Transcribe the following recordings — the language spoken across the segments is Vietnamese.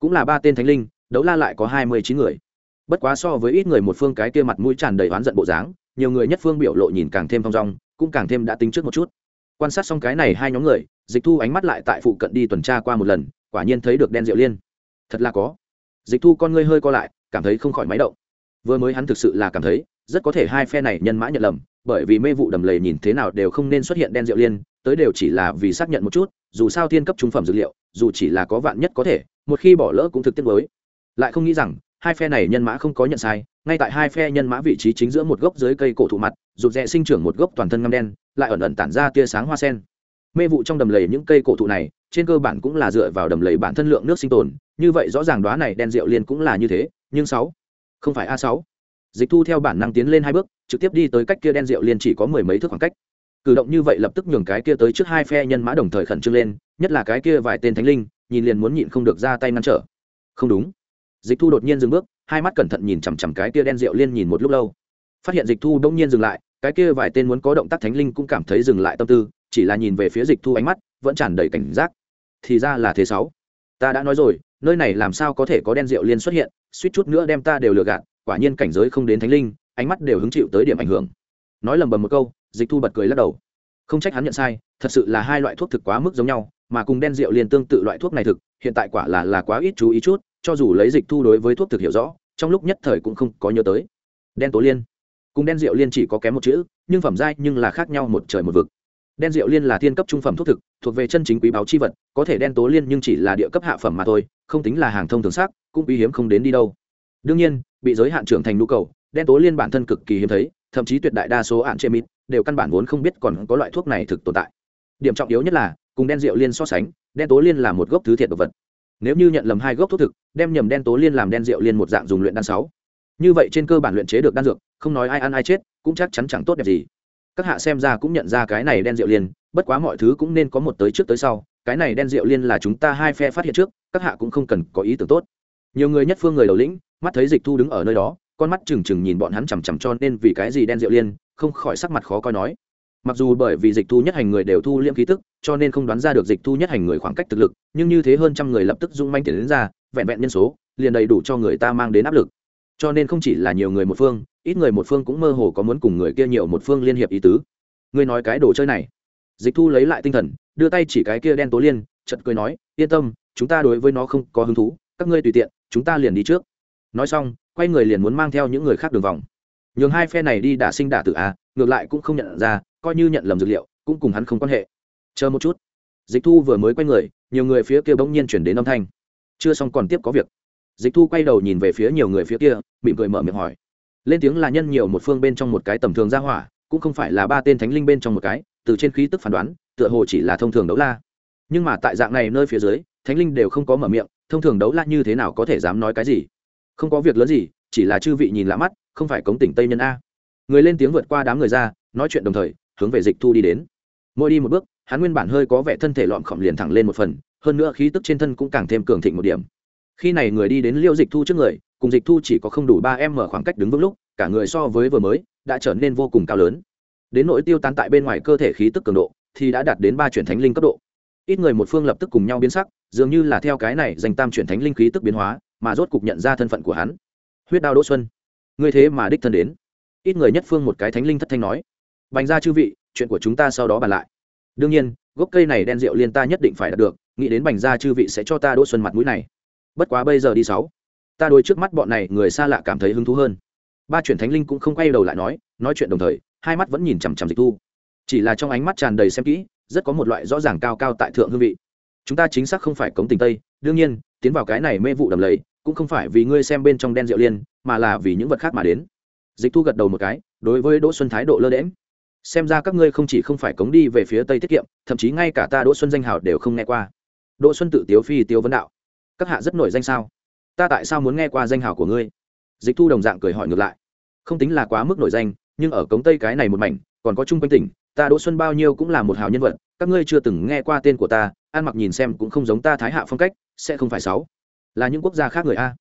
cũng là ba tên thánh linh, đấu la lại có hai mươi chín người. Bất quá so với ít người một phương cái kia mặt mũi tràn đầy oán giận bộ dáng, nhiều người nhất phương biểu lộ nhìn càng thêm thong dong, cũng càng thêm đã tính trước một chút. Quan sát xong cái này hai nhóm người, dịch thu ánh mắt lại tại phụ cận đi tuần tra qua một lần, quả nhiên thấy được đen rượu liên. Thật là có. Dịch thu con ngươi hơi co lại, cảm thấy không khỏi máy động. Vừa mới hắn thực sự là cảm thấy, rất có thể hai phe này nhân mã nhận lầm, bởi vì mê vụ đầm lầy nhìn thế nào đều không nên xuất hiện đen rượu liên tới đều chỉ là vì xác nhận một chút, dù sao thiên cấp trung phẩm dược liệu, dù chỉ là có vạn nhất có thể, một khi bỏ lỡ cũng thực tiết với lại không nghĩ rằng, hai phe này nhân mã không có nhận sai, ngay tại hai phe nhân mã vị trí chính giữa một gốc dưới cây cổ thụ mặt, rụt rẽ sinh trưởng một gốc toàn thân ngăm đen, lại ẩn ẩn tản ra tia sáng hoa sen. Mê vụ trong đầm lầy những cây cổ thụ này, trên cơ bản cũng là dựa vào đầm lầy bản thân lượng nước sinh tồn, như vậy rõ ràng đoá này đen rượu liên cũng là như thế, nhưng sáu, không phải a sáu. Dịch thu theo bản năng tiến lên hai bước, trực tiếp đi tới cách kia đen rượu liên chỉ có mười mấy thước khoảng cách cử động như vậy lập tức nhường cái kia tới trước hai phe nhân mã đồng thời khẩn trương lên, nhất là cái kia vài tên thánh linh, nhìn liền muốn nhịn không được ra tay ngăn trở. Không đúng. Dịch thu đột nhiên dừng bước, hai mắt cẩn thận nhìn chằm chằm cái kia đen rượu liên nhìn một lúc lâu. Phát hiện dịch thu đông nhiên dừng lại, cái kia vài tên muốn có động tác thánh linh cũng cảm thấy dừng lại tâm tư, chỉ là nhìn về phía dịch thu ánh mắt, vẫn tràn đầy cảnh giác. Thì ra là thế sáu. Ta đã nói rồi, nơi này làm sao có thể có đen rượu liên xuất hiện, suýt chút nữa đem ta đều lừa gạt, quả nhiên cảnh giới không đến thánh linh, ánh mắt đều hứng chịu tới điểm ảnh hưởng. Nói lầm bầm một câu dịch thu bật cười lắc đầu. Không trách hắn nhận sai, thật sự là hai loại thuốc thực quá mức giống nhau, mà cùng đen rượu liên tương tự loại thuốc này thực, hiện tại quả là là quá ít chú ý chút, cho dù lấy dịch thu đối với thuốc thực hiểu rõ, trong lúc nhất thời cũng không có nhớ tới. Đen tố liên. Cùng đen rượu liên chỉ có kém một chữ, nhưng phẩm giai nhưng là khác nhau một trời một vực. Đen rượu liên là thiên cấp trung phẩm thuốc thực, thuộc về chân chính quý báo chi vật, có thể đen tố liên nhưng chỉ là địa cấp hạ phẩm mà thôi, không tính là hàng thông thường xác cũng quý hiếm không đến đi đâu. Đương nhiên, bị giới hạn trưởng thành nhu cầu, đen tố liên bản thân cực kỳ hiếm thấy thậm chí tuyệt đại đa số ạn chế mít đều căn bản vốn không biết còn có loại thuốc này thực tồn tại. Điểm trọng yếu nhất là, cùng đen rượu liên so sánh, đen tố liên là một gốc thứ thiệt đồ vật. Nếu như nhận lầm hai gốc thuốc thực, đem nhầm đen tố liên làm đen rượu liên một dạng dùng luyện đan sáu. Như vậy trên cơ bản luyện chế được đan dược, không nói ai ăn ai chết, cũng chắc chắn chẳng tốt đẹp gì. Các hạ xem ra cũng nhận ra cái này đen rượu liên, bất quá mọi thứ cũng nên có một tới trước tới sau, cái này đen rượu liên là chúng ta hai phe phát hiện trước, các hạ cũng không cần có ý tưởng tốt. Nhiều người nhất phương người đầu lĩnh, mắt thấy dịch thu đứng ở nơi đó con mắt trừng trừng nhìn bọn hắn chằm chằm cho nên vì cái gì đen rượu liên, không khỏi sắc mặt khó coi nói. Mặc dù bởi vì dịch thu nhất hành người đều thu liễm khí tức, cho nên không đoán ra được dịch thu nhất hành người khoảng cách thực lực, nhưng như thế hơn trăm người lập tức dung manh tiền đến ra, vẹn vẹn nhân số, liền đầy đủ cho người ta mang đến áp lực. Cho nên không chỉ là nhiều người một phương, ít người một phương cũng mơ hồ có muốn cùng người kia nhiều một phương liên hiệp ý tứ. Ngươi nói cái đồ chơi này. Dịch thu lấy lại tinh thần, đưa tay chỉ cái kia đen tố liên chật cười nói, yên tâm, chúng ta đối với nó không có hứng thú, các ngươi tùy tiện, chúng ta liền đi trước. Nói xong quay người liền muốn mang theo những người khác đường vòng. Nhường hai phe này đi đả sinh đả tử a, ngược lại cũng không nhận ra, coi như nhận lầm dược liệu, cũng cùng hắn không quan hệ. Chờ một chút. Dịch thu vừa mới quay người, nhiều người phía kia bỗng nhiên chuyển đến âm thanh. Chưa xong còn tiếp có việc. Dịch thu quay đầu nhìn về phía nhiều người phía kia, mỉm cười mở miệng hỏi. Lên tiếng là nhân nhiều một phương bên trong một cái tầm thường ra hỏa, cũng không phải là ba tên thánh linh bên trong một cái, từ trên khí tức phán đoán, tựa hồ chỉ là thông thường đấu la. Nhưng mà tại dạng này nơi phía dưới, thánh linh đều không có mở miệng, thông thường đấu la như thế nào có thể dám nói cái gì? Không có việc lớn gì, chỉ là chư vị nhìn lạ mắt, không phải cống tỉnh tây nhân a. Người lên tiếng vượt qua đám người ra, nói chuyện đồng thời, hướng về dịch thu đi đến. Mỗi đi một bước, hắn nguyên bản hơi có vẻ thân thể lọn khỏm liền thẳng lên một phần, hơn nữa khí tức trên thân cũng càng thêm cường thịnh một điểm. Khi này người đi đến liêu dịch thu trước người, cùng dịch thu chỉ có không đủ ba em mở khoảng cách đứng vững lúc, cả người so với vừa mới, đã trở nên vô cùng cao lớn. Đến nỗi tiêu tán tại bên ngoài cơ thể khí tức cường độ, thì đã đạt đến ba chuyển thánh linh cấp độ. Ít người một phương lập tức cùng nhau biến sắc, dường như là theo cái này dành tam chuyển thánh linh khí tức biến hóa mà rốt cục nhận ra thân phận của hắn. Huyết đao đỗ xuân, ngươi thế mà đích thân đến. Ít người nhất phương một cái thánh linh thất thanh nói, bành ra chư vị, chuyện của chúng ta sau đó bàn lại. Đương nhiên, gốc cây này đen rượu liên ta nhất định phải đạt được, nghĩ đến bành ra chư vị sẽ cho ta đỗ xuân mặt mũi này. Bất quá bây giờ đi sáu, ta đôi trước mắt bọn này người xa lạ cảm thấy hứng thú hơn. Ba chuyển thánh linh cũng không quay đầu lại nói nói chuyện đồng thời, hai mắt vẫn nhìn chằm chằm dịch thu. Chỉ là trong ánh mắt tràn đầy xem kỹ, rất có một loại rõ ràng cao cao tại thượng hương vị. Chúng ta chính xác không phải cống tình tây, đương nhiên, tiến vào cái này mê vụ đầm lầy cũng không phải vì ngươi xem bên trong đen rượu liên, mà là vì những vật khác mà đến. Dịch thu gật đầu một cái, đối với đỗ xuân thái độ lơ đễm xem ra các ngươi không chỉ không phải cống đi về phía tây tiết kiệm, thậm chí ngay cả ta đỗ xuân danh hào đều không nghe qua. Đỗ xuân tự tiếu phi tiêu vấn đạo. Các hạ rất nổi danh sao? Ta tại sao muốn nghe qua danh hào của ngươi? Dịch thu đồng dạng cười hỏi ngược lại. Không tính là quá mức nổi danh, nhưng ở cống tây cái này một mảnh, còn có chung quanh tỉnh, ta đỗ xuân bao nhiêu cũng là một hào nhân vật, các ngươi chưa từng nghe qua tên của ta, ăn mặc nhìn xem cũng không giống ta thái hạ phong cách, sẽ không phải sáu là những quốc gia khác người a.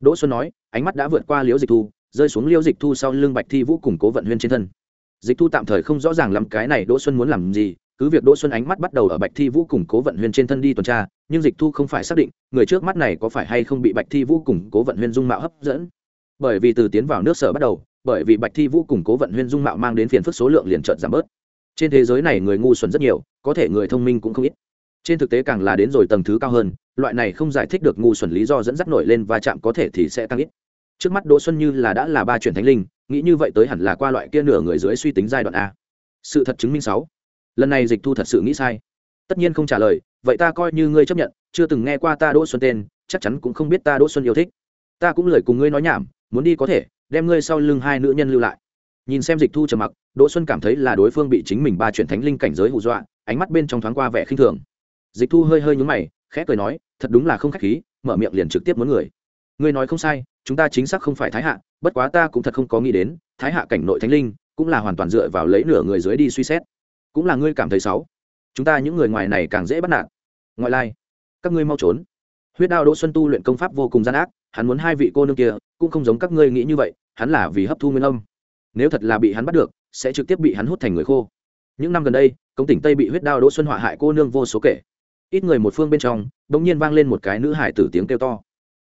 Đỗ xuân nói, ánh mắt đã vượt qua liễu dịch thu, rơi xuống liễu dịch thu sau lưng bạch thi vũ cùng cố vận huyên trên thân. Dịch thu tạm thời không rõ ràng lắm cái này đỗ xuân muốn làm gì, cứ việc đỗ xuân ánh mắt bắt đầu ở bạch thi vũ cùng cố vận huyên trên thân đi tuần tra, nhưng dịch thu không phải xác định người trước mắt này có phải hay không bị bạch thi vũ cùng cố vận huyên dung mạo hấp dẫn. Bởi vì từ tiến vào nước sở bắt đầu, bởi vì bạch thi vũ cùng cố vận huyên dung mạo mang đến phiền phức số lượng liền trợt giảm bớt. Trên thế giới này người ngu xuẩn rất nhiều, có thể người thông minh cũng không ít trên thực tế càng là đến rồi tầng thứ cao hơn, loại này không giải thích được ngu xuẩn lý do dẫn dắt nổi lên và chạm có thể thì sẽ tăng ít. Trước mắt đỗ xuân như là đã là ba chuyển thánh linh, nghĩ như vậy tới hẳn là qua loại kia nửa người dưới suy tính giai đoạn a. Sự thật chứng minh sáu. Lần này dịch thu thật sự nghĩ sai. Tất nhiên không trả lời, vậy ta coi như ngươi chấp nhận, chưa từng nghe qua ta đỗ xuân tên, chắc chắn cũng không biết ta đỗ xuân yêu thích. Ta cũng lời cùng ngươi nói nhảm, muốn đi có thể, đem ngươi sau lưng hai nữ nhân lưu lại. Nhìn xem dịch thu trầm mặc, đỗ xuân cảm thấy là đối phương bị chính mình ba chuyển thánh linh cảnh giới hù dọa, ánh mắt bên trong thoáng qua vẻ khinh thường dịch thu hơi hơi nhúng mày, khẽ cười nói, thật đúng là không khách khí, mở miệng liền trực tiếp muốn người. Ngươi nói không sai, chúng ta chính xác không phải thái hạ, bất quá ta cũng thật không có nghĩ đến, thái hạ cảnh nội thánh linh cũng là hoàn toàn dựa vào lấy nửa người dưới đi suy xét. Cũng là ngươi cảm thấy xấu. Chúng ta những người ngoài này càng dễ bắt nạt. Ngoại lai, các ngươi mau trốn. Huyết đao đỗ xuân tu luyện công pháp vô cùng gian ác, hắn muốn hai vị cô nương kia, cũng không giống các ngươi nghĩ như vậy, hắn là vì hấp thu nguyên âm. Nếu thật là bị hắn bắt được, sẽ trực tiếp bị hắn hút thành người khô. Những năm gần đây công tỉnh tây bị huyết đao đỗ xuân họa hại cô nương vô số kể ít người một phương bên trong bỗng nhiên vang lên một cái nữ hải tử tiếng kêu to.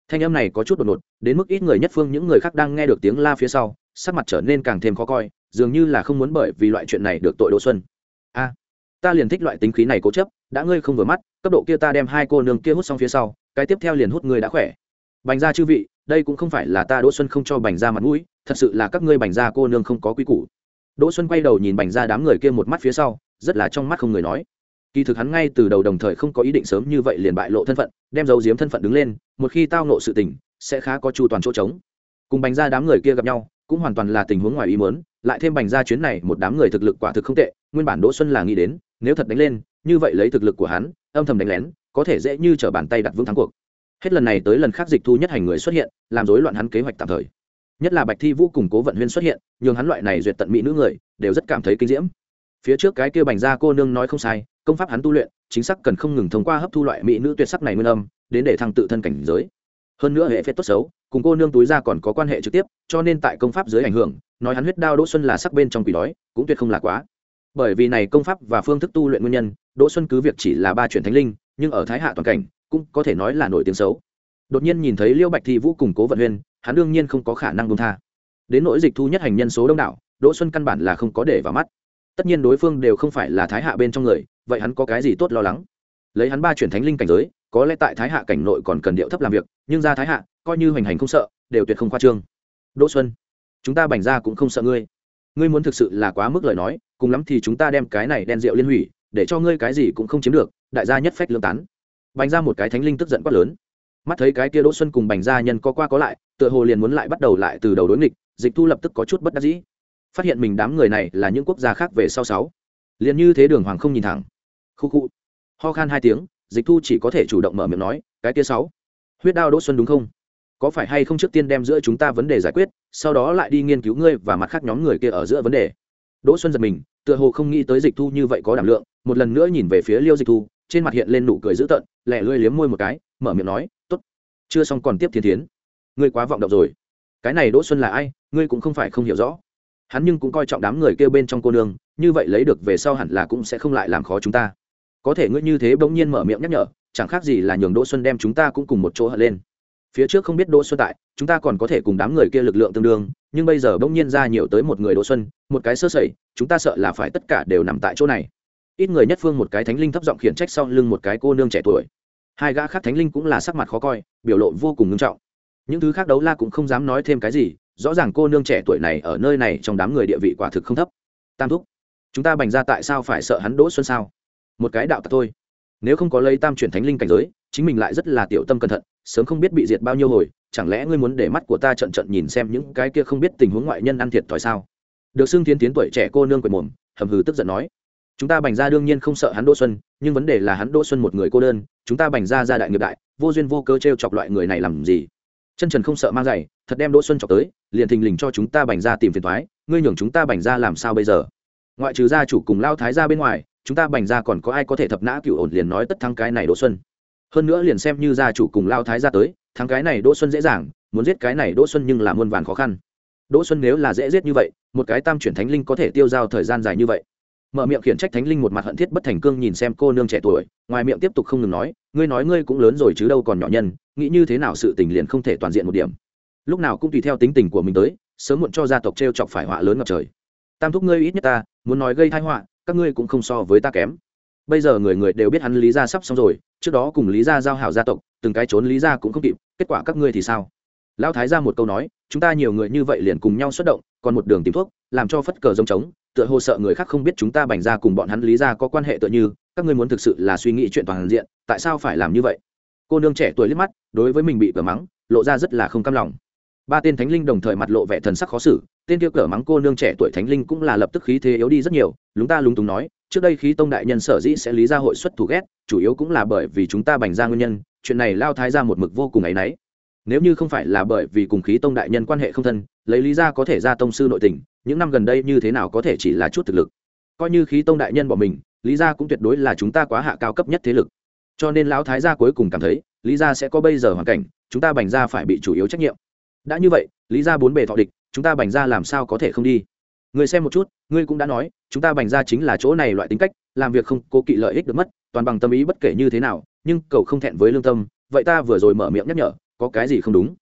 Thanh âm này có chút đột ngột, đến mức ít người nhất phương những người khác đang nghe được tiếng la phía sau, sắc mặt trở nên càng thêm khó coi, dường như là không muốn bởi vì loại chuyện này được tội đỗ xuân. A, ta liền thích loại tính khí này cố chấp, đã ngươi không vừa mắt, cấp độ kia ta đem hai cô nương kia hút xong phía sau, cái tiếp theo liền hút ngươi đã khỏe. Bành ra chư vị, đây cũng không phải là ta đỗ xuân không cho bành ra mặt mũi, thật sự là các ngươi bành ra cô nương không có quy củ. Đỗ xuân quay đầu nhìn bành ra đám người kia một mắt phía sau, rất là trong mắt không người nói kỳ thực hắn ngay từ đầu đồng thời không có ý định sớm như vậy liền bại lộ thân phận, đem dấu diếm thân phận đứng lên, một khi tao nộ sự tình, sẽ khá có chu toàn chỗ trống. Cùng bành ra đám người kia gặp nhau, cũng hoàn toàn là tình huống ngoài ý muốn, lại thêm bành ra chuyến này một đám người thực lực quả thực không tệ, nguyên bản đỗ xuân là nghĩ đến, nếu thật đánh lên, như vậy lấy thực lực của hắn, âm thầm đánh lén, có thể dễ như t bàn tay đặt vững thắng cuộc. Hết lần này tới lần khác dịch thu nhất hành người xuất hiện, làm rối loạn hắn kế hoạch tạm thời. Nhất là bạch thi vũ cùng cố vận huyên xuất hiện, nhường hắn loại này duyệt tận mỹ nữ người, đều rất cảm thấy kinh diễm phía trước cái kia bành ra cô nương nói không sai, công pháp hắn tu luyện, chính xác cần không ngừng thông qua hấp thu loại mỹ nữ tuyệt sắc này nguyên âm, đến để thăng tự thân cảnh giới. Hơn nữa hệ phép tốt xấu, cùng cô nương túi ra còn có quan hệ trực tiếp, cho nên tại công pháp dưới ảnh hưởng, nói hắn huyết đao đỗ xuân là sắc bên trong quỷ đói, cũng tuyệt không là quá. Bởi vì này công pháp và phương thức tu luyện nguyên nhân, đỗ xuân cứ việc chỉ là ba chuyển thánh linh, nhưng ở thái hạ toàn cảnh, cũng có thể nói là nổi tiếng xấu. Đột nhiên nhìn thấy liêu bạch thi vũ cùng cố vận huyên, hắn đương nhiên không có khả năng công tha. Đến nỗi dịch thu nhất hành nhân số đông đảo, đỗ xuân căn bản là không có để vào mắt tất nhiên đối phương đều không phải là thái hạ bên trong người, vậy hắn có cái gì tốt lo lắng? Lấy hắn ba chuyển thánh linh cảnh giới, có lẽ tại thái hạ cảnh nội còn cần điệu thấp làm việc, nhưng ra thái hạ, coi như hoành hành không sợ, đều tuyệt không khoa trương. Đỗ xuân, chúng ta bành ra cũng không sợ ngươi. Ngươi muốn thực sự là quá mức lời nói, cùng lắm thì chúng ta đem cái này đen rượu liên hủy, để cho ngươi cái gì cũng không chiếm được, đại gia nhất phách lương tán. Bành ra một cái thánh linh tức giận quá lớn. Mắt thấy cái kia đỗ xuân cùng bành gia nhân có qua có lại, tựa hồ liền muốn lại bắt đầu lại từ đầu đối nghịch, dịch thu lập tức có chút bất đắc dĩ phát hiện mình đám người này là những quốc gia khác về sau sáu. Liền như thế đường hoàng không nhìn thẳng. Khu khu. Ho khan hai tiếng, dịch thu chỉ có thể chủ động mở miệng nói, cái kia sáu. Huyết đao đỗ xuân đúng không? Có phải hay không trước tiên đem giữa chúng ta vấn đề giải quyết, sau đó lại đi nghiên cứu ngươi và mặt khác nhóm người kia ở giữa vấn đề? Đỗ xuân giật mình, tựa hồ không nghĩ tới dịch thu như vậy có đảm lượng, một lần nữa nhìn về phía liêu dịch thu, trên mặt hiện lên nụ cười dữ tợn lẹ lươi liếm môi một cái, mở miệng nói, tốt, chưa xong còn tiếp thiên tiến ngươi quá vọng động rồi. Cái này đỗ xuân là ai, ngươi cũng không phải không hiểu rõ hắn nhưng cũng coi trọng đám người kêu bên trong cô nương, như vậy lấy được về sau hẳn là cũng sẽ không lại làm khó chúng ta. Có thể ngươi như thế bỗng nhiên mở miệng nhắc nhở, chẳng khác gì là nhường đỗ xuân đem chúng ta cũng cùng một chỗ hận lên. Phía trước không biết đỗ xuân tại, chúng ta còn có thể cùng đám người kia lực lượng tương đương, nhưng bây giờ bỗng nhiên ra nhiều tới một người đỗ xuân, một cái sơ sẩy, chúng ta sợ là phải tất cả đều nằm tại chỗ này. Ít người nhất phương một cái thánh linh thấp giọng khiển trách sau lưng một cái cô nương trẻ tuổi. Hai gã khác thánh linh cũng là sắc mặt khó coi, biểu lộ vô cùng nghiêm trọng. Những thứ khác đấu la cũng không dám nói thêm cái gì rõ ràng cô nương trẻ tuổi này ở nơi này trong đám người địa vị quả thực không thấp. Tam thúc, chúng ta bành ra tại sao phải sợ hắn đỗ xuân sao? Một cái đạo tặc thôi. Nếu không có lấy tam chuyển thánh linh cảnh giới, chính mình lại rất là tiểu tâm cẩn thận, sớm không biết bị diệt bao nhiêu hồi, chẳng lẽ ngươi muốn để mắt của ta trận trận nhìn xem những cái kia không biết tình huống ngoại nhân ăn thiệt thòi sao? Được xưng tiến tiến tuổi trẻ cô nương quệt mồm, hầm hừ tức giận nói. Chúng ta bành ra đương nhiên không sợ hắn đỗ xuân, nhưng vấn đề là hắn đỗ xuân một người cô đơn, chúng ta bành ra ra đại nghiệp đại, vô duyên vô cơ t r e o chọc loại người này làm gì? Chân trần không sợ mang giày, thật đem đỗ xuân trọc tới, liền thình lình cho chúng ta bành ra tìm phiền thoái, ngươi nhường chúng ta bành ra làm sao bây giờ? Ngoại trừ gia chủ cùng lao thái ra bên ngoài, chúng ta bành ra còn có ai có thể thập nã cựu ổn liền nói tất thắng cái này đỗ xuân. Hơn nữa liền xem như gia chủ cùng lao thái ra tới, thắng cái này đỗ xuân dễ dàng, muốn giết cái này đỗ xuân nhưng là muôn vàn khó khăn. Đỗ xuân nếu là dễ giết như vậy, một cái tam chuyển thánh linh có thể tiêu dao thời gian dài như vậy. Mở miệng khiển trách thánh linh một mặt hận thiết bất thành cương nhìn xem cô nương trẻ tuổi, ngoài miệng tiếp tục không ngừng nói ngươi nói ngươi cũng lớn rồi chứ đâu còn nhỏ nhân, nghĩ như thế nào sự tình liền không thể toàn diện một điểm. Lúc nào cũng tùy theo tính tình của mình tới, sớm muộn cho gia tộc t r e o chọc phải họa lớn ngập trời. Tam thúc ngươi ít nhất ta, muốn nói gây thái họa, các ngươi cũng không so với ta kém. Bây giờ người người đều biết hắn lý gia sắp xong rồi, trước đó cùng lý gia giao hảo gia tộc, từng cái trốn lý gia cũng không kịp, kết quả các ngươi thì sao? Lão thái ra một câu nói, chúng ta nhiều người như vậy liền cùng nhau xuất động, còn một đường tìm thuốc, làm cho phất cờ giống trống, tựa hồ sợ người khác không biết chúng ta bành ra cùng bọn hắn lý ra có quan hệ tựa như, các ngươi muốn thực sự là suy nghĩ chuyện toàn diện tại sao phải làm như vậy? Cô nương trẻ tuổi liếc mắt, đối với mình bị cờ mắng, lộ ra rất là không cam lòng. Ba tên thánh linh đồng thời mặt lộ vẻ thần sắc khó xử, tên kia cờ mắng cô nương trẻ tuổi thánh linh cũng là lập tức khí thế yếu đi rất nhiều, lúng ta lúng túng nói, trước đây khí tông đại nhân sở dĩ sẽ lý ra hội xuất thủ ghét, chủ yếu cũng là bởi vì chúng ta bành ra nguyên nhân, chuyện này lao thái ra một mực vô cùng áy náy. Nếu như không phải là bởi vì cùng khí tông đại nhân quan hệ không thân, lấy lý ra có thể ra tông sư nội tình, những năm gần đây như thế nào có thể chỉ là chút thực lực. Coi như khí tông đại nhân bỏ mình, lý gia cũng tuyệt đối là chúng ta quá hạ cao cấp nhất thế lực cho nên lão thái gia cuối cùng cảm thấy, lý gia sẽ có bây giờ hoàn cảnh, chúng ta bành ra phải bị chủ yếu trách nhiệm. Đã như vậy, lý gia bốn bề thọ địch, chúng ta bành ra làm sao có thể không đi? Người xem một chút, ngươi cũng đã nói, chúng ta bành ra chính là chỗ này loại tính cách, làm việc không cố kỵ lợi ích được mất, toàn bằng tâm ý bất kể như thế nào, nhưng cầu không thẹn với lương tâm, vậy ta vừa rồi mở miệng nhắc nhở, có cái gì không đúng?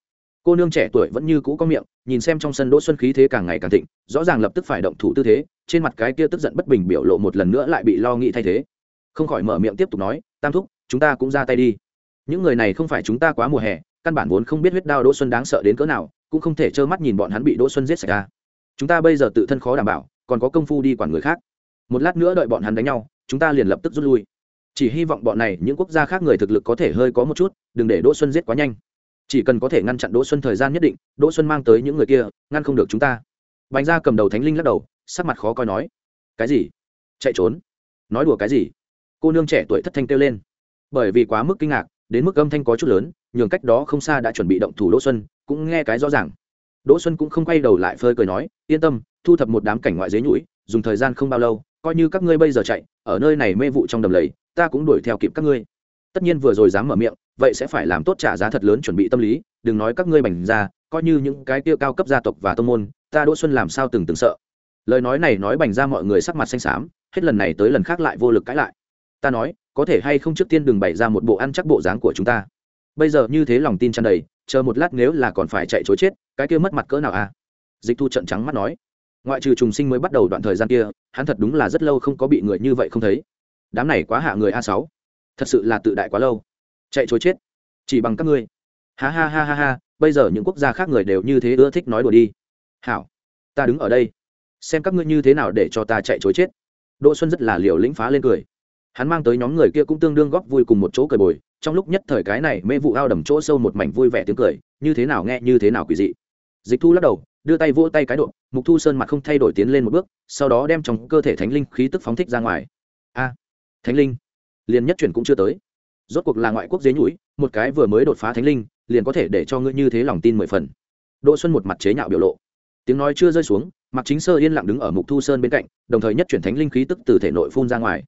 Cô nương trẻ tuổi vẫn như cũ có miệng, nhìn xem trong sân đỗ xuân khí thế càng ngày càng thịnh, rõ ràng lập tức phải động thủ tư thế, trên mặt cái kia tức giận bất bình biểu lộ một lần nữa lại bị lo nghĩ thay thế. Không khỏi mở miệng tiếp tục nói, tam thúc chúng ta cũng ra tay đi. Những người này không phải chúng ta quá mùa hè, căn bản vốn không biết huyết đao đỗ xuân đáng sợ đến cỡ nào, cũng không thể trơ mắt nhìn bọn hắn bị đỗ xuân giết sạch ra. Chúng ta bây giờ tự thân khó đảm bảo, còn có công phu đi quản người khác. Một lát nữa đợi bọn hắn đánh nhau, chúng ta liền lập tức rút lui. Chỉ hy vọng bọn này, những quốc gia khác người thực lực có thể hơi có một chút, đừng để đỗ xuân giết quá nhanh. Chỉ cần có thể ngăn chặn đỗ xuân thời gian nhất định, đỗ xuân mang tới những người kia, ngăn không được chúng ta. Bánh ra cầm đầu thánh linh lắc đầu, sắc mặt khó coi nói, cái gì? Chạy trốn? Nói đùa cái gì? Cô nương trẻ tuổi thất thanh kêu lên bởi vì quá mức kinh ngạc, đến mức âm thanh có chút lớn, nhường cách đó không xa đã chuẩn bị động thủ đỗ xuân, cũng nghe cái rõ ràng. Đỗ xuân cũng không quay đầu lại phơi cười nói, yên tâm, thu thập một đám cảnh ngoại dế nhũi dùng thời gian không bao lâu, coi như các ngươi bây giờ chạy, ở nơi này mê vụ trong đầm lầy, ta cũng đuổi theo kịp các ngươi. Tất nhiên vừa rồi dám mở miệng, vậy sẽ phải làm tốt trả giá thật lớn chuẩn bị tâm lý, đừng nói các ngươi bành ra, coi như những cái tiêu cao cấp gia tộc và tông môn, ta đỗ xuân làm sao từng từng sợ. Lời nói này nói bành ra mọi người sắc mặt xanh xám, hết lần này tới lần khác lại vô lực cãi lại. Ta nói có thể hay không trước tiên đừng bày ra một bộ ăn chắc bộ dáng của chúng ta. Bây giờ như thế lòng tin tràn đầy, chờ một lát nếu là còn phải chạy chối chết, cái kia mất mặt cỡ nào à? Dịch thu trận trắng mắt nói. Ngoại trừ trùng sinh mới bắt đầu đoạn thời gian kia, hắn thật đúng là rất lâu không có bị người như vậy không thấy. Đám này quá hạ người a sáu. Thật sự là tự đại quá lâu. Chạy chối chết. Chỉ bằng các ngươi. Ha ha ha ha ha, bây giờ những quốc gia khác người đều như thế ưa thích nói đùa đi. Hảo, ta đứng ở đây. Xem các ngươi như thế nào để cho ta chạy chối chết. Đỗ xuân rất là liều lĩnh phá lên cười hắn mang tới nhóm người kia cũng tương đương góp vui cùng một chỗ cười bồi, trong lúc nhất thời cái này mê vụ ao đầm chỗ sâu một mảnh vui vẻ tiếng cười, như thế nào nghe, như thế nào quỷ dị. Dịch thu lắc đầu, đưa tay vỗ tay cái độ, mục thu sơn mặt không thay đổi tiến lên một bước, sau đó đem trong cơ thể thánh linh khí tức phóng thích ra ngoài. A, thánh linh, liền nhất chuyển cũng chưa tới. Rốt cuộc là ngoại quốc dế nhũi một cái vừa mới đột phá thánh linh, liền có thể để cho ngươi như thế lòng tin mười phần. Đỗ xuân một mặt chế nhạo biểu lộ. Tiếng nói chưa rơi xuống mặc chính sơ yên lặng đứng ở mục thu sơn bên cạnh, đồng thời nhất chuyển thánh linh khí tức từ thể nội phun ra ngoài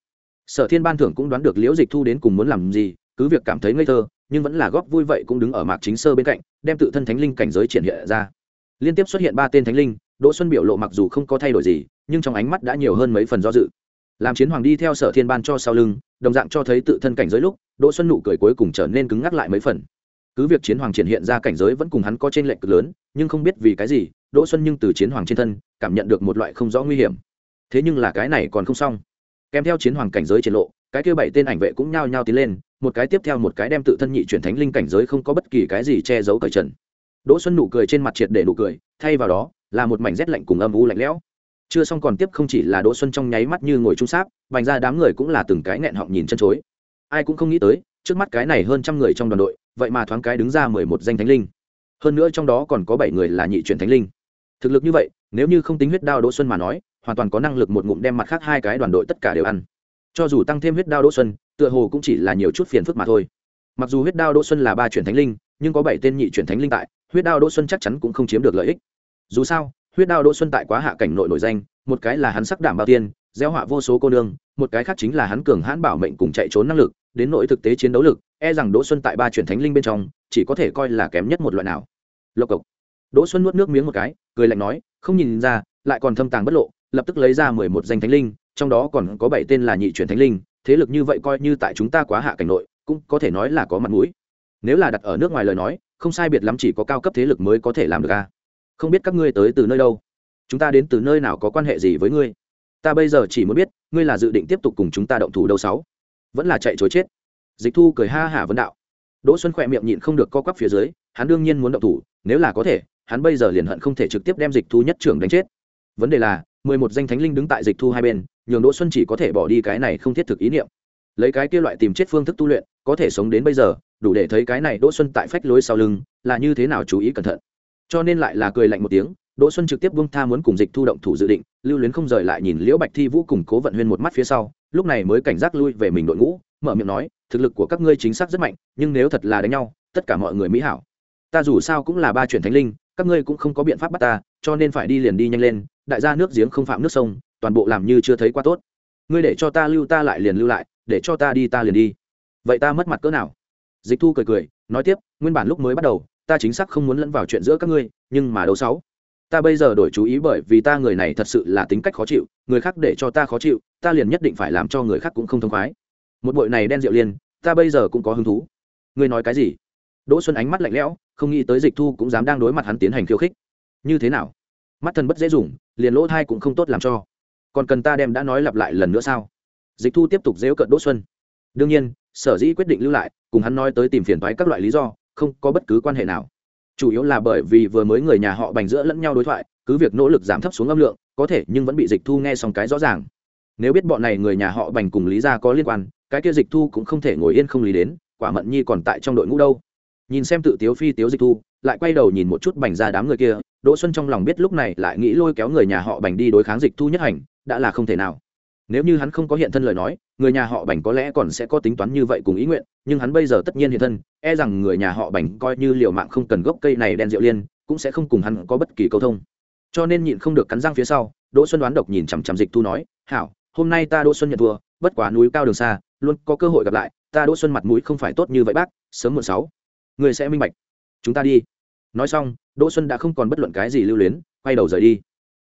sở thiên ban thưởng cũng đoán được liễu dịch thu đến cùng muốn làm gì, cứ việc cảm thấy ngây thơ, nhưng vẫn là góp vui vậy cũng đứng ở mạc chính sơ bên cạnh, đem tự thân thánh linh cảnh giới triển hiện ra. Liên tiếp xuất hiện ba tên thánh linh, đỗ xuân biểu lộ mặc dù không có thay đổi gì, nhưng trong ánh mắt đã nhiều hơn mấy phần do dự. Làm chiến hoàng đi theo sở thiên ban cho sau lưng, đồng dạng cho thấy tự thân cảnh giới lúc, đỗ xuân nụ cười cuối cùng trở nên cứng ngắc lại mấy phần. Cứ việc chiến hoàng triển hiện ra cảnh giới vẫn cùng hắn có trên lệnh cực lớn, nhưng không biết vì cái gì, đỗ xuân nhưng từ chiến hoàng trên thân, cảm nhận được một loại không rõ nguy hiểm. Thế nhưng là cái này còn không xong kèm theo chiến hoàng cảnh giới triển lộ, cái kia bảy tên ảnh vệ cũng nhao nhao tiến lên, một cái tiếp theo một cái đem tự thân nhị chuyển thánh linh cảnh giới không có bất kỳ cái gì che giấu cởi trần. Đỗ xuân nụ cười trên mặt triệt để nụ cười, thay vào đó, là một mảnh rét lạnh cùng âm u lạnh lẽo. Chưa xong còn tiếp không chỉ là đỗ xuân trong nháy mắt như ngồi trung sáp vành ra đám người cũng là từng cái nghẹn họng nhìn chân chối. Ai cũng không nghĩ tới, trước mắt cái này hơn trăm người trong đoàn đội, vậy mà thoáng cái đứng ra mười một danh thánh linh. Hơn nữa trong đó còn có bảy người là nhị chuyển thánh linh thực lực như vậy, nếu như không tính huyết đao đỗ xuân mà nói, hoàn toàn có năng lực một ngụm đem mặt khác hai cái đoàn đội tất cả đều ăn. Cho dù tăng thêm huyết đao đỗ xuân, tựa hồ cũng chỉ là nhiều chút phiền phức mà thôi. Mặc dù huyết đao đỗ xuân là ba chuyển thánh linh, nhưng có bảy tên nhị chuyển thánh linh tại, huyết đao đỗ xuân chắc chắn cũng không chiếm được lợi ích. Dù sao, huyết đao đỗ xuân tại quá hạ cảnh nội nổi danh, một cái là hắn sắc đảm bao tiên gieo họa vô số cô nương, một cái khác chính là hắn cường hãn bảo mệnh cùng chạy trốn năng lực, đến nội thực tế chiến đấu lực e rằng đỗ xuân tại ba chuyển thánh linh bên trong, chỉ có thể coi là kém nhất một loại nào. Lộc cộc đỗ xuân nuốt nước miếng một cái, cười lạnh nói, không nhìn ra, lại còn thâm tàng bất lộ, lập tức lấy ra mười một danh thánh linh, trong đó còn có bảy tên là nhị chuyển thánh linh, thế lực như vậy coi như tại chúng ta quá hạ cảnh nội, cũng có thể nói là có mặt mũi. Nếu là đặt ở nước ngoài lời nói, không sai biệt lắm chỉ có cao cấp thế lực mới có thể làm được a không biết các ngươi tới từ nơi đâu? Chúng ta đến từ nơi nào có quan hệ gì với ngươi? Ta bây giờ chỉ muốn biết, ngươi là dự định tiếp tục cùng chúng ta động thủ đâu sáu? Vẫn là chạy chối chết. Dịch thu cười ha hả vấn đạo. Đỗ xuân khỏe miệng nhịn không được co quắp phía dưới, hắn đương nhiên muốn động thủ, nếu là có thể hắn bây giờ liền hận không thể trực tiếp đem dịch thu nhất trưởng đánh chết. Vấn đề là, mười một danh thánh linh đứng tại dịch thu hai bên, nhường đỗ xuân chỉ có thể bỏ đi cái này không thiết thực ý niệm. Lấy cái kia loại tìm chết phương thức tu luyện, có thể sống đến bây giờ, đủ để thấy cái này đỗ xuân tại phách lối sau lưng, là như thế nào chú ý cẩn thận. Cho nên lại là cười lạnh một tiếng, đỗ xuân trực tiếp buông tha muốn cùng dịch thu động thủ dự định, lưu luyến không rời lại nhìn liễu bạch thi vũ cùng cố vận huyên một mắt phía sau, lúc này mới cảnh giác lui về mình đội ngũ, mở miệng nói, thực lực của các ngươi chính xác rất mạnh, nhưng nếu thật là đánh nhau, tất cả mọi người mỹ hảo. Ta dù sao cũng là ba chuyển thánh linh các ngươi cũng không có biện pháp bắt ta cho nên phải đi liền đi nhanh lên đại gia nước giếng không phạm nước sông toàn bộ làm như chưa thấy qua tốt. Ngươi để cho ta lưu ta lại liền lưu lại để cho ta đi ta liền đi. Vậy ta mất mặt cỡ nào? Dịch thu cười cười nói tiếp nguyên bản lúc mới bắt đầu ta chính xác không muốn lẫn vào chuyện giữa các ngươi nhưng mà đâu sáu. Ta bây giờ đổi chú ý bởi vì ta người này thật sự là tính cách khó chịu người khác để cho ta khó chịu ta liền nhất định phải làm cho người khác cũng không thông khoái. Một bội này đen rượu liền, ta bây giờ cũng có hứng thú. Ngươi nói cái gì? Đỗ xuân ánh mắt lạnh lẽo không nghĩ tới dịch thu cũng dám đang đối mặt hắn tiến hành khiêu khích. Như thế nào? Mắt thần bất dễ dùng, liền lỗ thai cũng không tốt làm cho. Còn cần ta đem đã nói lặp lại lần nữa sao? Dịch thu tiếp tục dễu cận đỗ xuân. Đương nhiên, sở dĩ quyết định lưu lại, cùng hắn nói tới tìm phiền thoái các loại lý do, không có bất cứ quan hệ nào. Chủ yếu là bởi vì vừa mới người nhà họ bành giữa lẫn nhau đối thoại, cứ việc nỗ lực giảm thấp xuống âm lượng, có thể nhưng vẫn bị dịch thu nghe xong cái rõ ràng. Nếu biết bọn này người nhà họ bành cùng lý gia có liên quan, cái kia dịch thu cũng không thể ngồi yên không lý đến, quả mận nhi còn tại trong đội ngũ đâu nhìn xem tự tiếu phi tiếu dịch thu, lại quay đầu nhìn một chút bành ra đám người kia, đỗ xuân trong lòng biết lúc này lại nghĩ lôi kéo người nhà họ bành đi đối kháng dịch thu nhất hành, đã là không thể nào. Nếu như hắn không có hiện thân lời nói, người nhà họ bành có lẽ còn sẽ có tính toán như vậy cùng ý nguyện, nhưng hắn bây giờ tất nhiên hiện thân e rằng người nhà họ bành coi như liệu mạng không cần gốc cây này đen rượu liên, cũng sẽ không cùng hắn có bất kỳ câu thông. Cho nên nhịn không được cắn răng phía sau, đỗ xuân đoán độc nhìn chằm chằm dịch thu nói, hảo, hôm nay ta đỗ xuân nhận thua, bất quá núi cao đường xa, luôn có cơ hội gặp lại, ta đỗ xuân mặt mũi không phải tốt như vậy bác, sớm muộn sáu người sẽ minh bạch. Chúng ta đi. Nói xong, đỗ xuân đã không còn bất luận cái gì lưu luyến, quay đầu rời đi.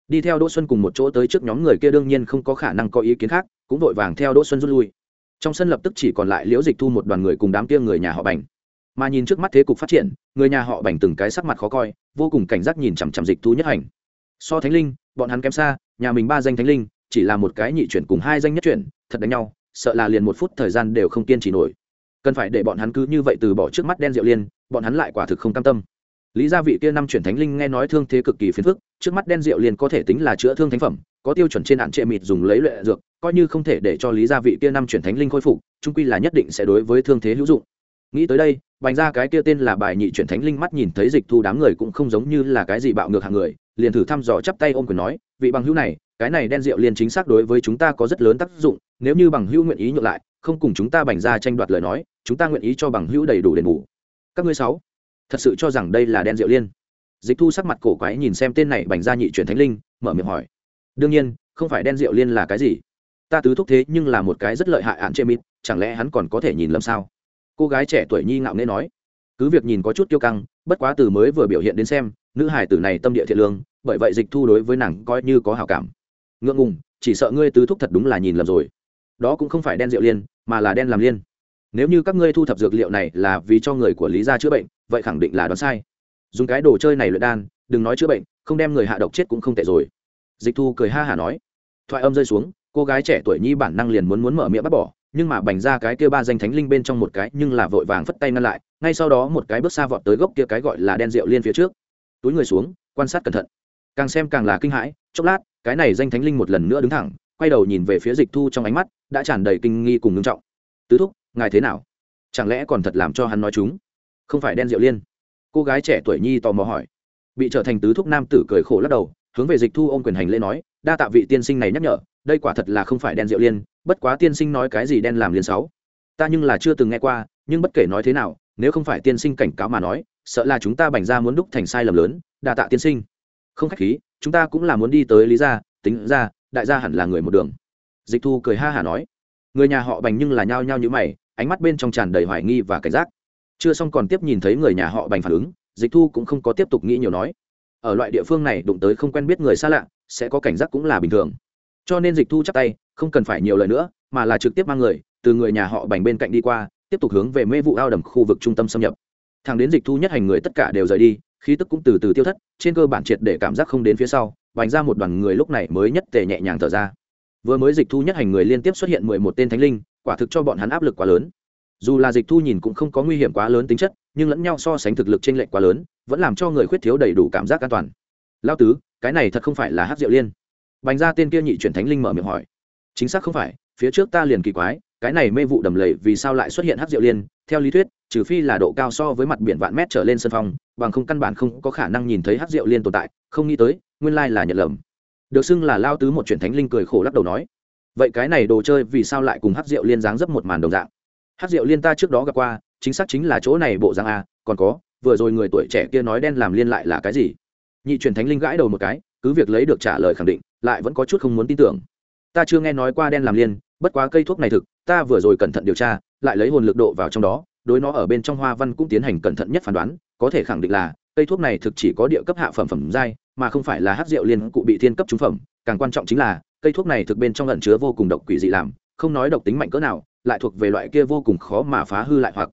Đi theo đỗ xuân cùng một chỗ tới trước nhóm người kia đương nhiên không có khả năng có ý kiến khác, cũng vội vàng theo đỗ xuân rút lui. Trong sân lập tức chỉ còn lại liễu dịch thu một đoàn người cùng đám kia người nhà họ bành. Mà nhìn trước mắt thế cục phát triển, người nhà họ bành từng cái sắc mặt khó coi, vô cùng cảnh giác nhìn chằm chằm dịch thu nhất hành. So thánh linh, bọn hắn kém xa, nhà mình ba danh thánh linh, chỉ là một cái nhị chuyển cùng hai danh nhất chuyển, thật đánh nhau, sợ là liền một phút thời gian đều không kiên trì nổi cần phải để bọn hắn cứ như vậy từ bỏ trước mắt đen rượu liên, bọn hắn lại quả thực không cam tâm. Lý gia vị kia năm chuyển thánh linh nghe nói thương thế cực kỳ phiền phức, trước mắt đen rượu liền có thể tính là chữa thương thánh phẩm, có tiêu chuẩn trên hạn trệ mịt dùng lấy luyện dược, coi như không thể để cho lý gia vị kia năm chuyển thánh linh khôi phục trung quy là nhất định sẽ đối với thương thế hữu dụng. Nghĩ tới đây, bành ra cái kia tên là bài nhị chuyển thánh linh mắt nhìn thấy dịch thu đám người cũng không giống như là cái gì bạo ngược hàng người, liền thử thăm dò chắp tay ôm quyền nói, vị bằng hữu này, cái này đen rượu liền chính xác đối với chúng ta có rất lớn tác dụng, nếu như bằng hữu nguyện ý nhượng lại không cùng chúng ta bành ra tranh đoạt lời nói, chúng ta nguyện ý cho bằng hữu đầy đủ đền bù. Các ngươi sáu, thật sự cho rằng đây là đen rượu liên? Dịch thu sắc mặt cổ quái nhìn xem tên này bành ra nhị chuyển thánh linh, mở miệng hỏi. Đương nhiên, không phải đen rượu liên là cái gì? Ta tứ thúc thế nhưng là một cái rất lợi hại hạn chê mít chẳng lẽ hắn còn có thể nhìn lầm sao? Cô gái trẻ tuổi nhi ngạo nghễ nói. Cứ việc nhìn có chút kiêu căng, bất quá từ mới vừa biểu hiện đến xem, nữ hải tử này tâm địa thiện lương, bởi vậy dịch thu đối với nàng coi như có hảo cảm. Ngượng ngùng, chỉ sợ ngươi tứ thúc thật đúng là nhìn lầm rồi đó cũng không phải đen rượu liên, mà là đen làm liên. Nếu như các ngươi thu thập dược liệu này là vì cho người của lý gia chữa bệnh, vậy khẳng định là đoán sai. Dùng cái đồ chơi này luyện đan, đừng nói chữa bệnh, không đem người hạ độc chết cũng không tệ rồi. Dịch thu cười ha hả nói. Thoại âm rơi xuống, cô gái trẻ tuổi nhi bản năng liền muốn muốn mở miệng bắt bỏ, nhưng mà bành ra cái kia ba danh thánh linh bên trong một cái, nhưng là vội vàng phất tay ngăn lại, ngay sau đó một cái bước xa vọt tới gốc kia cái gọi là đen rượu liên phía trước. Túi người xuống, quan sát cẩn thận. Càng xem càng là kinh hãi, chốc lát, cái này danh thánh linh một lần nữa đứng thẳng, quay đầu nhìn về phía dịch thu trong ánh mắt đã tràn đầy kinh nghi cùng ngưng trọng. Tứ thúc, ngài thế nào? Chẳng lẽ còn thật làm cho hắn nói chúng? Không phải đen rượu liên? Cô gái trẻ tuổi nhi tò mò hỏi. Bị trở thành tứ thúc nam tử cười khổ lắc đầu, hướng về dịch thu ôm quyền hành lễ nói, đa tạ vị tiên sinh này nhắc nhở, đây quả thật là không phải đen rượu liên, bất quá tiên sinh nói cái gì đen làm liên sáu ta nhưng là chưa từng nghe qua, nhưng bất kể nói thế nào, nếu không phải tiên sinh cảnh cáo mà nói, sợ là chúng ta bành ra muốn đúc thành sai lầm lớn, đa tạ tiên sinh. Không khách khí, chúng ta cũng là muốn đi tới lý gia, tính ra, đại gia hẳn là người một đường dịch thu cười ha hả nói. Người nhà họ bành nhưng là nhao nhao như mày, ánh mắt bên trong tràn đầy hoài nghi và cảnh giác. Chưa xong còn tiếp nhìn thấy người nhà họ bành phản ứng, dịch thu cũng không có tiếp tục nghĩ nhiều nói. Ở loại địa phương này đụng tới không quen biết người xa lạ, sẽ có cảnh giác cũng là bình thường. Cho nên dịch thu chắc tay, không cần phải nhiều lời nữa, mà là trực tiếp mang người, từ người nhà họ bành bên cạnh đi qua, tiếp tục hướng về mê vụ ao đầm khu vực trung tâm xâm nhập. Thằng đến dịch thu nhất hành người tất cả đều rời đi, khí tức cũng từ từ tiêu thất, trên cơ bản triệt để cảm giác không đến phía sau, bành ra một đoàn người lúc này mới nhất tề nhẹ nhàng thở ra vừa mới dịch thu nhất hành người liên tiếp xuất hiện mười một tên thánh linh, quả thực cho bọn hắn áp lực quá lớn. Dù là dịch thu nhìn cũng không có nguy hiểm quá lớn tính chất, nhưng lẫn nhau so sánh thực lực t r ê n lệch quá lớn, vẫn làm cho người khuyết thiếu đầy đủ cảm giác an toàn. Lao tứ, cái này thật không phải là hát diệu liên. Bành ra tên kia nhị chuyển thánh linh mở miệng hỏi. Chính xác không phải, phía trước ta liền kỳ quái, cái này mê vụ đầm lầy vì sao lại xuất hiện hát diệu liên? Theo lý thuyết, trừ phi là độ cao so với mặt biển vạn mét trở lên sân phong, bằng không căn bản không có khả năng nhìn thấy hát diệu liên tồn tại, không nghĩ tới, nguyên lai là nhận lầm được xưng là lao tứ một chuyện thánh linh cười khổ lắc đầu nói, vậy cái này đồ chơi vì sao lại cùng hát rượu liên dáng dấp một màn đồng dạng? Hát rượu liên ta trước đó gặp qua, chính xác chính là chỗ này bộ giang a, còn có, vừa rồi người tuổi trẻ kia nói đen làm liên lại là cái gì? Nhị truyền thánh linh gãi đầu một cái, cứ việc lấy được trả lời khẳng định, lại vẫn có chút không muốn tin tưởng. Ta chưa nghe nói qua đen làm liên, bất quá cây thuốc này thực, ta vừa rồi cẩn thận điều tra, lại lấy hồn lực độ vào trong đó, đối nó ở bên trong hoa văn cũng tiến hành cẩn thận nhất phán đoán, có thể khẳng định là, cây thuốc này thực chỉ có địa cấp hạ phẩm phẩm giai mà không phải là hát rượu liên cụ bị thiên cấp trúng phẩm, càng quan trọng chính là, cây thuốc này thực bên trong lẩn chứa vô cùng độc quỷ dị làm, không nói độc tính mạnh cỡ nào, lại thuộc về loại kia vô cùng khó mà phá hư lại hoặc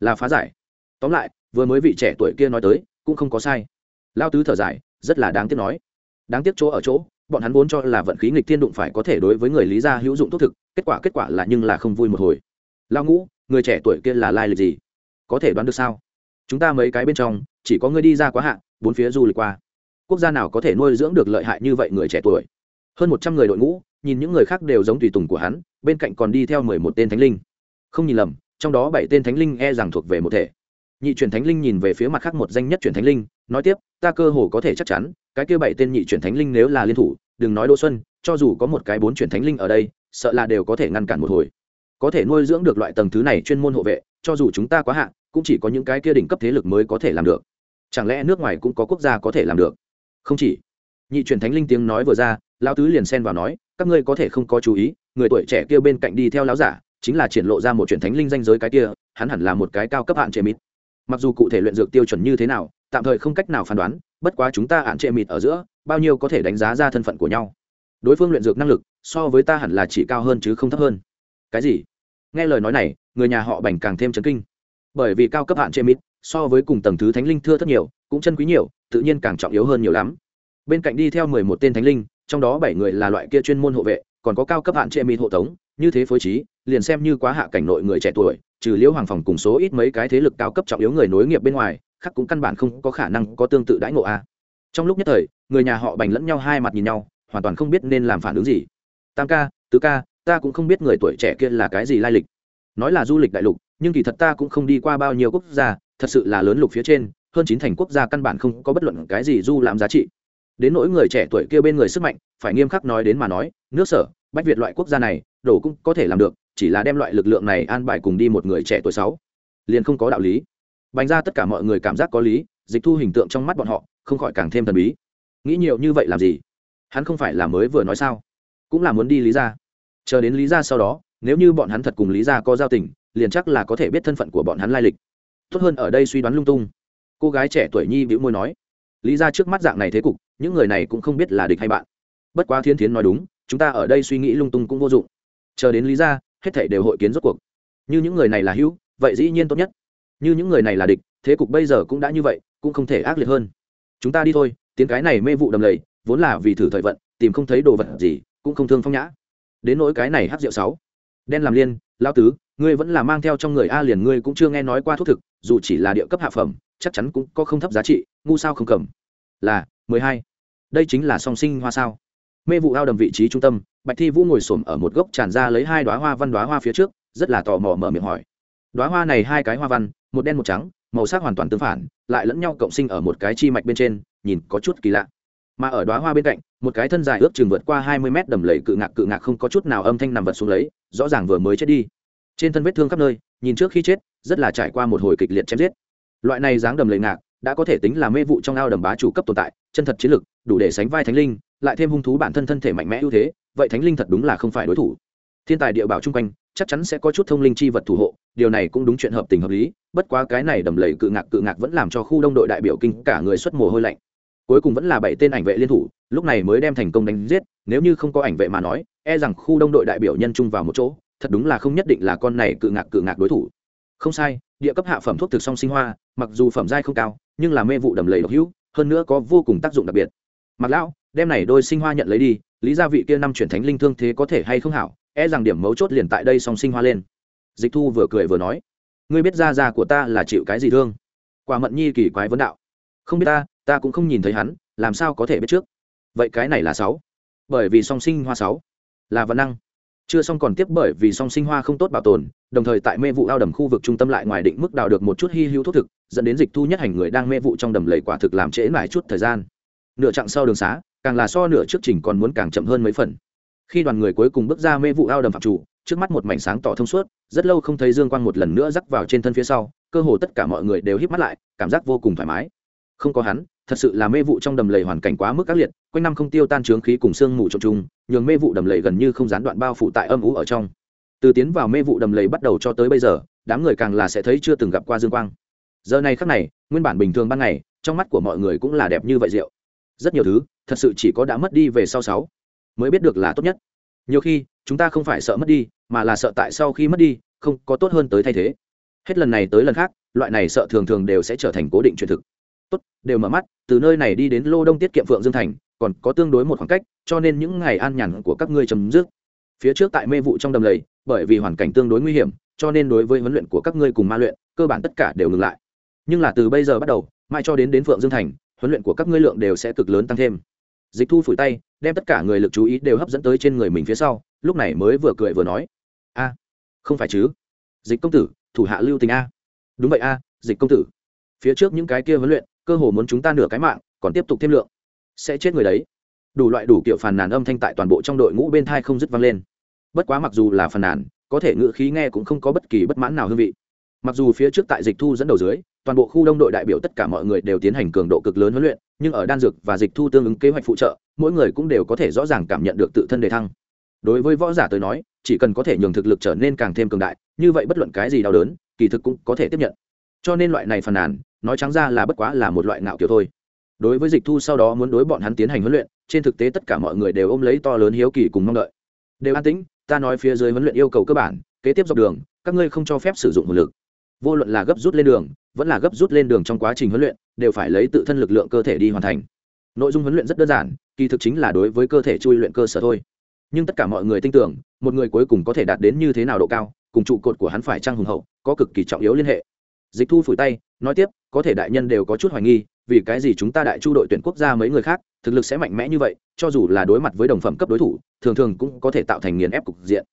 là phá giải. Tóm lại, vừa mới vị trẻ tuổi kia nói tới, cũng không có sai. Lao tứ thở dài, rất là đáng tiếc nói. Đáng tiếc chỗ ở chỗ, bọn hắn vốn cho là vận khí nghịch thiên đụng phải có thể đối với người lý gia hữu dụng thuốc thực, kết quả kết quả là nhưng là không vui một hồi. Lao ngũ, người trẻ tuổi kia là lai lịch gì? Có thể đoán được sao? Chúng ta mấy cái bên trong, chỉ có người đi ra quá hạn bốn phía du lịch qua quốc gia nào có thể nuôi dưỡng được lợi hại như vậy người trẻ tuổi? Hơn một trăm người đội ngũ, nhìn những người khác đều giống tùy tùng của hắn, bên cạnh còn đi theo mười một tên thánh linh. Không nhìn lầm, trong đó bảy tên thánh linh e rằng thuộc về một thể. Nhị truyền thánh linh nhìn về phía mặt khác một danh nhất truyền thánh linh, nói tiếp, ta cơ hồ có thể chắc chắn, cái kia bảy tên nhị truyền thánh linh nếu là liên thủ, đừng nói đỗ xuân, cho dù có một cái bốn truyền thánh linh ở đây, sợ là đều có thể ngăn cản một hồi. Có thể nuôi dưỡng được loại tầng thứ này chuyên môn hộ vệ, cho dù chúng ta quá hạn cũng chỉ có những cái kia đỉnh cấp thế lực mới có thể làm được. Chẳng lẽ nước ngoài cũng có quốc gia có thể làm được? Không chỉ. Nhị truyền thánh linh tiếng nói vừa ra, lão tứ liền xen vào nói, các ngươi có thể không có chú ý, người tuổi trẻ kia bên cạnh đi theo lão giả, chính là triển lộ ra một truyền thánh linh danh giới cái kia, hắn hẳn là một cái cao cấp hạn chế mịt. Mặc dù cụ thể luyện dược tiêu chuẩn như thế nào, tạm thời không cách nào phán đoán, bất quá chúng ta hạn chế mịt ở giữa, bao nhiêu có thể đánh giá ra thân phận của nhau. Đối phương luyện dược năng lực, so với ta hẳn là chỉ cao hơn chứ không thấp hơn. Cái gì? Nghe lời nói này, người nhà họ bành càng thêm chấn kinh. Bởi vì cao cấp hạn chế mịt, so với cùng tầng thứ thánh linh thưa rất nhiều, cũng chân quý nhiều tự nhiên càng trọng yếu hơn nhiều lắm. Bên cạnh đi theo mười một tên thánh linh, trong đó bảy người là loại kia chuyên môn hộ vệ, còn có cao cấp hạn trệ mịt hộ tống, như thế phối trí, liền xem như quá hạ cảnh nội người trẻ tuổi, trừ liễu hoàng phòng cùng số ít mấy cái thế lực cao cấp trọng yếu người nối nghiệp bên ngoài, khác cũng căn bản không có khả năng có tương tự đãi ngộ a. Trong lúc nhất thời, người nhà họ bành lẫn nhau hai mặt nhìn nhau, hoàn toàn không biết nên làm phản ứng gì. Tam ca, tứ ca, ta cũng không biết người tuổi trẻ kia là cái gì lai lịch. Nói là du lịch đại lục, nhưng kỳ thật ta cũng không đi qua bao nhiêu quốc gia, thật sự là lớn lục phía trên hơn chín thành quốc gia căn bản không có bất luận cái gì du làm giá trị. Đến nỗi người trẻ tuổi kia bên người sức mạnh, phải nghiêm khắc nói đến mà nói, nước sở, bách việt loại quốc gia này đổ cũng có thể làm được, chỉ là đem loại lực lượng này an bài cùng đi một người trẻ tuổi sáu. Liền không có đạo lý. Bành ra tất cả mọi người cảm giác có lý, dịch thu hình tượng trong mắt bọn họ, không khỏi càng thêm thần bí. Nghĩ nhiều như vậy làm gì? Hắn không phải là mới vừa nói sao? Cũng là muốn đi lý ra chờ đến lý ra sau đó, nếu như bọn hắn thật cùng lý ra có giao tình, liền chắc là có thể biết thân phận của bọn hắn lai lịch. Tốt hơn ở đây suy đoán lung tung cô gái trẻ tuổi nhi bĩu môi nói, lý ra trước mắt dạng này thế cục, những người này cũng không biết là địch hay bạn. Bất quá thiên thiến nói đúng, chúng ta ở đây suy nghĩ lung tung cũng vô dụng. Chờ đến lý ra, hết thảy đều hội kiến rốt cuộc. Như những người này là hữu, vậy dĩ nhiên tốt nhất. Như những người này là địch, thế cục bây giờ cũng đã như vậy, cũng không thể ác liệt hơn. Chúng ta đi thôi, tiếng cái này mê vụ đầm lầy, vốn là vì thử thời vận, tìm không thấy đồ vật gì, cũng không thương phong nhã. Đến nỗi cái này hát rượu sáu. Đen làm liên, lao tứ, ngươi vẫn là mang theo trong người a liền ngươi cũng chưa nghe nói qua thuốc thực, dù chỉ là địa cấp hạ phẩm chắc chắn cũng có không thấp giá trị, ngu sao không cầm. Là, mười hai. Đây chính là song sinh hoa sao. Mê vụ ao đầm vị trí trung tâm, bạch thi vũ ngồi s ổ m ở một gốc tràn ra lấy hai đoá hoa văn đoá hoa phía trước, rất là tò mò mở miệng hỏi. Đoá hoa này hai cái hoa văn, một đen một trắng, màu sắc hoàn toàn tương phản, lại lẫn nhau cộng sinh ở một cái chi mạch bên trên, nhìn có chút kỳ lạ. Mà ở đoá hoa bên cạnh, một cái thân dài ước chừng vượt qua hai mươi mét đầm lầy cự ngạc cự ngạc không có chút nào âm thanh nằm vật xuống lấy, rõ ràng vừa mới chết đi. Trên thân vết thương khắp nơi, nhìn trước khi chết, rất là trải qua một hồi kịch liệt chém giết loại này dáng đầm lầy ngạc, đã có thể tính là mê vụ trong ao đầm bá chủ cấp tồn tại, chân thật chiến lực, đủ để sánh vai thánh linh, lại thêm hung thú bản thân thân thể mạnh mẽ ưu thế, vậy thánh linh thật đúng là không phải đối thủ. Thiên tài địa bảo chung quanh, chắc chắn sẽ có chút thông linh chi vật thủ hộ, điều này cũng đúng chuyện hợp tình hợp lý, bất quá cái này đầm lầy cự ngạc cự ngạc vẫn làm cho khu đông đội đại biểu kinh cả người xuất mồ hôi lạnh. Cuối cùng vẫn là bảy tên ảnh vệ liên thủ, lúc này mới đem thành công đánh giết, nếu như không có ảnh vệ mà nói e rằng khu đông đội đại biểu nhân chung vào một chỗ, thật đúng là không nhất định là con này cự ngạc cự ngạc đối thủ. Không sai địa cấp hạ phẩm thuốc thực song sinh hoa, mặc dù phẩm giai không cao, nhưng là mê vụ đầm lầy độc hữu, hơn nữa có vô cùng tác dụng đặc biệt. Mặc lão, đem này đôi sinh hoa nhận lấy đi, lý gia vị kia năm chuyển thánh linh thương thế có thể hay không hảo e rằng điểm mấu chốt liền tại đây song sinh hoa lên. Dịch thu vừa cười vừa nói, ngươi biết ra ra của ta là chịu cái gì thương? Quả mận nhi kỳ quái vấn đạo, không biết ta ta cũng không nhìn thấy hắn, làm sao có thể biết trước? Vậy cái này là sáu. Bởi vì song sinh hoa sáu là văn năng chưa xong còn tiếp bởi vì song sinh hoa không tốt bảo tồn, đồng thời tại mê vụ ao đầm khu vực trung tâm lại ngoài định mức đào được một chút hy hữu thuốc thực, dẫn đến dịch thu nhất hành người đang mê vụ trong đầm lầy quả thực làm trễ mãi chút thời gian. Nửa chặng sau đường xá, càng là so nửa trước trình còn muốn càng chậm hơn mấy phần. Khi đoàn người cuối cùng bước ra mê vụ ao đầm phạm chủ, trước mắt một mảnh sáng tỏ thông suốt, rất lâu không thấy dương quang một lần nữa rắc vào trên thân phía sau, cơ hồ tất cả mọi người đều hít mắt lại, cảm giác vô cùng thoải mái. Không có hắn thật sự là mê vụ trong đầm lầy hoàn cảnh quá mức ác liệt, quanh năm không tiêu tan trướng khí cùng sương mù trộm trùng nhường mê vụ đầm lầy gần như không gián đoạn bao phủ tại âm ú ở trong. Từ tiến vào mê vụ đầm lầy bắt đầu cho tới bây giờ, đám người càng là sẽ thấy chưa từng gặp qua dương quang. Giờ này khắc này, nguyên bản bình thường ban ngày, trong mắt của mọi người cũng là đẹp như vậy rượu. Rất nhiều thứ, thật sự chỉ có đã mất đi về sau sáu, mới biết được là tốt nhất. Nhiều khi, chúng ta không phải sợ mất đi, mà là sợ tại sau khi mất đi, không có tốt hơn tới thay thế. Hết lần này tới lần khác, loại này sợ thường thường đều sẽ trở thành cố định truyền thực tốt, đều mở mắt, từ nơi này đi đến lô đông tiết kiệm phượng dương thành, còn có tương đối một khoảng cách, cho nên những ngày an nhàn của các ngươi chấm dứt. Phía trước tại mê vụ trong đầm lầy, bởi vì hoàn cảnh tương đối nguy hiểm, cho nên đối với huấn luyện của các ngươi cùng ma luyện, cơ bản tất cả đều ngừng lại. Nhưng là từ bây giờ bắt đầu mai cho đến đến phượng dương thành, huấn luyện của các ngươi lượng đều sẽ cực lớn tăng thêm. Dịch thu phủi tay, đem tất cả người lực chú ý đều hấp dẫn tới trên người mình phía sau, lúc này mới vừa cười vừa nói. A, không phải chứ? Dịch công tử, thủ hạ lưu tình a. Đúng vậy a, dịch công tử. Phía trước những cái kia huấn luyện cơ hồ muốn chúng ta nửa cái mạng, còn tiếp tục thêm lượng. Sẽ chết người đấy. Đủ loại đủ kiểu phàn nàn âm thanh tại toàn bộ trong đội ngũ bên thai không dứt vang lên. Bất quá mặc dù là phàn nàn, có thể ngự khí nghe cũng không có bất kỳ bất mãn nào hương vị. Mặc dù phía trước tại dịch thu dẫn đầu dưới, toàn bộ khu đông đội đại biểu tất cả mọi người đều tiến hành cường độ cực lớn huấn luyện, nhưng ở đan dược và dịch thu tương ứng kế hoạch phụ trợ, mỗi người cũng đều có thể rõ ràng cảm nhận được tự thân đề thăng. Đối với võ giả tới nói, chỉ cần có thể nhường thực lực trở nên càng thêm cường đại, như vậy bất luận cái gì đau đớn, kỳ thực cũng có thể tiếp nhận cho nên loại này phàn nàn, nói trắng ra là bất quá là một loại ngạo kiểu thôi. Đối với dịch thu sau đó muốn đối bọn hắn tiến hành huấn luyện, trên thực tế tất cả mọi người đều ôm lấy to lớn hiếu kỳ cùng mong đợi. Đều an tĩnh, ta nói phía dưới huấn luyện yêu cầu cơ bản, kế tiếp dọc đường, các ngươi không cho phép sử dụng hồn lực. Vô luận là gấp rút lên đường, vẫn là gấp rút lên đường trong quá trình huấn luyện, đều phải lấy tự thân lực lượng cơ thể đi hoàn thành. Nội dung huấn luyện rất đơn giản, kỳ thực chính là đối với cơ thể chui luyện cơ sở thôi. Nhưng tất cả mọi người tin tưởng, một người cuối cùng có thể đạt đến như thế nào độ cao, cùng trụ cột của hắn phải trang hùng hậu, có cực kỳ trọng yếu liên hệ dịch thu phủi tay, nói tiếp, có thể đại nhân đều có chút hoài nghi, vì cái gì chúng ta đại chu đội tuyển quốc gia mấy người khác, thực lực sẽ mạnh mẽ như vậy, cho dù là đối mặt với đồng phẩm cấp đối thủ, thường thường cũng có thể tạo thành nghiền ép cục diện.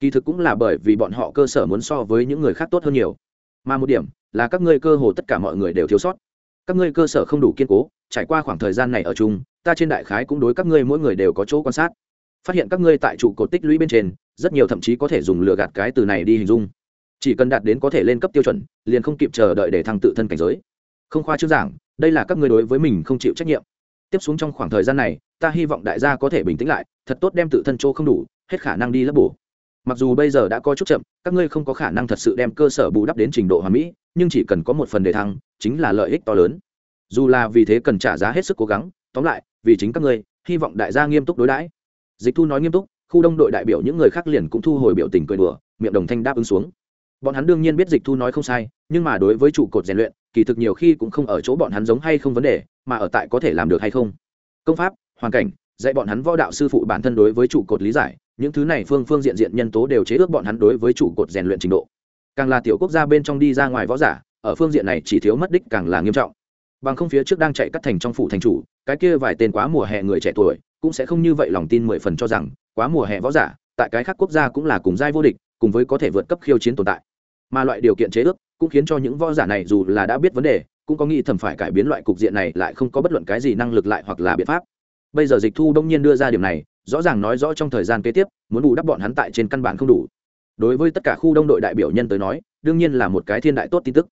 Kỳ thực cũng là bởi vì bọn họ cơ sở muốn so với những người khác tốt hơn nhiều. Mà một điểm, là các ngươi cơ hồ tất cả mọi người đều thiếu sót. Các ngươi cơ sở không đủ kiên cố, trải qua khoảng thời gian này ở chung, ta trên đại khái cũng đối các ngươi mỗi người đều có chỗ quan sát. Phát hiện các ngươi tại trụ cột tích lũy bên trên, rất nhiều thậm chí có thể dùng lừa gạt cái từ này đi hình dung chỉ cần đạt đến có thể lên cấp tiêu chuẩn, liền không kịp chờ đợi để thăng tự thân cảnh giới. Không khoa chương giảng, đây là các ngươi đối với mình không chịu trách nhiệm. Tiếp xuống trong khoảng thời gian này, ta hy vọng đại gia có thể bình tĩnh lại, thật tốt đem tự thân chỗ không đủ, hết khả năng đi lấp bổ mặc dù bây giờ đã có chút chậm, các ngươi không có khả năng thật sự đem cơ sở bù đắp đến trình độ hoàn mỹ, nhưng chỉ cần có một phần đề thăng, chính là lợi ích to lớn. Dù là vì thế cần trả giá hết sức cố gắng, tóm lại, vì chính các ngươi, hy vọng đại gia nghiêm túc đối đãi. Dịch thu nói nghiêm túc, khu đông đội đại biểu những người khác liền cũng thu hồi biểu tình cười đùa, miệng đồng thanh đáp ứng xuống bọn hắn đương nhiên biết dịch thu nói không sai, nhưng mà đối với trụ cột rèn luyện, kỳ thực nhiều khi cũng không ở chỗ bọn hắn giống hay không vấn đề, mà ở tại có thể làm được hay không. Công pháp, hoàn cảnh, dạy bọn hắn võ đạo sư phụ bản thân đối với trụ cột lý giải, những thứ này phương phương diện diện nhân tố đều chế ước bọn hắn đối với trụ cột rèn luyện trình độ. Càng là tiểu quốc gia bên trong đi ra ngoài võ giả, ở phương diện này chỉ thiếu mất đích càng là nghiêm trọng. Bằng không phía trước đang chạy cắt thành trong phủ thành chủ, cái kia vài tên quá mùa hè người trẻ tuổi, cũng sẽ không như vậy lòng tin mười phần cho rằng, quá mùa hè võ giả, tại cái khác quốc gia cũng là cùng giai vô địch, cùng với có thể vượt cấp khiêu chiến tồn tại mà loại điều kiện chế ước cũng khiến cho những võ giả này dù là đã biết vấn đề, cũng có nghĩ thầm phải cải biến loại cục diện này lại không có bất luận cái gì năng lực lại hoặc là biện pháp. Bây giờ dịch thu đông nhiên đưa ra điểm này, rõ ràng nói rõ trong thời gian kế tiếp, muốn bù đắp bọn hắn tại trên căn bản không đủ. Đối với tất cả khu đông đội đại biểu nhân tới nói, đương nhiên là một cái thiên đại tốt tin tức.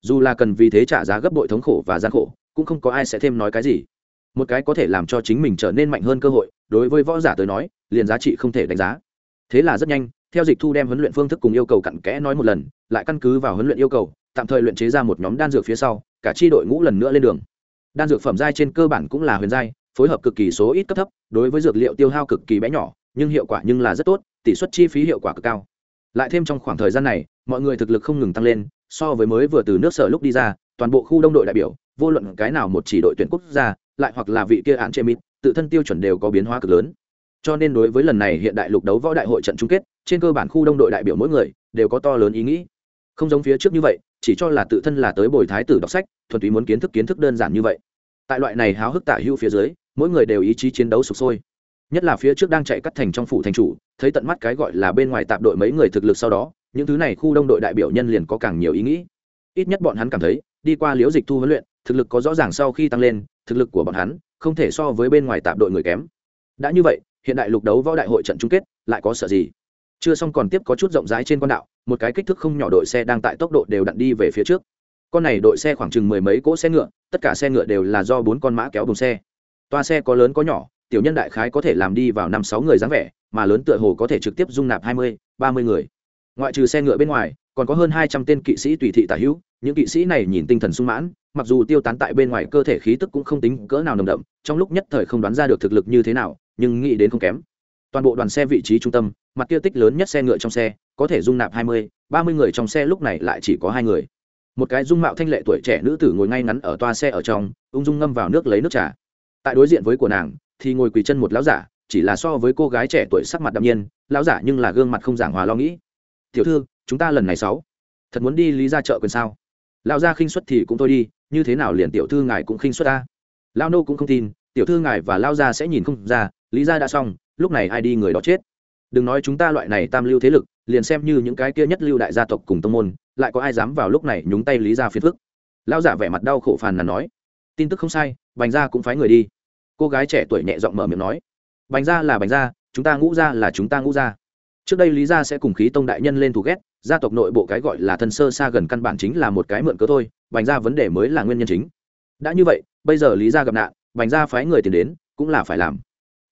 Dù là cần vì thế trả giá gấp bội thống khổ và gian khổ, cũng không có ai sẽ thêm nói cái gì. Một cái có thể làm cho chính mình trở nên mạnh hơn cơ hội, đối với võ giả tới nói, liền giá trị không thể đánh giá. Thế là rất nhanh theo dịch thu đem huấn luyện phương thức cùng yêu cầu cặn kẽ nói một lần, lại căn cứ vào huấn luyện yêu cầu, tạm thời luyện chế ra một nhóm đan dược phía sau, cả chi đội ngũ lần nữa lên đường. Đan dược phẩm giai trên cơ bản cũng là huyền giai, phối hợp cực kỳ số ít cấp thấp, đối với dược liệu tiêu hao cực kỳ bé nhỏ, nhưng hiệu quả nhưng là rất tốt, tỷ suất chi phí hiệu quả cực cao. Lại thêm trong khoảng thời gian này, mọi người thực lực không ngừng tăng lên, so với mới vừa từ nước sở lúc đi ra, toàn bộ khu đông đội đại biểu, vô luận cái nào một chỉ đội tuyển quốc gia, lại hoặc là vị kia án chê mít tự thân tiêu chuẩn đều có biến hóa cực lớn cho nên đối với lần này hiện đại lục đấu võ đại hội trận chung kết, trên cơ bản khu đông đội đại biểu mỗi người đều có to lớn ý nghĩ. Không giống phía trước như vậy, chỉ cho là tự thân là tới bồi thái tử đọc sách, thuần túy muốn kiến thức kiến thức đơn giản như vậy. Tại loại này háo hức tả hưu phía dưới, mỗi người đều ý chí chiến đấu sục sôi. Nhất là phía trước đang chạy cắt thành trong phủ thành chủ, thấy tận mắt cái gọi là bên ngoài tạm đội mấy người thực lực sau đó, những thứ này khu đông đội đại biểu nhân liền có càng nhiều ý nghĩ. Ít nhất bọn hắn cảm thấy, đi qua liễu dịch thu huấn luyện, thực lực có rõ ràng sau khi tăng lên, thực lực của bọn hắn không thể so với bên ngoài tạm đội người kém. Đã như vậy hiện đại lục đấu võ đại hội trận chung kết, lại có sợ gì? Chưa xong còn tiếp có chút rộng rãi trên con đạo, một cái kích thước không nhỏ đội xe đang tại tốc độ đều đặn đi về phía trước. Con này đội xe khoảng chừng mười mấy cỗ xe ngựa, tất cả xe ngựa đều là do bốn con mã kéo bùng xe. Toa xe có lớn có nhỏ, tiểu nhân đại khái có thể làm đi vào năm sáu người dáng vẻ, mà lớn tựa hồ có thể trực tiếp dung nạp hai mươi, ba mươi người. Ngoại trừ xe ngựa bên ngoài, còn có hơn hai trăm tên kỵ sĩ tùy thị tả hữu, những kỵ sĩ này nhìn tinh thần sung mãn, mặc dù tiêu tán tại bên ngoài cơ thể khí tức cũng không tính cỡ nào nồng đậm, trong lúc nhất thời không đoán ra được thực lực như thế nào nhưng nghĩ đến không kém. Toàn bộ đoàn xe vị trí trung tâm, mặt kia tích lớn nhất xe ngựa trong xe, có thể dung nạp hai mươi, ba mươi người trong xe lúc này lại chỉ có hai người. Một cái dung mạo thanh lệ tuổi trẻ nữ tử ngồi ngay ngắn ở toa xe ở trong, ung dung ngâm vào nước lấy nước trà. Tại đối diện với của nàng, thì ngồi quỳ chân một lão giả, chỉ là so với cô gái trẻ tuổi sắc mặt đạm nhiên, lão giả nhưng là gương mặt không giảng hòa lo nghĩ. Tiểu thư, chúng ta lần này sáu, thật muốn đi lý ra chợ quyền sao? Lão gia khinh xuất thì cũng thôi đi, như thế nào liền tiểu thư ngài cũng khinh xuất ta? Lão nô cũng không tin tiểu thư ngài và lao gia sẽ nhìn không ra, lý ra đã xong, lúc này ai đi người đó chết. Đừng nói chúng ta loại này tam lưu thế lực, liền xem như những cái kia nhất lưu đại gia tộc cùng tông môn, lại có ai dám vào lúc này nhúng tay lý ra phiền phức. Lao giả vẻ mặt đau khổ phàn nàn nói. Tin tức không sai, bành gia cũng phái người đi. Cô gái trẻ tuổi nhẹ giọng mở miệng nói. Bành gia là bành gia, chúng ta ngũ gia là chúng ta ngũ gia. Trước đây lý gia sẽ cùng khí tông đại nhân lên thù ghét, gia tộc nội bộ cái gọi là thân sơ xa gần căn bản chính là một cái mượn cớ thôi, bành gia vấn đề mới là nguyên nhân chính. Đã như vậy, bây giờ lý gia gặp nạn bành gia phái người tiền đến, cũng là phải làm.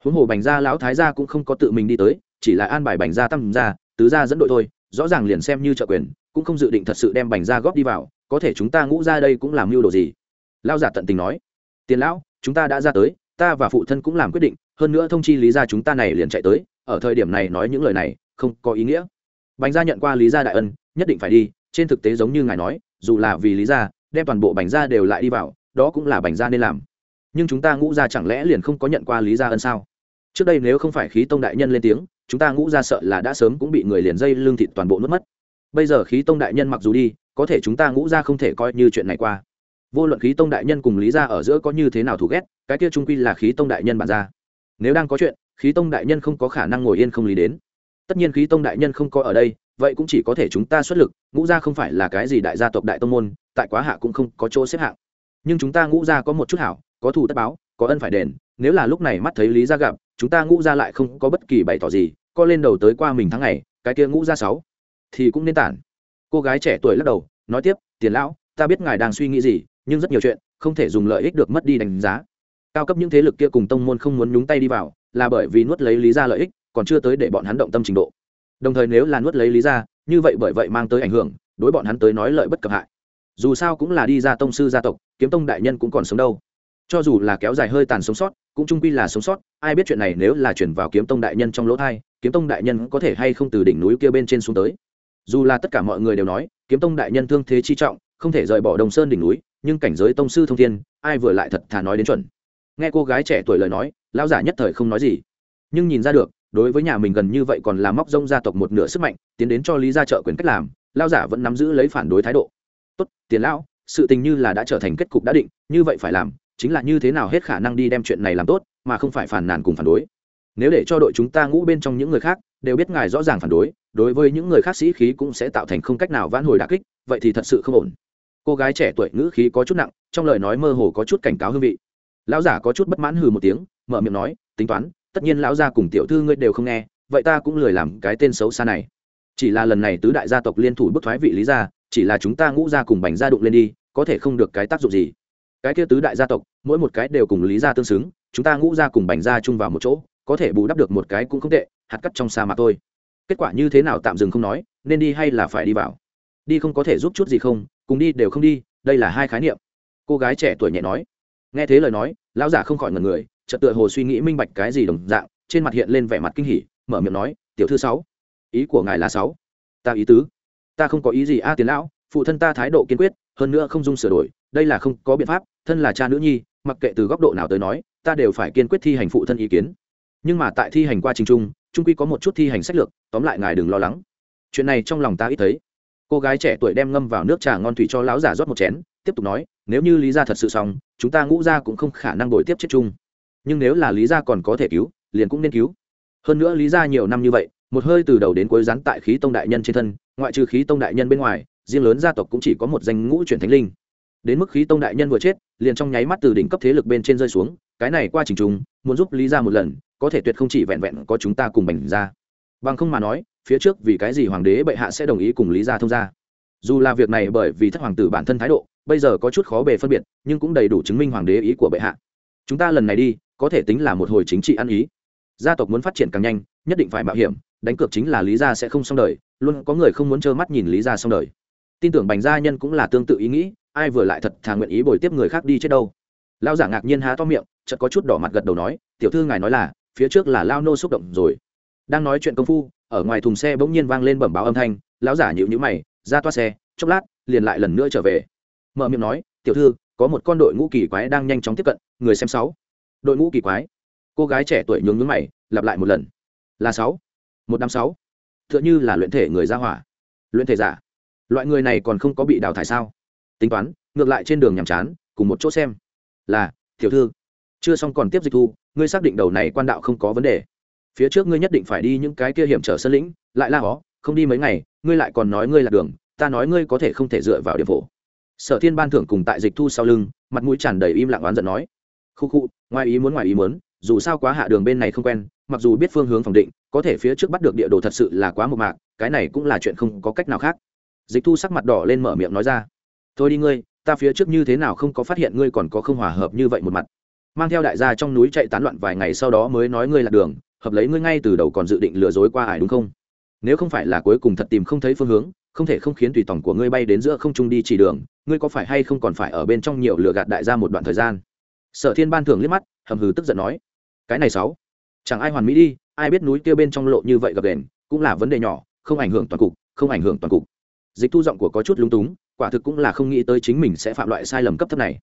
Huống hồ bành gia lão thái gia cũng không có tự mình đi tới, chỉ là an bài bành gia tăng gia, tứ gia dẫn đội thôi, rõ ràng liền xem như trợ quyền, cũng không dự định thật sự đem bành gia góp đi vào, có thể chúng ta ngũ ra đây cũng làm mưu đồ gì? Lao giả tận tình nói. Tiền lão, chúng ta đã ra tới, ta và phụ thân cũng làm quyết định, hơn nữa thông chi lý gia chúng ta này liền chạy tới, ở thời điểm này nói những lời này, không có ý nghĩa. Bành gia nhận qua lý gia đại ân, nhất định phải đi, trên thực tế giống như ngài nói, dù là vì lý gia, đem toàn bộ bành gia đều lại đi vào, đó cũng là bành gia nên làm nhưng chúng ta ngũ gia chẳng lẽ liền không có nhận qua lý gia ân sao? Trước đây nếu không phải khí tông đại nhân lên tiếng, chúng ta ngũ gia sợ là đã sớm cũng bị người liền dây lương thịt toàn bộ nuốt mất. Bây giờ khí tông đại nhân mặc dù đi, có thể chúng ta ngũ gia không thể coi như chuyện này qua. Vô luận khí tông đại nhân cùng lý gia ở giữa có như thế nào thù ghét, cái kia trung quy là khí tông đại nhân bản ra nếu đang có chuyện, khí tông đại nhân không có khả năng ngồi yên không lý đến. Tất nhiên khí tông đại nhân không có ở đây, vậy cũng chỉ có thể chúng ta xuất lực, ngũ gia không phải là cái gì đại gia tộc đại tông môn, tại quá hạ cũng không có chỗ xếp hạng. Nhưng chúng ta ngũ gia có một chút hảo có thù tất báo, có ân phải đền, nếu là lúc này mắt thấy lý gia gặp, chúng ta ngũ gia lại không có bất kỳ bày tỏ gì, co lên đầu tới qua mình tháng ngày, cái kia ngũ gia sáu thì cũng nên tản. Cô gái trẻ tuổi lắc đầu, nói tiếp, tiền lão, ta biết ngài đang suy nghĩ gì, nhưng rất nhiều chuyện, không thể dùng lợi ích được mất đi đánh giá. Cao cấp những thế lực kia cùng tông môn không muốn nhúng tay đi vào, là bởi vì nuốt lấy lý ra lợi ích, còn chưa tới để bọn hắn động tâm trình độ. Đồng thời nếu là nuốt lấy lý ra như vậy bởi vậy mang tới ảnh hưởng, đối bọn hắn tới nói lợi bất cập hại. Dù sao cũng là đi ra tông sư gia tộc, kiếm tông đại nhân cũng còn sống đâu cho dù là kéo dài hơi tàn sống sót, cũng trung quy là sống sót, ai biết chuyện này nếu là chuyển vào kiếm tông đại nhân trong lỗ thai, kiếm tông đại nhân có thể hay không từ đỉnh núi kia bên trên xuống tới. Dù là tất cả mọi người đều nói, kiếm tông đại nhân thương thế chi trọng, không thể rời bỏ đồng sơn đỉnh núi, nhưng cảnh giới tông sư thông thiên, ai vừa lại thật thà nói đến chuẩn. Nghe cô gái trẻ tuổi lời nói, lão giả nhất thời không nói gì. Nhưng nhìn ra được, đối với nhà mình gần như vậy còn là móc rông gia tộc một nửa sức mạnh, tiến đến cho lý gia trợ quyền cách làm, lão giả vẫn nắm giữ lấy phản đối thái độ. Tốt, tiền lão, sự tình như là đã trở thành kết cục đã định, như vậy phải làm chính là như thế nào hết khả năng đi đem chuyện này làm tốt, mà không phải phản nàn cùng phản đối. Nếu để cho đội chúng ta ngũ bên trong những người khác, đều biết ngài rõ ràng phản đối đối với những người khác sĩ khí cũng sẽ tạo thành không cách nào vãn hồi đà kích, vậy thì thật sự không ổn. Cô gái trẻ tuổi ngữ khí có chút nặng, trong lời nói mơ hồ có chút cảnh cáo hương vị. Lão giả có chút bất mãn hừ một tiếng, mở miệng nói, tính toán, tất nhiên lão gia cùng tiểu thư ngươi đều không nghe, vậy ta cũng lười làm cái tên xấu xa này. Chỉ là lần này tứ đại gia tộc liên thủ bức thoái vị lý gia, chỉ là chúng ta ngũ gia cùng bành gia đụng lên đi, có thể không được cái tác dụng gì cái kia tứ đại gia tộc mỗi một cái đều cùng lý gia tương xứng chúng ta ngũ gia cùng bành gia chung vào một chỗ có thể bù đắp được một cái cũng không tệ hạt cắt trong sa mạc thôi. Kết quả như thế nào tạm dừng không nói nên đi hay là phải đi vào? Đi không có thể giúp chút gì không cùng đi đều không đi đây là hai khái niệm. Cô gái trẻ tuổi nhẹ nói. Nghe thế lời nói lão giả không khỏi ngần người chợt tựa hồ suy nghĩ minh bạch cái gì đồng dạng trên mặt hiện lên vẻ mặt kinh hỉ mở miệng nói tiểu thư sáu ý của ngài là sáu. Ta ý tứ. Ta không có ý gì a à, tiền lão phụ thân ta thái độ kiên quyết hơn nữa không dung sửa đổi đây là không có biện pháp, thân là cha nữ nhi, mặc kệ từ góc độ nào tới nói, ta đều phải kiên quyết thi hành phụ thân ý kiến. Nhưng mà tại thi hành qua trình trung trung quy có một chút thi hành sách lược, tóm lại ngài đừng lo lắng. Chuyện này trong lòng ta ít thấy. Cô gái trẻ tuổi đem ngâm vào nước trà ngon thủy cho lão giả rót một chén, tiếp tục nói, nếu như lý gia thật sự xong, chúng ta ngũ gia cũng không khả năng đổi tiếp chết chung. Nhưng nếu là lý gia còn có thể cứu, liền cũng nên cứu. Hơn nữa lý gia nhiều năm như vậy, một hơi từ đầu đến cuối rắn tại khí tông đại nhân trên thân, ngoại trừ khí tông đại nhân bên ngoài, riêng lớn gia tộc cũng chỉ có một danh ngũ chuyển thánh linh đến mức khí tông đại nhân vừa chết, liền trong nháy mắt từ đỉnh cấp thế lực bên trên rơi xuống, cái này qua trình chúng muốn giúp lý ra một lần, có thể tuyệt không chỉ vẹn vẹn có chúng ta cùng bành ra. Bằng không mà nói, phía trước vì cái gì hoàng đế bệ hạ sẽ đồng ý cùng lý gia thông gia? Dù là việc này bởi vì thất hoàng tử bản thân thái độ, bây giờ có chút khó bề phân biệt, nhưng cũng đầy đủ chứng minh hoàng đế ý của bệ hạ. Chúng ta lần này đi, có thể tính là một hồi chính trị ăn ý. Gia tộc muốn phát triển càng nhanh, nhất định phải mạo hiểm, đánh cược chính là lý gia sẽ không xong đời, luôn có người không muốn trơ mắt nhìn lý gia xong đời tin tưởng bành gia nhân cũng là tương tự ý nghĩ, ai vừa lại thật thà nguyện ý bồi tiếp người khác đi chết đâu. Lao giả ngạc nhiên há to miệng, chợt có chút đỏ mặt gật đầu nói, tiểu thư ngài nói là, phía trước là lao nô xúc động rồi. Đang nói chuyện công phu, ở ngoài thùng xe bỗng nhiên vang lên bẩm báo âm thanh, lão giả nhịu nhữ mày, ra toa xe, chốc lát, liền lại lần nữa trở về. Mở miệng nói, tiểu thư, có một con đội ngũ kỳ quái đang nhanh chóng tiếp cận, người xem sáu. Đội ngũ kỳ quái. Cô gái trẻ tuổi nhướng nhướng mày, lặp lại một lần. Là sáu. Một năm sáu. Tựa như là luyện thể người ra hỏa. Luyện thể giả? Loại người này còn không có bị đào thải sao? Tính toán, ngược lại trên đường nhàm chán, cùng một chỗ xem. Là, tiểu thư. Chưa xong còn tiếp dịch thu, ngươi xác định đầu này quan đạo không có vấn đề. Phía trước ngươi nhất định phải đi những cái kia hiểm trở sân lĩnh, lại la hó, không đi mấy ngày, ngươi lại còn nói ngươi là đường, ta nói ngươi có thể không thể dựa vào điểm phổ sở thiên ban thưởng cùng tại dịch thu sau lưng, mặt mũi tràn đầy im lặng oán giận nói. Khu khu, ngoài ý muốn ngoài ý muốn, dù sao quá hạ đường bên này không quen, mặc dù biết phương hướng phòng định, có thể phía trước bắt được địa đồ thật sự là quá một mạc, cái này cũng là chuyện không có cách nào khác dịch thu sắc mặt đỏ lên mở miệng nói ra. Thôi đi ngươi, ta phía trước như thế nào không có phát hiện ngươi còn có không hòa hợp như vậy một mặt. Mang theo đại gia trong núi chạy tán loạn vài ngày sau đó mới nói ngươi lạc đường, hợp lấy ngươi ngay từ đầu còn dự định lừa dối qua ải đúng không? Nếu không phải là cuối cùng thật tìm không thấy phương hướng, không thể không khiến tùy tổng của ngươi bay đến giữa không trung đi chỉ đường, ngươi có phải hay không còn phải ở bên trong nhiều lừa gạt đại gia một đoạn thời gian? Sở thiên ban thường liếc mắt, hầm hừ tức giận nói, cái này sáu, chẳng ai hoàn mỹ đi, ai biết núi kia bên trong lộ như vậy gặp đèn cũng là vấn đề nhỏ, không ảnh hưởng toàn cục, không ảnh hưởng toàn cục dịch thu giọng của có chút lúng túng, quả thực cũng là không nghĩ tới chính mình sẽ phạm loại sai lầm cấp thấp này.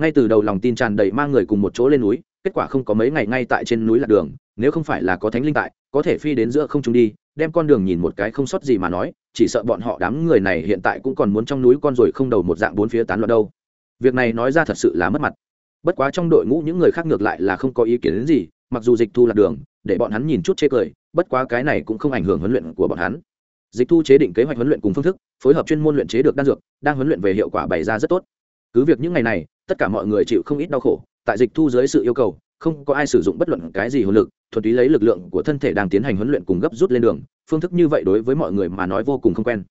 Ngay từ đầu lòng tin tràn đầy mang người cùng một chỗ lên núi, kết quả không có mấy ngày ngay tại trên núi lạc đường, nếu không phải là có thánh linh tại, có thể phi đến giữa không trung đi, đem con đường nhìn một cái không sót gì mà nói, chỉ sợ bọn họ đám người này hiện tại cũng còn muốn trong núi con rồi không đầu một dạng bốn phía tán loạn đâu. Việc này nói ra thật sự là mất mặt. Bất quá trong đội ngũ những người khác ngược lại là không có ý kiến đến gì, mặc dù dịch thu lạc đường, để bọn hắn nhìn chút chê cười, bất quá cái này cũng không ảnh hưởng huấn luyện của bọn hắn dịch thu chế định kế hoạch huấn luyện cùng phương thức, phối hợp chuyên môn luyện chế được đan dược, đang huấn luyện về hiệu quả bày ra rất tốt. Cứ việc những ngày này, tất cả mọi người chịu không ít đau khổ, tại dịch thu dưới sự yêu cầu, không có ai sử dụng bất luận cái gì hồn lực, thuần túy lấy lực lượng của thân thể đang tiến hành huấn luyện cùng gấp rút lên đường, phương thức như vậy đối với mọi người mà nói vô cùng không quen.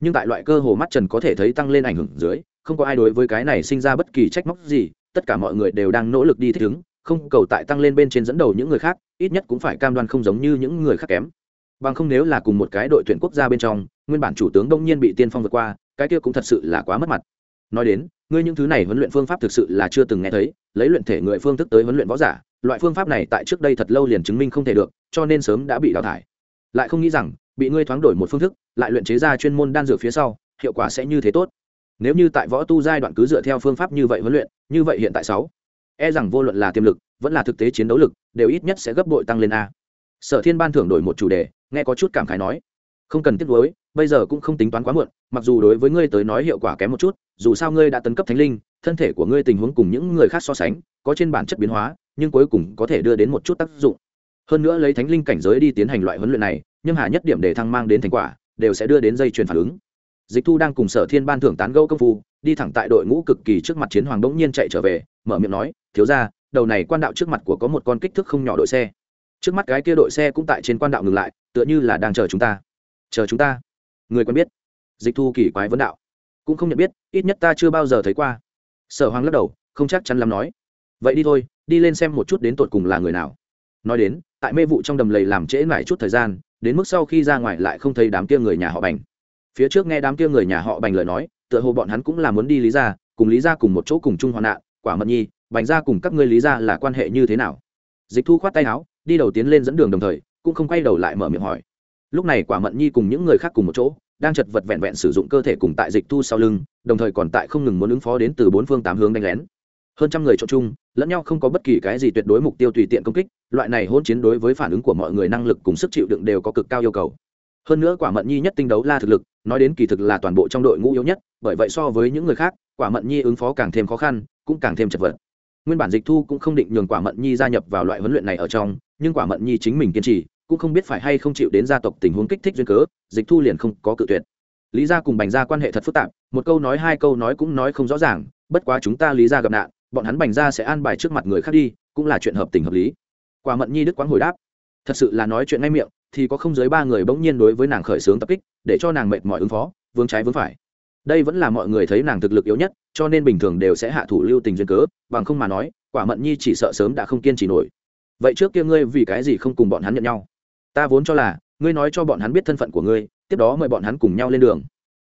Nhưng tại loại cơ hồ mắt trần có thể thấy tăng lên ảnh hưởng dưới, không có ai đối với cái này sinh ra bất kỳ trách móc gì, tất cả mọi người đều đang nỗ lực đi thích ứng, không cầu tại tăng lên bên trên dẫn đầu những người khác, ít nhất cũng phải cam đoan không giống như những người khác kém bằng không nếu là cùng một cái đội tuyển quốc gia bên trong, nguyên bản chủ tướng đông nhiên bị tiên phong vượt qua, cái kia cũng thật sự là quá mất mặt. Nói đến, ngươi những thứ này huấn luyện phương pháp thực sự là chưa từng nghe thấy, lấy luyện thể người phương thức tới huấn luyện võ giả, loại phương pháp này tại trước đây thật lâu liền chứng minh không thể được, cho nên sớm đã bị đào thải. Lại không nghĩ rằng, bị ngươi thoáng đổi một phương thức, lại luyện chế ra chuyên môn đan dược phía sau, hiệu quả sẽ như thế tốt. Nếu như tại võ tu giai đoạn cứ dựa theo phương pháp như vậy huấn luyện, như vậy hiện tại sáu e rằng vô luận là tiềm lực, vẫn là thực tế chiến đấu lực, đều ít nhất sẽ gấp bội tăng lên a. Sở thiên ban thưởng đổi một chủ đề nghe có chút cảm khái nói, không cần tiếc nuối, bây giờ cũng không tính toán quá muộn, mặc dù đối với ngươi tới nói hiệu quả kém một chút, dù sao ngươi đã tấn cấp thánh linh, thân thể của ngươi tình huống cùng những người khác so sánh, có trên bản chất biến hóa, nhưng cuối cùng có thể đưa đến một chút tác dụng. Hơn nữa lấy thánh linh cảnh giới đi tiến hành loại huấn luyện này, nhưng hà nhất điểm để thăng mang đến thành quả, đều sẽ đưa đến dây chuyền phản ứng. Dịch thu đang cùng sở thiên ban thưởng tán gẫu công phu, đi thẳng tại đội ngũ cực kỳ trước mặt chiến hoàng bỗng nhiên chạy trở về, mở miệng nói, thiếu ra đầu này quan đạo trước mặt của có một con kích thước không nhỏ đội xe trước mắt cái kia đội xe cũng tại trên quan đạo ngừng lại, tựa như là đang chờ chúng ta. Chờ chúng ta. Người quen biết. Dịch thu kỳ quái vấn đạo. Cũng không nhận biết, ít nhất ta chưa bao giờ thấy qua. Sở hoàng lắc đầu, không chắc chắn lắm nói. Vậy đi thôi, đi lên xem một chút đến tột cùng là người nào. Nói đến, tại mê vụ trong đầm lầy làm trễ mãi chút thời gian, đến mức sau khi ra ngoài lại không thấy đám kia người nhà họ bành. Phía trước nghe đám kia người nhà họ bành lời nói, tựa hồ bọn hắn cũng là muốn đi lý ra cùng lý ra cùng một chỗ cùng chung hoạn nạn. Quả mật nhi, bành gia cùng các ngươi lý gia là quan hệ như thế nào? Dịch thu khoát tay áo đi đầu tiến lên dẫn đường đồng thời, cũng không quay đầu lại mở miệng hỏi. Lúc này quả mận nhi cùng những người khác cùng một chỗ, đang chật vật vẹn vẹn sử dụng cơ thể cùng tại dịch thu sau lưng, đồng thời còn tại không ngừng muốn ứng phó đến từ bốn phương tám hướng đánh lén. Hơn trăm người trộn chung, lẫn nhau không có bất kỳ cái gì tuyệt đối mục tiêu tùy tiện công kích, loại này hôn chiến đối với phản ứng của mọi người năng lực cùng sức chịu đựng đều có cực cao yêu cầu. Hơn nữa quả mận nhi nhất tinh đấu la thực lực, nói đến kỳ thực là toàn bộ trong đội ngũ yếu nhất, bởi vậy so với những người khác, quả mận nhi ứng phó càng thêm khó khăn, cũng càng thêm chật vật. Nguyên bản dịch thu cũng không định nhường quả mận nhi gia nhập vào loại huấn luyện này ở trong nhưng quả mận nhi chính mình kiên trì, cũng không biết phải hay không chịu đến gia tộc tình huống kích thích duyên cớ, dịch thu liền không có cự tuyệt. Lý gia cùng bành gia quan hệ thật phức tạp, một câu nói hai câu nói cũng nói không rõ ràng, bất quá chúng ta lý gia gặp nạn, bọn hắn bành gia sẽ an bài trước mặt người khác đi, cũng là chuyện hợp tình hợp lý. Quả mận nhi đức quán hồi đáp, thật sự là nói chuyện ngay miệng, thì có không dưới ba người bỗng nhiên đối với nàng khởi xướng tập kích, để cho nàng mệt mỏi ứng phó, vướng trái vướng phải. Đây vẫn là mọi người thấy nàng thực lực yếu nhất, cho nên bình thường đều sẽ hạ thủ lưu tình duyên cớ, bằng không mà nói, quả mận nhi chỉ sợ sớm đã không kiên trì nổi vậy trước kia ngươi vì cái gì không cùng bọn hắn nhận nhau? Ta vốn cho là, ngươi nói cho bọn hắn biết thân phận của ngươi, tiếp đó mời bọn hắn cùng nhau lên đường.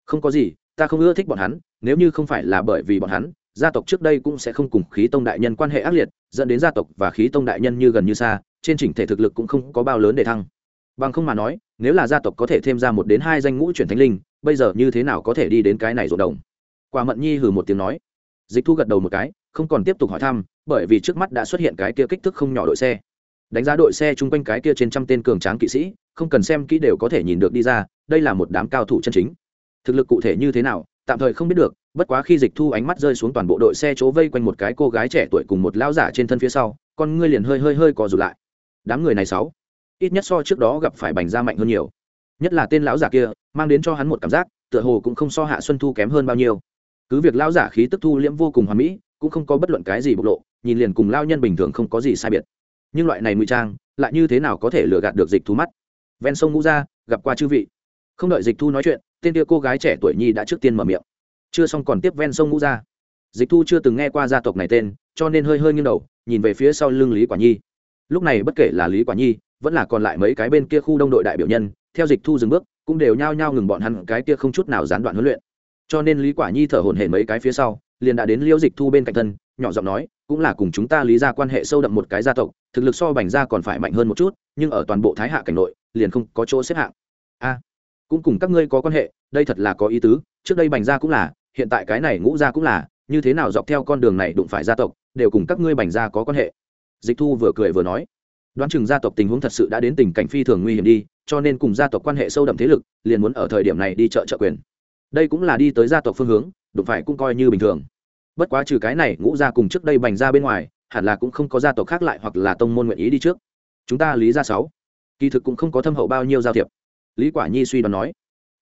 Không có gì, ta không ưa thích bọn hắn, nếu như không phải là bởi vì bọn hắn, gia tộc trước đây cũng sẽ không cùng khí tông đại nhân quan hệ ác liệt, dẫn đến gia tộc và khí tông đại nhân như gần như xa, trên chỉnh thể thực lực cũng không có bao lớn để thăng. Bằng không mà nói, nếu là gia tộc có thể thêm ra một đến hai danh ngũ chuyển thánh linh, bây giờ như thế nào có thể đi đến cái này rộn đồng? Quả mận nhi hừ một tiếng nói. Dịch thu gật đầu một cái không còn tiếp tục hỏi thăm, bởi vì trước mắt đã xuất hiện cái kia kích thước không nhỏ đội xe. Đánh giá đội xe chung quanh cái kia trên trăm tên cường tráng kỵ sĩ, không cần xem kỹ đều có thể nhìn được đi ra, đây là một đám cao thủ chân chính. Thực lực cụ thể như thế nào, tạm thời không biết được, bất quá khi dịch thu ánh mắt rơi xuống toàn bộ đội xe chỗ vây quanh một cái cô gái trẻ tuổi cùng một lão giả trên thân phía sau, con ngươi liền hơi hơi hơi cò rụt lại. Đám người này sáu, ít nhất so trước đó gặp phải bành ra mạnh hơn nhiều. Nhất là tên lão giả kia, mang đến cho hắn một cảm giác, tựa hồ cũng không so hạ xuân thu kém hơn bao nhiêu. Cứ việc lão giả khí tức thu liễm vô cùng hoàn mỹ cũng không có bất luận cái gì bộc lộ, nhìn liền cùng lao nhân bình thường không có gì sai biệt. Nhưng loại này ngụy trang, lại như thế nào có thể lừa gạt được dịch thu mắt? Ven sông ngũ ra gặp qua chư vị. Không đợi dịch thu nói chuyện, tên kia cô gái trẻ tuổi nhi đã trước tiên mở miệng. Chưa xong còn tiếp ven sông ngũ ra dịch thu chưa từng nghe qua gia tộc này tên, cho nên hơi hơi nghiêng đầu, nhìn về phía sau lưng lý quả nhi. Lúc này bất kể là lý quả nhi, vẫn là còn lại mấy cái bên kia khu đông đội đại biểu nhân, theo dịch thu dừng bước, cũng đều nhao nhao ngừng bọn hắn cái kia không chút nào gián đoạn huấn luyện. Cho nên lý quả nhi thở hổn hển mấy cái phía sau liền đã đến liễu dịch thu bên cạnh thân, nhỏ giọng nói, cũng là cùng chúng ta lý ra quan hệ sâu đậm một cái gia tộc, thực lực so bành gia còn phải mạnh hơn một chút, nhưng ở toàn bộ thái hạ cảnh nội, liền không có chỗ xếp hạng. A, cũng cùng các ngươi có quan hệ, đây thật là có ý tứ, trước đây bành gia cũng là, hiện tại cái này ngũ gia cũng là, như thế nào dọc theo con đường này đụng phải gia tộc, đều cùng các ngươi bành gia có quan hệ. Dịch thu vừa cười vừa nói, đoán chừng gia tộc tình huống thật sự đã đến tình cảnh phi thường nguy hiểm đi, cho nên cùng gia tộc quan hệ sâu đậm thế lực, liền muốn ở thời điểm này đi chợ trợ quyền. Đây cũng là đi tới gia tộc phương hướng, đụng phải cũng coi như bình thường bất quá trừ cái này ngũ gia cùng trước đây bành ra bên ngoài, hẳn là cũng không có gia tộc khác lại hoặc là tông môn nguyện ý đi trước. Chúng ta lý gia sáu, kỳ thực cũng không có thâm hậu bao nhiêu giao thiệp. Lý quả nhi suy đoán nói,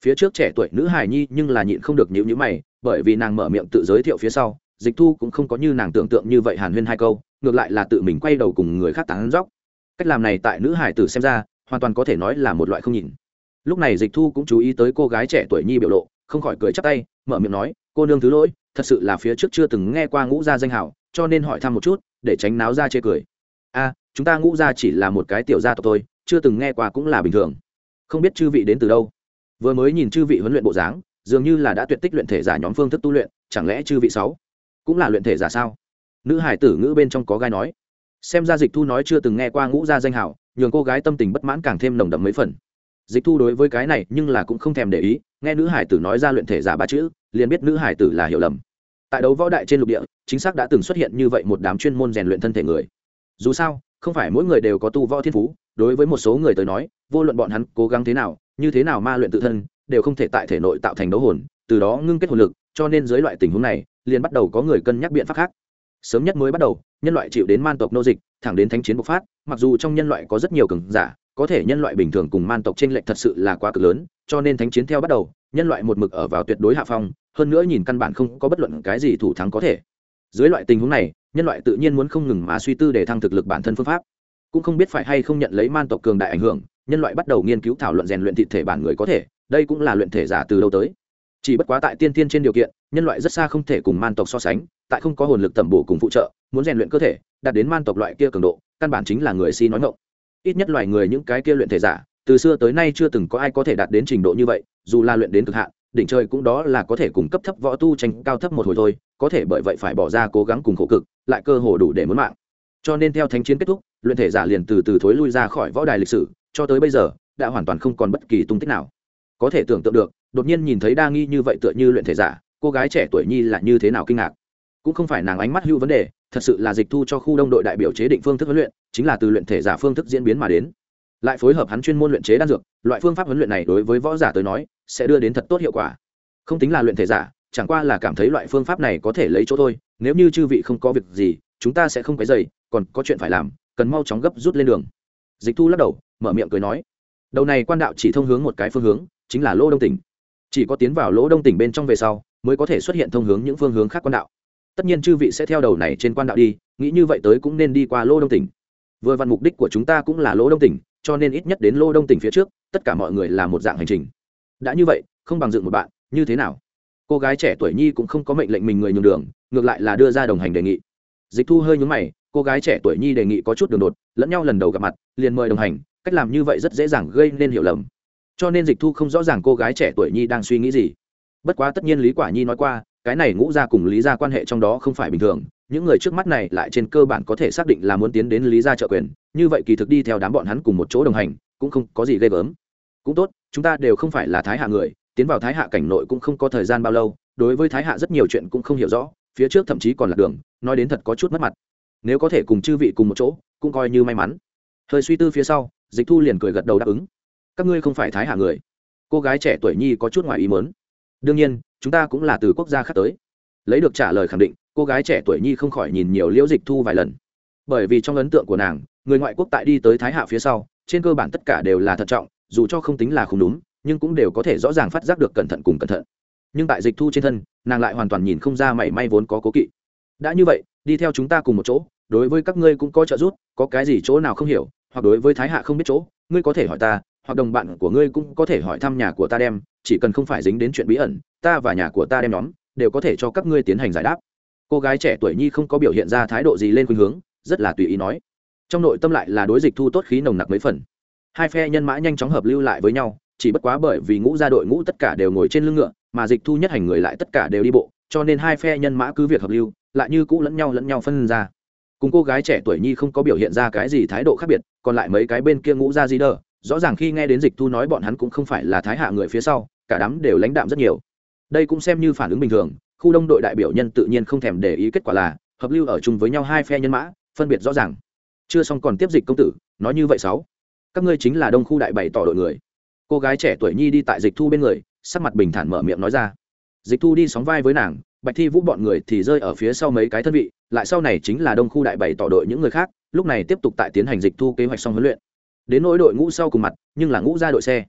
phía trước trẻ tuổi nữ hải nhi nhưng là nhịn không được nhíu nhíu mày, bởi vì nàng mở miệng tự giới thiệu phía sau, dịch thu cũng không có như nàng tưởng tượng như vậy hàn huyên hai câu, ngược lại là tự mình quay đầu cùng người khác tán dóc. Cách làm này tại nữ hải tử xem ra, hoàn toàn có thể nói là một loại không nhìn lúc này dịch thu cũng chú ý tới cô gái trẻ tuổi nhi biểu lộ, không khỏi cười chắp tay, mở miệng nói, cô nương thứ lỗi thật sự là phía trước chưa từng nghe qua ngũ gia danh hảo, cho nên hỏi thăm một chút, để tránh náo ra chê cười. A, chúng ta ngũ gia chỉ là một cái tiểu gia tộc thôi, chưa từng nghe qua cũng là bình thường. Không biết chư vị đến từ đâu? Vừa mới nhìn chư vị huấn luyện bộ dáng, dường như là đã tuyệt tích luyện thể giả nhóm phương thức tu luyện, chẳng lẽ chư vị sáu cũng là luyện thể giả sao? Nữ hải tử ngữ bên trong có gai nói. Xem ra dịch thu nói chưa từng nghe qua ngũ gia danh hảo, nhường cô gái tâm tình bất mãn càng thêm nồng đậm mấy phần. Dịch thu đối với cái này nhưng là cũng không thèm để ý, nghe nữ hải tử nói ra luyện thể giả ba chữ, liền biết nữ hải tử là hiểu lầm tại đấu võ đại trên lục địa, chính xác đã từng xuất hiện như vậy một đám chuyên môn rèn luyện thân thể người. Dù sao, không phải mỗi người đều có tu võ thiên phú, đối với một số người tới nói, vô luận bọn hắn cố gắng thế nào, như thế nào ma luyện tự thân, đều không thể tại thể nội tạo thành đấu hồn, từ đó ngưng kết hồn lực, cho nên dưới loại tình huống này, liền bắt đầu có người cân nhắc biện pháp khác. Sớm nhất mới bắt đầu, nhân loại chịu đến man tộc nô dịch, thẳng đến thánh chiến bộc phát, mặc dù trong nhân loại có rất nhiều cường giả, có thể nhân loại bình thường cùng man tộc trên lệch thật sự là quá cực lớn, cho nên thánh chiến theo bắt đầu nhân loại một mực ở vào tuyệt đối hạ phong, hơn nữa nhìn căn bản không có bất luận cái gì thủ thắng có thể. Dưới loại tình huống này, nhân loại tự nhiên muốn không ngừng mà suy tư để thăng thực lực bản thân phương pháp. Cũng không biết phải hay không nhận lấy man tộc cường đại ảnh hưởng, nhân loại bắt đầu nghiên cứu thảo luận rèn luyện thị thể bản người có thể, đây cũng là luyện thể giả từ lâu tới. Chỉ bất quá tại tiên tiên trên điều kiện, nhân loại rất xa không thể cùng man tộc so sánh, tại không có hồn lực tẩm bổ cùng phụ trợ, muốn rèn luyện cơ thể, đạt đến man tộc loại kia cường độ, căn bản chính là người si nói ngộng ít nhất loài người những cái kia luyện thể giả từ xưa tới nay chưa từng có ai có thể đạt đến trình độ như vậy, dù là luyện đến cực hạn, đỉnh trời cũng đó là có thể cùng cấp thấp võ tu tranh cao thấp một hồi thôi, có thể bởi vậy phải bỏ ra cố gắng cùng khổ cực, lại cơ hồ đủ để muốn mạng. Cho nên theo thánh chiến kết thúc, luyện thể giả liền từ từ thối lui ra khỏi võ đài lịch sử, cho tới bây giờ, đã hoàn toàn không còn bất kỳ tung tích nào. Có thể tưởng tượng được, đột nhiên nhìn thấy đa nghi như vậy tựa như luyện thể giả, cô gái trẻ tuổi nhi là như thế nào kinh ngạc. Cũng không phải nàng ánh mắt hưu vấn đề, thật sự là dịch thu cho khu đông đội đại biểu chế định phương thức huấn luyện, chính là từ luyện thể giả phương thức diễn biến mà đến lại phối hợp hắn chuyên môn luyện chế đan dược, loại phương pháp huấn luyện này đối với võ giả tới nói, sẽ đưa đến thật tốt hiệu quả. Không tính là luyện thể giả, chẳng qua là cảm thấy loại phương pháp này có thể lấy chỗ thôi, nếu như chư vị không có việc gì, chúng ta sẽ không cái dày còn có chuyện phải làm, cần mau chóng gấp rút lên đường. Dịch thu lắc đầu, mở miệng cười nói. Đầu này quan đạo chỉ thông hướng một cái phương hướng, chính là lỗ đông tỉnh. Chỉ có tiến vào lỗ đông tỉnh bên trong về sau, mới có thể xuất hiện thông hướng những phương hướng khác quan đạo. Tất nhiên chư vị sẽ theo đầu này trên quan đạo đi, nghĩ như vậy tới cũng nên đi qua lỗ đông tỉnh. Vừa vặn mục đích của chúng ta cũng là lỗ đông tỉnh cho nên ít nhất đến lô đông tỉnh phía trước, tất cả mọi người là một dạng hành trình. Đã như vậy, không bằng dựng một bạn, như thế nào? Cô gái trẻ tuổi nhi cũng không có mệnh lệnh mình người nhường đường, ngược lại là đưa ra đồng hành đề nghị. Dịch thu hơi nhúng mày, cô gái trẻ tuổi nhi đề nghị có chút đường đột, lẫn nhau lần đầu gặp mặt, liền mời đồng hành, cách làm như vậy rất dễ dàng gây nên hiểu lầm. Cho nên dịch thu không rõ ràng cô gái trẻ tuổi nhi đang suy nghĩ gì. Bất quá tất nhiên lý quả nhi nói qua, cái này ngũ ra cùng lý ra quan hệ trong đó không phải bình thường những người trước mắt này lại trên cơ bản có thể xác định là muốn tiến đến lý gia trợ quyền. Như vậy kỳ thực đi theo đám bọn hắn cùng một chỗ đồng hành, cũng không có gì ghê gớm. Cũng tốt, chúng ta đều không phải là thái hạ người, tiến vào thái hạ cảnh nội cũng không có thời gian bao lâu. Đối với thái hạ rất nhiều chuyện cũng không hiểu rõ, phía trước thậm chí còn là đường, nói đến thật có chút mất mặt. Nếu có thể cùng chư vị cùng một chỗ, cũng coi như may mắn. Thời suy tư phía sau, dịch thu liền cười gật đầu đáp ứng. Các ngươi không phải thái hạ người. Cô gái trẻ tuổi nhi có chút ngoài ý mớn đương nhiên, chúng ta cũng là từ quốc gia khác tới lấy được trả lời khẳng định, cô gái trẻ tuổi nhi không khỏi nhìn nhiều liễu dịch thu vài lần. Bởi vì trong ấn tượng của nàng, người ngoại quốc tại đi tới thái hạ phía sau, trên cơ bản tất cả đều là thận trọng, dù cho không tính là không đúng, nhưng cũng đều có thể rõ ràng phát giác được cẩn thận cùng cẩn thận. Nhưng tại dịch thu trên thân, nàng lại hoàn toàn nhìn không ra mảy may vốn có cố kỵ. Đã như vậy, đi theo chúng ta cùng một chỗ, đối với các ngươi cũng có trợ giúp, có cái gì chỗ nào không hiểu, hoặc đối với thái hạ không biết chỗ, ngươi có thể hỏi ta, hoặc đồng bạn của ngươi cũng có thể hỏi thăm nhà của ta đem, chỉ cần không phải dính đến chuyện bí ẩn, ta và nhà của ta đem nhóm đều có thể cho các ngươi tiến hành giải đáp. Cô gái trẻ tuổi nhi không có biểu hiện ra thái độ gì lên khuynh hướng, rất là tùy ý nói. Trong nội tâm lại là đối dịch thu tốt khí nồng nặc mấy phần. Hai phe nhân mã nhanh chóng hợp lưu lại với nhau, chỉ bất quá bởi vì ngũ gia đội ngũ tất cả đều ngồi trên lưng ngựa, mà dịch thu nhất hành người lại tất cả đều đi bộ, cho nên hai phe nhân mã cứ việc hợp lưu, lại như cũ lẫn nhau lẫn nhau phân ra. Cùng cô gái trẻ tuổi nhi không có biểu hiện ra cái gì thái độ khác biệt, còn lại mấy cái bên kia ngũ gia di đờ, rõ ràng khi nghe đến dịch thu nói bọn hắn cũng không phải là thái hạ người phía sau, cả đám đều lãnh đạm rất nhiều đây cũng xem như phản ứng bình thường, khu đông đội đại biểu nhân tự nhiên không thèm để ý kết quả là, hợp lưu ở chung với nhau hai phe nhân mã, phân biệt rõ ràng. Chưa xong còn tiếp dịch công tử, nói như vậy sáu. Các ngươi chính là đông khu đại bày tỏ đội người. Cô gái trẻ tuổi nhi đi tại dịch thu bên người, sắc mặt bình thản mở miệng nói ra. Dịch thu đi sóng vai với nàng, bạch thi vũ bọn người thì rơi ở phía sau mấy cái thân vị, lại sau này chính là đông khu đại bày tỏ đội những người khác, lúc này tiếp tục tại tiến hành dịch thu kế hoạch xong huấn luyện. Đến nỗi đội ngũ sau cùng mặt, nhưng là ngũ ra đội xe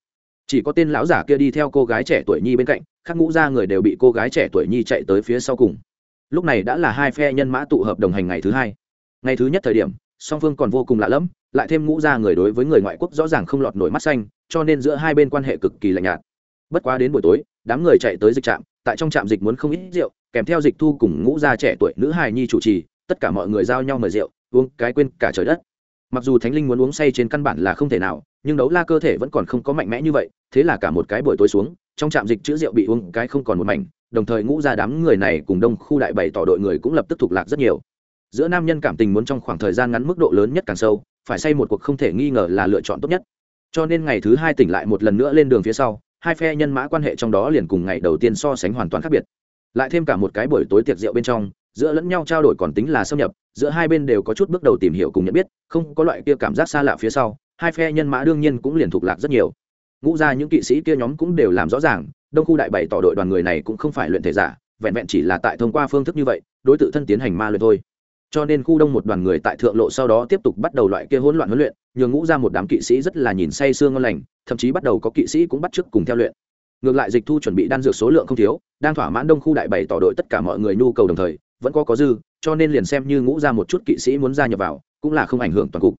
chỉ có tên lão giả kia đi theo cô gái trẻ tuổi nhi bên cạnh, khác ngũ ra người đều bị cô gái trẻ tuổi nhi chạy tới phía sau cùng. Lúc này đã là hai phe nhân mã tụ hợp đồng hành ngày thứ hai. Ngày thứ nhất thời điểm, song phương còn vô cùng lạ lẫm, lại thêm ngũ ra người đối với người ngoại quốc rõ ràng không lọt nổi mắt xanh, cho nên giữa hai bên quan hệ cực kỳ lạnh nhạt. Bất quá đến buổi tối, đám người chạy tới dịch trạm, tại trong trạm dịch muốn không ít rượu, kèm theo dịch thu cùng ngũ gia trẻ tuổi nữ hài nhi chủ trì, tất cả mọi người giao nhau mời rượu, uống cái quên cả trời đất. Mặc dù thánh linh muốn uống say trên căn bản là không thể nào nhưng đấu la cơ thể vẫn còn không có mạnh mẽ như vậy, thế là cả một cái buổi tối xuống, trong trạm dịch chữ rượu bị uống cái không còn một mảnh, đồng thời ngũ ra đám người này cùng đông khu đại bày tỏ đội người cũng lập tức thuộc lạc rất nhiều. Giữa nam nhân cảm tình muốn trong khoảng thời gian ngắn mức độ lớn nhất càng sâu, phải say một cuộc không thể nghi ngờ là lựa chọn tốt nhất. Cho nên ngày thứ hai tỉnh lại một lần nữa lên đường phía sau, hai phe nhân mã quan hệ trong đó liền cùng ngày đầu tiên so sánh hoàn toàn khác biệt. Lại thêm cả một cái buổi tối tiệc rượu bên trong, giữa lẫn nhau trao đổi còn tính là xâm nhập, giữa hai bên đều có chút bước đầu tìm hiểu cùng nhận biết, không có loại kia cảm giác xa lạ phía sau hai phe nhân mã đương nhiên cũng liền thuộc lạc rất nhiều. Ngũ ra những kỵ sĩ kia nhóm cũng đều làm rõ ràng, đông khu đại bảy tỏ đội đoàn người này cũng không phải luyện thể giả, vẹn vẹn chỉ là tại thông qua phương thức như vậy, đối tự thân tiến hành ma luyện thôi. Cho nên khu đông một đoàn người tại thượng lộ sau đó tiếp tục bắt đầu loại kia hỗn loạn huấn luyện, nhường ngũ ra một đám kỵ sĩ rất là nhìn say sương ngon lành, thậm chí bắt đầu có kỵ sĩ cũng bắt chước cùng theo luyện. Ngược lại dịch thu chuẩn bị đan dược số lượng không thiếu, đang thỏa mãn đông khu đại bảy tỏ đội tất cả mọi người nhu cầu đồng thời, vẫn có có dư, cho nên liền xem như ngũ ra một chút kỵ sĩ muốn gia nhập vào, cũng là không ảnh hưởng toàn cục.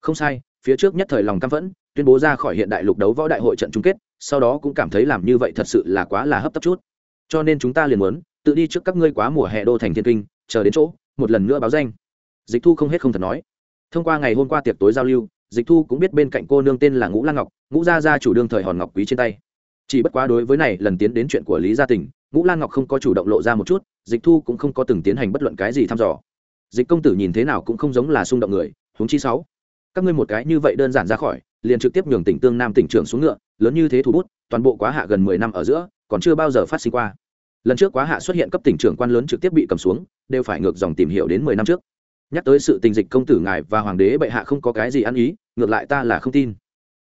Không sai phía trước nhất thời lòng căm phẫn, tuyên bố ra khỏi hiện đại lục đấu võ đại hội trận chung kết, sau đó cũng cảm thấy làm như vậy thật sự là quá là hấp tấp chút. Cho nên chúng ta liền muốn, tự đi trước các ngươi quá mùa hè đô thành thiên kinh, chờ đến chỗ, một lần nữa báo danh. Dịch thu không hết không thật nói. Thông qua ngày hôm qua tiệc tối giao lưu, dịch thu cũng biết bên cạnh cô nương tên là ngũ lan ngọc, ngũ gia gia chủ đương thời hòn ngọc quý trên tay. Chỉ bất quá đối với này, lần tiến đến chuyện của lý gia tình, ngũ lan ngọc không có chủ động lộ ra một chút, dịch thu cũng không có từng tiến hành bất luận cái gì thăm dò. Dịch công tử nhìn thế nào cũng không giống là xung động người, huống chi sáu các ngươi một cái như vậy đơn giản ra khỏi, liền trực tiếp nhường tỉnh tương nam tỉnh trưởng xuống ngựa, lớn như thế thủ bút, toàn bộ quá hạ gần mười năm ở giữa, còn chưa bao giờ phát sinh qua. Lần trước quá hạ xuất hiện cấp tỉnh trưởng quan lớn trực tiếp bị cầm xuống, đều phải ngược dòng tìm hiểu đến mười năm trước. Nhắc tới sự tình dịch công tử ngài và hoàng đế bệ hạ không có cái gì ăn ý, ngược lại ta là không tin.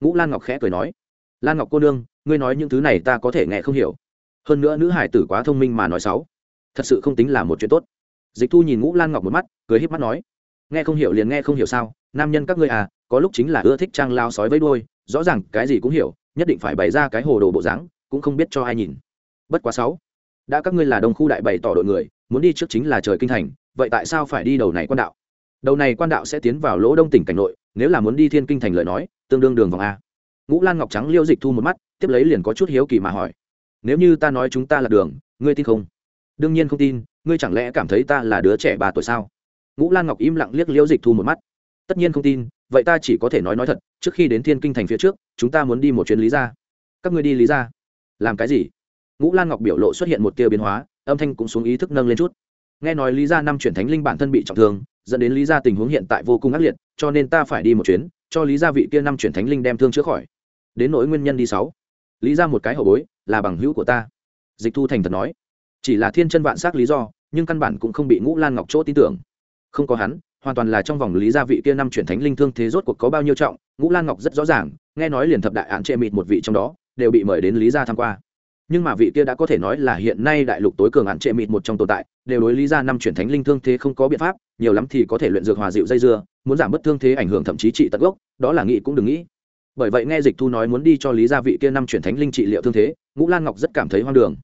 Ngũ lan ngọc khẽ cười nói, lan ngọc cô nương, ngươi nói những thứ này ta có thể nghe không hiểu. Hơn nữa nữ hải tử quá thông minh mà nói xấu. Thật sự không tính là một chuyện tốt. Dịch thu nhìn ngũ lan ngọc một mắt, cười híp mắt nói, nghe không hiểu liền nghe không hiểu sao? Nam nhân các ngươi à có lúc chính là ưa thích trang lao sói với đôi rõ ràng cái gì cũng hiểu, nhất định phải bày ra cái hồ đồ bộ dáng, cũng không biết cho ai nhìn. Bất quá sáu, đã các ngươi là đông khu đại bày tỏ đội người, muốn đi trước chính là trời kinh thành, vậy tại sao phải đi đầu này quan đạo? Đầu này quan đạo sẽ tiến vào lỗ đông tỉnh cảnh nội, nếu là muốn đi thiên kinh thành lời nói, tương đương đường vòng a. Ngũ lan ngọc trắng liêu dịch thu một mắt, tiếp lấy liền có chút hiếu kỳ mà hỏi. Nếu như ta nói chúng ta là đường, ngươi tin không? Đương nhiên không tin, ngươi chẳng lẽ cảm thấy ta là đứa trẻ ba tuổi sao? Ngũ lan ngọc im lặng liếc liêu dịch thu một mắt tất nhiên không tin, vậy ta chỉ có thể nói nói thật, trước khi đến thiên kinh thành phía trước, chúng ta muốn đi một chuyến lý ra các ngươi đi lý ra làm cái gì? Ngũ lan ngọc biểu lộ xuất hiện một tia biến hóa, âm thanh cũng xuống ý thức nâng lên chút. Nghe nói lý ra năm chuyển thánh linh bản thân bị trọng thương, dẫn đến lý ra tình huống hiện tại vô cùng ác liệt, cho nên ta phải đi một chuyến, cho lý gia vị kia năm chuyển thánh linh đem thương chữa khỏi. Đến nỗi nguyên nhân đi sáu. Lý ra một cái hậu bối, là bằng hữu của ta. Dịch thu thành thật nói. Chỉ là thiên chân vạn xác lý do, nhưng căn bản cũng không bị ngũ lan ngọc chỗ tin tưởng. Không có hắn hoàn toàn là trong vòng lý gia vị kia năm chuyển thánh linh thương thế rốt cuộc có bao nhiêu trọng, ngũ lan ngọc rất rõ ràng, nghe nói liền thập đại án trệ mịt một vị trong đó, đều bị mời đến lý gia tham qua. Nhưng mà vị kia đã có thể nói là hiện nay đại lục tối cường án trệ mịt một trong tồn tại, đều đối lý gia năm chuyển thánh linh thương thế không có biện pháp, nhiều lắm thì có thể luyện dược hòa dịu dây dưa, muốn giảm bớt thương thế ảnh hưởng thậm chí trị tận gốc, đó là nghĩ cũng đừng nghĩ. Bởi vậy nghe dịch thu nói muốn đi cho lý gia vị kia năm chuyển thánh linh trị liệu thương thế, ngũ lan ngọc rất cảm thấy hoang đường.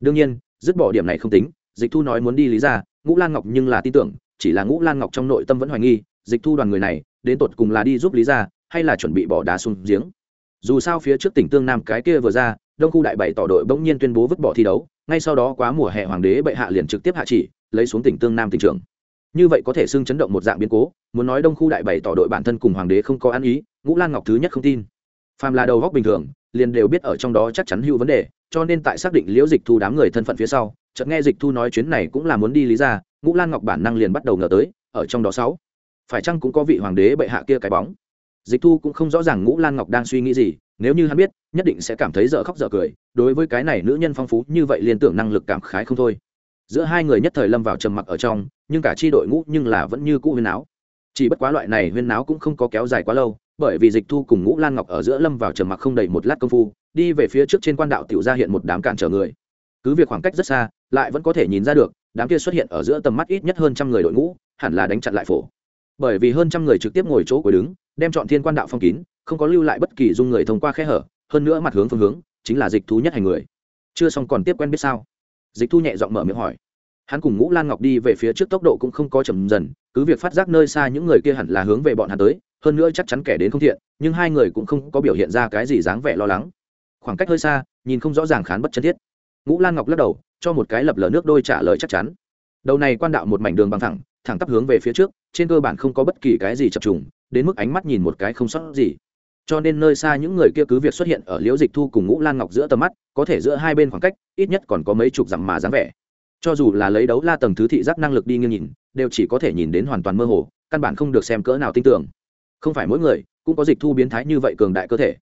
Đương nhiên, dứt bỏ điểm này không tính, dịch thu nói muốn đi lý gia, ngũ lan ngọc nhưng là tin tưởng chỉ là ngũ lan ngọc trong nội tâm vẫn hoài nghi, dịch thu đoàn người này, đến tột cùng là đi giúp lý gia, hay là chuẩn bị bỏ đá xuống giếng. Dù sao phía trước tỉnh tương nam cái kia vừa ra, đông khu đại bảy tỏ đội bỗng nhiên tuyên bố vứt bỏ thi đấu, ngay sau đó quá mùa hè hoàng đế bệ hạ liền trực tiếp hạ chỉ, lấy xuống tỉnh tương nam tỉnh trưởng. Như vậy có thể xưng chấn động một dạng biến cố, muốn nói đông khu đại bảy tỏ đội bản thân cùng hoàng đế không có ăn ý, ngũ lan ngọc thứ nhất không tin. Phàm là đầu góc bình thường, liền đều biết ở trong đó chắc chắn hữu vấn đề, cho nên tại xác định liễu dịch thu đám người thân phận phía sau, chợt nghe dịch thu nói chuyến này cũng là muốn đi lý ra ngũ lan ngọc bản năng liền bắt đầu ngờ tới, ở trong đó sáu. Phải chăng cũng có vị hoàng đế bệ hạ kia cái bóng? Dịch thu cũng không rõ ràng ngũ lan ngọc đang suy nghĩ gì, nếu như hắn biết, nhất định sẽ cảm thấy dở khóc dở cười, đối với cái này nữ nhân phong phú như vậy liên tưởng năng lực cảm khái không thôi. Giữa hai người nhất thời lâm vào trầm mặc ở trong, nhưng cả chi đội ngũ nhưng là vẫn như cũ huyên áo chỉ bất quá loại này huyên áo cũng không có kéo dài quá lâu, bởi vì dịch thu cùng ngũ lan ngọc ở giữa lâm vào trầm mặc không đầy một lát công phu, đi về phía trước trên quan đạo tiểu ra hiện một đám cản trở người. Cứ việc khoảng cách rất xa, lại vẫn có thể nhìn ra được đám kia xuất hiện ở giữa tầm mắt ít nhất hơn trăm người đội ngũ, hẳn là đánh chặn lại phổ. Bởi vì hơn trăm người trực tiếp ngồi chỗ của đứng, đem chọn thiên quan đạo phong kín, không có lưu lại bất kỳ dung người thông qua khe hở, hơn nữa mặt hướng phương hướng, chính là dịch thú nhất hành người. Chưa xong còn tiếp quen biết sao? Dịch thu nhẹ giọng mở miệng hỏi. Hắn cùng ngũ lan ngọc đi về phía trước tốc độ cũng không có chậm dần, cứ việc phát giác nơi xa những người kia hẳn là hướng về bọn hắn tới, hơn nữa chắc chắn kẻ đến không thiện, nhưng hai người cũng không có biểu hiện ra cái gì dáng vẻ lo lắng. Khoảng cách hơi xa, nhìn không rõ ràng khán bất chân thiết ngũ lan ngọc lắc đầu, cho một cái lập lờ nước đôi trả lời chắc chắn. Đầu này quan đạo một mảnh đường bằng thẳng thẳng tắp hướng về phía trước, trên cơ bản không có bất kỳ cái gì chập trùng, đến mức ánh mắt nhìn một cái không sót gì. Cho nên nơi xa những người kia cứ việc xuất hiện ở liễu dịch thu cùng ngũ lan ngọc giữa tầm mắt, có thể giữa hai bên khoảng cách, ít nhất còn có mấy chục dặm mà dáng vẻ. Cho dù là lấy đấu la tầng thứ thị giác năng lực đi nghiêng nhìn, đều chỉ có thể nhìn đến hoàn toàn mơ hồ, căn bản không được xem cỡ nào tin tưởng. Không phải mỗi người, cũng có dịch thu biến thái như vậy cường đại cơ thể.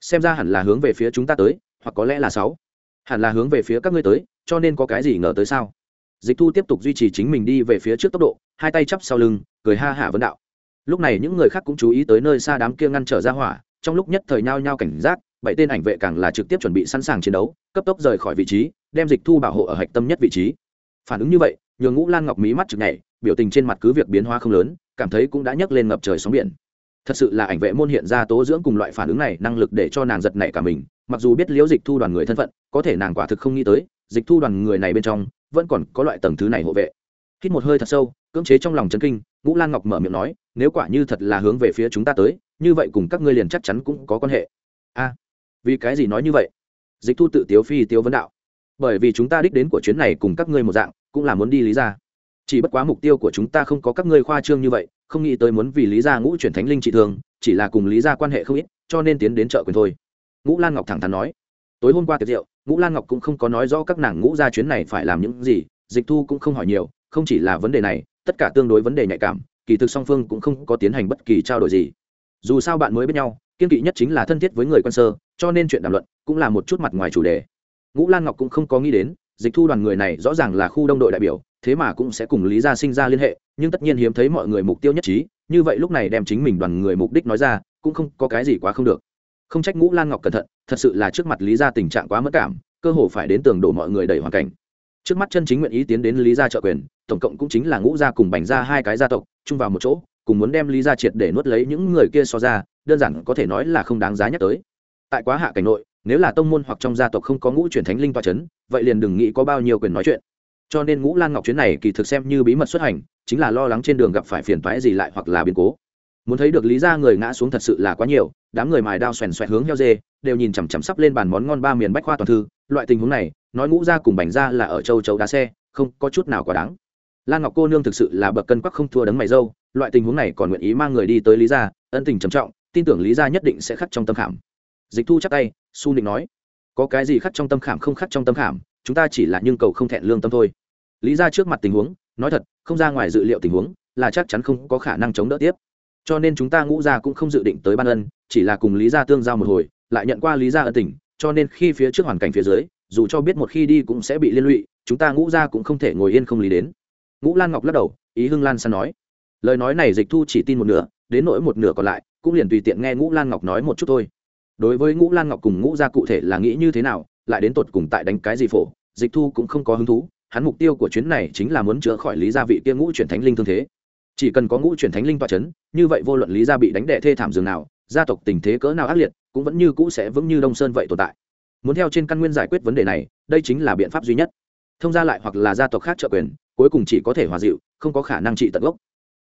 Xem ra hẳn là hướng về phía chúng ta tới, hoặc có lẽ là sáu hẳn là hướng về phía các ngươi tới, cho nên có cái gì ngờ tới sao? Dịch thu tiếp tục duy trì chính mình đi về phía trước tốc độ, hai tay chắp sau lưng, cười ha hả vấn đạo. Lúc này những người khác cũng chú ý tới nơi xa đám kia ngăn trở ra hỏa, trong lúc nhất thời nhao nhao cảnh giác, bảy tên ảnh vệ càng là trực tiếp chuẩn bị sẵn sàng chiến đấu, cấp tốc rời khỏi vị trí, đem dịch thu bảo hộ ở hạch tâm nhất vị trí. Phản ứng như vậy, nhường ngũ lan ngọc mí mắt chực nhảy, biểu tình trên mặt cứ việc biến hóa không lớn, cảm thấy cũng đã nhấc lên ngập trời sóng biển. Thật sự là ảnh vệ môn hiện ra tố dưỡng cùng loại phản ứng này năng lực để cho nàng giật nảy cả mình mặc dù biết liễu dịch thu đoàn người thân phận, có thể nàng quả thực không nghĩ tới, dịch thu đoàn người này bên trong, vẫn còn có loại tầng thứ này hộ vệ. Hít một hơi thật sâu, cưỡng chế trong lòng chân kinh, ngũ lan ngọc mở miệng nói, nếu quả như thật là hướng về phía chúng ta tới, như vậy cùng các ngươi liền chắc chắn cũng có quan hệ. A, vì cái gì nói như vậy? Dịch thu tự tiếu phi tiếu vấn đạo. Bởi vì chúng ta đích đến của chuyến này cùng các ngươi một dạng, cũng là muốn đi lý ra chỉ bất quá mục tiêu của chúng ta không có các ngươi khoa trương như vậy, không nghĩ tới muốn vì lý gia ngũ chuyển thánh linh trị thường chỉ là cùng lý gia quan hệ không ít, cho nên tiến đến chợ quyền thôi ngũ lan ngọc thẳng thắn nói, tối hôm qua tiệc rượu, ngũ lan ngọc cũng không có nói rõ các nàng ngũ ra chuyến này phải làm những gì, dịch thu cũng không hỏi nhiều, không chỉ là vấn đề này, tất cả tương đối vấn đề nhạy cảm, kỳ thực song phương cũng không có tiến hành bất kỳ trao đổi gì. Dù sao bạn mới biết nhau, kiên kỵ nhất chính là thân thiết với người quân sơ, cho nên chuyện đàm luận cũng là một chút mặt ngoài chủ đề. Ngũ lan ngọc cũng không có nghĩ đến, dịch thu đoàn người này rõ ràng là khu đông đội đại biểu, thế mà cũng sẽ cùng lý gia sinh ra liên hệ, nhưng tất nhiên hiếm thấy mọi người mục tiêu nhất trí, như vậy lúc này đem chính mình đoàn người mục đích nói ra, cũng không có cái gì quá không được không trách ngũ lan ngọc cẩn thận, thật sự là trước mặt lý gia tình trạng quá mất cảm, cơ hồ phải đến tường đổ mọi người đẩy hoàn cảnh. Trước mắt chân chính nguyện ý tiến đến lý gia trợ quyền, tổng cộng cũng chính là ngũ gia cùng bành ra hai cái gia tộc, chung vào một chỗ, cùng muốn đem lý gia triệt để nuốt lấy những người kia so ra, đơn giản có thể nói là không đáng giá nhắc tới. Tại quá hạ cảnh nội, nếu là tông môn hoặc trong gia tộc không có ngũ truyền thánh linh toa c h ấ n vậy liền đừng nghĩ có bao nhiêu quyền nói chuyện. Cho nên ngũ lan ngọc chuyến này kỳ thực xem như bí mật xuất hành, chính là lo lắng trên đường gặp phải phiền toái gì lại hoặc là biến cố. Muốn thấy được lý ra người ngã xuống thật sự là quá nhiều đám người mài đao xoèn xoẹt hướng heo dê, đều nhìn chằm chằm sắp lên bàn món ngon ba miền bách khoa toàn thư, loại tình huống này, nói ngũ ra cùng bành ra là ở châu chấu đá xe, không có chút nào quá đáng. Lan ngọc cô nương thực sự là bậc cân quắc không thua đấng mày dâu, loại tình huống này còn nguyện ý mang người đi tới lý gia, ân tình trầm trọng, tin tưởng lý gia nhất định sẽ khắc trong tâm khảm. Dịch thu chắc tay, su định nói, có cái gì khắc trong tâm khảm không khắc trong tâm khảm, chúng ta chỉ là nhưng cầu không thẹn lương tâm thôi. Lý ra trước mặt tình huống, nói thật, không ra ngoài dự liệu tình huống, là chắc chắn không có khả năng chống đỡ tiếp cho nên chúng ta ngũ gia cũng không dự định tới ban ân, chỉ là cùng lý gia tương giao một hồi, lại nhận qua lý gia ân tình, cho nên khi phía trước hoàn cảnh phía dưới, dù cho biết một khi đi cũng sẽ bị liên lụy, chúng ta ngũ gia cũng không thể ngồi yên không lý đến. Ngũ lan ngọc lắc đầu, ý hưng lan san nói. Lời nói này dịch thu chỉ tin một nửa, đến nỗi một nửa còn lại, cũng liền tùy tiện nghe ngũ lan ngọc nói một chút thôi. Đối với ngũ lan ngọc cùng ngũ gia cụ thể là nghĩ như thế nào, lại đến tột cùng tại đánh cái gì phổ, dịch thu cũng không có hứng thú, hắn mục tiêu của chuyến này chính là muốn chữa khỏi lý gia vị kia ngũ chuyển thánh linh thương thế chỉ cần có ngũ chuyển thánh linh toa c h ấ n như vậy vô luận lý gia bị đánh đẻ thê thảm dường nào, gia tộc tình thế cỡ nào ác liệt, cũng vẫn như cũ sẽ vững như đông sơn vậy tồn tại. Muốn theo trên căn nguyên giải quyết vấn đề này, đây chính là biện pháp duy nhất. Thông gia lại hoặc là gia tộc khác trợ quyền, cuối cùng chỉ có thể hòa dịu, không có khả năng trị tận gốc.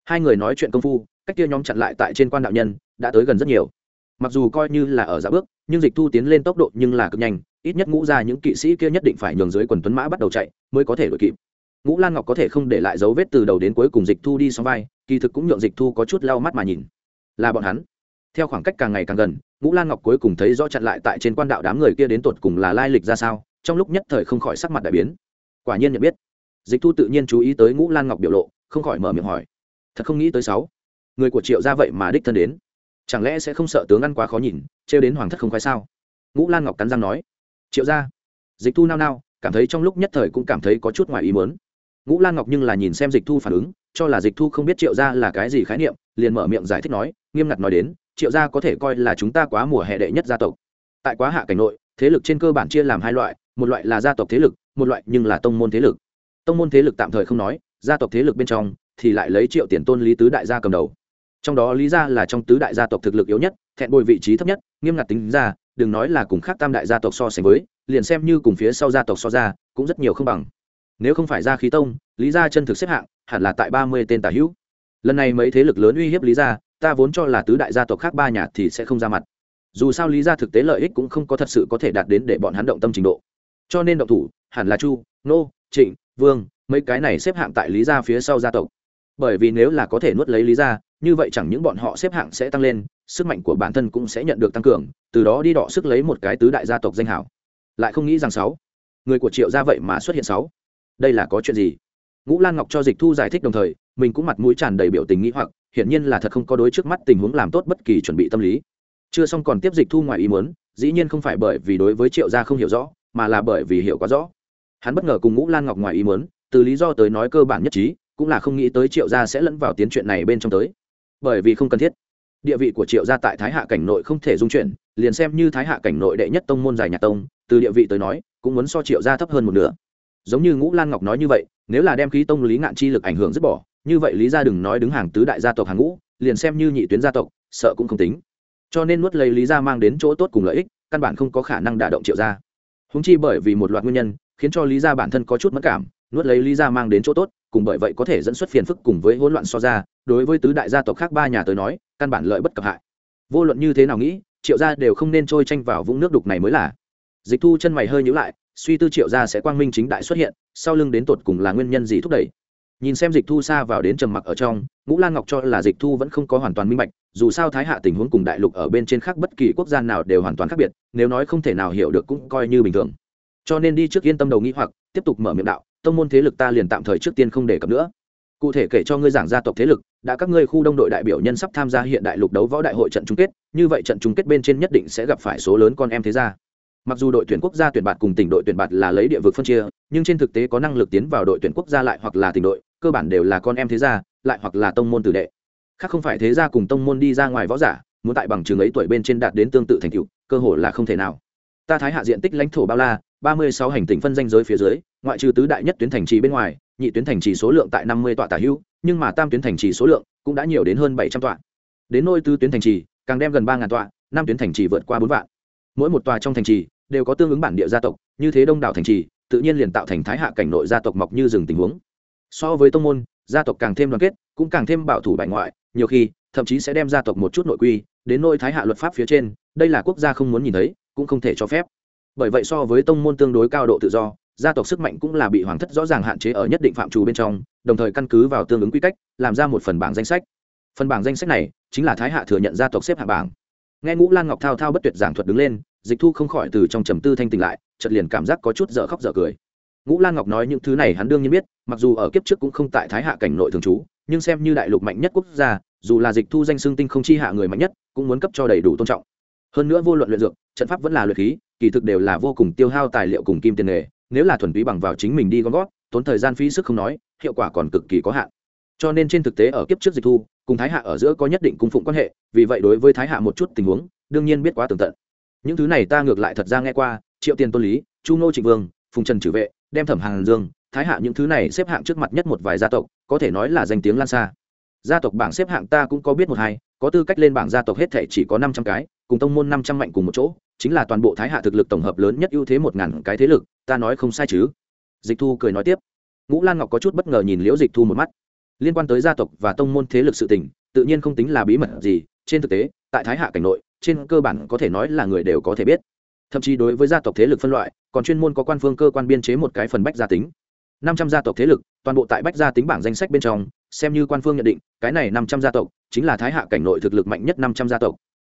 Hai người nói chuyện công phu, cách kia nhóm chặn lại tại trên quan đạo nhân, đã tới gần rất nhiều. Mặc dù coi như là ở dạ bước, nhưng dịch thu tiến lên tốc độ nhưng là cực nhanh, ít nhất ngũ ra những kỵ sĩ kia nhất định phải nhường dưới quần tuấn mã bắt đầu chạy, mới có thể đuổi kịp ngũ lan ngọc có thể không để lại dấu vết từ đầu đến cuối cùng dịch thu đi xong vai, kỳ thực cũng nhượng dịch thu có chút lau mắt mà nhìn. Là bọn hắn. Theo khoảng cách càng ngày càng gần, ngũ lan ngọc cuối cùng thấy rõ chặn lại tại trên quan đạo đám người kia đến tột cùng là lai lịch ra sao, trong lúc nhất thời không khỏi sắc mặt đại biến. Quả nhiên nhận biết. Dịch thu tự nhiên chú ý tới ngũ lan ngọc biểu lộ, không khỏi mở miệng hỏi. Thật không nghĩ tới sáu. Người của triệu ra vậy mà đích thân đến. Chẳng lẽ sẽ không sợ tướng ăn quá khó nhìn, trêu đến hoàng thất không khoái sao? Ngũ lan ngọc cắn răng nói. Triệu ra dịch thu nao nao, cảm thấy trong lúc nhất thời cũng cảm thấy có chút ngoài ý mớn ngũ lan ngọc nhưng là nhìn xem dịch thu phản ứng, cho là dịch thu không biết triệu Gia là cái gì khái niệm, liền mở miệng giải thích nói, nghiêm ngặt nói đến, triệu gia có thể coi là chúng ta quá mùa hè đệ nhất gia tộc. Tại quá hạ cảnh nội, thế lực trên cơ bản chia làm hai loại, một loại là gia tộc thế lực, một loại nhưng là tông môn thế lực. Tông môn thế lực tạm thời không nói, gia tộc thế lực bên trong thì lại lấy triệu tiền tôn lý tứ đại gia cầm đầu. Trong đó lý gia là trong tứ đại gia tộc thực lực yếu nhất, thẹn bồi vị trí thấp nhất, nghiêm ngặt tính ra, đừng nói là cùng khác tam đại gia tộc so sánh với, liền xem như cùng phía sau gia tộc so ra, cũng rất nhiều không bằng nếu không phải gia khí tông, lý gia chân thực xếp hạng, hẳn là tại ba mươi tên tả hữu. Lần này mấy thế lực lớn uy hiếp lý gia, ta vốn cho là tứ đại gia tộc khác ba nhà thì sẽ không ra mặt. Dù sao lý gia thực tế lợi ích cũng không có thật sự có thể đạt đến để bọn hắn động tâm trình độ. Cho nên động thủ, hẳn là chu, nô, trịnh, vương, mấy cái này xếp hạng tại lý gia phía sau gia tộc. Bởi vì nếu là có thể nuốt lấy lý gia, như vậy chẳng những bọn họ xếp hạng sẽ tăng lên, sức mạnh của bản thân cũng sẽ nhận được tăng cường, từ đó đi đọ sức lấy một cái tứ đại gia tộc danh hảo. Lại không nghĩ rằng sáu người của triệu gia vậy mà xuất hiện sáu đây là có chuyện gì? Ngũ lan ngọc cho dịch thu giải thích đồng thời, mình cũng mặt mũi tràn đầy biểu tình nghĩ hoặc, hiển nhiên là thật không có đối trước mắt tình huống làm tốt bất kỳ chuẩn bị tâm lý. Chưa xong còn tiếp dịch thu ngoài ý muốn, dĩ nhiên không phải bởi vì đối với triệu gia không hiểu rõ, mà là bởi vì hiểu quá rõ. Hắn bất ngờ cùng ngũ lan ngọc ngoài ý muốn, từ lý do tới nói cơ bản nhất trí, cũng là không nghĩ tới triệu gia sẽ lẫn vào tiến chuyện này bên trong tới. Bởi vì không cần thiết. Địa vị của triệu gia tại thái hạ cảnh nội không thể dung chuyển, liền xem như thái hạ cảnh nội đệ nhất tông môn giải nhạc tông, từ địa vị tới nói, cũng muốn so triệu gia thấp hơn một nửa giống như ngũ lan ngọc nói như vậy, nếu là đem khí tông lý ngạn chi lực ảnh hưởng dứt bỏ, như vậy lý gia đừng nói đứng hàng tứ đại gia tộc hàng ngũ, liền xem như nhị tuyến gia tộc, sợ cũng không tính. Cho nên nuốt lấy lý gia mang đến chỗ tốt cùng lợi ích, căn bản không có khả năng đả động triệu gia. Húng chi bởi vì một loạt nguyên nhân, khiến cho lý gia bản thân có chút mất cảm, nuốt lấy lý gia mang đến chỗ tốt, cùng bởi vậy có thể dẫn xuất phiền phức cùng với hỗn loạn so ra, đối với tứ đại gia tộc khác ba nhà tới nói, căn bản lợi bất cập hại. Vô luận như thế nào nghĩ, triệu gia đều không nên trôi tranh vào vũng nước đục này mới là. Dịch thu chân mày hơi nhữ lại suy tư triệu gia sẽ quang minh chính đại xuất hiện, sau lưng đến tột cùng là nguyên nhân gì thúc đẩy. Nhìn xem dịch thu xa vào đến trầm mặc ở trong, ngũ lan ngọc cho là dịch thu vẫn không có hoàn toàn minh bạch, dù sao thái hạ tình huống cùng đại lục ở bên trên khác bất kỳ quốc gia nào đều hoàn toàn khác biệt, nếu nói không thể nào hiểu được cũng coi như bình thường. Cho nên đi trước yên tâm đầu nghĩ hoặc, tiếp tục mở miệng đạo, tông môn thế lực ta liền tạm thời trước tiên không đề cập nữa. Cụ thể kể cho ngươi giảng gia tộc thế lực, đã các ngươi khu đông đội đại biểu nhân sắp tham gia hiện đại lục đấu võ đại hội trận chung kết, như vậy trận chung kết bên trên nhất định sẽ gặp phải số lớn con em thế gia mặc dù đội tuyển quốc gia tuyển bạt cùng tỉnh đội tuyển bạt là lấy địa vực phân chia, nhưng trên thực tế có năng lực tiến vào đội tuyển quốc gia lại hoặc là tỉnh đội, cơ bản đều là con em thế gia, lại hoặc là tông môn tử đệ. Khác không phải thế gia cùng tông môn đi ra ngoài võ giả, muốn tại bằng trường ấy tuổi bên trên đạt đến tương tự thành tựu, cơ hội là không thể nào. Ta thái hạ diện tích lãnh thổ bao la, ba mươi sáu hành tinh phân danh giới phía dưới, ngoại trừ tứ đại nhất tuyến thành trì bên ngoài, nhị tuyến thành trì số lượng tại năm mươi tọa tả hữu, nhưng mà tam tuyến thành trì số lượng cũng đã nhiều đến hơn bảy trăm tọa. Đến nôi tứ tuyến thành trì, càng đem gần ba ngàn tọa, năm tuyến thành trì vượt qua bốn vạn. Mỗi một tòa trong thành trì đều có tương ứng bản địa gia tộc, như thế đông đảo thành trì, tự nhiên liền tạo thành thái hạ cảnh nội gia tộc mọc như rừng tình huống. So với tông môn, gia tộc càng thêm đoàn kết, cũng càng thêm bảo thủ bại ngoại, nhiều khi, thậm chí sẽ đem gia tộc một chút nội quy, đến nôi thái hạ luật pháp phía trên, đây là quốc gia không muốn nhìn thấy, cũng không thể cho phép. Bởi vậy so với tông môn tương đối cao độ tự do, gia tộc sức mạnh cũng là bị hoàng thất rõ ràng hạn chế ở nhất định phạm trù bên trong, đồng thời căn cứ vào tương ứng quy cách, làm ra một phần bảng danh sách. Phần bảng danh sách này chính là thái hạ thừa nhận gia tộc xếp hạ bảng. Nghe ngũ lan ngọc thao thao bất tuyệt giảng thuật đứng lên dịch thu không khỏi từ trong trầm tư thanh tỉnh lại, chợt liền cảm giác có chút dở khóc dở cười. Ngũ lan ngọc nói những thứ này hắn đương nhiên biết, mặc dù ở kiếp trước cũng không tại thái hạ cảnh nội thường trú, nhưng xem như đại lục mạnh nhất quốc gia, dù là dịch thu danh xương tinh không chi hạ người mạnh nhất, cũng muốn cấp cho đầy đủ tôn trọng. Hơn nữa vô luận luyện dược, trận pháp vẫn là luyện khí, kỳ thực đều là vô cùng tiêu hao tài liệu cùng kim tiền nghề, nếu là thuần túy bằng vào chính mình đi gom gót tốn thời gian phí sức không nói, hiệu quả còn cực kỳ có hạn. Cho nên trên thực tế ở kiếp trước dịch thu, cùng thái hạ ở giữa có nhất định cung phụng quan hệ, vì vậy đối với thái hạ một chút tình huống, đương nhiên biết quá tường tận những thứ này ta ngược lại thật ra nghe qua, triệu tiền tôn lý, chu ngô trịnh vương, phùng trần trừ vệ, đem thẩm hàng dương, thái hạ những thứ này xếp hạng trước mặt nhất một vài gia tộc, có thể nói là danh tiếng lan xa. Gia tộc bảng xếp hạng ta cũng có biết một hai, có tư cách lên bảng gia tộc hết thể chỉ có năm trăm cái, cùng tông môn năm trăm mạnh cùng một chỗ, chính là toàn bộ thái hạ thực lực tổng hợp lớn nhất ưu thế một ngàn cái thế lực, ta nói không sai chứ. Dịch thu cười nói tiếp. Ngũ lan ngọc có chút bất ngờ nhìn liễu dịch thu một mắt. Liên quan tới gia tộc và tông môn thế lực sự tình, tự nhiên không tính là bí mật gì, trên thực tế, tại thái hạ cảnh nội trên cơ bản có thể nói là người đều có thể biết. Thậm chí đối với gia tộc thế lực phân loại, còn chuyên môn có quan phương cơ quan biên chế một cái phần bách gia tính. Năm trăm gia tộc thế lực, toàn bộ tại bách gia tính bảng danh sách bên trong, xem như quan phương nhận định, cái này năm trăm gia tộc chính là thái hạ cảnh nội thực lực mạnh nhất năm trăm gia tộc.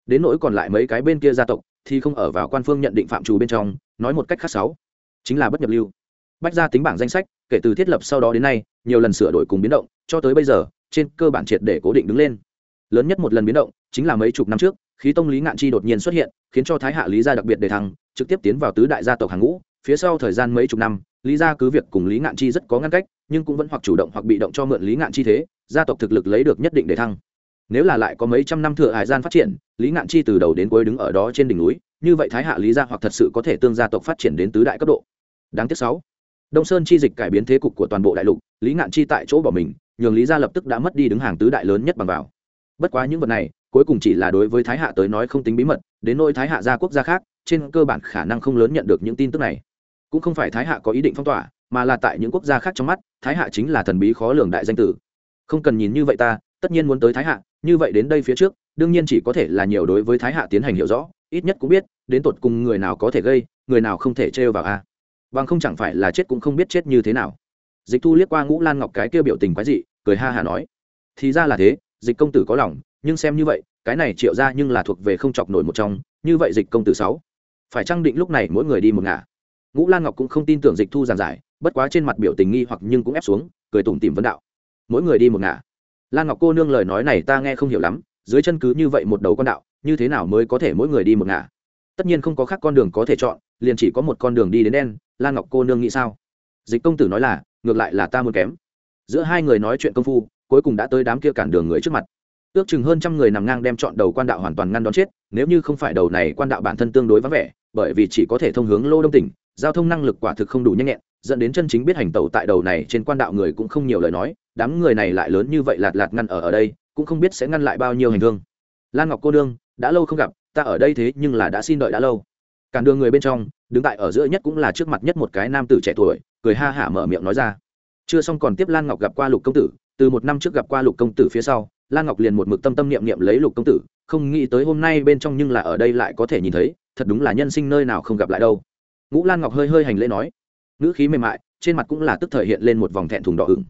Đến nỗi còn lại mấy cái bên kia gia tộc thì không ở vào quan phương nhận định phạm trù bên trong, nói một cách khác sáu. Chính là bất nhập lưu. Bách gia tính bảng danh sách, kể từ thiết lập sau đó đến nay, nhiều lần sửa đổi cùng biến động, cho tới bây giờ, trên cơ bản triệt để cố định đứng lên lớn nhất một lần biến động chính là mấy chục năm trước, khí tông lý ngạn chi đột nhiên xuất hiện, khiến cho thái hạ lý gia đặc biệt đề thăng, trực tiếp tiến vào tứ đại gia tộc hàng ngũ. Phía sau thời gian mấy chục năm, lý gia cứ việc cùng lý ngạn chi rất có ngăn cách, nhưng cũng vẫn hoặc chủ động hoặc bị động cho mượn lý ngạn chi thế, gia tộc thực lực lấy được nhất định để thăng. Nếu là lại có mấy trăm năm thừa hải gian phát triển, lý ngạn chi từ đầu đến cuối đứng ở đó trên đỉnh núi, như vậy thái hạ lý gia hoặc thật sự có thể tương gia tộc phát triển đến tứ đại cấp độ. Đáng tiếc sáu. Đông sơn chi dịch cải biến thế cục của toàn bộ đại lục, lý ngạn chi tại chỗ bỏ mình, nhường lý gia lập tức đã mất đi đứng hàng tứ đại lớn nhất bằng vào bất quá những vật này, cuối cùng chỉ là đối với thái hạ tới nói không tính bí mật, đến nỗi thái hạ gia quốc gia khác, trên cơ bản khả năng không lớn nhận được những tin tức này. Cũng không phải thái hạ có ý định phong tỏa, mà là tại những quốc gia khác trong mắt, thái hạ chính là thần bí khó lường đại danh tử. Không cần nhìn như vậy ta, tất nhiên muốn tới thái hạ, như vậy đến đây phía trước, đương nhiên chỉ có thể là nhiều đối với thái hạ tiến hành hiểu rõ, ít nhất cũng biết, đến tột cùng người nào có thể gây, người nào không thể trêu vào a. Bằng không chẳng phải là chết cũng không biết chết như thế nào. Dịch thu liếc qua ngũ lan ngọc cái kia biểu tình quái dị, cười ha hà nói. Thì ra là thế dịch công tử có lòng, nhưng xem như vậy, cái này triệu ra nhưng là thuộc về không chọc nổi một trong, như vậy dịch công tử sáu. Phải trang định lúc này mỗi người đi một ngả? Ngũ lan ngọc cũng không tin tưởng dịch thu giàn giải, bất quá trên mặt biểu tình nghi hoặc nhưng cũng ép xuống, cười tủm tìm vấn đạo. Mỗi người đi một ngả. Lan ngọc cô nương lời nói này ta nghe không hiểu lắm, dưới chân cứ như vậy một đầu con đạo, như thế nào mới có thể mỗi người đi một ngả? Tất nhiên không có khác con đường có thể chọn, liền chỉ có một con đường đi đến đen lan ngọc cô nương nghĩ sao? Dịch công tử nói là, ngược lại là ta muốn kém. Giữa hai người nói chuyện công phu cuối cùng đã tới đám kia cản đường người trước mặt. Ước chừng hơn trăm người nằm ngang đem chọn đầu quan đạo hoàn toàn ngăn đón chết, nếu như không phải đầu này quan đạo bản thân tương đối vắng vẻ, bởi vì chỉ có thể thông hướng lô đông tỉnh, giao thông năng lực quả thực không đủ nhanh nhẹn, dẫn đến chân chính biết hành tẩu tại đầu này trên quan đạo người cũng không nhiều lời nói, đám người này lại lớn như vậy lạt lạt ngăn ở ở đây, cũng không biết sẽ ngăn lại bao nhiêu hành thương lan ngọc cô đương đã lâu không gặp, ta ở đây thế nhưng là đã xin đợi đã lâu. Cản đường người bên trong, đứng tại ở giữa nhất cũng là trước mặt nhất một cái nam tử trẻ tuổi, cười ha hả mở miệng nói ra. Chưa xong còn tiếp lan ngọc gặp qua lục công tử từ một năm trước gặp qua lục công tử phía sau, lan ngọc liền một mực tâm tâm niệm niệm lấy lục công tử, không nghĩ tới hôm nay bên trong nhưng là ở đây lại có thể nhìn thấy, thật đúng là nhân sinh nơi nào không gặp lại đâu. Ngũ lan ngọc hơi hơi hành lễ nói, ngữ khí mềm mại, trên mặt cũng là tức thời hiện lên một vòng thẹn thùng đỏ ửng.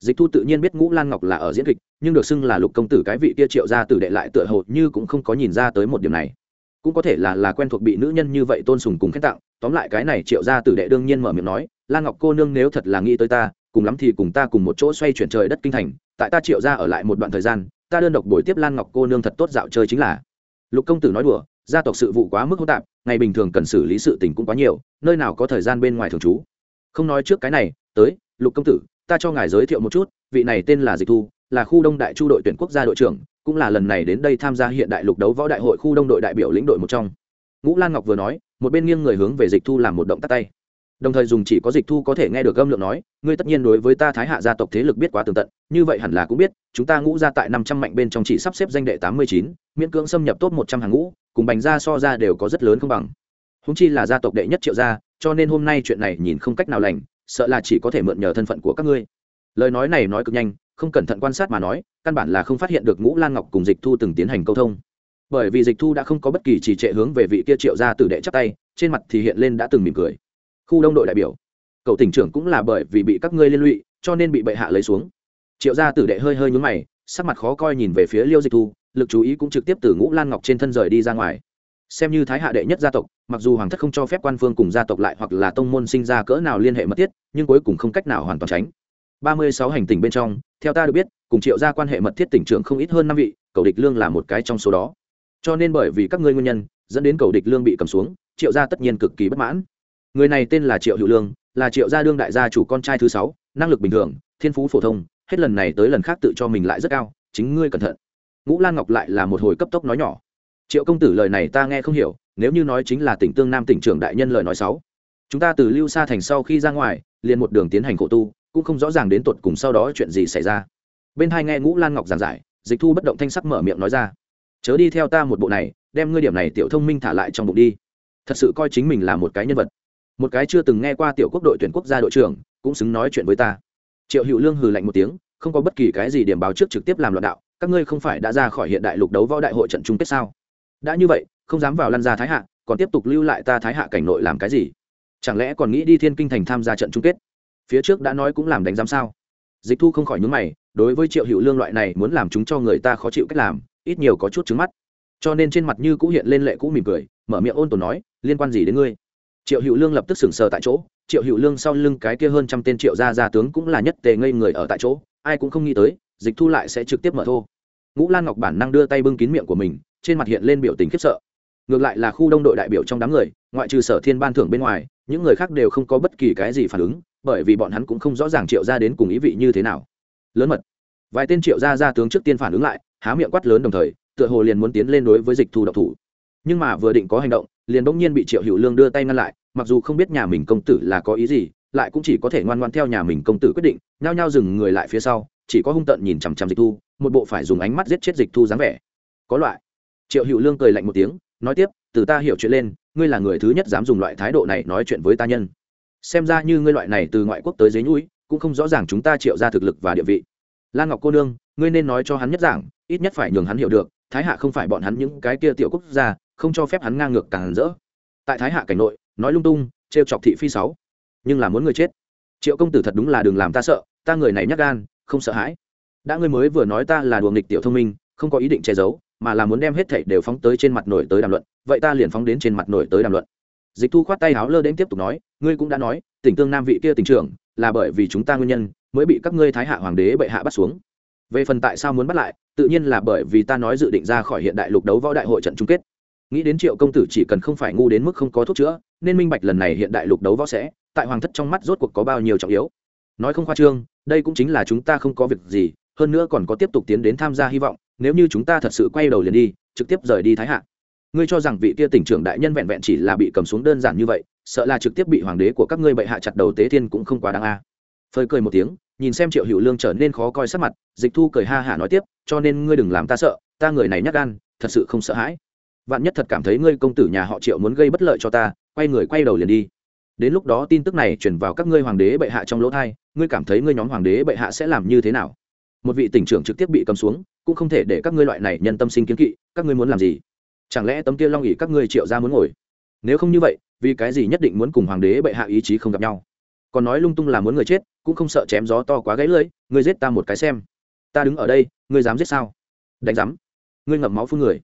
Dịch thu tự nhiên biết ngũ lan ngọc là ở diễn kịch, nhưng được xưng là lục công tử cái vị kia triệu gia tử đệ lại tựa hồ như cũng không có nhìn ra tới một điểm này. Cũng có thể là là quen thuộc bị nữ nhân như vậy tôn sùng cùng khen tặng, tóm lại cái này triệu gia tử đệ đương nhiên mở miệng nói, lan ngọc cô nương nếu thật là nghĩ tới ta cùng lắm thì cùng ta cùng một chỗ xoay chuyển trời đất kinh thành, tại ta triệu gia ở lại một đoạn thời gian, ta đơn độc buổi tiếp lan ngọc cô nương thật tốt dạo chơi chính là. Lục công tử nói đùa, gia tộc sự vụ quá mức hỗn tạp, ngày bình thường cần xử lý sự tình cũng quá nhiều, nơi nào có thời gian bên ngoài thường trú. Không nói trước cái này, tới, lục công tử, ta cho ngài giới thiệu một chút, vị này tên là dịch thu, là khu đông đại chu đội tuyển quốc gia đội trưởng, cũng là lần này đến đây tham gia hiện đại lục đấu võ đại hội khu đông đội đại biểu lĩnh đội một trong. Ngũ lan ngọc vừa nói, một bên nghiêng người hướng về dịch thu làm một động tắt tay đồng thời dùng chỉ có dịch thu có thể nghe được âm lượng nói, ngươi tất nhiên đối với ta thái hạ gia tộc thế lực biết quá tường tận, như vậy hẳn là cũng biết, chúng ta ngũ ra tại năm trăm mạnh bên trong chỉ sắp xếp danh đệ tám mươi chín, miễn cưỡng xâm nhập tốt một trăm hàng ngũ, cùng bành gia so ra đều có rất lớn không bằng. Húng chi là gia tộc đệ nhất triệu gia, cho nên hôm nay chuyện này nhìn không cách nào lành, sợ là chỉ có thể mượn nhờ thân phận của các ngươi. Lời nói này nói cực nhanh, không cẩn thận quan sát mà nói, căn bản là không phát hiện được ngũ lan ngọc cùng dịch thu từng tiến hành câu thông. Bởi vì dịch thu đã không có bất kỳ trì trệ hướng về vị kia triệu gia tử đệ chắp tay, trên mặt thì hiện lên đã từng mỉm cười khu đông đội đại biểu. Cậu tỉnh trưởng cũng là bởi vì bị các ngươi liên lụy, cho nên bị bệ hạ lấy xuống. Triệu gia tử đệ hơi hơi nhún mày, sắc mặt khó coi nhìn về phía liêu dịch thu, lực chú ý cũng trực tiếp từ ngũ lan ngọc trên thân rời đi ra ngoài. Xem như thái hạ đệ nhất gia tộc, mặc dù hoàng thất không cho phép quan phương cùng gia tộc lại hoặc là tông môn sinh ra cỡ nào liên hệ mật thiết, nhưng cuối cùng không cách nào hoàn toàn tránh. Ba mươi sáu hành tỉnh bên trong, theo ta được biết, cùng triệu gia quan hệ mật thiết tỉnh trưởng không ít hơn năm vị, cầu địch lương là một cái trong số đó. Cho nên bởi vì các ngươi nguyên nhân, dẫn đến cầu địch lương bị cầm xuống, triệu gia tất nhiên cực kỳ bất mãn người này tên là triệu hữu lương, là triệu gia đương đại gia chủ con trai thứ sáu, năng lực bình thường, thiên phú phổ thông, hết lần này tới lần khác tự cho mình lại rất cao, chính ngươi cẩn thận. Ngũ lan ngọc lại là một hồi cấp tốc nói nhỏ. Triệu công tử lời này ta nghe không hiểu, nếu như nói chính là tỉnh tương nam tỉnh trưởng đại nhân lời nói sáu chúng ta từ lưu xa thành sau khi ra ngoài, liền một đường tiến hành khổ tu, cũng không rõ ràng đến tột cùng sau đó chuyện gì xảy ra. Bên hai nghe ngũ lan ngọc giảng giải, dịch thu bất động thanh sắc mở miệng nói ra. Chớ đi theo ta một bộ này, đem ngươi điểm này tiểu thông minh thả lại trong bụng đi. Thật sự coi chính mình là một cái nhân vật một cái chưa từng nghe qua tiểu quốc đội tuyển quốc gia đội trưởng, cũng xứng nói chuyện với ta. Triệu hữu lương hừ lạnh một tiếng, không có bất kỳ cái gì điểm báo trước trực tiếp làm loạn đạo, các ngươi không phải đã ra khỏi hiện đại lục đấu võ đại hội trận chung kết sao? Đã như vậy, không dám vào lăn ra thái hạ, còn tiếp tục lưu lại ta thái hạ cảnh nội làm cái gì? Chẳng lẽ còn nghĩ đi thiên kinh thành tham gia trận chung kết? Phía trước đã nói cũng làm đánh giám sao? Dịch thu không khỏi nhúng mày, đối với triệu hữu lương loại này muốn làm chúng cho người ta khó chịu cách làm, ít nhiều có chút trứng mắt. Cho nên trên mặt như cũ hiện lên lệ cũ mỉm cười, mở miệng ôn tồn nói, liên quan gì đến ngươi? Triệu hữu lương lập tức sừng sờ tại chỗ, triệu hữu lương sau lưng cái kia hơn trăm tên triệu gia gia tướng cũng là nhất tề ngây người ở tại chỗ, ai cũng không nghĩ tới, dịch thu lại sẽ trực tiếp mở thô. Ngũ lan ngọc bản năng đưa tay bưng kín miệng của mình, trên mặt hiện lên biểu tình khiếp sợ. Ngược lại là khu đông đội đại biểu trong đám người, ngoại trừ sở thiên ban thưởng bên ngoài, những người khác đều không có bất kỳ cái gì phản ứng, bởi vì bọn hắn cũng không rõ ràng triệu gia đến cùng ý vị như thế nào. Lớn mật. Vài tên triệu gia gia tướng trước tiên phản ứng lại, há miệng quát lớn đồng thời, tựa hồ liền muốn tiến lên đối với dịch thu độc thủ. Nhưng mà vừa định có hành động liền bỗng nhiên bị triệu hữu lương đưa tay ngăn lại, mặc dù không biết nhà mình công tử là có ý gì, lại cũng chỉ có thể ngoan ngoan theo nhà mình công tử quyết định, nhao nhao dừng người lại phía sau, chỉ có hung tợn nhìn chằm chằm dịch thu, một bộ phải dùng ánh mắt giết chết dịch thu dáng vẻ. Có loại. Triệu hữu lương cười lạnh một tiếng, nói tiếp, từ ta hiểu chuyện lên, ngươi là người thứ nhất dám dùng loại thái độ này nói chuyện với ta nhân. Xem ra như ngươi loại này từ ngoại quốc tới dế nhũi cũng không rõ ràng chúng ta triệu ra thực lực và địa vị. Lan ngọc cô nương, ngươi nên nói cho hắn nhất giảng, ít nhất phải nhường hắn hiểu được, thái hạ không phải bọn hắn những cái kia tiểu quốc gia không cho phép hắn ngang ngược càng rỡ. Tại thái hạ cảnh nội, nói lung tung, trêu chọc thị phi sáu. Nhưng là muốn người chết. Triệu công tử thật đúng là đừng làm ta sợ, ta người này nhắc gan, không sợ hãi. Đã ngươi mới vừa nói ta là đùa nghịch tiểu thông minh, không có ý định che giấu, mà là muốn đem hết thảy đều phóng tới trên mặt nổi tới đàm luận, vậy ta liền phóng đến trên mặt nổi tới đàm luận. Dịch thu khoát tay áo lơ đến tiếp tục nói, ngươi cũng đã nói, tỉnh tương nam vị kia tỉnh trưởng, là bởi vì chúng ta nguyên nhân, mới bị các ngươi thái hạ hoàng đế bệ hạ bắt xuống. Về phần tại sao muốn bắt lại, tự nhiên là bởi vì ta nói dự định ra khỏi hiện đại lục đấu võ đại hội trận chung kết nghĩ đến triệu công tử chỉ cần không phải ngu đến mức không có thuốc chữa, nên minh bạch lần này hiện đại lục đấu võ sẽ, tại hoàng thất trong mắt rốt cuộc có bao nhiêu trọng yếu. Nói không khoa trương, đây cũng chính là chúng ta không có việc gì, hơn nữa còn có tiếp tục tiến đến tham gia hy vọng, nếu như chúng ta thật sự quay đầu liền đi, trực tiếp rời đi thái hạ. Ngươi cho rằng vị kia tỉnh trưởng đại nhân vẹn vẹn chỉ là bị cầm xuống đơn giản như vậy, sợ là trực tiếp bị hoàng đế của các ngươi bệ hạ chặt đầu tế thiên cũng không quá đáng a. Phơi cười một tiếng, nhìn xem triệu hữu lương trở nên khó coi sắc mặt, dịch thu cười ha hả nói tiếp, cho nên ngươi đừng làm ta sợ, ta người này nhắc gan, thật sự không sợ hãi vạn nhất thật cảm thấy ngươi công tử nhà họ triệu muốn gây bất lợi cho ta, quay người quay đầu liền đi. Đến lúc đó tin tức này chuyển vào các ngươi hoàng đế bệ hạ trong lỗ thai, ngươi cảm thấy ngươi nhóm hoàng đế bệ hạ sẽ làm như thế nào? Một vị tỉnh trưởng trực tiếp bị cầm xuống, cũng không thể để các ngươi loại này nhân tâm sinh kiến kỵ, các ngươi muốn làm gì? Chẳng lẽ tấm kia long ỉ các ngươi triệu ra muốn ngồi? Nếu không như vậy, vì cái gì nhất định muốn cùng hoàng đế bệ hạ ý chí không gặp nhau? Còn nói lung tung là muốn người chết, cũng không sợ chém gió to quá gãy lưỡi, ngươi giết ta một cái xem. Ta đứng ở đây, ngươi dám giết sao? Đánh rắm ngươi ngậm máu phun người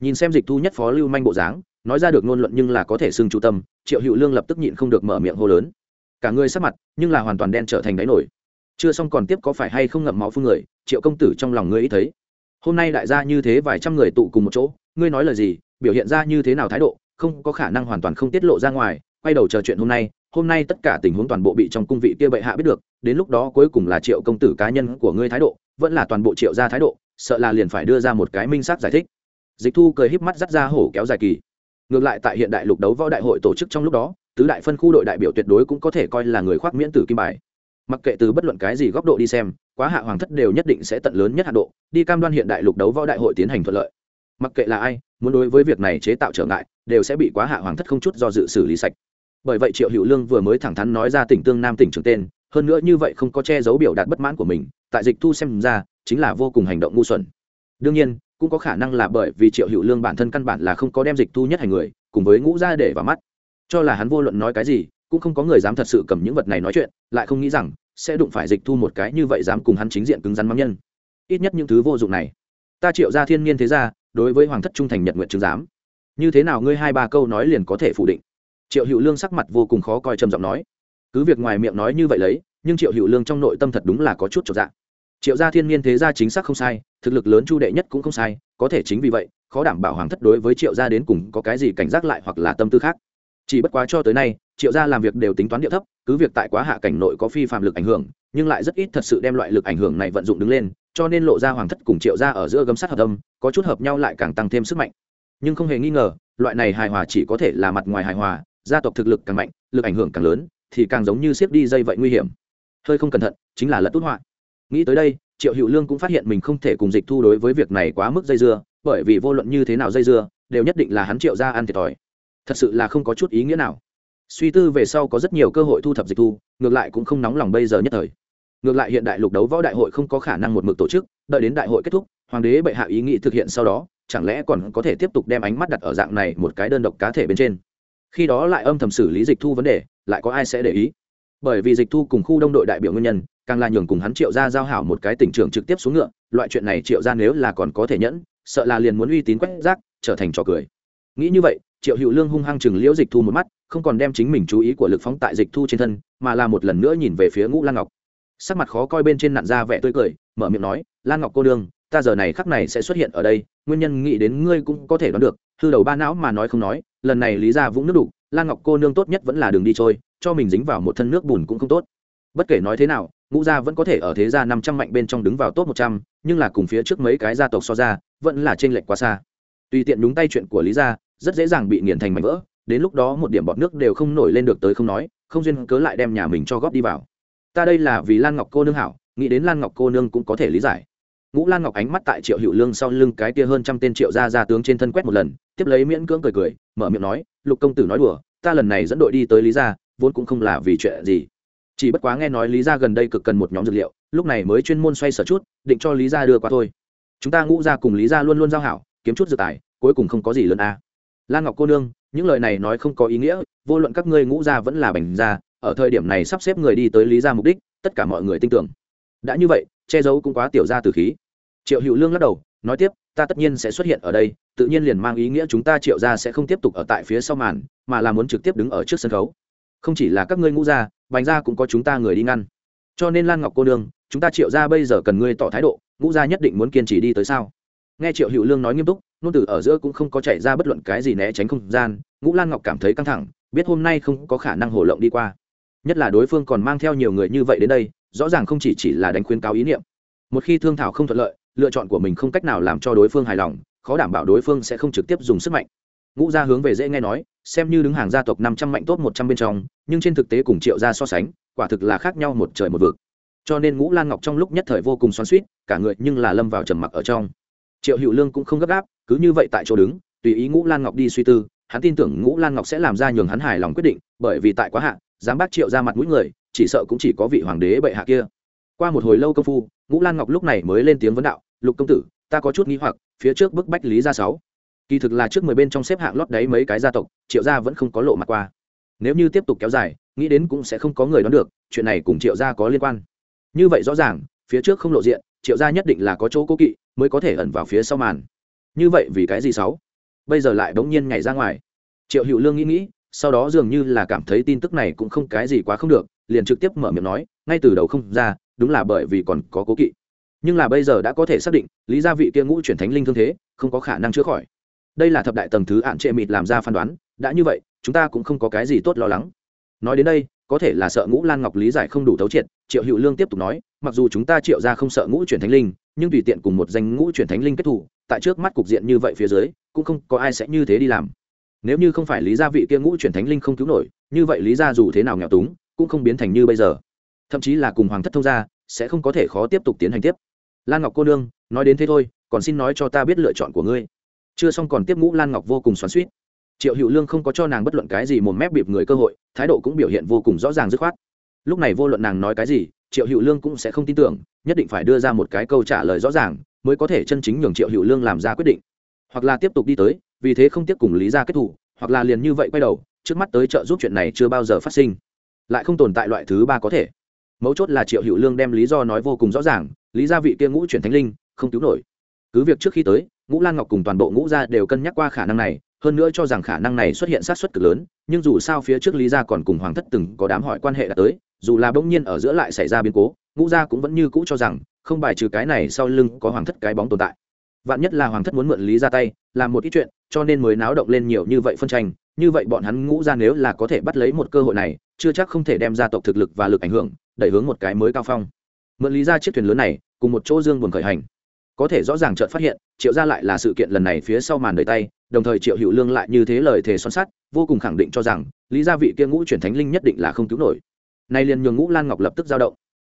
nhìn xem dịch thu nhất phó lưu manh bộ dáng, nói ra được ngôn luận nhưng là có thể xưng trụ tâm, triệu hữu lương lập tức nhịn không được mở miệng hô lớn. Cả người sắc mặt, nhưng là hoàn toàn đen trở thành đáy nổi. Chưa xong còn tiếp có phải hay không ngậm máu phun người, triệu công tử trong lòng ngươi ý thấy. Hôm nay đại gia như thế vài trăm người tụ cùng một chỗ, ngươi nói lời gì, biểu hiện ra như thế nào thái độ, không có khả năng hoàn toàn không tiết lộ ra ngoài, quay đầu chờ chuyện hôm nay hôm nay tất cả tình huống toàn bộ bị trong cung vị kia bệ hạ biết được, đến lúc đó cuối cùng là triệu công tử cá nhân của ngươi thái độ, vẫn là toàn bộ triệu gia thái độ, sợ là liền phải đưa ra một cái minh xác giải thích dịch thu cười híp mắt dắt ra hổ kéo dài kỳ. Ngược lại tại hiện đại lục đấu võ đại hội tổ chức trong lúc đó, tứ đại phân khu đội đại biểu tuyệt đối cũng có thể coi là người khoác miễn tử kim bài. Mặc kệ từ bất luận cái gì góc độ đi xem, quá hạ hoàng thất đều nhất định sẽ tận lớn nhất hạ độ, đi cam đoan hiện đại lục đấu võ đại hội tiến hành thuận lợi. Mặc kệ là ai, muốn đối với việc này chế tạo trở ngại, đều sẽ bị quá hạ hoàng thất không chút do dự xử lý sạch. Bởi vậy triệu hữu lương vừa mới thẳng thắn nói ra tỉnh tương nam tỉnh trường tên, hơn nữa như vậy không có che giấu biểu đạt bất mãn của mình, tại dịch thu xem ra, chính là vô cùng hành động ngu xuẩn. Đương nhiên cũng có khả năng là bởi vì triệu hữu lương bản thân căn bản là không có đem dịch thu nhất hành người, cùng với ngũ ra để vào mắt. Cho là hắn vô luận nói cái gì, cũng không có người dám thật sự cầm những vật này nói chuyện, lại không nghĩ rằng, sẽ đụng phải dịch thu một cái như vậy dám cùng hắn chính diện cứng rắn mắng nhân. Ít nhất những thứ vô dụng này, ta triệu ra thiên nhiên thế ra đối với hoàng thất trung thành nhật nguyện chứng giám. Như thế nào ngươi hai ba câu nói liền có thể phủ định? Triệu hữu lương sắc mặt vô cùng khó coi trầm giọng nói. Cứ việc ngoài miệng nói như vậy lấy, nhưng triệu hữu lương trong nội tâm thật đúng là có chút trọn dạng triệu gia thiên nhiên thế gia chính xác không sai thực lực lớn chu đệ nhất cũng không sai, có thể chính vì vậy, khó đảm bảo hoàng thất đối với triệu gia đến cùng có cái gì cảnh giác lại hoặc là tâm tư khác. Chỉ bất quá cho tới nay, triệu gia làm việc đều tính toán địa thấp, cứ việc tại quá hạ cảnh nội có phi phạm lực ảnh hưởng, nhưng lại rất ít thật sự đem loại lực ảnh hưởng này vận dụng đứng lên, cho nên lộ ra hoàng thất cùng triệu gia ở giữa gấm sát hợp tâm có chút hợp nhau lại càng tăng thêm sức mạnh. Nhưng không hề nghi ngờ, loại này hài hòa chỉ có thể là mặt ngoài hài hòa, gia tộc thực lực càng mạnh, lực ảnh hưởng càng lớn, thì càng giống như xếp đi dây vậy nguy hiểm. Hơi không cẩn thận, chính là lật tốt họa. Nghĩ tới đây triệu hữu lương cũng phát hiện mình không thể cùng dịch thu đối với việc này quá mức dây dưa, bởi vì vô luận như thế nào dây dưa, đều nhất định là hắn triệu ra ăn thiệt thòi. Thật sự là không có chút ý nghĩa nào. Suy tư về sau có rất nhiều cơ hội thu thập dịch thu, ngược lại cũng không nóng lòng bây giờ nhất thời. Ngược lại hiện đại lục đấu võ đại hội không có khả năng một mực tổ chức, đợi đến đại hội kết thúc, hoàng đế bệ hạ ý nghĩ thực hiện sau đó, chẳng lẽ còn có thể tiếp tục đem ánh mắt đặt ở dạng này một cái đơn độc cá thể bên trên? Khi đó lại âm thầm xử lý dịch thu vấn đề, lại có ai sẽ để ý? Bởi vì dịch thu cùng khu đông đội đại biểu nguyên nhân càng là nhường cùng hắn triệu ra giao hảo một cái tỉnh trưởng trực tiếp xuống ngựa, loại chuyện này triệu ra nếu là còn có thể nhẫn, sợ là liền muốn uy tín quét rác, trở thành trò cười. Nghĩ như vậy, triệu hữu lương hung hăng chừng liễu dịch thu một mắt, không còn đem chính mình chú ý của lực phóng tại dịch thu trên thân, mà là một lần nữa nhìn về phía ngũ lan ngọc. Sắc mặt khó coi bên trên nạn ra vẻ tươi cười, mở miệng nói, lan ngọc cô đương ta giờ này khắc này sẽ xuất hiện ở đây, nguyên nhân nghĩ đến ngươi cũng có thể đoán được, hư đầu ba não mà nói không nói, lần này lý ra vũng nước đủ lan ngọc cô nương tốt nhất vẫn là đường đi trôi, cho mình dính vào một thân nước bùn cũng không tốt. Bất kể nói thế nào ngũ gia vẫn có thể ở thế gia năm trăm mạnh bên trong đứng vào top một trăm, nhưng là cùng phía trước mấy cái gia tộc so ra, vẫn là t r ê n lệch quá xa. Tùy tiện đúng tay chuyện của lý gia, rất dễ dàng bị nghiền thành mảnh vỡ, đến lúc đó một điểm bọt nước đều không nổi lên được tới không nói, không duyên cớ lại đem nhà mình cho góp đi vào. Ta đây là vì lan ngọc cô nương hảo, nghĩ đến lan ngọc cô nương cũng có thể lý giải. Ngũ lan ngọc ánh mắt tại triệu hữu lương sau lưng cái kia hơn trăm tên triệu gia gia tướng trên thân quét một lần, tiếp lấy miễn cưỡng cười cười, mở miệng nói, lục công tử nói đùa, ta lần này dẫn đội đi tới lý gia, vốn cũng không là vì chuyện gì chỉ bất quá nghe nói lý gia gần đây cực cần một nhóm dược liệu, lúc này mới chuyên môn xoay sở chút, định cho lý gia đưa qua thôi. Chúng ta ngũ gia cùng lý gia luôn luôn giao hảo, kiếm chút dược tài, cuối cùng không có gì lớn a. À. lan ngọc cô nương, những lời này nói không có ý nghĩa, vô luận các ngươi ngũ gia vẫn là bành gia, ở thời điểm này sắp xếp người đi tới lý gia mục đích, tất cả mọi người tin tưởng. Đã như vậy, che giấu cũng quá tiểu ra từ khí. Triệu hữu lương lắc đầu, nói tiếp, ta tất nhiên sẽ xuất hiện ở đây, tự nhiên liền mang ý nghĩa chúng ta triệu gia sẽ không tiếp tục ở tại phía sau màn, mà là muốn trực tiếp đứng ở trước sân khấu không chỉ là các ngươi ngũ gia, bành gia cũng có chúng ta người đi ngăn. Cho nên lan ngọc cô nương, chúng ta triệu gia bây giờ cần ngươi tỏ thái độ, ngũ gia nhất định muốn kiên trì đi tới sao? Nghe triệu hữu lương nói nghiêm túc, nôn từ ở giữa cũng không có chạy ra bất luận cái gì né tránh không gian, ngũ lan ngọc cảm thấy căng thẳng, biết hôm nay không có khả năng hổ lộng đi qua. Nhất là đối phương còn mang theo nhiều người như vậy đến đây, rõ ràng không chỉ chỉ là đánh khuyên cáo ý niệm. Một khi thương thảo không thuận lợi, lựa chọn của mình không cách nào làm cho đối phương hài lòng, khó đảm bảo đối phương sẽ không trực tiếp dùng sức mạnh. Ngũ gia hướng về dễ nghe nói xem như đứng hàng gia tộc năm trăm mạnh tốt một trăm bên trong, nhưng trên thực tế cùng triệu gia so sánh, quả thực là khác nhau một trời một vực. Cho nên ngũ lan ngọc trong lúc nhất thời vô cùng xoắn suýt cả người nhưng là lâm vào trầm mặc ở trong. Triệu hữu lương cũng không gấp gáp, cứ như vậy tại chỗ đứng, tùy ý ngũ lan ngọc đi suy tư, hắn tin tưởng ngũ lan ngọc sẽ làm ra nhường hắn hài lòng quyết định, bởi vì tại quá hạn dám bác triệu ra mặt mũi người, chỉ sợ cũng chỉ có vị hoàng đế bệ hạ kia. Qua một hồi lâu công phu, ngũ lan ngọc lúc này mới lên tiếng vấn đạo, lục công tử, ta có chút nghi hoặc, phía trước bức bách lý gia sáu kỳ thực là trước mười bên trong xếp hạng lót đấy mấy cái gia tộc, triệu gia vẫn không có lộ mặt qua. Nếu như tiếp tục kéo dài, nghĩ đến cũng sẽ không có người đoán được, chuyện này cùng triệu gia có liên quan. Như vậy rõ ràng, phía trước không lộ diện, triệu gia nhất định là có chỗ cố kỵ, mới có thể ẩn vào phía sau màn. Như vậy vì cái gì sáu? Bây giờ lại bỗng nhiên nhảy ra ngoài. Triệu hữu lương nghĩ nghĩ, sau đó dường như là cảm thấy tin tức này cũng không cái gì quá không được, liền trực tiếp mở miệng nói, ngay từ đầu không ra, đúng là bởi vì còn có cố kỵ. Nhưng là bây giờ đã có thể xác định, lý gia vị kia ngũ chuyển thánh linh thương thế, không có khả năng chữa khỏi đây là thập đại tầng thứ ạn trệ mịt làm ra phán đoán, đã như vậy, chúng ta cũng không có cái gì tốt lo lắng. Nói đến đây, có thể là sợ ngũ lan ngọc lý giải không đủ thấu triệt, triệu hữu lương tiếp tục nói, mặc dù chúng ta triệu ra không sợ ngũ chuyển thánh linh, nhưng tùy tiện cùng một danh ngũ chuyển thánh linh kết thủ tại trước mắt cục diện như vậy phía dưới, cũng không có ai sẽ như thế đi làm. Nếu như không phải lý gia vị kia ngũ chuyển thánh linh không cứu nổi, như vậy lý gia dù thế nào nghèo túng, cũng không biến thành như bây giờ. Thậm chí là cùng hoàng thất thông gia, sẽ không có thể khó tiếp tục tiến hành tiếp. Lan ngọc cô nương, nói đến thế thôi, còn xin nói cho ta biết lựa chọn của ngươi chưa xong còn tiếp ngũ lan ngọc vô cùng xoắn suýt triệu hữu lương không có cho nàng bất luận cái gì một mép bịp người cơ hội, thái độ cũng biểu hiện vô cùng rõ ràng dứt khoát. Lúc này vô luận nàng nói cái gì, triệu hữu lương cũng sẽ không tin tưởng, nhất định phải đưa ra một cái câu trả lời rõ ràng, mới có thể chân chính nhường triệu hữu lương làm ra quyết định. Hoặc là tiếp tục đi tới, vì thế không tiếp cùng lý ra kết thủ hoặc là liền như vậy quay đầu, trước mắt tới trợ giúp chuyện này chưa bao giờ phát sinh. Lại không tồn tại loại thứ ba có thể. Mấu chốt là triệu hữu lương đem lý do nói vô cùng rõ ràng, lý gia vị kia ngũ chuyển thánh linh, không cứu nổi. Cứ việc trước khi tới ngũ lan ngọc cùng toàn bộ ngũ gia đều cân nhắc qua khả năng này, hơn nữa cho rằng khả năng này xuất hiện sát xuất cực lớn, nhưng dù sao phía trước lý gia còn cùng hoàng thất từng có đám hỏi quan hệ đã tới, dù là bỗng nhiên ở giữa lại xảy ra biến cố, ngũ gia cũng vẫn như cũ cho rằng, không bài trừ cái này sau lưng có hoàng thất cái bóng tồn tại. Vạn nhất là hoàng thất muốn mượn lý ra tay, làm một ít chuyện, cho nên mới náo động lên nhiều như vậy phân tranh, như vậy bọn hắn ngũ ra nếu là có thể bắt lấy một cơ hội này, chưa chắc không thể đem gia tộc thực lực và lực ảnh hưởng, đẩy hướng một cái mới cao phong. Mượn lý ra chiếc thuyền lớn này, cùng một chỗ dương buồn khởi hành có thể rõ ràng chợt phát hiện, triệu gia lại là sự kiện lần này phía sau màn đời tay, đồng thời triệu hữu lương lại như thế lời thề son sắt, vô cùng khẳng định cho rằng, lý gia vị kia ngũ chuyển thánh linh nhất định là không cứu nổi. Nay liền nhường ngũ lan ngọc lập tức giao động.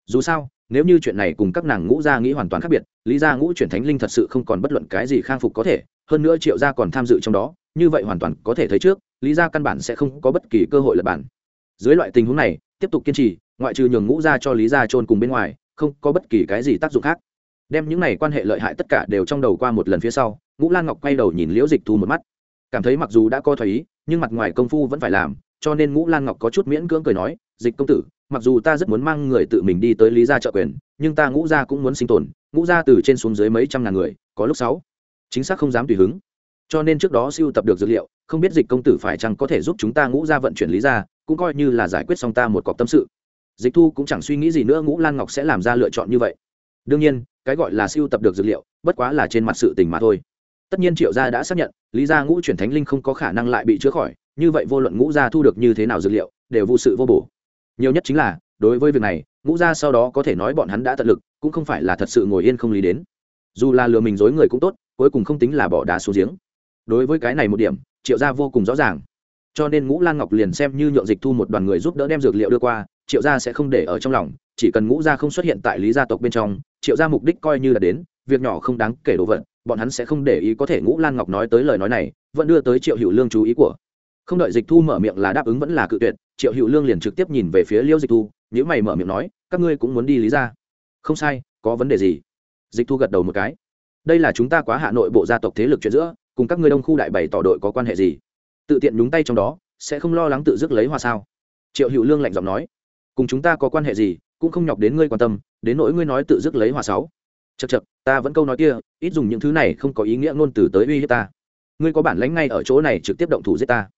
Dù sao, nếu như chuyện này cùng các nàng ngũ gia nghĩ hoàn toàn khác biệt, lý gia ngũ chuyển thánh linh thật sự không còn bất luận cái gì khang phục có thể, hơn nữa triệu gia còn tham dự trong đó, như vậy hoàn toàn có thể thấy trước, lý gia căn bản sẽ không có bất kỳ cơ hội lật bản. Dưới loại tình huống này, tiếp tục kiên trì, ngoại trừ nhường ngũ gia cho lý gia trôn cùng bên ngoài, không có bất kỳ cái gì tác dụng khác đem những này quan hệ lợi hại tất cả đều trong đầu qua một lần phía sau, ngũ lan ngọc quay đầu nhìn liễu dịch thu một mắt. Cảm thấy mặc dù đã coi thoái ý, nhưng mặt ngoài công phu vẫn phải làm, cho nên ngũ lan ngọc có chút miễn cưỡng cười nói, dịch công tử, mặc dù ta rất muốn mang người tự mình đi tới lý gia trợ quyền, nhưng ta ngũ gia cũng muốn sinh tồn, ngũ gia từ trên xuống dưới mấy trăm ngàn người, có lúc sáu, chính xác không dám tùy hứng. Cho nên trước đó siêu tập được dữ liệu, không biết dịch công tử phải chăng có thể giúp chúng ta ngũ gia vận chuyển lý gia, cũng coi như là giải quyết xong ta một cọc tâm sự. Dịch thu cũng chẳng suy nghĩ gì nữa, ngũ lan ngọc sẽ làm ra lựa chọn như vậy. Đương nhiên cái gọi là siêu tập được dữ liệu, bất quá là trên mặt sự tình mà thôi. Tất nhiên triệu gia đã xác nhận, lý gia ngũ chuyển thánh linh không có khả năng lại bị chữa khỏi, như vậy vô luận ngũ gia thu được như thế nào dữ liệu, đều vô sự vô bổ. Nhiều nhất chính là, đối với việc này, ngũ gia sau đó có thể nói bọn hắn đã tận lực, cũng không phải là thật sự ngồi yên không lý đến. Dù là lừa mình dối người cũng tốt, cuối cùng không tính là bỏ đá xuống giếng. Đối với cái này một điểm, triệu gia vô cùng rõ ràng. Cho nên ngũ lan ngọc liền xem như nhượng dịch thu một đoàn người giúp đỡ đem dược liệu đưa qua, triệu gia sẽ không để ở trong lòng, chỉ cần ngũ gia không xuất hiện tại lý gia tộc bên trong triệu gia mục đích coi như là đến, việc nhỏ không đáng kể đồ vật, bọn hắn sẽ không để ý có thể ngũ lan ngọc nói tới lời nói này, vẫn đưa tới triệu hữu lương chú ý của. Không đợi dịch thu mở miệng là đáp ứng vẫn là cự tuyệt, triệu hữu lương liền trực tiếp nhìn về phía liễu dịch thu nếu mày mở miệng nói, các ngươi cũng muốn đi lý ra không sai, có vấn đề gì? Dịch thu gật đầu một cái. Đây là chúng ta quá hạ nội bộ gia tộc thế lực chuyện giữa, cùng các ngươi đông khu đại bày tỏ đội có quan hệ gì? Tự tiện nhúng tay trong đó, sẽ không lo lắng tự dứt lấy hoa sao? Triệu hữu lương lạnh giọng nói. Cùng chúng ta có quan hệ gì? Cũng không nhọc đến ngươi quan tâm, đến nỗi ngươi nói tự dứt lấy hòa sáu. Chật chật ta vẫn câu nói kia, ít dùng những thứ này không có ý nghĩa ngôn từ tới uy hiếp ta. Ngươi có bản lãnh ngay ở chỗ này trực tiếp động thủ giết ta.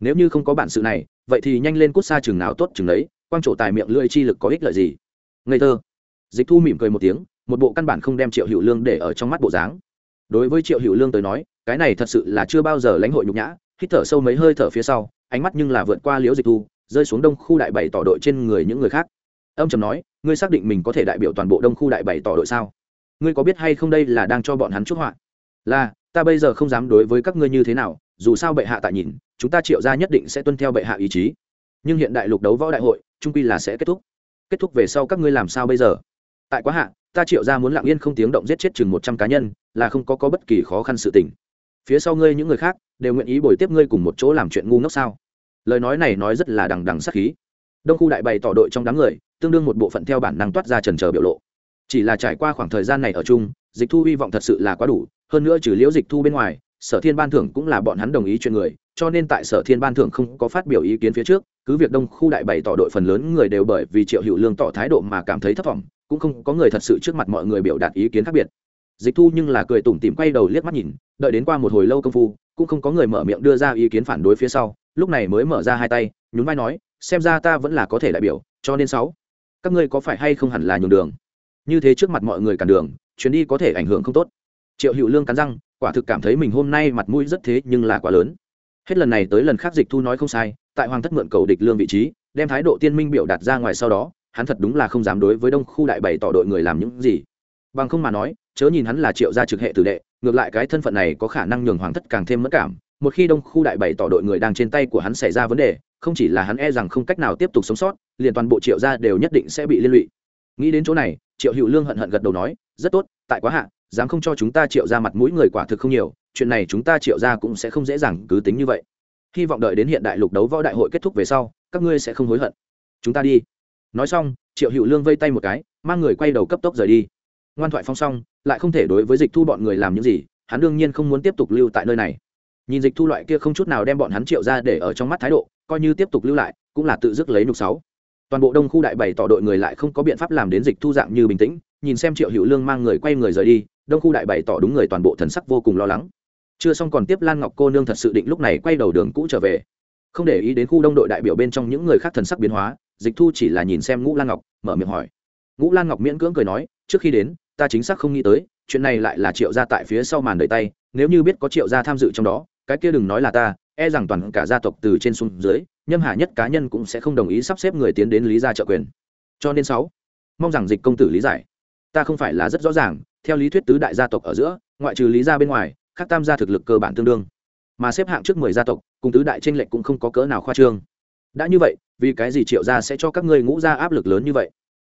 Nếu như không có bản sự này, vậy thì nhanh lên cút xa chừng nào tốt chừng đấy quang trổ tài miệng lưỡi chi lực có ích lợi gì? Ngây thơ. Dịch thu mỉm cười một tiếng, một bộ căn bản không đem triệu hữu lương để ở trong mắt bộ dáng. Đối với triệu hữu lương tới nói, cái này thật sự là chưa bao giờ lãnh hội nhục nhã, hít thở sâu mấy hơi thở phía sau, ánh mắt nhưng là vượt qua liễu dịch thu, rơi xuống đông khu đại bảy tỏ đội trên người những người khác âm trầm nói ngươi xác định mình có thể đại biểu toàn bộ đông khu đại bảy tỏ đội sao? Ngươi có biết hay không đây là đang cho bọn hắn chúc họa? Là ta bây giờ không dám đối với các ngươi như thế nào dù sao bệ hạ tại nhìn chúng ta triệu ra nhất định sẽ tuân theo bệ hạ ý chí. Nhưng hiện đại lục đấu võ đại hội trung quy là sẽ kết thúc. Kết thúc về sau các ngươi làm sao bây giờ? Tại quá hạ ta triệu ra muốn lặng yên không tiếng động giết chết chừng một trăm cá nhân là không có, có bất kỳ khó khăn sự tình. Phía sau ngươi những người khác đều nguyện ý bồi tiếp ngươi cùng một chỗ làm chuyện ngu ngốc sao? Lời nói này nói rất là đằng đằng sắc khí đông khu đại bày tỏ đội trong đám người, tương đương một bộ phận theo bản năng toát ra trần trờ biểu lộ. Chỉ là trải qua khoảng thời gian này ở chung, dịch thu hy vọng thật sự là quá đủ, hơn nữa trừ liễu dịch thu bên ngoài, sở thiên ban thưởng cũng là bọn hắn đồng ý chuyện người, cho nên tại sở thiên ban thưởng không có phát biểu ý kiến phía trước, cứ việc đông khu đại bày tỏ đội phần lớn người đều bởi vì triệu hữu lương tỏ thái độ mà cảm thấy thất vọng, cũng không có người thật sự trước mặt mọi người biểu đạt ý kiến khác biệt. Dịch thu nhưng là cười tủm tỉm quay đầu liếc mắt nhìn, đợi đến qua một hồi lâu công phu, cũng không có người mở miệng đưa ra ý kiến phản đối phía sau, lúc này mới mở ra hai tay, nhún vai nói xem ra ta vẫn là có thể đại biểu, cho nên sáu. Các ngươi có phải hay không hẳn là nhường đường? Như thế trước mặt mọi người cản đường, chuyến đi có thể ảnh hưởng không tốt. Triệu hữu lương cắn răng, quả thực cảm thấy mình hôm nay mặt mũi rất thế nhưng là quá lớn. Hết lần này tới lần khác dịch thu nói không sai, tại hoàng thất mượn cầu địch lương vị trí, đem thái độ tiên minh biểu đạt ra ngoài sau đó, hắn thật đúng là không dám đối với đông khu đại bảy tỏ đội người làm những gì. Bằng không mà nói, chớ nhìn hắn là triệu gia trực hệ tử đệ, ngược lại cái thân phận này có khả năng nhường hoàng thất càng thêm mất cảm một khi đông khu đại bảy tỏ đội người đang trên tay của hắn xảy ra vấn đề, không chỉ là hắn e rằng không cách nào tiếp tục sống sót, liền toàn bộ triệu gia đều nhất định sẽ bị liên lụy. Nghĩ đến chỗ này, triệu hữu lương hận hận gật đầu nói, rất tốt, tại quá hạn dám không cho chúng ta triệu ra mặt mũi người quả thực không nhiều, chuyện này chúng ta triệu ra cũng sẽ không dễ dàng cứ tính như vậy. Hy vọng đợi đến hiện đại lục đấu võ đại hội kết thúc về sau, các ngươi sẽ không hối hận. Chúng ta đi. Nói xong, triệu hữu lương vây tay một cái, mang người quay đầu cấp tốc rời đi. Ngoan thoại phong xong, lại không thể đối với dịch thu bọn người làm những gì, hắn đương nhiên không muốn tiếp tục lưu tại nơi này nhìn dịch thu loại kia không chút nào đem bọn hắn triệu ra để ở trong mắt thái độ, coi như tiếp tục lưu lại, cũng là tự dứt lấy nục sáu. Toàn bộ đông khu đại bày tỏ đội người lại không có biện pháp làm đến dịch thu dạng như bình tĩnh, nhìn xem triệu hữu lương mang người quay người rời đi, đông khu đại bày tỏ đúng người toàn bộ thần sắc vô cùng lo lắng. Chưa xong còn tiếp lan ngọc cô nương thật sự định lúc này quay đầu đường cũ trở về. Không để ý đến khu đông đội đại biểu bên trong những người khác thần sắc biến hóa, dịch thu chỉ là nhìn xem ngũ lan ngọc, mở miệng hỏi. Ngũ lan ngọc miễn cưỡng cười nói, trước khi đến, ta chính xác không nghĩ tới, chuyện này lại là triệu gia tại phía sau màn đợi tay, nếu như biết có triệu gia tham dự trong đó cái kia đừng nói là ta e rằng toàn cả gia tộc từ trên xuống dưới, nhâm hà nhất cá nhân cũng sẽ không đồng ý sắp xếp người tiến đến lý gia trợ quyền. Cho nên sáu, mong rằng dịch công tử lý giải. Ta không phải là rất rõ ràng, theo lý thuyết tứ đại gia tộc ở giữa, ngoại trừ lý gia bên ngoài các tam gia thực lực cơ bản tương đương. Mà xếp hạng trước mười gia tộc, cùng tứ đại tranh lệch cũng không có cỡ nào khoa trương. Đã như vậy, vì cái gì triệu gia sẽ cho các ngươi ngũ gia áp lực lớn như vậy?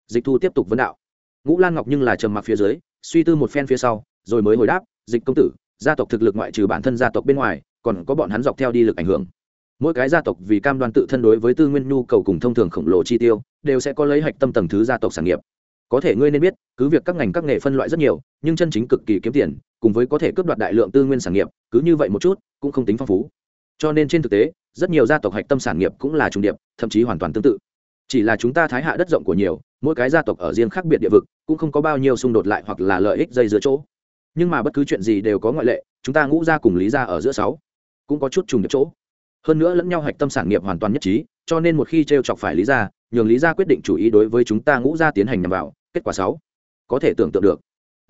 Dịch thu tiếp tục vấn đạo. Ngũ lan ngọc nhưng là trầm mặc phía dưới, suy tư một phen phía sau, rồi mới hồi đáp, dịch công tử, gia tộc thực lực ngoại trừ bản thân gia tộc bên ngoài còn có bọn hắn dọc theo đi lực ảnh hưởng. Mỗi cái gia tộc vì cam đoan tự thân đối với tư nguyên nhu cầu cùng thông thường khổng lồ chi tiêu, đều sẽ có lấy hạch tâm tầng thứ gia tộc sản nghiệp. Có thể ngươi nên biết, cứ việc các ngành các nghề phân loại rất nhiều, nhưng chân chính cực kỳ kiếm tiền, cùng với có thể cướp đoạt đại lượng tư nguyên sản nghiệp, cứ như vậy một chút, cũng không tính phong phú. Cho nên trên thực tế, rất nhiều gia tộc hạch tâm sản nghiệp cũng là trùng điệp, thậm chí hoàn toàn tương tự. Chỉ là chúng ta thái hạ đất rộng của nhiều, mỗi cái gia tộc ở riêng khác biệt địa vực, cũng không có bao nhiêu xung đột lại hoặc là lợi ích dây giữa chỗ. Nhưng mà bất cứ chuyện gì đều có ngoại lệ, chúng ta ngũ ra cùng lý ra ở giữa sáu cũng có chút trùng được chỗ. Hơn nữa lẫn nhau hạch tâm sản nghiệp hoàn toàn nhất trí, cho nên một khi t r e o chọc phải lý ra nhường lý ra quyết định chủ ý đối với chúng ta ngũ ra tiến hành nhằm vào, kết quả sáu. Có thể tưởng tượng được.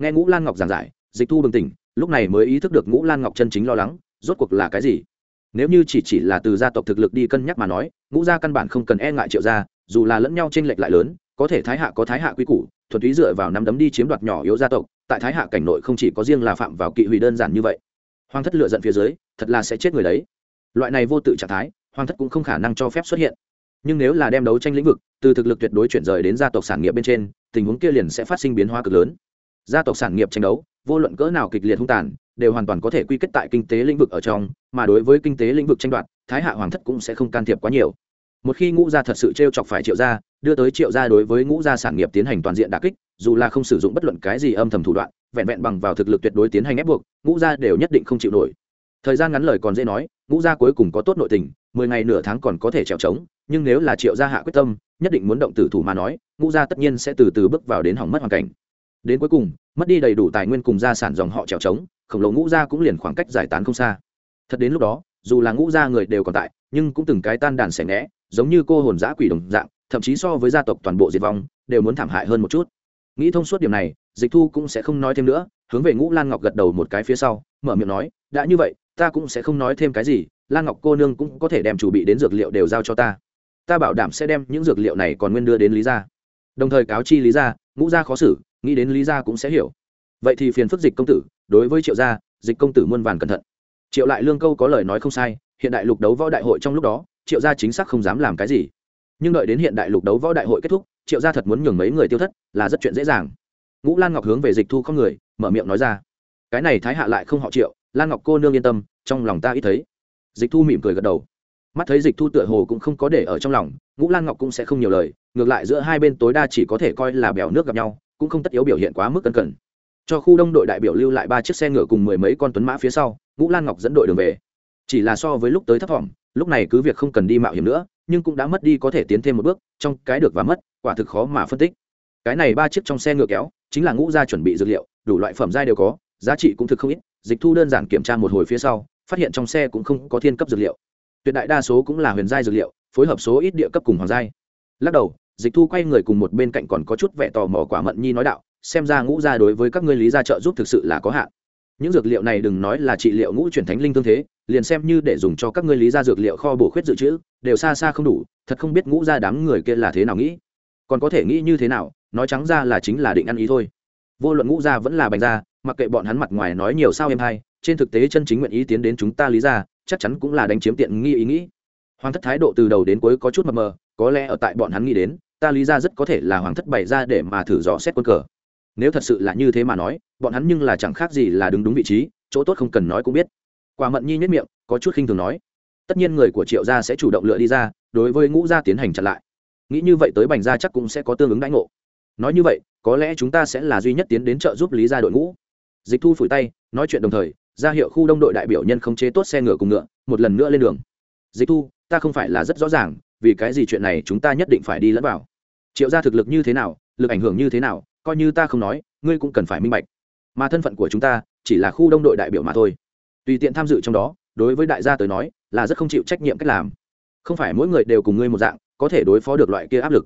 Nghe ngũ lan ngọc giảng giải, dịch thu bừng tỉnh, lúc này mới ý thức được ngũ lan ngọc chân chính lo lắng, rốt cuộc là cái gì? Nếu như chỉ chỉ là từ gia tộc thực lực đi cân nhắc mà nói, ngũ gia căn bản không cần e ngại triệu gia, dù là lẫn nhau t r ê n lệch lại lớn, có thể thái hạ có thái hạ quy củ, thuần túy dựa vào nắm đấm đi chiếm đoạt nhỏ yếu gia tộc, tại thái hạ cảnh nội không chỉ có riêng là phạm vào kỵ hủy đơn giản như vậy hoàng thất lựa giận phía dưới, thật là sẽ chết người đấy. Loại này vô tự trạng thái, hoàng thất cũng không khả năng cho phép xuất hiện. Nhưng nếu là đem đấu tranh lĩnh vực, từ thực lực tuyệt đối chuyển rời đến gia tộc sản nghiệp bên trên, tình huống kia liền sẽ phát sinh biến hóa cực lớn. Gia tộc sản nghiệp tranh đấu, vô luận cỡ nào kịch liệt hung tàn, đều hoàn toàn có thể quy kết tại kinh tế lĩnh vực ở trong, mà đối với kinh tế lĩnh vực tranh đoạt, thái hạ hoàng thất cũng sẽ không can thiệp quá nhiều. Một khi ngũ gia thật sự t r e o chọc phải triệu gia, đưa tới triệu gia đối với ngũ gia sản nghiệp tiến hành toàn diện đà kích, dù là không sử dụng bất luận cái gì âm thầm thủ đoạn vẹn vẹn bằng vào thực lực tuyệt đối tiến hành ép buộc, ngũ gia đều nhất định không chịu nổi. Thời gian ngắn lời còn dễ nói, ngũ gia cuối cùng có tốt nội tình, mười ngày nửa tháng còn có thể trèo trống, nhưng nếu là triệu gia hạ quyết tâm, nhất định muốn động tử thủ mà nói, ngũ gia tất nhiên sẽ từ từ bước vào đến hỏng mất hoàn cảnh. Đến cuối cùng, mất đi đầy đủ tài nguyên cùng gia sản dòng họ trèo trống, khổng lồ ngũ gia cũng liền khoảng cách giải tán không xa. Thật đến lúc đó, dù là ngũ gia người đều còn tại, nhưng cũng từng cái tan đàn xẻ ngẽ giống như cô hồn giã quỷ đồng dạng, thậm chí so với gia tộc toàn bộ diệt vong, đều muốn thảm hại hơn một chút. Nghĩ thông suốt điểm này dịch thu cũng sẽ không nói thêm nữa, hướng về ngũ lan ngọc gật đầu một cái phía sau, mở miệng nói, đã như vậy, ta cũng sẽ không nói thêm cái gì, lan ngọc cô nương cũng có thể đem chủ bị đến dược liệu đều giao cho ta. Ta bảo đảm sẽ đem những dược liệu này còn nguyên đưa đến lý gia. Đồng thời cáo chi lý gia, ngũ gia khó xử, nghĩ đến lý gia cũng sẽ hiểu. Vậy thì phiền phức dịch công tử, đối với triệu gia, dịch công tử muôn vàn cẩn thận. Triệu lại lương câu có lời nói không sai, hiện đại lục đấu võ đại hội trong lúc đó, triệu gia chính xác không dám làm cái gì. Nhưng đợi đến hiện đại lục đấu võ đại hội kết thúc, triệu gia thật muốn nhường mấy người tiêu thất là rất chuyện dễ dàng ngũ lan ngọc hướng về dịch thu không người, mở miệng nói ra. Cái này thái hạ lại không họ triệu, lan ngọc cô nương yên tâm, trong lòng ta ít thấy. Dịch thu mỉm cười gật đầu. Mắt thấy dịch thu tựa hồ cũng không có để ở trong lòng, ngũ lan ngọc cũng sẽ không nhiều lời, ngược lại giữa hai bên tối đa chỉ có thể coi là bèo nước gặp nhau, cũng không tất yếu biểu hiện quá mức cẩn cẩn cho khu đông đội đại biểu lưu lại ba chiếc xe ngựa cùng mười mấy con tuấn mã phía sau, ngũ lan ngọc dẫn đội đường về. Chỉ là so với lúc tới thấp thỏm lúc này cứ việc không cần đi mạo hiểm nữa, nhưng cũng đã mất đi có thể tiến thêm một bước, trong cái được và mất, quả thực khó mà phân tích. Cái này ba chiếc trong xe ngựa kéo chính là ngũ gia chuẩn bị dược liệu, đủ loại phẩm giai đều có, giá trị cũng thực không ít, dịch thu đơn giản kiểm tra một hồi phía sau, phát hiện trong xe cũng không có thiên cấp dược liệu. Tuyệt đại đa số cũng là huyền giai dược liệu, phối hợp số ít địa cấp cùng hoàng giai. Lắc đầu, dịch thu quay người cùng một bên cạnh còn có chút vẻ tò mò quả mận nhi nói đạo, xem ra ngũ gia đối với các ngươi lý gia trợ giúp thực sự là có hạn. Những dược liệu này đừng nói là trị liệu ngũ chuyển thánh linh tương thế, liền xem như để dùng cho các ngươi lý gia dược liệu kho bổ khuyết dự trữ, đều xa xa không đủ, thật không biết ngũ gia đám người kia là thế nào nghĩ. Còn có thể nghĩ như thế nào nói trắng ra là chính là định ăn ý thôi. Vô luận ngũ gia vẫn là bành gia, mặc kệ bọn hắn mặt ngoài nói nhiều sao em hay, trên thực tế chân chính nguyện ý tiến đến chúng ta lý gia, chắc chắn cũng là đánh chiếm tiện nghi ý nghĩ. Hoàng thất thái độ từ đầu đến cuối có chút mập mờ, có lẽ ở tại bọn hắn nghĩ đến, ta lý gia rất có thể là hoàng thất bày ra để mà thử dò xét quân cờ. Nếu thật sự là như thế mà nói, bọn hắn nhưng là chẳng khác gì là đứng đúng vị trí, chỗ tốt không cần nói cũng biết. Quả mận nhi nhất miệng, có chút khinh thường nói. Tất nhiên người của triệu gia sẽ chủ động lựa đi ra, đối với ngũ gia tiến hành chặn lại. Nghĩ như vậy tới bành gia chắc cũng sẽ có tương ứng đãi ngộ nói như vậy, có lẽ chúng ta sẽ là duy nhất tiến đến trợ giúp lý gia đội ngũ. Dịch thu phủi tay, nói chuyện đồng thời, ra hiệu khu đông đội đại biểu nhân không chế tốt xe ngựa cùng ngựa, một lần nữa lên đường. Dịch thu, ta không phải là rất rõ ràng, vì cái gì chuyện này chúng ta nhất định phải đi lẫn vào. Triệu gia thực lực như thế nào, lực ảnh hưởng như thế nào, coi như ta không nói, ngươi cũng cần phải minh bạch. Mà thân phận của chúng ta, chỉ là khu đông đội đại biểu mà thôi. Tùy tiện tham dự trong đó, đối với đại gia tới nói, là rất không chịu trách nhiệm cách làm. Không phải mỗi người đều cùng ngươi một dạng, có thể đối phó được loại kia áp lực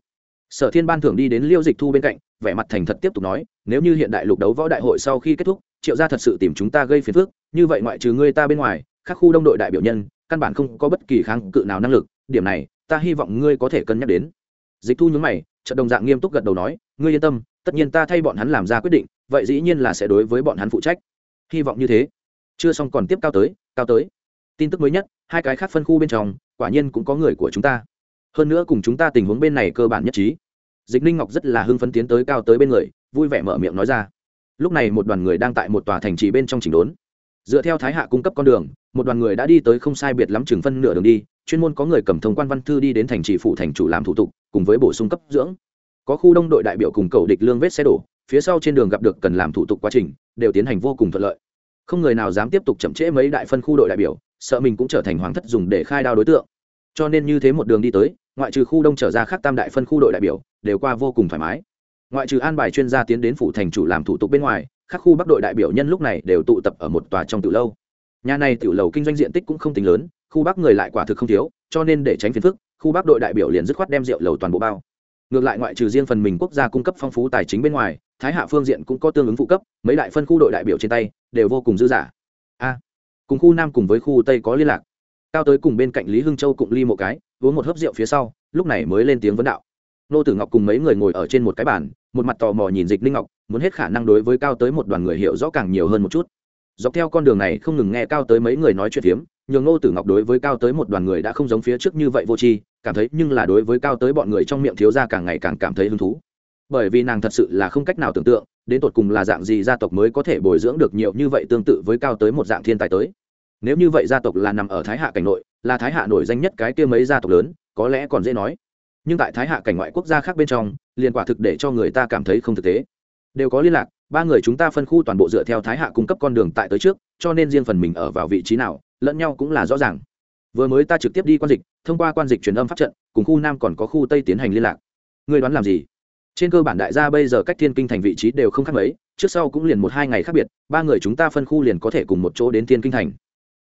sở thiên ban thưởng đi đến liêu dịch thu bên cạnh, vẻ mặt thành thật tiếp tục nói, nếu như hiện đại lục đấu võ đại hội sau khi kết thúc, triệu gia thật sự tìm chúng ta gây phiền phức, như vậy ngoại trừ ngươi ta bên ngoài, các khu đông đội đại biểu nhân, căn bản không có bất kỳ kháng cự nào năng lực, điểm này, ta hy vọng ngươi có thể cân nhắc đến. Dịch thu nhúng mày trận đồng dạng nghiêm túc gật đầu nói, ngươi yên tâm, tất nhiên ta thay bọn hắn làm ra quyết định, vậy dĩ nhiên là sẽ đối với bọn hắn phụ trách. Hy vọng như thế. Chưa xong còn tiếp cao tới cao tới. Tin tức mới nhất, hai cái khác phân khu bên trong, quả nhiên cũng có người của chúng ta hơn nữa cùng chúng ta tình huống bên này cơ bản nhất trí. Dịch ninh ngọc rất là hưng phấn tiến tới cao tới bên người, vui vẻ mở miệng nói ra. Lúc này một đoàn người đang tại một tòa thành trì bên trong chỉnh đốn. Dựa theo thái hạ cung cấp con đường, một đoàn người đã đi tới không sai biệt lắm chừng phân nửa đường đi, chuyên môn có người cầm thông quan văn thư đi đến thành trì phủ thành chủ làm thủ tục, cùng với bổ sung cấp dưỡng. Có khu đông đội đại biểu cùng cầu địch lương vết xe đổ, phía sau trên đường gặp được cần làm thủ tục quá trình, đều tiến hành vô cùng thuận lợi. Không người nào dám tiếp tục chậm trễ mấy đại phân khu đội đại biểu, sợ mình cũng trở thành hoàng thất dùng để khai đao đối tượng. Cho nên như thế một đường đi tới ngoại trừ khu đông trở ra khác tam đại phân khu đội đại biểu, đều qua vô cùng thoải mái. Ngoại trừ an bài chuyên gia tiến đến phủ thành chủ làm thủ tục bên ngoài, các khu bắc đội đại biểu nhân lúc này đều tụ tập ở một tòa trong tiểu lâu. Nhà này tiểu lầu kinh doanh diện tích cũng không tính lớn, khu bắc người lại quả thực không thiếu, cho nên để tránh phiền phức, khu bắc đội đại biểu liền dứt khoát đem rượu lầu toàn bộ bao. Ngược lại ngoại trừ riêng phần mình quốc gia cung cấp phong phú tài chính bên ngoài, thái hạ phương diện cũng có tương ứng phụ cấp, mấy đại phân khu đội đại biểu trên tay, đều vô cùng dư dả. A, cùng khu nam cùng với khu tây có liên lạc. Cao tới cùng bên cạnh lý hưng châu cũng ly một cái uống một hớp rượu phía sau, lúc này mới lên tiếng vấn đạo. Nô tử ngọc cùng mấy người ngồi ở trên một cái bàn, một mặt tò mò nhìn dịch Linh ngọc, muốn hết khả năng đối với cao tới một đoàn người hiểu rõ càng nhiều hơn một chút. Dọc theo con đường này không ngừng nghe cao tới mấy người nói chuyện phiếm, nhường ngô tử ngọc đối với cao tới một đoàn người đã không giống phía trước như vậy vô tri, cảm thấy nhưng là đối với cao tới bọn người trong miệng thiếu ra càng ngày càng cảm thấy hứng thú. Bởi vì nàng thật sự là không cách nào tưởng tượng, đến tột cùng là dạng gì gia tộc mới có thể bồi dưỡng được nhiều như vậy tương tự với cao tới một dạng thiên tài tới. Nếu như vậy gia tộc là nằm ở thái hạ cảnh nội là thái hạ nổi danh nhất cái kia mấy gia tộc lớn, có lẽ còn dễ nói. Nhưng tại thái hạ cảnh ngoại quốc gia khác bên trong, liền quả thực để cho người ta cảm thấy không thực tế. Đều có liên lạc, ba người chúng ta phân khu toàn bộ dựa theo thái hạ cung cấp con đường tại tới trước, cho nên riêng phần mình ở vào vị trí nào, lẫn nhau cũng là rõ ràng. Vừa mới ta trực tiếp đi quan dịch, thông qua quan dịch truyền âm pháp trận, cùng khu nam còn có khu tây tiến hành liên lạc. Ngươi đoán làm gì? Trên cơ bản đại gia bây giờ cách thiên kinh thành vị trí đều không khác mấy, trước sau cũng liền một hai ngày khác biệt, ba người chúng ta phân khu liền có thể cùng một chỗ đến thiên kinh thành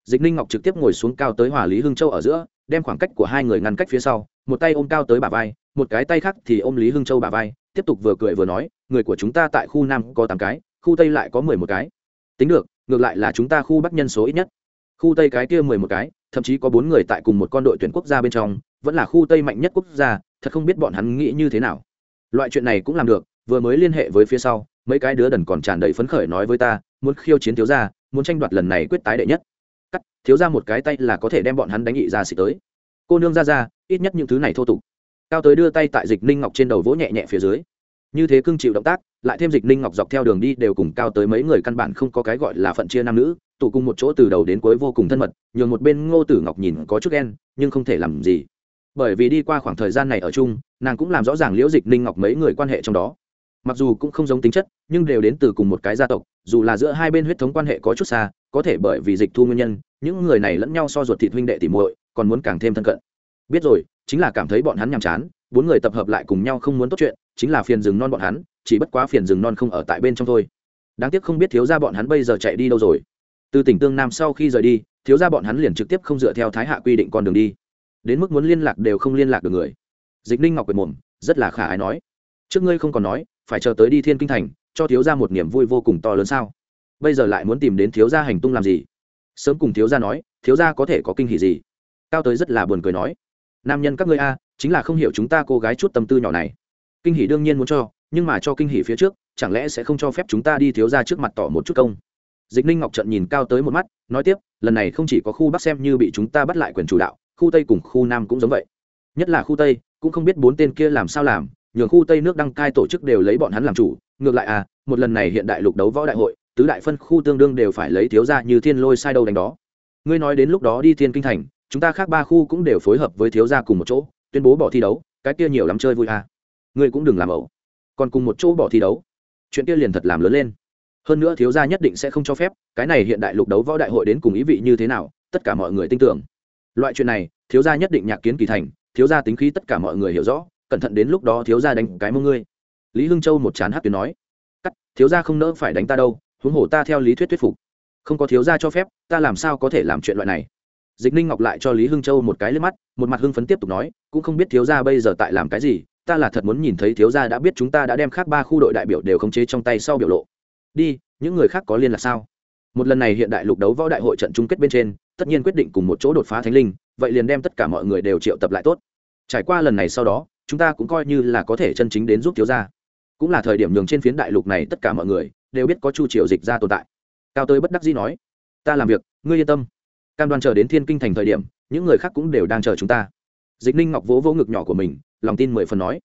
dịch ninh ngọc trực tiếp ngồi xuống cao tới hòa lý hưng châu ở giữa, đem khoảng cách của hai người ngăn cách phía sau, một tay ôm cao tới bà vai, một cái tay khác thì ôm lý hưng châu bà vai, tiếp tục vừa cười vừa nói, người của chúng ta tại khu nam có tám cái, khu tây lại có mười một cái. Tính được, ngược lại là chúng ta khu bắc nhân số ít nhất. Khu tây cái kia mười một cái, thậm chí có bốn người tại cùng một con đội tuyển quốc gia bên trong, vẫn là khu tây mạnh nhất quốc gia, thật không biết bọn hắn nghĩ như thế nào. Loại chuyện này cũng làm được, vừa mới liên hệ với phía sau, mấy cái đứa đần còn tràn đầy phấn khởi nói với ta, muốn khiêu chiến thiếu gia, muốn tranh đoạt lần này quyết tái đệ nhất thiếu ra một cái tay là có thể đem bọn hắn đánh nghị ra xịt tới. Cô nương ra ra, ít nhất những thứ này thô tục. Cao tới đưa tay tại dịch ninh ngọc trên đầu vỗ nhẹ nhẹ phía dưới. Như thế cưng chịu động tác, lại thêm dịch ninh ngọc dọc theo đường đi đều cùng cao tới mấy người căn bản không có cái gọi là phận chia nam nữ, tụ cùng một chỗ từ đầu đến cuối vô cùng thân mật, nhường một bên ngô tử ngọc nhìn có chút ghen, nhưng không thể làm gì. Bởi vì đi qua khoảng thời gian này ở chung, nàng cũng làm rõ ràng liễu dịch ninh ngọc mấy người quan hệ trong đó. Mặc dù cũng không giống tính chất, nhưng đều đến từ cùng một cái gia tộc, dù là giữa hai bên huyết thống quan hệ có chút xa, có thể bởi vì dịch thu nguyên nhân những người này lẫn nhau so ruột thịt huynh đệ tỉ muội, còn muốn càng thêm thân cận. Biết rồi, chính là cảm thấy bọn hắn nhàm chán, bốn người tập hợp lại cùng nhau không muốn tốt chuyện, chính là phiền rừng non bọn hắn, chỉ bất quá phiền rừng non không ở tại bên trong thôi. Đáng tiếc không biết thiếu gia bọn hắn bây giờ chạy đi đâu rồi. Từ tỉnh tương nam sau khi rời đi, thiếu gia bọn hắn liền trực tiếp không dựa theo thái hạ quy định con đường đi. Đến mức muốn liên lạc đều không liên lạc được người. Dịch ninh ngọc quyệt mồm, rất là khả ái nói. Trước ngươi không còn nói, phải chờ tới đi thiên kinh thành, cho thiếu gia một niềm vui vô cùng to lớn sao? Bây giờ lại muốn tìm đến thiếu gia hành tung làm gì? Sớm cùng thiếu gia nói, thiếu gia có thể có kinh hỉ gì? Cao tới rất là buồn cười nói, nam nhân các ngươi a, chính là không hiểu chúng ta cô gái chút tâm tư nhỏ này. Kinh hỉ đương nhiên muốn cho, nhưng mà cho kinh hỉ phía trước, chẳng lẽ sẽ không cho phép chúng ta đi thiếu gia trước mặt tỏ một chút công? Dịch ninh ngọc trận nhìn cao tới một mắt, nói tiếp, lần này không chỉ có khu bắc xem như bị chúng ta bắt lại quyền chủ đạo, khu tây cùng khu nam cũng giống vậy. Nhất là khu tây, cũng không biết bốn tên kia làm sao làm, nhường khu tây nước đăng cai tổ chức đều lấy bọn hắn làm chủ. Ngược lại à một lần này hiện đại lục đấu võ đại hội tứ đại phân khu tương đương đều phải lấy thiếu gia như thiên lôi sai đâu đánh đó. Ngươi nói đến lúc đó đi thiên kinh thành, chúng ta khác ba khu cũng đều phối hợp với thiếu gia cùng một chỗ, tuyên bố bỏ thi đấu, cái kia nhiều lắm chơi vui à. Ngươi cũng đừng làm ẩu. Còn cùng một chỗ bỏ thi đấu. Chuyện kia liền thật làm lớn lên. Hơn nữa thiếu gia nhất định sẽ không cho phép, cái này hiện đại lục đấu võ đại hội đến cùng ý vị như thế nào, tất cả mọi người tin tưởng. Loại chuyện này, thiếu gia nhất định nhạc kiến kỳ thành, thiếu gia tính khí tất cả mọi người hiểu rõ, cẩn thận đến lúc đó thiếu gia đánh cái mông ngươi. Lý hưng châu một chán hát tuyến nói, cắt, thiếu gia không nỡ phải đánh ta đâu huống hồ ta theo lý thuyết thuyết phục. Không có thiếu gia cho phép, ta làm sao có thể làm chuyện loại này? Dịch ninh ngọc lại cho lý hưng châu một cái lên mắt, một mặt hưng phấn tiếp tục nói, cũng không biết thiếu gia bây giờ tại làm cái gì, ta là thật muốn nhìn thấy thiếu gia đã biết chúng ta đã đem khác ba khu đội đại biểu đều khống chế trong tay sau biểu lộ. Đi, những người khác có liên lạc sao? Một lần này hiện đại lục đấu võ đại hội trận chung kết bên trên, tất nhiên quyết định cùng một chỗ đột phá thánh linh, vậy liền đem tất cả mọi người đều triệu tập lại tốt. Trải qua lần này sau đó, chúng ta cũng coi như là có thể chân chính đến giúp thiếu gia. Cũng là thời điểm nhường trên phiến đại lục này tất cả mọi người đều biết có chu triều dịch ra tồn tại. Cao tới bất đắc dĩ nói, ta làm việc, ngươi yên tâm. Cam đoan chờ đến thiên kinh thành thời điểm, những người khác cũng đều đang chờ chúng ta. Dịch ninh ngọc vỗ vỗ ngực nhỏ của mình, lòng tin mười phần nói,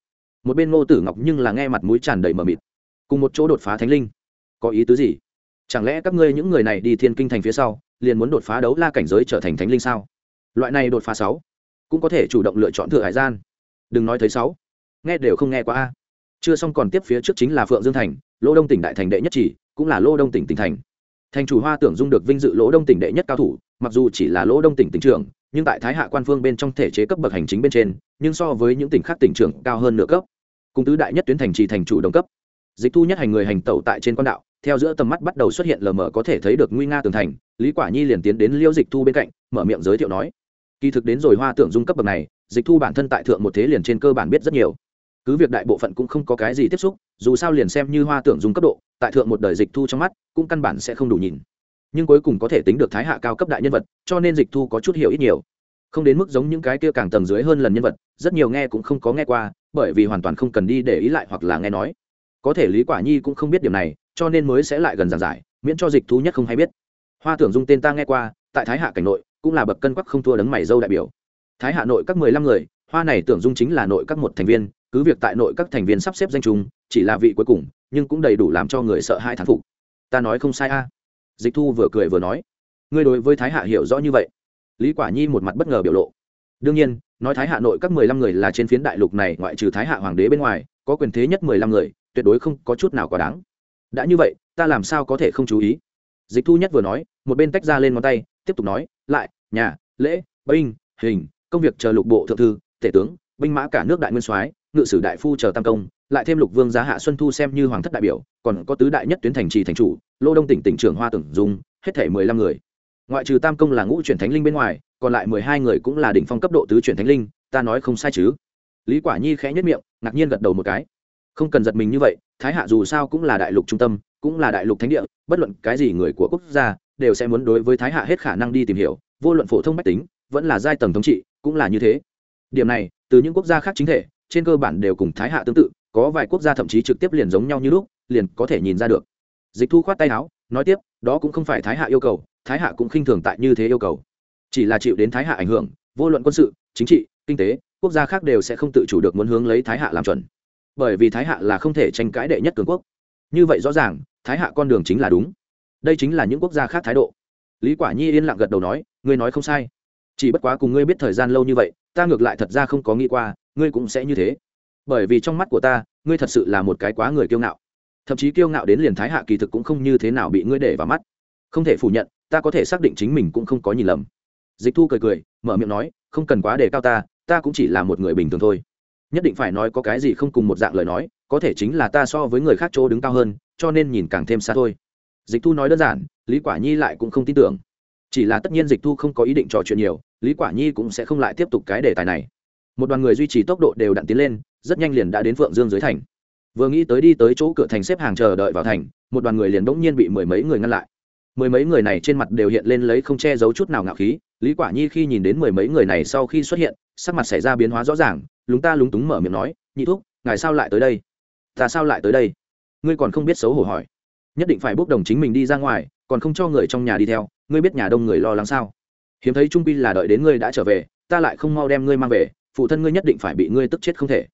một bên ngô tử ngọc nhưng là nghe mặt mũi tràn đầy mờ mịt. Cùng một chỗ đột phá thánh linh. Có ý tứ gì? Chẳng lẽ các ngươi những người này đi thiên kinh thành phía sau, liền muốn đột phá đấu la cảnh giới trở thành thánh linh sao? Loại này đột phá sáu, cũng có thể chủ động lựa chọn thừa hải gian. Đừng nói thấy sáu. Nghe đều không nghe qua a. Chưa xong còn tiếp phía trước chính là phượng dương thành lô đông tỉnh đại thành đệ nhất chỉ, cũng là lô đông tỉnh tỉnh thành. Thành chủ hoa tưởng dung được vinh dự lỗ đông tỉnh đệ nhất cao thủ, mặc dù chỉ là lỗ đông tỉnh tỉnh trưởng, nhưng tại thái hạ quan phương bên trong thể chế cấp bậc hành chính bên trên, nhưng so với những tỉnh khác tỉnh trưởng cao hơn nửa cấp. Cùng tứ đại nhất tuyến thành trì thành chủ đồng cấp. Dịch thu nhất hành người hành tẩu tại trên quan đạo, theo giữa tầm mắt bắt đầu xuất hiện lờ mờ có thể thấy được nguy nga tường thành, lý quả nhi liền tiến đến liêu dịch thu bên cạnh, mở miệng giới thiệu nói, kỳ thực đến rồi hoa tưởng dung cấp bậc này, dịch thu bản thân tại thượng một thế liền trên cơ bản biết rất nhiều cứ việc đại bộ phận cũng không có cái gì tiếp xúc, dù sao liền xem như hoa tưởng dung cấp độ, tại thượng một đời dịch thu trong mắt, cũng căn bản sẽ không đủ nhìn. Nhưng cuối cùng có thể tính được thái hạ cao cấp đại nhân vật, cho nên dịch thu có chút hiểu ít nhiều. Không đến mức giống những cái kia càng tầng dưới hơn lần nhân vật, rất nhiều nghe cũng không có nghe qua, bởi vì hoàn toàn không cần đi để ý lại hoặc là nghe nói. Có thể lý quả nhi cũng không biết điều này, cho nên mới sẽ lại gần giảng giải, miễn cho dịch thu nhất không hay biết. Hoa tưởng dung tên ta nghe qua, tại thái hạ cảnh nội, cũng là bậc cân quắc không thua đấng mày dâu đại biểu. Thái hạ nội các mười lăm người, hoa này tưởng dung chính là nội các một thành viên cứ việc tại nội các thành viên sắp xếp danh chung chỉ là vị cuối cùng, nhưng cũng đầy đủ làm cho người sợ hai thán phục. Ta nói không sai a. Dịch thu vừa cười vừa nói. Ngươi đối với thái hạ hiểu rõ như vậy? Lý quả nhi một mặt bất ngờ biểu lộ. Đương nhiên, nói thái hạ nội các mười lăm người là trên phiến đại lục này ngoại trừ thái hạ hoàng đế bên ngoài, có quyền thế nhất mười lăm người, tuyệt đối không có chút nào quá đáng. Đã như vậy, ta làm sao có thể không chú ý? Dịch thu nhất vừa nói, một bên tách ra lên ngón tay, tiếp tục nói, lại, nhà, lễ, binh, hình, công việc chờ lục bộ thượng thư, tể tướng, binh mã cả nước đại nguyên soái ngự sử đại phu chờ tam công, lại thêm lục vương giá hạ xuân thu xem như hoàng thất đại biểu, còn có tứ đại nhất tuyến thành trì thành chủ, lô đông tỉnh tỉnh trưởng hoa tưởng dung, hết thể mười lăm người. Ngoại trừ tam công là ngũ chuyển thánh linh bên ngoài, còn lại mười hai người cũng là đỉnh phong cấp độ tứ chuyển thánh linh, ta nói không sai chứ? Lý quả nhi khẽ nhất miệng, ngạc nhiên gật đầu một cái. Không cần giật mình như vậy, thái hạ dù sao cũng là đại lục trung tâm, cũng là đại lục thánh địa, bất luận cái gì người của quốc gia, đều sẽ muốn đối với thái hạ hết khả năng đi tìm hiểu, vô luận phổ thông mách tính, vẫn là giai tầng thống trị, cũng là như thế. Điểm này, từ những quốc gia khác chính thể trên cơ bản đều cùng thái hạ tương tự, có vài quốc gia thậm chí trực tiếp liền giống nhau như lúc, liền có thể nhìn ra được. Dịch thu khoát tay áo, nói tiếp, đó cũng không phải thái hạ yêu cầu, thái hạ cũng khinh thường tại như thế yêu cầu. Chỉ là chịu đến thái hạ ảnh hưởng, vô luận quân sự, chính trị, kinh tế, quốc gia khác đều sẽ không tự chủ được muốn hướng lấy thái hạ làm chuẩn. Bởi vì thái hạ là không thể tranh cãi đệ nhất cường quốc. Như vậy rõ ràng, thái hạ con đường chính là đúng. Đây chính là những quốc gia khác thái độ. Lý quả nhi yên lặng gật đầu nói, ngươi nói không sai. Chỉ bất quá cùng ngươi biết thời gian lâu như vậy, ta ngược lại thật ra không có nghĩ qua ngươi cũng sẽ như thế. Bởi vì trong mắt của ta, ngươi thật sự là một cái quá người kiêu ngạo. Thậm chí kiêu ngạo đến liền thái hạ kỳ thực cũng không như thế nào bị ngươi để vào mắt. Không thể phủ nhận, ta có thể xác định chính mình cũng không có nhìn lầm. Dịch thu cười cười, mở miệng nói, không cần quá đề cao ta ta cũng chỉ là một người bình thường thôi. Nhất định phải nói có cái gì không cùng một dạng lời nói, có thể chính là ta so với người khác chỗ đứng cao hơn, cho nên nhìn càng thêm xa thôi. Dịch thu nói đơn giản, lý quả nhi lại cũng không tin tưởng. Chỉ là tất nhiên dịch thu không có ý định trò chuyện nhiều, lý quả nhi cũng sẽ không lại tiếp tục cái đề tài này một đoàn người duy trì tốc độ đều đặn tiến lên, rất nhanh liền đã đến phượng dương dưới thành. Vừa nghĩ tới đi tới chỗ cửa thành xếp hàng chờ đợi vào thành, một đoàn người liền bỗng nhiên bị mười mấy người ngăn lại. Mười mấy người này trên mặt đều hiện lên lấy không che giấu chút nào ngạo khí, lý quả nhi khi nhìn đến mười mấy người này sau khi xuất hiện, sắc mặt xảy ra biến hóa rõ ràng, lúng ta lúng túng mở miệng nói, nhị thúc, ngài sao lại tới đây? Ta sao lại tới đây? Ngươi còn không biết xấu hổ hỏi. Nhất định phải bốc đồng chính mình đi ra ngoài, còn không cho người trong nhà đi theo, ngươi biết nhà đông người lo lắng sao? Hiếm thấy trung pi là đợi đến ngươi đã trở về, ta lại không mau đem ngươi mang về phụ thân ngươi nhất định phải bị ngươi tức chết không thể.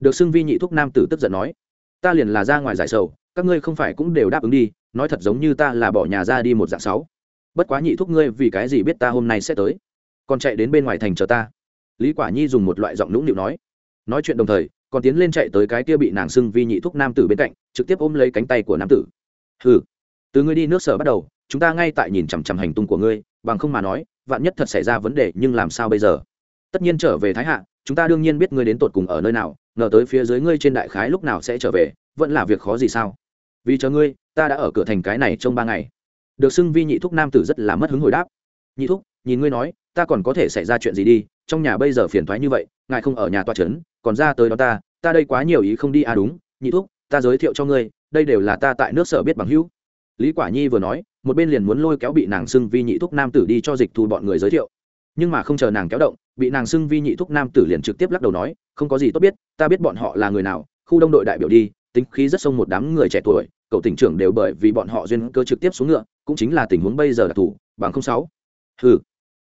Được xưng vi nhị thúc nam tử tức giận nói, ta liền là ra ngoài giải sầu, các ngươi không phải cũng đều đáp ứng đi, nói thật giống như ta là bỏ nhà ra đi một dạng sáu. Bất quá nhị thúc ngươi vì cái gì biết ta hôm nay sẽ tới? Còn chạy đến bên ngoài thành chờ ta. Lý quả nhi dùng một loại giọng nũng nịu nói. Nói chuyện đồng thời, còn tiến lên chạy tới cái kia bị nàng xưng vi nhị thúc nam tử bên cạnh, trực tiếp ôm lấy cánh tay của nam tử. Hừ, từ ngươi đi nước sở bắt đầu, chúng ta ngay tại nhìn chằm chằm hành tung của ngươi, bằng không mà nói, vạn nhất thật xảy ra vấn đề, nhưng làm sao bây giờ? Tất nhiên trở về thái hạ, chúng ta đương nhiên biết ngươi đến tột cùng ở nơi nào, ngờ tới phía dưới ngươi trên đại khái lúc nào sẽ trở về, vẫn là việc khó gì sao? Vì chờ ngươi, ta đã ở cửa thành cái này trong ba ngày. Được xưng vi nhị thúc nam tử rất là mất hứng hồi đáp. Nhị thúc, nhìn ngươi nói, ta còn có thể xảy ra chuyện gì đi, trong nhà bây giờ phiền thoái như vậy, ngài không ở nhà toa trấn, còn ra tới đó ta ta đây quá nhiều ý không đi à đúng, nhị thúc, ta giới thiệu cho ngươi, đây đều là ta tại nước sở biết bằng hữu. Lý quả nhi vừa nói, một bên liền muốn lôi kéo bị nàng xưng vi nhị thúc nam tử đi cho dịch thu bọn người giới thiệu nhưng mà không chờ nàng kéo động, bị nàng xưng vi nhị thúc nam tử liền trực tiếp lắc đầu nói, không có gì tốt biết, ta biết bọn họ là người nào, khu đông đội đại biểu đi, tính khí rất sông một đám người trẻ tuổi, cậu tỉnh trưởng đều bởi vì bọn họ duyên cơ trực tiếp xuống ngựa, cũng chính là tình huống bây giờ đặc thù, bằng không sáu. Hư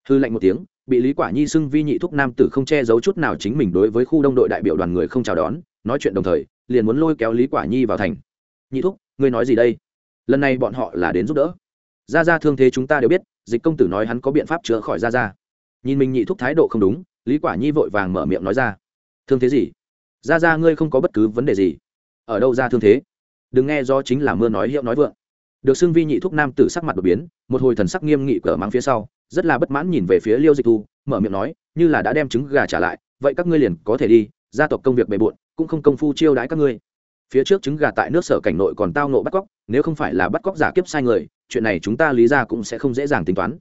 hư lạnh một tiếng, bị lý quả nhi xưng vi nhị thúc nam tử không che giấu chút nào chính mình đối với khu đông đội đại biểu đoàn người không chào đón, nói chuyện đồng thời, liền muốn lôi kéo lý quả nhi vào thành. Nhị thúc, ngươi nói gì đây? Lần này bọn họ là đến giúp đỡ. Gia gia thương thế chúng ta đều biết, dịch công tử nói hắn có biện pháp chữa khỏi gia gia nhìn mình nhị thúc thái độ không đúng, lý quả nhi vội vàng mở miệng nói ra. Thương thế gì? Ra ra ngươi không có bất cứ vấn đề gì. Ở đâu ra thương thế? Đừng nghe do chính là mưa nói hiệu nói vượng. Được xưng vi nhị thúc nam tử sắc mặt đột biến, một hồi thần sắc nghiêm nghị cờ mang phía sau, rất là bất mãn nhìn về phía liêu dịch thu, mở miệng nói, như là đã đem trứng gà trả lại, vậy các ngươi liền có thể đi, gia tộc công việc bề bộn, cũng không công phu chiêu đãi các ngươi. Phía trước trứng gà tại nước sở cảnh nội còn tao nộ bắt cóc, nếu không phải là bắt cóc giả kiếp sai người, chuyện này chúng ta lý ra cũng sẽ không dễ dàng tính toán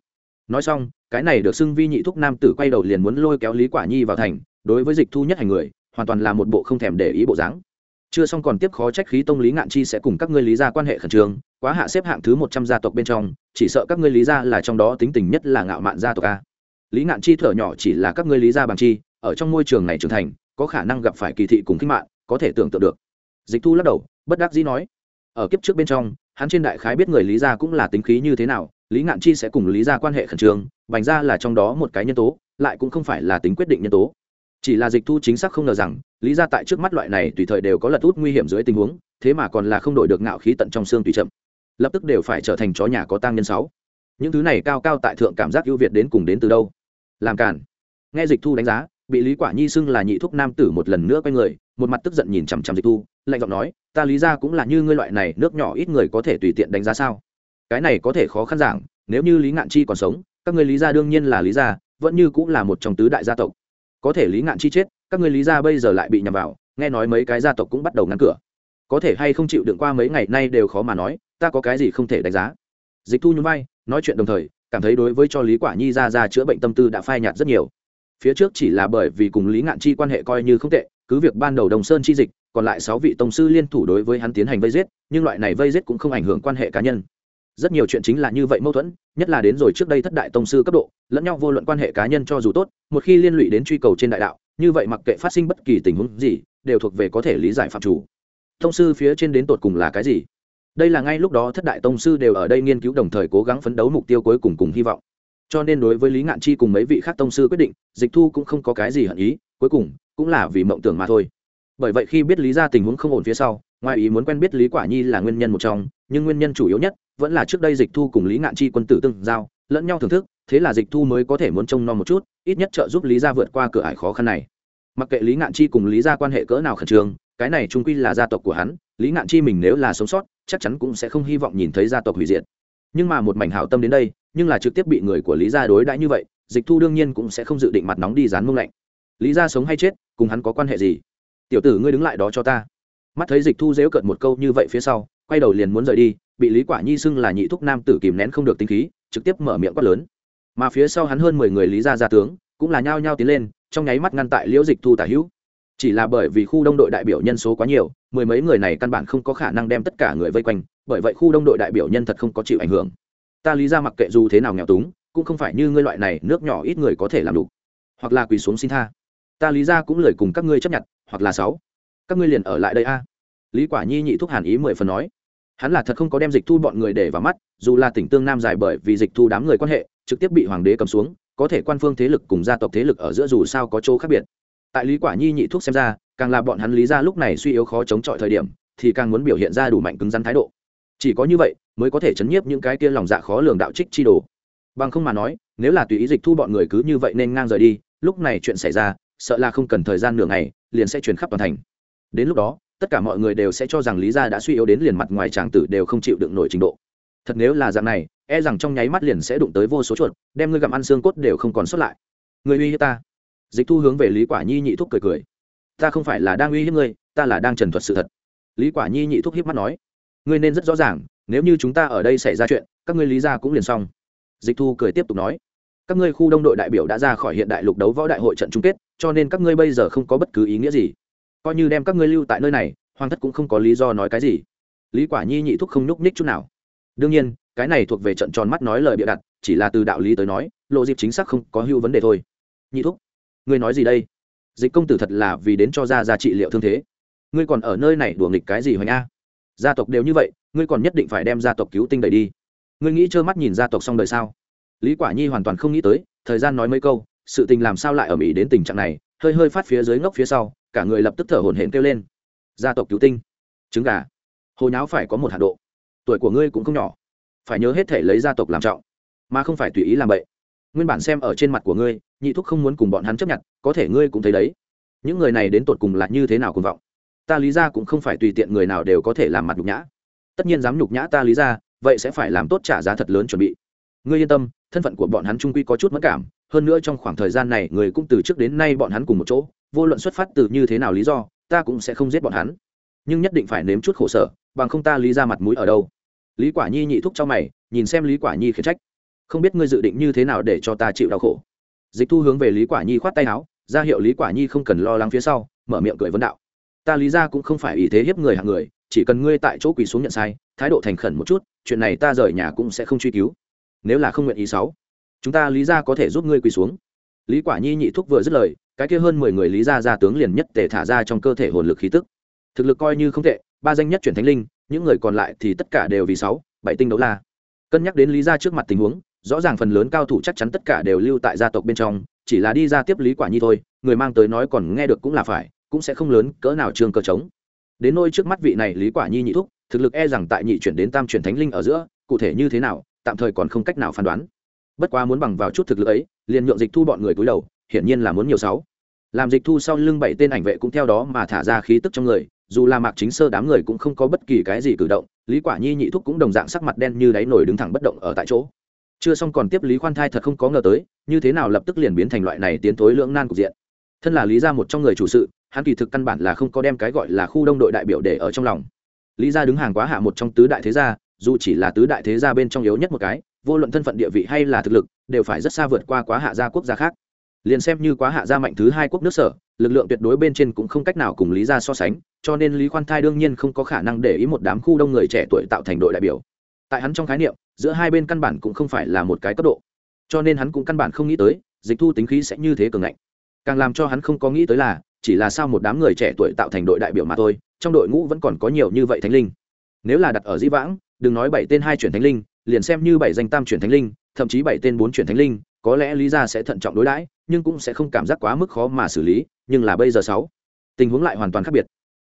nói xong, cái này được xưng vi nhị thúc nam tử quay đầu liền muốn lôi kéo lý quả nhi vào thành, đối với dịch thu nhất hành người, hoàn toàn là một bộ không thèm để ý bộ dáng. Chưa xong còn tiếp khó trách khí tông lý ngạn chi sẽ cùng các ngươi lý gia quan hệ khẩn trương, quá hạ xếp hạng thứ một trăm gia tộc bên trong, chỉ sợ các ngươi lý gia là trong đó tính tình nhất là ngạo mạn gia tộc a. Lý ngạn chi thở nhỏ chỉ là các ngươi lý gia bằng chi, ở trong môi trường này trưởng thành, có khả năng gặp phải kỳ thị cùng kinh mạng có thể tưởng tượng được. Dịch thu lắc đầu, bất đắc dĩ nói. Ở kiếp trước bên trong, hắn trên đại khái biết người lý gia cũng là tính khí như thế nào lý ngạn chi sẽ cùng lý gia quan hệ khẩn trương bành ra là trong đó một cái nhân tố, lại cũng không phải là tính quyết định nhân tố. Chỉ là dịch thu chính xác không ngờ rằng, lý ra tại trước mắt loại này tùy thời đều có lật út nguy hiểm dưới tình huống, thế mà còn là không đổi được ngạo khí tận trong xương tùy chậm. Lập tức đều phải trở thành chó nhà có tăng nhân sáu. Những thứ này cao cao tại thượng cảm giác ưu việt đến cùng đến từ đâu? Làm cản nghe dịch thu đánh giá, bị lý quả nhi xưng là nhị thúc nam tử một lần nữa quay người, một mặt tức giận nhìn chằm chằm dịch thu, lạnh giọng nói, ta lý ra cũng là như ngươi loại này, nước nhỏ ít người có thể tùy tiện đánh giá sao? Cái này có thể khó khăn giảng nếu như lý ngạn chi còn sống các ngươi lý gia đương nhiên là lý gia, vẫn như cũng là một trong tứ đại gia tộc. Có thể lý ngạn chi chết các người lý gia bây giờ lại bị nhầm vào nghe nói mấy cái gia tộc cũng bắt đầu ngăn cửa. Có thể hay không chịu đựng qua mấy ngày nay đều khó mà nói ta có cái gì không thể đánh giá. Dịch thu nhún vai nói chuyện đồng thời cảm thấy đối với cho lý quả nhi ra ra chữa bệnh tâm tư đã phai nhạt rất nhiều. Phía trước chỉ là bởi vì cùng lý ngạn chi quan hệ coi như không tệ cứ việc ban đầu đồng sơn chi dịch còn lại sáu vị tông sư liên thủ đối với hắn tiến hành vây giết nhưng loại này vây giết cũng không ảnh hưởng quan hệ cá nhân rất nhiều chuyện chính là như vậy mâu thuẫn, nhất là đến rồi trước đây thất đại tông sư cấp độ, lẫn nhau vô luận quan hệ cá nhân cho dù tốt, một khi liên lụy đến truy cầu trên đại đạo, như vậy mặc kệ phát sinh bất kỳ tình huống gì, đều thuộc về có thể lý giải phạm chủ. Tông sư phía trên đến tột cùng là cái gì? Đây là ngay lúc đó thất đại tông sư đều ở đây nghiên cứu đồng thời cố gắng phấn đấu mục tiêu cuối cùng cùng hy vọng. Cho nên đối với lý ngạn chi cùng mấy vị khác tông sư quyết định, dịch thu cũng không có cái gì hận ý, cuối cùng cũng là vì mộng tưởng mà thôi. Bởi vậy khi biết lý ra tình huống không ổn phía sau, ngoài ý muốn quen biết lý quả nhi là nguyên nhân một trong, nhưng nguyên nhân chủ yếu nhất vẫn là trước đây dịch thu cùng lý ngạn chi quân tử tương giao, lẫn nhau thưởng thức, thế là dịch thu mới có thể muốn trông nom một chút, ít nhất trợ giúp lý gia vượt qua cửa ải khó khăn này. Mặc kệ lý ngạn chi cùng lý gia quan hệ cỡ nào khẩn trương, cái này trung quy là gia tộc của hắn, lý ngạn chi mình nếu là sống sót, chắc chắn cũng sẽ không hy vọng nhìn thấy gia tộc hủy diệt. Nhưng mà một mảnh hảo tâm đến đây, nhưng là trực tiếp bị người của lý gia đối đãi như vậy, dịch thu đương nhiên cũng sẽ không dự định mặt nóng đi dán mông lạnh. Lý gia sống hay chết, cùng hắn có quan hệ gì? Tiểu tử ngươi đứng lại đó cho ta. Mắt thấy dịch thu dễu cận một câu như vậy phía sau, quay đầu liền muốn rời đi bị lý quả nhi xưng là nhị thúc nam tử kìm nén không được tính khí, trực tiếp mở miệng quát lớn. Mà phía sau hắn hơn mười người lý gia gia tướng, cũng là nhao nhao tiến lên, trong nháy mắt ngăn tại liễu dịch thu tả hữu. Chỉ là bởi vì khu đông đội đại biểu nhân số quá nhiều, mười mấy người này căn bản không có khả năng đem tất cả người vây quanh, bởi vậy khu đông đội đại biểu nhân thật không có chịu ảnh hưởng. Ta lý ra mặc kệ dù thế nào nghèo túng, cũng không phải như ngươi loại này, nước nhỏ ít người có thể làm đủ. Hoặc là quỳ xuống xin tha. Ta lý ra cũng lời cùng các ngươi chấp nhận, hoặc là sáu. Các ngươi liền ở lại đây a. Lý quả nhi nhị thúc hàn ý mười phần nói hắn là thật không có đem dịch thu bọn người để vào mắt, dù là tỉnh tương nam dài bởi vì dịch thu đám người quan hệ, trực tiếp bị hoàng đế cầm xuống, có thể quan phương thế lực cùng gia tộc thế lực ở giữa dù sao có chỗ khác biệt. Tại lý quả nhi nhị thuốc xem ra, càng là bọn hắn lý ra lúc này suy yếu khó chống chọi thời điểm, thì càng muốn biểu hiện ra đủ mạnh cứng rắn thái độ. Chỉ có như vậy, mới có thể chấn nhiếp những cái kia lòng dạ khó lường đạo trích chi đồ. Bằng không mà nói, nếu là tùy ý dịch thu bọn người cứ như vậy nên ngang rời đi, lúc này chuyện xảy ra, sợ là không cần thời gian nửa ngày, liền sẽ truyền khắp toàn thành. Đến lúc đó tất cả mọi người đều sẽ cho rằng lý gia đã suy yếu đến liền mặt ngoài tràng tử đều không chịu đựng nổi trình độ. Thật nếu là dạng này e rằng trong nháy mắt liền sẽ đụng tới vô số chuột, đem ngươi gặm ăn xương cốt đều không còn sót lại. Người uy hiếp ta. Dịch thu hướng về lý quả nhi nhị thúc cười cười. Ta không phải là đang uy hiếp ngươi, ta là đang trần thuật sự thật. Lý quả nhi nhị thúc hiếp mắt nói. Ngươi nên rất rõ ràng, nếu như chúng ta ở đây xảy ra chuyện, các ngươi lý gia cũng liền xong. Dịch thu cười tiếp tục nói. Các ngươi khu đông đội đại biểu đã ra khỏi hiện đại lục đấu võ đại hội trận chung kết, cho nên các ngươi bây giờ không có bất cứ ý nghĩa gì coi như đem các ngươi lưu tại nơi này, hoàng thất cũng không có lý do nói cái gì. Lý quả nhi nhị thúc không nhúc nhích chút nào. Đương nhiên, cái này thuộc về trận tròn mắt nói lời bịa đặt, chỉ là từ đạo lý tới nói, lộ dịp chính xác không có hưu vấn đề thôi. Nhị thúc, ngươi nói gì đây? Dịch công tử thật là vì đến cho ra ra trị liệu thương thế. Ngươi còn ở nơi này đùa nghịch cái gì hoành a? Gia tộc đều như vậy, ngươi còn nhất định phải đem gia tộc cứu tinh đẩy đi. Ngươi nghĩ trơ mắt nhìn gia tộc xong đời sao? Lý quả nhi hoàn toàn không nghĩ tới, thời gian nói mấy câu, sự tình làm sao lại ở mỹ đến tình trạng này, hơi hơi phát phía dưới ngốc phía sau cả người lập tức thở hổn hển kêu lên. Gia tộc cứu tinh. Trứng gà. Hồ nháo phải có một hạ độ. Tuổi của ngươi cũng không nhỏ. Phải nhớ hết thể lấy gia tộc làm trọng, mà không phải tùy ý làm vậy nguyên bản xem ở trên mặt của ngươi, nhị thúc không muốn cùng bọn hắn chấp nhận, có thể ngươi cũng thấy đấy. Những người này đến tột cùng là như thế nào cùng vọng? Ta lý ra cũng không phải tùy tiện người nào đều có thể làm mặt nhục nhã. Tất nhiên dám nhục nhã ta lý ra vậy sẽ phải làm tốt trả giá thật lớn chuẩn bị. Ngươi yên tâm, thân phận của bọn hắn trung quy có chút mất cảm hơn nữa trong khoảng thời gian này người cũng từ trước đến nay bọn hắn cùng một chỗ, vô luận xuất phát từ như thế nào lý do, ta cũng sẽ không giết bọn hắn. Nhưng nhất định phải nếm chút khổ sở, bằng không ta lý ra mặt mũi ở đâu? Lý quả nhi nhị thúc cho mày, nhìn xem lý quả nhi khiển trách. Không biết ngươi dự định như thế nào để cho ta chịu đau khổ? Dịch thu hướng về lý quả nhi khoát tay áo, ra hiệu lý quả nhi không cần lo lắng phía sau, mở miệng cười vấn đạo. Ta lý ra cũng không phải ý thế hiếp người hạng người, chỉ cần ngươi tại chỗ quỳ xuống nhận sai, thái độ thành khẩn một chút, chuyện này ta rời nhà cũng sẽ không truy cứu. Nếu là không nguyện ý sáu chúng ta lý ra có thể giúp ngươi quỳ xuống. Lý quả nhi nhị thúc vừa dứt lời, cái kia hơn mười người lý gia gia tướng liền nhất tề thả ra trong cơ thể hồn lực khí tức. Thực lực coi như không tệ, ba danh nhất chuyển thánh linh, những người còn lại thì tất cả đều vì sáu, bảy tinh đấu la. Cân nhắc đến lý gia trước mặt tình huống, rõ ràng phần lớn cao thủ chắc chắn tất cả đều lưu tại gia tộc bên trong, chỉ là đi ra tiếp lý quả nhi thôi, người mang tới nói còn nghe được cũng là phải, cũng sẽ không lớn, cỡ nào trường cơ trống. Đến nôi trước mắt vị này lý quả nhi nhị thúc, thực lực e rằng tại nhị chuyển đến tam chuyển thánh linh ở giữa, cụ thể như thế nào, tạm thời còn không cách nào phán đoán bất quá muốn bằng vào chút thực lực ấy, liền nhượng dịch thu bọn người cúi đầu, hiển nhiên là muốn nhiều sáu. Làm dịch thu sau lưng bảy tên ảnh vệ cũng theo đó mà thả ra khí tức trong người, dù là mạc chính sơ đám người cũng không có bất kỳ cái gì cử động, lý quả nhi nhị thúc cũng đồng dạng sắc mặt đen như đáy nổi đứng thẳng bất động ở tại chỗ. Chưa xong còn tiếp lý khoan thai thật không có ngờ tới, như thế nào lập tức liền biến thành loại này tiến thối lưỡng nan cục diện. Thân là lý gia một trong người chủ sự, hắn kỳ thực căn bản là không có đem cái gọi là khu đông đội đại biểu để ở trong lòng. Lý gia đứng hàng quá hạ một trong tứ đại thế gia, dù chỉ là tứ đại thế gia bên trong yếu nhất một cái vô luận thân phận địa vị hay là thực lực, đều phải rất xa vượt qua quá hạ gia quốc gia khác. Liền xem như quá hạ gia mạnh thứ hai quốc nước sở, lực lượng tuyệt đối bên trên cũng không cách nào cùng lý gia so sánh, cho nên lý khoan thai đương nhiên không có khả năng để ý một đám khu đông người trẻ tuổi tạo thành đội đại biểu. Tại hắn trong khái niệm, giữa hai bên căn bản cũng không phải là một cái cấp độ. Cho nên hắn cũng căn bản không nghĩ tới, dịch thu tính khí sẽ như thế cường ngạnh. Càng làm cho hắn không có nghĩ tới là, chỉ là sao một đám người trẻ tuổi tạo thành đội đại biểu mà thôi, trong đội ngũ vẫn còn có nhiều như vậy thánh linh. Nếu là đặt ở di vãng đừng nói bảy tên hai chuyển thánh linh, liền xem như bảy danh tam chuyển thánh linh, thậm chí bảy tên bốn chuyển thánh linh, có lẽ lý gia sẽ thận trọng đối đãi, nhưng cũng sẽ không cảm giác quá mức khó mà xử lý, nhưng là bây giờ sáu, tình huống lại hoàn toàn khác biệt.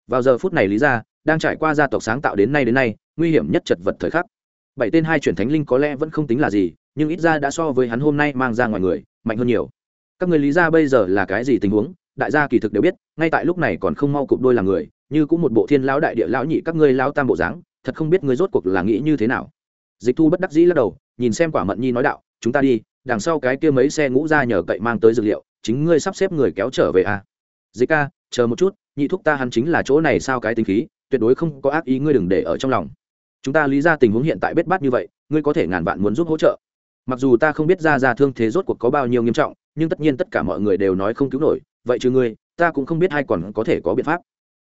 Vào giờ phút này lý gia đang trải qua gia tộc sáng tạo đến nay đến nay, nguy hiểm nhất chật vật thời khắc. Bảy tên hai chuyển thánh linh có lẽ vẫn không tính là gì, nhưng ít ra đã so với hắn hôm nay mang ra ngoài người, mạnh hơn nhiều. Các người lý gia bây giờ là cái gì tình huống, đại gia kỳ thực đều biết, ngay tại lúc này còn không mau cụp đôi là người, như cũng một bộ thiên lão đại địa lão nhị các ngươi lão tam bộ dáng thật không biết ngươi rốt cuộc là nghĩ như thế nào. Dịch thu bất đắc dĩ lắc đầu, nhìn xem quả mận nhi nói đạo, chúng ta đi, đằng sau cái kia mấy xe ngũ ra nhờ cậy mang tới dược liệu, chính ngươi sắp xếp người kéo trở về à. Dịch ca, chờ một chút, nhị thúc ta hắn chính là chỗ này sao cái tính khí, tuyệt đối không có ác ý ngươi đừng để ở trong lòng. Chúng ta lý ra tình huống hiện tại bết bát như vậy, ngươi có thể ngàn vạn muốn giúp hỗ trợ. Mặc dù ta không biết ra ra thương thế rốt cuộc có bao nhiêu nghiêm trọng, nhưng tất nhiên tất cả mọi người đều nói không cứu nổi, vậy chứ ngươi, ta cũng không biết hay còn có thể có biện pháp.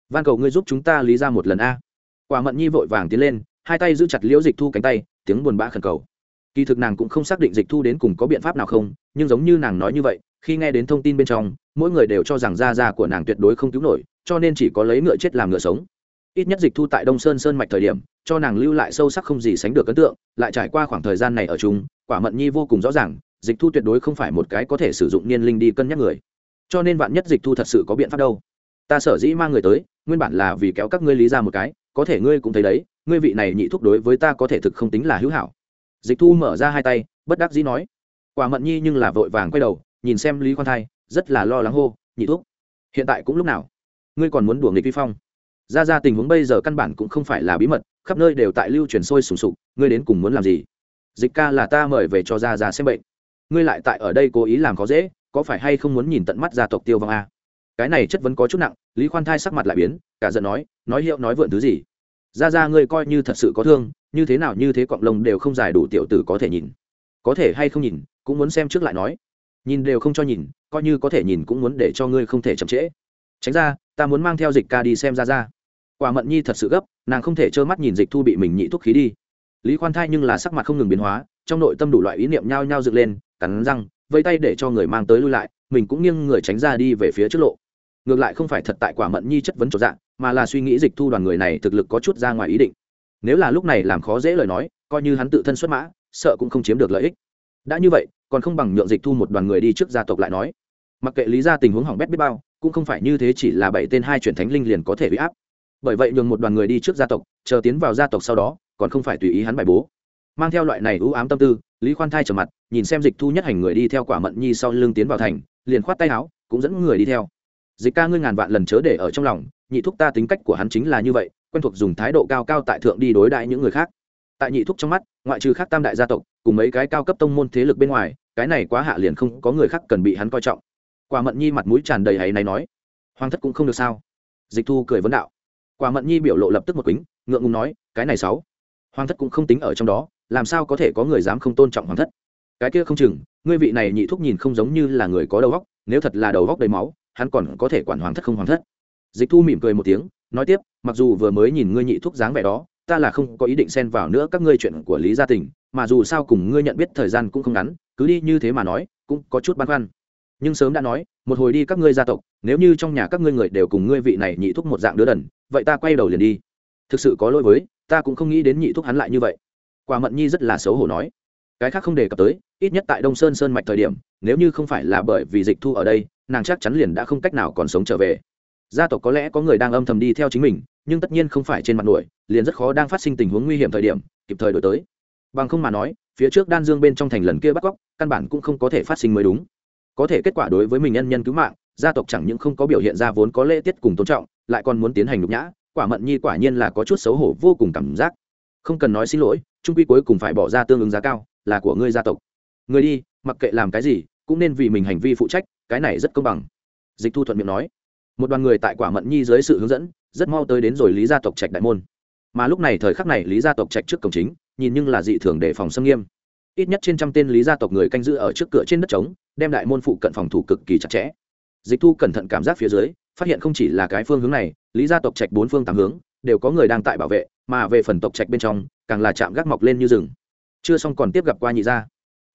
Van cầu ngươi giúp chúng ta lý ra một lần a quả mận nhi vội vàng tiến lên, hai tay giữ chặt liễu dịch thu cánh tay, tiếng buồn bã khẩn cầu. Kỳ thực nàng cũng không xác định dịch thu đến cùng có biện pháp nào không, nhưng giống như nàng nói như vậy, khi nghe đến thông tin bên trong, mỗi người đều cho rằng da da của nàng tuyệt đối không cứu nổi, cho nên chỉ có lấy ngựa chết làm ngựa sống. Ít nhất dịch thu tại đông sơn sơn mạch thời điểm, cho nàng lưu lại sâu sắc không gì sánh được ấn tượng, lại trải qua khoảng thời gian này ở chúng quả mận nhi vô cùng rõ ràng, dịch thu tuyệt đối không phải một cái có thể sử dụng niên linh đi cân nhắc người. Cho nên vạn nhất dịch thu thật sự có biện pháp đâu? Ta sở dĩ mang người tới, nguyên bản là vì kéo các ngươi lý ra một cái có thể ngươi cũng thấy đấy, ngươi vị này nhị thúc đối với ta có thể thực không tính là hữu hảo. Dịch thu mở ra hai tay, bất đắc dĩ nói. Quả mận nhi nhưng là vội vàng quay đầu, nhìn xem lý khoan thai, rất là lo lắng hô, nhị thúc, hiện tại cũng lúc nào? Ngươi còn muốn đuổi nghịch vi phong? Ra ra tình huống bây giờ căn bản cũng không phải là bí mật, khắp nơi đều tại lưu truyền sôi sùng sục, ngươi đến cùng muốn làm gì? Dịch ca là ta mời về cho ra ra xem bệnh. Ngươi lại tại ở đây cố ý làm khó dễ, có phải hay không muốn nhìn tận mắt gia tộc tiêu vong a? Cái này chất vấn có chút nặng, lý khoan thai sắc mặt lại biến, cả giận nói nói hiệu nói vượn thứ gì? Ra ra ngươi coi như thật sự có thương, như thế nào như thế cọng lông đều không dài đủ tiểu tử có thể nhìn. Có thể hay không nhìn, cũng muốn xem trước lại nói. Nhìn đều không cho nhìn, coi như có thể nhìn cũng muốn để cho ngươi không thể chậm trễ. Tránh ra, ta muốn mang theo dịch ca đi xem ra ra. Quả mận nhi thật sự gấp, nàng không thể trơ mắt nhìn dịch thu bị mình nhị thuốc khí đi. Lý khoan thai nhưng là sắc mặt không ngừng biến hóa, trong nội tâm đủ loại ý niệm nhao nhao dựng lên, cắn răng vây tay để cho người mang tới lui lại, mình cũng nghiêng người tránh ra đi về phía trước lộ ngược lại không phải thật tại quả mận nhi chất vấn trọn dạng mà là suy nghĩ dịch thu đoàn người này thực lực có chút ra ngoài ý định. Nếu là lúc này làm khó dễ lời nói, coi như hắn tự thân xuất mã, sợ cũng không chiếm được lợi ích. Đã như vậy, còn không bằng nhượng dịch thu một đoàn người đi trước gia tộc lại nói. Mặc kệ lý ra tình huống hỏng bét biết bao, cũng không phải như thế chỉ là bảy tên hai chuyển thánh linh liền có thể bị áp. Bởi vậy nhường một đoàn người đi trước gia tộc, chờ tiến vào gia tộc sau đó, còn không phải tùy ý hắn bài bố. Mang theo loại này ưu ám tâm tư, lý khoan thai trở mặt, nhìn xem dịch thu nhất hành người đi theo quả mận nhi sau lưng tiến vào thành, liền khoát tay áo, cũng dẫn người đi theo dịch ca ngươi ngàn vạn lần chớ để ở trong lòng, nhị thúc ta tính cách của hắn chính là như vậy, quen thuộc dùng thái độ cao cao tại thượng đi đối đại những người khác. Tại nhị thúc trong mắt, ngoại trừ khác tam đại gia tộc, cùng mấy cái cao cấp tông môn thế lực bên ngoài, cái này quá hạ liền không có người khác cần bị hắn coi trọng. Quả mận nhi mặt mũi tràn đầy hay này nói, hoàng thất cũng không được sao? Dịch thu cười vấn đạo. Quả mận nhi biểu lộ lập tức một kính ngượng ngùng nói, cái này sáu, hoàng thất cũng không tính ở trong đó, làm sao có thể có người dám không tôn trọng hoàng thất? Cái kia không chừng, ngươi vị này nhị thúc nhìn không giống như là người có đầu góc nếu thật là đầu góc đầy máu hắn còn có thể quản hoàng thất không hoàng thất. Dịch thu mỉm cười một tiếng, nói tiếp, mặc dù vừa mới nhìn ngươi nhị thúc dáng vẻ đó, ta là không có ý định xen vào nữa các ngươi chuyện của lý gia tình, mà dù sao cùng ngươi nhận biết thời gian cũng không ngắn, cứ đi như thế mà nói, cũng có chút băn khoăn. Nhưng sớm đã nói, một hồi đi các ngươi gia tộc, nếu như trong nhà các ngươi người đều cùng ngươi vị này nhị thúc một dạng đứa đần, vậy ta quay đầu liền đi. Thực sự có lỗi với, ta cũng không nghĩ đến nhị thúc hắn lại như vậy. Quả mận nhi rất là xấu hổ nói. Cái khác không đề cập tới, ít nhất tại đông sơn sơn mạch thời điểm, nếu như không phải là bởi vì dịch thu ở đây nàng chắc chắn liền đã không cách nào còn sống trở về. Gia tộc có lẽ có người đang âm thầm đi theo chính mình, nhưng tất nhiên không phải trên mặt nổi, liền rất khó đang phát sinh tình huống nguy hiểm thời điểm, kịp thời đổi tới. Bằng không mà nói, phía trước đan dương bên trong thành lần kia bắt cóc, căn bản cũng không có thể phát sinh mới đúng. Có thể kết quả đối với mình nhân nhân cứu mạng, gia tộc chẳng những không có biểu hiện ra vốn có lễ tiết cùng tôn trọng, lại còn muốn tiến hành nhục nhã, quả mận nhi quả nhiên là có chút xấu hổ vô cùng cảm giác. Không cần nói xin lỗi, trung quy cuối cùng phải bỏ ra tương ứng giá cao, là của ngươi gia tộc. Người đi, mặc kệ làm cái gì, cũng nên vì mình hành vi phụ trách cái này rất công bằng. Dịch thu thuận miệng nói. Một đoàn người tại quả mận nhi dưới sự hướng dẫn, rất mau tới đến rồi lý gia tộc trạch đại môn. Mà lúc này thời khắc này lý gia tộc trạch trước cổng chính, nhìn nhưng là dị thường để phòng xâm nghiêm. Ít nhất trên trăm tên lý gia tộc người canh giữ ở trước cửa trên đất trống, đem đại môn phụ cận phòng thủ cực kỳ chặt chẽ. Dịch thu cẩn thận cảm giác phía dưới, phát hiện không chỉ là cái phương hướng này, lý gia tộc trạch bốn phương tám hướng, đều có người đang tại bảo vệ, mà về phần tộc trạch bên trong, càng là chạm gác mọc lên như rừng. Chưa xong còn tiếp gặp qua nhị gia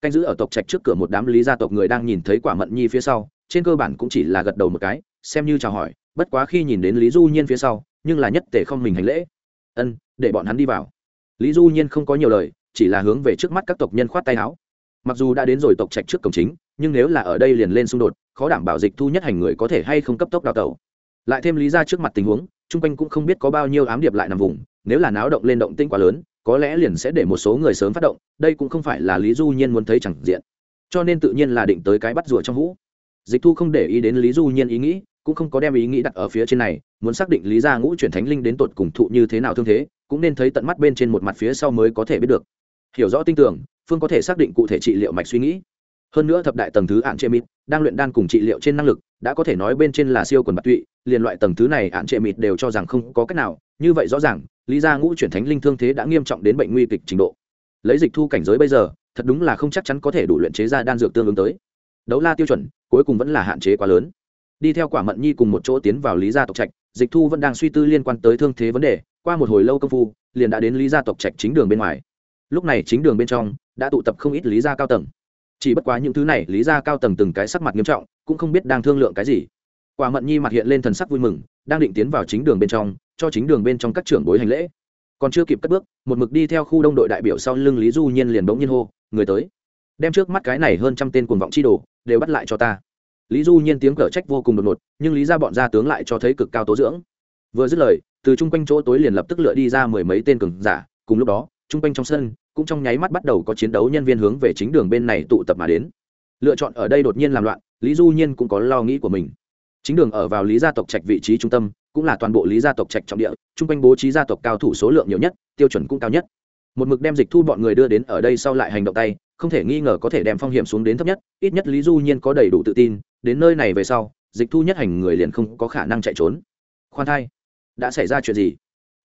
canh giữ ở tộc trạch trước cửa một đám lý gia tộc người đang nhìn thấy quả mận nhi phía sau, trên cơ bản cũng chỉ là gật đầu một cái, xem như chào hỏi, bất quá khi nhìn đến lý du nhiên phía sau, nhưng là nhất tể không mình hành lễ. Ân, để bọn hắn đi vào. Lý du nhiên không có nhiều lời, chỉ là hướng về trước mắt các tộc nhân khoát tay áo. Mặc dù đã đến rồi tộc trạch trước cổng chính, nhưng nếu là ở đây liền lên xung đột, khó đảm bảo dịch thu nhất hành người có thể hay không cấp tốc đào tẩu. Lại thêm lý ra trước mặt tình huống, chung quanh cũng không biết có bao nhiêu ám điệp lại nằm vùng, nếu là náo động lên động tinh quá lớn có lẽ liền sẽ để một số người sớm phát động, đây cũng không phải là lý du nhiên muốn thấy chẳng diện. Cho nên tự nhiên là định tới cái bắt rùa trong hũ. Dịch thu không để ý đến lý du nhiên ý nghĩ, cũng không có đem ý nghĩ đặt ở phía trên này, muốn xác định lý gia ngũ chuyển thánh linh đến tột cùng thụ như thế nào thương thế, cũng nên thấy tận mắt bên trên một mặt phía sau mới có thể biết được. Hiểu rõ tin tưởng, phương có thể xác định cụ thể trị liệu mạch suy nghĩ. Hơn nữa thập đại tầng thứ ạn chế mịt đang luyện đan cùng trị liệu trên năng lực, đã có thể nói bên trên là siêu quần bạc tụy, liền loại tầng thứ này ạn chế mịt đều cho rằng không có cách nào như vậy rõ ràng, lý gia ngũ chuyển thánh linh thương thế đã nghiêm trọng đến bệnh nguy kịch trình độ. Lấy dịch thu cảnh giới bây giờ, thật đúng là không chắc chắn có thể đủ luyện chế ra đan dược tương ứng tới. Đấu la tiêu chuẩn, cuối cùng vẫn là hạn chế quá lớn. Đi theo quả mận nhi cùng một chỗ tiến vào lý gia tộc trạch, dịch thu vẫn đang suy tư liên quan tới thương thế vấn đề. Qua một hồi lâu công phu, liền đã đến lý gia tộc trạch chính đường bên ngoài. Lúc này chính đường bên trong đã tụ tập không ít lý gia cao tầng. Chỉ bất quá những thứ này, lý gia cao tầng từng cái sắc mặt nghiêm trọng, cũng không biết đang thương lượng cái gì. Quả mận nhi mặt hiện lên thần sắc vui mừng, đang định tiến vào chính đường bên trong cho chính đường bên trong các trưởng bối hành lễ. Còn chưa kịp cất bước, một mực đi theo khu đông đội đại biểu sau lưng lý du nhiên liền bỗng nhiên hô, người tới. Đem trước mắt cái này hơn trăm tên cuồng vọng chi đồ, đều bắt lại cho ta. Lý du nhiên tiếng cở trách vô cùng đột ngột, nhưng lý ra bọn gia tướng lại cho thấy cực cao tố dưỡng. Vừa dứt lời, từ chung quanh chỗ tối liền lập tức lựa đi ra mười mấy tên cường giả, cùng lúc đó, chung quanh trong sân, cũng trong nháy mắt bắt đầu có chiến đấu nhân viên hướng về chính đường bên này tụ tập mà đến. Lựa chọn ở đây đột nhiên làm loạn, lý du nhiên cũng có lo nghĩ của mình. Chính đường ở vào lý gia tộc trạch vị trí trung tâm cũng là toàn bộ lý gia tộc trạch trọng địa, chung quanh bố trí gia tộc cao thủ số lượng nhiều nhất, tiêu chuẩn cũng cao nhất. Một mực đem dịch thu bọn người đưa đến ở đây sau lại hành động tay, không thể nghi ngờ có thể đem phong hiểm xuống đến thấp nhất, ít nhất lý du nhiên có đầy đủ tự tin, đến nơi này về sau, dịch thu nhất hành người liền không có khả năng chạy trốn. Khoan thai, đã xảy ra chuyện gì?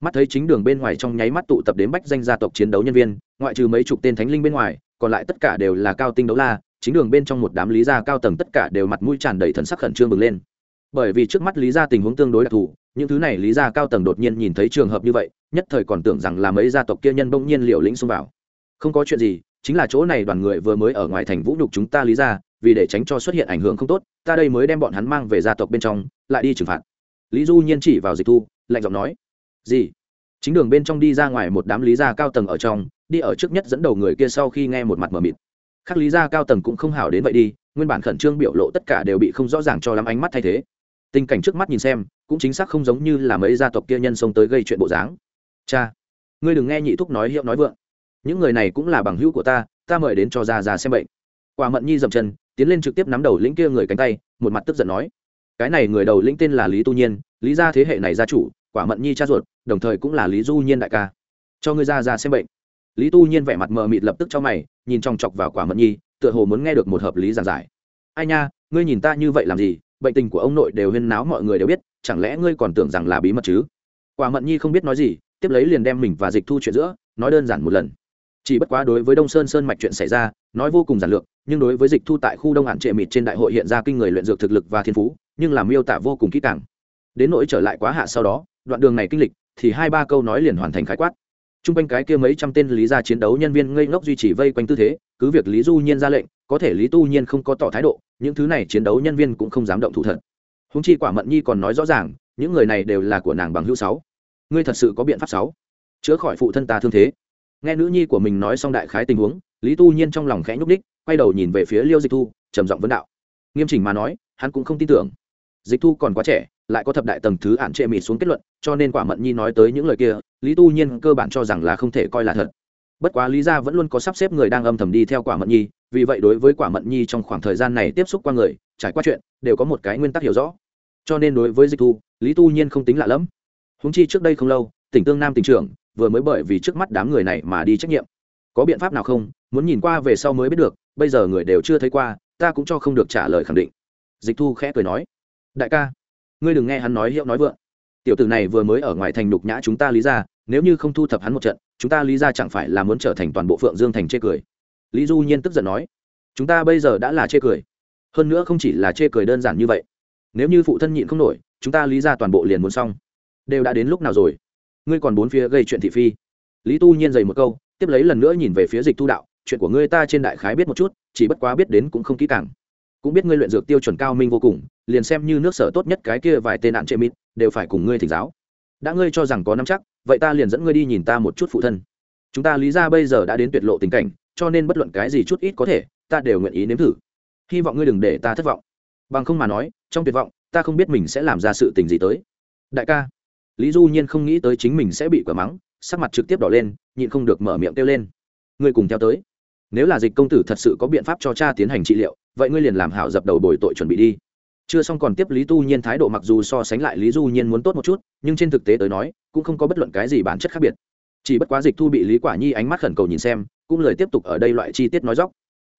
Mắt thấy chính đường bên ngoài trong nháy mắt tụ tập đến bách danh gia tộc chiến đấu nhân viên, ngoại trừ mấy chục tên thánh linh bên ngoài, còn lại tất cả đều là cao tinh đấu la, chính đường bên trong một đám lý gia cao tầng tất cả đều mặt mũi tràn đầy thần sắc khẩn trương bừng lên bởi vì trước mắt lý gia tình huống tương đối đặc thù, những thứ này lý gia cao tầng đột nhiên nhìn thấy trường hợp như vậy, nhất thời còn tưởng rằng là mấy gia tộc kia nhân bỗng nhiên liều lĩnh xông vào. Không có chuyện gì, chính là chỗ này đoàn người vừa mới ở ngoài thành vũ nhục chúng ta lý gia, vì để tránh cho xuất hiện ảnh hưởng không tốt, ta đây mới đem bọn hắn mang về gia tộc bên trong, lại đi trừng phạt. Lý du nhiên chỉ vào dịch thu, lạnh giọng nói, gì? Chính đường bên trong đi ra ngoài một đám lý gia cao tầng ở trong, đi ở trước nhất dẫn đầu người kia sau khi nghe một mặt mờ mịt. Khác lý gia cao tầng cũng không hảo đến vậy đi, nguyên bản khẩn trương biểu lộ tất cả đều bị không rõ ràng cho lắm ánh mắt thay thế tình cảnh trước mắt nhìn xem, cũng chính xác không giống như là mấy gia tộc kia nhân xông tới gây chuyện bộ dáng. Cha, ngươi đừng nghe nhị thúc nói hiệu nói vượng. Những người này cũng là bằng hữu của ta ta mời đến cho ra ra xem bệnh. Quả mận nhi dậm chân, tiến lên trực tiếp nắm đầu lĩnh kia người cánh tay, một mặt tức giận nói. Cái này người đầu lĩnh tên là lý tu nhiên, lý gia thế hệ này gia chủ, quả mận nhi cha ruột, đồng thời cũng là lý du nhiên đại ca. Cho ngươi ra ra xem bệnh. Lý tu nhiên vẻ mặt mờ mịt lập tức cho mày, nhìn trong chọc vào quả mận nhi, tựa hồ muốn nghe được một hợp lý giảng giải. Ai nha, ngươi nhìn ta như vậy làm gì? Bệnh tình của ông nội đều huyên náo mọi người đều biết, chẳng lẽ ngươi còn tưởng rằng là bí mật chứ? Quả mận nhi không biết nói gì, tiếp lấy liền đem mình và dịch thu chuyện giữa, nói đơn giản một lần. Chỉ bất quá đối với đông sơn sơn mạch chuyện xảy ra, nói vô cùng giản lược, nhưng đối với dịch thu tại khu đông hạn trệ mịt trên đại hội hiện ra kinh người luyện dược thực lực và thiên phú, nhưng làm miêu tả vô cùng kỹ càng. Đến nỗi trở lại quá hạ sau đó, đoạn đường này kinh lịch, thì hai ba câu nói liền hoàn thành khái quát. T r u n g quanh cái kia mấy trăm tên lý gia chiến đấu nhân viên ngây ngốc duy trì vây quanh tư thế, cứ việc lý du nhiên ra lệnh có thể lý tu nhiên không có tỏ thái độ, những thứ này chiến đấu nhân viên cũng không dám động thủ thật. Húng chi quả mận nhi còn nói rõ ràng, những người này đều là của nàng bằng hữu sáu. Ngươi thật sự có biện pháp sáu? Chữa khỏi phụ thân ta thương thế. Nghe nữ nhi của mình nói xong đại khái tình huống, lý tu nhiên trong lòng khẽ nhúc ních quay đầu nhìn về phía liêu dịch thu, trầm giọng vấn đạo. Nghiêm chỉnh mà nói, hắn cũng không tin tưởng. Dịch thu còn quá trẻ, lại có thập đại tầng thứ ạn trệ mịt xuống kết luận, cho nên quả mận nhi nói tới những lời kia, lý tu nhiên cơ bản cho rằng là không thể coi là thật bất quá lý Gia vẫn luôn có sắp xếp người đang âm thầm đi theo quả mận nhi, vì vậy đối với quả mận nhi trong khoảng thời gian này tiếp xúc qua người, trải qua chuyện, đều có một cái nguyên tắc hiểu rõ. Cho nên đối với dịch thu, lý tu nhiên không tính lạ lẫm. Húng chi trước đây không lâu, tỉnh tương nam tỉnh trưởng, vừa mới bởi vì trước mắt đám người này mà đi trách nhiệm. Có biện pháp nào không? Muốn nhìn qua về sau mới biết được, bây giờ người đều chưa thấy qua, ta cũng cho không được trả lời khẳng định. Dịch thu khẽ cười nói, đại ca, ngươi đừng nghe hắn nói hiệu nói vượng. Tiểu tử này vừa mới ở ngoài thành đục nhã chúng ta lý ra nếu như không thu thập hắn một trận, chúng ta lý ra chẳng phải là muốn trở thành toàn bộ phượng dương thành chê cười? Lý du nhiên tức giận nói, chúng ta bây giờ đã là chê cười. Hơn nữa không chỉ là chê cười đơn giản như vậy. Nếu như phụ thân nhịn không nổi, chúng ta lý ra toàn bộ liền muốn xong. Đều đã đến lúc nào rồi? Ngươi còn bốn phía gây chuyện thị phi. Lý tu nhiên dày một câu, tiếp lấy lần nữa nhìn về phía dịch thu đạo, chuyện của ngươi ta trên đại khái biết một chút, chỉ bất quá biết đến cũng không kỹ càng. Cũng biết ngươi luyện dược tiêu chuẩn cao minh vô cùng, liền xem như nước sở tốt nhất cái kia vài tên nạn trệ mít đều phải cùng ngươi thỉnh giáo. Đã ngươi cho rằng có nắm chắc vậy ta liền dẫn ngươi đi nhìn ta một chút phụ thân. Chúng ta lý ra bây giờ đã đến tuyệt lộ tình cảnh, cho nên bất luận cái gì chút ít có thể, ta đều nguyện ý nếm thử. Hy vọng ngươi đừng để ta thất vọng. Bằng không mà nói, trong tuyệt vọng, ta không biết mình sẽ làm ra sự tình gì tới. Đại ca. Lý du nhiên không nghĩ tới chính mình sẽ bị quả mắng, sắc mặt trực tiếp đỏ lên, nhịn không được mở miệng kêu lên. Ngươi cùng theo tới. Nếu là dịch công tử thật sự có biện pháp cho cha tiến hành trị liệu, vậy ngươi liền làm hảo dập đầu bồi tội chuẩn bị đi chưa xong còn tiếp lý tu nhiên thái độ mặc dù so sánh lại lý du nhiên muốn tốt một chút, nhưng trên thực tế tới nói, cũng không có bất luận cái gì bản chất khác biệt. Chỉ bất quá dịch thu bị lý quả nhi ánh mắt khẩn cầu nhìn xem, cũng lời tiếp tục ở đây loại chi tiết nói dóc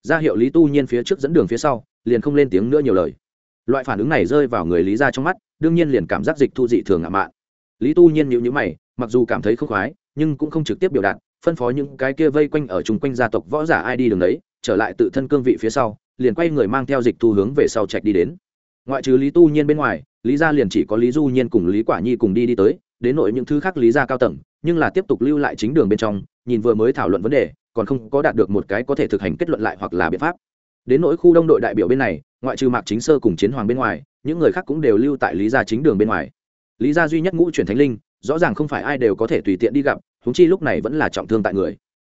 ra hiệu lý tu nhiên phía trước dẫn đường phía sau, liền không lên tiếng nữa nhiều lời. Loại phản ứng này rơi vào người lý ra trong mắt, đương nhiên liền cảm giác dịch thu dị thường ngạo mạn. Lý tu nhiên nhịu nhữ mày, mặc dù cảm thấy không khoái, nhưng cũng không trực tiếp biểu đạt, phân phó những cái kia vây quanh ở chung quanh gia tộc võ giả ai đi đường đấy, trở lại tự thân cương vị phía sau, liền quay người mang theo dịch thu hướng về sau trạch đi đến ngoại trừ lý tu nhiên bên ngoài, lý gia liền chỉ có lý du nhiên cùng lý quả nhi cùng đi đi tới, đến nội những thứ khác lý gia cao tầng, nhưng là tiếp tục lưu lại chính đường bên trong, nhìn vừa mới thảo luận vấn đề, còn không có đạt được một cái có thể thực hành kết luận lại hoặc là biện pháp. Đến nỗi khu đông đội đại biểu bên này, ngoại trừ mạc chính sơ cùng chiến hoàng bên ngoài, những người khác cũng đều lưu tại lý gia chính đường bên ngoài. Lý gia duy nhất ngũ chuyển thánh linh, rõ ràng không phải ai đều có thể tùy tiện đi gặp húng chi lúc này vẫn là trọng thương tại người.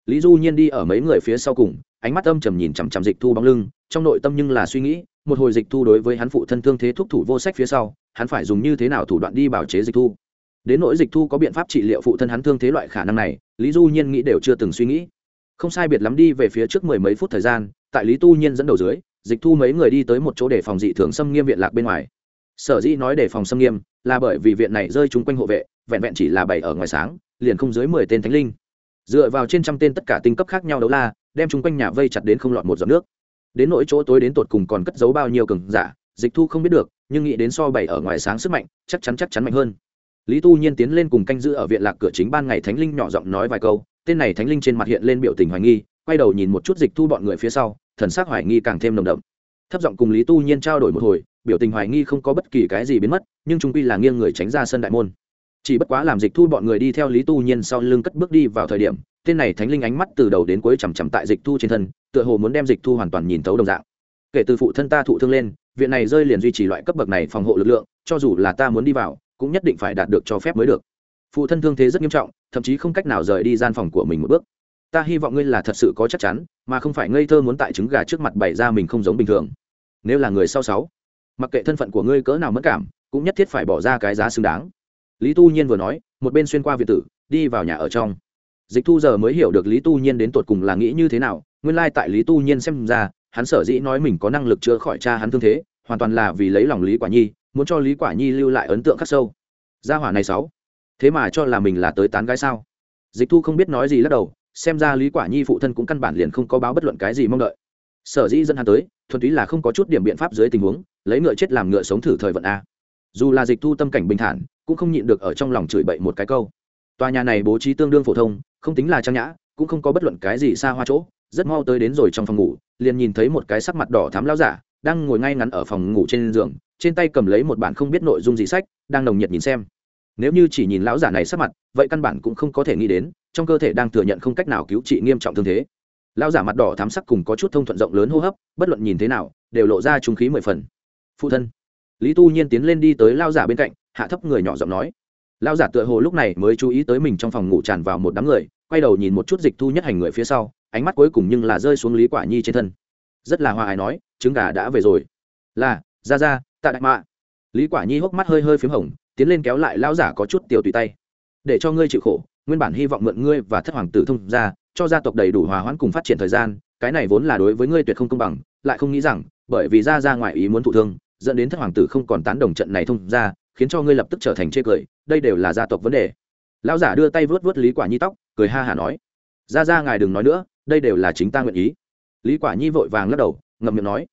Lý du nhiên đi ở mấy người phía sau cùng, ánh mắt âm trầm nhìn chằm chằm dịch thu bóng lưng, trong nội tâm nhưng là suy nghĩ một hồi dịch thu đối với hắn phụ thân thương thế thúc thủ vô sách phía sau, hắn phải dùng như thế nào thủ đoạn đi bảo chế dịch thu? Đến nỗi dịch thu có biện pháp trị liệu phụ thân hắn thương thế loại khả năng này, lý du nhiên nghĩ đều chưa từng suy nghĩ. Không sai biệt lắm đi về phía trước mười mấy phút thời gian, tại lý tu nhiên dẫn đầu dưới, dịch thu mấy người đi tới một chỗ để phòng dị thường xâm nghiêm viện lạc bên ngoài. Sở dĩ nói để phòng xâm nghiêm là bởi vì viện này rơi chung quanh hộ vệ, vẹn vẹn chỉ là bảy ở ngoài sáng, liền không dưới mười tên thánh linh. Dựa vào trên trăm tên tất cả tinh cấp khác nhau đấu la, đem chung quanh nhà vây chặt đến không lọt một giọt nước đến nỗi chỗ tối đến tột cùng còn cất giấu bao nhiêu cường giả, dịch thu không biết được, nhưng nghĩ đến so bảy ở ngoài sáng sức mạnh, chắc chắn chắc chắn mạnh hơn. Lý tu nhiên tiến lên cùng canh giữ ở viện lạc cửa chính ban ngày thánh linh nhỏ giọng nói vài câu, tên này thánh linh trên mặt hiện lên biểu tình hoài nghi, quay đầu nhìn một chút dịch thu bọn người phía sau, thần sắc hoài nghi càng thêm nồng đậm. Thấp giọng cùng lý tu nhiên trao đổi một hồi, biểu tình hoài nghi không có bất kỳ cái gì biến mất, nhưng chúng quy là nghiêng người tránh ra sân đại môn. Chỉ bất quá làm dịch thu bọn người đi theo lý tu nhiên sau lưng cất bước đi vào thời điểm tên này thánh linh ánh mắt từ đầu đến cuối chằm chằm tại dịch thu trên thân, tựa hồ muốn đem dịch thu hoàn toàn nhìn thấu đồng dạng. Kể từ phụ thân ta thụ thương lên, viện này rơi liền duy trì loại cấp bậc này phòng hộ lực lượng, cho dù là ta muốn đi vào, cũng nhất định phải đạt được cho phép mới được. Phụ thân thương thế rất nghiêm trọng, thậm chí không cách nào rời đi gian phòng của mình một bước. Ta hy vọng ngươi là thật sự có chắc chắn, mà không phải ngây thơ muốn tại trứng gà trước mặt bày ra mình không giống bình thường. Nếu là người sau sáu, mặc kệ thân phận của ngươi cỡ nào mất cảm, cũng nhất thiết phải bỏ ra cái giá xứng đáng. Lý tu nhiên vừa nói, một bên xuyên qua việt tử, đi vào nhà ở trong dịch thu giờ mới hiểu được lý tu nhiên đến tột cùng là nghĩ như thế nào, nguyên lai tại lý tu nhiên xem ra, hắn sở dĩ nói mình có năng lực chữa khỏi cha hắn thương thế, hoàn toàn là vì lấy lòng lý quả nhi, muốn cho lý quả nhi lưu lại ấn tượng khắc sâu. Gia hỏa này sáu thế mà cho là mình là tới tán gái sao? Dịch thu không biết nói gì lắc đầu, xem ra lý quả nhi phụ thân cũng căn bản liền không có báo bất luận cái gì mong đợi. Sở dĩ dẫn hắn tới, thuần túy là không có chút điểm biện pháp dưới tình huống, lấy ngựa chết làm ngựa sống thử thời vận a. Dù là dịch thu tâm cảnh bình thản, cũng không nhịn được ở trong lòng chửi bậy một cái câu. Tòa nhà này bố trí tương đương phổ thông không tính là trang nhã, cũng không có bất luận cái gì xa hoa chỗ, rất mau tới đến rồi trong phòng ngủ, liền nhìn thấy một cái sắc mặt đỏ thắm lao giả, đang ngồi ngay ngắn ở phòng ngủ trên giường, trên tay cầm lấy một bản không biết nội dung gì sách, đang nồng nhiệt nhìn xem. Nếu như chỉ nhìn lão giả này sắc mặt, vậy căn bản cũng không có thể nghĩ đến, trong cơ thể đang thừa nhận không cách nào cứu trị nghiêm trọng thương thế. Lão giả mặt đỏ thám sắc cùng có chút thông thuận rộng lớn hô hấp, bất luận nhìn thế nào, đều lộ ra trung khí mười phần. Phụ thân. Lý tu nhiên tiến lên đi tới lao giả bên cạnh, hạ thấp người nhỏ giọng nói. Lão giả tựa hồ lúc này mới chú ý tới mình trong phòng ngủ tràn vào một đám người, quay đầu nhìn một chút dịch thu nhất hành người phía sau, ánh mắt cuối cùng nhưng là rơi xuống lý quả nhi trên thân. Rất là hoa ai nói, trứng gà đã về rồi. Là, ra ra, tạ đại mạ. Lý quả nhi hốc mắt hơi hơi p hồng, tiến lên kéo lại lão giả có chút tiêu tùy tay. Để cho ngươi chịu khổ, nguyên bản hy vọng mượn ngươi và thất hoàng tử thông ra cho gia tộc đầy đủ hòa hoãn cùng phát triển thời gian, cái này vốn là đối với ngươi tuyệt không công bằng, lại không nghĩ rằng, bởi vì ra ra ngoại ý muốn thụ thương, dẫn đến thất hoàng tử không còn tán đồng trận này thông ra khiến cho ngươi lập tức trở thành chê cười đây đều là gia tộc vấn đề. Lão giả đưa tay vớt vớt lý quả nhi tóc, cười ha hả nói, ra ra ngài đừng nói nữa, đây đều là chính ta nguyện ý. Lý quả nhi vội vàng lắc đầu, ngậm miệng nói,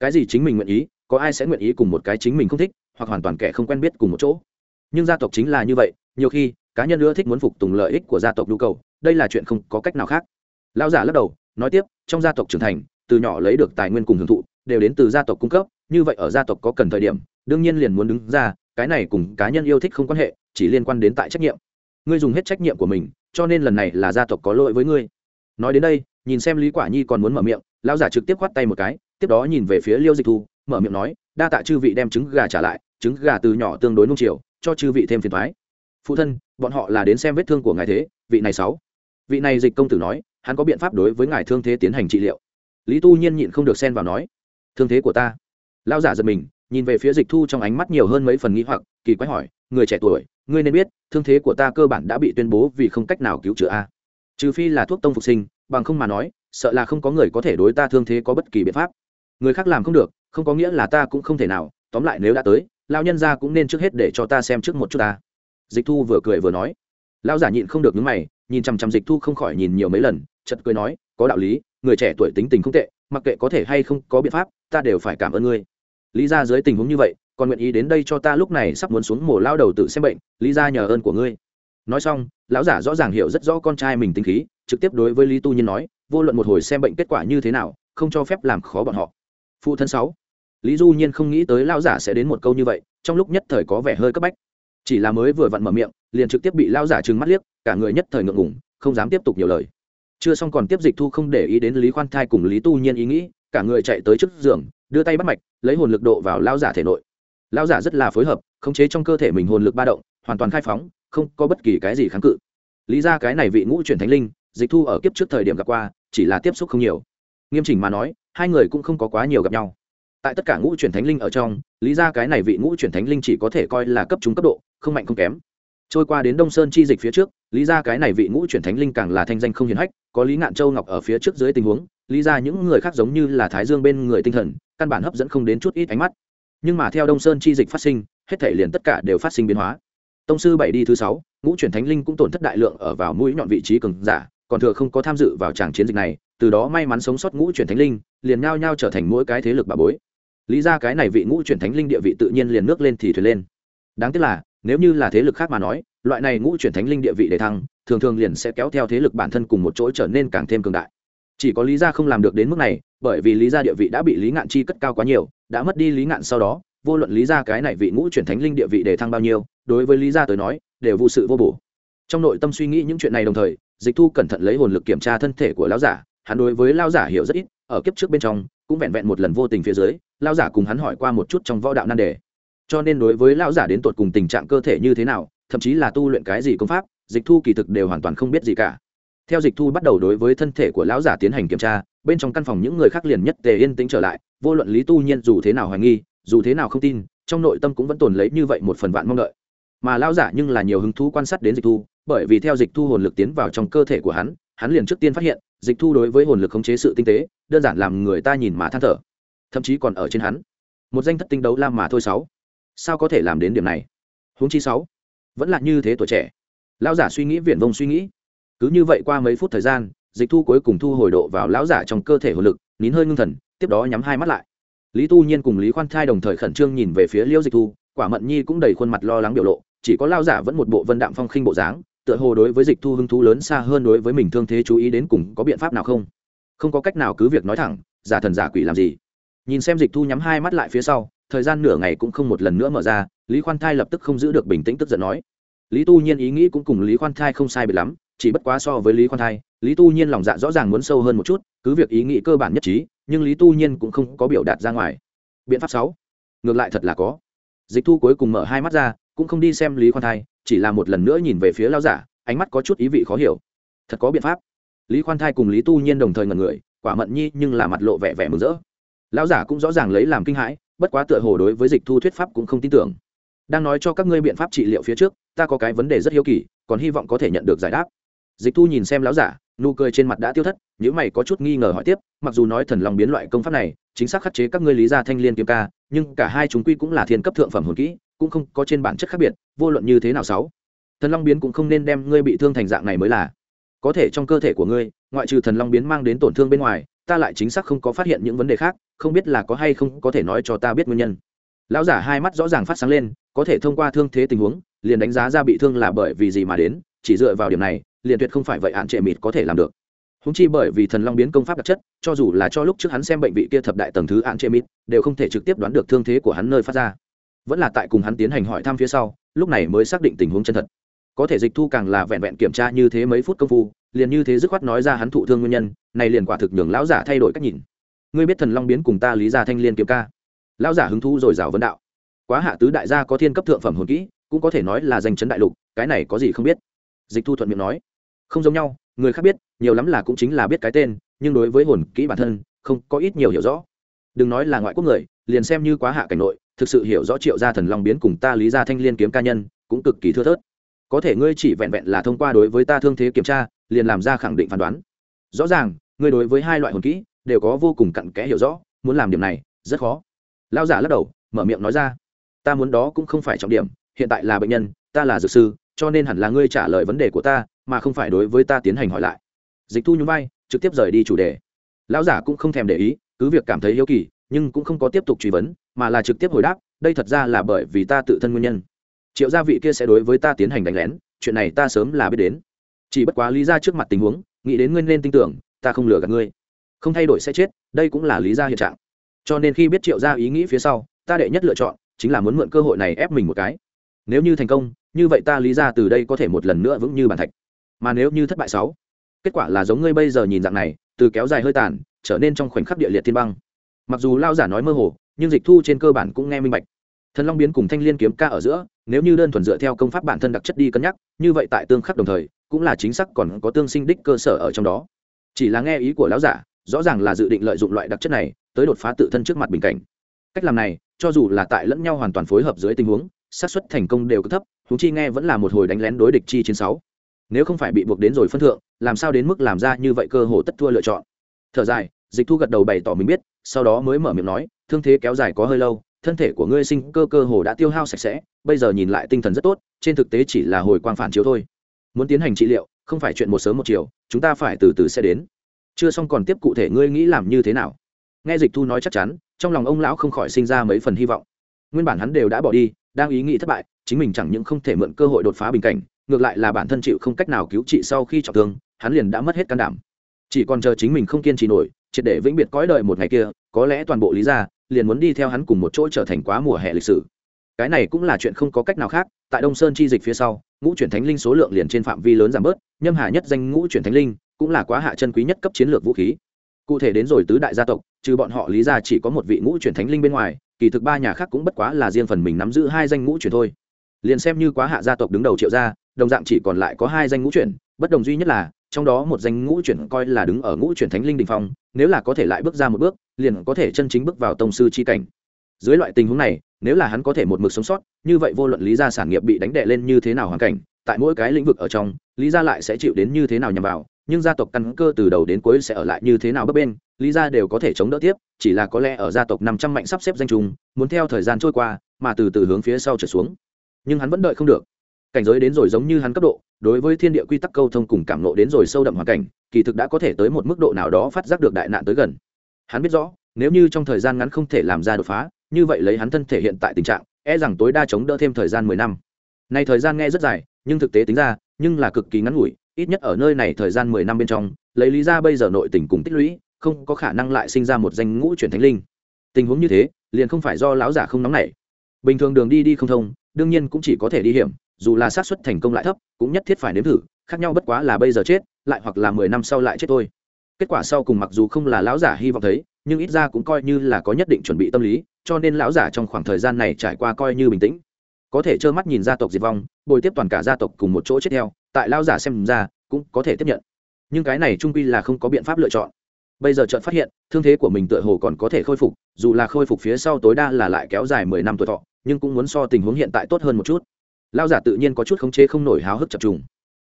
cái gì chính mình nguyện ý, có ai sẽ nguyện ý cùng một cái chính mình không thích, hoặc hoàn toàn kẻ không quen biết cùng một chỗ? Nhưng gia tộc chính là như vậy, nhiều khi, cá nhân ưa thích muốn phục tùng lợi ích của gia tộc nhu cầu, đây là chuyện không có cách nào khác. Lão giả lắc đầu, nói tiếp, trong gia tộc trưởng thành, từ nhỏ lấy được tài nguyên cùng hưởng thụ, đều đến từ gia tộc cung cấp, như vậy ở gia tộc có cần thời điểm, đương nhiên liền muốn đứng ra cái này cùng cá nhân yêu thích không quan hệ, chỉ liên quan đến tại trách nhiệm. Ngươi dùng hết trách nhiệm của mình, cho nên lần này là gia tộc có lỗi với ngươi. Nói đến đây, nhìn xem lý quả nhi còn muốn mở miệng, lão giả trực tiếp khoát tay một cái, tiếp đó nhìn về phía liêu dịch thu, mở miệng nói, đa tạ chư vị đem trứng gà trả lại, trứng gà từ nhỏ tương đối nung chiều, cho chư vị thêm phiền thoái phụ thân, bọn họ là đến xem vết thương của ngài thế, vị này sáu. Vị này dịch công tử nói, hắn có biện pháp đối với ngài thương thế tiến hành trị liệu. Lý tu nhiên nhịn không được xen vào nói, thương thế của ta. Lão giả giật mình nhìn về phía dịch thu trong ánh mắt nhiều hơn mấy phần nghĩ hoặc, kỳ quái hỏi, người trẻ tuổi, ngươi nên biết, thương thế của ta cơ bản đã bị tuyên bố vì không cách nào cứu chữa a. Trừ phi là thuốc tông phục sinh, bằng không mà nói, sợ là không có người có thể đối ta thương thế có bất kỳ biện pháp. Người khác làm không được, không có nghĩa là ta cũng không thể nào, tóm lại nếu đã tới lao nhân ra cũng nên trước hết để cho ta xem trước một chút ta. Dịch thu vừa cười vừa nói. Lao giả nhịn không được những mày, nhìn chằm chằm dịch thu không khỏi nhìn nhiều mấy lần chật cười nói, có đạo lý, người trẻ tuổi tính tình không tệ, mặc kệ có thể hay không có biện pháp, ta đều phải cảm ơn ngươi lý ra dưới tình huống như vậy, còn nguyện ý đến đây cho ta lúc này sắp muốn xuống mổ lao đầu tự xem bệnh, lý ra nhờ ơn của ngươi. Nói xong, lão giả rõ ràng hiểu rất rõ con trai mình tính khí, trực tiếp đối với lý tu nhiên nói, vô luận một hồi xem bệnh kết quả như thế nào, không cho phép làm khó bọn họ. Phụ thân sáu. Lý du nhiên không nghĩ tới lão giả sẽ đến một câu như vậy, trong lúc nhất thời có vẻ hơi cấp bách. Chỉ là mới vừa vặn mở miệng, liền trực tiếp bị lão giả trừng mắt liếc, cả người nhất thời ngượng ngùng, không dám tiếp tục nhiều lời. Chưa xong còn tiếp dịch thu không để ý đến lý khoan thai cùng lý tu nhiên ý nghĩ, cả người chạy tới trước giường đưa tay bắt mạch, lấy hồn lực độ vào lao giả thể nội. Lao giả rất là phối hợp, khống chế trong cơ thể mình hồn lực ba động, hoàn toàn khai phóng, không có bất kỳ cái gì kháng cự. Lý ra cái này vị ngũ chuyển thánh linh, dịch thu ở kiếp trước thời điểm gặp qua, chỉ là tiếp xúc không nhiều. Nghiêm chỉnh mà nói, hai người cũng không có quá nhiều gặp nhau. Tại tất cả ngũ chuyển thánh linh ở trong, lý ra cái này vị ngũ chuyển thánh linh chỉ có thể coi là cấp trung cấp độ, không mạnh không kém. Trôi qua đến đông sơn chi dịch phía trước, lý ra cái này vị ngũ chuyển thánh linh càng là thanh danh không hiển hách, có lý ngạn châu ngọc ở phía trước dưới tình huống lý ra những người khác giống như là thái dương bên người tinh thần, căn bản hấp dẫn không đến chút ít ánh mắt. Nhưng mà theo đông sơn chi dịch phát sinh, hết thể liền tất cả đều phát sinh biến hóa. Tông sư bảy đi thứ sáu, ngũ chuyển thánh linh cũng tổn thất đại lượng ở vào mũi nhọn vị trí cường giả, còn thừa không có tham dự vào tràng chiến dịch này, từ đó may mắn sống sót ngũ chuyển thánh linh, liền nhao nhao trở thành mỗi cái thế lực bà bối. Lý ra cái này vị ngũ chuyển thánh linh địa vị tự nhiên liền nước lên thì thuyền lên. Đáng tiếc là, nếu như là thế lực khác mà nói, loại này ngũ chuyển thánh linh địa vị để thăng, thường thường liền sẽ kéo theo thế lực bản thân cùng một chỗ trở nên càng thêm cường đại chỉ có lý gia không làm được đến mức này, bởi vì lý gia địa vị đã bị lý ngạn chi cất cao quá nhiều, đã mất đi lý ngạn sau đó, vô luận lý gia cái này vị ngũ chuyển thánh linh địa vị để thăng bao nhiêu, đối với lý gia tới nói, đều vụ sự vô bổ. Trong nội tâm suy nghĩ những chuyện này đồng thời, dịch thu cẩn thận lấy hồn lực kiểm tra thân thể của lão giả, hắn đối với lao giả hiểu rất ít, ở kiếp trước bên trong, cũng vẹn vẹn một lần vô tình phía dưới lao giả cùng hắn hỏi qua một chút trong võ đạo nan đề. Cho nên đối với lao giả đến tột cùng tình trạng cơ thể như thế nào, thậm chí là tu luyện cái gì công pháp, dịch thu kỳ thực đều hoàn toàn không biết gì cả theo dịch thu bắt đầu đối với thân thể của lão giả tiến hành kiểm tra, bên trong căn phòng những người khác liền nhất tề yên tĩnh trở lại, vô luận lý tu nhiên dù thế nào hoài nghi, dù thế nào không tin, trong nội tâm cũng vẫn tồn lấy như vậy một phần vạn mong đợi. Mà lão giả nhưng là nhiều hứng thú quan sát đến dịch thu, bởi vì theo dịch thu hồn lực tiến vào trong cơ thể của hắn hắn liền trước tiên phát hiện, dịch thu đối với hồn lực khống chế sự tinh tế, đơn giản làm người ta nhìn mà than thở. Thậm chí còn ở trên hắn. Một danh thất tinh đấu lam mà thôi sáu. Sao có thể làm đến điểm này? Huống chi sáu. Vẫn là như thế tuổi trẻ. Lão giả suy nghĩ viển vông suy nghĩ cứ như vậy qua mấy phút thời gian, dịch thu cuối cùng thu hồi độ vào lão giả trong cơ thể hồ lực, nín hơi ngưng thần, tiếp đó nhắm hai mắt lại. Lý tu nhiên cùng lý khoan thai đồng thời khẩn trương nhìn về phía liễu dịch thu, quả mận nhi cũng đầy khuôn mặt lo lắng biểu lộ, chỉ có lao giả vẫn một bộ vân đạm phong khinh bộ dáng, tựa hồ đối với dịch thu hứng thú lớn xa hơn đối với mình thương thế chú ý đến cùng có biện pháp nào không. Không có cách nào cứ việc nói thẳng, giả thần giả quỷ làm gì. Nhìn xem dịch thu nhắm hai mắt lại phía sau, thời gian nửa ngày cũng không một lần nữa mở ra, lý khoan thai lập tức không giữ được bình tĩnh tức giận nói. Lý tu nhiên ý nghĩ cũng cùng lý khoan thai không sai biệt lắm chỉ bất quá so với lý khoan thai, lý tu nhiên lòng dạ rõ ràng muốn sâu hơn một chút, cứ việc ý nghĩ cơ bản nhất trí, nhưng lý tu nhiên cũng không có biểu đạt ra ngoài. Biện pháp sáu, ngược lại thật là có. Dịch thu cuối cùng mở hai mắt ra, cũng không đi xem lý khoan thai, chỉ là một lần nữa nhìn về phía lao giả, ánh mắt có chút ý vị khó hiểu. Thật có biện pháp. Lý khoan thai cùng lý tu nhiên đồng thời ngần người, quả mận nhi nhưng là mặt lộ vẻ vẻ mừng rỡ. Lão giả cũng rõ ràng lấy làm kinh hãi, bất quá tựa hồ đối với dịch thu thuyết pháp cũng không tin tưởng. Đang nói cho các ngươi biện pháp trị liệu phía trước, ta có cái vấn đề rất hiếu kỳ, còn hy vọng có thể nhận được giải đáp dịch thu nhìn xem lão giả, nụ cười trên mặt đã tiêu thất nếu mày có chút nghi ngờ hỏi tiếp, mặc dù nói thần lòng biến loại công pháp này, chính xác khắc chế các ngươi lý gia thanh liên kiếm ca, nhưng cả hai chúng quy cũng là thiên cấp thượng phẩm hồn kỹ, cũng không có trên bản chất khác biệt, vô luận như thế nào sáu, thần long biến cũng không nên đem ngươi bị thương thành dạng này mới là. Có thể trong cơ thể của ngươi, ngoại trừ thần long biến mang đến tổn thương bên ngoài, ta lại chính xác không có phát hiện những vấn đề khác, không biết là có hay không có thể nói cho ta biết nguyên nhân. Lão giả hai mắt rõ ràng phát sáng lên, có thể thông qua thương thế tình huống, liền đánh giá ra bị thương là bởi vì gì mà đến, chỉ dựa vào điểm này liền tuyệt không phải vậy hạn trệ mịt có thể làm được. Húng chi bởi vì thần long biến công pháp đặc chất, cho dù là cho lúc trước hắn xem bệnh vị kia thập đại tầng thứ hạn trệ mịt, đều không thể trực tiếp đoán được thương thế của hắn nơi phát ra. Vẫn là tại cùng hắn tiến hành hỏi thăm phía sau, lúc này mới xác định tình huống chân thật. Có thể dịch thu càng là vẹn vẹn kiểm tra như thế mấy phút công phu, liền như thế dứt khoát nói ra hắn thụ thương nguyên nhân, này liền quả thực nhường lão giả thay đổi cách nhìn. Ngươi biết thần long biến cùng ta lý ra thanh liên kiếm ca lão giả hứng thu rồi rào vấn đạo. Quá hạ tứ đại gia có thiên cấp thượng phẩm hồn kỹ, cũng có thể nói là danh chấn đại lục, cái này có gì không biết? Dịch thu thuận miệng nói không giống nhau, người khác biết, nhiều lắm là cũng chính là biết cái tên, nhưng đối với hồn kỹ bản thân, không có ít nhiều hiểu rõ. Đừng nói là ngoại quốc người, liền xem như quá hạ cảnh nội, thực sự hiểu rõ triệu gia thần long biến cùng ta lý gia thanh liên kiếm ca nhân, cũng cực kỳ thưa thớt. Có thể ngươi chỉ vẹn vẹn là thông qua đối với ta thương thế kiểm tra, liền làm ra khẳng định phán đoán. Rõ ràng, ngươi đối với hai loại hồn kỹ, đều có vô cùng cặn kẽ hiểu rõ, muốn làm điểm này, rất khó. Lao giả lắc đầu, mở miệng nói ra, ta muốn đó cũng không phải trọng điểm, hiện tại là bệnh nhân, ta là dược sư, cho nên hẳn là ngươi trả lời vấn đề của ta mà không phải đối với ta tiến hành hỏi lại. Dịch thu nhún vai, trực tiếp rời đi chủ đề. Lão giả cũng không thèm để ý, cứ việc cảm thấy hiếu kỳ, nhưng cũng không có tiếp tục truy vấn, mà là trực tiếp hồi đáp, đây thật ra là bởi vì ta tự thân nguyên nhân. Triệu gia vị kia sẽ đối với ta tiến hành đánh lén, chuyện này ta sớm là biết đến. Chỉ bất quá lý ra trước mặt tình huống, nghĩ đến ngươi nên tin tưởng, ta không lừa gạt ngươi. Không thay đổi sẽ chết, đây cũng là lý ra hiện trạng. Cho nên khi biết triệu gia ý nghĩ phía sau, ta đệ nhất lựa chọn, chính là muốn mượn cơ hội này ép mình một cái. Nếu như thành công, như vậy ta lý ra từ đây có thể một lần nữa vững như bàn thạch mà nếu như thất bại sáu, kết quả là giống ngươi bây giờ nhìn dạng này, từ kéo dài hơi tàn, trở nên trong khoảnh khắc địa liệt thiên băng. Mặc dù lao giả nói mơ hồ, nhưng dịch thu trên cơ bản cũng nghe minh bạch. Thần long biến cùng thanh liên kiếm ca ở giữa, nếu như đơn thuần dựa theo công pháp bản thân đặc chất đi cân nhắc, như vậy tại tương khắc đồng thời, cũng là chính xác còn có tương sinh đích cơ sở ở trong đó. Chỉ là nghe ý của lão giả, rõ ràng là dự định lợi dụng loại đặc chất này, tới đột phá tự thân trước mặt bình cảnh. Cách làm này, cho dù là tại lẫn nhau hoàn toàn phối hợp dưới tình huống, xác suất thành công đều cực thấp thú chi nghe vẫn là một hồi đánh lén đối địch chi chiến sáu nếu không phải bị buộc đến rồi phân thượng, làm sao đến mức làm ra như vậy cơ hồ tất thua lựa chọn? Thở dài, dịch thu gật đầu bày tỏ mình biết, sau đó mới mở miệng nói, thương thế kéo dài có hơi lâu, thân thể của ngươi sinh cơ cơ hồ đã tiêu hao sạch sẽ, bây giờ nhìn lại tinh thần rất tốt, trên thực tế chỉ là hồi quang phản chiếu thôi. Muốn tiến hành trị liệu, không phải chuyện một sớm một chiều, chúng ta phải từ từ sẽ đến. Chưa xong còn tiếp cụ thể ngươi nghĩ làm như thế nào? Nghe dịch thu nói chắc chắn, trong lòng ông lão không khỏi sinh ra mấy phần hy vọng. Nguyên bản hắn đều đã bỏ đi, đang ý nghĩ thất bại, chính mình chẳng những không thể mượn cơ hội đột phá bình cảnh ngược lại là bản thân chịu không cách nào cứu trị sau khi trọng thương, hắn liền đã mất hết can đảm. Chỉ còn chờ chính mình không kiên trì nổi, triệt để vĩnh biệt cõi đời một ngày kia, có lẽ toàn bộ lý gia liền muốn đi theo hắn cùng một chỗ trở thành quá mùa hè lịch sử. Cái này cũng là chuyện không có cách nào khác, tại đông sơn chi dịch phía sau, ngũ chuyển thánh linh số lượng liền trên phạm vi lớn giảm bớt, nhâm hà nhất danh ngũ chuyển thánh linh cũng là quá hạ chân quý nhất cấp chiến lược vũ khí. Cụ thể đến rồi tứ đại gia tộc, trừ bọn họ lý ra chỉ có một vị ngũ chuyển thánh linh bên ngoài, kỳ thực ba nhà khác cũng bất quá là riêng phần mình nắm giữ hai danh ngũ chuyển thôi. Liền xem như quá hạ gia tộc đứng đầu triệu gia đồng dạng chỉ còn lại có hai danh ngũ chuyển, bất đồng duy nhất là, trong đó một danh ngũ chuyển coi là đứng ở ngũ chuyển thánh linh đình phong, nếu là có thể lại bước ra một bước, liền có thể chân chính bước vào tông sư c h i cảnh. Dưới loại tình huống này, nếu là hắn có thể một mực sống sót, như vậy vô luận lý gia sản nghiệp bị đánh đệ lên như thế nào hoàn cảnh, tại mỗi cái lĩnh vực ở trong, lý gia lại sẽ chịu đến như thế nào nhằm vào, nhưng gia tộc căn cơ từ đầu đến cuối sẽ ở lại như thế nào bấp bên lý gia đều có thể chống đỡ tiếp, chỉ là có lẽ ở gia tộc năm trăm mạnh sắp xếp danh trùng muốn theo thời gian trôi qua, mà từ từ hướng phía sau trở xuống. Nhưng hắn vẫn đợi không được cảnh giới đến rồi giống như hắn cấp độ, đối với thiên địa quy tắc câu thông cùng cảm nộ đến rồi sâu đậm hoàn cảnh, kỳ thực đã có thể tới một mức độ nào đó phát giác được đại nạn tới gần. Hắn biết rõ, nếu như trong thời gian ngắn không thể làm ra đột phá, như vậy lấy hắn thân thể hiện tại tình trạng e rằng tối đa chống đỡ thêm thời gian mười năm. Nay thời gian nghe rất dài, nhưng thực tế tính ra, nhưng là cực kỳ ngắn ngủi, ít nhất ở nơi này thời gian mười năm bên trong, lấy lý ra bây giờ nội tình cùng tích lũy, không có khả năng lại sinh ra một danh ngũ chuyển thánh linh. Tình huống như thế, liền không phải do lão giả không nóng nảy. Bình thường đường đi đi không thông, đương nhiên cũng chỉ có thể đi hiểm dù là xác suất thành công lại thấp, cũng nhất thiết phải nếm thử, khác nhau bất quá là bây giờ chết, lại hoặc là mười năm sau lại chết thôi. Kết quả sau cùng mặc dù không là lão giả hy vọng thấy, nhưng ít ra cũng coi như là có nhất định chuẩn bị tâm lý, cho nên lão giả trong khoảng thời gian này trải qua coi như bình tĩnh. Có thể trơ mắt nhìn gia tộc diệt vong, bồi tiếp toàn cả gia tộc cùng một chỗ chết theo, tại lão giả xem ra, cũng có thể tiếp nhận. Nhưng cái này trung quy là không có biện pháp lựa chọn. Bây giờ chợt phát hiện, thương thế của mình tựa hồ còn có thể khôi phục, dù là khôi phục phía sau tối đa là lại kéo dài mười năm tuổi thọ, nhưng cũng muốn so tình huống hiện tại tốt hơn một chút lao giả tự nhiên có chút khống chế không nổi háo hức chập trùng.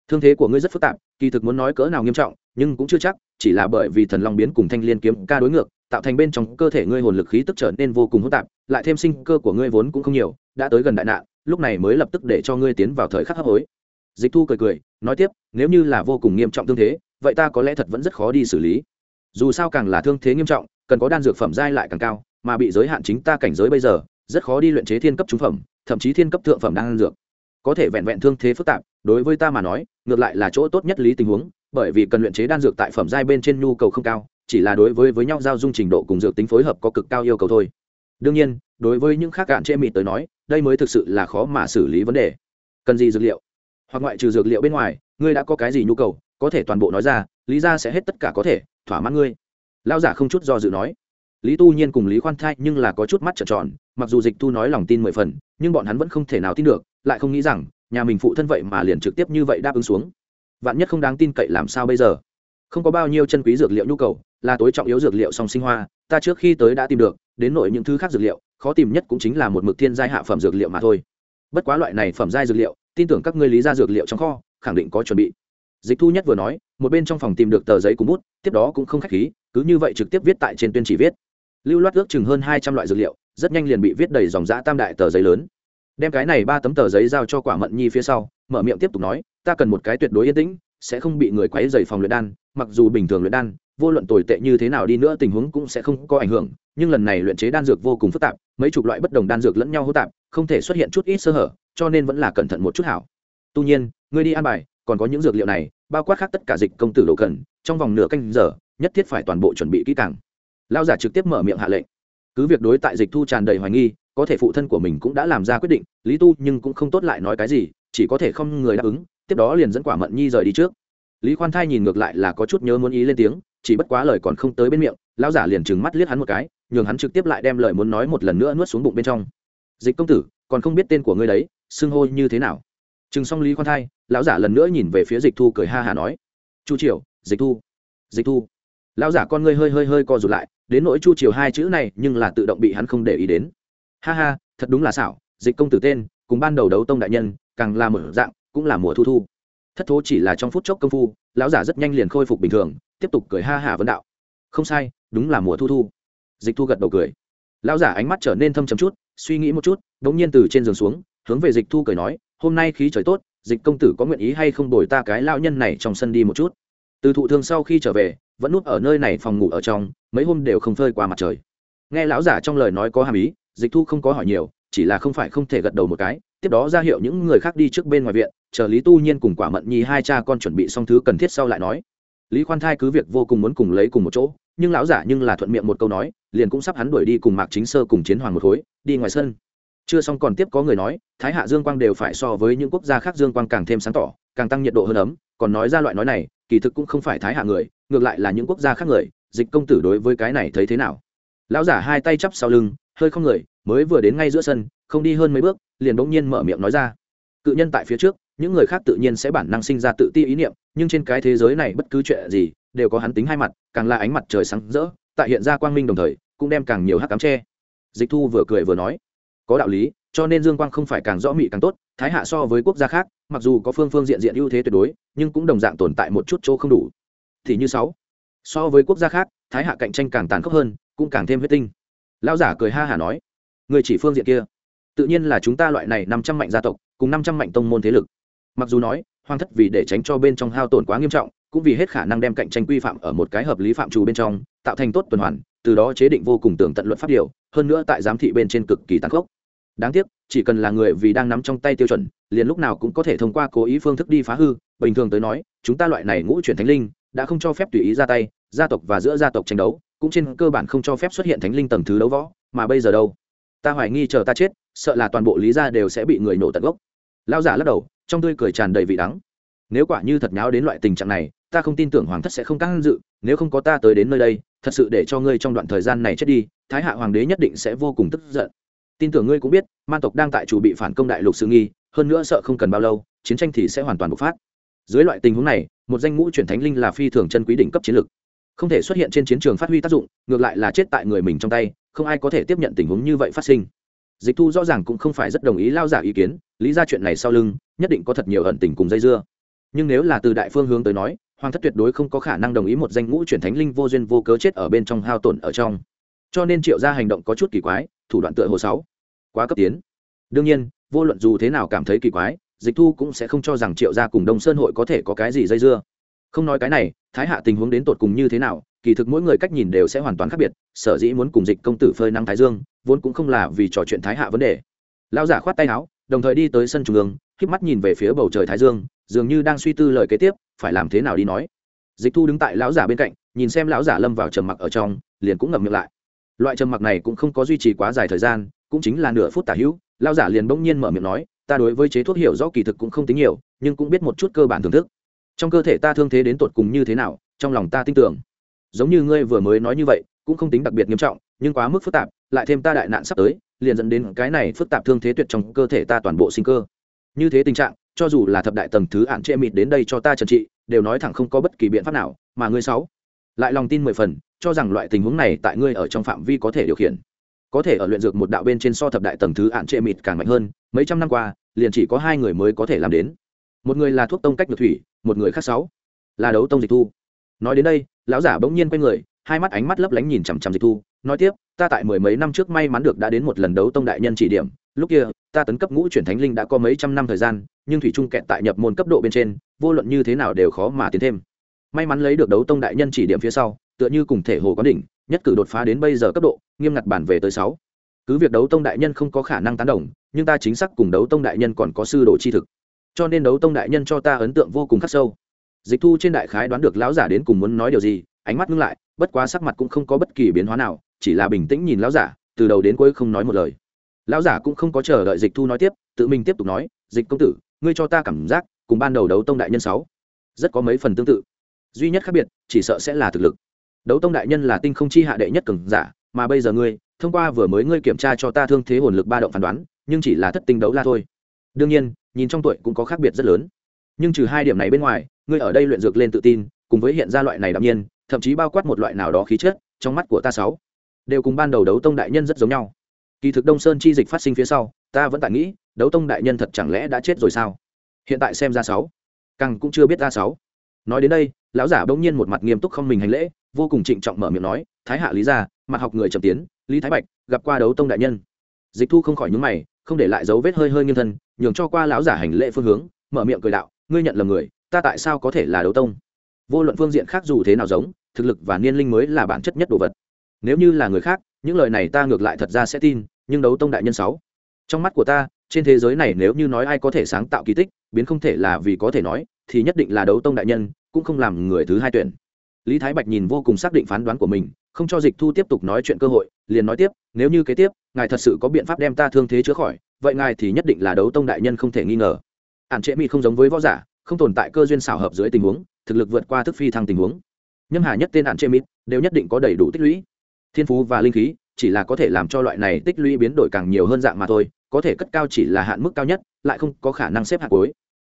Thương thế của ngươi rất phức tạp, kỳ thực muốn nói cỡ nào nghiêm trọng, nhưng cũng chưa chắc, chỉ là bởi vì thần long biến cùng thanh liên kiếm ca đối ngược, tạo thành bên trong cơ thể ngươi hồn lực khí tức trở nên vô cùng hỗn tạp, lại thêm sinh cơ của ngươi vốn cũng không nhiều, đã tới gần đại nạn, lúc này mới lập tức để cho ngươi tiến vào thời khắc hấp hối. Dịch thu cười cười, nói tiếp, nếu như là vô cùng nghiêm trọng thương thế, vậy ta có lẽ thật vẫn rất khó đi xử lý. Dù sao càng là thương thế nghiêm trọng, cần có đan dược phẩm giai lại càng cao, mà bị giới hạn chính ta cảnh giới bây giờ, rất khó đi luyện chế thiên cấp trung phẩm, thậm chí thiên cấp thượng phẩm đan dược có thể vẹn vẹn thương thế phức tạp, đối với ta mà nói, ngược lại là chỗ tốt nhất lý tình huống, bởi vì cần luyện chế đan dược tại phẩm giai bên trên nhu cầu không cao, chỉ là đối với với nhau giao dung trình độ cùng dược tính phối hợp có cực cao yêu cầu thôi. Đương nhiên, đối với những khác cạn chê mịt tới nói, đây mới thực sự là khó mà xử lý vấn đề. Cần gì dược liệu? Hoặc ngoại trừ dược liệu bên ngoài, ngươi đã có cái gì nhu cầu? Có thể toàn bộ nói ra, lý ra sẽ hết tất cả có thể, thỏa mãn ngươi. Lao giả không chút do dự nói lý tu nhiên cùng lý khoan thai nhưng là có chút mắt trợn tròn, mặc dù dịch thu nói lòng tin mười phần, nhưng bọn hắn vẫn không thể nào tin được, lại không nghĩ rằng, nhà mình phụ thân vậy mà liền trực tiếp như vậy đáp ứng xuống. Vạn nhất không đáng tin cậy làm sao bây giờ? Không có bao nhiêu chân quý dược liệu nhu cầu, là tối trọng yếu dược liệu song sinh hoa, ta trước khi tới đã tìm được, đến nội những thứ khác dược liệu, khó tìm nhất cũng chính là một mực thiên giai hạ phẩm dược liệu mà thôi. Bất quá loại này phẩm giai dược liệu, tin tưởng các ngươi lý ra dược liệu trong kho, khẳng định có chuẩn bị. Dịch thu nhất vừa nói, một bên trong phòng tìm được tờ giấy cùng bút, tiếp đó cũng không k h á c h khí, cứ như vậy trực tiếp viết tại trên tuyên chỉ viết lưu loát ước chừng hơn hai trăm loại dược liệu, rất nhanh liền bị viết đầy dòng giã tam đại tờ giấy lớn. Đem cái này ba tấm tờ giấy giao cho quả mận nhi phía sau, mở miệng tiếp tục nói, ta cần một cái tuyệt đối yên tĩnh, sẽ không bị người quấy dày phòng luyện đan, mặc dù bình thường luyện đan, vô luận tồi tệ như thế nào đi nữa tình huống cũng sẽ không có ảnh hưởng, nhưng lần này luyện chế đan dược vô cùng phức tạp, mấy chục loại bất đồng đan dược lẫn nhau hô tạp, không thể xuất hiện chút ít sơ hở, cho nên vẫn là cẩn thận một chút hảo. Tuy nhiên, ngươi đi ăn bài, còn có những dược liệu này, bao quát khác tất cả dịch công tử đồ cần, trong vòng nửa canh giờ, nhất thiết phải toàn bộ chuẩn bị kỹ càng lao giả trực tiếp mở miệng hạ lệnh. Cứ việc đối tại dịch thu tràn đầy hoài nghi, có thể phụ thân của mình cũng đã làm ra quyết định, lý tu nhưng cũng không tốt lại nói cái gì, chỉ có thể không người đáp ứng, tiếp đó liền dẫn quả mận nhi rời đi trước. Lý khoan thai nhìn ngược lại là có chút nhớ muốn ý lên tiếng, chỉ bất quá lời còn không tới bên miệng, lão giả liền trừng mắt liếc hắn một cái, nhường hắn trực tiếp lại đem lời muốn nói một lần nữa nuốt xuống bụng bên trong. Dịch công tử, còn không biết tên của ngươi đấy, xưng hô như thế nào? Chừng xong lý khoan thai, lão giả lần nữa nhìn về phía dịch thu cười ha hà nói. Chu triều, dịch thu dịch thu. Lão giả con ngươi hơi hơi hơi co rụt lại đến nỗi chu triều hai chữ này nhưng là tự động bị hắn không để ý đến. Ha ha, thật đúng là xảo, dịch công tử tên, cùng ban đầu đấu tông đại nhân, càng là mở dạng, cũng là mùa thu thu. Thất thố chỉ là trong phút chốc công phu, lão giả rất nhanh liền khôi phục bình thường, tiếp tục cười ha hả vấn đạo. Không sai, đúng là mùa thu thu. Dịch thu gật đầu cười. Lão giả ánh mắt trở nên thâm trầm chút, suy nghĩ một chút đ ỗ n g nhiên từ trên giường xuống, hướng về dịch thu cười nói, hôm nay khí trời tốt, dịch công tử có nguyện ý hay không đổi ta cái lao nhân này trong sân đi một chút? Từ thụ thương sau khi trở về vẫn núp ở nơi này phòng ngủ ở trong, mấy hôm đều không phơi qua mặt trời. Nghe lão giả trong lời nói có hàm ý, dịch thu không có hỏi nhiều, chỉ là không phải không thể gật đầu một cái, tiếp đó ra hiệu những người khác đi trước bên ngoài viện, chờ lý tu nhiên cùng quả mận nhi hai cha con chuẩn bị xong thứ cần thiết sau lại nói. Lý khoan thai cứ việc vô cùng muốn cùng lấy cùng một chỗ, nhưng lão giả nhưng là thuận miệng một câu nói, liền cũng sắp hắn đuổi đi cùng mạc chính sơ cùng chiến hoàng một khối, đi ngoài sân. Chưa xong còn tiếp có người nói, thái hạ dương quang đều phải so với những quốc gia khác dương quang càng thêm sáng tỏ, càng tăng nhiệt độ hơn ấm, còn nói ra loại nói này, kỳ thực cũng không phải thái hạ người ngược lại là những quốc gia khác người, dịch công tử đối với cái này thấy thế nào? Lão giả hai tay chắp sau lưng, hơi không người, mới vừa đến ngay giữa sân, không đi hơn mấy bước, liền bỗng nhiên mở miệng nói ra. Cự nhân tại phía trước, những người khác tự nhiên sẽ bản năng sinh ra tự ti ý niệm, nhưng trên cái thế giới này bất cứ chuyện gì, đều có hắn tính hai mặt, càng là ánh mặt trời sáng rỡ, tại hiện ra quang minh đồng thời, cũng đem càng nhiều hắc cám tre dịch thu vừa cười vừa nói, có đạo lý, cho nên dương quang không phải càng rõ mị càng tốt, thái hạ so với quốc gia khác, mặc dù có phương phương diện diện ưu thế tuyệt đối, nhưng cũng đồng dạng tồn tại một chút chỗ không đủ thì như sáu. So với quốc gia khác, thái hạ cạnh tranh càng tàn khốc hơn, cũng càng thêm huyết tinh. Lao giả cười ha hả nói, người chỉ phương diện kia, tự nhiên là chúng ta loại này năm trăm mạnh gia tộc, cùng năm trăm mạnh tông môn thế lực. Mặc dù nói hoang thất vì để tránh cho bên trong hao tổn quá nghiêm trọng, cũng vì hết khả năng đem cạnh tranh quy phạm ở một cái hợp lý phạm trù bên trong, tạo thành tốt tuần hoàn, từ đó chế định vô cùng tường tận luận pháp điều, hơn nữa tại giám thị bên trên cực kỳ tàn khốc. Đáng tiếc, chỉ cần là người vì đang nắm trong tay tiêu chuẩn, liền lúc nào cũng có thể thông qua cố ý phương thức đi phá hư, bình thường tới nói, chúng ta loại này ngũ chuyển thánh linh đã không cho phép tùy ý ra tay, gia tộc và giữa gia tộc tranh đấu, cũng trên cơ bản không cho phép xuất hiện thánh linh tầng thứ đấu võ, mà bây giờ đâu? Ta hoài nghi chờ ta chết, sợ là toàn bộ lý gia đều sẽ bị người nổ tận gốc. Lao giả lắc đầu, trong tươi cười tràn đầy vị đắng. Nếu quả như thật nháo đến loại tình trạng này, ta không tin tưởng hoàng thất sẽ không căng dự, nếu không có ta tới đến nơi đây, thật sự để cho ngươi trong đoạn thời gian này chết đi, thái hạ hoàng đế nhất định sẽ vô cùng tức giận. Tin tưởng ngươi cũng biết, man tộc đang tại chủ bị phản công đại lục sự nghi, hơn nữa sợ không cần bao lâu, chiến tranh thì sẽ hoàn toàn bộc phát dưới loại tình huống này, một danh ngũ chuyển thánh linh là phi thường chân quý đỉnh cấp chiến lược không thể xuất hiện trên chiến trường phát huy tác dụng, ngược lại là chết tại người mình trong tay, không ai có thể tiếp nhận tình huống như vậy phát sinh. Dịch thu rõ ràng cũng không phải rất đồng ý lao giả ý kiến, lý ra chuyện này sau lưng, nhất định có thật nhiều ẩn tình cùng dây dưa. Nhưng nếu là từ đại phương hướng tới nói, hoàng thất tuyệt đối không có khả năng đồng ý một danh ngũ chuyển thánh linh vô duyên vô cớ chết ở bên trong hao tổn ở trong. Cho nên triệu ra hành động có chút kỳ quái, thủ đoạn tựa hồ sáu quá cấp tiến. Đương nhiên, vô luận dù thế nào cảm thấy kỳ quái dịch thu cũng sẽ không cho rằng triệu gia cùng đông sơn hội có thể có cái gì dây dưa. Không nói cái này, thái hạ tình huống đến tột cùng như thế nào, kỳ thực mỗi người cách nhìn đều sẽ hoàn toàn khác biệt, sở dĩ muốn cùng dịch công tử phơi nắng thái dương, vốn cũng không là vì trò chuyện thái hạ vấn đề. Lão giả khoát tay áo, đồng thời đi tới sân trung ương k mắt nhìn về phía bầu trời thái dương, dường như đang suy tư lời kế tiếp, phải làm thế nào đi nói. Dịch thu đứng tại lão giả bên cạnh, nhìn xem lão giả lâm vào trầm mặc ở trong, liền cũng ngậm miệng lại. Loại trầm mặc này cũng không có duy trì quá dài thời gian, cũng chính là nửa phút tả hữu, lão giả liền bỗng nhiên mở miệng nói ta đối với chế thuốc hiểu rõ kỳ thực cũng không tính nhiều, nhưng cũng biết một chút cơ bản thưởng thức. Trong cơ thể ta thương thế đến tột cùng như thế nào, trong lòng ta tin tưởng. Giống như ngươi vừa mới nói như vậy, cũng không tính đặc biệt nghiêm trọng, nhưng quá mức phức tạp, lại thêm ta đại nạn sắp tới, liền dẫn đến cái này phức tạp thương thế tuyệt trong cơ thể ta toàn bộ sinh cơ. Như thế tình trạng, cho dù là thập đại tầng thứ ạn trệ mịt đến đây cho ta trần trị, đều nói thẳng không có bất kỳ biện pháp nào, mà ngươi sáu. Lại lòng tin mười phần, cho rằng loại tình huống này tại ngươi ở trong phạm vi có thể điều khiển có thể ở luyện dược một đạo bên trên so thập đại tầng thứ ạn trệ mịt càng mạnh hơn, mấy trăm năm qua, liền chỉ có hai người mới có thể làm đến. Một người là thuốc tông cách được thủy, một người khác sáu, là đấu tông dịch thu. Nói đến đây, lão giả bỗng nhiên quay người, hai mắt ánh mắt lấp lánh nhìn chằm chằm dịch thu, nói tiếp, ta tại mười mấy năm trước may mắn được đã đến một lần đấu tông đại nhân chỉ điểm, lúc kia, ta tấn cấp ngũ chuyển thánh linh đã có mấy trăm năm thời gian, nhưng thủy trung kẹt tại nhập môn cấp độ bên trên, vô luận như thế nào đều khó mà tiến thêm. May mắn lấy được đấu tông đại nhân chỉ điểm phía sau, tựa như cùng thể hồ quán đỉnh nhất cử đột phá đến bây giờ cấp độ, nghiêm ngặt bản về tới sáu. Cứ việc đấu tông đại nhân không có khả năng tán đồng, nhưng ta chính xác cùng đấu tông đại nhân còn có sư đồ chi thực. Cho nên đấu tông đại nhân cho ta ấn tượng vô cùng khắc sâu. Dịch thu trên đại khái đoán được lão giả đến cùng muốn nói điều gì, ánh mắt ngưng lại, bất quá sắc mặt cũng không có bất kỳ biến hóa nào, chỉ là bình tĩnh nhìn lão giả, từ đầu đến cuối không nói một lời. Lão giả cũng không có chờ đợi dịch thu nói tiếp, tự mình tiếp tục nói, dịch công tử, ngươi cho ta cảm giác, cùng ban đầu đấu tông đại nhân sáu, rất có mấy phần tương tự. Duy nhất khác biệt, chỉ sợ sẽ là thực lực đấu tông đại nhân là tinh không chi hạ đệ nhất cường giả, mà bây giờ ngươi, thông qua vừa mới ngươi kiểm tra cho ta thương thế hồn lực ba động phán đoán, nhưng chỉ là thất tinh đấu la thôi. Đương nhiên, nhìn trong tuổi cũng có khác biệt rất lớn. Nhưng trừ hai điểm này bên ngoài, ngươi ở đây luyện dược lên tự tin, cùng với hiện ra loại này đ nhiên, thậm chí bao quát một loại nào đó khí chất, trong mắt của ta sáu, đều cùng ban đầu đấu tông đại nhân rất giống nhau. Kỳ thực đông sơn chi dịch phát sinh phía sau, ta vẫn tại nghĩ, đấu tông đại nhân thật chẳng lẽ đã chết rồi sao? Hiện tại xem ra sáu, càng cũng chưa biết ra sáu. Nói đến đây, lão giả bỗng nhiên một mặt nghiêm túc không mình hành lễ vô cùng trịnh trọng mở miệng nói, thái hạ lý gia, mặt học người trầm tiến, lý thái bạch, gặp qua đấu tông đại nhân. Dịch thu không khỏi nhúng mày, không để lại dấu vết hơi hơi nghiêng thân, nhường cho qua lão giả hành lễ phương hướng, mở miệng cười đạo, ngươi nhận lầm người, ta tại sao có thể là đấu tông? Vô luận phương diện khác dù thế nào giống, thực lực và niên linh mới là bản chất nhất đồ vật. Nếu như là người khác, những lời này ta ngược lại thật ra sẽ tin, nhưng đấu tông đại nhân sáu. Trong mắt của ta, trên thế giới này nếu như nói ai có thể sáng tạo kỳ tích, biến không thể là vì có thể nói, thì nhất định là đấu tông đại nhân, cũng không làm người thứ hai tuyển lý thái bạch nhìn vô cùng xác định phán đoán của mình, không cho dịch thu tiếp tục nói chuyện cơ hội, liền nói tiếp, nếu như kế tiếp, ngài thật sự có biện pháp đem ta thương thế chữa khỏi, vậy ngài thì nhất định là đấu tông đại nhân không thể nghi ngờ. Ản trệ mỹ không giống với võ giả, không tồn tại cơ duyên xảo hợp dưới tình huống, thực lực vượt qua thức phi thăng tình huống. Nhâm hà nhất tên ản trệ mỹ đều nhất định có đầy đủ tích lũy. Thiên phú và linh khí, chỉ là có thể làm cho loại này tích lũy biến đổi càng nhiều hơn dạng mà thôi, có thể cất cao chỉ là hạn mức cao nhất, lại không có khả năng xếp hạng cuối.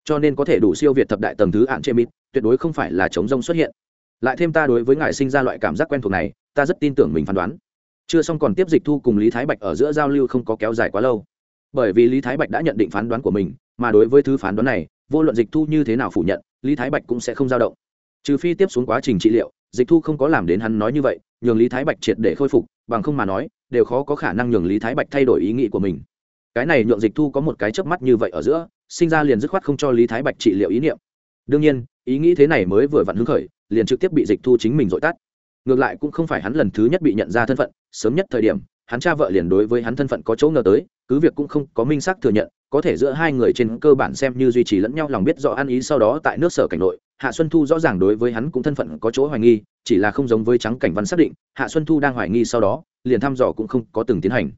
Cho nên có thể đủ siêu việt thập đại tầng thứ ạn trệ mít tuyệt đối không phải là chống rông xuất hiện lại thêm ta đối với ngài sinh ra loại cảm giác quen thuộc này, ta rất tin tưởng mình phán đoán. Chưa xong còn tiếp dịch thu cùng lý thái bạch ở giữa giao lưu không có kéo dài quá lâu. Bởi vì lý thái bạch đã nhận định phán đoán của mình, mà đối với thứ phán đoán này, vô luận dịch thu như thế nào phủ nhận, lý thái bạch cũng sẽ không dao động. Trừ phi tiếp xuống quá trình trị liệu, dịch thu không có làm đến hắn nói như vậy, nhường lý thái bạch triệt để khôi phục, bằng không mà nói, đều khó có khả năng nhường lý thái bạch thay đổi ý nghĩ của mình. Cái này nhượng dịch thu có một cái chớp mắt như vậy ở giữa, sinh ra liền dứt khoát không cho lý thái bạch trị liệu ý niệm. Đương nhiên, ý nghĩ thế này mới vừa vặn hứng khởi liền trực tiếp bị dịch thu chính mình dội tắt. Ngược lại cũng không phải hắn lần thứ nhất bị nhận ra thân phận, sớm nhất thời điểm, hắn cha vợ liền đối với hắn thân phận có chỗ ngờ tới, cứ việc cũng không có minh xác thừa nhận, có thể giữa hai người trên cơ bản xem như duy trì lẫn nhau lòng biết rõ ăn ý sau đó tại nước sở cảnh nội, hạ xuân thu rõ ràng đối với hắn cũng thân phận có chỗ hoài nghi, chỉ là không giống với trắng cảnh văn xác định, hạ xuân thu đang hoài nghi sau đó, liền thăm dò cũng không có từng tiến hành.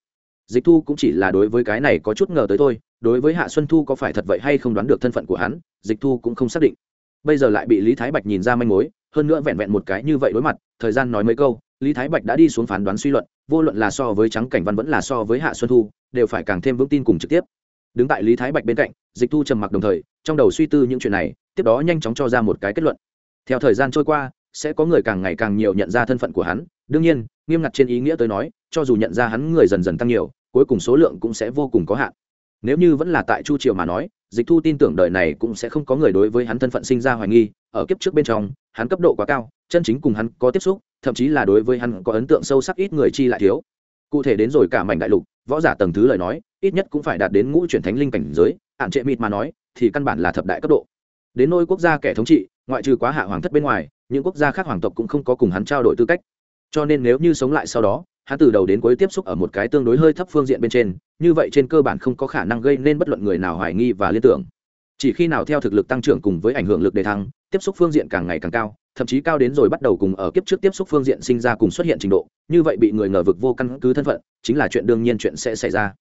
Dịch thu cũng chỉ là đối với cái này có chút ngờ tới thôi, đối với hạ xuân thu có phải thật vậy hay không đoán được thân phận của hắn, dịch thu cũng không xác định. Bây giờ lại bị lý thái bạch nhìn ra manh mối hơn nữa vẹn vẹn một cái như vậy đối mặt, thời gian nói mấy câu, lý thái bạch đã đi xuống phán đoán suy luận, vô luận là so với trắng cảnh văn vẫn là so với hạ xuân thu, đều phải càng thêm vững tin cùng trực tiếp. Đứng tại lý thái bạch bên cạnh, dịch thu trầm mặc đồng thời, trong đầu suy tư những chuyện này, tiếp đó nhanh chóng cho ra một cái kết luận. Theo thời gian trôi qua, sẽ có người càng ngày càng nhiều nhận ra thân phận của hắn, đương nhiên, nghiêm ngặt trên ý nghĩa tới nói, cho dù nhận ra hắn người dần dần tăng nhiều, cuối cùng số lượng cũng sẽ vô cùng có hạn. Nếu như vẫn là tại chu triều mà nói, dịch thu tin tưởng đời này cũng sẽ không có người đối với hắn thân phận sinh ra hoài nghi, ở kiếp trước bên trong hắn cấp độ quá cao, chân chính cùng hắn có tiếp xúc, thậm chí là đối với hắn có ấn tượng sâu sắc ít người chi lại thiếu. Cụ thể đến rồi cả mảnh đại lục, võ giả tầng thứ lời nói, ít nhất cũng phải đạt đến ngũ chuyển thánh linh cảnh giới, hạn trệ mịt mà nói, thì căn bản là thập đại cấp độ. Đến nôi quốc gia kẻ thống trị, ngoại trừ quá hạ hoàng thất bên ngoài, những quốc gia khác hoàng tộc cũng không có cùng hắn trao đổi tư cách. Cho nên nếu như sống lại sau đó, hắn từ đầu đến cuối tiếp xúc ở một cái tương đối hơi thấp phương diện bên trên, như vậy trên cơ bản không có khả năng gây nên bất luận người nào hoài nghi và liên tưởng chỉ khi nào theo thực lực tăng trưởng cùng với ảnh hưởng lực đề thăng, tiếp xúc phương diện càng ngày càng cao, thậm chí cao đến rồi bắt đầu cùng ở kiếp trước tiếp xúc phương diện sinh ra cùng xuất hiện trình độ, như vậy bị người ngờ vực vô căn cứ thân phận, chính là chuyện đương nhiên chuyện sẽ xảy ra.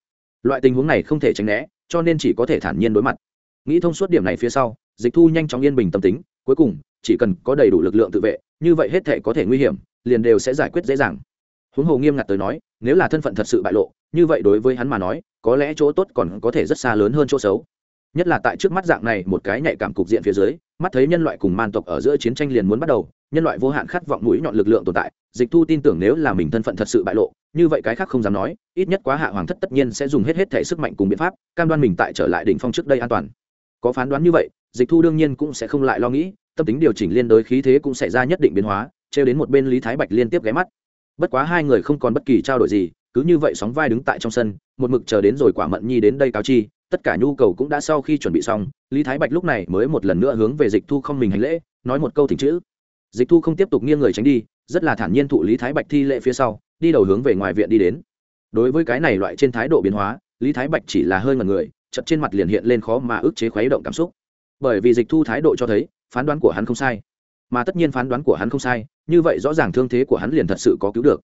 Loại tình huống này không thể tránh né, cho nên chỉ có thể thản nhiên đối mặt. Nghĩ thông suốt điểm này phía sau, dịch thu nhanh chóng yên bình tâm tính, cuối cùng, chỉ cần có đầy đủ lực lượng tự vệ, như vậy hết thể có thể nguy hiểm, liền đều sẽ giải quyết dễ dàng. Huống hồ nghiêm ngặt tới nói, nếu là thân phận thật sự bại lộ, như vậy đối với hắn mà nói, có lẽ chỗ tốt còn có thể rất xa lớn hơn chỗ xấu nhất là tại trước mắt dạng này, một cái nhạy cảm cục diện phía dưới, mắt thấy nhân loại cùng man tộc ở giữa chiến tranh liền muốn bắt đầu, nhân loại vô hạn khát vọng mũi nhọn lực lượng tồn tại, dịch thu tin tưởng nếu là mình thân phận thật sự bại lộ, như vậy cái khác không dám nói, ít nhất quá hạ hoàng thất tất nhiên sẽ dùng hết hết thể sức mạnh cùng biện pháp, cam đoan mình tại trở lại đỉnh phong trước đây an toàn. Có phán đoán như vậy, dịch thu đương nhiên cũng sẽ không lại lo nghĩ, tâm tính điều chỉnh liên đối khí thế cũng xảy ra nhất định biến hóa, trêu đến một bên lý thái bạch liên tiếp ghé mắt. Bất quá hai người không còn bất kỳ trao đổi gì, cứ như vậy sóng vai đứng tại trong sân, một mực chờ đến rồi quả mận nhi đến đây cáo chi tất cả nhu cầu cũng đã sau khi chuẩn bị xong, lý thái bạch lúc này mới một lần nữa hướng về dịch thu không mình hành lễ, nói một câu thỉnh chữ. Dịch thu không tiếp tục nghiêng người tránh đi, rất là thản nhiên thụ lý thái bạch thi lễ phía sau, đi đầu hướng về ngoài viện đi đến. Đối với cái này loại trên thái độ biến hóa, lý thái bạch chỉ là hơi ngần người chật trên mặt liền hiện lên khó mà ức chế khuấy động cảm xúc. Bởi vì dịch thu thái độ cho thấy, phán đoán của hắn không sai. Mà tất nhiên phán đoán của hắn không sai, như vậy rõ ràng thương thế của hắn liền thật sự có cứu được.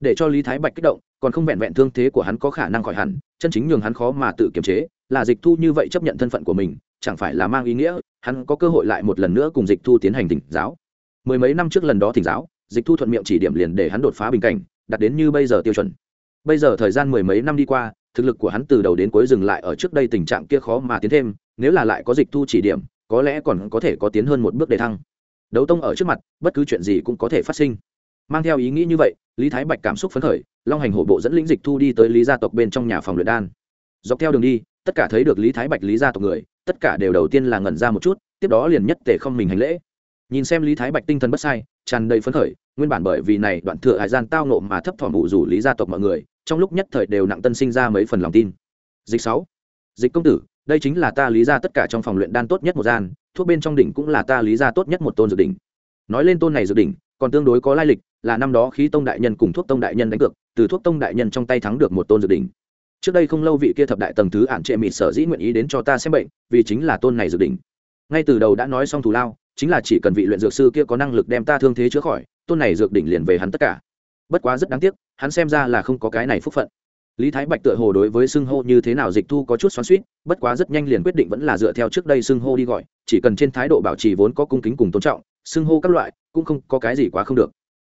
Để cho lý thái bạch kích động, còn không vẹn vẹn thương thế của hắn có khả năng khỏi hẳn, chân chính nhường hắn khó mà tự kiềm chế là dịch thu như vậy chấp nhận thân phận của mình, chẳng phải là mang ý nghĩa, hắn có cơ hội lại một lần nữa cùng dịch thu tiến hành tỉnh giáo. Mười mấy năm trước lần đó thỉnh giáo, dịch thu thuận miệng chỉ điểm liền để hắn đột phá bình cảnh đặt đến như bây giờ tiêu chuẩn. Bây giờ thời gian mười mấy năm đi qua, thực lực của hắn từ đầu đến cuối dừng lại ở trước đây tình trạng kia khó mà tiến thêm, nếu là lại có dịch thu chỉ điểm, có lẽ còn có thể có tiến hơn một bước để thăng. Đấu tông ở trước mặt, bất cứ chuyện gì cũng có thể phát sinh. Mang theo ý nghĩ như vậy, lý thái bạch cảm xúc phấn khởi, long hành hổ bộ dẫn lĩnh dịch thu đi tới lý gia tộc bên trong nhà phòng luyện đan. Dọc theo đường đi tất cả thấy được lý thái bạch lý gia tộc người, tất cả đều đầu tiên là ngẩn ra một chút, tiếp đó liền nhất tề không mình hành lễ. Nhìn xem lý thái bạch tinh thần bất sai, tràn đầy phấn khởi, nguyên bản bởi vì này đoạn thừa hải gian tao nộ mà thấp thỏm bù rủ lý gia tộc mọi người, trong lúc nhất thời đều nặng tân sinh ra mấy phần lòng tin. Dịch sáu, dịch công tử, đây chính là ta lý ra tất cả trong phòng luyện đan tốt nhất một gian, thuốc bên trong đỉnh cũng là ta lý ra tốt nhất một tôn dược đỉnh. Nói lên tôn này dược đỉnh, còn tương đối có lai lịch, là năm đó khí tông đại nhân cùng thuốc tông đại nhân đánh cược, từ thuốc tông đại nhân trong tay thắng được một tôn dược đỉnh trước đây không lâu vị kia thập đại tầng thứ ản trệ mịt sở dĩ nguyện ý đến cho ta xem bệnh, vì chính là tôn này dự định. Ngay từ đầu đã nói xong thù lao, chính là chỉ cần vị luyện dược sư kia có năng lực đem ta thương thế chữa khỏi, tôn này dược đỉnh liền về hắn tất cả. Bất quá rất đáng tiếc, hắn xem ra là không có cái này phúc phận. Lý thái bạch tựa hồ đối với xưng hô như thế nào dịch thu có chút xoắn suýt bất quá rất nhanh liền quyết định vẫn là dựa theo trước đây xưng hô đi gọi, chỉ cần trên thái độ bảo trì vốn có cung kính cùng tôn trọng, xưng hô các loại, cũng không có cái gì quá không được.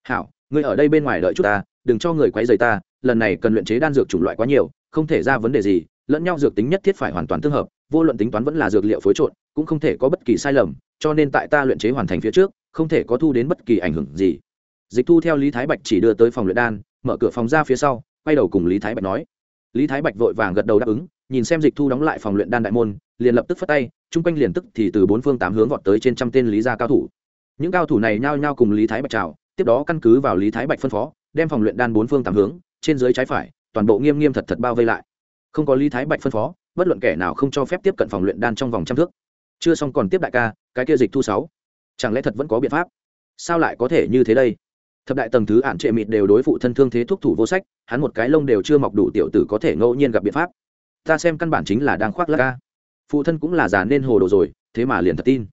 Hảo người ở đây bên ngoài đợi chút ta, đừng cho người quấy rầy ta, lần này cần luyện chế đan dược chủng loại quá nhiều không thể ra vấn đề gì, lẫn nhau dược tính nhất thiết phải hoàn toàn tương hợp, vô luận tính toán vẫn là dược liệu phối trộn, cũng không thể có bất kỳ sai lầm, cho nên tại ta luyện chế hoàn thành phía trước, không thể có thu đến bất kỳ ảnh hưởng gì. Dịch thu theo lý thái bạch chỉ đưa tới phòng luyện đan, mở cửa phòng ra phía sau, quay đầu cùng lý thái bạch nói. Lý thái bạch vội vàng gật đầu đáp ứng, nhìn xem dịch thu đóng lại phòng luyện đan đại môn, liền lập tức phất tay, chung quanh liền tức thì từ bốn phương tám hướng vọt tới trên trăm tên lý gia cao thủ. Những cao thủ này nhao nhao cùng lý thái bạch chào, tiếp đó căn cứ vào lý thái bạch phân phó, đem phòng luyện đan bốn phương tám hướng, trên dưới trái phải toàn bộ nghiêm nghiêm thật thật bao vây lại. Không có lý thái bạch phân phó, bất luận kẻ nào không cho phép tiếp cận phòng luyện đan trong vòng trăm thước. Chưa xong còn tiếp đại ca, cái kia dịch thu sáu. Chẳng lẽ thật vẫn có biện pháp? Sao lại có thể như thế đây? Thập đại tầng thứ ạn trệ mịt đều đối phụ thân thương thế thuốc thủ vô sách, hắn một cái lông đều chưa mọc đủ tiểu tử có thể ngẫu nhiên gặp biện pháp. Ta xem căn bản chính là đang khoác lắc ca. Phụ thân cũng là già nên hồ đồ rồi, thế mà liền thật tin.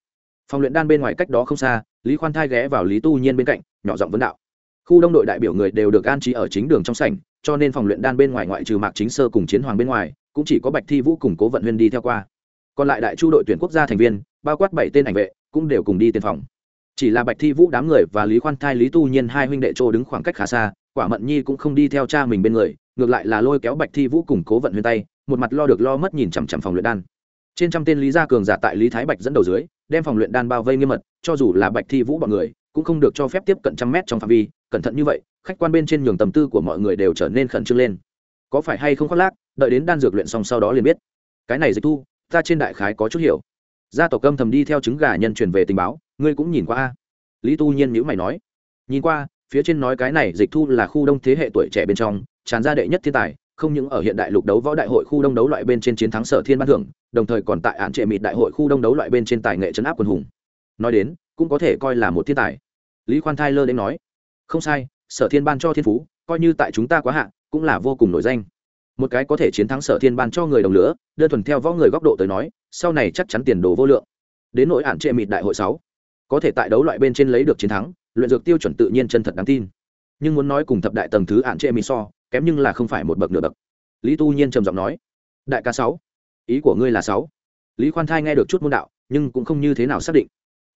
Phòng luyện đan bên ngoài cách đó không xa, lý khoan thai ghé vào lý tu nhiên bên cạnh, nhỏ giọng vấn đạo. Khu đông đội đại biểu người đều được an trí ở chính đường trong sảnh cho nên phòng luyện đan bên ngoài ngoại trừ mạc chính sơ cùng chiến hoàng bên ngoài, cũng chỉ có bạch thi vũ cùng cố vận huyên đi theo qua. Còn lại đại chu đội tuyển quốc gia thành viên, bao quát bảy tên ảnh vệ, cũng đều cùng đi tiên phòng. Chỉ là bạch thi vũ đám người và lý khoan thai, lý tu nhiên hai huynh đệ chỗ đứng khoảng cách khá xa, quả mận nhi cũng không đi theo cha mình bên người, ngược lại là lôi kéo bạch thi vũ cùng cố vận huyên tay, một mặt lo được lo mất nhìn chằm chằm phòng luyện đan. Trên trăm tên lý gia cường giả tại lý thái bạch dẫn đầu dưới, đem phòng luyện đan bao vây nghiêm mật, cho dù là bạch thi vũ bọn người cũng không được cho phép tiếp cận trăm mét trong phạm vi, cẩn thận như vậy, khách quan bên trên nhường tầm tư của mọi người đều trở nên khẩn trương lên. Có phải hay không khoác lác, đợi đến đan dược luyện xong sau đó liền biết. Cái này dịch thu, ta trên đại khái có chút hiểu. Gia tộc câm thầm đi theo trứng gà nhân truyền về tình báo, ngươi cũng nhìn qua a? Lý tu nhiên nhữ mày nói. Nhìn qua, phía trên nói cái này dịch thu là khu đông thế hệ tuổi trẻ bên trong, tràn ra đệ nhất thiên tài, không những ở hiện đại lục đấu võ đại hội khu đông đấu loại bên trên chiến thắng sở thiên ban thưởng, đồng thời còn tại án trệ mịt đại hội khu đông đấu loại bên trên tài nghệ chấn áp quần hùng. Nói đến cũng có thể coi là một thiên tài. Lý khoan thai lơ đến nói, không sai, sở thiên ban cho thiên phú, coi như tại chúng ta quá hạn cũng là vô cùng nổi danh. Một cái có thể chiến thắng sở thiên ban cho người đồng lửa, đơn thuần theo võ người góc độ tới nói, sau này chắc chắn tiền đồ vô lượng. Đến nỗi hạn trệ mịt đại hội sáu, có thể tại đấu loại bên trên lấy được chiến thắng, luyện dược tiêu chuẩn tự nhiên chân thật đáng tin. Nhưng muốn nói cùng thập đại tầng thứ hạn trệ mịt so, kém nhưng là không phải một bậc nửa bậc. Lý tu nhiên trầm giọng nói, đại ca sáu, ý của ngươi là sáu. Lý khoan thai nghe được chút môn đạo, nhưng cũng không như thế nào xác định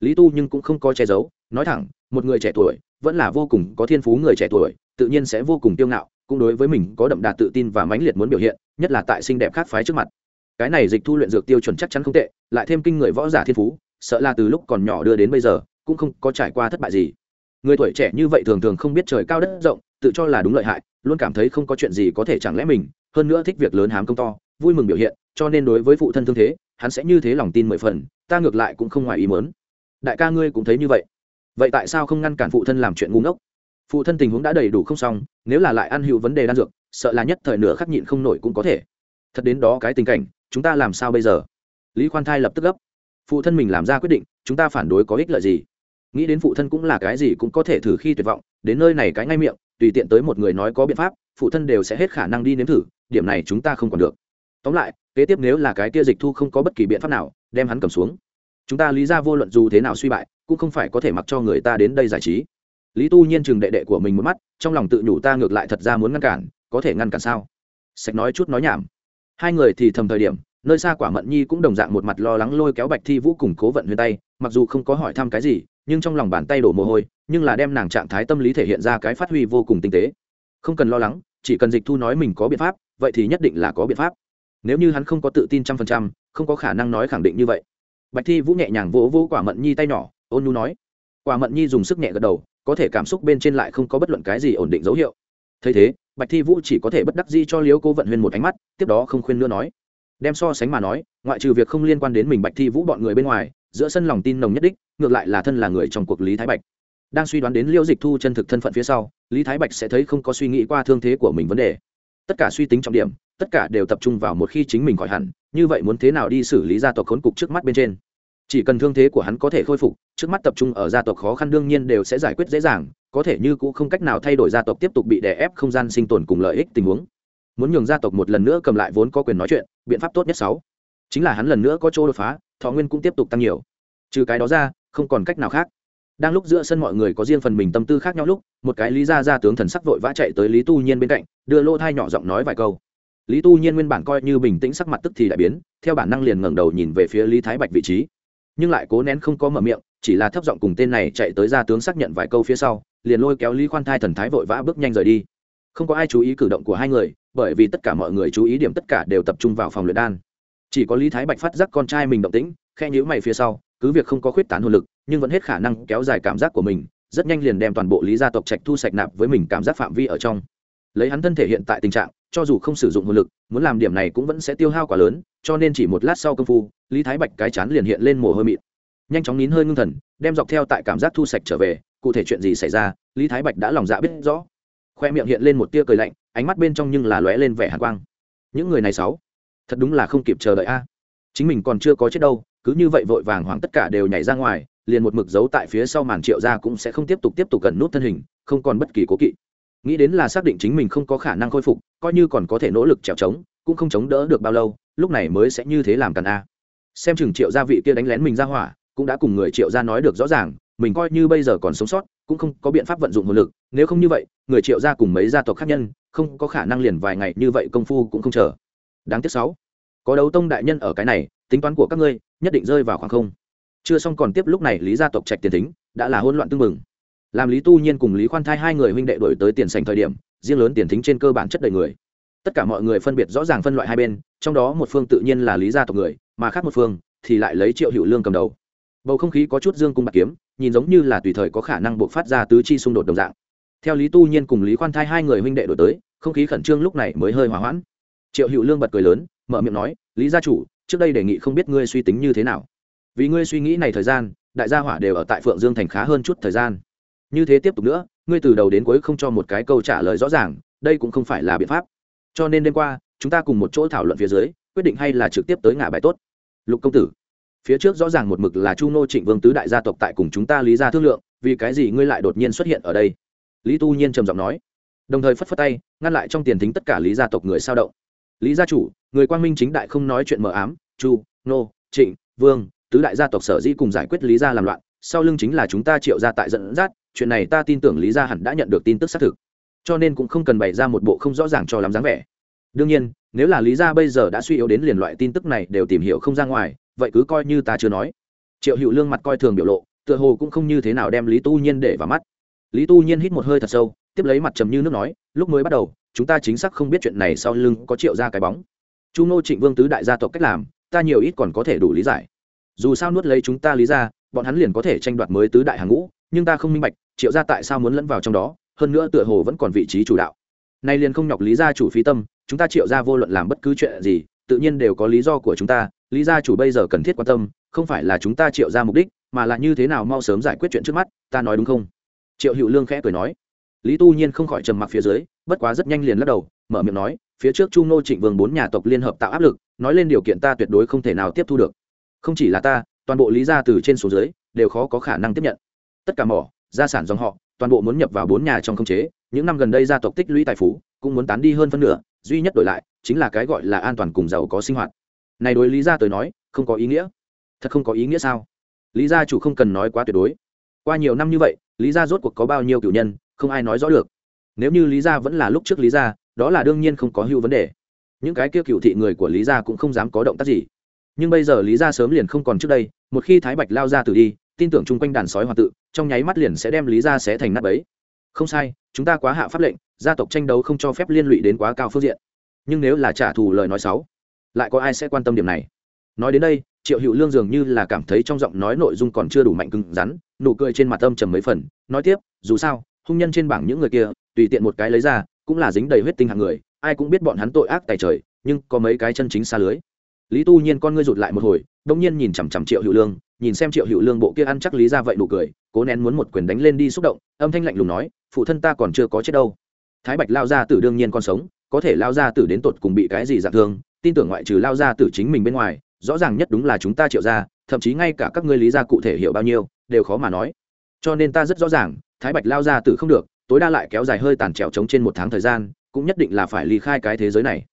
lý tu nhưng cũng không có che giấu, nói thẳng, một người trẻ tuổi vẫn là vô cùng có thiên phú người trẻ tuổi, tự nhiên sẽ vô cùng tiêu ngạo, cũng đối với mình có đậm đà tự tin và mãnh liệt muốn biểu hiện, nhất là tại xinh đẹp khác phái trước mặt. Cái này dịch thu luyện dược tiêu chuẩn chắc chắn không tệ, lại thêm kinh người võ giả thiên phú, sợ là từ lúc còn nhỏ đưa đến bây giờ, cũng không có trải qua thất bại gì. Người tuổi trẻ như vậy thường thường không biết trời cao đất rộng, tự cho là đúng lợi hại, luôn cảm thấy không có chuyện gì có thể chẳng lẽ mình, hơn nữa thích việc lớn hám công to, vui mừng biểu hiện, cho nên đối với phụ thân thương thế, hắn sẽ như thế lòng tin mười phần, ta ngược lại cũng không ngoài ý mớn đại ca ngươi cũng thấy như vậy. Vậy tại sao không ngăn cản phụ thân làm chuyện ngu ngốc? Phụ thân tình huống đã đầy đủ không xong, nếu là lại ăn hữu vấn đề đan dược, sợ là nhất thời nửa khắc nhịn không nổi cũng có thể. Thật đến đó cái tình cảnh, chúng ta làm sao bây giờ? Lý khoan thai lập tức gấp. Phụ thân mình làm ra quyết định, chúng ta phản đối có ích lợi gì? Nghĩ đến phụ thân cũng là cái gì cũng có thể thử khi tuyệt vọng, đến nơi này cái ngay miệng, tùy tiện tới một người nói có biện pháp, phụ thân đều sẽ hết khả năng đi nếm thử, điểm này chúng ta không còn được. Tóm lại, kế tiếp nếu là cái kia dịch thu không có bất kỳ biện pháp nào, đem hắn cầm xuống chúng ta lý ra vô luận dù thế nào suy bại, cũng không phải có thể mặc cho người ta đến đây giải trí. Lý tu nhiên chừng đệ đệ của mình một mắt, trong lòng tự nhủ ta ngược lại thật ra muốn ngăn cản, có thể ngăn cản sao? Sạch nói chút nói nhảm. Hai người thì thầm thời điểm, nơi xa quả mận nhi cũng đồng dạng một mặt lo lắng lôi kéo bạch thi vũ cùng cố vận huyền tay, mặc dù không có hỏi thăm cái gì, nhưng trong lòng bàn tay đổ mồ hôi, nhưng là đem nàng trạng thái tâm lý thể hiện ra cái phát huy vô cùng tinh tế. Không cần lo lắng, chỉ cần dịch thu nói mình có biện pháp, vậy thì nhất định là có biện pháp. Nếu như hắn không có tự tin trăm phần trăm, không có khả năng nói khẳng định như vậy bạch thi vũ nhẹ nhàng vỗ vỗ quả mận nhi tay nhỏ, ôn nhu nói. Quả mận nhi dùng sức nhẹ gật đầu, có thể cảm xúc bên trên lại không có bất luận cái gì ổn định dấu hiệu. Thấy thế, bạch thi vũ chỉ có thể bất đắc di cho liếu cố vận huyên một ánh mắt, tiếp đó không khuyên nữa nói. Đem so sánh mà nói, ngoại trừ việc không liên quan đến mình bạch thi vũ bọn người bên ngoài, giữa sân lòng tin nồng nhất đích, ngược lại là thân là người trong cuộc lý thái bạch. Đang suy đoán đến liêu dịch thu chân thực thân phận phía sau, lý thái bạch sẽ thấy không có suy nghĩ qua thương thế của mình vấn đề tất cả suy tính trọng điểm, tất cả đều tập trung vào một khi chính mình khỏi hẳn, như vậy muốn thế nào đi xử lý gia tộc khốn cục trước mắt bên trên? Chỉ cần thương thế của hắn có thể khôi phục, trước mắt tập trung ở gia tộc khó khăn đương nhiên đều sẽ giải quyết dễ dàng, có thể như cũng không cách nào thay đổi gia tộc tiếp tục bị đè ép không gian sinh tồn cùng lợi ích tình huống. Muốn nhường gia tộc một lần nữa cầm lại vốn có quyền nói chuyện, biện pháp tốt nhất sáu. Chính là hắn lần nữa có chỗ đột phá, thọ nguyên cũng tiếp tục tăng nhiều. Trừ cái đó ra, không còn cách nào khác đang lúc giữa sân mọi người có riêng phần mình tâm tư khác nhau lúc, một cái lý gia gia tướng thần sắc vội vã chạy tới lý tu nhiên bên cạnh, đưa lô thai nhỏ giọng nói vài câu. Lý tu nhiên nguyên bản coi như bình tĩnh sắc mặt tức thì đại biến, theo bản năng liền ngẩng đầu nhìn về phía lý thái bạch vị trí. Nhưng lại cố nén không có mở miệng, chỉ là thấp giọng cùng tên này chạy tới gia tướng xác nhận vài câu phía sau, liền lôi kéo lý khoan thai thần thái vội vã bước nhanh rời đi. Không có ai chú ý cử động của hai người, bởi vì tất cả mọi người chú ý điểm tất cả đều tập trung vào phòng luyện đan. Chỉ có lý thái bạch phát giác con trai mình động tĩnh khe nhíu mày phía sau cứ việc không có khuyết tán hồn lực, nhưng vẫn hết khả năng kéo dài cảm giác của mình, rất nhanh liền đem toàn bộ lý gia tộc trạch thu sạch nạp với mình cảm giác phạm vi ở trong. Lấy hắn thân thể hiện tại tình trạng, cho dù không sử dụng hồn lực, muốn làm điểm này cũng vẫn sẽ tiêu hao quá lớn, cho nên chỉ một lát sau công phu, lý thái bạch cái chán liền hiện lên mồ hôi mịt nhanh chóng nín hơi ngưng thần, đem dọc theo tại cảm giác thu sạch trở về, cụ thể chuyện gì xảy ra, lý thái bạch đã lòng dạ biết rõ. Khoe miệng hiện lên một tia cười lạnh, ánh mắt bên trong nhưng là lóe lên vẻ hàn quang. Những người này sáu, thật đúng là không kịp chờ đợi a. Chính mình còn chưa có chết đâu cứ như vậy vội vàng hoảng tất cả đều nhảy ra ngoài, liền một mực giấu tại phía sau màn triệu ra cũng sẽ không tiếp tục tiếp tục gần nút thân hình, không còn bất kỳ cố kỵ. Nghĩ đến là xác định chính mình không có khả năng khôi phục, coi như còn có thể nỗ lực trèo trống, cũng không chống đỡ được bao lâu, lúc này mới sẽ như thế làm cần a. Xem chừng triệu gia vị kia đánh lén mình ra hỏa, cũng đã cùng người triệu gia nói được rõ ràng, mình coi như bây giờ còn sống sót, cũng không có biện pháp vận dụng hồn lực, nếu không như vậy, người triệu gia cùng mấy gia tộc khác nhân, không có khả năng liền vài ngày như vậy công phu cũng không chờ. Đáng tiếc sáu, có đấu tông đại nhân ở cái này tính toán của các ngươi, nhất định rơi vào khoảng không. Chưa xong còn tiếp lúc này, lý gia tộc trạch tiền thính đã là hỗn loạn tương mừng làm lý tu nhiên cùng lý khoan thai hai người huynh đệ đổi tới tiền sành thời điểm, riêng lớn tiền thính trên cơ bản chất đầy người. Tất cả mọi người phân biệt rõ ràng phân loại hai bên, trong đó một phương tự nhiên là lý gia tộc người, mà khác một phương thì lại lấy triệu hữu lương cầm đầu. Bầu không khí có chút dương cung bạc kiếm, nhìn giống như là tùy thời có khả năng buộc phát ra tứ chi xung đột đồng dạng. Theo lý tu nhiên cùng lý khoan thai hai người huynh đệ đổi tới, không khí khẩn trương lúc này mới hơi hỏa hoãn. Triệu hữu lương bật cười lớn, mở miệng nói, lý gia chủ trước đây đề nghị không biết ngươi suy tính như thế nào. Vì ngươi suy nghĩ này thời gian, đại gia hỏa đều ở tại phượng dương thành khá hơn chút thời gian. Như thế tiếp tục nữa, ngươi từ đầu đến cuối không cho một cái câu trả lời rõ ràng, đây cũng không phải là biện pháp. Cho nên đêm qua, chúng ta cùng một chỗ thảo luận phía dưới, quyết định hay là trực tiếp tới ngã bài tốt. Lục công tử, phía trước rõ ràng một mực là chu nô trịnh vương tứ đại gia tộc tại cùng chúng ta lý ra thương lượng, vì cái gì ngươi lại đột nhiên xuất hiện ở đây? Lý tu nhiên trầm giọng nói. Đồng thời phất phất tay, ngăn lại trong tiền thính tất cả lý gia tộc người sao động. Lý gia chủ người quang minh chính đại không nói chuyện mờ ám, chu, nô, trịnh, vương, tứ đại gia tộc sở dĩ cùng giải quyết lý gia làm loạn, sau lưng chính là chúng ta triệu gia tại dẫn dắt, chuyện này ta tin tưởng lý gia hẳn đã nhận được tin tức xác thực. Cho nên cũng không cần bày ra một bộ không rõ ràng cho lắm dáng vẻ. Đương nhiên, nếu là lý gia bây giờ đã suy yếu đến liền loại tin tức này đều tìm hiểu không ra ngoài, vậy cứ coi như ta chưa nói. Triệu hữu lương mặt coi thường biểu lộ, tựa hồ cũng không như thế nào đem lý tu nhiên để vào mắt. Lý tu nhiên hít một hơi thật sâu, tiếp lấy mặt trầm như nước nói, lúc mới bắt đầu, chúng ta chính xác không biết chuyện này sau lưng có triệu ra cái bóng chu ngô trịnh vương tứ đại gia tộc cách làm, ta nhiều ít còn có thể đủ lý giải. Dù sao nuốt lấy chúng ta lý ra, bọn hắn liền có thể tranh đoạt mới tứ đại hàng ngũ, nhưng ta không minh bạch, triệu ra tại sao muốn lẫn vào trong đó, hơn nữa tựa hồ vẫn còn vị trí chủ đạo. Nay liền không nhọc lý gia chủ phí tâm, chúng ta triệu ra vô luận làm bất cứ chuyện gì, tự nhiên đều có lý do của chúng ta, lý gia chủ bây giờ cần thiết quan tâm, không phải là chúng ta triệu ra mục đích, mà là như thế nào mau sớm giải quyết chuyện trước mắt, ta nói đúng không? Triệu hữu lương khẽ cười nói. Lý tu nhiên không khỏi trầm mặc phía dưới, bất quá rất nhanh liền lắc đầu, mở miệng nói phía trước chu nô trịnh vương bốn nhà tộc liên hợp tạo áp lực, nói lên điều kiện ta tuyệt đối không thể nào tiếp thu được. Không chỉ là ta, toàn bộ lý gia từ trên xuống dưới, đều khó có khả năng tiếp nhận. Tất cả mỏ, gia sản dòng họ, toàn bộ muốn nhập vào bốn nhà trong không chế, những năm gần đây gia tộc tích lũy tài phú, cũng muốn tán đi hơn phân nửa, duy nhất đổi lại, chính là cái gọi là an toàn cùng giàu có sinh hoạt. Này đối lý gia tới nói, không có ý nghĩa. Thật không có ý nghĩa sao? Lý gia chủ không cần nói quá tuyệt đối. Qua nhiều năm như vậy, lý gia rốt cuộc có bao nhiêu cựu nhân, không ai nói rõ được. Nếu như lý gia vẫn là lúc trước lý gia đó là đương nhiên không có hưu vấn đề. Những cái kia cựu thị người của lý gia cũng không dám có động tác gì. Nhưng bây giờ lý gia sớm liền không còn trước đây, một khi thái bạch lao ra từ đi, tin tưởng chung quanh đàn sói hòa tự, trong nháy mắt liền sẽ đem lý gia sẽ thành nát bấy. Không sai, chúng ta quá hạ pháp lệnh, gia tộc tranh đấu không cho phép liên lụy đến quá cao phương diện. Nhưng nếu là trả thù lời nói xấu, lại có ai sẽ quan tâm điểm này? Nói đến đây, triệu hữu lương dường như là cảm thấy trong giọng nói nội dung còn chưa đủ mạnh cứng rắn, nụ cười trên mặt âm trầm mấy phần, nói tiếp, dù sao, hung nhân trên bảng những người kia, tùy tiện một cái lấy ra cũng là dính đầy huyết tinh hạng người, ai cũng biết bọn hắn tội ác tài trời, nhưng có mấy cái chân chính xa lưới. Lý tu nhiên con ngươi rụt lại một hồi, đông nhiên nhìn chằm chằm triệu hữu lương, nhìn xem triệu hữu lương bộ kia ăn chắc lý ra vậy nụ cười, cố nén muốn một quyền đánh lên đi xúc động, âm thanh lạnh lùng nói, phụ thân ta còn chưa có chết đâu. Thái bạch lao ra tử đương nhiên còn sống, có thể lao ra tử đến tột cùng bị cái gì dạng thương, tin tưởng ngoại trừ lao ra tử chính mình bên ngoài, rõ ràng nhất đúng là chúng ta triệu ra thậm chí ngay cả các ngươi lý ra cụ thể hiểu bao nhiêu, đều khó mà nói. Cho nên ta rất rõ ràng, thái bạch lao ra tử không được tối đa lại kéo dài hơi tàn trèo trống trên một tháng thời gian, cũng nhất định là phải ly khai cái thế giới này.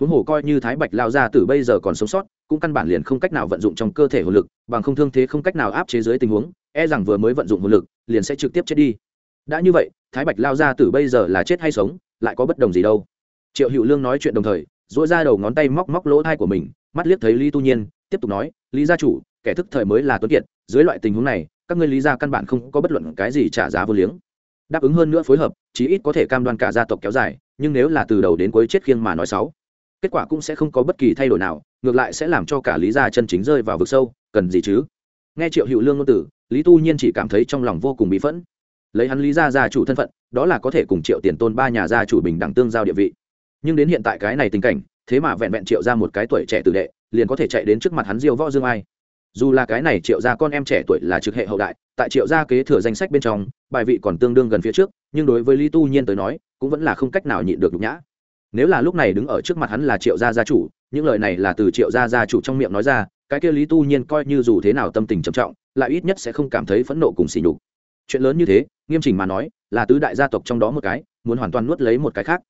Huống hồ coi như thái bạch lao ra từ bây giờ còn sống sót, cũng căn bản liền không cách nào vận dụng trong cơ thể hồn lực, bằng không thương thế không cách nào áp chế dưới tình huống e rằng vừa mới vận dụng hồn lực, liền sẽ trực tiếp chết đi. Đã như vậy, thái bạch lao ra từ bây giờ là chết hay sống, lại có bất đồng gì đâu. Triệu hữu lương nói chuyện đồng thời dỗi ra đầu ngón tay móc móc lỗ thai của mình, mắt liếc thấy lý tu nhiên, tiếp tục nói, lý gia chủ, kẻ thức thời mới là tuấn kiệt, dưới loại tình huống này, các ngươi lý gia căn bản không có bất luận cái gì trả giá vô liếng đáp ứng hơn nữa phối hợp, chí ít có thể cam đoan cả gia tộc kéo dài, nhưng nếu là từ đầu đến cuối chết khiêng mà nói xấu, kết quả cũng sẽ không có bất kỳ thay đổi nào, ngược lại sẽ làm cho cả lý gia chân chính rơi vào vực sâu, cần gì chứ? Nghe triệu hữu lương ngôn tử lý tu nhiên chỉ cảm thấy trong lòng vô cùng bị phẫn. Lấy hắn lý gia gia chủ thân phận, đó là có thể cùng triệu tiền tôn ba nhà gia chủ bình đẳng tương giao địa vị. Nhưng đến hiện tại cái này tình cảnh, thế mà vẹn vẹn triệu ra một cái tuổi trẻ tử đệ, liền có thể chạy đến trước mặt hắn diêu võ dương ai dù là cái này triệu gia con em trẻ tuổi là trực hệ hậu đại, tại triệu gia kế thừa danh sách bên trong, bài vị còn tương đương gần phía trước, nhưng đối với lý tu nhiên tới nói, cũng vẫn là không cách nào nhịn được nhục nhã. Nếu là lúc này đứng ở trước mặt hắn là triệu gia gia chủ, những lời này là từ triệu gia gia chủ trong miệng nói ra, cái kia lý tu nhiên coi như dù thế nào tâm tình trầm trọng, lại ít nhất sẽ không cảm thấy phẫn nộ cùng sỉ nhục. Chuyện lớn như thế, nghiêm chỉnh mà nói, là tứ đại gia tộc trong đó một cái, muốn hoàn toàn nuốt lấy một cái khác.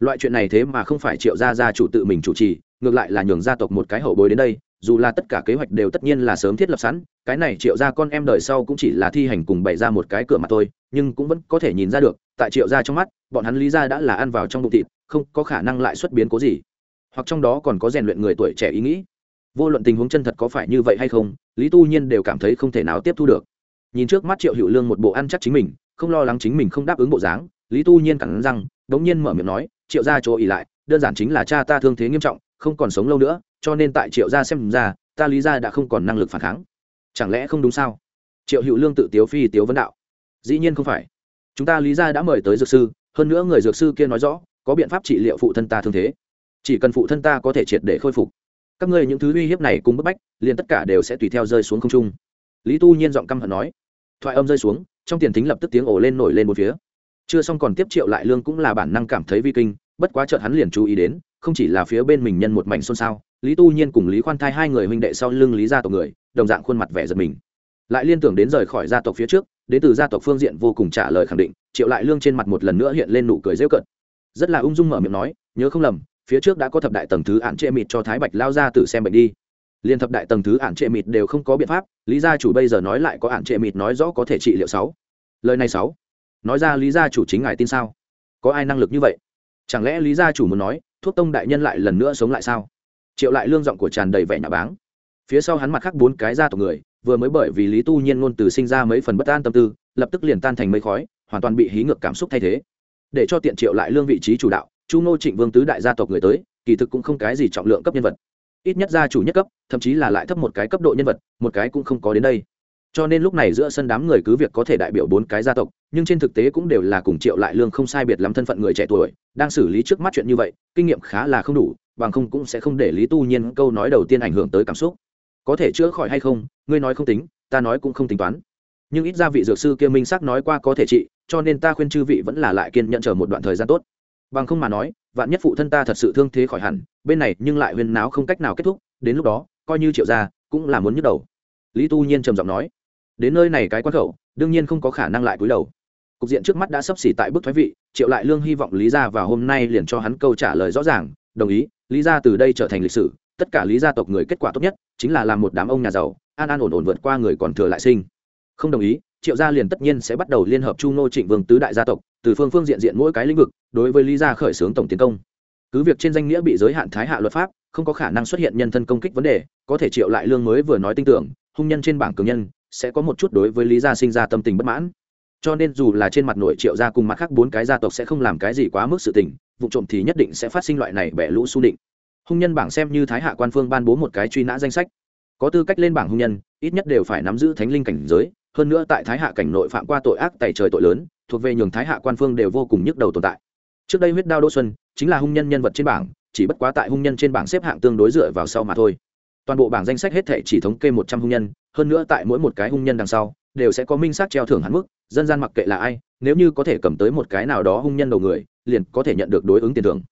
Loại chuyện này thế mà không phải triệu gia gia chủ tự mình chủ trì, ngược lại là nhường gia tộc một cái hậu bối đến đây dù là tất cả kế hoạch đều tất nhiên là sớm thiết lập sẵn, cái này triệu gia con em đời sau cũng chỉ là thi hành cùng bày ra một cái cửa mà thôi, nhưng cũng vẫn có thể nhìn ra được, tại triệu gia trong mắt, bọn hắn lý gia đã là ăn vào trong bụng thịt, không có khả năng lại xuất biến cố gì. Hoặc trong đó còn có rèn luyện người tuổi trẻ ý nghĩ. Vô luận tình huống chân thật có phải như vậy hay không, lý tu nhiên đều cảm thấy không thể nào tiếp thu được. Nhìn trước mắt triệu hữu lương một bộ ăn chắc chính mình, không lo lắng chính mình không đáp ứng bộ dáng, lý tu nhiên cẳng răng đ ố n g nhiên mở miệng nói, triệu gia chỗ ỉ lại, đơn giản chính là cha ta thương thế nghiêm trọng không còn sống lâu nữa, cho nên tại triệu gia xem ra, ta lý gia đã không còn năng lực phản kháng. Chẳng lẽ không đúng sao? Triệu hữu lương tự tiếu phi tiếu vấn đạo. Dĩ nhiên không phải. Chúng ta lý gia đã mời tới dược sư, hơn nữa người dược sư kia nói rõ, có biện pháp trị liệu phụ thân ta thương thế. Chỉ cần phụ thân ta có thể triệt để khôi phục. Các ngươi những thứ uy hiếp này cùng bức bách, liền tất cả đều sẽ tùy theo rơi xuống không trung. Lý tu nhiên giọng căm hận nói. Thoại âm rơi xuống, trong tiền thính lập tức tiếng ổ lên nổi lên một phía. Chưa xong còn tiếp triệu lại lương cũng là bản năng cảm thấy vi kinh, bất quá chợt hắn liền chú ý đến không chỉ là phía bên mình nhân một mảnh xôn xao, lý tu nhiên cùng lý khoan thai hai người huynh đệ sau lưng lý gia tộc người, đồng dạng khuôn mặt vẻ giật mình. Lại liên tưởng đến rời khỏi gia tộc phía trước, đến từ gia tộc phương diện vô cùng trả lời khẳng định, triệu lại lương trên mặt một lần nữa hiện lên nụ cười rêu cận rất là ung dung mở miệng nói, nhớ không lầm, phía trước đã có thập đại tầng thứ ạn trệ mịt cho thái bạch lao ra tự xem bệnh đi. Liên thập đại tầng thứ ạn trệ mịt đều không có biện pháp, lý gia chủ bây giờ nói lại có ạn trệ mịt nói rõ có thể trị liệu sáu. Lời này sáu. Nói ra lý gia chủ chính ngài tin sao? Có ai năng lực như vậy? Chẳng lẽ lý gia chủ muốn nói thuốc tông đại nhân lại lần nữa sống lại sao? Triệu lại lương giọng của tràn đầy vẻ nhà báng. Phía sau hắn mặt khác bốn cái gia tộc người, vừa mới bởi vì lý tu nhiên ngôn từ sinh ra mấy phần bất an tâm tư, lập tức liền tan thành mây khói, hoàn toàn bị hí ngược cảm xúc thay thế. Để cho tiện triệu lại lương vị trí chủ đạo, chu ngô trịnh vương tứ đại gia tộc người tới, kỳ thực cũng không cái gì trọng lượng cấp nhân vật. Ít nhất gia chủ nhất cấp, thậm chí là lại thấp một cái cấp độ nhân vật, một cái cũng không có đến đây cho nên lúc này giữa sân đám người cứ việc có thể đại biểu bốn cái gia tộc, nhưng trên thực tế cũng đều là cùng triệu lại lương không sai biệt lắm thân phận người trẻ tuổi, đang xử lý trước mắt chuyện như vậy, kinh nghiệm khá là không đủ, bằng không cũng sẽ không để lý tu nhiên câu nói đầu tiên ảnh hưởng tới cảm xúc. Có thể chữa khỏi hay không, ngươi nói không tính, ta nói cũng không tính toán. Nhưng ít ra vị dược sư kia minh xác nói qua có thể trị, cho nên ta khuyên chư vị vẫn là lại kiên nhận chờ một đoạn thời gian tốt. Bằng không mà nói, vạn nhất phụ thân ta thật sự thương thế khỏi hẳn, bên này nhưng lại huyên náo không cách nào kết thúc, đến lúc đó, coi như triệu gia cũng là muốn nhức đầu. Lý tu nhiên trầm giọng nói đến nơi này cái quan khẩu, đương nhiên không có khả năng lại cúi đầu. Cục diện trước mắt đã sắp xỉ tại bước thoái vị, triệu lại lương hy vọng lý gia và hôm nay liền cho hắn câu trả lời rõ ràng, đồng ý, lý gia từ đây trở thành lịch sử, tất cả lý gia tộc người kết quả tốt nhất chính là làm một đám ông nhà giàu, an an ổn ổn vượt qua người còn thừa lại sinh. Không đồng ý, triệu gia liền tất nhiên sẽ bắt đầu liên hợp chu ngô trịnh vương tứ đại gia tộc, từ phương phương diện diện mỗi cái lĩnh vực, đối với lý gia khởi xướng tổng tiến công. Cứ việc trên danh nghĩa bị giới hạn thái hạ luật pháp, không có khả năng xuất hiện nhân thân công kích vấn đề, có thể triệu lại lương mới vừa nói tin tưởng, hung nhân trên bảng cường nhân sẽ có một chút đối với lý gia sinh ra tâm tình bất mãn. Cho nên dù là trên mặt nội triệu gia cùng mặt khác bốn cái gia tộc sẽ không làm cái gì quá mức sự tình, vụ trộm thì nhất định sẽ phát sinh loại này bẻ lũ xu định. Hung nhân bảng xem như thái hạ quan phương ban bố một cái truy nã danh sách. Có tư cách lên bảng hung nhân, ít nhất đều phải nắm giữ thánh linh cảnh giới, hơn nữa tại thái hạ cảnh nội phạm qua tội ác, tày trời tội lớn, thuộc về nhường thái hạ quan phương đều vô cùng nhức đầu tồn tại. Trước đây huyết đao đỗ xuân chính là hung nhân nhân vật trên bảng, chỉ bất quá tại hung nhân trên bảng xếp hạng tương đối dựa vào sau mà thôi toàn bộ bảng danh sách hết thể chỉ thống kê một trăm hung nhân, hơn nữa tại mỗi một cái hung nhân đằng sau, đều sẽ có minh xác treo thưởng hắn mức, dân gian mặc kệ là ai, nếu như có thể cầm tới một cái nào đó hung nhân đầu người, liền có thể nhận được đối ứng tiền thưởng.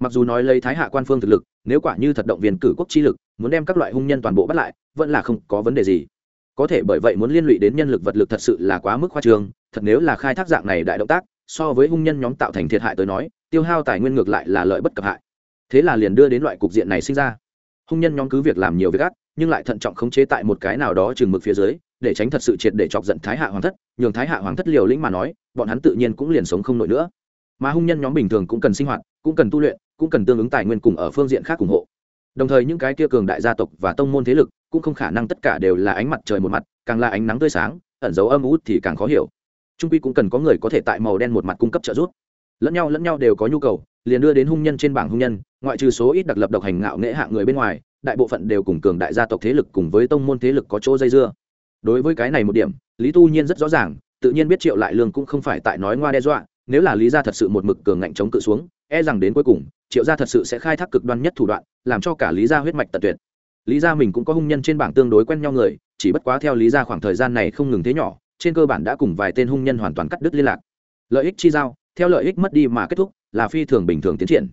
Mặc dù nói lấy thái hạ quan phương thực lực, nếu quả như thật động viên cử quốc chi lực, muốn đem các loại hung nhân toàn bộ bắt lại, vẫn là không có vấn đề gì. Có thể bởi vậy muốn liên lụy đến nhân lực vật lực thật sự là quá mức khoa trương, thật nếu là khai thác dạng này đại động tác, so với hung nhân nhóm tạo thành thiệt hại tới nói, tiêu hao tài nguyên ngược lại là lợi bất cập hại. Thế là liền đưa đến loại cục diện này sinh ra hung nhân nhóm cứ việc làm nhiều việc ác, nhưng lại thận trọng khống chế tại một cái nào đó chừng mực phía dưới để tránh thật sự triệt để chọc giận thái hạ hoàng thất. Nhường thái hạ hoàng thất liều lĩnh mà nói bọn hắn tự nhiên cũng liền sống không nổi nữa. Mà hung nhân nhóm bình thường cũng cần sinh hoạt cũng cần tu luyện cũng cần tương ứng tài nguyên cùng ở phương diện khác ủng hộ. Đồng thời những cái kia cường đại gia tộc và tông môn thế lực cũng không khả năng tất cả đều là ánh mặt trời một mặt càng là ánh nắng tươi sáng ẩn dấu âm út thì càng khó hiểu. Trung quy cũng cần có người có thể tại màu đen một mặt cung cấp trợ giúp. Lẫn nhau lẫn nhau đều có nhu cầu liền đưa đến hung nhân trên bảng hung nhân, ngoại trừ số ít đặc lập độc hành ngạo nghệ hạng người bên ngoài, đại bộ phận đều cùng cường đại gia tộc thế lực cùng với tông môn thế lực có chỗ dây dưa. Đối với cái này một điểm, lý tu nhiên rất rõ ràng, tự nhiên biết triệu lại lương cũng không phải tại nói ngoa đe dọa, nếu là lý gia thật sự một mực cường ngạnh chống cự xuống e rằng đến cuối cùng, triệu gia thật sự sẽ khai thác cực đoan nhất thủ đoạn, làm cho cả lý gia huyết mạch tật tuyệt. Lý gia mình cũng có hung nhân trên bảng tương đối quen nhau người, chỉ bất quá theo lý gia khoảng thời gian này không ngừng thế nhỏ, trên cơ bản đã cùng vài tên hung nhân hoàn toàn cắt đứt liên lạc. Lợi ích chi giao, theo lợi ích mất đi mà kết thúc là phi thường bình thường tiến triển.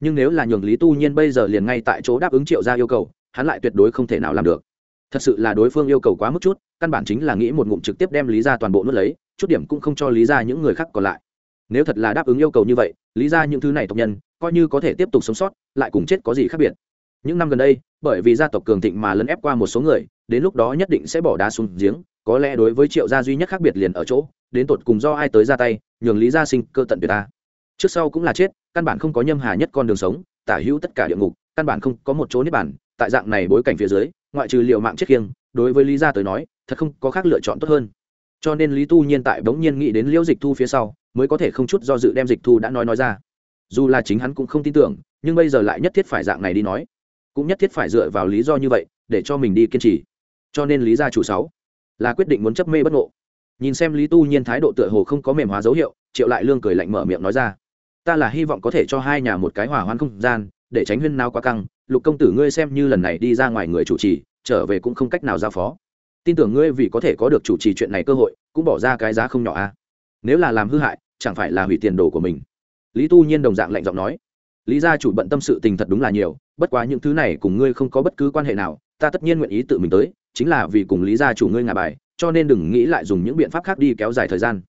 Nhưng nếu là nhường lý tu nhiên bây giờ liền ngay tại chỗ đáp ứng triệu gia yêu cầu, hắn lại tuyệt đối không thể nào làm được. Thật sự là đối phương yêu cầu quá mức chút, căn bản chính là nghĩ một ngụm trực tiếp đem lý ra toàn bộ nuốt lấy, chút điểm cũng không cho lý ra những người khác còn lại. Nếu thật là đáp ứng yêu cầu như vậy, lý ra những thứ này tộc nhân, coi như có thể tiếp tục sống sót, lại cùng chết có gì khác biệt? Những năm gần đây, bởi vì gia tộc cường thịnh mà lấn ép qua một số người, đến lúc đó nhất định sẽ bỏ đá xuống giếng, có lẽ đối với triệu gia duy nhất khác biệt liền ở chỗ, đến tột cùng do ai tới ra tay, nhường lý gia sinh cơ tận tuyệt ta trước sau cũng là chết, căn bản không có nhâm hà nhất con đường sống, tả hữu tất cả địa ngục, căn bản không có một chỗ niết bản tại dạng này bối cảnh phía dưới, ngoại trừ liệu mạng chết khiêng, đối với lý gia tới nói, thật không có khác lựa chọn tốt hơn. Cho nên lý tu nhiên tại bỗng nhiên nghĩ đến liễu dịch thu phía sau, mới có thể không chút do dự đem dịch thu đã nói nói ra. Dù là chính hắn cũng không tin tưởng, nhưng bây giờ lại nhất thiết phải dạng này đi nói. Cũng nhất thiết phải dựa vào lý do như vậy, để cho mình đi kiên trì. Cho nên lý gia chủ sáu, là quyết định muốn chấp mê bất ngộ. Nhìn xem lý tu nhiên thái độ tựa hồ không có mềm hóa dấu hiệu, triệu lại lương cười lạnh mở miệng nói ra ta là hy vọng có thể cho hai nhà một cái hỏa hoạn không gian, để tránh huyên nào quá căng. Lục công tử ngươi xem như lần này đi ra ngoài người chủ trì, trở về cũng không cách nào giao phó. Tin tưởng ngươi vì có thể có được chủ trì chuyện này cơ hội, cũng bỏ ra cái giá không nhỏ a nếu là làm hư hại, chẳng phải là hủy tiền đồ của mình? Lý tu nhiên đồng dạng lạnh giọng nói. Lý gia chủ bận tâm sự tình thật đúng là nhiều, bất quá những thứ này cùng ngươi không có bất cứ quan hệ nào, ta tất nhiên nguyện ý tự mình tới, chính là vì cùng lý gia chủ ngươi ngà bài, cho nên đừng nghĩ lại dùng những biện pháp khác đi kéo dài thời gian.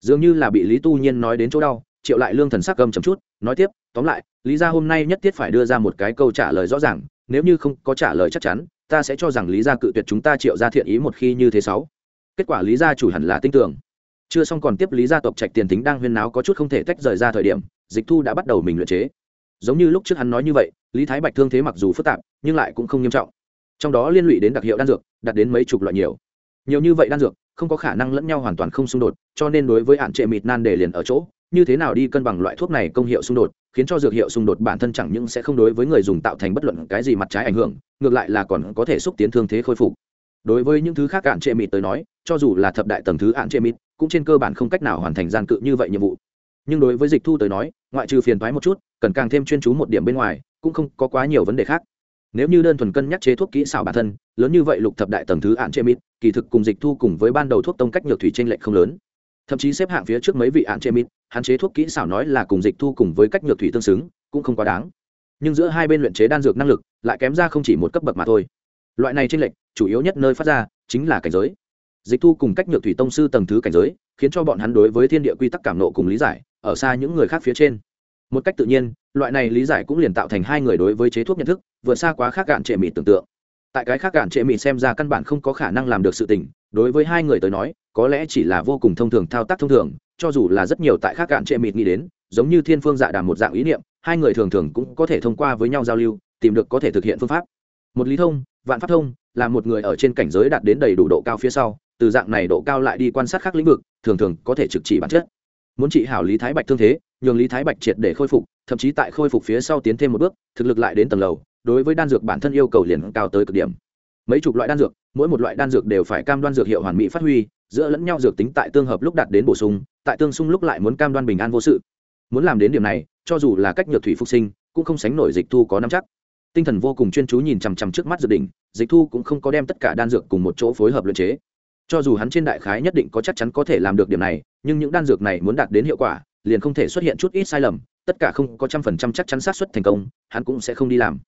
Dường như là bị lý tu nhiên nói đến chỗ đau triệu lại lương thần sắc gầm chấm chút, nói tiếp, tóm lại, lý gia hôm nay nhất thiết phải đưa ra một cái câu trả lời rõ ràng, nếu như không có trả lời chắc chắn, ta sẽ cho rằng lý gia cự tuyệt chúng ta triệu ra thiện ý một khi như thế sáu. Kết quả lý gia chủ hẳn là tin tưởng. Chưa xong còn tiếp lý gia tộc trạch tiền tính đang huyên náo có chút không thể tách rời ra thời điểm, dịch thu đã bắt đầu mình luyện chế. Giống như lúc trước hắn nói như vậy, lý thái bạch thương thế mặc dù phức tạp, nhưng lại cũng không nghiêm trọng. Trong đó liên lụy đến đặc hiệu đan dược, đạt đến mấy chục loại nhiều. Nhiều như vậy đan dược, không có khả năng lẫn nhau hoàn toàn không xung đột, cho nên đối với hạn trệ mịt nan để liền ở chỗ như thế nào đi cân bằng loại thuốc này công hiệu xung đột, khiến cho dược hiệu xung đột bản thân chẳng những sẽ không đối với người dùng tạo thành bất luận cái gì mặt trái ảnh hưởng, ngược lại là còn có thể xúc tiến thương thế khôi phục. Đối với những thứ khác hạn trệ mịt tới nói, cho dù là thập đại tầng thứ hạn trệ mịt, cũng trên cơ bản không cách nào hoàn thành gian cự như vậy nhiệm vụ. Nhưng đối với dịch thu tới nói, ngoại trừ phiền thoái một chút, cần càng thêm chuyên chú một điểm bên ngoài, cũng không có quá nhiều vấn đề khác. Nếu như đơn thuần cân nhắc chế thuốc kỹ xảo bản thân, lớn như vậy lục thập đại tầng thứ ạn chế mịt, kỳ thực cùng dịch thu cùng với ban đầu thuốc tông cách nhược thủy t r ê n lệch không lớn thậm chí xếp hạng phía trước mấy vị ạn chế mít hạn chế thuốc kỹ xảo nói là cùng dịch thu cùng với cách nhược thủy tương xứng, cũng không quá đáng. Nhưng giữa hai bên luyện chế đan dược năng lực, lại kém ra không chỉ một cấp bậc mà thôi. Loại này tranh lệch, chủ yếu nhất nơi phát ra, chính là cảnh giới. Dịch thu cùng cách nhược thủy tông sư tầng thứ cảnh giới, khiến cho bọn hắn đối với thiên địa quy tắc cảm nộ cùng lý giải, ở xa những người khác phía trên. Một cách tự nhiên, loại này lý giải cũng liền tạo thành hai người đối với chế thuốc nhận thức, vượt xa quá khác gạn trệ mị tưởng tượng. Tại cái khác gạn trệ mị xem ra căn bản không có khả năng làm được sự tình đối với hai người tới nói, có lẽ chỉ là vô cùng thông thường, thao tác thông thường, cho dù là rất nhiều tại khác cạn trệ mịt nghĩ đến, giống như thiên phương dạ đàm một dạng ý niệm, hai người thường thường cũng có thể thông qua với nhau giao lưu, tìm được có thể thực hiện phương pháp. Một lý thông, vạn pháp thông, là một người ở trên cảnh giới đạt đến đầy đủ độ cao phía sau, từ dạng này độ cao lại đi quan sát các lĩnh vực, thường thường có thể trực chỉ bản chất. Muốn trị hảo lý thái bạch thương thế, nhường lý thái bạch triệt để khôi phục, thậm chí tại khôi phục phía sau tiến thêm một bước, thực lực lại đến tầng lầu, đối với đan dược bản thân yêu cầu liền cao tới cực điểm. Mấy chục loại đan dược mỗi một loại đan dược đều phải cam đoan dược hiệu hoàn mỹ phát huy, giữa lẫn nhau dược tính tại tương hợp lúc đạt đến bổ sung, tại tương xung lúc lại muốn cam đoan bình an vô sự. Muốn làm đến điểm này, cho dù là cách nhược thủy phục sinh, cũng không sánh nổi dịch thu có năm chắc. Tinh thần vô cùng chuyên chú nhìn chằm chằm trước mắt dược đỉnh dịch thu cũng không có đem tất cả đan dược cùng một chỗ phối hợp luyện chế. Cho dù hắn trên đại khái nhất định có chắc chắn có thể làm được điểm này, nhưng những đan dược này muốn đạt đến hiệu quả, liền không thể xuất hiện chút ít sai lầm, tất cả không có trăm phần trăm chắc chắn xác suất thành công, hắn cũng sẽ không đi làm.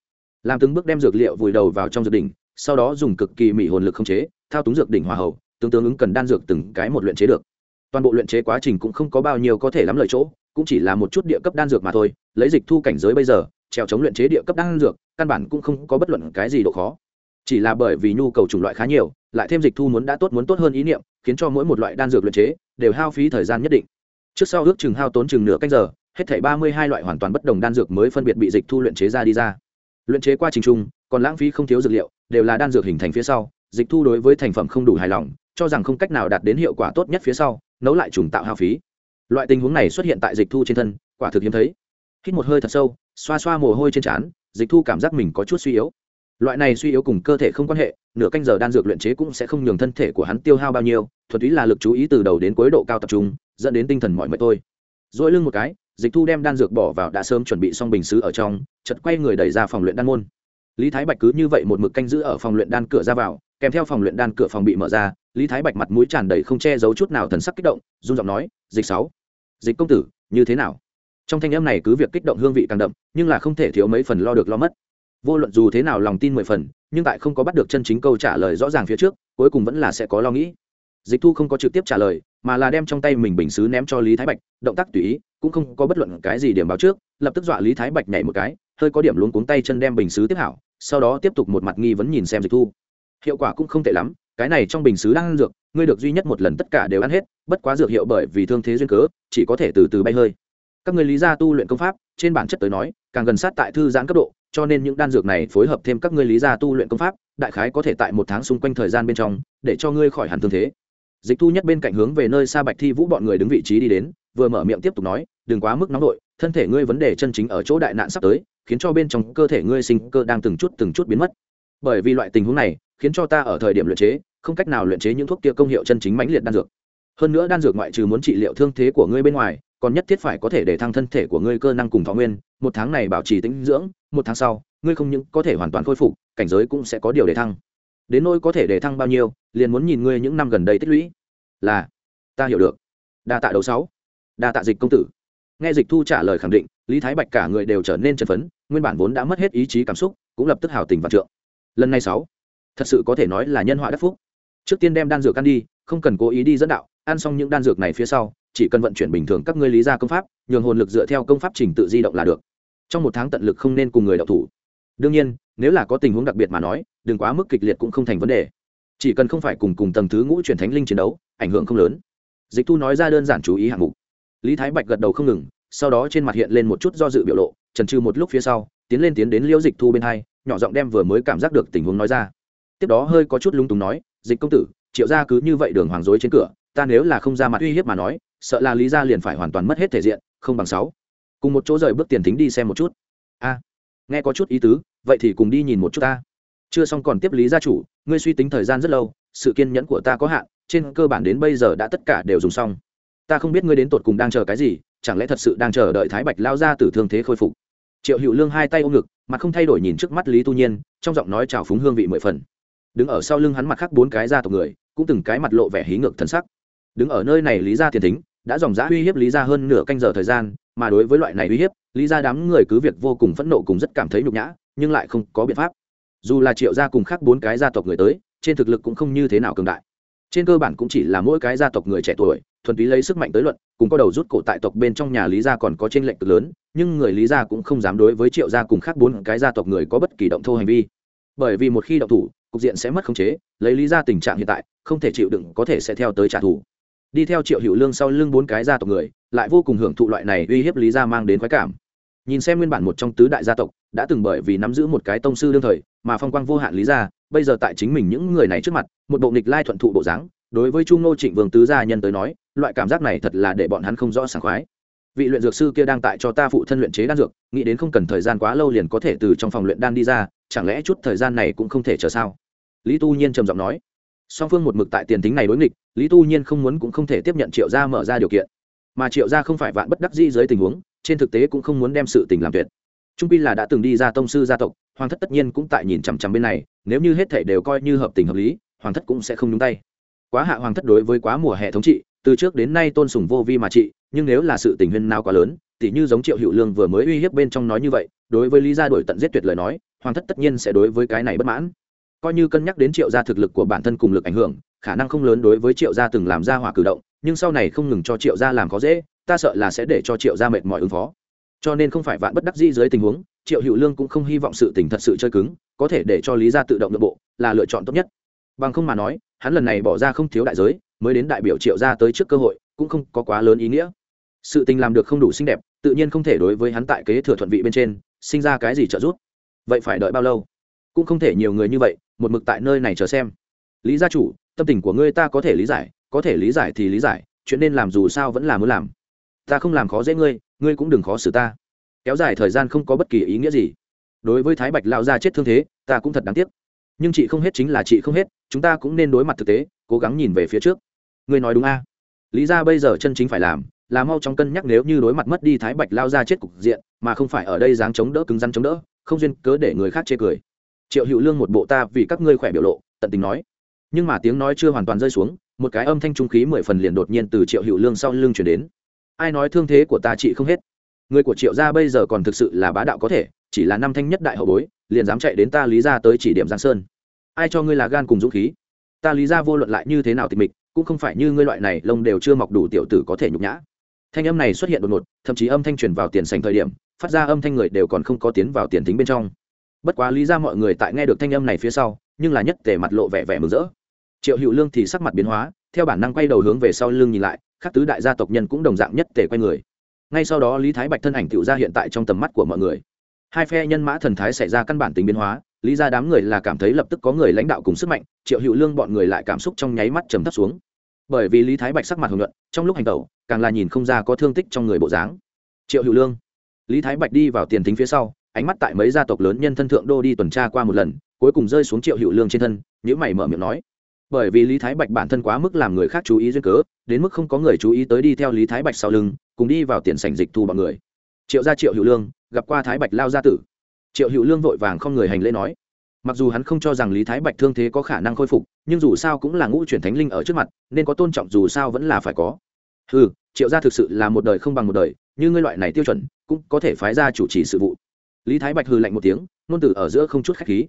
Làm từng bước đem dược liệu vùi đầu vào trong dược đỉnh sau đó dùng cực kỳ mỹ hồn lực không chế, thao túng dược đỉnh hòa hậu tương tương ứng cần đan dược từng cái một luyện chế được. Toàn bộ luyện chế quá trình cũng không có bao nhiêu có thể lắm lợi chỗ, cũng chỉ là một chút địa cấp đan dược mà thôi, lấy dịch thu cảnh giới bây giờ, trèo chống luyện chế địa cấp đan dược, căn bản cũng không có bất luận cái gì độ khó. Chỉ là bởi vì nhu cầu chủng loại khá nhiều, lại thêm dịch thu muốn đã tốt muốn tốt hơn ý niệm, khiến cho mỗi một loại đan dược luyện chế đều hao phí thời gian nhất định. Trước sau ước chừng hao tốn chừng nửa canh giờ, hết thảy ba mươi hai loại hoàn toàn bất đồng đan dược mới phân biệt bị dịch thu luyện chế ra đi ra. Luyện chế qua trình chung, còn lãng phí không thiếu dược liệu đều là đan dược hình thành phía sau, dịch thu đối với thành phẩm không đủ hài lòng, cho rằng không cách nào đạt đến hiệu quả tốt nhất phía sau, nấu lại trùng tạo hao phí. Loại tình huống này xuất hiện tại dịch thu trên thân, quả thực hiếm thấy. Hít một hơi thật sâu, xoa xoa mồ hôi trên trán, dịch thu cảm giác mình có chút suy yếu. Loại này suy yếu cùng cơ thể không quan hệ, nửa canh giờ đan dược luyện chế cũng sẽ không nhường thân thể của hắn tiêu hao bao nhiêu, thuần túy là lực chú ý từ đầu đến cuối độ cao tập trung, dẫn đến tinh thần mọi mệt thôi. Dỗi lưng một cái, dịch thu đem đan dược bỏ vào đã sớm chuẩn bị xong bình xứ ở trong chật quay người đẩy ra phòng luyện đan môn lý thái bạch cứ như vậy một mực canh giữ ở phòng luyện đan cửa ra vào, kèm theo phòng luyện đan cửa phòng bị mở ra, lý thái bạch mặt mũi tràn đầy không che giấu chút nào thần sắc kích động, run giọng nói, dịch sáu, dịch công tử, như thế nào? Trong thanh em này cứ việc kích động hương vị càng đậm, nhưng là không thể thiếu mấy phần lo được lo mất. Vô luận dù thế nào lòng tin mười phần, nhưng tại không có bắt được chân chính câu trả lời rõ ràng phía trước, cuối cùng vẫn là sẽ có lo nghĩ. Dịch thu không có trực tiếp trả lời, mà là đem trong tay mình bình xứ ném cho lý thái bạch, động tác tùy ý, cũng không có bất luận cái gì điểm báo trước, lập tức dọa lý thái bạch nhảy một cái hơi có điểm luống cuống tay chân đem bình xứ tiếp hảo, sau đó tiếp tục một mặt nghi vấn nhìn xem dịch thu. Hiệu quả cũng không tệ lắm, cái này trong bình xứ đang ăn dược, ngươi được duy nhất một lần tất cả đều ăn hết, bất quá dược hiệu bởi vì thương thế duyên cớ, chỉ có thể từ từ bay hơi. Các người lý gia tu luyện công pháp, trên bản chất tới nói, càng gần sát tại thư giãn cấp độ, cho nên những đan dược này phối hợp thêm các ngươi lý gia tu luyện công pháp, đại khái có thể tại một tháng xung quanh thời gian bên trong, để cho ngươi khỏi hẳn thương thế. Dịch thu nhất bên cạnh hướng về nơi xa bạch thi vũ bọn người đứng vị trí đi đến, vừa mở miệng tiếp tục nói, đừng quá mức nóng đội thân thể ngươi vấn đề chân chính ở chỗ đại nạn sắp tới khiến cho bên trong cơ thể ngươi sinh cơ đang từng chút từng chút biến mất. Bởi vì loại tình huống này, khiến cho ta ở thời điểm luyện chế, không cách nào luyện chế những thuốc kia công hiệu chân chính mãnh liệt đan dược. Hơn nữa đan dược ngoại trừ muốn trị liệu thương thế của ngươi bên ngoài, còn nhất thiết phải có thể để thăng thân thể của ngươi cơ năng cùng thọ nguyên. Một tháng này bảo trì tĩnh dưỡng, một tháng sau, ngươi không những có thể hoàn toàn khôi phục, cảnh giới cũng sẽ có điều để thăng. Đến nỗi có thể để thăng bao nhiêu, liền muốn nhìn ngươi những năm gần đây tích lũy. Là, ta hiểu được. Đa tạ đầu sáu. Đa tạ dịch công tử. Nghe dịch thu trả lời khẳng định lý thái bạch cả người đều trở nên chân phấn, nguyên bản vốn đã mất hết ý chí cảm xúc, cũng lập tức hào tình và trượng. Lần này sáu, thật sự có thể nói là nhân họa đắc phúc. Trước tiên đem đan dược ăn đi, không cần cố ý đi dẫn đạo, ăn xong những đan dược này phía sau, chỉ cần vận chuyển bình thường các ngươi lý ra công pháp, nhường hồn lực dựa theo công pháp trình tự di động là được. Trong một tháng tận lực không nên cùng người đạo thủ. Đương nhiên, nếu là có tình huống đặc biệt mà nói, đừng quá mức kịch liệt cũng không thành vấn đề. Chỉ cần không phải cùng cùng tầng thứ ngũ chuyển thánh linh chiến đấu, ảnh hưởng không lớn. Dịch thu nói ra đơn giản chú ý hạng mục. Lý thái bạch gật đầu không ngừng sau đó trên mặt hiện lên một chút do dự biểu lộ, trần trừ một lúc phía sau, tiến lên tiến đến liễu dịch thu bên hai, nhỏ giọng đem vừa mới cảm giác được tình huống nói ra. Tiếp đó hơi có chút lung túng nói, dịch công tử, triệu gia cứ như vậy đường hoàng dối trên cửa, ta nếu là không ra mặt uy hiếp mà nói, sợ là lý gia liền phải hoàn toàn mất hết thể diện, không bằng sáu. Cùng một chỗ rời bước tiền thính đi xem một chút. A, nghe có chút ý tứ, vậy thì cùng đi nhìn một chút ta. Chưa xong còn tiếp lý gia chủ, ngươi suy tính thời gian rất lâu, sự kiên nhẫn của ta có hạn, trên cơ bản đến bây giờ đã tất cả đều dùng xong. Ta không biết ngươi đến tột cùng đang chờ cái gì chẳng lẽ thật sự đang chờ đợi thái bạch lao ra từ thương thế khôi phục? Triệu hữu lương hai tay ôm ngực mặt không thay đổi nhìn trước mắt lý tu nhiên, trong giọng nói trào phúng hương vị mười phần. Đứng ở sau lưng hắn mặt khác bốn cái gia tộc người, cũng từng cái mặt lộ vẻ hí ngược thân sắc. Đứng ở nơi này lý ra tiền thính, đã dòng giã uy hiếp lý ra hơn nửa canh giờ thời gian, mà đối với loại này uy hiếp, lý ra đám người cứ việc vô cùng phẫn nộ cùng rất cảm thấy nhục nhã, nhưng lại không có biện pháp. Dù là triệu gia cùng khác bốn cái gia tộc người tới, trên thực lực cũng không như thế nào cường đại trên cơ bản cũng chỉ là mỗi cái gia tộc người trẻ tuổi, thuần túy lấy sức mạnh tới luận, cùng có đầu rút cổ tại tộc bên trong nhà lý gia còn có trên lệnh cực lớn, nhưng người lý gia cũng không dám đối với triệu gia cùng khác bốn cái gia tộc người có bất kỳ động thô hành vi. Bởi vì một khi động thủ, cục diện sẽ mất khống chế, lấy lý gia tình trạng hiện tại, không thể chịu đựng, có thể sẽ theo tới trả thù. Đi theo triệu hữu lương sau lưng bốn cái gia tộc người, lại vô cùng hưởng thụ loại này uy hiếp lý gia mang đến khoái cảm. Nhìn xem nguyên bản một trong tứ đại gia tộc, đã từng bởi vì nắm giữ một cái tông sư đương thời, mà phong quang vô hạn lý gia bây giờ tại chính mình những người này trước mặt, một bộ nghịch lai thuận thụ bộ dáng, đối với trung nô trịnh vương tứ gia nhân tới nói, loại cảm giác này thật là để bọn hắn không rõ sảng khoái. Vị luyện dược sư kia đang tại cho ta phụ thân luyện chế đan dược, nghĩ đến không cần thời gian quá lâu liền có thể từ trong phòng luyện đan đi ra, chẳng lẽ chút thời gian này cũng không thể chờ sao? Lý tu nhiên trầm giọng nói. Song phương một mực tại tiền tính này đối nghịch, lý tu nhiên không muốn cũng không thể tiếp nhận triệu gia mở ra điều kiện. Mà triệu gia không phải vạn bất đắc dĩ dưới tình huống, trên thực tế cũng không muốn đem sự tình làm tuyệt. Trung pi là đã từng đi ra tông sư gia tộc, hoàng thất tất nhiên cũng tại nhìn chằm chằm bên này nếu như hết thể đều coi như hợp tình hợp lý, hoàng thất cũng sẽ không nhúng tay. Quá hạ hoàng thất đối với quá mùa hè thống trị, từ trước đến nay tôn sùng vô vi mà trị, nhưng nếu là sự tình huyên nào quá lớn, tỉ như giống triệu hữu lương vừa mới uy hiếp bên trong nói như vậy, đối với lý gia đổi tận giết tuyệt lời nói, hoàng thất tất nhiên sẽ đối với cái này bất mãn. Coi như cân nhắc đến triệu gia thực lực của bản thân cùng lực ảnh hưởng, khả năng không lớn đối với triệu gia từng làm ra hỏa cử động, nhưng sau này không ngừng cho triệu gia làm khó dễ, ta sợ là sẽ để cho triệu gia mệt mỏi ứng phó. Cho nên không phải vạn bất đắc dĩ dưới tình huống, triệu hữu lương cũng không hy vọng sự tình thật sự chơi cứng có thể để cho lý gia tự động nội bộ, là lựa chọn tốt nhất. Bằng không mà nói, hắn lần này bỏ ra không thiếu đại giới, mới đến đại biểu triệu gia tới trước cơ hội, cũng không có quá lớn ý nghĩa. Sự tình làm được không đủ xinh đẹp, tự nhiên không thể đối với hắn tại kế thừa thuận vị bên trên, sinh ra cái gì trợ giúp. Vậy phải đợi bao lâu? Cũng không thể nhiều người như vậy, một mực tại nơi này chờ xem. Lý gia chủ, tâm tình của ngươi ta có thể lý giải, có thể lý giải thì lý giải, chuyện nên làm dù sao vẫn là muốn làm. Ta không làm khó dễ ngươi ngươi cũng đừng khó xử ta. Kéo dài thời gian không có bất kỳ ý nghĩa gì đối với thái bạch lao ra chết thương thế, ta cũng thật đáng tiếc. Nhưng chị không hết chính là chị không hết, chúng ta cũng nên đối mặt thực tế, cố gắng nhìn về phía trước. Ngươi nói đúng a. Lý ra bây giờ chân chính phải làm là mau chóng cân nhắc nếu như đối mặt mất đi thái bạch lao ra chết cục diện, mà không phải ở đây dáng chống đỡ, cứng rắn chống đỡ, không duyên cớ để người khác chê cười. Triệu hữu lương một bộ ta vì các ngươi khỏe biểu lộ, tận tình nói. Nhưng mà tiếng nói chưa hoàn toàn rơi xuống, một cái âm thanh trung khí mười phần liền đột nhiên từ triệu hữu lương sau lưng chuyển đến. Ai nói thương thế của ta chị không hết? Người của triệu gia bây giờ còn thực sự là bá đạo có thể chỉ là năm thanh nhất đại hậu bối, liền dám chạy đến ta lý ra tới chỉ điểm giang sơn. Ai cho ngươi là gan cùng dũng khí? Ta lý ra vô luận lại như thế nào tịch mịch, cũng không phải như ngươi loại này lông đều chưa mọc đủ tiểu tử có thể nhục nhã. Thanh âm này xuất hiện đột ngột, thậm chí âm thanh truyền vào tiền sành thời điểm, phát ra âm thanh người đều còn không có tiến vào tiền tính bên trong. Bất quá lý ra mọi người tại nghe được thanh âm này phía sau, nhưng là nhất tề mặt lộ vẻ vẻ mừng rỡ. Triệu hữu lương thì sắc mặt biến hóa, theo bản năng quay đầu hướng về sau lưng nhìn lại các tứ đại gia tộc nhân cũng đồng dạng nhất tề quay người. Ngay sau đó lý thái bạch thân ảnh tự ra hiện tại trong tầm mắt của mọi người hai phe nhân mã thần thái xảy ra căn bản tính biến hóa lý ra đám người là cảm thấy lập tức có người lãnh đạo cùng sức mạnh triệu hữu lương bọn người lại cảm xúc trong nháy mắt trầm thấp xuống. Bởi vì lý thái bạch sắc mặt hưởng luận, trong lúc hành tẩu càng là nhìn không ra có thương tích trong người bộ dáng. Triệu hữu lương lý thái bạch đi vào tiền thính phía sau ánh mắt tại mấy gia tộc lớn nhân thân thượng đô đi tuần tra qua một lần cuối cùng rơi xuống triệu hữu lương trên thân nhữ mày mở miệng nói. Bởi vì lý thái bạch bản thân quá mức làm người khác chú ý duyên cớ đến mức không có người chú ý tới đi theo lý thái bạch sau lưng cùng đi vào tiền sảnh dịch thu bọn người triệu gia triệu hữu lương, gặp qua thái bạch lao gia tử. Triệu hữu lương vội vàng không người hành lễ nói. Mặc dù hắn không cho rằng lý thái bạch thương thế có khả năng khôi phục, nhưng dù sao cũng là ngũ chuyển thánh linh ở trước mặt, nên có tôn trọng dù sao vẫn là phải có. Ừ triệu gia thực sự là một đời không bằng một đời, như ngươi loại này tiêu chuẩn, cũng có thể phái ra chủ trì sự vụ. Lý thái bạch hừ lạnh một tiếng, ngôn từ ở giữa không chút khách khí.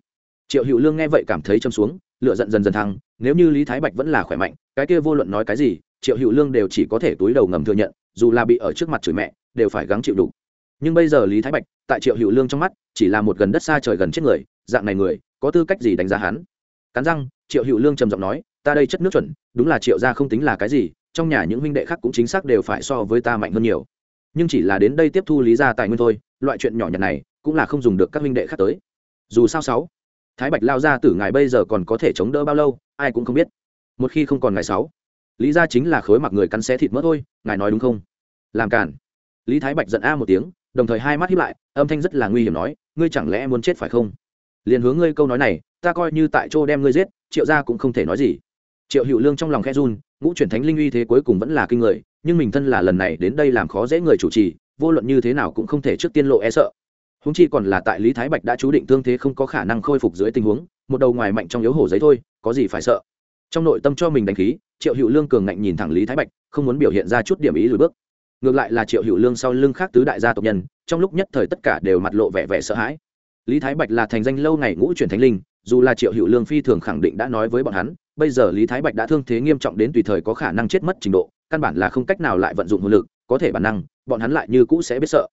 Triệu hữu lương nghe vậy cảm thấy châm xuống lựa giận dần dần thăng, nếu như lý thái bạch vẫn là khỏe mạnh, cái kia vô luận nói cái gì, triệu hữu lương đều chỉ có thể túi đầu ngầm thừa nhận, dù là bị ở trước mặt chửi mẹ, đều phải gắng chịu đủ nhưng bây giờ lý thái bạch, tại triệu hữu lương trong mắt, chỉ là một gần đất xa trời gần chết người, dạng này người, có tư cách gì đánh giá hắn? Cắn răng, triệu hữu lương trầm giọng nói, ta đây chất nước chuẩn, đúng là triệu gia không tính là cái gì, trong nhà những huynh đệ khác cũng chính xác đều phải so với ta mạnh hơn nhiều. Nhưng chỉ là đến đây tiếp thu lý gia tài nguyên thôi, loại chuyện nhỏ nhặt này, cũng là không dùng được các huynh đệ khác tới. Dù sao sáu, thái bạch lao ra từ ngài bây giờ còn có thể chống đỡ bao lâu, ai cũng không biết. Một khi không còn ngày sáu, lý gia chính là khối mặc người cắn xé thịt mỡ thôi, ngài nói đúng không? Làm cản lý thái bạch giận a một tiếng đồng thời hai mắt hiếp lại, âm thanh rất là nguy hiểm nói, ngươi chẳng lẽ muốn chết phải không? Liền hướng ngươi câu nói này, ta coi như tại chỗ đem ngươi giết, triệu gia cũng không thể nói gì. Triệu hữu lương trong lòng khe run, ngũ chuyển thánh linh uy thế cuối cùng vẫn là kinh người, nhưng mình thân là lần này đến đây làm khó dễ người chủ trì, vô luận như thế nào cũng không thể trước tiên lộ e sợ. Húng chi còn là tại lý thái bạch đã chú định tương thế không có khả năng khôi phục dưới tình huống, một đầu ngoài mạnh trong yếu hổ giấy thôi, có gì phải sợ? Trong nội tâm cho mình đánh khí, triệu hữu lương cường ngạnh nhìn thẳng lý thái bạch, không muốn biểu hiện ra chút điểm ý lùi bước ngược lại là triệu hữu lương sau lưng khác tứ đại gia tộc nhân, trong lúc nhất thời tất cả đều mặt lộ vẻ vẻ sợ hãi. Lý thái bạch là thành danh lâu ngày ngũ truyền thánh linh, dù là triệu hữu lương phi thường khẳng định đã nói với bọn hắn, bây giờ lý thái bạch đã thương thế nghiêm trọng đến tùy thời có khả năng chết mất trình độ, căn bản là không cách nào lại vận dụng hồn lực, có thể bản năng, bọn hắn lại như cũ sẽ biết sợ.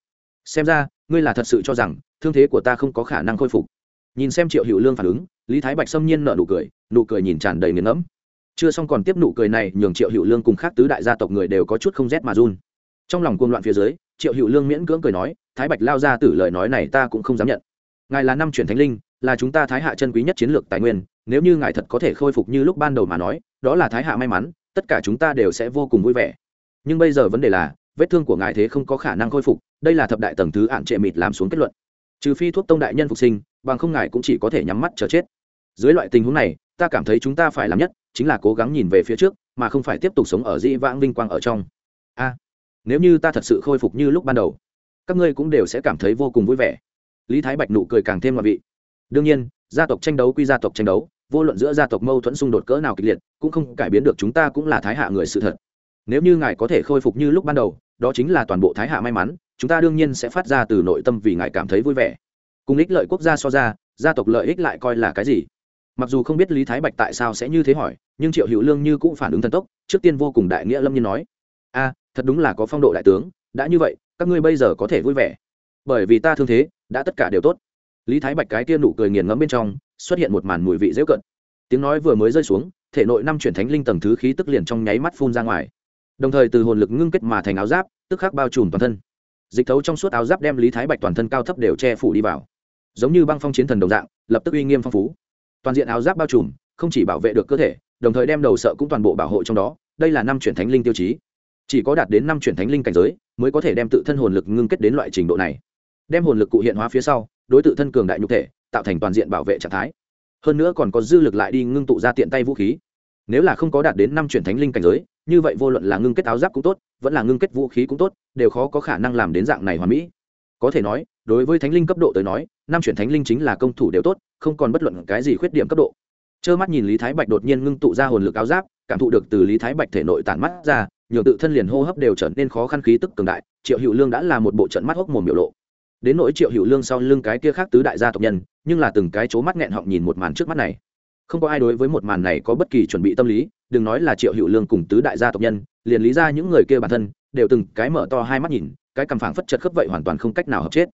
Xem ra, ngươi là thật sự cho rằng, thương thế của ta không có khả năng khôi phục. Nhìn xem triệu hữu lương phản ứng, lý thái bạch xâm nhiên nợ nụ cười nụ cười nhìn tràn đầy nghiền ngẫm. Chưa xong còn tiếp nụ cười này, nhường triệu hữu lương cùng khác tứ đại gia tộc người đều có chút không rét mà run trong lòng cuồng loạn phía dưới, triệu hữu lương miễn cưỡng cười nói, thái bạch lao ra từ lời nói này ta cũng không dám nhận. Ngài là năm chuyển thánh linh, là chúng ta thái hạ chân quý nhất chiến lược tài nguyên, nếu như ngài thật có thể khôi phục như lúc ban đầu mà nói, đó là thái hạ may mắn, tất cả chúng ta đều sẽ vô cùng vui vẻ. Nhưng bây giờ vấn đề là, vết thương của ngài thế không có khả năng khôi phục, đây là thập đại tầng thứ ạn trệ mịt làm xuống kết luận. Trừ phi thuốc tông đại nhân phục sinh, bằng không ngài cũng chỉ có thể nhắm mắt chờ chết. Dưới loại tình huống này, ta cảm thấy chúng ta phải làm nhất, chính là cố gắng nhìn về phía trước, mà không phải tiếp tục sống ở dĩ vãng vinh quang ở trong. A nếu như ta thật sự khôi phục như lúc ban đầu, các ngươi cũng đều sẽ cảm thấy vô cùng vui vẻ. Lý thái bạch nụ cười càng thêm ngoại vị. Đương nhiên, gia tộc tranh đấu quy gia tộc tranh đấu, vô luận giữa gia tộc mâu thuẫn xung đột cỡ nào kịch liệt, cũng không cải biến được chúng ta cũng là thái hạ người sự thật. Nếu như ngài có thể khôi phục như lúc ban đầu, đó chính là toàn bộ thái hạ may mắn, chúng ta đương nhiên sẽ phát ra từ nội tâm vì ngài cảm thấy vui vẻ. Cùng ích lợi quốc gia so ra, gia tộc lợi ích lại coi là cái gì? Mặc dù không biết lý thái bạch tại sao sẽ như thế hỏi, nhưng triệu hữu lương như cũng phản ứng thần tốc, trước tiên vô cùng đại nghĩa lâm nhiên nói, a thật đúng là có phong độ đại tướng, đã như vậy, các ngươi bây giờ có thể vui vẻ. Bởi vì ta thương thế, đã tất cả đều tốt. Lý thái bạch cái kia nụ cười nghiền ngẫm bên trong, xuất hiện một màn mùi vị dễ cận. Tiếng nói vừa mới rơi xuống, thể nội năm chuyển thánh linh tầng thứ khí tức liền trong nháy mắt phun ra ngoài. Đồng thời từ hồn lực ngưng kết mà thành áo giáp, tức khắc bao trùm toàn thân. Dịch thấu trong suốt áo giáp đem lý thái bạch toàn thân cao thấp đều che phủ đi vào. Giống như băng phong chiến thần đồng dạng, lập tức uy nghiêm phong phú. Toàn diện áo giáp bao trùm, không chỉ bảo vệ được cơ thể, đồng thời đem đầu sợ cũng toàn bộ bảo hộ trong đó, đây là năm chuyển thánh linh tiêu chí chỉ có đạt đến năm chuyển thánh linh cảnh giới, mới có thể đem tự thân hồn lực ngưng kết đến loại trình độ này. Đem hồn lực cụ hiện hóa phía sau, đối tự thân cường đại nhục thể, tạo thành toàn diện bảo vệ trạng thái. Hơn nữa còn có dư lực lại đi ngưng tụ ra tiện tay vũ khí. Nếu là không có đạt đến năm chuyển thánh linh cảnh giới, như vậy vô luận là ngưng kết áo giáp cũng tốt, vẫn là ngưng kết vũ khí cũng tốt, đều khó có khả năng làm đến dạng này hoàn mỹ. Có thể nói, đối với thánh linh cấp độ tới nói, năm chuyển thánh linh chính là công thủ đều tốt, không còn bất luận cái gì khuyết điểm cấp độ. Trơ mắt nhìn lý thái bạch đột nhiên ngưng tụ ra hồn lực áo giáp, cảm thụ được từ lý thái bạch thể nội tản mắt ra nhiều tự thân liền hô hấp đều trở nên khó khăn khí tức cường đại, triệu hữu lương đã là một bộ trận mắt hốc mồm biểu lộ. Đến nỗi triệu hữu lương sau lưng cái kia khác tứ đại gia tộc nhân, nhưng là từng cái c mắt nghẹn họng nhìn một màn trước mắt này. Không có ai đối với một màn này có bất kỳ chuẩn bị tâm lý, đừng nói là triệu hữu lương cùng tứ đại gia tộc nhân, liền lý ra những người kia bản thân, đều từng cái mở to hai mắt nhìn, cái cằm phảng phất chật khớp vậy hoàn toàn không cách nào hợp chết.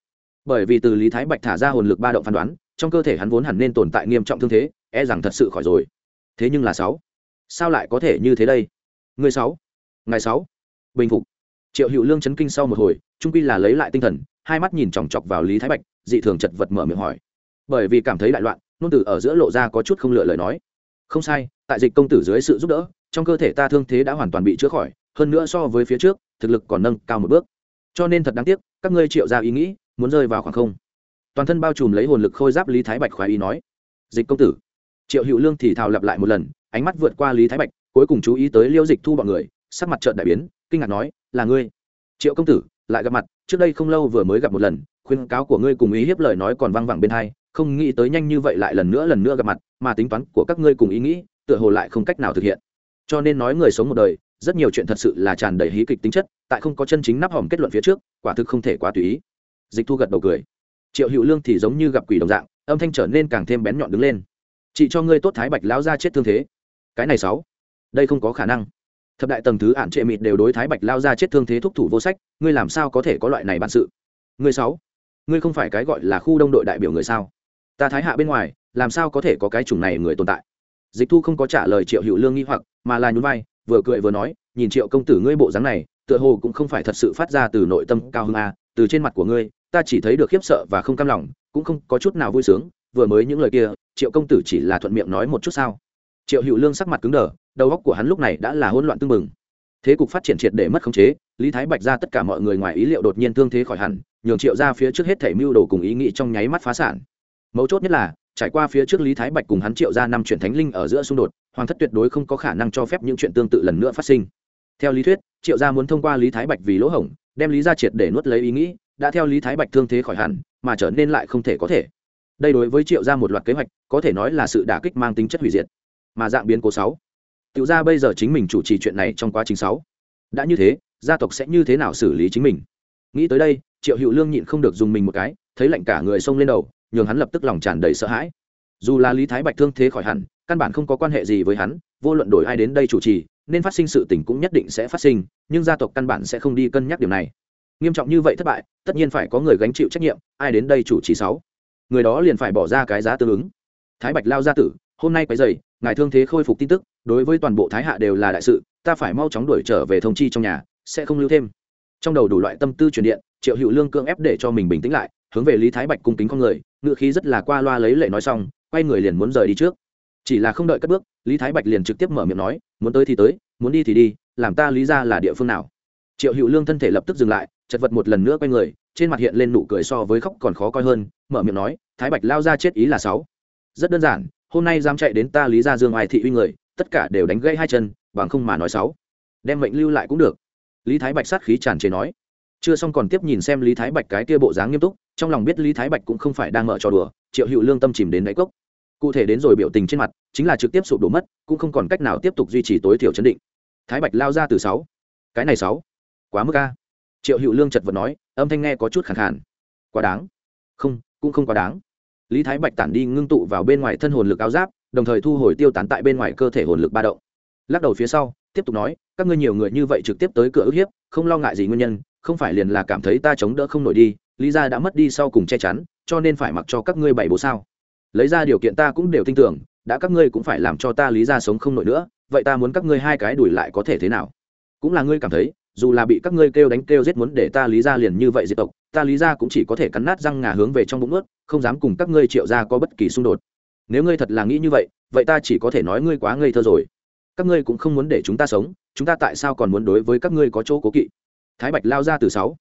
Bởi vì từ lý thái bạch thả ra hồn lực ba động phán đoán, trong cơ thể hắn vốn hẳn nên tồn tại nghiêm trọng thương thế e rằng thật sự khỏi rồi. Thế nhưng là sáu, sao lại có thể như thế đây? Người sáu ngày sáu. Bình phục. Triệu hữu lương chấn kinh sau một hồi, trung quy là lấy lại tinh thần, hai mắt nhìn chòng chọc vào lý thái bạch, dị thường chật vật mở miệng hỏi. Bởi vì cảm thấy đại loạn, nôn tử ở giữa lộ ra có chút không lựa lời nói. Không sai, tại dịch công tử dưới sự giúp đỡ, trong cơ thể ta thương thế đã hoàn toàn bị chữa khỏi, hơn nữa so với phía trước, thực lực còn nâng cao một bước. Cho nên thật đáng tiếc, các ngươi triệu ra ý nghĩ, muốn rơi vào khoảng không. Toàn thân bao trùm lấy hồn lực khôi giáp lý thái bạch khoái ý nói. Dịch công tử. Triệu hữu lương thì thào lặp lại một lần, ánh mắt vượt qua lý thái bạch, cuối cùng chú ý tới liêu dịch thu bọn người sắc mặt trợn đại biến, kinh ngạc nói, là ngươi? Triệu công tử, lại gặp mặt, trước đây không lâu vừa mới gặp một lần, khuyên cáo của ngươi cùng ý hiếp lời nói còn văng vẳng bên hai, không nghĩ tới nhanh như vậy lại lần nữa lần nữa gặp mặt, mà tính toán của các ngươi cùng ý nghĩ, tựa hồ lại không cách nào thực hiện. Cho nên nói người sống một đời, rất nhiều chuyện thật sự là tràn đầy hí kịch tính chất, tại không có chân chính nắp hòm kết luận phía trước, quả thực không thể quá tùy ý. Dịch thu gật đầu cười. Triệu hữu lương thì giống như gặp quỷ đồng dạng, âm thanh trở nên càng thêm bén nhọn đứng lên. Chị cho ngươi tốt thái bạch lão ra chết thương thế. Cái này sáu, đây không có khả năng thập đại tầng thứ ạn trệ mịt đều đối thái bạch lao ra chết thương thế thúc thủ vô sách, ngươi làm sao có thể có loại này bản sự? Ngươi sáu, ngươi không phải cái gọi là khu đông đội đại biểu người sao? Ta thái hạ bên ngoài, làm sao có thể có cái chủng này người tồn tại? Dịch thu không có trả lời triệu hữu lương nghi hoặc, mà là nhún vai, vừa cười vừa nói, nhìn triệu công tử ngươi bộ dáng này, tựa hồ cũng không phải thật sự phát ra từ nội tâm cao hơn a à, từ trên mặt của ngươi, ta chỉ thấy được khiếp sợ và không cam lòng, cũng không có chút nào vui sướng, vừa mới những lời kia, triệu công tử chỉ là thuận miệng nói một chút sao? Triệu hữu lương sắc mặt cứng đờ đầu óc của hắn lúc này đã là hỗn loạn tương mừng thế cục phát triển triệt để mất khống chế, lý thái bạch ra tất cả mọi người ngoài ý liệu đột nhiên thương thế khỏi hẳn, nhường triệu ra phía trước hết thể mưu đồ cùng ý nghĩ trong nháy mắt phá sản. Mấu chốt nhất là, trải qua phía trước lý thái bạch cùng hắn triệu ra năm chuyện thánh linh ở giữa xung đột, hoàng thất tuyệt đối không có khả năng cho phép những chuyện tương tự lần nữa phát sinh. Theo lý thuyết, triệu gia muốn thông qua lý thái bạch vì lỗ hổng, đem lý ra triệt để nuốt lấy ý nghĩ, đã theo lý thái bạch thương thế khỏi hẳn, mà trở nên lại không thể có thể. Đây đối với triệu gia một loạt kế hoạch, có thể nói là sự đả kích mang tính chất hủy diệt. Mà dạng biến cố sáu tiểu ra bây giờ chính mình chủ trì chuyện này trong quá trình sáu. Đã như thế, gia tộc sẽ như thế nào xử lý chính mình? Nghĩ tới đây, triệu hữu lương nhịn không được dùng mình một cái, thấy lạnh cả người xông lên đầu, nhường hắn lập tức lòng tràn đầy sợ hãi. Dù là lý thái bạch thương thế khỏi hẳn, căn bản không có quan hệ gì với hắn, vô luận đổi ai đến đây chủ trì, nên phát sinh sự tình cũng nhất định sẽ phát sinh, nhưng gia tộc căn bản sẽ không đi cân nhắc điều này. Nghiêm trọng như vậy thất bại, tất nhiên phải có người gánh chịu trách nhiệm, ai đến đây chủ trì sáu. Người đó liền phải bỏ ra cái giá tương ứng. Thái bạch lao gia tử hôm nay quấy dày ngài thương thế khôi phục tin tức, đối với toàn bộ thái hạ đều là đại sự, ta phải mau chóng đuổi trở về thông chi trong nhà, sẽ không lưu thêm. Trong đầu đủ loại tâm tư truyền điện, triệu hữu lương cưỡng ép để cho mình bình tĩnh lại, hướng về lý thái bạch cung kính con người ngự khí rất là qua loa lấy lệ nói xong, quay người liền muốn rời đi trước. Chỉ là không đợi cất bước, lý thái bạch liền trực tiếp mở miệng nói, muốn tới thì tới, muốn đi thì đi, làm ta lý ra là địa phương nào? Triệu hữu lương thân thể lập tức dừng lại, chật vật một lần nữa quay người, trên mặt hiện lên nụ cười so với khóc còn khó coi hơn, mở miệng nói, thái bạch lao ra chết ý là sáu. Rất đơn giản hôm nay dám chạy đến ta lý ra dương ai thị uy người, tất cả đều đánh gãy hai chân, bằng không mà nói sáu. Đem mệnh lưu lại cũng được. Lý thái bạch sát khí tràn trề nói. Chưa xong còn tiếp nhìn xem lý thái bạch cái kia bộ dáng nghiêm túc, trong lòng biết lý thái bạch cũng không phải đang mở trò đùa, triệu hữu lương tâm chìm đến đáy cốc. Cụ thể đến rồi biểu tình trên mặt, chính là trực tiếp sụp đổ mất, cũng không còn cách nào tiếp tục duy trì tối thiểu chấn định. Thái bạch lao ra từ sáu. Cái này sáu. Quá mức a. Triệu hữu lương chật vật nói, âm thanh nghe có chút khẳng khản quá đáng. Không, cũng không quá đáng lý thái bạch tản đi ngưng tụ vào bên ngoài thân hồn lực áo giáp, đồng thời thu hồi tiêu tán tại bên ngoài cơ thể hồn lực ba động. Lắc đầu phía sau, tiếp tục nói, các ngươi nhiều người như vậy trực tiếp tới cửa ức hiếp, không lo ngại gì nguyên nhân, không phải liền là cảm thấy ta chống đỡ không nổi đi, lý ra đã mất đi sau cùng che chắn, cho nên phải mặc cho các ngươi bảy bố sao? Lấy ra điều kiện ta cũng đều tin tưởng, đã các ngươi cũng phải làm cho ta lý ra sống không nổi nữa, vậy ta muốn các ngươi hai cái đuổi lại có thể thế nào? Cũng là ngươi cảm thấy, dù là bị các ngươi kêu đánh kêu giết muốn để ta lý ra liền như vậy diệt tộc ta lý ra cũng chỉ có thể cắn nát răng ngà hướng về trong bụng ướt không dám cùng các ngươi triệu ra có bất kỳ xung đột. Nếu ngươi thật là nghĩ như vậy vậy ta chỉ có thể nói ngươi quá ngây thơ rồi. Các ngươi cũng không muốn để chúng ta sống, chúng ta tại sao còn muốn đối với các ngươi có chỗ cố kỵ? Thái bạch lao ra từ sáu.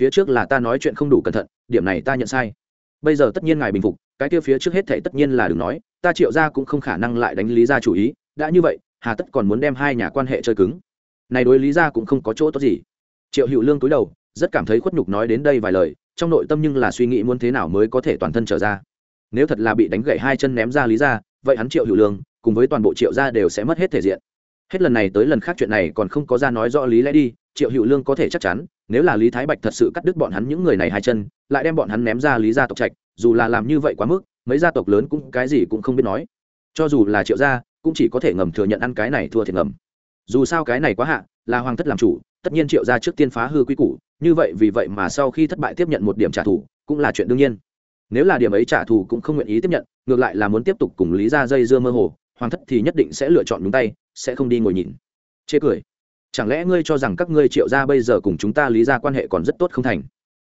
Phía trước là ta nói chuyện không đủ cẩn thận, điểm này ta nhận sai. Bây giờ tất nhiên ngài bình phục, cái kia phía trước hết thảy tất nhiên là đừng nói, ta triệu ra cũng không khả năng lại đánh lý ra chủ ý, đã như vậy, hà tất còn muốn đem hai nhà quan hệ chơi cứng. Này đối lý ra cũng không có chỗ tốt gì. Triệu hữu lương túi đầu rất cảm thấy khuất nhục nói đến đây vài lời, trong nội tâm nhưng là suy nghĩ muốn thế nào mới có thể toàn thân trở ra. Nếu thật là bị đánh gậy hai chân ném ra lý ra, vậy hắn triệu hữu lương cùng với toàn bộ triệu gia đều sẽ mất hết thể diện. Hết lần này tới lần khác chuyện này còn không có ra nói rõ lý lẽ đi, triệu hữu lương có thể chắc chắn, nếu là lý thái bạch thật sự cắt đứt bọn hắn những người này hai chân, lại đem bọn hắn ném ra lý gia tộc trạch, dù là làm như vậy quá mức, mấy gia tộc lớn cũng cái gì cũng không biết nói. Cho dù là triệu gia, cũng chỉ có thể ngầm thừa nhận ăn cái này thua thiệt ngầm. Dù sao cái này quá hạ, là hoàng thất làm chủ, tất nhiên triệu gia trước tiên phá hư quy củ như vậy vì vậy mà sau khi thất bại tiếp nhận một điểm trả thù, cũng là chuyện đương nhiên. Nếu là điểm ấy trả thù cũng không nguyện ý tiếp nhận, ngược lại là muốn tiếp tục cùng lý ra dây dưa mơ hồ, hoàng thất thì nhất định sẽ lựa chọn nhúng tay, sẽ không đi ngồi nhìn. Chê cười. Chẳng lẽ ngươi cho rằng các ngươi triệu gia bây giờ cùng chúng ta lý ra quan hệ còn rất tốt không thành?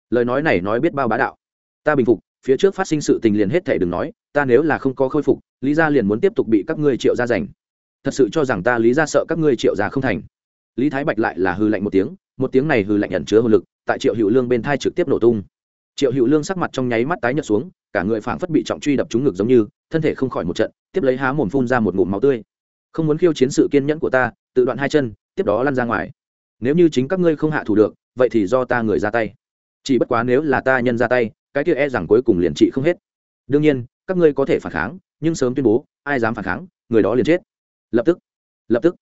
Lời nói này nói biết bao bá đạo. Ta bình phục, phía trước phát sinh sự tình liền hết thể đừng nói, ta nếu là không có khôi phục, lý gia liền muốn tiếp tục bị các ngươi triệu gia giành. Thật sự cho rằng ta lý gia sợ các ngươi triệu gia không thành. Lý thái bạch lại là hư lạnh một tiếng một tiếng này hư lạnh ẩn chứa hồn lực, tại triệu hữu lương bên thai trực tiếp nổ tung. Triệu hữu lương sắc mặt trong nháy mắt tái nhợt xuống, cả người phảng phất bị trọng truy đập trúng ngực giống như, thân thể không khỏi một trận, tiếp lấy há mồm phun ra một ngụm máu tươi. Không muốn khiêu chiến sự kiên nhẫn của ta, tự đoạn hai chân, tiếp đó lăn ra ngoài. Nếu như chính các ngươi không hạ thủ được, vậy thì do ta người ra tay. Chỉ bất quá nếu là ta nhân ra tay, cái kia e rằng cuối cùng liền trị không hết. Đương nhiên, các ngươi có thể phản kháng, nhưng sớm tuyên bố, ai dám phản kháng, người đó liền chết. Lập tức lập tức,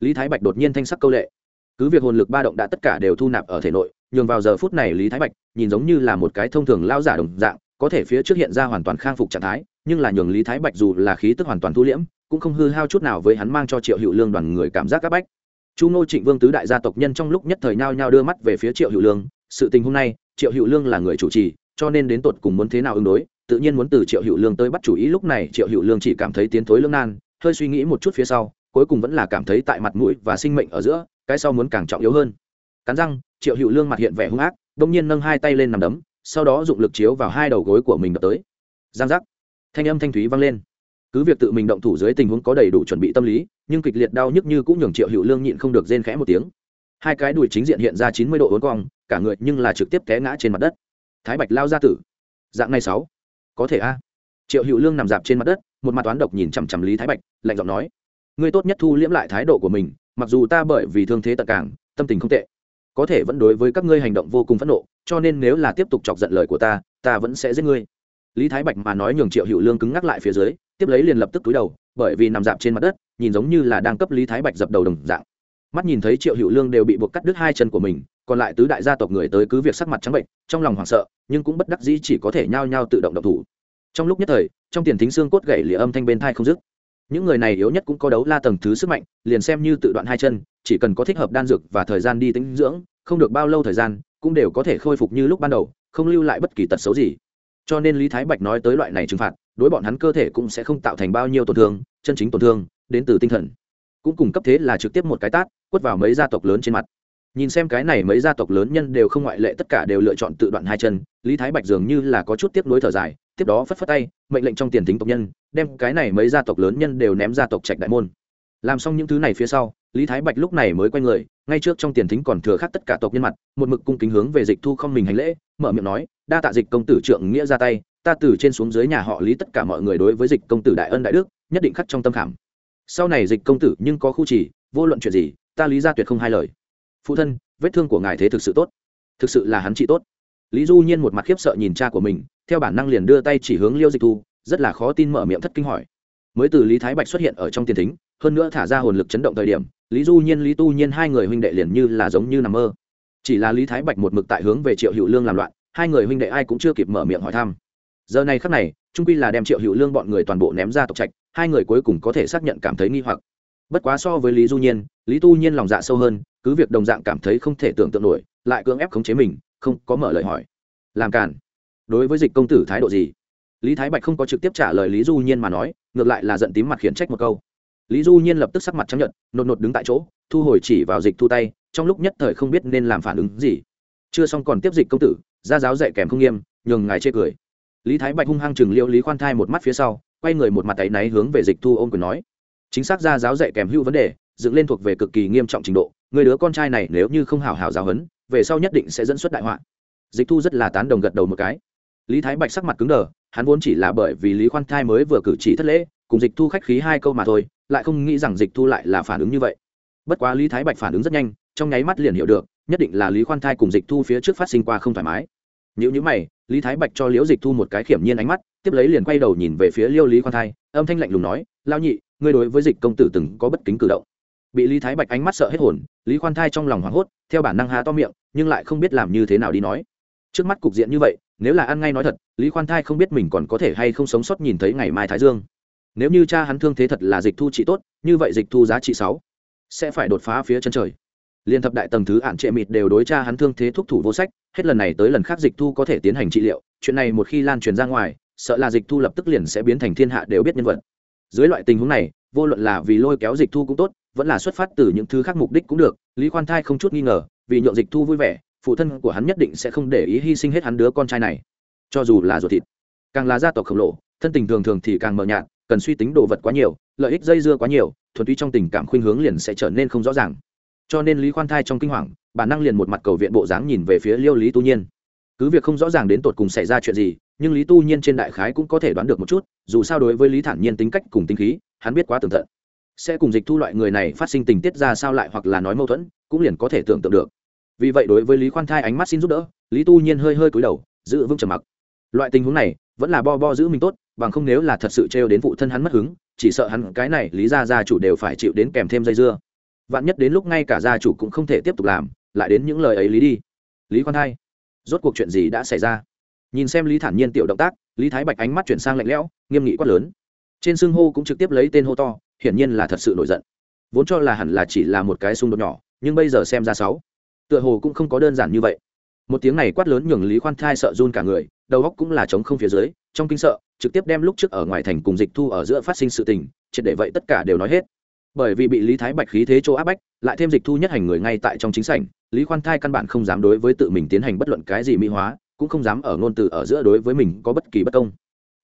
lý thái bạch đột nhiên thanh sắc câu lệ cứ việc hồn lực ba động đã tất cả đều thu nạp ở thể nội, nhường vào giờ phút này lý thái bạch nhìn giống như là một cái thông thường lao giả đồng dạng, có thể phía trước hiện ra hoàn toàn khang phục trạng thái, nhưng là nhường lý thái bạch dù là khí tức hoàn toàn thu liễm, cũng không hư hao chút nào với hắn mang cho triệu hữu lương đoàn người cảm giác các bách. Chu ngô trịnh vương tứ đại gia tộc nhân trong lúc nhất thời nhao nhao đưa mắt về phía triệu hữu lương, sự tình hôm nay, triệu hữu lương là người chủ trì, cho nên đến tột cùng muốn thế nào ứng đối, tự nhiên muốn từ triệu hữu lương tới bắt chủ ý, lúc này triệu hữu lương chỉ cảm thấy tiến thối lương nan, hơi suy nghĩ một chút phía sau, cuối cùng vẫn là cảm thấy tại mặt mũi và sinh mệnh ở giữa cái sau muốn càng trọng yếu hơn. Cắn răng, triệu hữu lương mặt hiện vẻ hung ác, đông nhiên nâng hai tay lên nằm đấm, sau đó dụng lực chiếu vào hai đầu gối của mình đập tới. Giang giác. Thanh âm thanh thúy vang lên. Cứ việc tự mình động thủ dưới tình huống có đầy đủ chuẩn bị tâm lý, nhưng kịch liệt đau nhức như cũng nhường triệu hữu lương nhịn không được rên khẽ một tiếng. Hai cái đùi chính diện hiện ra chín mươi độ uốn cong, cả người nhưng là trực tiếp té ngã trên mặt đất. Thái bạch lao ra tử. Dạng này sáu. Có thể a. Triệu hữu lương nằm dạp trên mặt đất, một mặt toán độc nhìn chằm chằm lý thái bạch, lạnh giọng nói. Ngươi tốt nhất thu liễm lại thái độ của mình mặc dù ta bởi vì thương thế tật càng, tâm tình không tệ, có thể vẫn đối với các ngươi hành động vô cùng phẫn nộ, cho nên nếu là tiếp tục chọc giận lời của ta ta vẫn sẽ giết ngươi. Lý thái bạch mà nói nhường triệu hữu lương cứng ngắc lại phía dưới, tiếp lấy liền lập tức túi đầu, bởi vì nằm dạp trên mặt đất, nhìn giống như là đang cấp lý thái bạch dập đầu đồng dạng. Mắt nhìn thấy triệu hữu lương đều bị buộc cắt đứt hai chân của mình, còn lại tứ đại gia tộc người tới cứ việc sắc mặt trắng bệnh, trong lòng hoảng sợ, nhưng cũng bất đắc dĩ chỉ có thể nhao nhao tự động động thủ. Trong lúc nhất thời, trong tiền thính xương cốt gậy lìa âm thanh bên thai không dứt những người này yếu nhất cũng có đấu la tầng thứ sức mạnh, liền xem như tự đoạn hai chân, chỉ cần có thích hợp đan dược và thời gian đi tính dưỡng, không được bao lâu thời gian, cũng đều có thể khôi phục như lúc ban đầu, không lưu lại bất kỳ tật xấu gì. Cho nên lý thái bạch nói tới loại này trừng phạt, đối bọn hắn cơ thể cũng sẽ không tạo thành bao nhiêu tổn thương, chân chính tổn thương, đến từ tinh thần. Cũng cùng cấp thế là trực tiếp một cái tát, quất vào mấy gia tộc lớn trên mặt. Nhìn xem cái này mấy gia tộc lớn nhân đều không ngoại lệ, tất cả đều lựa chọn tự đoạn hai chân, lý thái bạch dường như là có chút tiếp nối thở dài tiếp đó phất phất tay, mệnh lệnh trong tiền tính tộc nhân, đem cái này mấy gia tộc lớn nhân đều ném gia tộc trạch đại môn. Làm xong những thứ này phía sau, lý thái bạch lúc này mới quay người, ngay trước trong tiền thính còn thừa khác tất cả tộc nhân mặt, một mực cung kính hướng về dịch thu không mình hành lễ, mở miệng nói, đa tạ dịch công tử trượng nghĩa ra tay, ta từ trên xuống dưới nhà họ lý tất cả mọi người đối với dịch công tử đại ân đại đức, nhất định khắc trong tâm khảm. Sau này dịch công tử nhưng có khu chỉ vô luận chuyện gì, ta lý ra tuyệt không hai lời. Phụ thân, vết thương của ngài thế thực sự tốt. Thực sự là hắn trị tốt lý du nhiên một mặt khiếp sợ nhìn cha của mình, theo bản năng liền đưa tay chỉ hướng liêu dịch thu, rất là khó tin mở miệng thất kinh hỏi. Mới từ lý thái bạch xuất hiện ở trong tiền thính, hơn nữa thả ra hồn lực chấn động thời điểm, lý du nhiên, lý tu nhiên hai người huynh đệ liền như là giống như nằm mơ. Chỉ là lý thái bạch một mực tại hướng về triệu hữu lương làm loạn, hai người huynh đệ ai cũng chưa kịp mở miệng hỏi thăm. Giờ này khắc này, trung quy là đem triệu hữu lương bọn người toàn bộ ném ra tộc trạch, hai người cuối cùng có thể xác nhận cảm thấy nghi hoặc. Bất quá so với lý du nhiên, lý tu nhiên lòng dạ sâu hơn, cứ việc đồng dạng cảm thấy không thể tưởng tượng nổi, lại cưỡng ép khống chế mình không có mở lời hỏi. Làm cản đối với dịch công tử thái độ gì? Lý thái bạch không có trực tiếp trả lời lý du nhiên mà nói, ngược lại là giận tím mặt khiển trách một câu. Lý du nhiên lập tức sắc mặt chấp nhận nột nột đứng tại chỗ, thu hồi chỉ vào dịch thu tay, trong lúc nhất thời không biết nên làm phản ứng gì. Chưa xong còn tiếp dịch công tử ra giáo dạy kèm không nghiêm, nhường ngài chê cười. Lý thái bạch hung hăng chừng liêu lý khoan thai một mắt phía sau, quay người một mặt tay náy hướng về dịch thu ôm quyền nói. Chính xác ra giáo dạy kèm hữu vấn đề, dựng lên thuộc về cực kỳ nghiêm trọng trình độ, người đứa con trai này nếu như không hào hào giáo huấn về sau nhất định sẽ dẫn xuất đại họa. Dịch thu rất là tán đồng gật đầu một cái. Lý thái bạch sắc mặt cứng đờ, hắn vốn chỉ là bởi vì lý khoan thai mới vừa cử chỉ thất lễ, cùng dịch thu khách khí hai câu mà thôi, lại không nghĩ rằng dịch thu lại là phản ứng như vậy. Bất quá lý thái bạch phản ứng rất nhanh, trong nháy mắt liền hiểu được, nhất định là lý khoan thai cùng dịch thu phía trước phát sinh qua không thoải mái. Nếu như mày, lý thái bạch cho liễu dịch thu một cái khiểm nhiên ánh mắt, tiếp lấy liền quay đầu nhìn về phía liêu lý khoan thai, âm thanh lạnh lùng nói lao nhị, ngươi đối với dịch công tử từng có bất kính cử động bị lý thái bạch ánh mắt sợ hết hồn, lý khoan thai trong lòng hoảng hốt, theo bản năng há to miệng, nhưng lại không biết làm như thế nào đi nói. Trước mắt cục diện như vậy, nếu là ăn ngay nói thật, lý khoan thai không biết mình còn có thể hay không sống sót nhìn thấy ngày mai thái dương. Nếu như cha hắn thương thế thật là dịch thu trị tốt, như vậy dịch thu giá trị sáu sẽ phải đột phá phía chân trời. Liên thập đại tầng thứ ạn trệ mịt đều đối cha hắn thương thế thuốc thủ vô sách, hết lần này tới lần khác dịch thu có thể tiến hành trị liệu, chuyện này một khi lan truyền ra ngoài, sợ là dịch thu lập tức liền sẽ biến thành thiên hạ đều biết nhân vật. Dưới loại tình huống này, vô luận là vì lôi kéo dịch thu cũng tốt vẫn là xuất phát từ những thứ khác mục đích cũng được, lý khoan thai không chút nghi ngờ, vì nhượng dịch thu vui vẻ, phụ thân của hắn nhất định sẽ không để ý hy sinh hết hắn đứa con trai này. Cho dù là ruột thịt, càng là gia tộc khổng lồ, thân tình thường thường thì càng mờ nhạt, cần suy tính đồ vật quá nhiều, lợi ích dây dưa quá nhiều, thuần túy trong tình cảm khuynh hướng liền sẽ trở nên không rõ ràng. Cho nên lý khoan thai trong kinh hoàng, bản năng liền một mặt cầu viện bộ dáng nhìn về phía liêu lý tu nhiên. Cứ việc không rõ ràng đến tột cùng xảy ra chuyện gì, nhưng lý tu nhiên trên đại khái cũng có thể đoán được một chút, dù sao đối với lý thản nhiên tính cách cùng tính khí, hắn biết quá tường tận sẽ cùng dịch thu loại người này phát sinh tình tiết ra sao lại hoặc là nói mâu thuẫn, cũng liền có thể tưởng tượng được. Vì vậy đối với lý khoan thai ánh mắt xin giúp đỡ, lý tu nhiên hơi hơi cúi đầu, giữ vững trầm mặc. Loại tình huống này, vẫn là bo bo giữ mình tốt, bằng không nếu là thật sự trêu đến phụ thân hắn mất hứng, chỉ sợ hắn cái này lý gia gia chủ đều phải chịu đến kèm thêm dây dưa. Vạn nhất đến lúc ngay cả gia chủ cũng không thể tiếp tục làm, lại đến những lời ấy lý đi. Lý khoan thai, rốt cuộc chuyện gì đã xảy ra? Nhìn xem lý thản nhiên tiểu động tác, lý thái bạch ánh mắt chuyển sang lạnh lẽo, nghiêm nghị quát lớn. Trên xưng hô cũng trực tiếp lấy tên hô to hiển nhiên là thật sự nổi giận. Vốn cho là hẳn là chỉ là một cái xung đột nhỏ, nhưng bây giờ xem ra sáu, tựa hồ cũng không có đơn giản như vậy. Một tiếng này quát lớn nhường lý khoan thai sợ run cả người, đầu óc cũng là trống không phía dưới, trong kinh sợ, trực tiếp đem lúc trước ở ngoài thành cùng dịch thu ở giữa phát sinh sự tình, triệt để vậy tất cả đều nói hết. Bởi vì bị lý thái bạch khí thế chỗ áp bách, lại thêm dịch thu nhất hành người ngay tại trong chính sảnh, lý khoan thai căn bản không dám đối với tự mình tiến hành bất luận cái gì mỹ hóa, cũng không dám ở ngôn từ ở giữa đối với mình có bất kỳ bất công.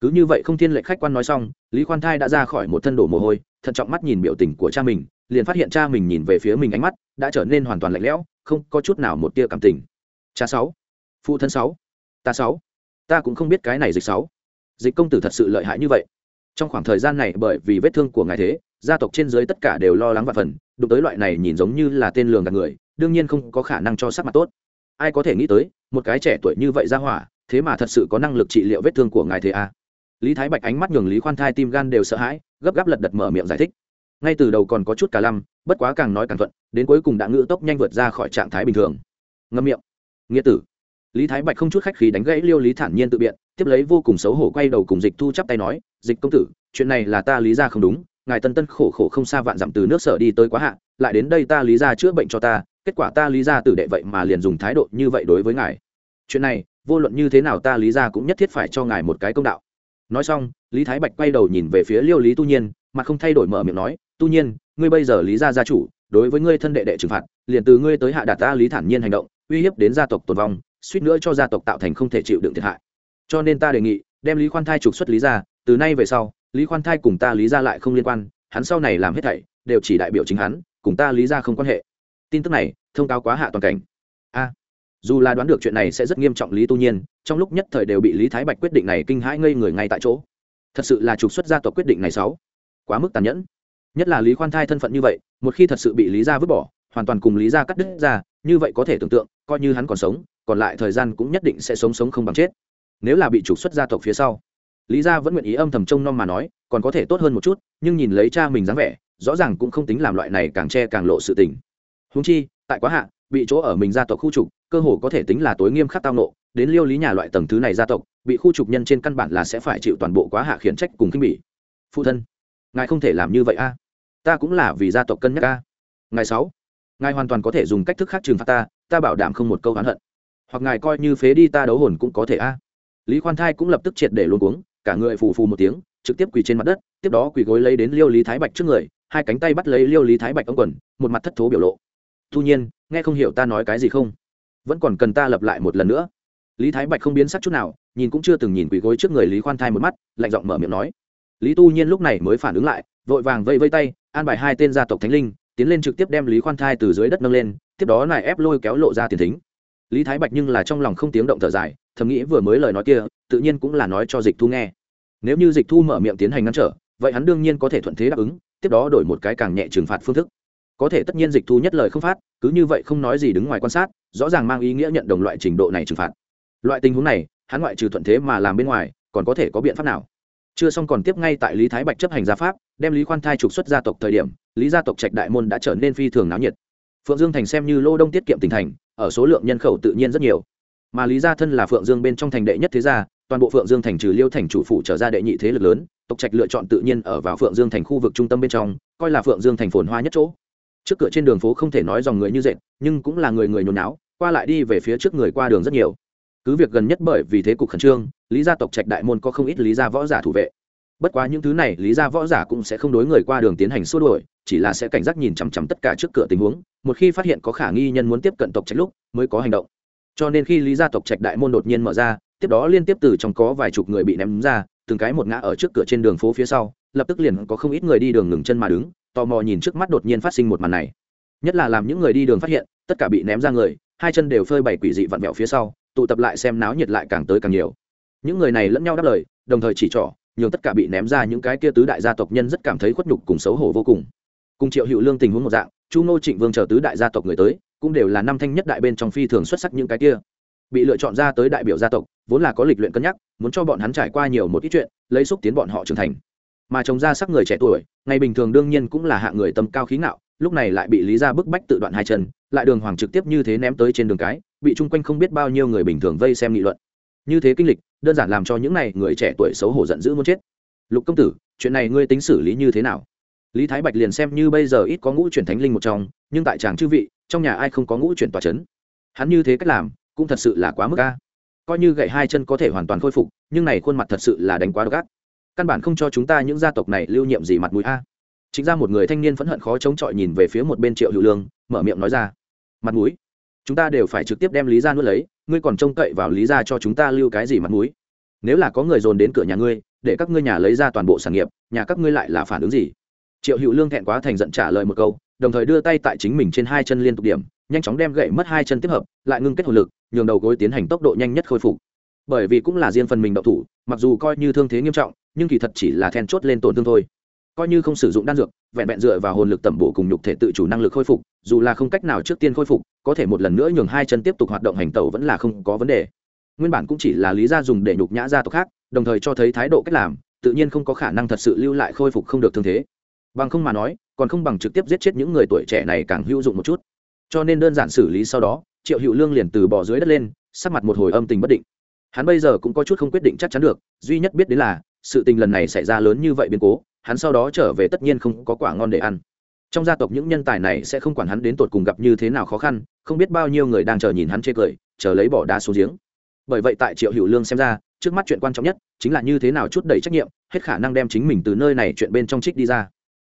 Cứ như vậy không thiên lệnh khách quan nói xong, lý khoan thai đã ra khỏi một thân đổ mồ hôi thận trọng mắt nhìn biểu tình của cha mình, liền phát hiện cha mình nhìn về phía mình ánh mắt đã trở nên hoàn toàn lạnh lẽo, không có chút nào một tia cảm tình. Cha sáu, phụ thân sáu, ta sáu, ta cũng không biết cái này dịch sáu. Dịch công tử thật sự lợi hại như vậy. Trong khoảng thời gian này bởi vì vết thương của ngài thế, gia tộc trên dưới tất cả đều lo lắng và phần, đụng tới loại này nhìn giống như là tên lường gạt người, đương nhiên không có khả năng cho sắc mặt tốt. Ai có thể nghĩ tới, một cái trẻ tuổi như vậy ra hỏa, thế mà thật sự có năng lực trị liệu vết thương của ngài thế à? lý thái bạch ánh mắt nhường lý khoan thai tim gan đều sợ hãi gấp gáp lật đật mở miệng giải thích. Ngay từ đầu còn có chút cả lăm, bất quá càng nói càng thuận, đến cuối cùng đã ngữ tốc nhanh vượt ra khỏi trạng thái bình thường. Ngâm miệng. Nghĩa tử. Lý thái bạch không chút khách khí đánh gãy liêu lý thản nhiên tự biện, tiếp lấy vô cùng xấu hổ quay đầu cùng dịch thu chắp tay nói, dịch công tử, chuyện này là ta lý ra không đúng, ngài tân tân khổ khổ không xa vạn dặm từ nước sở đi tới quá hạn lại đến đây ta lý ra chữa bệnh cho ta, kết quả ta lý ra tử đệ vậy mà liền dùng thái độ như vậy đối với ngài. Chuyện này, vô luận như thế nào ta lý ra cũng nhất thiết phải cho ngài một cái công đạo. Nói xong lý thái bạch quay đầu nhìn về phía liêu lý tu nhiên mà không thay đổi mở miệng nói, tu nhiên, ngươi bây giờ lý gia gia chủ, đối với ngươi thân đệ đệ trừng phạt, liền từ ngươi tới hạ đạt ta lý thản nhiên hành động, uy hiếp đến gia tộc tồn vong, suýt nữa cho gia tộc tạo thành không thể chịu đựng thiệt hại. Cho nên ta đề nghị, đem lý khoan thai trục xuất lý ra từ nay về sau, lý khoan thai cùng ta lý ra lại không liên quan, hắn sau này làm hết thảy, đều chỉ đại biểu chính hắn, cùng ta lý ra không quan hệ. Tin tức này, thông cáo quá hạ toàn cảnh. A, dù là đoán được chuyện này sẽ rất nghiêm trọng lý tu nhiên, trong lúc nhất thời đều bị lý thái bạch quyết định này kinh hãi ngây người ngay tại chỗ thật sự là trục xuất gia tộc quyết định này sáu. Quá mức tàn nhẫn. Nhất là lý khoan thai thân phận như vậy, một khi thật sự bị lý gia vứt bỏ, hoàn toàn cùng lý gia cắt đứt ra, như vậy có thể tưởng tượng, coi như hắn còn sống, còn lại thời gian cũng nhất định sẽ sống sống không bằng chết. Nếu là bị trục xuất gia tộc phía sau, lý gia vẫn nguyện ý âm thầm trông nom mà nói, còn có thể tốt hơn một chút, nhưng nhìn lấy cha mình dáng vẻ, rõ ràng cũng không tính làm loại này càng che càng lộ sự tình. Húng chi, tại quá hạ, bị chỗ ở mình gia tộc khu trục, cơ hồ có thể tính là tối nghiêm khắc tao nộ đến liêu lý nhà loại tầng thứ này gia tộc, bị khu trục nhân trên căn bản là sẽ phải chịu toàn bộ quá hạ khiển trách cùng khinh bỉ. Phụ thân, ngài không thể làm như vậy a. Ta cũng là vì gia tộc cân nhắc a. Ngài sáu, ngài hoàn toàn có thể dùng cách thức khác trừng phạt ta ta bảo đảm không một câu oán hận. Hoặc ngài coi như phế đi ta đấu hồn cũng có thể a. Lý khoan thai cũng lập tức triệt để luôn cuống, cả người phù phù một tiếng, trực tiếp quỳ trên mặt đất, tiếp đó quỳ gối lấy đến liêu lý thái bạch trước người, hai cánh tay bắt lấy liêu lý thái bạch ông quần, một mặt thất thố biểu lộ. Tuy nhiên, nghe không hiểu ta nói cái gì không? Vẫn còn cần ta lập lại một lần nữa lý thái bạch không biến sắc chút nào, nhìn cũng chưa từng nhìn quỳ gối trước người lý khoan thai một mắt, lạnh giọng mở miệng nói. Lý tu nhiên lúc này mới phản ứng lại, vội vàng vây vây tay, an bài hai tên gia tộc thánh linh, tiến lên trực tiếp đem lý khoan thai từ dưới đất nâng lên, tiếp đó lại ép lôi kéo lộ ra tiền thính. Lý thái bạch nhưng là trong lòng không tiếng động thở dài, thầm nghĩ vừa mới lời nói kia, tự nhiên cũng là nói cho dịch thu nghe. Nếu như dịch thu mở miệng tiến hành ngăn trở, vậy hắn đương nhiên có thể thuận thế đáp ứng, tiếp đó đổi một cái càng nhẹ trừng phạt phương thức. Có thể tất nhiên dịch thu nhất lời không phát, cứ như vậy không nói gì đứng ngoài quan sát, rõ ràng mang ý nghĩa nhận đồng loại trình độ này trừng phạt loại tình huống này, hắn ngoại trừ thuận thế mà làm bên ngoài, còn có thể có biện pháp nào? Chưa xong còn tiếp ngay tại lý thái bạch chấp hành gia pháp, đem lý khoan thai trục xuất gia tộc thời điểm, lý gia tộc trạch đại môn đã trở nên phi thường náo nhiệt. Phượng dương thành xem như lô đông tiết kiệm tỉnh thành, ở số lượng nhân khẩu tự nhiên rất nhiều. Mà lý gia thân là phượng dương bên trong thành đệ nhất thế gia, toàn bộ phượng dương thành trừ liêu thành chủ phủ trở ra đệ nhị thế lực lớn, tộc trạch lựa chọn tự nhiên ở vào phượng dương thành khu vực trung tâm bên trong, coi là phượng dương thành phồn hoa nhất chỗ. Trước cửa trên đường phố không thể nói dòng người như dệt, nhưng cũng là người người nhốn náo, qua lại đi về phía trước người qua đường rất nhiều cứ việc gần nhất bởi vì thế cục khẩn trương, lý gia tộc trạch đại môn có không ít lý gia võ giả thủ vệ. Bất quá những thứ này lý gia võ giả cũng sẽ không đối người qua đường tiến hành xua đuổi, chỉ là sẽ cảnh giác nhìn chằm chằm tất cả trước cửa tình huống, một khi phát hiện có khả nghi nhân muốn tiếp cận tộc trạch lúc, mới có hành động. Cho nên khi lý gia tộc trạch đại môn đột nhiên mở ra, tiếp đó liên tiếp từ trong có vài chục người bị ném ra, từng cái một ngã ở trước cửa trên đường phố phía sau, lập tức liền có không ít người đi đường ngừng chân mà đứng, tò mò nhìn trước mắt đột nhiên phát sinh một màn này. Nhất là làm những người đi đường phát hiện, tất cả bị ném ra người, hai chân đều phơi bày quỷ dị vặn vẹo phía sau tụ tập lại xem náo nhiệt lại càng tới càng nhiều. Những người này lẫn nhau đáp lời, đồng thời chỉ trỏ, nhường tất cả bị ném ra những cái kia tứ đại gia tộc nhân rất cảm thấy khuất nhục cùng xấu hổ vô cùng. Cùng triệu hữu lương tình huống một dạng, chu ngô trịnh vương chờ tứ đại gia tộc người tới, cũng đều là năm thanh nhất đại bên trong phi thường xuất sắc những cái kia. Bị lựa chọn ra tới đại biểu gia tộc, vốn là có lịch luyện cân nhắc, muốn cho bọn hắn trải qua nhiều một ít chuyện, lấy xúc tiến bọn họ trưởng thành. Mà trồng ra sắc người trẻ tuổi, ngày bình thường đương nhiên cũng là hạng người tâm cao khí ngạo, lúc này lại bị lý ra bức bách tự đoạn hai chân, lại đường hoàng trực tiếp như thế ném tới trên đường cái bị chung quanh không biết bao nhiêu người bình thường vây xem nghị luận. Như thế kinh lịch, đơn giản làm cho những này người trẻ tuổi xấu hổ giận dữ muốn chết. Lục công tử, chuyện này ngươi tính xử lý như thế nào? Lý thái bạch liền xem như bây giờ ít có ngũ chuyển thánh linh một trong, nhưng tại tràng chư vị, trong nhà ai không có ngũ chuyển tòa c h ấ n hắn như thế cách làm, cũng thật sự là quá mức ca coi như gậy hai chân có thể hoàn toàn khôi phục, nhưng này khuôn mặt thật sự là đánh quá độc căn bản không cho chúng ta những gia tộc này lưu nhiệm gì mặt mũi a. Chính ra một người thanh niên phẫn hận khó chống chọi nhìn về phía một bên triệu hữu lương, mở miệng nói ra. Mặt mũi? Chúng ta đều phải trực tiếp đem lý ra nuốt lấy, ngươi còn trông cậy vào lý ra cho chúng ta lưu cái gì mặt mũi? Nếu là có người dồn đến cửa nhà ngươi, để các ngươi nhà lấy ra toàn bộ sản nghiệp, nhà các ngươi lại là phản ứng gì? Triệu hữu lương thẹn quá thành giận trả lời một câu, đồng thời đưa tay tại chính mình trên hai chân liên tục điểm, nhanh chóng đem gậy mất hai chân tiếp hợp, lại ngưng kết hồn lực, nhường đầu gối tiến hành tốc độ nhanh nhất khôi phục. Bởi vì cũng là riêng phần mình đậu thủ, mặc dù coi như thương thế nghiêm trọng, nhưng kỳ thật chỉ là then chốt lên tổn thương thôi coi như không sử dụng đan dược, vẹn vẹn dựa vào hồn lực tẩm bổ cùng nhục thể tự chủ năng lực khôi phục, dù là không cách nào trước tiên khôi phục, có thể một lần nữa nhường hai chân tiếp tục hoạt động hành tẩu vẫn là không có vấn đề. Nguyên bản cũng chỉ là lý ra dùng để nhục nhã gia tộc khác, đồng thời cho thấy thái độ cách làm, tự nhiên không có khả năng thật sự lưu lại khôi phục không được thương thế. Bằng không mà nói, còn không bằng trực tiếp giết chết những người tuổi trẻ này càng hữu dụng một chút. Cho nên đơn giản xử lý sau đó, triệu hữu lương liền từ bỏ dưới đất lên, sắc mặt một hồi âm tình bất định. Hắn bây giờ cũng có chút không quyết định chắc chắn được, duy nhất biết đến là, sự tình lần này xảy ra lớn như vậy biến cố hắn sau đó trở về tất nhiên không có quả ngon để ăn. Trong gia tộc những nhân tài này sẽ không quản hắn đến tột cùng gặp như thế nào khó khăn, không biết bao nhiêu người đang chờ nhìn hắn chê cười, chờ lấy bỏ đá xuống giếng. Bởi vậy tại triệu hữu lương xem ra, trước mắt chuyện quan trọng nhất chính là như thế nào chút đầy trách nhiệm, hết khả năng đem chính mình từ nơi này chuyện bên trong trích đi ra.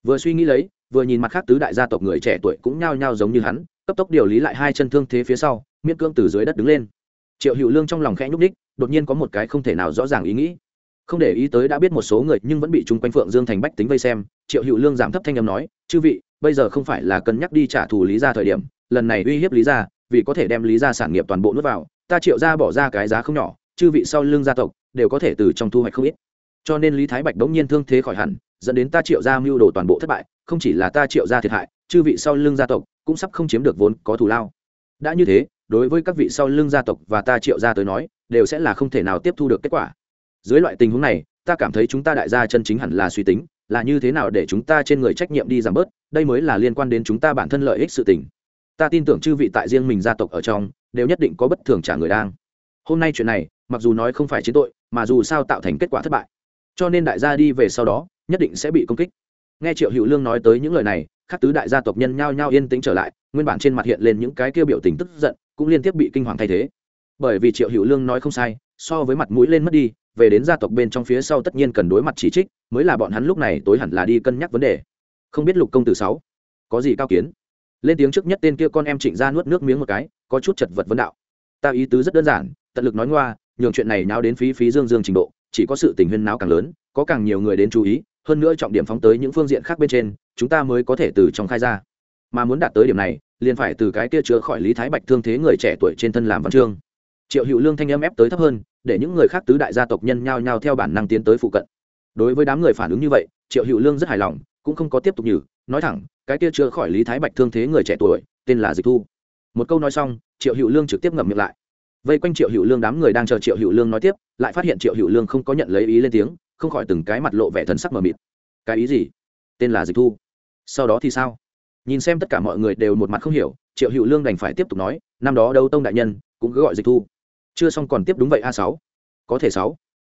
Vừa suy nghĩ lấy, vừa nhìn mặt khác tứ đại gia tộc người trẻ tuổi cũng nhao nhao giống như hắn, cấp tốc điều lý lại hai chân thương thế phía sau, miễn cưỡng từ dưới đất đứng lên. Triệu hữu lương trong lòng khẽ nhúc ních đột nhiên có một cái không thể nào rõ ràng ý nghĩ không để ý tới đã biết một số người, nhưng vẫn bị chung quanh phượng dương thành bách tính vây xem, triệu hữu lương giảm thấp thanh âm nói, chư vị, bây giờ không phải là cân nhắc đi trả thù lý ra thời điểm, lần này uy hiếp lý ra vì có thể đem lý ra sản nghiệp toàn bộ nuốt vào, ta triệu ra bỏ ra cái giá không nhỏ, chư vị sau lương gia tộc đều có thể từ trong thu hoạch không ít. Cho nên lý thái bạch đống nhiên thương thế khỏi hẳn, dẫn đến ta triệu ra mưu đồ toàn bộ thất bại, không chỉ là ta triệu ra thiệt hại, chư vị sau lương gia tộc cũng sắp không chiếm được vốn có thù lao. Đã như thế, đối với các vị sau lương gia tộc và ta triệu ra tới nói, đều sẽ là không thể nào tiếp thu được kết quả dưới loại tình huống này, ta cảm thấy chúng ta đại gia chân chính hẳn là suy tính, là như thế nào để chúng ta trên người trách nhiệm đi giảm bớt, đây mới là liên quan đến chúng ta bản thân lợi ích sự tình. Ta tin tưởng chư vị tại riêng mình gia tộc ở trong, đều nhất định có bất thường trả người đang. Hôm nay chuyện này, mặc dù nói không phải chiến tội, mà dù sao tạo thành kết quả thất bại. Cho nên đại gia đi về sau đó, nhất định sẽ bị công kích. Nghe triệu hữu lương nói tới những lời này, các tứ đại gia tộc nhân nhao nhao yên tĩnh trở lại, nguyên bản trên mặt hiện lên những cái kia biểu tình tức giận, cũng liên tiếp bị kinh hoàng thay thế. Bởi vì triệu hữu lương nói không sai, so với mặt mũi lên mất đi về đến gia tộc bên trong phía sau tất nhiên cần đối mặt chỉ trích, mới là bọn hắn lúc này tối hẳn là đi cân nhắc vấn đề. Không biết lục công tử sáu, có gì cao kiến? Lên tiếng trước nhất tên kia con em trịnh ra nuốt nước miếng một cái, có chút chật vật vấn đạo. Ta ý tứ rất đơn giản, tận lực nói ngoa, nhường chuyện này náo đến phí phí dương dương trình độ, chỉ có sự tình huyên náo càng lớn, có càng nhiều người đến chú ý, hơn nữa trọng điểm phóng tới những phương diện khác bên trên, chúng ta mới có thể từ trong khai ra. Mà muốn đạt tới điểm này, liền phải từ cái kia chữa khỏi lý thái bạch thương thế người trẻ tuổi trên thân làm văn chương triệu hữu lương thanh âm ép tới thấp hơn, để những người khác tứ đại gia tộc nhân nhao nhao theo bản năng tiến tới phụ cận. Đối với đám người phản ứng như vậy, triệu hữu lương rất hài lòng, cũng không có tiếp tục nhử, nói thẳng, cái kia chữa khỏi lý thái bạch thương thế người trẻ tuổi, tên là dịch thu. Một câu nói xong, triệu hữu lương trực tiếp ngậm miệng lại. Vây quanh triệu hữu lương đám người đang chờ triệu hữu lương nói tiếp, lại phát hiện triệu hữu lương không có nhận lấy ý lên tiếng, không khỏi từng cái mặt lộ vẻ thần sắc mờ mịt. Cái ý gì? Tên là dịch thu. Sau đó thì sao? Nhìn xem tất cả mọi người đều một mặt không hiểu, triệu hữu lương đành phải tiếp tục nói, năm đó đâu tông đại nhân, cũng cứ gọi dịch thu chưa xong còn tiếp đúng vậy, a sáu. Có thể sáu.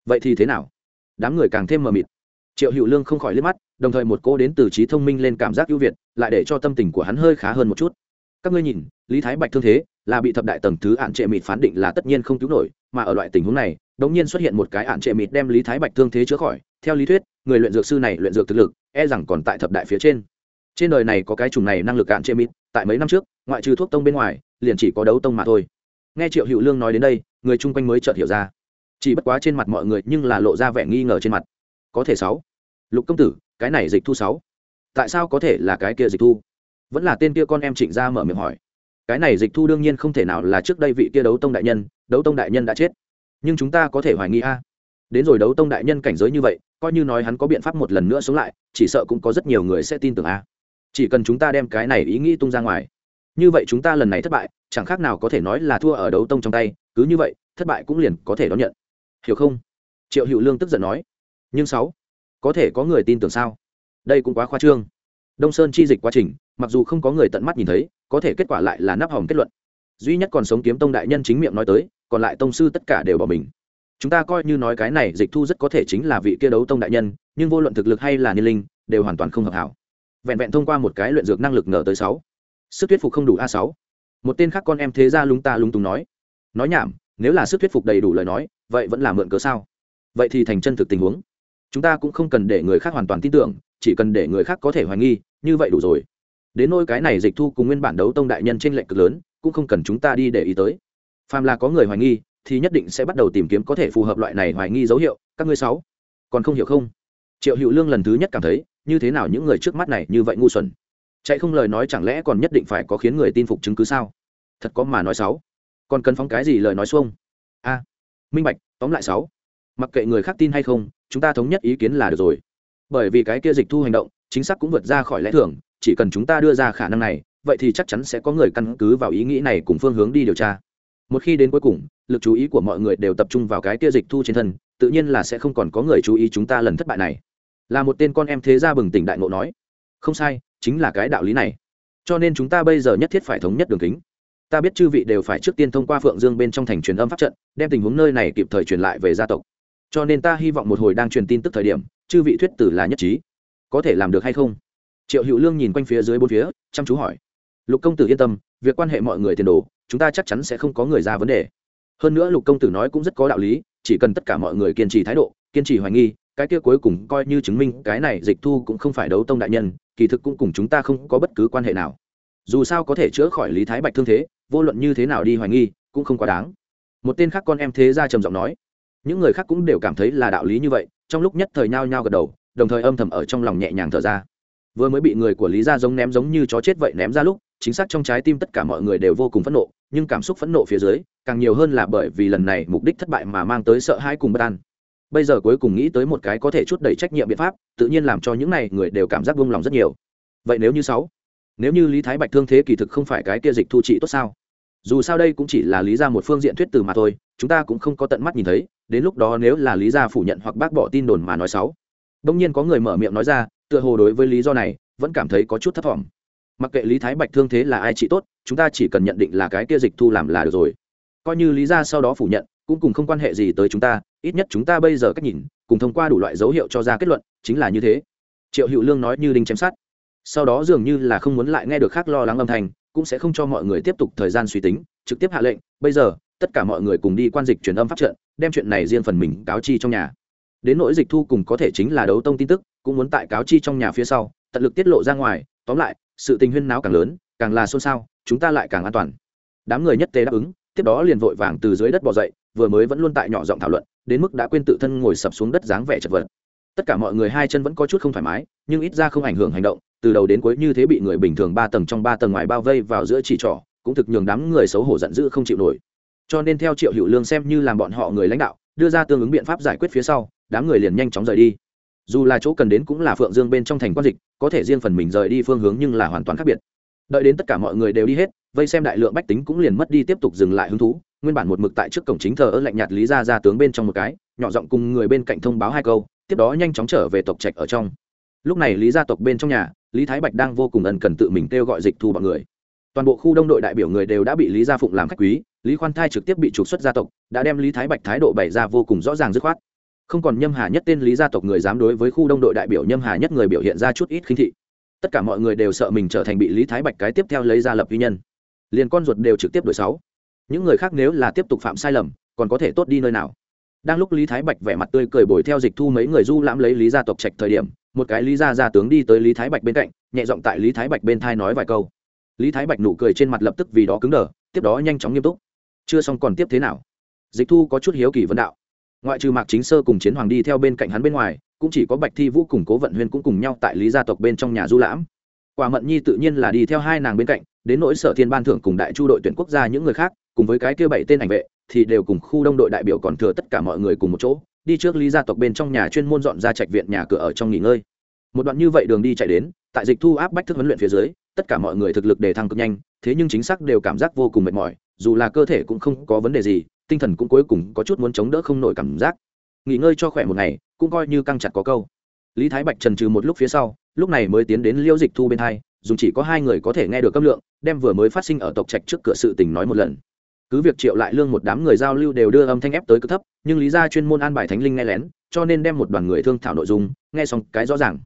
Vậy thì thế nào? Đám người càng thêm mờ mịt. Triệu hữu lương không khỏi liếc mắt, đồng thời một cô đến từ trí thông minh lên cảm giác ưu việt, lại để cho tâm tình của hắn hơi khá hơn một chút. Các ngươi nhìn, lý thái bạch thương thế, là bị thập đại tầng thứ ạn trệ mịt phán định là tất nhiên không cứu nổi, mà ở loại tình huống này, đống nhiên xuất hiện một cái ạn trệ mịt đem lý thái bạch thương thế chữa khỏi. Theo lý thuyết, người luyện dược sư này luyện dược thực lực e rằng còn tại thập đại phía trên. Trên đời này có cái trùng này năng lực ạn trệ mịt, tại mấy năm trước, ngoại trừ thuốc tông bên ngoài, liền chỉ có đấu tông mà thôi nghe triệu hữu lương nói đến đây, người chung quanh mới chợt hiểu ra. Chỉ bất quá trên mặt mọi người nhưng là lộ ra vẻ nghi ngờ trên mặt. Có thể sáu. Lục công tử, cái này dịch thu sáu. Tại sao có thể là cái kia dịch thu? Vẫn là tên kia con em trịnh gia mở miệng hỏi. Cái này dịch thu đương nhiên không thể nào là trước đây vị kia đấu tông đại nhân, đấu tông đại nhân đã chết. Nhưng chúng ta có thể hoài nghi a. Đến rồi đấu tông đại nhân cảnh giới như vậy, coi như nói hắn có biện pháp một lần nữa sống lại, chỉ sợ cũng có rất nhiều người sẽ tin tưởng a. Chỉ cần chúng ta đem cái này ý nghĩ tung ra ngoài. Như vậy chúng ta lần này thất bại chẳng khác nào có thể nói là thua ở đấu tông trong tay, cứ như vậy, thất bại cũng liền có thể đón nhận. Hiểu không? Triệu hữu lương tức giận nói. Nhưng sáu, có thể có người tin tưởng sao? Đây cũng quá khoa trương. Đông sơn chi dịch quá trình, mặc dù không có người tận mắt nhìn thấy, có thể kết quả lại là nắp hỏng kết luận. Duy nhất còn sống kiếm tông đại nhân chính miệng nói tới, còn lại tông sư tất cả đều bỏ mình. Chúng ta coi như nói cái này dịch thu rất có thể chính là vị kia đấu tông đại nhân, nhưng vô luận thực lực hay là niên linh, đều hoàn toàn không hợp hảo. Vẹn vẹn thông qua một cái luyện dược năng lực nở tới sáu. Sức thuyết phục không đủ a sáu một tên khác con em thế ra lúng ta lúng túng nói. Nói nhảm, nếu là sức thuyết phục đầy đủ lời nói, vậy vẫn là mượn cớ sao? Vậy thì thành chân thực tình huống. Chúng ta cũng không cần để người khác hoàn toàn tin tưởng, chỉ cần để người khác có thể hoài nghi, như vậy đủ rồi. Đến nôi cái này dịch thu cùng nguyên bản đấu tông đại nhân trên lệnh cực lớn, cũng không cần chúng ta đi để ý tới. Phàm là có người hoài nghi, thì nhất định sẽ bắt đầu tìm kiếm có thể phù hợp loại này hoài nghi dấu hiệu, các ngươi sáu. Còn không hiểu không? Triệu hữu lương lần thứ nhất cảm thấy, như thế nào những người trước mắt này như vậy ngu xuẩn? Chạy không lời nói chẳng lẽ còn nhất định phải có khiến người tin phục chứng cứ sao? Thật có mà nói sáu còn cần phóng cái gì lời nói xuông? A, minh bạch, tóm lại sáu. Mặc kệ người khác tin hay không, chúng ta thống nhất ý kiến là được rồi. Bởi vì cái kia dịch thu hành động, chính xác cũng vượt ra khỏi lẽ thường, chỉ cần chúng ta đưa ra khả năng này, vậy thì chắc chắn sẽ có người căn cứ vào ý nghĩ này cùng phương hướng đi điều tra. Một khi đến cuối cùng, lực chú ý của mọi người đều tập trung vào cái kia dịch thu trên thân, tự nhiên là sẽ không còn có người chú ý chúng ta lần thất bại này. Là một tên con em thế gia bừng tỉnh đại ngộ nói. Không sai chính là cái đạo lý này. Cho nên chúng ta bây giờ nhất thiết phải thống nhất đường kính. Ta biết chư vị đều phải trước tiên thông qua phượng dương bên trong thành truyền âm pháp trận, đem tình huống nơi này kịp thời truyền lại về gia tộc. Cho nên ta hy vọng một hồi đang truyền tin tức thời điểm, chư vị thuyết tử là nhất trí. Có thể làm được hay không? Triệu hữu lương nhìn quanh phía dưới bốn phía, chăm chú hỏi. Lục công tử yên tâm, việc quan hệ mọi người tiền đồ, chúng ta chắc chắn sẽ không có người ra vấn đề. Hơn nữa lục công tử nói cũng rất có đạo lý, chỉ cần tất cả mọi người kiên trì thái độ, kiên trì hoài nghi, cái kia cuối cùng coi như chứng minh cái này dịch thu cũng không phải đấu tông đại nhân kỳ thực cũng cùng chúng ta không có bất cứ quan hệ nào. Dù sao có thể chữa khỏi lý thái bạch thương thế, vô luận như thế nào đi hoài nghi, cũng không quá đáng. Một tên khác con em thế ra trầm giọng nói. Những người khác cũng đều cảm thấy là đạo lý như vậy, trong lúc nhất thời nhao nhao gật đầu, đồng thời âm thầm ở trong lòng nhẹ nhàng thở ra. Vừa mới bị người của lý gia giống ném giống như chó chết vậy ném ra lúc, chính xác trong trái tim tất cả mọi người đều vô cùng phẫn nộ, nhưng cảm xúc phẫn nộ phía dưới, càng nhiều hơn là bởi vì lần này mục đích thất bại mà mang tới sợ hãi cùng bất an bây giờ cuối cùng nghĩ tới một cái có thể chút đẩy trách nhiệm biện pháp, tự nhiên làm cho những này người đều cảm giác vung lòng rất nhiều. Vậy nếu như sáu? Nếu như lý thái bạch thương thế kỳ thực không phải cái kia dịch thu trị tốt sao? Dù sao đây cũng chỉ là lý ra một phương diện thuyết từ mà thôi, chúng ta cũng không có tận mắt nhìn thấy, đến lúc đó nếu là lý gia phủ nhận hoặc bác bỏ tin đồn mà nói xấu đông nhiên có người mở miệng nói ra, tựa hồ đối với lý do này, vẫn cảm thấy có chút thất vọng mặc kệ lý thái bạch thương thế là ai trị tốt, chúng ta chỉ cần nhận định là cái kia dịch thu làm là được rồi. Coi như lý gia sau đó phủ nhận cũng cùng không quan hệ gì tới chúng ta, ít nhất chúng ta bây giờ cách nhìn, cùng thông qua đủ loại dấu hiệu cho ra kết luận, chính là như thế. Triệu hữu lương nói như đinh chém sát sau đó dường như là không muốn lại nghe được khác lo lắng âm thanh, cũng sẽ không cho mọi người tiếp tục thời gian suy tính, trực tiếp hạ lệnh, bây giờ, tất cả mọi người cùng đi quan dịch truyền âm pháp trận, đem chuyện này riêng phần mình cáo chi trong nhà. Đến nỗi dịch thu cùng có thể chính là đấu tông tin tức, cũng muốn tại cáo chi trong nhà phía sau, tận lực tiết lộ ra ngoài, tóm lại, sự tình huyên náo càng lớn, càng là xôn xao, chúng ta lại càng an toàn. Đám người nhất tế đáp ứng tiếp đó liền vội vàng từ dưới đất bò dậy, vừa mới vẫn luôn tại nhỏ giọng thảo luận, đến mức đã quên tự thân ngồi sập xuống đất dáng vẻ chật vật. Tất cả mọi người hai chân vẫn có chút không thoải mái, nhưng ít ra không ảnh hưởng hành động, từ đầu đến cuối như thế bị người bình thường ba tầng trong ba tầng ngoài bao vây vào giữa chỉ trỏ, cũng thực nhường đám người xấu hổ giận dữ không chịu nổi. Cho nên theo triệu hữu lương xem như làm bọn họ người lãnh đạo, đưa ra tương ứng biện pháp giải quyết phía sau, đám người liền nhanh chóng rời đi. Dù là chỗ cần đến cũng là phượng dương bên trong thành quan dịch, có thể riêng phần mình rời đi phương hướng nhưng là hoàn toàn khác biệt đợi đến tất cả mọi người đều đi hết, vây xem đại lượng bách tính cũng liền mất đi tiếp tục dừng lại hứng thú. Nguyên bản một mực tại trước cổng chính thờ ơ lạnh nhạt lý ra ra tướng bên trong một cái, nhỏ giọng cùng người bên cạnh thông báo hai câu, tiếp đó nhanh chóng trở về tộc trạch ở trong. Lúc này lý gia tộc bên trong nhà, lý thái bạch đang vô cùng ân cần tự mình kêu gọi dịch thu bọn người. Toàn bộ khu đông đội đại biểu người đều đã bị lý gia phụng làm khách quý, lý khoan thai trực tiếp bị trục xuất gia tộc, đã đem lý thái bạch thái độ bày ra vô cùng rõ ràng dứt khoát. Không còn nhâm hà nhất tên lý gia tộc người dám đối với khu đông đội đại biểu nhâm hà nhất người biểu hiện ra chút ít khinh thị tất cả mọi người đều sợ mình trở thành bị lý thái bạch cái tiếp theo lấy ra lập uy nhân. Liền con ruột đều trực tiếp đổi sáu. Những người khác nếu là tiếp tục phạm sai lầm, còn có thể tốt đi nơi nào? Đang lúc lý thái bạch vẻ mặt tươi cười bồi theo dịch thu mấy người du lãm lấy lý gia tộc trạch thời điểm, một cái lý gia gia tướng đi tới lý thái bạch bên cạnh, nhẹ giọng tại lý thái bạch bên thai nói vài câu. Lý thái bạch nụ cười trên mặt lập tức vì đó cứng đờ, tiếp đó nhanh chóng nghiêm túc. Chưa xong còn tiếp thế nào? Dịch thu có chút hiếu kỳ vấn đạo. Ngoại trừ mạc chính sơ cùng chiến hoàng đi theo bên cạnh hắn bên ngoài cũng chỉ có bạch thi vũ cùng cố vận huyên cũng cùng nhau tại lý gia tộc bên trong nhà du lãm. Quả mận nhi tự nhiên là đi theo hai nàng bên cạnh, đến nỗi sở thiên ban thưởng cùng đại chu đội tuyển quốc gia những người khác, cùng với cái kia bảy tên ảnh vệ, thì đều cùng khu đông đội đại biểu còn thừa tất cả mọi người cùng một chỗ, đi trước lý gia tộc bên trong nhà chuyên môn dọn ra trạch viện nhà cửa ở trong nghỉ ngơi. Một đoạn như vậy đường đi chạy đến, tại dịch thu áp bách thức huấn luyện phía dưới, tất cả mọi người thực lực đề thăng cực nhanh, thế nhưng chính xác đều cảm giác vô cùng mệt mỏi, dù là cơ thể cũng không có vấn đề gì, tinh thần cũng cuối cùng có chút muốn chống đỡ không nổi cảm giác nghỉ ngơi cho khỏe một ngày, cũng coi như căng chặt có câu. Lý thái bạch trần trừ một lúc phía sau, lúc này mới tiến đến liêu dịch thu bên hai dùng chỉ có hai người có thể nghe được cấp lượng, đem vừa mới phát sinh ở tộc trạch trước cửa sự tình nói một lần. Cứ việc triệu lại lương một đám người giao lưu đều đưa âm thanh ép tới cực thấp, nhưng lý gia chuyên môn an bài thánh linh nghe lén, cho nên đem một đoàn người thương thảo nội dung, nghe xong cái rõ ràng.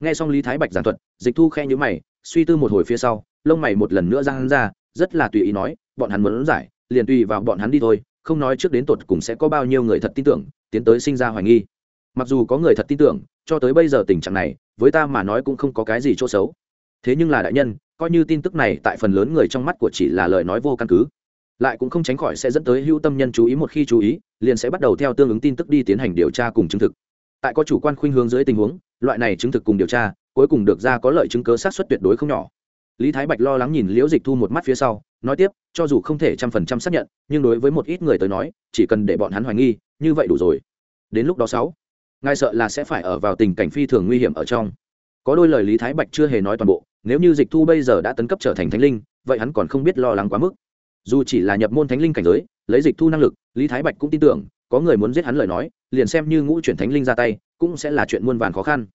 Nghe xong lý thái bạch giảng thuật, dịch thu khe nhữ mày, suy tư một hồi phía sau, lông mày một lần nữa ra hắn ra, rất là tùy ý nói, bọn hắn muốn giải, liền tùy vào bọn hắn đi thôi không nói trước đến tột cùng sẽ có bao nhiêu người thật tin tưởng, tiến tới sinh ra hoài nghi. Mặc dù có người thật tin tưởng, cho tới bây giờ tình trạng này, với ta mà nói cũng không có cái gì chỗ xấu. Thế nhưng là đại nhân, coi như tin tức này tại phần lớn người trong mắt của chỉ là lời nói vô căn cứ, lại cũng không tránh khỏi sẽ dẫn tới hữu tâm nhân chú ý một khi chú ý, liền sẽ bắt đầu theo tương ứng tin tức đi tiến hành điều tra cùng chứng thực. Tại có chủ quan khuynh hướng dưới tình huống, loại này chứng thực cùng điều tra, cuối cùng được ra có lợi chứng cớ sát xuất tuyệt đối không nhỏ. Lý thái bạch lo lắng nhìn liễu dịch thu một mắt phía sau nói tiếp, cho dù không thể trăm phần trăm xác nhận, nhưng đối với một ít người tới nói, chỉ cần để bọn hắn hoài nghi, như vậy đủ rồi. Đến lúc đó sáu, ngài sợ là sẽ phải ở vào tình cảnh phi thường nguy hiểm ở trong. Có đôi lời lý thái bạch chưa hề nói toàn bộ, nếu như dịch thu bây giờ đã tấn cấp trở thành thánh linh, vậy hắn còn không biết lo lắng quá mức. Dù chỉ là nhập môn thánh linh cảnh giới, lấy dịch thu năng lực, lý thái bạch cũng tin tưởng, có người muốn giết hắn lời nói, liền xem như ngũ chuyển thánh linh ra tay, cũng sẽ là chuyện muôn vàn khó khăn.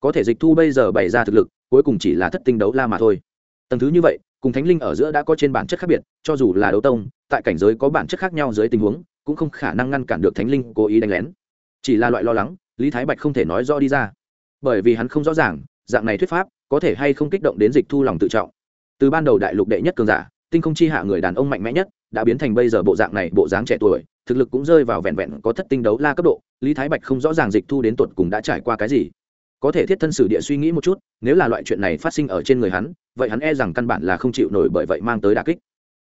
Có thể dịch thu bây giờ bày ra thực lực, cuối cùng chỉ là thất tinh đấu la mà thôi. Tầng thứ như vậy cùng thánh linh ở giữa đã có trên bản chất khác biệt, cho dù là đấu tông, tại cảnh giới có bản chất khác nhau dưới tình huống, cũng không khả năng ngăn cản được thánh linh cố ý đánh lén. Chỉ là loại lo lắng, lý thái bạch không thể nói rõ đi ra. Bởi vì hắn không rõ ràng, dạng này thuyết pháp có thể hay không kích động đến dịch thu lòng tự trọng. Từ ban đầu đại lục đệ nhất cường giả, tinh không chi hạ người đàn ông mạnh mẽ nhất, đã biến thành bây giờ bộ dạng này, bộ dáng trẻ tuổi, thực lực cũng rơi vào vẹn vẹn có thất tinh đấu la cấp độ, lý thái bạch không rõ ràng dịch thu đến tột cùng đã trải qua cái gì có thể thiết thân sử địa suy nghĩ một chút, nếu là loại chuyện này phát sinh ở trên người hắn, vậy hắn e rằng căn bản là không chịu nổi bởi vậy mang tới đà kích.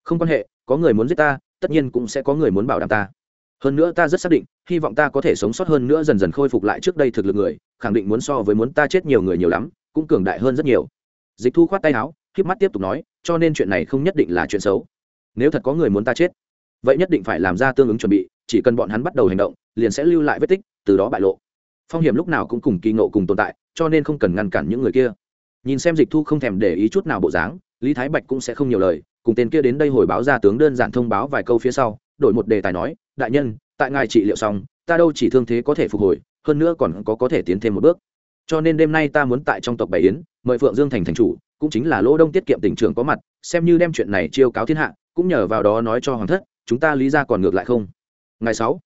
Không quan hệ, có người muốn giết ta, tất nhiên cũng sẽ có người muốn bảo đảm ta. Hơn nữa ta rất xác định, hy vọng ta có thể sống sót hơn nữa dần dần khôi phục lại trước đây thực lực người, khẳng định muốn so với muốn ta chết nhiều người nhiều lắm, cũng cường đại hơn rất nhiều. Dịch thu khoát tay áo k mắt tiếp tục nói, cho nên chuyện này không nhất định là chuyện xấu. Nếu thật có người muốn ta chết, vậy nhất định phải làm ra tương ứng chuẩn bị, chỉ cần bọn hắn bắt đầu hành động, liền sẽ lưu lại vết tích, từ đó bại lộ phong hiểm lúc nào cũng cùng kỳ ngộ cùng tồn tại, cho nên không cần ngăn cản những người kia. Nhìn xem dịch thu không thèm để ý chút nào bộ dáng, lý thái bạch cũng sẽ không nhiều lời, cùng tên kia đến đây hồi báo ra tướng đơn giản thông báo vài câu phía sau, đổi một đề tài nói, đại nhân, tại ngài trị liệu xong, ta đâu chỉ thương thế có thể phục hồi, hơn nữa còn có có thể tiến thêm một bước. Cho nên đêm nay ta muốn tại trong tộc bảy yến, mời phượng dương thành thành chủ, cũng chính là lỗ đông tiết kiệm tỉnh trưởng có mặt, xem như đem chuyện này chiêu cáo thiên hạ, cũng nhờ vào đó nói cho hoàng thất, chúng ta lý ra còn ngược lại không? Ngày sáu,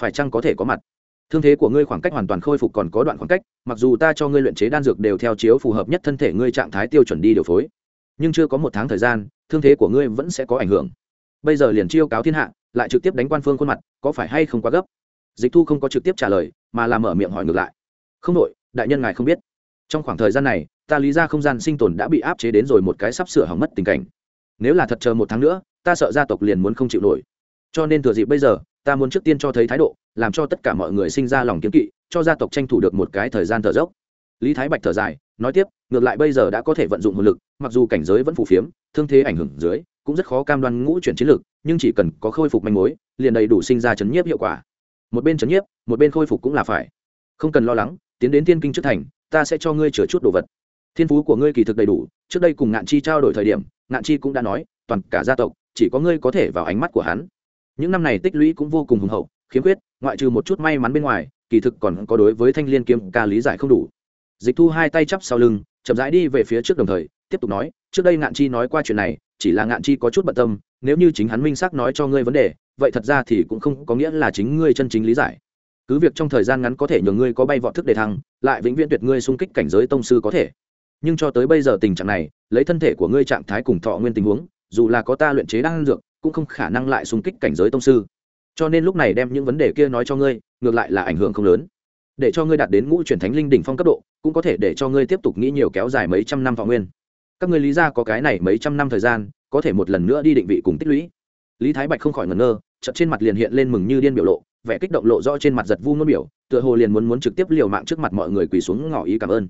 phải chăng có thể có mặt? Thương thế của ngươi khoảng cách hoàn toàn khôi phục còn có đoạn khoảng cách, mặc dù ta cho ngươi luyện chế đan dược đều theo chiếu phù hợp nhất thân thể ngươi trạng thái tiêu chuẩn đi điều phối. Nhưng chưa có một tháng thời gian, thương thế của ngươi vẫn sẽ có ảnh hưởng. Bây giờ liền chiêu cáo thiên hạ, lại trực tiếp đánh quan phương khuôn mặt, có phải hay không quá gấp? Dịch thu không có trực tiếp trả lời, mà làm mở miệng hỏi ngược lại. Không đội đại nhân ngài không biết. Trong khoảng thời gian này, ta lý ra không gian sinh tồn đã bị áp chế đến rồi một cái sắp sửa hỏng mất tình cảnh. Nếu là thật chờ một tháng nữa, ta sợ gia tộc liền muốn không chịu nổi. Cho nên thừa dịp bây giờ ta muốn trước tiên cho thấy thái độ, làm cho tất cả mọi người sinh ra lòng kiếm kỵ, cho gia tộc tranh thủ được một cái thời gian thở dốc. Lý thái bạch thở dài, nói tiếp, ngược lại bây giờ đã có thể vận dụng hồn lực, mặc dù cảnh giới vẫn phù phiếm, thương thế ảnh hưởng dưới, cũng rất khó cam đoan ngũ chuyển chiến lược nhưng chỉ cần có khôi phục manh mối, liền đầy đủ sinh ra chấn nhiếp hiệu quả. Một bên chấn nhiếp, một bên khôi phục cũng là phải. Không cần lo lắng, tiến đến thiên kinh trước thành, ta sẽ cho ngươi chữa chút đồ vật. Thiên phú của ngươi kỳ thực đầy đủ, trước đây cùng ngạn chi trao đổi thời điểm, ngạn chi cũng đã nói, toàn cả gia tộc, chỉ có ngươi có thể vào ánh mắt của hắn những năm này tích lũy cũng vô cùng hùng hậu, khiếm khuyết, ngoại trừ một chút may mắn bên ngoài, kỳ thực còn có đối với thanh liên kiếm ca lý giải không đủ. Dịch thu hai tay chắp sau lưng, chậm rãi đi về phía trước đồng thời, tiếp tục nói, trước đây ngạn chi nói qua chuyện này, chỉ là ngạn chi có chút bận tâm, nếu như chính hắn minh xác nói cho ngươi vấn đề, vậy thật ra thì cũng không có nghĩa là chính ngươi chân chính lý giải. Cứ việc trong thời gian ngắn có thể nhường ngươi có bay vọt thức để thăng, lại vĩnh viễn tuyệt ngươi xung kích cảnh giới tông sư có thể. Nhưng cho tới bây giờ tình trạng này, lấy thân thể của ngươi trạng thái cùng thọ nguyên tình huống, dù là có ta luyện chế đan dược cũng không khả năng lại xung kích cảnh giới tông sư. Cho nên lúc này đem những vấn đề kia nói cho ngươi, ngược lại là ảnh hưởng không lớn. Để cho ngươi đạt đến ngũ truyền thánh linh đỉnh phong cấp độ, cũng có thể để cho ngươi tiếp tục nghĩ nhiều kéo dài mấy trăm năm vào nguyên. Các ngươi lý ra có cái này mấy trăm năm thời gian, có thể một lần nữa đi định vị cùng tích lũy. Lý thái bạch không khỏi ngẩn ngơ, chợt trên mặt liền hiện lên mừng như điên biểu lộ, vẻ kích động lộ rõ trên mặt giật vu ngôn biểu, tựa hồ liền muốn muốn trực tiếp liều mạng trước mặt mọi người quỳ xuống ngỏ ý cảm ơn.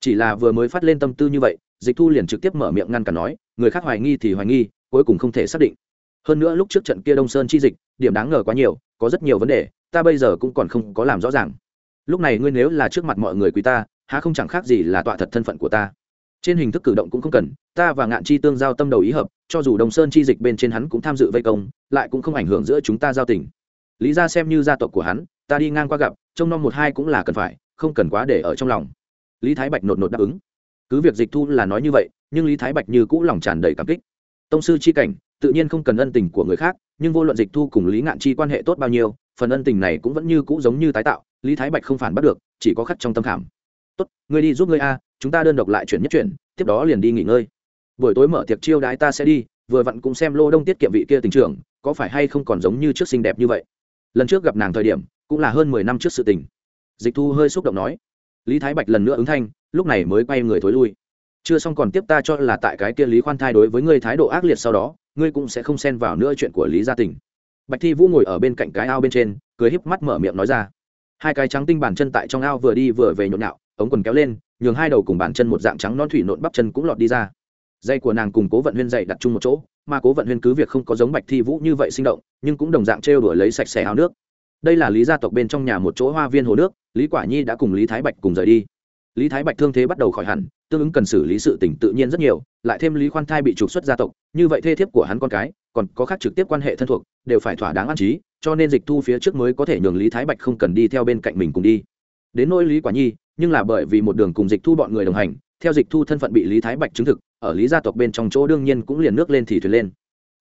Chỉ là vừa mới phát lên tâm tư như vậy, dịch thu liền trực tiếp mở miệng ngăn cản nói, người khác hoài nghi thì hoài nghi, cuối cùng không thể xác định hơn nữa lúc trước trận kia đông sơn chi dịch, điểm đáng ngờ quá nhiều, có rất nhiều vấn đề, ta bây giờ cũng còn không có làm rõ ràng. Lúc này ngươi nếu là trước mặt mọi người quý ta, há không chẳng khác gì là tọa thật thân phận của ta. Trên hình thức cử động cũng không cần, ta và ngạn chi tương giao tâm đầu ý hợp, cho dù đồng sơn chi dịch bên trên hắn cũng tham dự vây công, lại cũng không ảnh hưởng giữa chúng ta giao tình. Lý ra xem như gia tộc của hắn, ta đi ngang qua gặp, trông nom một hai cũng là cần phải, không cần quá để ở trong lòng. Lý thái bạch nột nột đáp ứng. Cứ việc dịch thu là nói như vậy, nhưng lý thái bạch như cũ lòng tràn đầy cảm kích. Tông sư chi cảnh tự nhiên không cần ân tình của người khác, nhưng vô luận dịch thu cùng lý ngạn chi quan hệ tốt bao nhiêu, phần ân tình này cũng vẫn như cũ giống như tái tạo, lý thái bạch không phản bắt được, chỉ có khắc trong tâm khảm. Tốt, ngươi đi giúp ngươi a, chúng ta đơn độc lại chuyển nhất chuyển, tiếp đó liền đi nghỉ ngơi. Buổi tối mở tiệc chiêu đái ta sẽ đi, vừa vặn cũng xem lô đông tiết kiệm vị kia tình trưởng, có phải hay không còn giống như trước xinh đẹp như vậy? Lần trước gặp nàng thời điểm, cũng là hơn mười năm trước sự tình. Dịch thu hơi xúc động nói. Lý thái bạch lần nữa ứng thanh, lúc này mới quay người thối lui chưa xong còn tiếp ta cho là tại cái kia lý khoan thai đối với ngươi thái độ ác liệt sau đó, ngươi cũng sẽ không xen vào nữa chuyện của lý gia tình. Bạch thi vũ ngồi ở bên cạnh cái ao bên trên, cười híp mắt mở miệng nói ra. Hai cái trắng tinh bàn chân tại trong ao vừa đi vừa về nhộn nhạo, ống quần kéo lên, nhường hai đầu cùng bàn chân một dạng trắng non thủy nộn bắp chân cũng lọt đi ra. Dây của nàng cùng cố vận huyên dậy đặt chung một chỗ, mà cố vận huyên cứ việc không có giống bạch thi vũ như vậy sinh động, nhưng cũng đồng dạng trêu đuổi lấy sạch sẽ ao nước. Đây là lý gia tộc bên trong nhà một chỗ hoa viên hồ nước, lý quả nhi đã cùng lý thái bạch cùng rời đi. Lý thái bạch thương thế bắt đầu khỏi hẳn tương ứng cần xử lý sự tình tự nhiên rất nhiều, lại thêm lý khoan thai bị trục xuất gia tộc, như vậy thê thiếp của hắn con cái, còn có khác trực tiếp quan hệ thân thuộc, đều phải thỏa đáng an trí, cho nên dịch thu phía trước mới có thể nhường lý thái bạch không cần đi theo bên cạnh mình cùng đi. Đến nỗi lý quả nhi, nhưng là bởi vì một đường cùng dịch thu bọn người đồng hành, theo dịch thu thân phận bị lý thái bạch chứng thực, ở lý gia tộc bên trong chỗ đương nhiên cũng liền nước lên thì thuyền lên.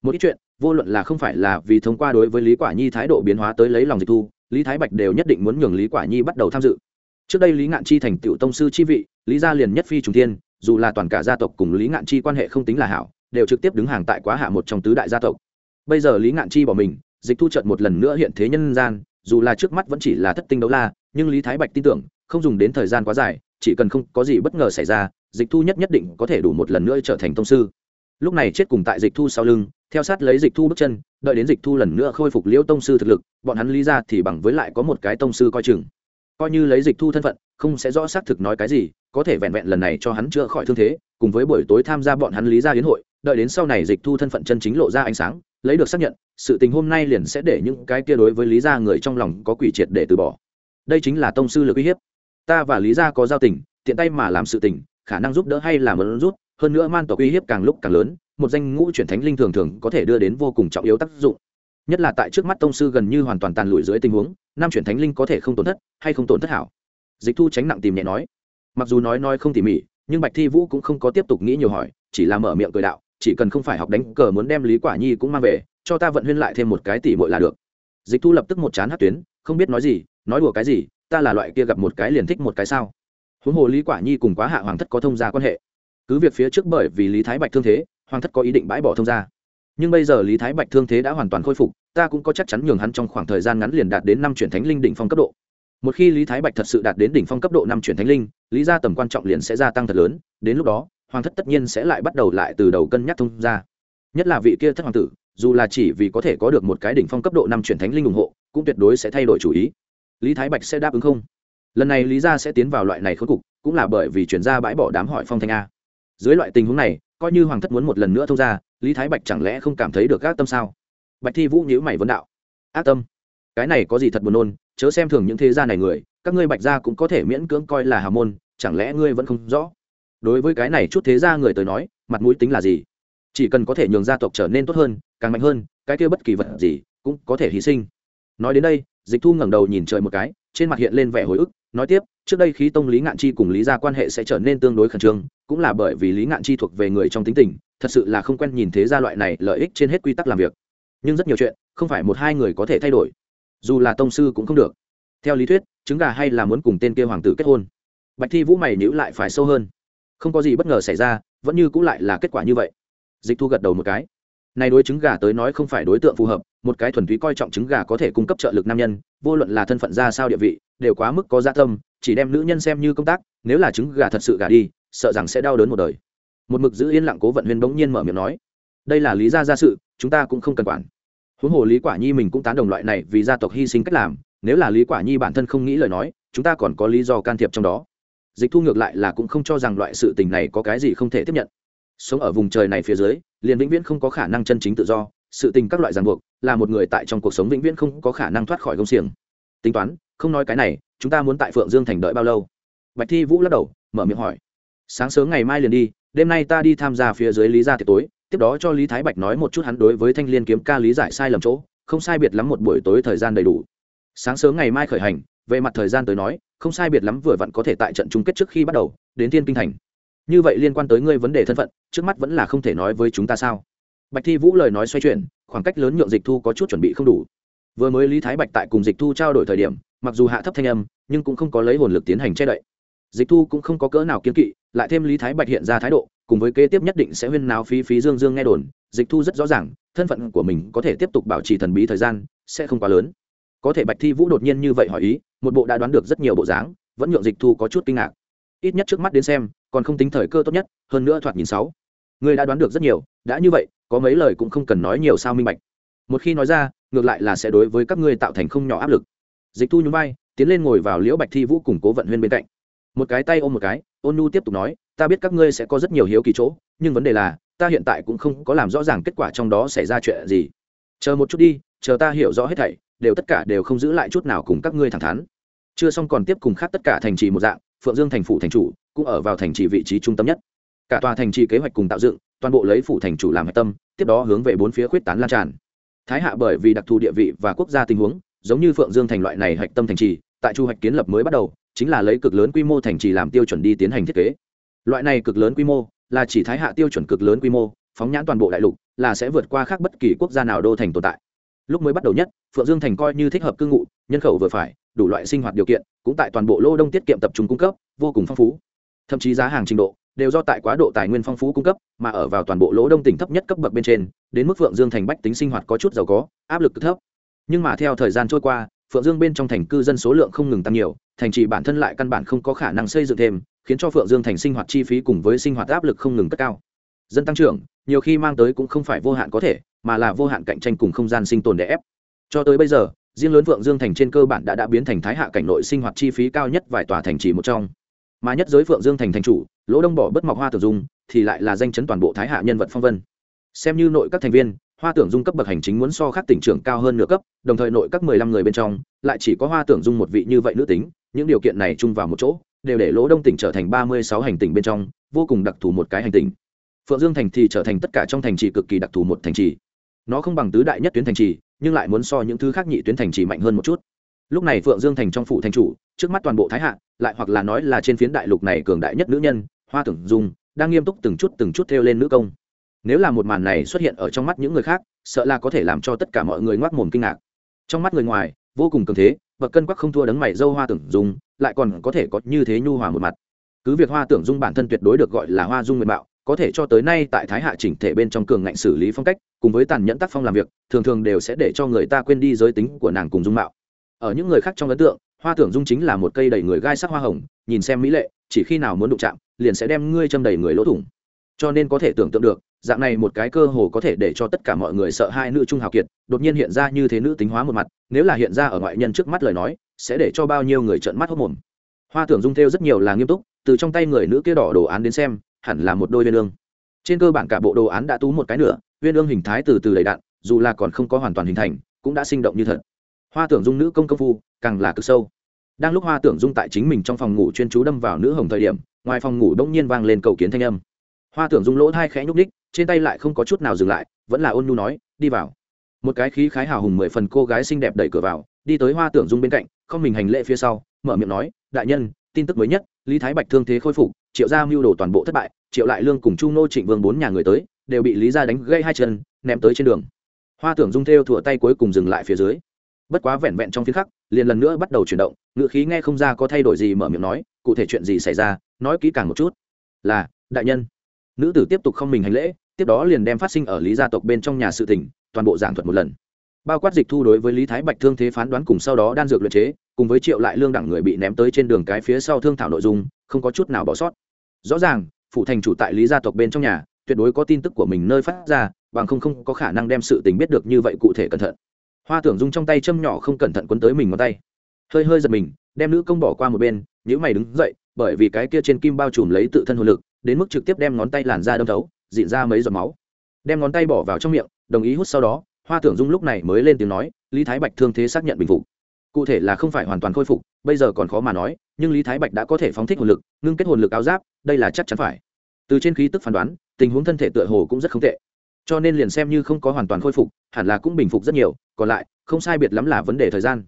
Một ít chuyện, vô luận là không phải là vì thông qua đối với lý quả nhi thái độ biến hóa tới lấy lòng dịch thu, lý thái bạch đều nhất định muốn nhường lý quả nhi bắt đầu tham dự. Trước đây lý ngạn chi thành tiểu tông sư chi vị lý gia liền nhất phi trùng thiên, dù là toàn cả gia tộc cùng lý ngạn chi quan hệ không tính là hảo, đều trực tiếp đứng hàng tại quá hạ một trong tứ đại gia tộc. Bây giờ lý ngạn chi bỏ mình, dịch thu trận một lần nữa hiện thế nhân gian, dù là trước mắt vẫn chỉ là thất tinh đấu la, nhưng lý thái bạch tin tưởng, không dùng đến thời gian quá dài, chỉ cần không có gì bất ngờ xảy ra, dịch thu nhất nhất định có thể đủ một lần nữa trở thành thông sư. Lúc này chết cùng tại dịch thu sau lưng, theo sát lấy dịch thu bước chân, đợi đến dịch thu lần nữa khôi phục liễu tông sư thực lực, bọn hắn lý ra thì bằng với lại có một cái tông sư coi chừng. Coi như lấy dịch thu thân phận không sẽ rõ xác thực nói cái gì, có thể vẹn vẹn lần này cho hắn chữa khỏi thương thế, cùng với buổi tối tham gia bọn hắn lý ra hiến hội, đợi đến sau này dịch thu thân phận chân chính lộ ra ánh sáng, lấy được xác nhận, sự tình hôm nay liền sẽ để những cái kia đối với lý gia người trong lòng có quỷ triệt để từ bỏ. Đây chính là tông sư lực uy hiếp. Ta và lý gia có giao tình, tiện tay mà làm sự tình, khả năng giúp đỡ hay là ơn rút hơn nữa man tộc uy hiếp càng lúc càng lớn, một danh ngũ chuyển thánh linh thường thường có thể đưa đến vô cùng trọng yếu tác dụng. Nhất là tại trước mắt tông sư gần như hoàn toàn tàn lụi dưới tình huống, năm chuyển thánh linh có thể không tổn thất hay không tổn thất hảo dịch thu tránh nặng tìm nhẹ nói. Mặc dù nói nói không tỉ mỉ, nhưng bạch thi vũ cũng không có tiếp tục nghĩ nhiều hỏi, chỉ là mở miệng cười đạo, chỉ cần không phải học đánh cờ muốn đem lý quả nhi cũng mang về, cho ta vận huyên lại thêm một cái tỷ mội là được. Dịch thu lập tức một chán hát tuyến, không biết nói gì, nói đùa cái gì, ta là loại kia gặp một cái liền thích một cái sao? Huống hồ lý quả nhi cùng quá hạ hoàng thất có thông gia quan hệ. Cứ việc phía trước bởi vì lý thái bạch thương thế, hoàng thất có ý định bãi bỏ thông gia. Nhưng bây giờ lý thái bạch thương thế đã hoàn toàn khôi phục, ta cũng có chắc chắn nhường hắn trong khoảng thời gian ngắn liền đạt đến năm chuyển thánh linh đỉnh phong cấp độ một khi lý thái bạch thật sự đạt đến đỉnh phong cấp độ năm chuyển thánh linh, lý gia tầm quan trọng liền sẽ gia tăng thật lớn, đến lúc đó, hoàng thất tất nhiên sẽ lại bắt đầu lại từ đầu cân nhắc thông gia. Nhất là vị kia thất hoàng tử, dù là chỉ vì có thể có được một cái đỉnh phong cấp độ năm chuyển thánh linh ủng hộ, cũng tuyệt đối sẽ thay đổi chủ ý. Lý thái bạch sẽ đáp ứng không? Lần này lý gia sẽ tiến vào loại này khớp cục, cũng là bởi vì chuyển ra bãi bỏ đám hỏi phong thanh a. Dưới loại tình huống này, coi như hoàng thất muốn một lần nữa thông ra lý thái bạch chẳng lẽ không cảm thấy được ác tâm sao? Bạch thi vũ nhữ mày vấn đạo. Ác tâm? Cái này có gì thật buồn nôn? Chớ xem thường những thế gia này người, các ngươi bạch gia cũng có thể miễn cưỡng coi là hào môn, chẳng lẽ ngươi vẫn không rõ? Đối với cái này chút thế gia người tới nói, mặt mũi tính là gì? Chỉ cần có thể nhường gia tộc trở nên tốt hơn, càng mạnh hơn, cái kia bất kỳ vật gì cũng có thể hy sinh. Nói đến đây, dịch thu ngẩng đầu nhìn trời một cái, trên mặt hiện lên vẻ hồi ức, nói tiếp, trước đây khí tông lý ngạn chi cùng lý gia quan hệ sẽ trở nên tương đối khẩn trương, cũng là bởi vì lý ngạn chi thuộc về người trong tính tình, thật sự là không quen nhìn thế gia loại này lợi ích trên hết quy tắc làm việc. Nhưng rất nhiều chuyện, không phải một hai người có thể thay đổi dù là tông sư cũng không được. Theo lý thuyết, trứng gà hay là muốn cùng tên kia hoàng tử kết hôn. Bạch thi vũ mày nhữ lại phải sâu hơn. Không có gì bất ngờ xảy ra, vẫn như cũng lại là kết quả như vậy. Dịch thu gật đầu một cái. Này đối trứng gà tới nói không phải đối tượng phù hợp, một cái thuần túy coi trọng trứng gà có thể cung cấp trợ lực nam nhân, vô luận là thân phận ra sao địa vị, đều quá mức có gia tâm, chỉ đem nữ nhân xem như công tác, nếu là trứng gà thật sự gà đi, sợ rằng sẽ đau đớn một đời. Một mực giữ yên lặng cố vận huyên bỗng nhiên mở miệng nói, đây là lý gia gia sự, chúng ta cũng không cần quản huống hồ lý quả nhi mình cũng tán đồng loại này vì gia tộc hy sinh cách làm, nếu là lý quả nhi bản thân không nghĩ lời nói, chúng ta còn có lý do can thiệp trong đó. Dịch thu ngược lại là cũng không cho rằng loại sự tình này có cái gì không thể tiếp nhận. Sống ở vùng trời này phía dưới, liền vĩnh viễn không có khả năng chân chính tự do, sự tình các loại ràng buộc, là một người tại trong cuộc sống vĩnh viễn không có khả năng thoát khỏi công xiềng. Tính toán, không nói cái này, chúng ta muốn tại phượng dương thành đợi bao lâu? Bạch thi vũ lắc đầu, mở miệng hỏi. Sáng sớm ngày mai liền đi, đêm nay ta đi tham gia phía dưới lý gia tiệc tối tiếp đó cho lý thái bạch nói một chút hắn đối với thanh liên kiếm ca lý giải sai lầm chỗ, không sai biệt lắm một buổi tối thời gian đầy đủ. Sáng sớm ngày mai khởi hành, về mặt thời gian tới nói, không sai biệt lắm vừa vặn có thể tại trận chung kết trước khi bắt đầu, đến thiên kinh thành. Như vậy liên quan tới ngươi vấn đề thân phận, trước mắt vẫn là không thể nói với chúng ta sao? Bạch thi vũ lời nói xoay chuyển, khoảng cách lớn nhượng dịch thu có chút chuẩn bị không đủ. Vừa mới lý thái bạch tại cùng dịch thu trao đổi thời điểm, mặc dù hạ thấp thanh âm, nhưng cũng không có lấy hồn lực tiến hành che đậy. Dịch thu cũng không có cỡ nào kiến kỵ lại thêm lý thái bạch hiện ra thái độ, cùng với kế tiếp nhất định sẽ huyên nào phí phí dương dương nghe đồn, dịch thu rất rõ ràng, thân phận của mình có thể tiếp tục bảo trì thần bí thời gian, sẽ không quá lớn. Có thể bạch thi vũ đột nhiên như vậy hỏi ý, một bộ đã đoán được rất nhiều bộ dáng, vẫn nhượng dịch thu có chút kinh ngạc. Ít nhất trước mắt đến xem, còn không tính thời cơ tốt nhất, hơn nữa thoạt nhìn sáu người đã đoán được rất nhiều, đã như vậy, có mấy lời cũng không cần nói nhiều sao minh bạch. Một khi nói ra, ngược lại là sẽ đối với các ngươi tạo thành không nhỏ áp lực. Dịch thu nhún vai, tiến lên ngồi vào liễu bạch thi vũ cùng cố vận huyên bên cạnh một cái tay ôm một cái, ôn nu tiếp tục nói, ta biết các ngươi sẽ có rất nhiều hiếu kỳ chỗ, nhưng vấn đề là, ta hiện tại cũng không có làm rõ ràng kết quả trong đó xảy ra chuyện gì. Chờ một chút đi, chờ ta hiểu rõ hết thảy, đều tất cả đều không giữ lại chút nào cùng các ngươi thẳng thắn. Chưa xong còn tiếp cùng khác tất cả thành trì một dạng, phượng dương thành phủ thành chủ, cũng ở vào thành trì vị trí trung tâm nhất. Cả tòa thành trì kế hoạch cùng tạo dựng, toàn bộ lấy phủ thành chủ làm hạch tâm, tiếp đó hướng về bốn phía khuyết tán lan tràn. Thái hạ bởi vì đặc thù địa vị và quốc gia tình huống, giống như phượng dương thành loại này hạch tâm thành trì, tại chu hạch kiến lập mới bắt đầu chính là lấy cực lớn quy mô thành trì làm tiêu chuẩn đi tiến hành thiết kế. Loại này cực lớn quy mô là chỉ thái hạ tiêu chuẩn cực lớn quy mô, phóng nhãn toàn bộ đại lục, là sẽ vượt qua khác bất kỳ quốc gia nào đô thành tồn tại. Lúc mới bắt đầu nhất, phượng dương thành coi như thích hợp cư ngụ, nhân khẩu vừa phải, đủ loại sinh hoạt điều kiện, cũng tại toàn bộ lô đông tiết kiệm tập trung cung cấp, vô cùng phong phú. Thậm chí giá hàng trình độ đều do tại quá độ tài nguyên phong phú cung cấp, mà ở vào toàn bộ lỗ đông tỉnh thấp nhất cấp bậc bên trên, đến mức phượng dương thành bách tính sinh hoạt có chút giàu có, áp lực cực thấp. Nhưng mà theo thời gian trôi qua phượng dương bên trong thành cư dân số lượng không ngừng tăng nhiều, thành trì bản thân lại căn bản không có khả năng xây dựng thêm, khiến cho phượng dương thành sinh hoạt chi phí cùng với sinh hoạt áp lực không ngừng cất cao. Dân tăng trưởng, nhiều khi mang tới cũng không phải vô hạn có thể, mà là vô hạn cạnh tranh cùng không gian sinh tồn để ép. Cho tới bây giờ, riêng lớn phượng dương thành trên cơ bản đã đã biến thành thái hạ cảnh nội sinh hoạt chi phí cao nhất vài tòa thành trì một trong. Mà nhất giới phượng dương thành thành chủ, lỗ đông bỏ bất mọc hoa tử dung, thì lại là danh chấn toàn bộ thái hạ nhân vật phong vân. Xem như nội các thành viên hoa tưởng dung cấp bậc hành chính muốn so khác tỉnh trưởng cao hơn nửa cấp, đồng thời nội các mười lăm người bên trong, lại chỉ có hoa tưởng dung một vị như vậy nữ tính, những điều kiện này chung vào một chỗ, đều để lỗ đông tỉnh trở thành ba mươi sáu hành tỉnh bên trong, vô cùng đặc thù một cái hành tỉnh. Phượng dương thành thì trở thành tất cả trong thành trì cực kỳ đặc thù một thành trì. Nó không bằng tứ đại nhất tuyến thành trì, nhưng lại muốn so những thứ khác nhị tuyến thành trì mạnh hơn một chút. Lúc này phượng dương thành trong phủ thành chủ, trước mắt toàn bộ thái hạ, lại hoặc là nói là trên phiến đại lục này cường đại nhất nữ nhân, hoa tưởng dung, đang nghiêm túc từng chút từng chút theo lên nữ công nếu là một màn này xuất hiện ở trong mắt những người khác, sợ là có thể làm cho tất cả mọi người ngoác mồm kinh ngạc. Trong mắt người ngoài, vô cùng cường thế và cân quắc không thua đấng mày dâu hoa tưởng dung, lại còn có thể có như thế nhu hòa một mặt. Cứ việc hoa tưởng dung bản thân tuyệt đối được gọi là hoa dung nguyện bạo có thể cho tới nay tại thái hạ chỉnh thể bên trong cường ngạnh xử lý phong cách, cùng với tàn nhẫn tác phong làm việc, thường thường đều sẽ để cho người ta quên đi giới tính của nàng cùng dung mạo. Ở những người khác trong ấn tượng, hoa tưởng dung chính là một cây đầy người gai sắc hoa hồng, nhìn xem mỹ lệ, chỉ khi nào muốn đụng chạm, liền sẽ đem ngươi châm đầy người lỗ thủng cho nên có thể tưởng tượng được, dạng này một cái cơ hồ có thể để cho tất cả mọi người sợ hai nữ trung hào kiệt, đột nhiên hiện ra như thế nữ tính hóa một mặt, nếu là hiện ra ở ngoại nhân trước mắt lời nói, sẽ để cho bao nhiêu người trợn mắt hốc mồm. Hoa tưởng dung theo rất nhiều là nghiêm túc, từ trong tay người nữ kia đỏ đồ án đến xem, hẳn là một đôi viên ương. Trên cơ bản cả bộ đồ án đã tú một cái nữa viên ương hình thái từ từ đầy đạn dù là còn không có hoàn toàn hình thành, cũng đã sinh động như thật. Hoa tưởng dung nữ công công phu, càng là cực sâu. Đang lúc hoa tưởng dung tại chính mình trong phòng ngủ chuyên chú đâm vào nữ hồng thời điểm, ngoài phòng ngủ đông nhiên vang lên cầu kiến thanh âm hoa tưởng dung lỗ thai khẽ nhúc ních trên tay lại không có chút nào dừng lại, vẫn là ôn nhu nói, đi vào. Một cái khí khái hào hùng mười phần cô gái xinh đẹp đẩy cửa vào, đi tới hoa tưởng dung bên cạnh, không mình hành lễ phía sau, mở miệng nói, đại nhân, tin tức mới nhất, lý thái bạch thương thế khôi phục, triệu gia mưu đồ toàn bộ thất bại, triệu lại lương cùng chu nô trịnh vương bốn nhà người tới, đều bị lý gia đánh gây hai chân, ném tới trên đường. Hoa tưởng dung theo thủa tay cuối cùng dừng lại phía dưới. Bất quá vẹn vẹn trong phía khắc, liền lần nữa bắt đầu chuyển động ngựa khí nghe không ra có thay đổi gì mở miệng nói, cụ thể chuyện gì xảy ra, nói kỹ càng một chút. Là, đại nhân nữ tử tiếp tục không mình hành lễ, tiếp đó liền đem phát sinh ở lý gia tộc bên trong nhà sự tỉnh toàn bộ giảng thuật một lần. Bao quát dịch thu đối với lý thái bạch thương thế phán đoán cùng sau đó đan dược luyện chế, cùng với triệu lại lương đẳng người bị ném tới trên đường cái phía sau thương thảo nội dung, không có chút nào bỏ sót. Rõ ràng, phụ thành chủ tại lý gia tộc bên trong nhà, tuyệt đối có tin tức của mình nơi phát ra, bằng không không có khả năng đem sự tình biết được như vậy cụ thể cẩn thận. Hoa tưởng dung trong tay châm nhỏ không cẩn thận quấn tới mình ngón tay. Hơi hơi giật mình, đem nữ công bỏ qua một bên nhữ mày đứng dậy, bởi vì cái kia trên kim bao trùm lấy tự thân hồn lực đến mức trực tiếp đem ngón tay làn ra đâm thấu, dịn ra mấy giọt máu. Đem ngón tay bỏ vào trong miệng, đồng ý hút sau đó, hoa tưởng dung lúc này mới lên tiếng nói, lý thái bạch thương thế xác nhận bình phục. Cụ thể là không phải hoàn toàn khôi phục, bây giờ còn khó mà nói, nhưng lý thái bạch đã có thể phóng thích hồn lực, ngưng kết hồn lực áo giáp, đây là chắc chắn phải. Từ trên khí tức phán đoán, tình huống thân thể tựa hồ cũng rất không tệ. Cho nên liền xem như không có hoàn toàn khôi phục, hẳn là cũng bình phục rất nhiều, còn lại, không sai biệt lắm là vấn đề thời gian.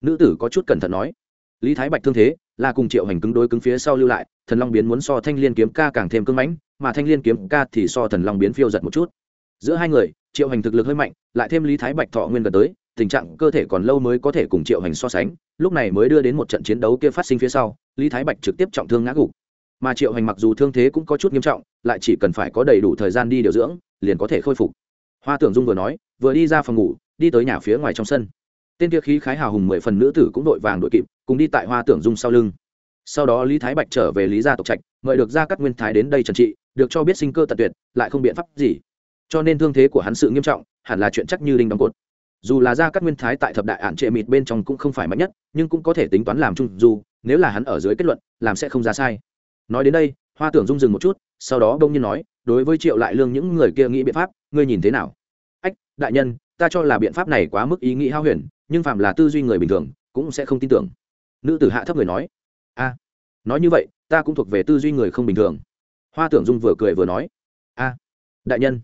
Nữ tử có chút cẩn thận nói, lý thái bạch thương thế là cùng triệu hành cứng đối cứng phía sau lưu lại, thần long biến muốn so thanh liên kiếm ca càng thêm cưng mãnh, mà thanh liên kiếm ca thì so thần long biến phiêu giật một chút. Giữa hai người, triệu hành thực lực hơi mạnh, lại thêm lý thái bạch thọ nguyên gần tới, tình trạng cơ thể còn lâu mới có thể cùng triệu hành so sánh, lúc này mới đưa đến một trận chiến đấu kia phát sinh phía sau, lý thái bạch trực tiếp trọng thương ngã gục. Mà triệu hành mặc dù thương thế cũng có chút nghiêm trọng, lại chỉ cần phải có đầy đủ thời gian đi điều dưỡng, liền có thể khôi phục. Hoa tưởng dung vừa nói, vừa đi ra phòng ngủ, đi tới nhà phía ngoài trong sân. Tên kia khí khái hào hùng mười phần nữ tử cũng đội vàng đội kịp cùng đi tại hoa tưởng dung sau lưng. Sau đó lý thái bạch trở về lý gia tộc trạch, mời được Gia các nguyên thái đến đây trần trị, được cho biết sinh cơ tật tuyệt, lại không biện pháp gì. Cho nên thương thế của hắn sự nghiêm trọng, hẳn là chuyện chắc như đinh đóng cột. Dù là Gia các nguyên thái tại thập đại ạn trệ mịt bên trong cũng không phải mạnh nhất, nhưng cũng có thể tính toán làm chung dù, nếu là hắn ở dưới kết luận, làm sẽ không ra sai. Nói đến đây, hoa tưởng dung dừng một chút, sau đó đông nhiên nói, đối với triệu lại lương những người kia nghĩ biện pháp, ngươi nhìn thế nào? Ách, đại nhân, ta cho là biện pháp này quá mức ý nghĩ hao huyền, nhưng phạm là tư duy người bình thường, cũng sẽ không tin tưởng nữ tử hạ thấp người nói, a, nói như vậy, ta cũng thuộc về tư duy người không bình thường. Hoa tưởng dung vừa cười vừa nói, a, đại nhân,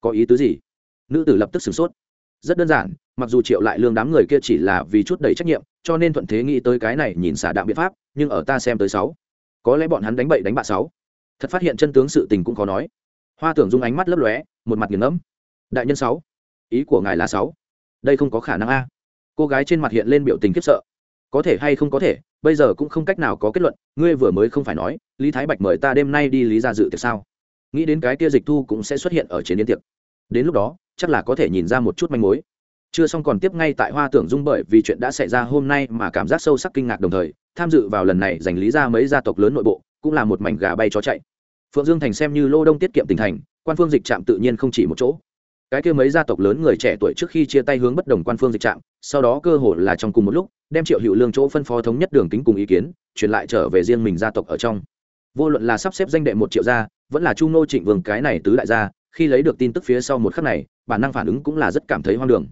có ý tứ gì? Nữ tử lập tức sửng sốt. Rất đơn giản, mặc dù triệu lại lương đám người kia chỉ là vì chút đầy trách nhiệm, cho nên thuận thế nghĩ tới cái này nhìn xả đạm biện pháp, nhưng ở ta xem tới sáu, có lẽ bọn hắn đánh bậy đánh bạ sáu. Thật phát hiện chân tướng sự tình cũng khó nói. Hoa tưởng dung ánh mắt lấp lóe, một mặt nghiền ngẫm. Đại nhân sáu, ý của ngài là sáu. Đây không có khả năng a. Cô gái trên mặt hiện lên biểu tình khiếp sợ có thể hay không có thể, bây giờ cũng không cách nào có kết luận, ngươi vừa mới không phải nói, lý thái bạch mời ta đêm nay đi lý ra dự tiệc sao? Nghĩ đến cái kia dịch thu cũng sẽ xuất hiện ở trên yến tiệc. Đến lúc đó, chắc là có thể nhìn ra một chút manh mối. Chưa xong còn tiếp ngay tại hoa tưởng dung bởi vì chuyện đã xảy ra hôm nay mà cảm giác sâu sắc kinh ngạc đồng thời, tham dự vào lần này giành lý ra mấy gia tộc lớn nội bộ, cũng là một mảnh gà bay chó chạy. Phượng dương thành xem như lô đông tiết kiệm tỉnh thành, quan phương dịch trạm tự nhiên không chỉ một chỗ cái kia mấy gia tộc lớn người trẻ tuổi trước khi chia tay hướng bất đồng quan phương dịch trạm, sau đó cơ hội là trong cùng một lúc, đem triệu hữu lương chỗ phân phó thống nhất đường kính cùng ý kiến, truyền lại trở về riêng mình gia tộc ở trong. Vô luận là sắp xếp danh đệ một triệu gia, vẫn là chu nô trịnh vương cái này tứ đại gia, khi lấy được tin tức phía sau một khắc này, bản năng phản ứng cũng là rất cảm thấy hoang đường.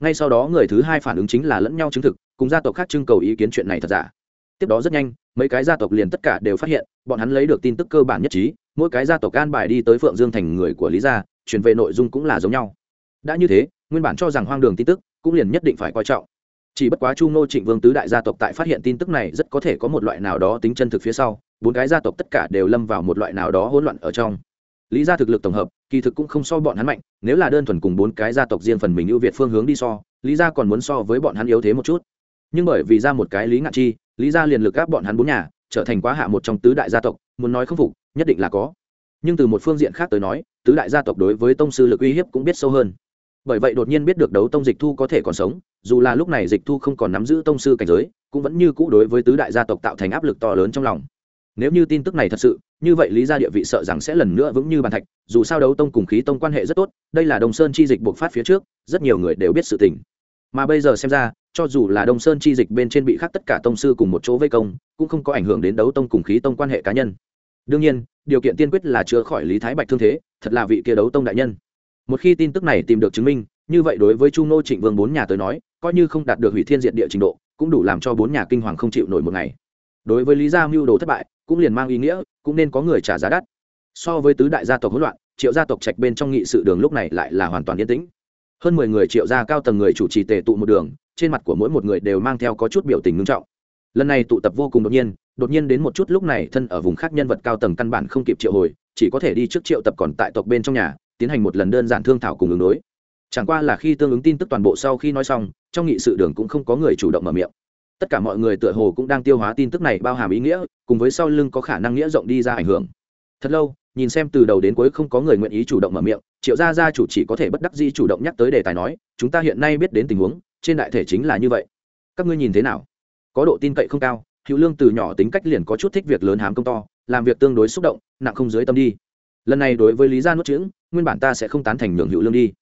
Ngay sau đó người thứ hai phản ứng chính là lẫn nhau chứng thực, cùng gia tộc khác trưng cầu ý kiến chuyện này thật giả. Tiếp đó rất nhanh, mấy cái gia tộc liền tất cả đều phát hiện, bọn hắn lấy được tin tức cơ bản nhất trí, mỗi cái gia tộc can bài đi tới phượng dương thành người của lý gia truyền về nội dung cũng là giống nhau. Đã như thế, nguyên bản cho rằng hoang đường tin tức cũng liền nhất định phải coi trọng. Chỉ bất quá chu ngô trịnh vương tứ đại gia tộc tại phát hiện tin tức này rất có thể có một loại nào đó tính chân thực phía sau, bốn cái gia tộc tất cả đều lâm vào một loại nào đó hỗn loạn ở trong. Lý gia thực lực tổng hợp, kỳ thực cũng không so bọn hắn mạnh, nếu là đơn thuần cùng bốn cái gia tộc riêng phần mình ưu việt phương hướng đi so, lý gia còn muốn so với bọn hắn yếu thế một chút. Nhưng bởi vì ra một cái lý ngạn chi, lý gia liền lực áp bọn hắn bốn nhà, trở thành quá hạ một trong tứ đại gia tộc, muốn nói không phục, nhất định là có. Nhưng từ một phương diện khác tới nói tứ đại gia tộc đối với tông sư lực uy hiếp cũng biết sâu hơn. Bởi vậy đột nhiên biết được đấu tông dịch thu có thể còn sống, dù là lúc này dịch thu không còn nắm giữ tông sư cảnh giới, cũng vẫn như cũ đối với tứ đại gia tộc tạo thành áp lực to lớn trong lòng. Nếu như tin tức này thật sự, như vậy lý gia địa vị sợ rằng sẽ lần nữa vững như bàn thạch, dù sao đấu tông cùng khí tông quan hệ rất tốt, đây là đồng sơn chi dịch buộc phát phía trước, rất nhiều người đều biết sự tình. Mà bây giờ xem ra, cho dù là đông sơn chi dịch bên trên bị khắc tất cả tông sư cùng một chỗ vây công, cũng không có ảnh hưởng đến đấu tông cùng khí tông quan hệ cá nhân đương nhiên, điều kiện tiên quyết là chữa khỏi lý thái bạch thương thế, thật là vị kia đấu tông đại nhân. Một khi tin tức này tìm được chứng minh, như vậy đối với chu nô trịnh vương bốn nhà tới nói, coi như không đạt được hủy thiên diện địa trình độ, cũng đủ làm cho bốn nhà kinh hoàng không chịu nổi một ngày. Đối với lý gia mưu đồ thất bại, cũng liền mang ý nghĩa, cũng nên có người trả giá đắt. So với tứ đại gia tộc hỗn loạn, triệu gia tộc trạch bên trong nghị sự đường lúc này lại là hoàn toàn yên tĩnh. Hơn mười người triệu gia cao tầng người chủ trì tề tụ một đường, trên mặt của mỗi một người đều mang theo có chút biểu tình ngưng trọng. Lần này tụ tập vô cùng đột nhiên đột nhiên đến một chút lúc này thân ở vùng khác nhân vật cao tầng căn bản không kịp triệu hồi, chỉ có thể đi trước triệu tập còn tại tộc bên trong nhà, tiến hành một lần đơn giản thương thảo cùng ứng đối. Chẳng qua là khi tương ứng tin tức toàn bộ sau khi nói xong, trong nghị sự đường cũng không có người chủ động mở miệng. Tất cả mọi người tựa hồ cũng đang tiêu hóa tin tức này bao hàm ý nghĩa, cùng với sau lưng có khả năng nghĩa rộng đi ra ảnh hưởng. Thật lâu, nhìn xem từ đầu đến cuối không có người nguyện ý chủ động mở miệng, triệu gia gia chủ chỉ có thể bất đắc dĩ chủ động nhắc tới đề tài nói, chúng ta hiện nay biết đến tình huống, trên đại thể chính là như vậy. Các ngươi nhìn thế nào? Có độ tin cậy không cao hữu lương từ nhỏ tính cách liền có chút thích việc lớn hám công to, làm việc tương đối xúc động, nặng không dưới tâm đi. Lần này đối với lý gia nuốt chữ nguyên bản ta sẽ không tán thành nhường hữu lương đi.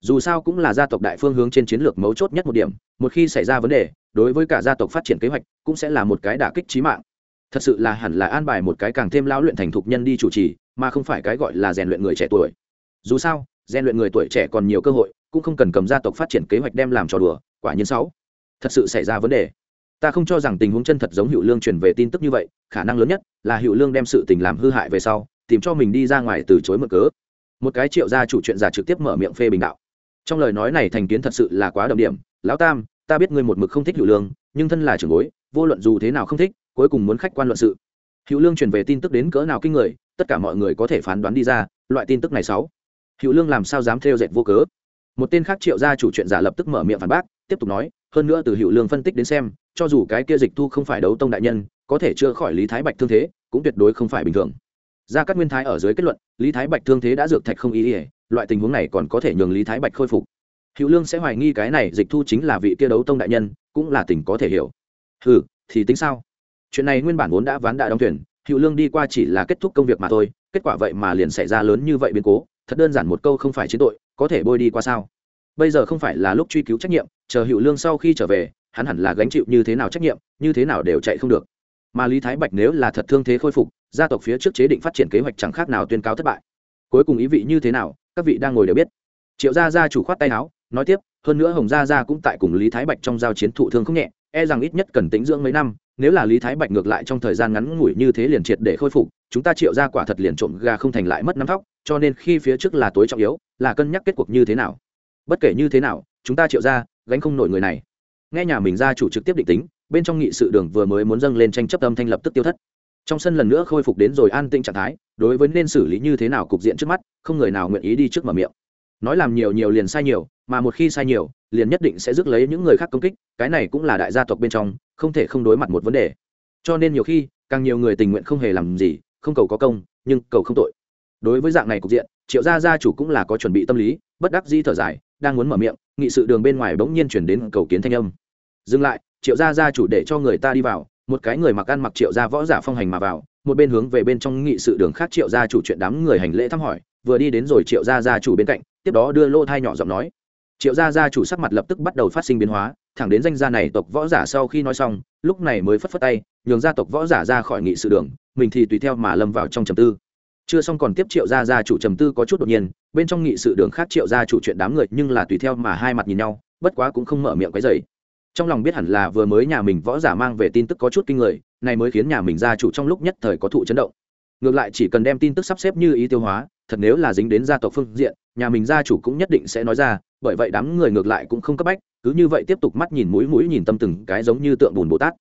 Dù sao cũng là gia tộc đại phương hướng trên chiến lược mấu chốt nhất một điểm, một khi xảy ra vấn đề, đối với cả gia tộc phát triển kế hoạch cũng sẽ là một cái đả kích trí mạng. Thật sự là hẳn là an bài một cái càng thêm lão luyện thành thục nhân đi chủ trì, mà không phải cái gọi là rèn luyện người trẻ tuổi. Dù sao, rèn luyện người tuổi trẻ còn nhiều cơ hội, cũng không cần cầm gia tộc phát triển kế hoạch đem làm trò đùa, quả nhiên sáu thật sự xảy ra vấn đề ta không cho rằng tình huống chân thật giống hữu lương truyền về tin tức như vậy, khả năng lớn nhất là hữu lương đem sự tình làm hư hại về sau, tìm cho mình đi ra ngoài từ chối mở cớ. Một cái triệu gia chủ chuyện giả trực tiếp mở miệng phê bình đạo. Trong lời nói này thành kiến thật sự là quá đậm điểm. Lão tam, ta biết ngươi một mực không thích hữu lương, nhưng thân là trưởng bối, vô luận dù thế nào không thích, cuối cùng muốn khách quan luận sự. Hữu lương truyền về tin tức đến cỡ nào kinh người, tất cả mọi người có thể phán đoán đi ra, loại tin tức này sáu. Hữu lương làm sao dám theo dệt vô cớ? Một tên khác triệu gia chủ chuyện giả lập tức mở miệng phản bác tiếp tục nói, hơn nữa từ hiệu lương phân tích đến xem, cho dù cái kia dịch thu không phải đấu tông đại nhân, có thể chữa khỏi lý thái bạch thương thế, cũng tuyệt đối không phải bình thường. Ra các nguyên thái ở dưới kết luận, lý thái bạch thương thế đã dược thạch không ý ỉa loại tình huống này còn có thể nhường lý thái bạch khôi phục. Hữu lương sẽ hoài nghi cái này dịch thu chính là vị kia đấu tông đại nhân, cũng là tình có thể hiểu. Ừ thì tính sao? Chuyện này nguyên bản vốn đã ván đã đóng thuyền, hữu lương đi qua chỉ là kết thúc công việc mà thôi, kết quả vậy mà liền xảy ra lớn như vậy biến cố, thật đơn giản một câu không phải chiến tội, có thể bôi đi qua sao? Bây giờ không phải là lúc truy cứu trách nhiệm, chờ hữu lương sau khi trở về, hắn hẳn là gánh chịu như thế nào trách nhiệm, như thế nào đều chạy không được. Mà lý thái bạch nếu là thật thương thế khôi phục, gia tộc phía trước chế định phát triển kế hoạch chẳng khác nào tuyên cáo thất bại. Cuối cùng ý vị như thế nào, các vị đang ngồi đều biết. Triệu gia gia chủ khoát tay áo, nói tiếp, hơn nữa hồng gia gia cũng tại cùng lý thái bạch trong giao chiến thụ thương không nhẹ e rằng ít nhất cần tĩnh dưỡng mấy năm, nếu là lý thái bạch ngược lại trong thời gian ngắn ngủi như thế liền triệt để khôi phục, chúng ta triệu ra quả thật liền trộm gà không thành lại mất năm thóc, cho nên khi phía trước là tối trọng yếu, là cân nhắc kết cuộc như thế nào bất kể như thế nào, chúng ta triệu ra gánh không nổi người này. Nghe nhà mình ra chủ trực tiếp định tính, bên trong nghị sự đường vừa mới muốn dâng lên tranh chấp âm thanh lập tức tiêu thất. Trong sân lần nữa khôi phục đến rồi an tĩnh trạng thái, đối với nên xử lý như thế nào cục diện trước mắt, không người nào nguyện ý đi trước mở miệng. Nói làm nhiều nhiều liền sai nhiều, mà một khi sai nhiều, liền nhất định sẽ rước lấy những người khác công kích, cái này cũng là đại gia tộc bên trong, không thể không đối mặt một vấn đề. Cho nên nhiều khi, càng nhiều người tình nguyện không hề làm gì, không cầu có công, nhưng cầu không tội. Đối với dạng này cục diện, triệu gia gia chủ cũng là có chuẩn bị tâm lý, bất đắc di thở dài đang muốn mở miệng, nghị sự đường bên ngoài bỗng nhiên chuyển đến cầu kiến thanh âm. Dừng lại, triệu gia gia chủ để cho người ta đi vào. Một cái người mặc ăn mặc triệu gia võ giả phong hành mà vào, một bên hướng về bên trong nghị sự đường khác triệu gia chủ chuyện đám người hành lễ thăm hỏi, vừa đi đến rồi triệu gia gia chủ bên cạnh, tiếp đó đưa lô thai nhỏ giọng nói. Triệu gia gia chủ sắc mặt lập tức bắt đầu phát sinh biến hóa, thẳng đến danh gia này tộc võ giả sau khi nói xong, lúc này mới phất phất tay, nhường gia tộc võ giả ra khỏi nghị sự đường, mình thì tùy theo mà lâm vào trong trầm tư chưa xong còn tiếp triệu gia gia chủ trầm tư có chút đột nhiên, bên trong nghị sự đường khác triệu gia chủ chuyện đám người nhưng là tùy theo mà hai mặt nhìn nhau, bất quá cũng không mở miệng cái dày trong lòng biết hẳn là vừa mới nhà mình võ giả mang về tin tức có chút kinh người, này mới khiến nhà mình gia chủ trong lúc nhất thời có thụ chấn động. Ngược lại chỉ cần đem tin tức sắp xếp như ý tiêu hóa, thật nếu là dính đến gia tộc phương diện, nhà mình gia chủ cũng nhất định sẽ nói ra, bởi vậy đám người ngược lại cũng không cấp bách, cứ như vậy tiếp tục mắt nhìn mũi mũi nhìn tâm từng cái giống như tượng bùn bồ tát.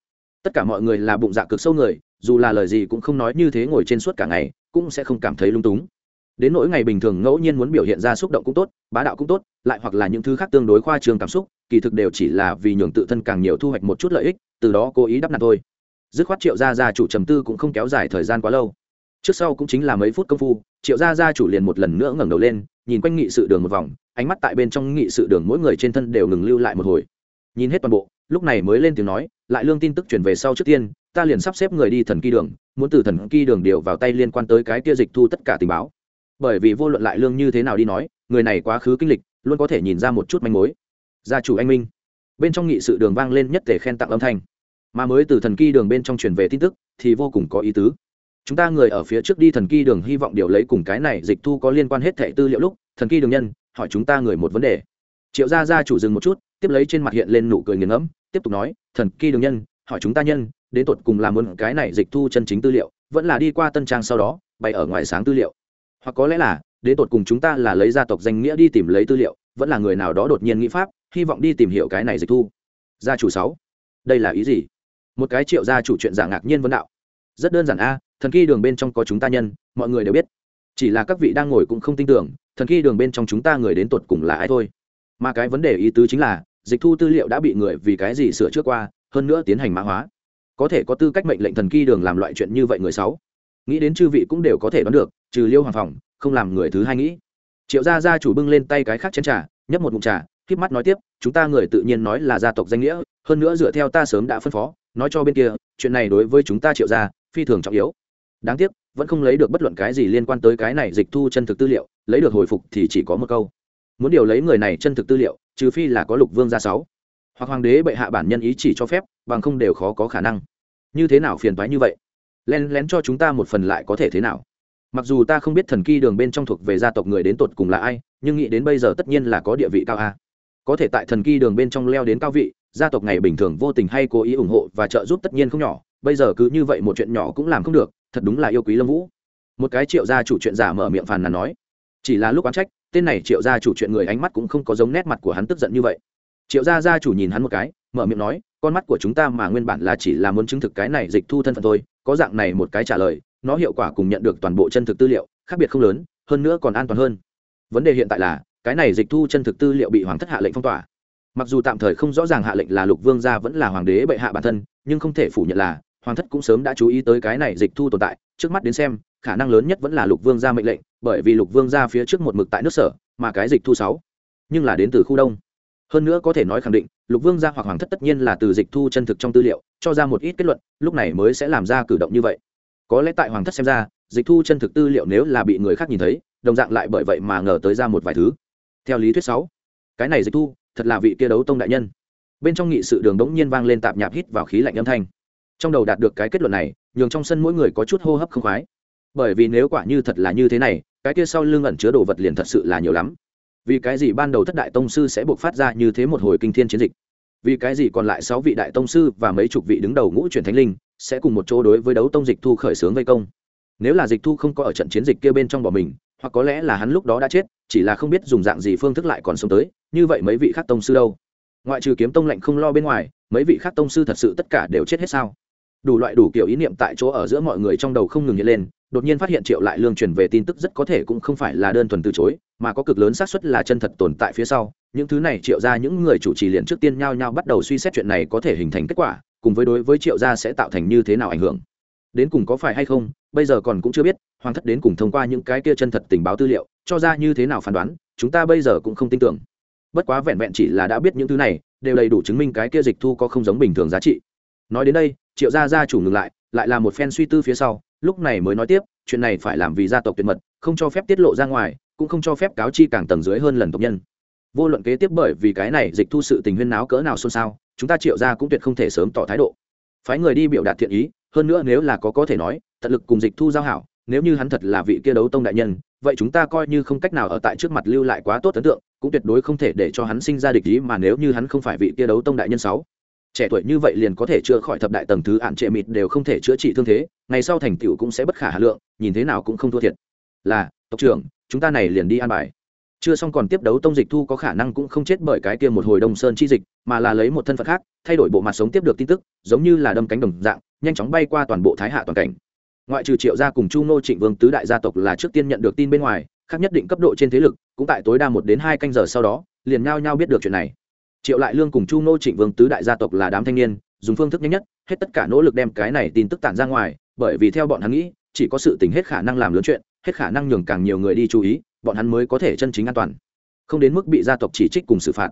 Tất cả mọi người là bụng dạ cực sâu người, dù là lời gì cũng không nói như thế ngồi trên suốt cả ngày cũng sẽ không cảm thấy lung túng. Đến nỗi ngày bình thường ngẫu nhiên muốn biểu hiện ra xúc động cũng tốt, bá đạo cũng tốt, lại hoặc là những thứ khác tương đối khoa trường cảm xúc, kỳ thực đều chỉ là vì nhường tự thân càng nhiều thu hoạch một chút lợi ích, từ đó cố ý đắp nặn thôi. Dứt khoát triệu gia gia chủ trầm tư cũng không kéo dài thời gian quá lâu. Trước sau cũng chính là mấy phút công phu, triệu gia gia chủ liền một lần nữa ngẩng đầu lên, nhìn quanh nghị sự đường một vòng, ánh mắt tại bên trong nghị sự đường mỗi người trên thân đều ngừng lưu lại một hồi. Nhìn hết toàn bộ, lúc này mới lên tiếng nói, lại lương tin tức chuyển về sau trước tiên ta liền sắp xếp người đi thần kỳ đường, muốn từ thần kỳ đường điều vào tay liên quan tới cái kia dịch thu tất cả tình báo. Bởi vì vô luận lại lương như thế nào đi nói, người này quá khứ kinh lịch, luôn có thể nhìn ra một chút manh mối. Gia chủ anh minh. Bên trong nghị sự đường vang lên nhất thể khen tặng âm thanh. Mà mới từ thần kỳ đường bên trong truyền về tin tức, thì vô cùng có ý tứ. Chúng ta người ở phía trước đi thần kỳ đường hy vọng điều lấy cùng cái này dịch thu có liên quan hết thẻ tư liệu lúc, thần kỳ đường nhân, hỏi chúng ta người một vấn đề. Triệu gia gia chủ dừng một chút, tiếp lấy trên mặt hiện lên nụ cười nghiền ngẫm, tiếp tục nói, thần kỳ đường nhân, hỏi chúng ta nhân đến tột cùng làm muốn cái này dịch thu chân chính tư liệu, vẫn là đi qua tân trang sau đó, bày ở ngoài sáng tư liệu. Hoặc có lẽ là, đến tột cùng chúng ta là lấy gia tộc danh nghĩa đi tìm lấy tư liệu, vẫn là người nào đó đột nhiên nghĩ pháp, hy vọng đi tìm hiểu cái này dịch thu. Gia chủ sáu. Đây là ý gì? Một cái triệu gia chủ chuyện giả ngạc nhiên vấn đạo. Rất đơn giản a, thần kỳ đường bên trong có chúng ta nhân, mọi người đều biết. Chỉ là các vị đang ngồi cũng không tin tưởng, thần kỳ đường bên trong chúng ta người đến tột cùng là ai thôi. Mà cái vấn đề ý tứ chính là, dịch thu tư liệu đã bị người vì cái gì sửa trước qua, hơn nữa tiến hành mã hóa có thể có tư cách mệnh lệnh thần kỳ đường làm loại chuyện như vậy người sáu. Nghĩ đến chư vị cũng đều có thể đoán được, trừ liêu hoàng phòng, không làm người thứ hai nghĩ. Triệu gia gia chủ bưng lên tay cái khác chén trà, nhấp một ngụm trà khiếp mắt nói tiếp, chúng ta người tự nhiên nói là gia tộc danh nghĩa, hơn nữa dựa theo ta sớm đã phân phó, nói cho bên kia, chuyện này đối với chúng ta triệu gia, phi thường trọng yếu. Đáng tiếc, vẫn không lấy được bất luận cái gì liên quan tới cái này dịch thu chân thực tư liệu, lấy được hồi phục thì chỉ có một câu. Muốn điều lấy người này chân thực tư liệu, trừ phi là có lục vương gia sáu hoặc hoàng đế bệ hạ bản nhân ý chỉ cho phép, bằng không đều khó có khả năng. Như thế nào phiền thoái như vậy? Len lén cho chúng ta một phần lại có thể thế nào? Mặc dù ta không biết thần kỳ đường bên trong thuộc về gia tộc người đến tột cùng là ai, nhưng nghĩ đến bây giờ tất nhiên là có địa vị cao a. Có thể tại thần kỳ đường bên trong leo đến cao vị, gia tộc này bình thường vô tình hay cố ý ủng hộ và trợ giúp tất nhiên không nhỏ, bây giờ cứ như vậy một chuyện nhỏ cũng làm không được, thật đúng là yêu quý lâm vũ. Một cái triệu gia chủ chuyện giả mở miệng phàn là nói. Chỉ là lúc oán trách, tên này triệu gia chủ chuyện người ánh mắt cũng không có giống nét mặt của hắn tức giận như vậy triệu gia gia chủ nhìn hắn một cái, mở miệng nói, con mắt của chúng ta mà nguyên bản là chỉ là muốn chứng thực cái này dịch thu thân phận thôi, có dạng này một cái trả lời, nó hiệu quả cùng nhận được toàn bộ chân thực tư liệu, khác biệt không lớn, hơn nữa còn an toàn hơn. Vấn đề hiện tại là, cái này dịch thu chân thực tư liệu bị hoàng thất hạ lệnh phong tỏa. Mặc dù tạm thời không rõ ràng hạ lệnh là lục vương gia vẫn là hoàng đế bệ hạ bản thân, nhưng không thể phủ nhận là, hoàng thất cũng sớm đã chú ý tới cái này dịch thu tồn tại, trước mắt đến xem, khả năng lớn nhất vẫn là lục vương gia mệnh lệnh, bởi vì lục vương gia phía trước một mực tại nước sở, mà cái dịch thu sáu, nhưng là đến từ khu đông hơn nữa có thể nói khẳng định, lục vương gia hoặc hoàng thất tất nhiên là từ dịch thu chân thực trong tư liệu, cho ra một ít kết luận, lúc này mới sẽ làm ra cử động như vậy. Có lẽ tại hoàng thất xem ra, dịch thu chân thực tư liệu nếu là bị người khác nhìn thấy, đồng dạng lại bởi vậy mà ngờ tới ra một vài thứ. Theo lý thuyết sáu, cái này dịch thu, thật là vị kia đấu tông đại nhân. Bên trong nghị sự đường đống nhiên vang lên tạp nhạp hít vào khí lạnh âm thanh. Trong đầu đạt được cái kết luận này, nhường trong sân mỗi người có chút hô hấp không khoái. Bởi vì nếu quả như thật là như thế này, cái kia sau lưng ẩn chứa đồ vật liền thật sự là nhiều lắm vì cái gì ban đầu thất đại tông sư sẽ buộc phát ra như thế một hồi kinh thiên chiến dịch? Vì cái gì còn lại sáu vị đại tông sư và mấy chục vị đứng đầu ngũ truyền thánh linh sẽ cùng một chỗ đối với đấu tông dịch thu khởi xướng vây công? Nếu là dịch thu không có ở trận chiến dịch kia bên trong bỏ mình, hoặc có lẽ là hắn lúc đó đã chết, chỉ là không biết dùng dạng gì phương thức lại còn sống tới, như vậy mấy vị khác tông sư đâu? Ngoại trừ kiếm tông lệnh không lo bên ngoài, mấy vị khác tông sư thật sự tất cả đều chết hết sao? Đủ loại đủ kiểu ý niệm tại chỗ ở giữa mọi người trong đầu không ngừng hiện lên đột nhiên phát hiện triệu lại lương truyền về tin tức rất có thể cũng không phải là đơn thuần từ chối, mà có cực lớn xác suất là chân thật tồn tại phía sau. Những thứ này triệu ra những người chủ trì liền trước tiên nhao nhao bắt đầu suy xét chuyện này có thể hình thành kết quả, cùng với đối với triệu gia sẽ tạo thành như thế nào ảnh hưởng. Đến cùng có phải hay không, bây giờ còn cũng chưa biết, hoàng thất đến cùng thông qua những cái kia chân thật tình báo tư liệu, cho ra như thế nào phán đoán, chúng ta bây giờ cũng không tin tưởng. Bất quá vẹn vẹn chỉ là đã biết những thứ này, đều đầy đủ chứng minh cái kia dịch thu có không giống bình thường giá trị. Nói đến đây, triệu gia gia chủ ngừng lại lại là một phen suy tư phía sau lúc này mới nói tiếp, chuyện này phải làm vì gia tộc tuyệt mật, không cho phép tiết lộ ra ngoài, cũng không cho phép cáo chi càng tầng dưới hơn lần tộc nhân. Vô luận kế tiếp bởi vì cái này dịch thu sự tình huyên náo cỡ nào xôn xao, chúng ta triệu gia cũng tuyệt không thể sớm tỏ thái độ. Phái người đi biểu đạt thiện ý, hơn nữa nếu là có có thể nói, tận lực cùng dịch thu giao hảo, nếu như hắn thật là vị kia đấu tông đại nhân, vậy chúng ta coi như không cách nào ở tại trước mặt lưu lại quá tốt ấn tượng, cũng tuyệt đối không thể để cho hắn sinh ra địch ý mà nếu như hắn không phải vị kia đấu tông đại nhân sáu trẻ tuổi như vậy liền có thể chữa khỏi thập đại tầng thứ ạn trệ mịt đều không thể chữa trị thương thế, ngày sau thành tựu cũng sẽ bất khả hà lượng, nhìn thế nào cũng không thua thiệt. Là, tộc trưởng, chúng ta này liền đi an bài. Chưa xong còn tiếp đấu tông dịch thu có khả năng cũng không chết bởi cái kia một hồi đông sơn chi dịch, mà là lấy một thân phận khác, thay đổi bộ mặt sống tiếp được tin tức, giống như là đâm cánh đồng dạng, nhanh chóng bay qua toàn bộ thái hạ toàn cảnh. Ngoại trừ triệu gia cùng chu nô trịnh vương tứ đại gia tộc là trước tiên nhận được tin bên ngoài, khác nhất định cấp độ trên thế lực, cũng tại tối đa một đến hai canh giờ sau đó, liền nhao nhao biết được chuyện này triệu lại lương cùng chu nô trịnh vương tứ đại gia tộc là đám thanh niên, dùng phương thức nhanh nhất, hết tất cả nỗ lực đem cái này tin tức tản ra ngoài, bởi vì theo bọn hắn nghĩ, chỉ có sự tình hết khả năng làm lớn chuyện, hết khả năng nhường càng nhiều người đi chú ý, bọn hắn mới có thể chân chính an toàn. Không đến mức bị gia tộc chỉ trích cùng xử phạt.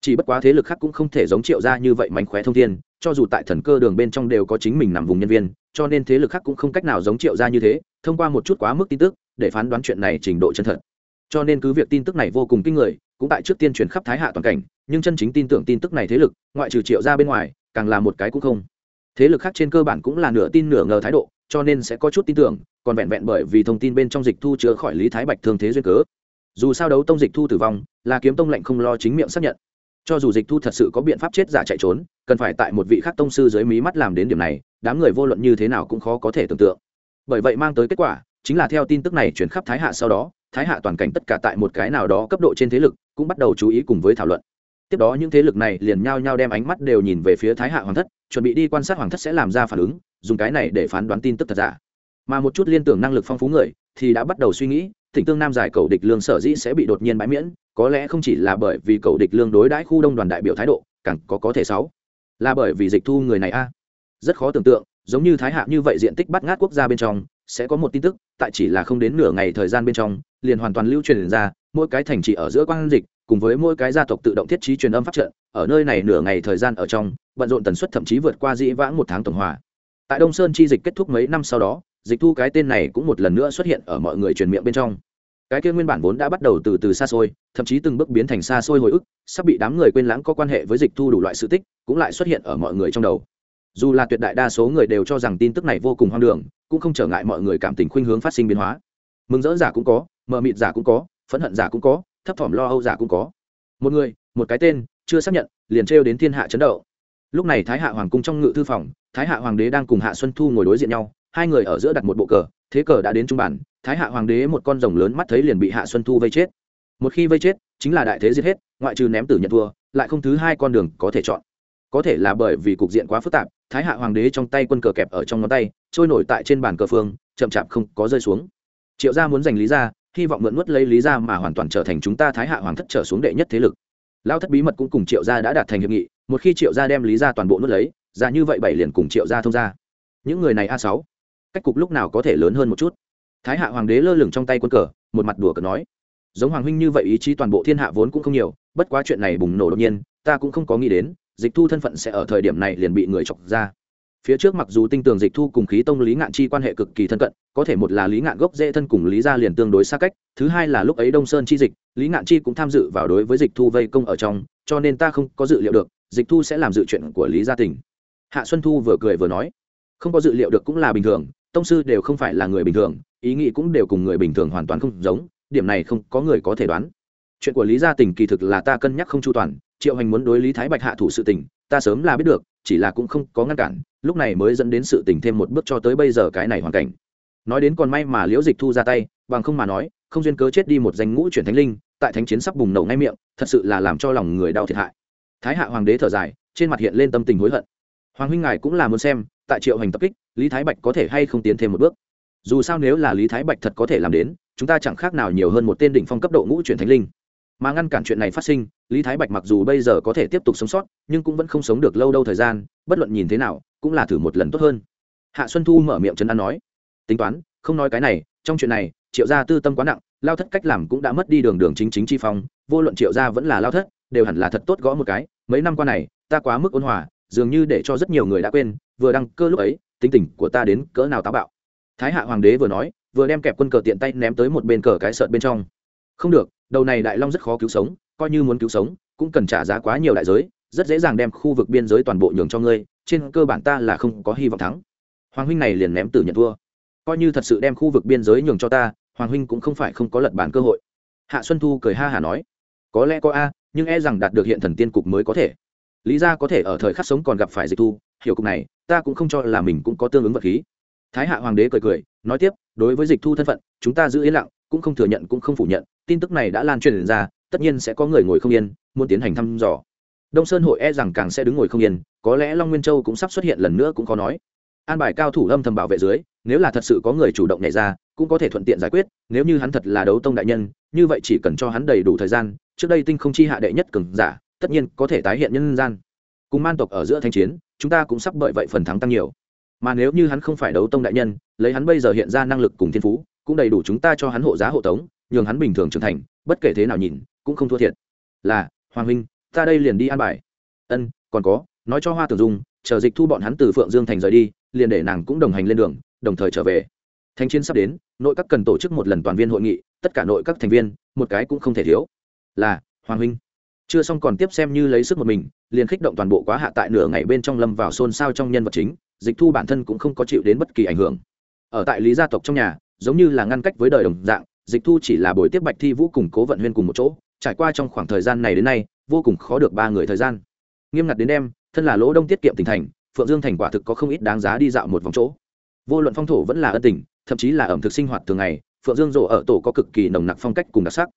Chỉ bất quá thế lực khác cũng không thể giống triệu gia như vậy mánh khóe thông thiên, cho dù tại thần cơ đường bên trong đều có chính mình nằm vùng nhân viên, cho nên thế lực khác cũng không cách nào giống triệu gia như thế, thông qua một chút quá mức tin tức, để phán đoán chuyện này trình độ chân thật cho nên cứ việc tin tức này vô cùng kinh người, cũng tại trước tiên truyền khắp thái hạ toàn cảnh, nhưng chân chính tin tưởng tin tức này thế lực, ngoại trừ triệu gia bên ngoài, càng là một cái cũng không. Thế lực khác trên cơ bản cũng là nửa tin nửa ngờ thái độ, cho nên sẽ có chút tin tưởng, còn vẹn vẹn bởi vì thông tin bên trong dịch thu chữa khỏi lý thái bạch thương thế duyên cớ. Dù sao đấu tông dịch thu tử vong, là kiếm tông lệnh không lo chính miệng xác nhận. Cho dù dịch thu thật sự có biện pháp chết giả chạy trốn, cần phải tại một vị khác tông sư dưới mí mắt làm đến điểm này, đám người vô luận như thế nào cũng khó có thể tưởng tượng. Bởi vậy mang tới kết quả, chính là theo tin tức này chuyển khắp thái hạ sau đó thái hạ toàn cảnh tất cả tại một cái nào đó cấp độ trên thế lực cũng bắt đầu chú ý cùng với thảo luận. Tiếp đó những thế lực này liền nhao nhao đem ánh mắt đều nhìn về phía thái hạ hoàng thất, chuẩn bị đi quan sát hoàng thất sẽ làm ra phản ứng, dùng cái này để phán đoán tin tức thật giả. Mà một chút liên tưởng năng lực phong phú người thì đã bắt đầu suy nghĩ, thỉnh tương nam giải cầu địch lương sở dĩ sẽ bị đột nhiên bãi miễn, có lẽ không chỉ là bởi vì cầu địch lương đối đãi khu đông đoàn đại biểu thái độ, càng có có thể sáu. Là bởi vì dịch thu người này a. Rất khó tưởng tượng, giống như thái hạ như vậy diện tích bắt ngát quốc gia bên trong, sẽ có một tin tức, tại chỉ là không đến nửa ngày thời gian bên trong liền hoàn toàn lưu truyền ra, mỗi cái thành trì ở giữa quang dịch, cùng với mỗi cái gia tộc tự động thiết trí truyền âm phát trận, ở nơi này nửa ngày thời gian ở trong, bận rộn tần suất thậm chí vượt qua dĩ vãng một tháng tổng hòa. Tại đông sơn chi dịch kết thúc mấy năm sau đó, dịch thu cái tên này cũng một lần nữa xuất hiện ở mọi người truyền miệng bên trong. Cái kia nguyên bản vốn đã bắt đầu từ từ xa xôi, thậm chí từng bước biến thành xa xôi hồi ức, sắp bị đám người quên lãng có quan hệ với dịch thu đủ loại sự tích, cũng lại xuất hiện ở mọi người trong đầu. Dù là tuyệt đại đa số người đều cho rằng tin tức này vô cùng hoang đường, cũng không trở ngại mọi người cảm tình khuynh hướng phát sinh biến hóa. Mừng rỡ giả cũng có mờ mịt giả cũng có, phẫn hận giả cũng có, thấp thỏm lo âu giả cũng có. Một người, một cái tên, chưa xác nhận, liền trêu đến thiên hạ chấn động. Lúc này thái hạ hoàng cung trong ngự thư phòng, thái hạ hoàng đế đang cùng hạ xuân thu ngồi đối diện nhau, hai người ở giữa đặt một bộ cờ, thế cờ đã đến trung bản, thái hạ hoàng đế một con rồng lớn mắt thấy liền bị hạ xuân thu vây chết. Một khi vây chết, chính là đại thế giết hết, ngoại trừ ném tử nhận thua, lại không thứ hai con đường có thể chọn. Có thể là bởi vì cục diện quá phức tạp, thái hạ hoàng đế trong tay quân cờ kẹp ở trong ngón tay, trôi nổi tại trên bàn cờ phương, chậm chạp không có rơi xuống. Triệu gia muốn giành lý ra hy vọng mượn nuốt lấy lý gia mà hoàn toàn trở thành chúng ta thái hạ hoàng thất trở xuống đệ nhất thế lực. Lao thất bí mật cũng cùng triệu gia đã đạt thành hiệp nghị, một khi triệu gia đem lý gia toàn bộ nuốt lấy, ra như vậy bảy liền cùng triệu gia thông gia. Những người này a sáu, cách cục lúc nào có thể lớn hơn một chút? Thái hạ hoàng đế lơ lửng trong tay quân cờ, một mặt đùa cờ nói. Giống hoàng huynh như vậy ý chí toàn bộ thiên hạ vốn cũng không nhiều, bất quá chuyện này bùng nổ đột nhiên, ta cũng không có nghĩ đến, dịch thu thân phận sẽ ở thời điểm này liền bị người chọc ra. Phía trước mặc dù tinh tường dịch thu cùng khí tông lý ngạn chi quan hệ cực kỳ thân cận có thể một là lý ngạn gốc dễ thân cùng lý gia liền tương đối xa cách, thứ hai là lúc ấy đông sơn chi dịch, lý ngạn chi cũng tham dự vào đối với dịch thu vây công ở trong, cho nên ta không có dự liệu được, dịch thu sẽ làm dự chuyện của lý gia tỉnh hạ xuân thu vừa cười vừa nói, không có dự liệu được cũng là bình thường, tông sư đều không phải là người bình thường, ý nghĩ cũng đều cùng người bình thường hoàn toàn không giống, điểm này không có người có thể đoán. Chuyện của lý gia tình kỳ thực là ta cân nhắc không chu toàn, triệu hành muốn đối lý thái bạch hạ thủ sự tình, ta sớm là biết được, chỉ là cũng không có ngăn cản, lúc này mới dẫn đến sự tình thêm một bước cho tới bây giờ cái này hoàn cảnh nói đến còn may mà liễu dịch thu ra tay, bằng không mà nói, không duyên cớ chết đi một danh ngũ chuyển thánh linh, tại thánh chiến sắp bùng nổ ngay miệng, thật sự là làm cho lòng người đau thiệt hại. Thái hạ hoàng đế thở dài, trên mặt hiện lên tâm tình hối hận. Hoàng huynh ngài cũng là muốn xem, tại triệu hành tập kích, lý thái bạch có thể hay không tiến thêm một bước. Dù sao nếu là lý thái bạch thật có thể làm đến, chúng ta chẳng khác nào nhiều hơn một tên đỉnh phong cấp độ ngũ chuyển thánh linh. Mà ngăn cản chuyện này phát sinh, lý thái bạch mặc dù bây giờ có thể tiếp tục sống sót, nhưng cũng vẫn không sống được lâu đâu thời gian, bất luận nhìn thế nào, cũng là thử một lần tốt hơn. Hạ xuân thu mở miệng chân ăn nói tính toán, không nói cái này, trong chuyện này, triệu gia tư tâm quá nặng, lao thất cách làm cũng đã mất đi đường đường chính chính chi phong, vô luận triệu gia vẫn là lao thất, đều hẳn là thật tốt gõ một cái, mấy năm qua này, ta quá mức ôn hòa, dường như để cho rất nhiều người đã quên, vừa đăng cơ lúc ấy, tính tình của ta đến cỡ nào táo bạo. Thái hạ hoàng đế vừa nói, vừa đem kẹp quân cờ tiện tay ném tới một bên cờ cái sợt bên trong. Không được, đầu này đại long rất khó cứu sống, coi như muốn cứu sống, cũng cần trả giá quá nhiều đại giới, rất dễ dàng đem khu vực biên giới toàn bộ nhường cho ngươi, trên cơ bản ta là không có hy vọng thắng. Hoàng huynh này liền ném từ nhận thua coi như thật sự đem khu vực biên giới nhường cho ta, hoàng huynh cũng không phải không có lật bản cơ hội. Hạ xuân thu cười ha hả nói, có lẽ có a, nhưng e rằng đạt được hiện thần tiên cục mới có thể. Lý ra có thể ở thời khắc sống còn gặp phải dịch thu, hiểu cục này, ta cũng không cho là mình cũng có tương ứng vật khí. Thái hạ hoàng đế cười cười, nói tiếp, đối với dịch thu thân phận, chúng ta giữ yên lặng, cũng không thừa nhận cũng không phủ nhận, tin tức này đã lan truyền ra, tất nhiên sẽ có người ngồi không yên, muốn tiến hành thăm dò. Đông sơn hội e rằng càng sẽ đứng ngồi không yên, có lẽ long nguyên châu cũng sắp xuất hiện lần nữa cũng có nói. An bài cao thủ âm thầm bảo vệ dưới nếu là thật sự có người chủ động nhảy ra, cũng có thể thuận tiện giải quyết, nếu như hắn thật là đấu tông đại nhân, như vậy chỉ cần cho hắn đầy đủ thời gian, trước đây tinh không chi hạ đệ nhất cường giả, tất nhiên có thể tái hiện nhân gian. Cùng man tộc ở giữa thanh chiến, chúng ta cũng sắp bởi vậy phần thắng tăng nhiều. Mà nếu như hắn không phải đấu tông đại nhân, lấy hắn bây giờ hiện ra năng lực cùng thiên phú, cũng đầy đủ chúng ta cho hắn hộ giá hộ tống, nhường hắn bình thường trưởng thành, bất kể thế nào nhìn, cũng không thua thiệt. Là, hoàng huynh, ta đây liền đi an bài. Ân, còn có, nói cho hoa tử dung, chờ dịch thu bọn hắn từ phượng dương thành rời đi liền để nàng cũng đồng hành lên đường, đồng thời trở về. Thanh chiến sắp đến, nội các cần tổ chức một lần toàn viên hội nghị, tất cả nội các thành viên, một cái cũng không thể thiếu. Là, hoàng huynh. Chưa xong còn tiếp xem như lấy sức một mình, liền khích động toàn bộ quá hạ tại nửa ngày bên trong lâm vào xôn xao trong nhân vật chính, dịch thu bản thân cũng không có chịu đến bất kỳ ảnh hưởng. Ở tại lý gia tộc trong nhà, giống như là ngăn cách với đời đồng dạng, dịch thu chỉ là buổi tiếp bạch thi vũ cùng cố vận huyên cùng một chỗ, trải qua trong khoảng thời gian này đến nay, vô cùng khó được ba người thời gian. Nghiêm ngặt đến đêm thân là lỗ đông tiết kiệm tỉnh thành phượng dương thành quả thực có không ít đáng giá đi dạo một vòng chỗ. Vô luận phong thổ vẫn là ân tình, thậm chí là ẩm thực sinh hoạt thường ngày, phượng dương rộ ở tổ có cực kỳ nồng nặc phong cách cùng đặc sắc.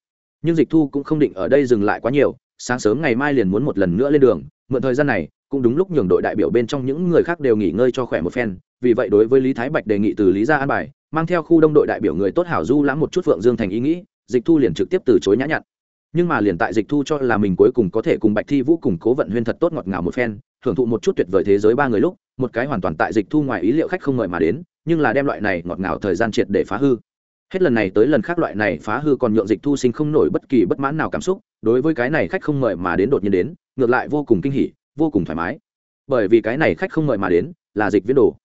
Nhưng dịch thu cũng không định ở đây dừng lại quá nhiều, sáng sớm ngày mai liền muốn một lần nữa lên đường, mượn thời gian này, cũng đúng lúc nhường đội đại biểu bên trong những người khác đều nghỉ ngơi cho khỏe một phen, vì vậy đối với lý thái bạch đề nghị từ lý gia an bài, mang theo khu đông đội đại biểu người tốt hảo du lãm một chút phượng dương thành ý nghĩ, dịch thu liền trực tiếp từ chối nhã nhặn. Nhưng mà liền tại dịch thu cho là mình cuối cùng có thể cùng bạch thi vũ cùng cố vận huyên thật tốt ngọt ngào một phen hưởng thụ một chút tuyệt vời thế giới ba người lúc, một cái hoàn toàn tại dịch thu ngoài ý liệu khách không mời mà đến, nhưng là đem loại này ngọt ngào thời gian triệt để phá hư. Hết lần này tới lần khác loại này phá hư còn nhượng dịch thu sinh không nổi bất kỳ bất mãn nào cảm xúc, đối với cái này khách không mời mà đến đột nhiên đến, ngược lại vô cùng kinh hỉ, vô cùng thoải mái. Bởi vì cái này khách không mời mà đến là dịch viễn đồ.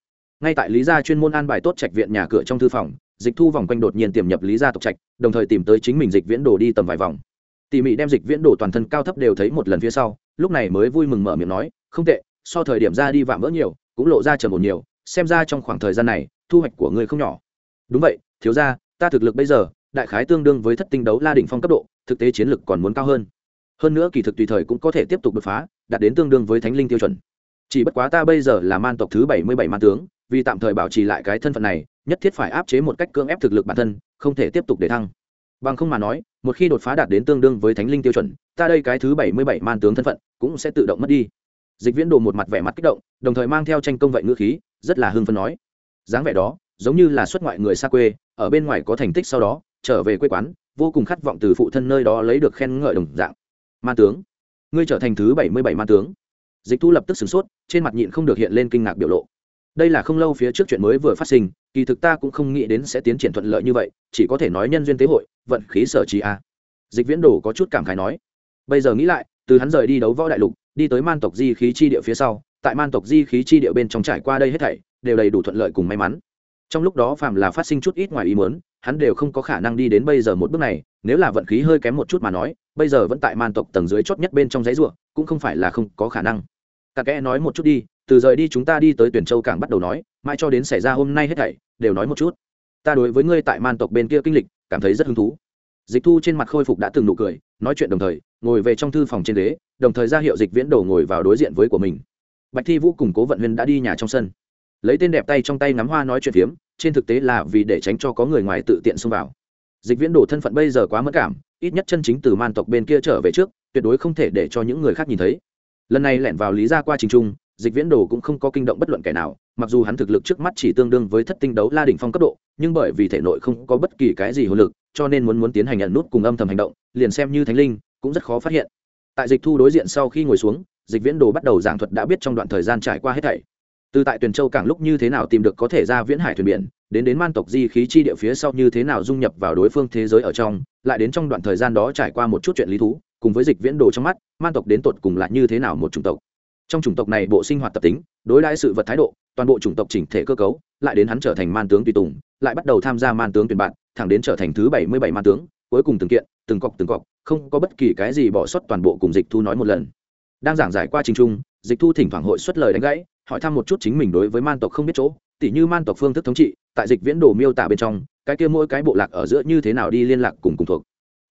Ngay tại lý gia chuyên môn an bài tốt trạch viện nhà cửa trong thư phòng, dịch thu vòng quanh đột nhiên tiềm nhập lý gia tộc trạch, đồng thời tìm tới chính mình dịch viễn đồ đi tầm vài vòng. Tỉ mỉ đem dịch viễn đồ toàn thân cao thấp đều thấy một lần phía sau, lúc này mới vui mừng mở miệng nói không tệ, so thời điểm ra đi vạm vỡ nhiều, cũng lộ ra trầm một nhiều, xem ra trong khoảng thời gian này, thu hoạch của ngươi không nhỏ. Đúng vậy, thiếu ra ta thực lực bây giờ, đại khái tương đương với thất tinh đấu la đỉnh phong cấp độ, thực tế chiến lực còn muốn cao hơn. Hơn nữa kỳ thực tùy thời cũng có thể tiếp tục đột phá, đạt đến tương đương với thánh linh tiêu chuẩn. Chỉ bất quá ta bây giờ là man tộc thứ bảy mươi bảy man tướng, vì tạm thời bảo trì lại cái thân phận này, nhất thiết phải áp chế một cách cưỡng ép thực lực bản thân, không thể tiếp tục để thăng. Bằng không mà nói, một khi đột phá đạt đến tương đương với thánh linh tiêu chuẩn, ta đây cái thứ bảy mươi bảy man tướng thân phận cũng sẽ tự động mất đi dịch viễn đồ một mặt vẻ mặt kích động, đồng thời mang theo tranh công vậy ngữ khí, rất là hưng phấn nói. Dáng vẻ đó, giống như là xuất ngoại người xa quê, ở bên ngoài có thành tích sau đó, trở về quê quán, vô cùng khát vọng từ phụ thân nơi đó lấy được khen ngợi đồng dạng. Man tướng, ngươi trở thành thứ bảy mươi bảy man tướng. Dịch thu lập tức sửng sốt, trên mặt nhịn không được hiện lên kinh ngạc biểu lộ. Đây là không lâu phía trước chuyện mới vừa phát sinh, kỳ thực ta cũng không nghĩ đến sẽ tiến triển thuận lợi như vậy, chỉ có thể nói nhân duyên tế hội, vận khí sở trí a. Dịch viễn đồ có chút cảm khái nói. Bây giờ nghĩ lại từ hắn rời đi đấu võ đại lục, đi tới man tộc di khí chi địa phía sau, tại man tộc di khí chi địa bên trong trải qua đây hết thảy, đều đầy đủ thuận lợi cùng may mắn. Trong lúc đó phàm là phát sinh chút ít ngoài ý muốn, hắn đều không có khả năng đi đến bây giờ một bước này, nếu là vận khí hơi kém một chút mà nói, bây giờ vẫn tại man tộc tầng dưới chót nhất bên trong giấy ruộng cũng không phải là không có khả năng. Ta kẽ nói một chút đi, từ rời đi chúng ta đi tới tuyển châu càng bắt đầu nói, mãi cho đến xảy ra hôm nay hết thảy, đều nói một chút. Ta đối với ngươi tại man tộc bên kia kinh lịch, cảm thấy rất hứng thú. Dịch thu trên mặt khôi phục đã từng nụ cười, nói chuyện đồng thời ngồi về trong thư phòng trên đế đồng thời ra hiệu dịch viễn đồ ngồi vào đối diện với của mình. Bạch thi vũ cùng cố vận huyên đã đi nhà trong sân. Lấy tên đẹp tay trong tay ngắm hoa nói chuyện phiếm, trên thực tế là vì để tránh cho có người ngoài tự tiện xông vào. Dịch viễn đồ thân phận bây giờ quá mất cảm, ít nhất chân chính từ man tộc bên kia trở về trước, tuyệt đối không thể để cho những người khác nhìn thấy. Lần này lẻn vào lý ra qua trình trung, dịch viễn đồ cũng không có kinh động bất luận kẻ nào, mặc dù hắn thực lực trước mắt chỉ tương đương với thất tinh đấu la đỉnh phong cấp độ, nhưng bởi vì thể nội không có bất kỳ cái gì hồn lực, cho nên muốn muốn tiến hành nhận nút cùng âm thầm hành động, liền xem như thánh linh cũng rất khó phát hiện. Tại dịch thu đối diện sau khi ngồi xuống, dịch viễn đồ bắt đầu giảng thuật đã biết trong đoạn thời gian trải qua hết thảy. Từ tại tuyển châu cảng lúc như thế nào tìm được có thể ra viễn hải thuyền biển, đến đến man tộc di khí chi địa phía sau như thế nào dung nhập vào đối phương thế giới ở trong, lại đến trong đoạn thời gian đó trải qua một chút chuyện lý thú, cùng với dịch viễn đồ trong mắt, man tộc đến tột cùng lại như thế nào một chủng tộc. Trong chủng tộc này bộ sinh hoạt tập tính, đối đãi sự vật thái độ, toàn bộ chủng tộc chỉnh thể cơ cấu, lại đến hắn trở thành man tướng tùy tùng, lại bắt đầu tham gia man tướng tuyển bạn, thẳng đến trở thành thứ bảy mươi bảy man tướng cuối cùng từng kiện, từng cọc từng cọc, không có bất kỳ cái gì bỏ sót toàn bộ cùng dịch thu nói một lần. Đang giảng giải qua trình trung, dịch thu thỉnh thoảng hội xuất lời đánh gãy, hỏi thăm một chút chính mình đối với man tộc không biết chỗ, tỉ như man tộc phương thức thống trị, tại dịch viễn đồ miêu tả bên trong, cái kia mỗi cái bộ lạc ở giữa như thế nào đi liên lạc cùng cùng thuộc.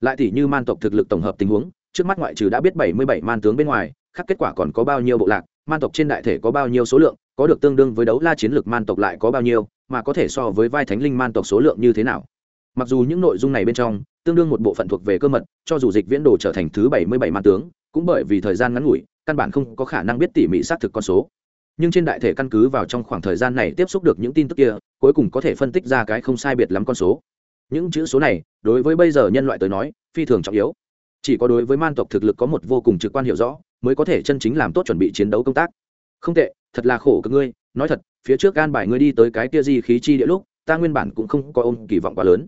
Lại tỉ như man tộc thực lực tổng hợp tình huống, trước mắt ngoại trừ đã biết bảy mươi bảy man tướng bên ngoài, khác kết quả còn có bao nhiêu bộ lạc, man tộc trên đại thể có bao nhiêu số lượng, có được tương đương với đấu la chiến lược man tộc lại có bao nhiêu, mà có thể so với vai thánh linh man tộc số lượng như thế nào. Mặc dù những nội dung này bên trong tương đương một bộ phận thuộc về cơ mật, cho dù dịch viễn đồ trở thành thứ bảy mươi bảy man tướng, cũng bởi vì thời gian ngắn ngủi, căn bản không có khả năng biết tỉ mỉ xác thực con số. Nhưng trên đại thể căn cứ vào trong khoảng thời gian này tiếp xúc được những tin tức kia, cuối cùng có thể phân tích ra cái không sai biệt lắm con số. Những chữ số này, đối với bây giờ nhân loại tới nói, phi thường trọng yếu. Chỉ có đối với man tộc thực lực có một vô cùng trực quan hiểu rõ, mới có thể chân chính làm tốt chuẩn bị chiến đấu công tác. Không tệ, thật là khổ cực ngươi, nói thật, phía trước gan bài ngươi đi tới cái kia di khí chi địa lúc, ta nguyên bản cũng không có ôm kỳ vọng quá lớn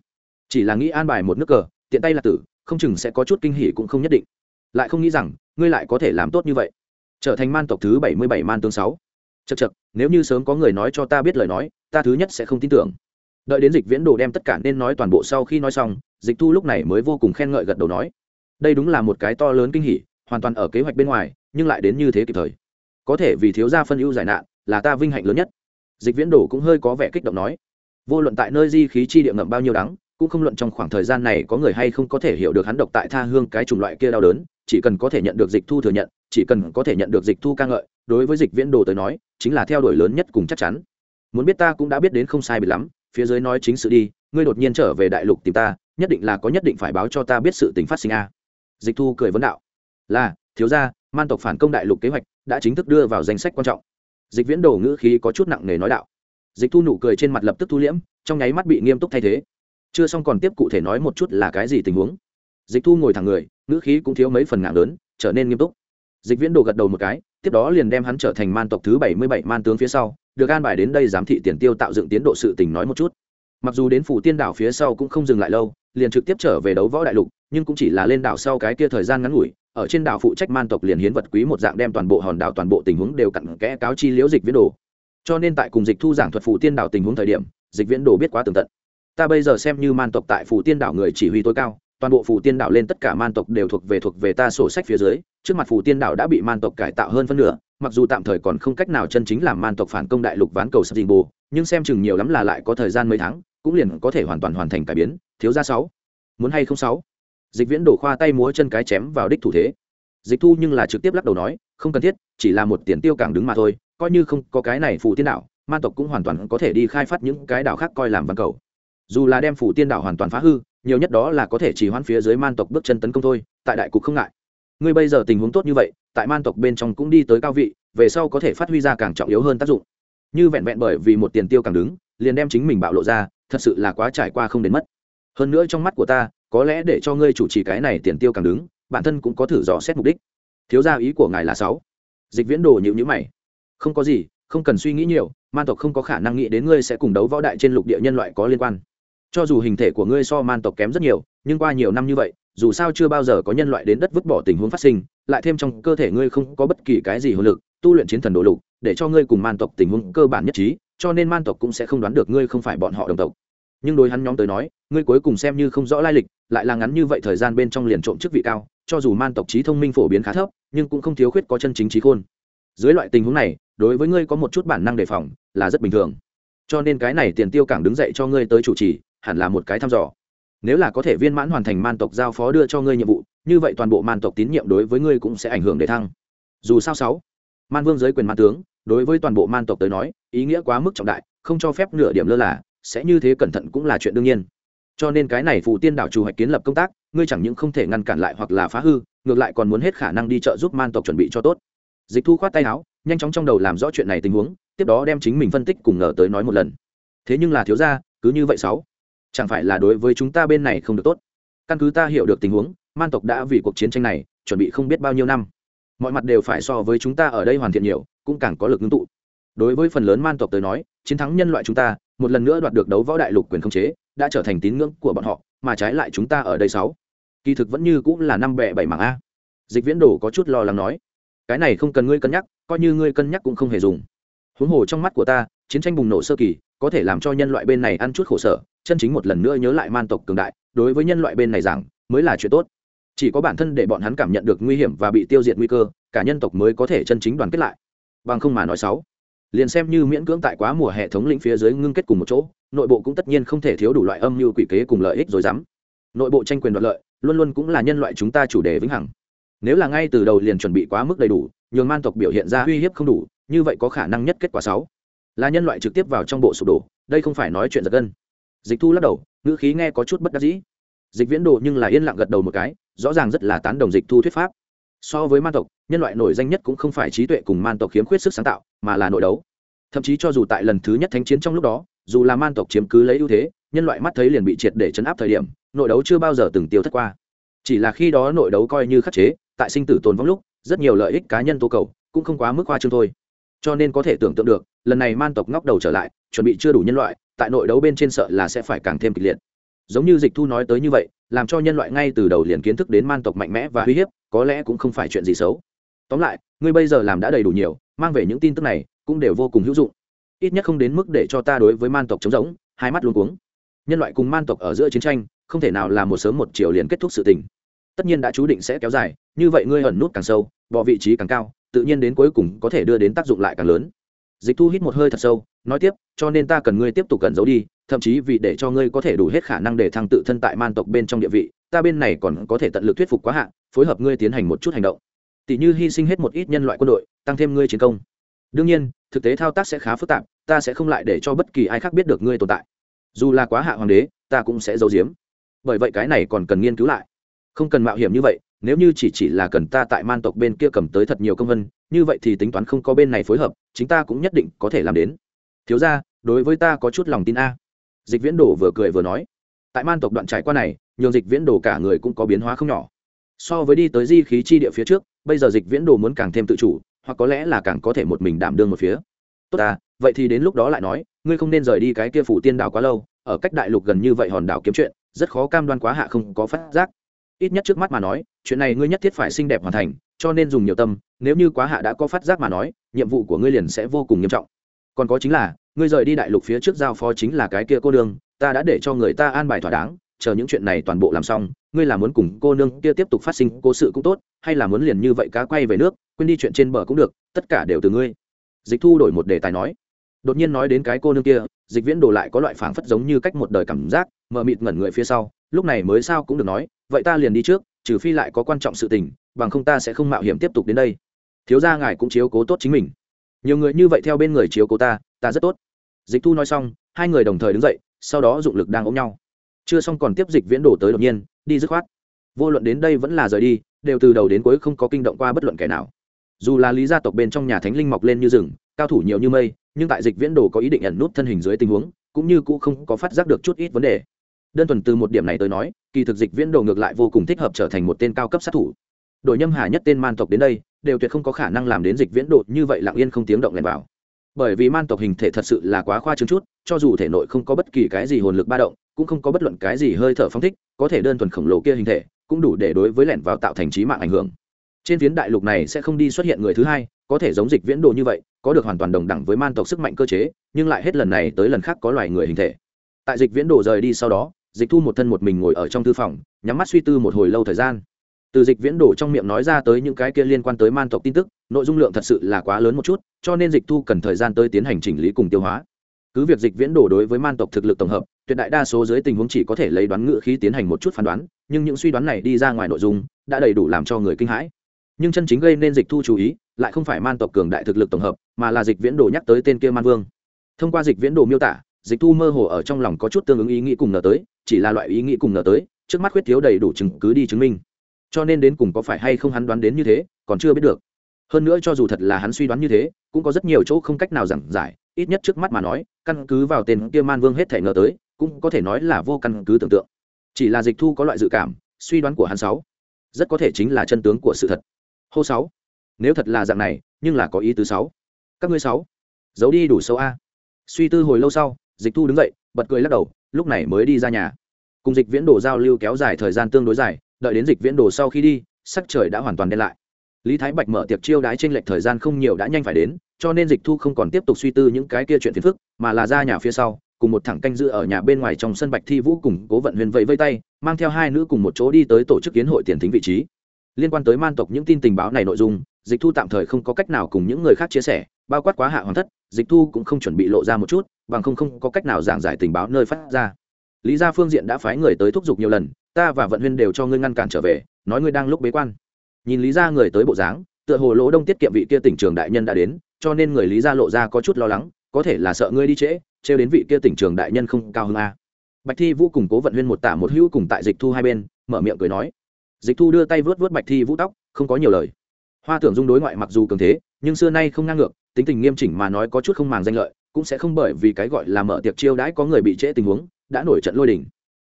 chỉ là nghĩ an bài một nước cờ, tiện tay là tử, không chừng sẽ có chút kinh hỉ cũng không nhất định. Lại không nghĩ rằng, ngươi lại có thể làm tốt như vậy. Trở thành man tộc thứ bảy mươi bảy man tương sáu. Chật chật nếu như sớm có người nói cho ta biết lời nói, ta thứ nhất sẽ không tin tưởng. Đợi đến dịch viễn đồ đem tất cả nên nói toàn bộ sau khi nói xong, dịch thu lúc này mới vô cùng khen ngợi gật đầu nói. Đây đúng là một cái to lớn kinh hỉ, hoàn toàn ở kế hoạch bên ngoài, nhưng lại đến như thế kịp thời. Có thể vì thiếu gia phân ưu giải nạn, là ta vinh hạnh lớn nhất. Dịch viễn đồ cũng hơi có vẻ kích động nói. Vô luận tại nơi di khí chi địa ngậm bao nhiêu đắng cũng không luận trong khoảng thời gian này có người hay không có thể hiểu được hắn độc tại tha hương cái chủng loại kia đau đớn, chỉ cần có thể nhận được dịch thu thừa nhận, chỉ cần có thể nhận được dịch thu ca ngợi, đối với dịch viễn đồ tới nói, chính là theo đuổi lớn nhất cùng chắc chắn. Muốn biết ta cũng đã biết đến không sai bị lắm, phía dưới nói chính sự đi, ngươi đột nhiên trở về đại lục tìm ta, nhất định là có nhất định phải báo cho ta biết sự tình phát sinh a. Dịch thu cười vấn đạo. Là, thiếu gia, man tộc phản công đại lục kế hoạch đã chính thức đưa vào danh sách quan trọng. Dịch viễn đồ ngữ khí có chút nặng nề nói đạo. Dịch thu nụ cười trên mặt lập tức thu liễm, trong nháy mắt bị nghiêm túc thay thế chưa xong còn tiếp cụ thể nói một chút là cái gì tình huống. Dịch thu ngồi thẳng người, ngữ khí cũng thiếu mấy phần ngạc lớn, trở nên nghiêm túc. Dịch viễn đồ gật đầu một cái, tiếp đó liền đem hắn trở thành man tộc thứ bảy mươi bảy man tướng phía sau, được an bài đến đây giám thị tiền tiêu tạo dựng tiến độ sự tình nói một chút. Mặc dù đến phủ tiên đảo phía sau cũng không dừng lại lâu, liền trực tiếp trở về đấu võ đại lục, nhưng cũng chỉ là lên đảo sau cái kia thời gian ngắn ngủi, ở trên đảo phụ trách man tộc liền hiến vật quý một dạng đem toàn bộ hòn đảo toàn bộ tình huống đều cặn kẽ cáo chi liễu dịch viễn đồ. Cho nên tại cùng dịch thu giảng thuật phủ tiên đảo tình huống thời điểm, dịch viễn đồ biết quá tường tận ta bây giờ xem như man tộc tại phủ tiên đảo người chỉ huy tối cao, toàn bộ phủ tiên đảo lên tất cả man tộc đều thuộc về thuộc về ta sổ sách phía dưới, trước mặt phủ tiên đảo đã bị man tộc cải tạo hơn phân nửa, mặc dù tạm thời còn không cách nào chân chính làm man tộc phản công đại lục ván cầu sập dình bù nhưng xem chừng nhiều lắm là lại có thời gian mấy tháng, cũng liền có thể hoàn toàn hoàn thành cải biến, thiếu ra sáu. Muốn hay không sáu? Dịch viễn đổ khoa tay múa chân cái chém vào đích thủ thế. Dịch thu nhưng là trực tiếp lắc đầu nói, không cần thiết, chỉ là một tiền tiêu cảng đứng mà thôi, coi như không có cái này phủ tiên đảo, man tộc cũng hoàn toàn có thể đi khai phát những cái đảo khác coi làm văn cầu dù là đem phủ tiên đảo hoàn toàn phá hư, nhiều nhất đó là có thể chỉ hoãn phía dưới man tộc bước chân tấn công thôi, tại đại cục không ngại. Ngươi bây giờ tình huống tốt như vậy, tại man tộc bên trong cũng đi tới cao vị, về sau có thể phát huy ra càng trọng yếu hơn tác dụng. Như vẹn vẹn bởi vì một tiền tiêu càng đứng, liền đem chính mình bạo lộ ra, thật sự là quá trải qua không đến mất. Hơn nữa trong mắt của ta, có lẽ để cho ngươi chủ trì cái này tiền tiêu càng đứng, bản thân cũng có thử dò xét mục đích. Thiếu gia ý của ngài là sáu. Dịch viễn đồ nhịu nhữ mày. Không có gì, không cần suy nghĩ nhiều, man tộc không có khả năng nghĩ đến ngươi sẽ cùng đấu võ đại trên lục địa nhân loại có liên quan cho dù hình thể của ngươi so man tộc kém rất nhiều, nhưng qua nhiều năm như vậy, dù sao chưa bao giờ có nhân loại đến đất vứt bỏ tình huống phát sinh, lại thêm trong cơ thể ngươi không có bất kỳ cái gì hồn lực, tu luyện chiến thần đồ lục, để cho ngươi cùng man tộc tình huống cơ bản nhất trí, cho nên man tộc cũng sẽ không đoán được ngươi không phải bọn họ đồng tộc. Nhưng đối hắn nhóm tới nói, ngươi cuối cùng xem như không rõ lai lịch, lại là ngắn như vậy thời gian bên trong liền trộm chức vị cao, cho dù man tộc trí thông minh phổ biến khá thấp, nhưng cũng không thiếu khuyết có chân chính trí khôn. Dưới loại tình huống này, đối với ngươi có một chút bản năng đề phòng, là rất bình thường. Cho nên cái này tiền tiêu cảng đứng dậy cho ngươi tới chủ trì hẳn là một cái thăm dò. Nếu là có thể viên mãn hoàn thành man tộc giao phó đưa cho ngươi nhiệm vụ, như vậy toàn bộ man tộc tín nhiệm đối với ngươi cũng sẽ ảnh hưởng để thăng. Dù sao sáu, man vương giới quyền man tướng, đối với toàn bộ man tộc tới nói, ý nghĩa quá mức trọng đại, không cho phép nửa điểm lơ là, sẽ như thế cẩn thận cũng là chuyện đương nhiên. Cho nên cái này phù tiên đảo chủ hoạch kiến lập công tác, ngươi chẳng những không thể ngăn cản lại hoặc là phá hư, ngược lại còn muốn hết khả năng đi trợ giúp man tộc chuẩn bị cho tốt. Dịch thu khoát tay áo, nhanh chóng trong đầu làm rõ chuyện này tình huống, tiếp đó đem chính mình phân tích cùng ngờ tới nói một lần. Thế nhưng là thiếu ra cứ như vậy sáu chẳng phải là đối với chúng ta bên này không được tốt. Căn cứ ta hiểu được tình huống, man tộc đã vì cuộc chiến tranh này chuẩn bị không biết bao nhiêu năm. Mọi mặt đều phải so với chúng ta ở đây hoàn thiện nhiều, cũng càng có lực ngưng tụ. Đối với phần lớn man tộc tới nói, chiến thắng nhân loại chúng ta, một lần nữa đoạt được đấu võ đại lục quyền khống chế, đã trở thành tín ngưỡng của bọn họ, mà trái lại chúng ta ở đây sáu. Kỳ thực vẫn như cũng là năm bẹ bảy mảng a. Dịch viễn đồ có chút lo lắng nói. Cái này không cần ngươi cân nhắc, coi như ngươi cân nhắc cũng không hề dùng. Huống hồ trong mắt của ta, chiến tranh bùng nổ sơ kỳ có thể làm cho nhân loại bên này ăn chút khổ sở, chân chính một lần nữa nhớ lại man tộc cường đại, đối với nhân loại bên này rằng mới là chuyện tốt. Chỉ có bản thân để bọn hắn cảm nhận được nguy hiểm và bị tiêu diệt nguy cơ, cả nhân tộc mới có thể chân chính đoàn kết lại. Bằng không mà nói sáu liền xem như miễn cưỡng tại quá mùa hệ thống lĩnh phía dưới ngưng kết cùng một chỗ, nội bộ cũng tất nhiên không thể thiếu đủ loại âm mưu quỷ kế cùng lợi ích rồi dám. Nội bộ tranh quyền đoạt lợi, luôn luôn cũng là nhân loại chúng ta chủ đề vĩnh hằng. Nếu là ngay từ đầu liền chuẩn bị quá mức đầy đủ, nhường man tộc biểu hiện ra uy hiếp không đủ, như vậy có khả năng nhất kết quả sáu là nhân loại trực tiếp vào trong bộ sụp đổ, đây không phải nói chuyện giật gân. Dịch thu lắc đầu, ngữ khí nghe có chút bất đắc dĩ. Dịch viễn đồ nhưng là yên lặng gật đầu một cái, rõ ràng rất là tán đồng dịch thu thuyết pháp. So với man tộc, nhân loại nổi danh nhất cũng không phải trí tuệ cùng man tộc khiếm khuyết sức sáng tạo, mà là nội đấu. Thậm chí cho dù tại lần thứ nhất thánh chiến trong lúc đó, dù là man tộc chiếm cứ lấy ưu thế, nhân loại mắt thấy liền bị triệt để chấn áp thời điểm, nội đấu chưa bao giờ từng tiêu thất qua. Chỉ là khi đó nội đấu coi như khắc chế, tại sinh tử tồn vong lúc, rất nhiều lợi ích cá nhân tô cầu, cũng không quá mức hoa trương thôi cho nên có thể tưởng tượng được, lần này man tộc ngóc đầu trở lại, chuẩn bị chưa đủ nhân loại, tại nội đấu bên trên sợ là sẽ phải càng thêm kịch liệt. Giống như dịch thu nói tới như vậy, làm cho nhân loại ngay từ đầu liền kiến thức đến man tộc mạnh mẽ và uy hiếp, có lẽ cũng không phải chuyện gì xấu. Tóm lại, ngươi bây giờ làm đã đầy đủ nhiều, mang về những tin tức này, cũng đều vô cùng hữu dụng. Ít nhất không đến mức để cho ta đối với man tộc chống giống hai mắt luôn cuống. Nhân loại cùng man tộc ở giữa chiến tranh, không thể nào là một sớm một chiều liền kết thúc sự tình. Tất nhiên đã chú định sẽ kéo dài, như vậy ngươi ẩn nút càng sâu, bỏ vị trí càng cao tự nhiên đến cuối cùng có thể đưa đến tác dụng lại càng lớn. Dịch thu hít một hơi thật sâu, nói tiếp, cho nên ta cần ngươi tiếp tục cẩn giấu đi, thậm chí vì để cho ngươi có thể đủ hết khả năng để thăng tự thân tại man tộc bên trong địa vị, ta bên này còn có thể tận lực thuyết phục quá hạn, phối hợp ngươi tiến hành một chút hành động. Tỷ như hy sinh hết một ít nhân loại quân đội, tăng thêm ngươi chiến công. Đương nhiên, thực tế thao tác sẽ khá phức tạp, ta sẽ không lại để cho bất kỳ ai khác biết được ngươi tồn tại. Dù là quá hạ hoàng đế, ta cũng sẽ giấu giếm. Bởi vậy cái này còn cần nghiên cứu lại. Không cần mạo hiểm như vậy nếu như chỉ chỉ là cần ta tại man tộc bên kia cầm tới thật nhiều công vân, như vậy thì tính toán không có bên này phối hợp, chính ta cũng nhất định có thể làm đến. Thiếu ra đối với ta có chút lòng tin a. Dịch viễn đồ vừa cười vừa nói. Tại man tộc đoạn trải qua này, nhường dịch viễn đồ cả người cũng có biến hóa không nhỏ. So với đi tới di khí chi địa phía trước, bây giờ dịch viễn đồ muốn càng thêm tự chủ, hoặc có lẽ là càng có thể một mình đảm đương một phía. Tốt à vậy thì đến lúc đó lại nói, ngươi không nên rời đi cái kia phủ tiên đảo quá lâu, ở cách đại lục gần như vậy hòn đảo kiếm chuyện, rất khó cam đoan quá hạ không có phát giác ít nhất trước mắt mà nói, chuyện này ngươi nhất thiết phải xinh đẹp hoàn thành, cho nên dùng nhiều tâm, nếu như quá hạ đã có phát giác mà nói, nhiệm vụ của ngươi liền sẽ vô cùng nghiêm trọng. Còn có chính là, ngươi rời đi đại lục phía trước giao phó chính là cái kia cô nương, ta đã để cho người ta an bài thỏa đáng, chờ những chuyện này toàn bộ làm xong, ngươi là muốn cùng cô nương kia tiếp tục phát sinh cố sự cũng tốt, hay là muốn liền như vậy cá quay về nước, quên đi chuyện trên bờ cũng được, tất cả đều từ ngươi. Dịch thu đổi một đề tài nói. Đột nhiên nói đến cái cô nương kia, dịch viễn đồ lại có loại phảng phất giống như cách một đời cảm giác, mờ mịt ngẩn người phía sau, lúc này mới sao cũng được nói vậy ta liền đi trước, trừ phi lại có quan trọng sự tình, bằng không ta sẽ không mạo hiểm tiếp tục đến đây. Thiếu gia ngài cũng chiếu cố tốt chính mình. Nhiều người như vậy theo bên người chiếu cố ta ta rất tốt. Dịch thu nói xong, hai người đồng thời đứng dậy, sau đó dụng lực đang ôm nhau. Chưa xong còn tiếp dịch viễn đổ tới đột nhiên, đi dứt khoát. Vô luận đến đây vẫn là rời đi, đều từ đầu đến cuối không có kinh động qua bất luận kẻ nào. Dù là lý gia tộc bên trong nhà thánh linh mọc lên như rừng, cao thủ nhiều như mây, nhưng tại dịch viễn đồ có ý định ẩn nút thân hình dưới tình huống, cũng như cũng không có phát giác được chút ít vấn đề đơn thuần từ một điểm này tới nói, kỳ thực dịch viễn đồ ngược lại vô cùng thích hợp trở thành một tên cao cấp sát thủ. Đội nhâm hà nhất tên man tộc đến đây, đều tuyệt không có khả năng làm đến dịch viễn độ như vậy lặng yên không tiếng động lẻn vào. Bởi vì man tộc hình thể thật sự là quá khoa trương chút, cho dù thể nội không có bất kỳ cái gì hồn lực ba động, cũng không có bất luận cái gì hơi thở phong thích, có thể đơn thuần khổng lồ kia hình thể, cũng đủ để đối với lẻn vào tạo thành trí mạng ảnh hưởng. Trên phiến đại lục này sẽ không đi xuất hiện người thứ hai, có thể giống dịch viễn đồ như vậy, có được hoàn toàn đồng đẳng với man tộc sức mạnh cơ chế, nhưng lại hết lần này tới lần khác có loài người hình thể. Tại dịch viễn đồ rời đi sau đó dịch thu một thân một mình ngồi ở trong thư phòng, nhắm mắt suy tư một hồi lâu thời gian. Từ dịch viễn đồ trong miệng nói ra tới những cái kia liên quan tới man tộc tin tức, nội dung lượng thật sự là quá lớn một chút, cho nên dịch thu cần thời gian tới tiến hành chỉnh lý cùng tiêu hóa. Cứ việc dịch viễn đồ đối với man tộc thực lực tổng hợp, tuyệt đại đa số dưới tình huống chỉ có thể lấy đoán ngự khí tiến hành một chút phán đoán, nhưng những suy đoán này đi ra ngoài nội dung, đã đầy đủ làm cho người kinh hãi. Nhưng chân chính gây nên dịch thu chú ý, lại không phải man tộc cường đại thực lực tổng hợp, mà là dịch viễn đồ nhắc tới tên kia man vương. Thông qua dịch viễn đồ miêu tả, dịch thu mơ hồ ở trong lòng có chút tương ứng ý nghĩ cùng ngờ tới chỉ là loại ý nghĩ cùng ngờ tới, trước mắt khuyết thiếu đầy đủ chứng cứ đi chứng minh. Cho nên đến cùng có phải hay không hắn đoán đến như thế, còn chưa biết được. Hơn nữa cho dù thật là hắn suy đoán như thế, cũng có rất nhiều chỗ không cách nào giảng giải, ít nhất trước mắt mà nói, căn cứ vào tên kia man vương hết thể ngờ tới, cũng có thể nói là vô căn cứ tưởng tượng. Chỉ là dịch thu có loại dự cảm, suy đoán của hắn sáu, rất có thể chính là chân tướng của sự thật. Hô sáu, nếu thật là dạng này, nhưng là có ý tứ sáu. Các ngươi sáu, giấu đi đủ sâu a. Suy tư hồi lâu sau, dịch thu đứng dậy, bật cười lắc đầu lúc này mới đi ra nhà. Cùng dịch viễn đồ giao lưu kéo dài thời gian tương đối dài, đợi đến dịch viễn đồ sau khi đi, sắc trời đã hoàn toàn đen lại. Lý thái bạch mở tiệc chiêu đái trên lệch thời gian không nhiều đã nhanh phải đến, cho nên dịch thu không còn tiếp tục suy tư những cái kia chuyện phiền phức, mà là ra nhà phía sau, cùng một thẳng canh giữ ở nhà bên ngoài trong sân bạch thi vũ cùng cố vận huyền vẫy vây tay, mang theo hai nữ cùng một chỗ đi tới tổ chức kiến hội tiền thính vị trí. Liên quan tới man tộc những tin tình báo này nội dung dịch thu tạm thời không có cách nào cùng những người khác chia sẻ, bao quát quá hạ hoàng thất, dịch thu cũng không chuẩn bị lộ ra một chút, bằng không không có cách nào giảng giải tình báo nơi phát ra. Lý gia phương diện đã phái người tới thúc giục nhiều lần, ta và vận huyên đều cho ngươi ngăn cản trở về, nói ngươi đang lúc bế quan. Nhìn lý gia người tới bộ dáng, tựa hồ lỗ đông tiết kiệm vị kia tỉnh trường đại nhân đã đến, cho nên người lý gia lộ ra có chút lo lắng, có thể là sợ ngươi đi trễ, trêu đến vị kia tỉnh trường đại nhân không cao hơn a. Bạch thi vũ cùng cố vận huyên một tả một hữu cùng tại dịch thu hai bên, mở miệng cười nói. Dịch thu đưa tay vớt vớt bạch thi vũ tóc, không có nhiều lời hoa tưởng dung đối ngoại mặc dù cường thế, nhưng xưa nay không ngang ngược, tính tình nghiêm chỉnh mà nói có chút không màng danh lợi, cũng sẽ không bởi vì cái gọi là mở tiệc chiêu đãi có người bị trễ tình huống, đã nổi trận lôi đình.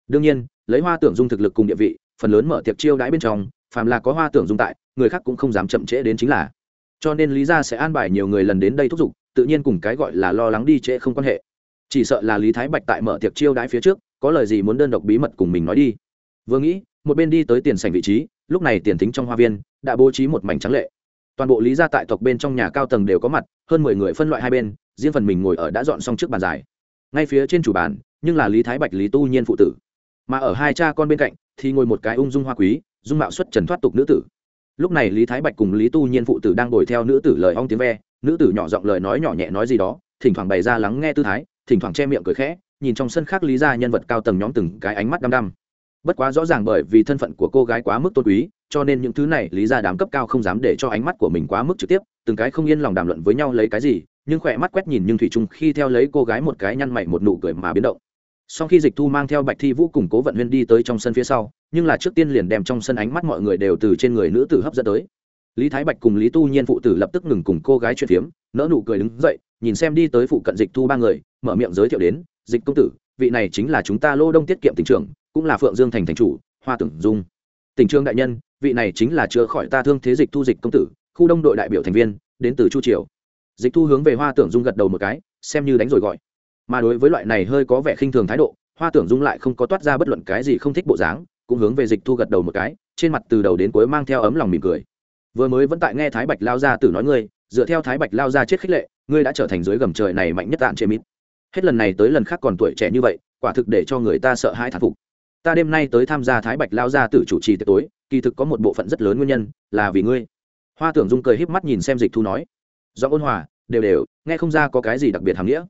Đương nhiên, lấy hoa tưởng dung thực lực cùng địa vị, phần lớn mở tiệc chiêu đãi bên trong, phàm là có hoa tưởng dung tại, người khác cũng không dám chậm trễ đến chính là. Cho nên lý gia sẽ an bài nhiều người lần đến đây thúc giục, tự nhiên cùng cái gọi là lo lắng đi trễ không quan hệ. Chỉ sợ là lý thái bạch tại mở tiệc chiêu đãi phía trước, có lời gì muốn đơn độc bí mật cùng mình nói đi. Vừa nghĩ, một bên đi tới tiền sảnh vị trí lúc này tiền thính trong hoa viên đã bố trí một mảnh trắng lệ. Toàn bộ lý gia tại tộc bên trong nhà cao tầng đều có mặt, hơn mười người phân loại hai bên, riêng phần mình ngồi ở đã dọn xong trước bàn dài. Ngay phía trên chủ bàn, nhưng là lý thái bạch, lý tu nhiên phụ tử. Mà ở hai cha con bên cạnh thì ngồi một cái ung dung hoa quý, dung mạo xuất trần thoát tục nữ tử. Lúc này lý thái bạch cùng lý tu nhiên phụ tử đang đổi theo nữ tử lời ong tiếng ve, nữ tử nhỏ giọng lời nói nhỏ nhẹ nói gì đó, thỉnh thoảng bày ra lắng nghe tư thái, thỉnh thoảng che miệng cười khẽ, nhìn trong sân khác lý gia nhân vật cao tầng nhóm từng cái ánh mắt đăm đăm bất quá rõ ràng bởi vì thân phận của cô gái quá mức tôn quý, cho nên những thứ này lý gia đám cấp cao không dám để cho ánh mắt của mình quá mức trực tiếp, từng cái không yên lòng đàm luận với nhau lấy cái gì, nhưng khỏe mắt quét nhìn nhưng thủy chung khi theo lấy cô gái một cái nhăn mày một nụ cười mà biến động. Sau khi dịch thu mang theo bạch thi vũ cùng cố vận huyên đi tới trong sân phía sau, nhưng là trước tiên liền đem trong sân ánh mắt mọi người đều từ trên người nữ tử hấp dẫn tới. Lý thái bạch cùng lý tu nhiên phụ tử lập tức ngừng cùng cô gái chuyện phiếm nỡ nụ cười đứng dậy, nhìn xem đi tới phụ cận dịch thu ba người, mở miệng giới thiệu đến, dịch công tử, vị này chính là chúng ta lô đông tiết kiệm tỉnh trưởng cũng là phượng dương thành thành chủ, hoa tưởng dung. Tỉnh trương đại nhân, vị này chính là chữa khỏi ta thương thế dịch thu dịch công tử, khu đông đội đại biểu thành viên, đến từ chu triều. Dịch thu hướng về hoa tưởng dung gật đầu một cái, xem như đánh rồi gọi. Mà đối với loại này hơi có vẻ khinh thường thái độ, hoa tưởng dung lại không có toát ra bất luận cái gì không thích bộ dáng, cũng hướng về dịch thu gật đầu một cái, trên mặt từ đầu đến cuối mang theo ấm lòng mỉm cười. Vừa mới vẫn tại nghe thái bạch lao ra từ nói ngươi, dựa theo thái bạch lao ra chết khích lệ, ngươi đã trở thành dưới gầm trời này mạnh nhất tạng chế mít. Hết lần này tới lần khác còn tuổi trẻ như vậy, quả thực để cho người ta sợ hãi thán phục ta đêm nay tới tham gia thái bạch lao gia tử chủ trì tiệc tối, kỳ thực có một bộ phận rất lớn nguyên nhân, là vì ngươi. Hoa tưởng dung cười híp mắt nhìn xem dịch thu nói. Do ôn hòa, đều đều, nghe không ra có cái gì đặc biệt hàm nghĩa.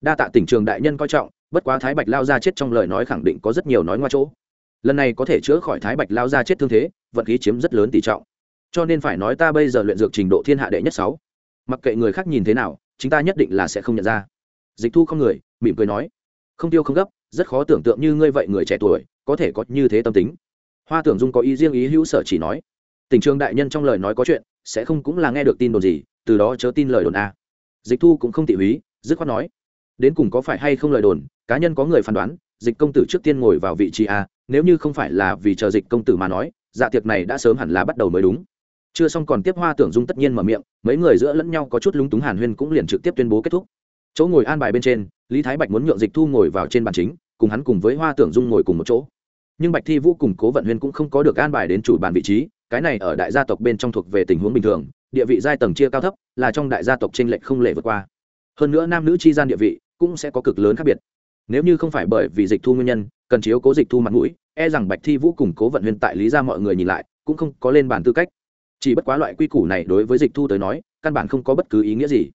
Đa tạ tỉnh trường đại nhân coi trọng, bất quá thái bạch lao ra chết trong lời nói khẳng định có rất nhiều nói ngoa chỗ. Lần này có thể chữa khỏi thái bạch lao ra chết thương thế, vận khí chiếm rất lớn tỷ trọng. Cho nên phải nói ta bây giờ luyện dược trình độ thiên hạ đệ nhất sáu. Mặc kệ người khác nhìn thế nào chúng ta nhất định là sẽ không nhận ra. Dịch thu không người, mỉm cười nói. Không tiêu không gấp, rất khó tưởng tượng như ngươi vậy người trẻ tuổi có thể có như thế tâm tính. Hoa tưởng dung có ý riêng ý hữu sở chỉ nói tình trường đại nhân trong lời nói có chuyện, sẽ không cũng là nghe được tin đồn gì, từ đó chớ tin lời đồn a. Dịch thu cũng không tỉ húy, dứt khoát nói, đến cùng có phải hay không lời đồn, cá nhân có người phán đoán, dịch công tử trước tiên ngồi vào vị trí a, nếu như không phải là vì chờ dịch công tử mà nói dạ tiệc này đã sớm hẳn là bắt đầu mới đúng. Chưa xong còn tiếp hoa tưởng dung tất nhiên mở miệng, mấy người giữa lẫn nhau có chút lúng túng hàn huyên cũng liền trực tiếp tuyên bố kết thúc. Chỗ ngồi an bài bên trên, lý thái bạch muốn nhượng dịch thu ngồi vào trên bàn chính, cùng hắn cùng với hoa tưởng dung ngồi cùng một chỗ nhưng bạch thi vũ cùng cố vận huyên cũng không có được an bài đến chủ bàn vị trí, cái này ở đại gia tộc bên trong thuộc về tình huống bình thường, địa vị giai tầng chia cao thấp, là trong đại gia tộc t r ê n lệch không lệ vượt qua. Hơn nữa nam nữ chi gian địa vị cũng sẽ có cực lớn khác biệt. Nếu như không phải bởi vì dịch thu nguyên nhân, cần chiếu cố dịch thu mặt mũi e rằng bạch thi vũ cùng cố vận huyên tại lý ra mọi người nhìn lại, cũng không có lên bàn tư cách. Chỉ bất quá loại quy củ này đối với dịch thu tới nói, căn bản không có bất cứ ý nghĩa gì.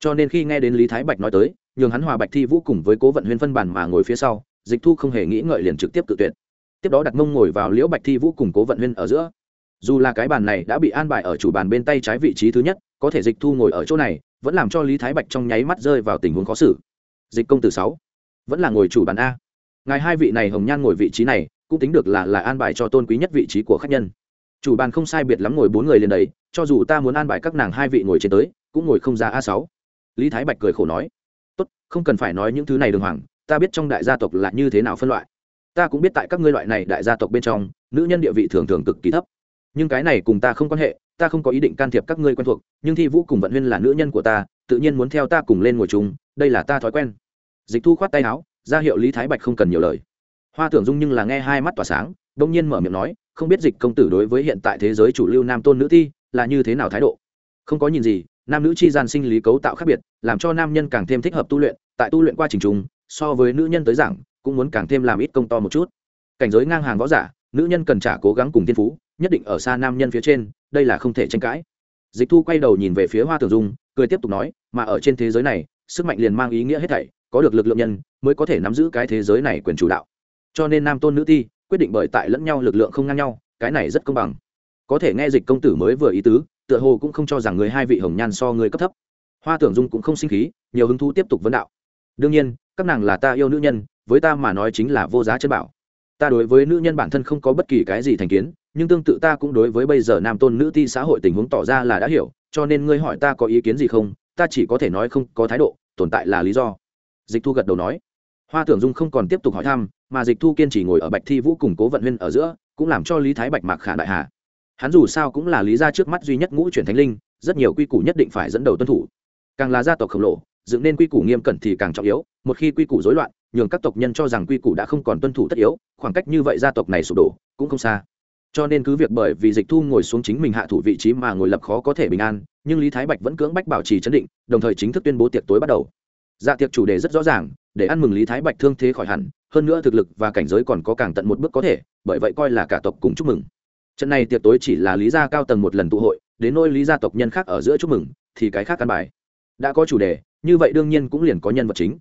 Cho nên khi nghe đến lý thái bạch nói tới, nhường hắn hòa bạch thi vũ cùng với cố vận huyên phân bản mà ngồi phía sau, dịch thu không hề nghĩ ngợi liền trực tiếp tự tuyệt tiếp đó đặt mông ngồi vào liễu bạch thi vũ cùng cố vận huyên ở giữa. Dù là cái bàn này đã bị an bài ở chủ bàn bên tay trái vị trí thứ nhất, có thể dịch thu ngồi ở chỗ này, vẫn làm cho lý thái bạch trong nháy mắt rơi vào tình huống khó xử. Dịch công tử sáu, vẫn là ngồi chủ bàn a. Ngài hai vị này hồng nhan ngồi vị trí này, cũng tính được là là an bài cho tôn quý nhất vị trí của khách nhân. Chủ bàn không sai biệt lắm ngồi bốn người lên đấy cho dù ta muốn an bài các nàng hai vị ngồi trên tới, cũng ngồi không ra a sáu. Lý thái bạch cười khổ nói, tốt, không cần phải nói những thứ này đường hoàng, ta biết trong đại gia tộc là như thế nào phân loại ta cũng biết tại các ngươi loại này đại gia tộc bên trong, nữ nhân địa vị thường thường cực kỳ thấp. Nhưng cái này cùng ta không quan hệ, ta không có ý định can thiệp các ngươi quen thuộc, nhưng thi vũ cùng vận huyên là nữ nhân của ta, tự nhiên muốn theo ta cùng lên ngồi chung, đây là ta thói quen. Dịch thu khoát tay áo, ra hiệu lý thái bạch không cần nhiều lời. Hoa tưởng dung nhưng là nghe hai mắt tỏa sáng đông nhiên mở miệng nói, không biết dịch công tử đối với hiện tại thế giới chủ lưu nam tôn nữ thi, là như thế nào thái độ? Không có nhìn gì, nam nữ chi gian sinh lý cấu tạo khác biệt, làm cho nam nhân càng thêm thích hợp tu luyện, tại tu luyện qua trình trùng, so với nữ nhân tới giảng cũng muốn càng thêm làm ít công to một chút. Cảnh giới ngang hàng võ giả, nữ nhân cần trả cố gắng cùng thiên phú, nhất định ở xa nam nhân phía trên, đây là không thể tranh cãi. Dịch thu quay đầu nhìn về phía hoa tưởng dung, cười tiếp tục nói, mà ở trên thế giới này, sức mạnh liền mang ý nghĩa hết thảy, có được lực lượng nhân, mới có thể nắm giữ cái thế giới này quyền chủ đạo. Cho nên nam tôn nữ ti, quyết định bởi tại lẫn nhau lực lượng không ngang nhau, cái này rất công bằng. Có thể nghe dịch công tử mới vừa ý tứ, tựa hồ cũng không cho rằng người hai vị hồng nhan so người cấp thấp. Hoa tưởng dung cũng không sinh khí, nhiều hứng thú tiếp tục vấn đạo. Đương nhiên, các nàng là ta yêu nữ nhân với ta mà nói chính là vô giá chân bảo. Ta đối với nữ nhân bản thân không có bất kỳ cái gì thành kiến, nhưng tương tự ta cũng đối với bây giờ nam tôn nữ ti xã hội tình huống tỏ ra là đã hiểu, cho nên ngươi hỏi ta có ý kiến gì không, ta chỉ có thể nói không có thái độ, tồn tại là lý do. Dịch thu gật đầu nói. Hoa tưởng dung không còn tiếp tục hỏi thăm, mà dịch thu kiên trì ngồi ở bạch thi vũ cùng cố vận huyên ở giữa, cũng làm cho lý thái bạch mạc khả đại hà hắn dù sao cũng là lý gia trước mắt duy nhất ngũ chuyển thánh linh, rất nhiều quy củ nhất định phải dẫn đầu tuân thủ. Càng là gia tộc khổng lồ, dựng nên quy củ nghiêm cẩn thì càng trọng yếu, một khi quy củ rối loạn nhường các tộc nhân cho rằng quy củ đã không còn tuân thủ tất yếu, khoảng cách như vậy gia tộc này sụp đổ cũng không xa. Cho nên cứ việc bởi vì dịch thu ngồi xuống chính mình hạ thủ vị trí mà ngồi lập khó có thể bình an, nhưng lý thái bạch vẫn cưỡng bách bảo trì chấn định, đồng thời chính thức tuyên bố tiệc tối bắt đầu. Dạ tiệc chủ đề rất rõ ràng, để ăn mừng lý thái bạch thương thế khỏi hẳn, hơn nữa thực lực và cảnh giới còn có càng tận một bước có thể, bởi vậy coi là cả tộc cùng chúc mừng. Trận này tiệc tối chỉ là lý gia cao tầng một lần tụ hội, đến nôi lý gia tộc nhân khác ở giữa chúc mừng, thì cái khác căn bài. Đã có chủ đề, như vậy đương nhiên cũng liền có nhân vật chính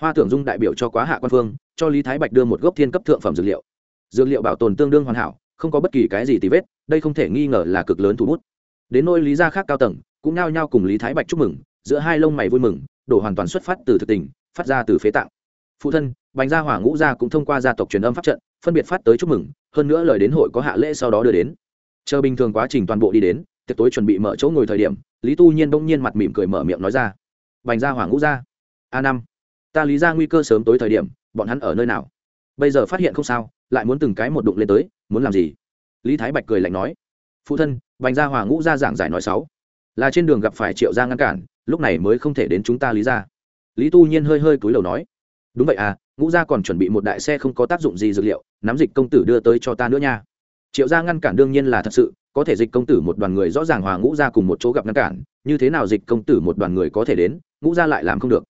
hoa tưởng dung đại biểu cho quá hạ quan phương, cho lý thái bạch đưa một gốc thiên cấp thượng phẩm dược liệu. Dược liệu bảo tồn tương đương hoàn hảo, không có bất kỳ cái gì tì vết, đây không thể nghi ngờ là cực lớn thủ hút đến nôi lý gia khác cao tầng, cũng nao nhao cùng lý thái bạch chúc mừng, giữa hai lông mày vui mừng, đổ hoàn toàn xuất phát từ thực tình, phát ra từ phế tạng. Phụ thân, bành gia hỏa ngũ gia cũng thông qua gia tộc truyền âm pháp trận, phân biệt phát tới chúc mừng, hơn nữa lời đến hội có hạ lễ sau đó đưa đến. Chờ bình thường quá trình toàn bộ đi đến, tiệc tối chuẩn bị mở chỗ ngồi thời điểm, lý tu nhiên bỗng nhiên mặt mỉm cười mở miệng nói ra, bành gia hỏa ngũ gia, a năm ta lý ra nguy cơ sớm tối thời điểm, bọn hắn ở nơi nào? Bây giờ phát hiện không sao, lại muốn từng cái một đụng lên tới, muốn làm gì? Lý thái bạch cười lạnh nói, phụ thân, bành gia hòa ngũ gia giảng giải nói sáu. Là trên đường gặp phải triệu gia ngăn cản, lúc này mới không thể đến chúng ta lý ra lý tu nhiên hơi hơi cúi đầu nói, đúng vậy à ngũ gia còn chuẩn bị một đại xe không có tác dụng gì dược liệu, nắm dịch công tử đưa tới cho ta nữa nha. Triệu gia ngăn cản đương nhiên là thật sự, có thể dịch công tử một đoàn người rõ ràng hòa ngũ gia cùng một chỗ gặp ngăn cản, như thế nào dịch công tử một đoàn người có thể đến, ngũ gia lại làm không được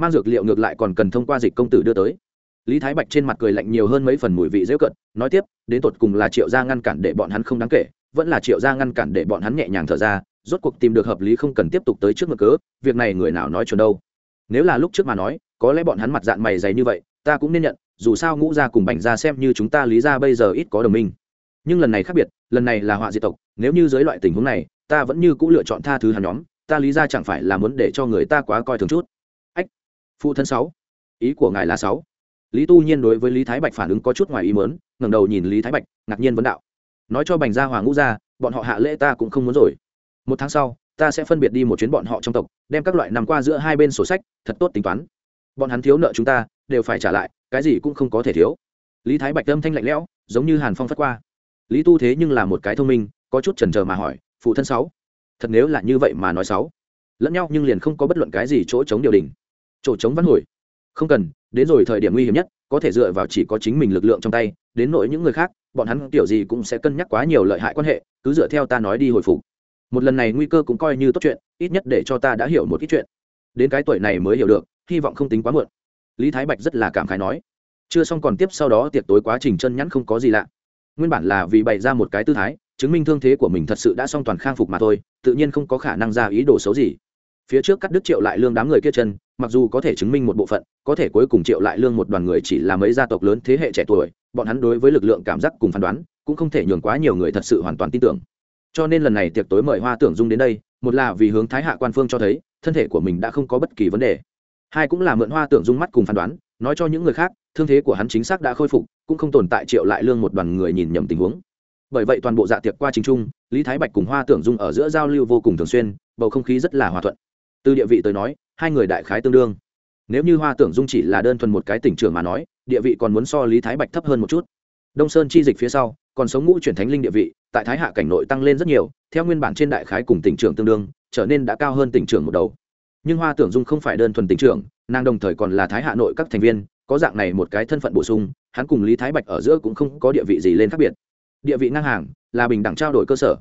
mang dược liệu ngược lại còn cần thông qua dịch công tử đưa tới. Lý thái bạch trên mặt cười lạnh nhiều hơn mấy phần mùi vị dễ cận, nói tiếp, đến tột cùng là triệu gia ngăn cản để bọn hắn không đáng kể, vẫn là triệu gia ngăn cản để bọn hắn nhẹ nhàng thở ra, rốt cuộc tìm được hợp lý không cần tiếp tục tới trước ngực cớ, việc này người nào nói chuẩn đâu. Nếu là lúc trước mà nói, có lẽ bọn hắn mặt dạng mày dày như vậy, ta cũng nên nhận, dù sao ngũ gia cùng bành gia xem như chúng ta lý gia bây giờ ít có đồng minh. Nhưng lần này khác biệt, lần này là họa diệt tộc, nếu như dưới loại tình huống này, ta vẫn như c ũ lựa chọn tha thứ hắn nhóm, ta lý ra chẳng phải là muốn để cho người ta quá coi thường chút phụ thân sáu. Ý của ngài là sáu. Lý tu nhiên đối với lý thái bạch phản ứng có chút ngoài ý mớn ngẩng đầu nhìn lý thái bạch, ngạc nhiên vấn đạo. Nói cho bành gia hoàng ngũ gia, bọn họ hạ lễ ta cũng không muốn rồi. Một tháng sau, ta sẽ phân biệt đi một chuyến bọn họ trong tộc, đem các loại nằm qua giữa hai bên sổ sách, thật tốt tính toán. Bọn hắn thiếu nợ chúng ta, đều phải trả lại, cái gì cũng không có thể thiếu. Lý thái bạch âm thanh lạnh lẽo, giống như hàn phong phất qua. Lý tu thế nhưng là một cái thông minh, có chút chần chờ mà hỏi, phụ thân sáu. Thật nếu là như vậy mà nói sáu. Lẫn nhau nhưng liền không có bất luận cái gì chỗ chống điều đình chỗ chống văn hồi không cần, đến rồi thời điểm nguy hiểm nhất, có thể dựa vào chỉ có chính mình lực lượng trong tay, đến nỗi những người khác, bọn hắn kiểu gì cũng sẽ cân nhắc quá nhiều lợi hại quan hệ, cứ dựa theo ta nói đi hồi phục. Một lần này nguy cơ cũng coi như tốt chuyện, ít nhất để cho ta đã hiểu một ít chuyện. Đến cái tuổi này mới hiểu được, hy vọng không tính quá muộn. Lý thái bạch rất là cảm khái nói. Chưa xong còn tiếp sau đó tiệc tối quá trình chân nhắn không có gì lạ. Nguyên bản là vì bày ra một cái tư thái, chứng minh thương thế của mình thật sự đã xong toàn khang phục mà thôi, tự nhiên không có khả năng ra ý đồ xấu gì phía trước cắt đứt triệu lại lương đám người kia chân, mặc dù có thể chứng minh một bộ phận, có thể cuối cùng triệu lại lương một đoàn người chỉ là mấy gia tộc lớn thế hệ trẻ tuổi, bọn hắn đối với lực lượng cảm giác cùng phán đoán, cũng không thể nhường quá nhiều người thật sự hoàn toàn tin tưởng. Cho nên lần này tiệc tối mời hoa tưởng dung đến đây, một là vì hướng thái hạ quan phương cho thấy, thân thể của mình đã không có bất kỳ vấn đề. Hai cũng là mượn hoa tưởng dung mắt cùng phán đoán, nói cho những người khác, thương thế của hắn chính xác đã khôi phục, cũng không tồn tại triệu lại lương một đoàn người nhìn nhầm tình huống. Bởi vậy toàn bộ dạ tiệc qua trình trung, lý thái bạch cùng hoa tưởng dung ở giữa giao lưu vô cùng thường xuyên, bầu không khí rất là hòa thuận từ địa vị tới nói, hai người đại khái tương đương. Nếu như hoa tưởng dung chỉ là đơn thuần một cái tỉnh trưởng mà nói, địa vị còn muốn so lý thái bạch thấp hơn một chút. Đông sơn chi dịch phía sau, còn sống ngũ chuyển thánh linh địa vị, tại thái hạ cảnh nội tăng lên rất nhiều, theo nguyên bản trên đại khái cùng tỉnh trưởng tương đương, trở nên đã cao hơn tỉnh trưởng một đầu. Nhưng hoa tưởng dung không phải đơn thuần tỉnh trưởng, nàng đồng thời còn là thái hạ nội các thành viên, có dạng này một cái thân phận bổ sung, hắn cùng lý thái bạch ở giữa cũng không có địa vị gì lên khác biệt. Địa vị ngang hàng, là bình đẳng trao đổi cơ sở.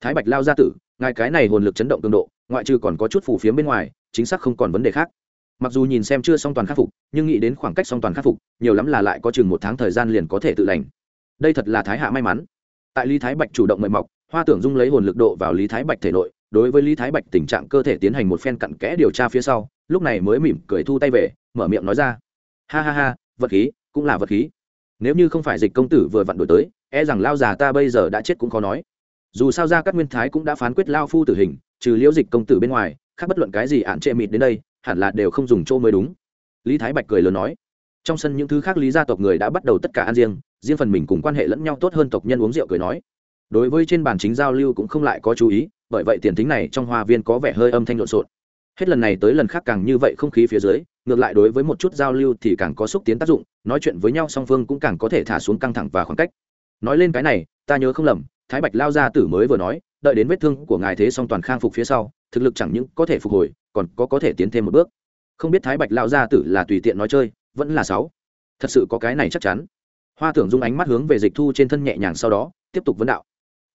Thái bạch lao gia tử ngài cái này hồn lực chấn động cường độ, ngoại trừ còn có chút phù phiếm bên ngoài, chính xác không còn vấn đề khác. Mặc dù nhìn xem chưa song toàn khắc phục, nhưng nghĩ đến khoảng cách song toàn khắc phục, nhiều lắm là lại có chừng một tháng thời gian liền có thể tự lành. Đây thật là thái hạ may mắn. Tại lý thái bạch chủ động mời mọc, hoa tưởng dung lấy hồn lực độ vào lý thái bạch thể nội, đối với lý thái bạch tình trạng cơ thể tiến hành một phen cặn kẽ điều tra phía sau, lúc này mới mỉm cười thu tay về, mở miệng nói ra. Ha ha ha, vật khí, cũng là vật khí. Nếu như không phải dịch công tử vừa vặn đổi tới e rằng lao già ta bây giờ đã chết cũng khó nói dù sao ra các nguyên thái cũng đã phán quyết lao phu tử hình, trừ liễu dịch công tử bên ngoài, khác bất luận cái gì ạn trệ mịt đến đây, hẳn là đều không dùng chỗ mới đúng. Lý thái bạch cười lớn nói. Trong sân những thứ khác lý gia tộc người đã bắt đầu tất cả ăn riêng riêng phần mình cùng quan hệ lẫn nhau tốt hơn tộc nhân uống rượu cười nói. Đối với trên bàn chính giao lưu cũng không lại có chú ý, bởi vậy tiền thính này trong hoa viên có vẻ hơi âm thanh lộn xộn. Hết lần này tới lần khác càng như vậy không khí phía dưới, ngược lại đối với một chút giao lưu thì càng có xúc tiến tác dụng, nói chuyện với nhau song phương cũng càng có thể thả xuống căng thẳng và khoảng cách. Nói lên cái này ta nhớ không lầm, thái bạch lao gia tử mới vừa nói, đợi đến vết thương của ngài thế song toàn khang phục phía sau, thực lực chẳng những có thể phục hồi, còn có có thể tiến thêm một bước. Không biết thái bạch lao gia tử là tùy tiện nói chơi, vẫn là sáu. Thật sự có cái này chắc chắn. Hoa tưởng dung ánh mắt hướng về dịch thu trên thân nhẹ nhàng sau đó, tiếp tục vấn đạo.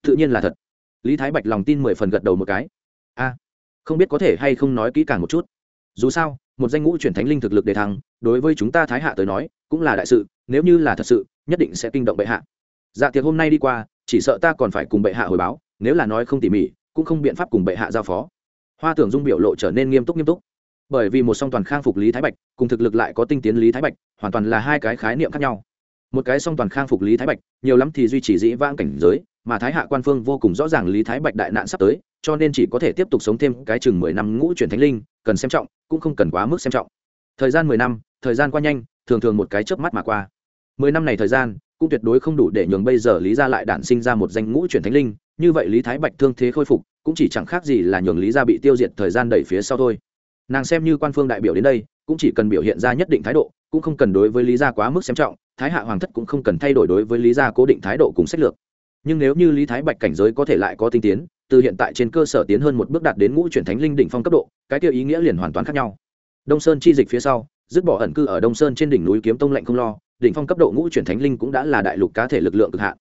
Tự nhiên là thật. Lý thái bạch lòng tin mười phần gật đầu một cái. A, không biết có thể hay không nói kỹ càng một chút. Dù sao, một danh ngũ chuyển thánh linh thực lực đề thăng, đối với chúng ta thái hạ tới nói, cũng là đại sự, nếu như là thật sự, nhất định sẽ kinh động bệ hạ dạ tiệc hôm nay đi qua, chỉ sợ ta còn phải cùng bệ hạ hồi báo, nếu là nói không tỉ mỉ, cũng không biện pháp cùng bệ hạ giao phó. Hoa tưởng dung biểu lộ trở nên nghiêm túc nghiêm túc. Bởi vì một song toàn khang phục lý thái bạch, cùng thực lực lại có tinh tiến lý thái bạch, hoàn toàn là hai cái khái niệm khác nhau. Một cái song toàn khang phục lý thái bạch, nhiều lắm thì duy trì dĩ vãng cảnh giới, mà thái hạ quan phương vô cùng rõ ràng lý thái bạch đại nạn sắp tới, cho nên chỉ có thể tiếp tục sống thêm cái chừng mười năm ngũ truyền thánh linh, cần xem trọng, cũng không cần quá mức xem trọng. Thời gian mười năm, thời gian qua nhanh, thường thường một cái chớp mắt mà qua mười năm này thời gian, cũng tuyệt đối không đủ để nhường bây giờ lý gia lại đản sinh ra một danh ngũ chuyển thánh linh, như vậy lý thái bạch thương thế khôi phục, cũng chỉ chẳng khác gì là nhường lý gia bị tiêu diệt thời gian đẩy phía sau thôi. Nàng xem như quan phương đại biểu đến đây, cũng chỉ cần biểu hiện ra nhất định thái độ, cũng không cần đối với lý gia quá mức xem trọng, thái hạ hoàng thất cũng không cần thay đổi đối với lý gia cố định thái độ cùng sách lược. Nhưng nếu như lý thái bạch cảnh giới có thể lại có tinh tiến, từ hiện tại trên cơ sở tiến hơn một bước đạt đến ngũ chuyển thánh linh đỉnh phong cấp độ, cái tiêu ý nghĩa liền hoàn toàn khác nhau. Đông sơn chi dịch phía sau, dứt bỏ ẩn cư ở đông sơn trên đỉnh núi kiếm tông lạnh không lo đỉnh phong cấp độ ngũ chuyển thánh linh cũng đã là đại lục cá thể lực lượng cực hạn.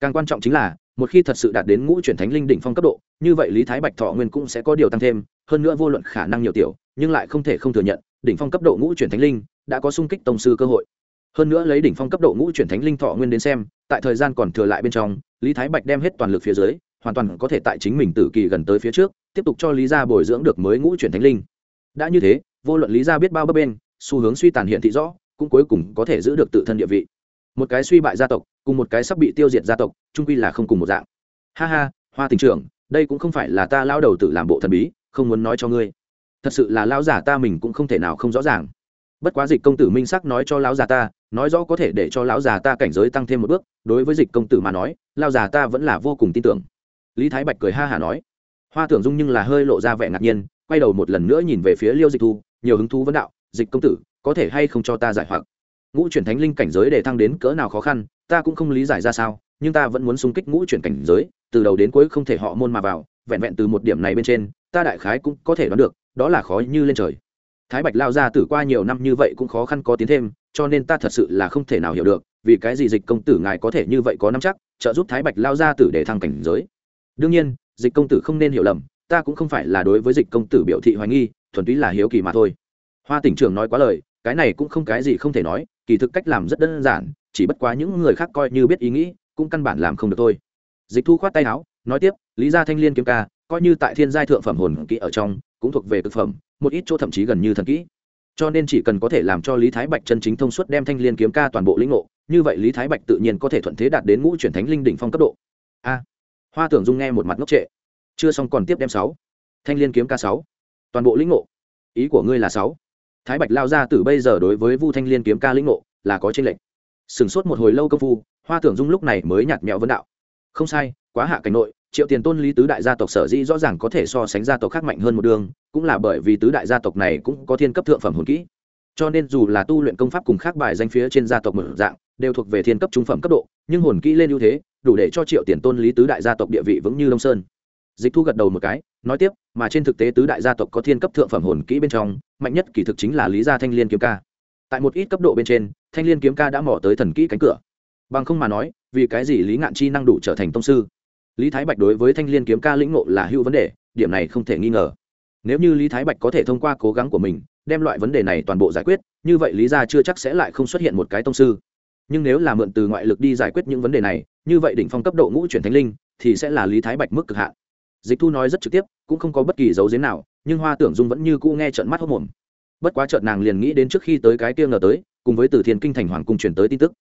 Càng quan trọng chính là, một khi thật sự đạt đến ngũ chuyển thánh linh đỉnh phong cấp độ, như vậy lý thái bạch thọ nguyên cũng sẽ có điều tăng thêm, hơn nữa vô luận khả năng nhiều tiểu, nhưng lại không thể không thừa nhận, đỉnh phong cấp độ ngũ chuyển thánh linh đã có sung kích tông sư cơ hội. Hơn nữa lấy đỉnh phong cấp độ ngũ chuyển thánh linh thọ nguyên đến xem, tại thời gian còn thừa lại bên trong, lý thái bạch đem hết toàn lực phía dưới, hoàn toàn có thể tại chính mình tử kỳ gần tới phía trước, tiếp tục cho lý gia bồi dưỡng được mới ngũ chuyển thánh linh. Đã như thế, vô luận lý gia biết bao bấp bên, xu hướng suy tàn hiện thị rõ cũng cuối cùng có thể giữ được tự thân địa vị. Một cái suy bại gia tộc, cùng một cái sắp bị tiêu diệt gia tộc trung quy là không cùng một dạng. Ha ha, hoa tình trưởng, đây cũng không phải là ta lao đầu tự làm bộ thần bí, không muốn nói cho ngươi. Thật sự là lao giả ta mình cũng không thể nào không rõ ràng. Bất quá dịch công tử minh sắc nói cho lão già ta, nói rõ có thể để cho lão già ta cảnh giới tăng thêm một bước, đối với dịch công tử mà nói lao già ta vẫn là vô cùng tin tưởng. Lý thái bạch cười ha hả nói. Hoa tưởng dung nhưng là hơi lộ ra vẻ ngạc nhiên, quay đầu một lần nữa nhìn về phía liêu dịch thu, nhiều hứng thú vấn đạo, dịch công tử có thể hay không cho ta giải hoặc. Ngũ chuyển thánh linh cảnh giới để thăng đến cỡ nào khó khăn, ta cũng không lý giải ra sao, nhưng ta vẫn muốn xung kích ngũ chuyển cảnh giới, từ đầu đến cuối không thể họ môn mà vào, vẹn vẹn từ một điểm này bên trên, ta đại khái cũng có thể đoán được, đó là khó như lên trời. Thái bạch lao ra tử qua nhiều năm như vậy cũng khó khăn có tiến thêm, cho nên ta thật sự là không thể nào hiểu được, vì cái gì dịch công tử ngài có thể như vậy có năm chắc, trợ giúp thái bạch lao ra tử để thăng cảnh giới. Đương nhiên, dịch công tử không nên hiểu lầm, ta cũng không phải là đối với dịch công tử biểu thị hoài nghi, thuần túy là hiếu kỳ mà thôi. Hoa tỉnh trưởng nói quá lời cái này cũng không cái gì không thể nói, kỳ thực cách làm rất đơn giản, chỉ bất quá những người khác coi như biết ý nghĩ, cũng căn bản làm không được thôi. Dịch thu khoát tay áo, nói tiếp, lý gia thanh liên kiếm ca, coi như tại thiên giai thượng phẩm hồn kỹ ở trong, cũng thuộc về thực phẩm, một ít chỗ thậm chí gần như thần kỹ. Cho nên chỉ cần có thể làm cho lý thái bạch chân chính thông suốt đem thanh liên kiếm ca toàn bộ lĩnh ngộ, như vậy lý thái bạch tự nhiên có thể thuận thế đạt đến ngũ chuyển thánh linh đỉnh phong cấp độ. A. Hoa tưởng dung nghe một mặt ngốc trệ. Chưa xong còn tiếp đem sáu. Thanh liên kiếm ca sáu. Toàn bộ lĩnh ngộ. Ý của ngươi là sáu thái bạch lao ra từ bây giờ đối với vu thanh liên kiếm ca lĩnh ngộ là có trên lệnh sửng sốt một hồi lâu công phu, hoa tưởng dung lúc này mới nhạt mẹo vấn đạo. Không sai, quá hạ cảnh nội, triệu tiền tôn lý tứ đại gia tộc sở dĩ rõ ràng có thể so sánh gia tộc khác mạnh hơn một đường, cũng là bởi vì tứ đại gia tộc này cũng có thiên cấp thượng phẩm hồn kỹ. Cho nên dù là tu luyện công pháp cùng khác bài danh phía trên gia tộc một dạng, đều thuộc về thiên cấp trung phẩm cấp độ, nhưng hồn kỹ lên ưu thế, đủ để cho triệu tiền tôn lý tứ đại gia tộc địa vị vững như đông sơn. Dịch thu gật đầu một cái, nói tiếp, mà trên thực tế tứ đại gia tộc có thiên cấp thượng phẩm hồn kỹ bên trong mạnh nhất kỳ thực chính là lý gia thanh liên kiếm ca. Tại một ít cấp độ bên trên, thanh liên kiếm ca đã mỏ tới thần kỹ cánh cửa. Bằng không mà nói, vì cái gì lý ngạn chi năng đủ trở thành tông sư? Lý thái bạch đối với thanh liên kiếm ca lĩnh ngộ là hữu vấn đề, điểm này không thể nghi ngờ. Nếu như lý thái bạch có thể thông qua cố gắng của mình, đem loại vấn đề này toàn bộ giải quyết, như vậy lý gia chưa chắc sẽ lại không xuất hiện một cái tông sư. Nhưng nếu là mượn từ ngoại lực đi giải quyết những vấn đề này, như vậy đỉnh phong cấp độ ngũ chuyển thánh linh, thì sẽ là lý thái bạch mức cực hạn. Dịch thu nói rất trực tiếp, cũng không có bất kỳ dấu giếm nào nhưng hoa tưởng dung vẫn như cũ nghe trận mắt hốc mồm. Bất quá trợn nàng liền nghĩ đến trước khi tới cái kia ngờ tới, cùng với từ thiên kinh thành hoàng cung truyền tới tin tức.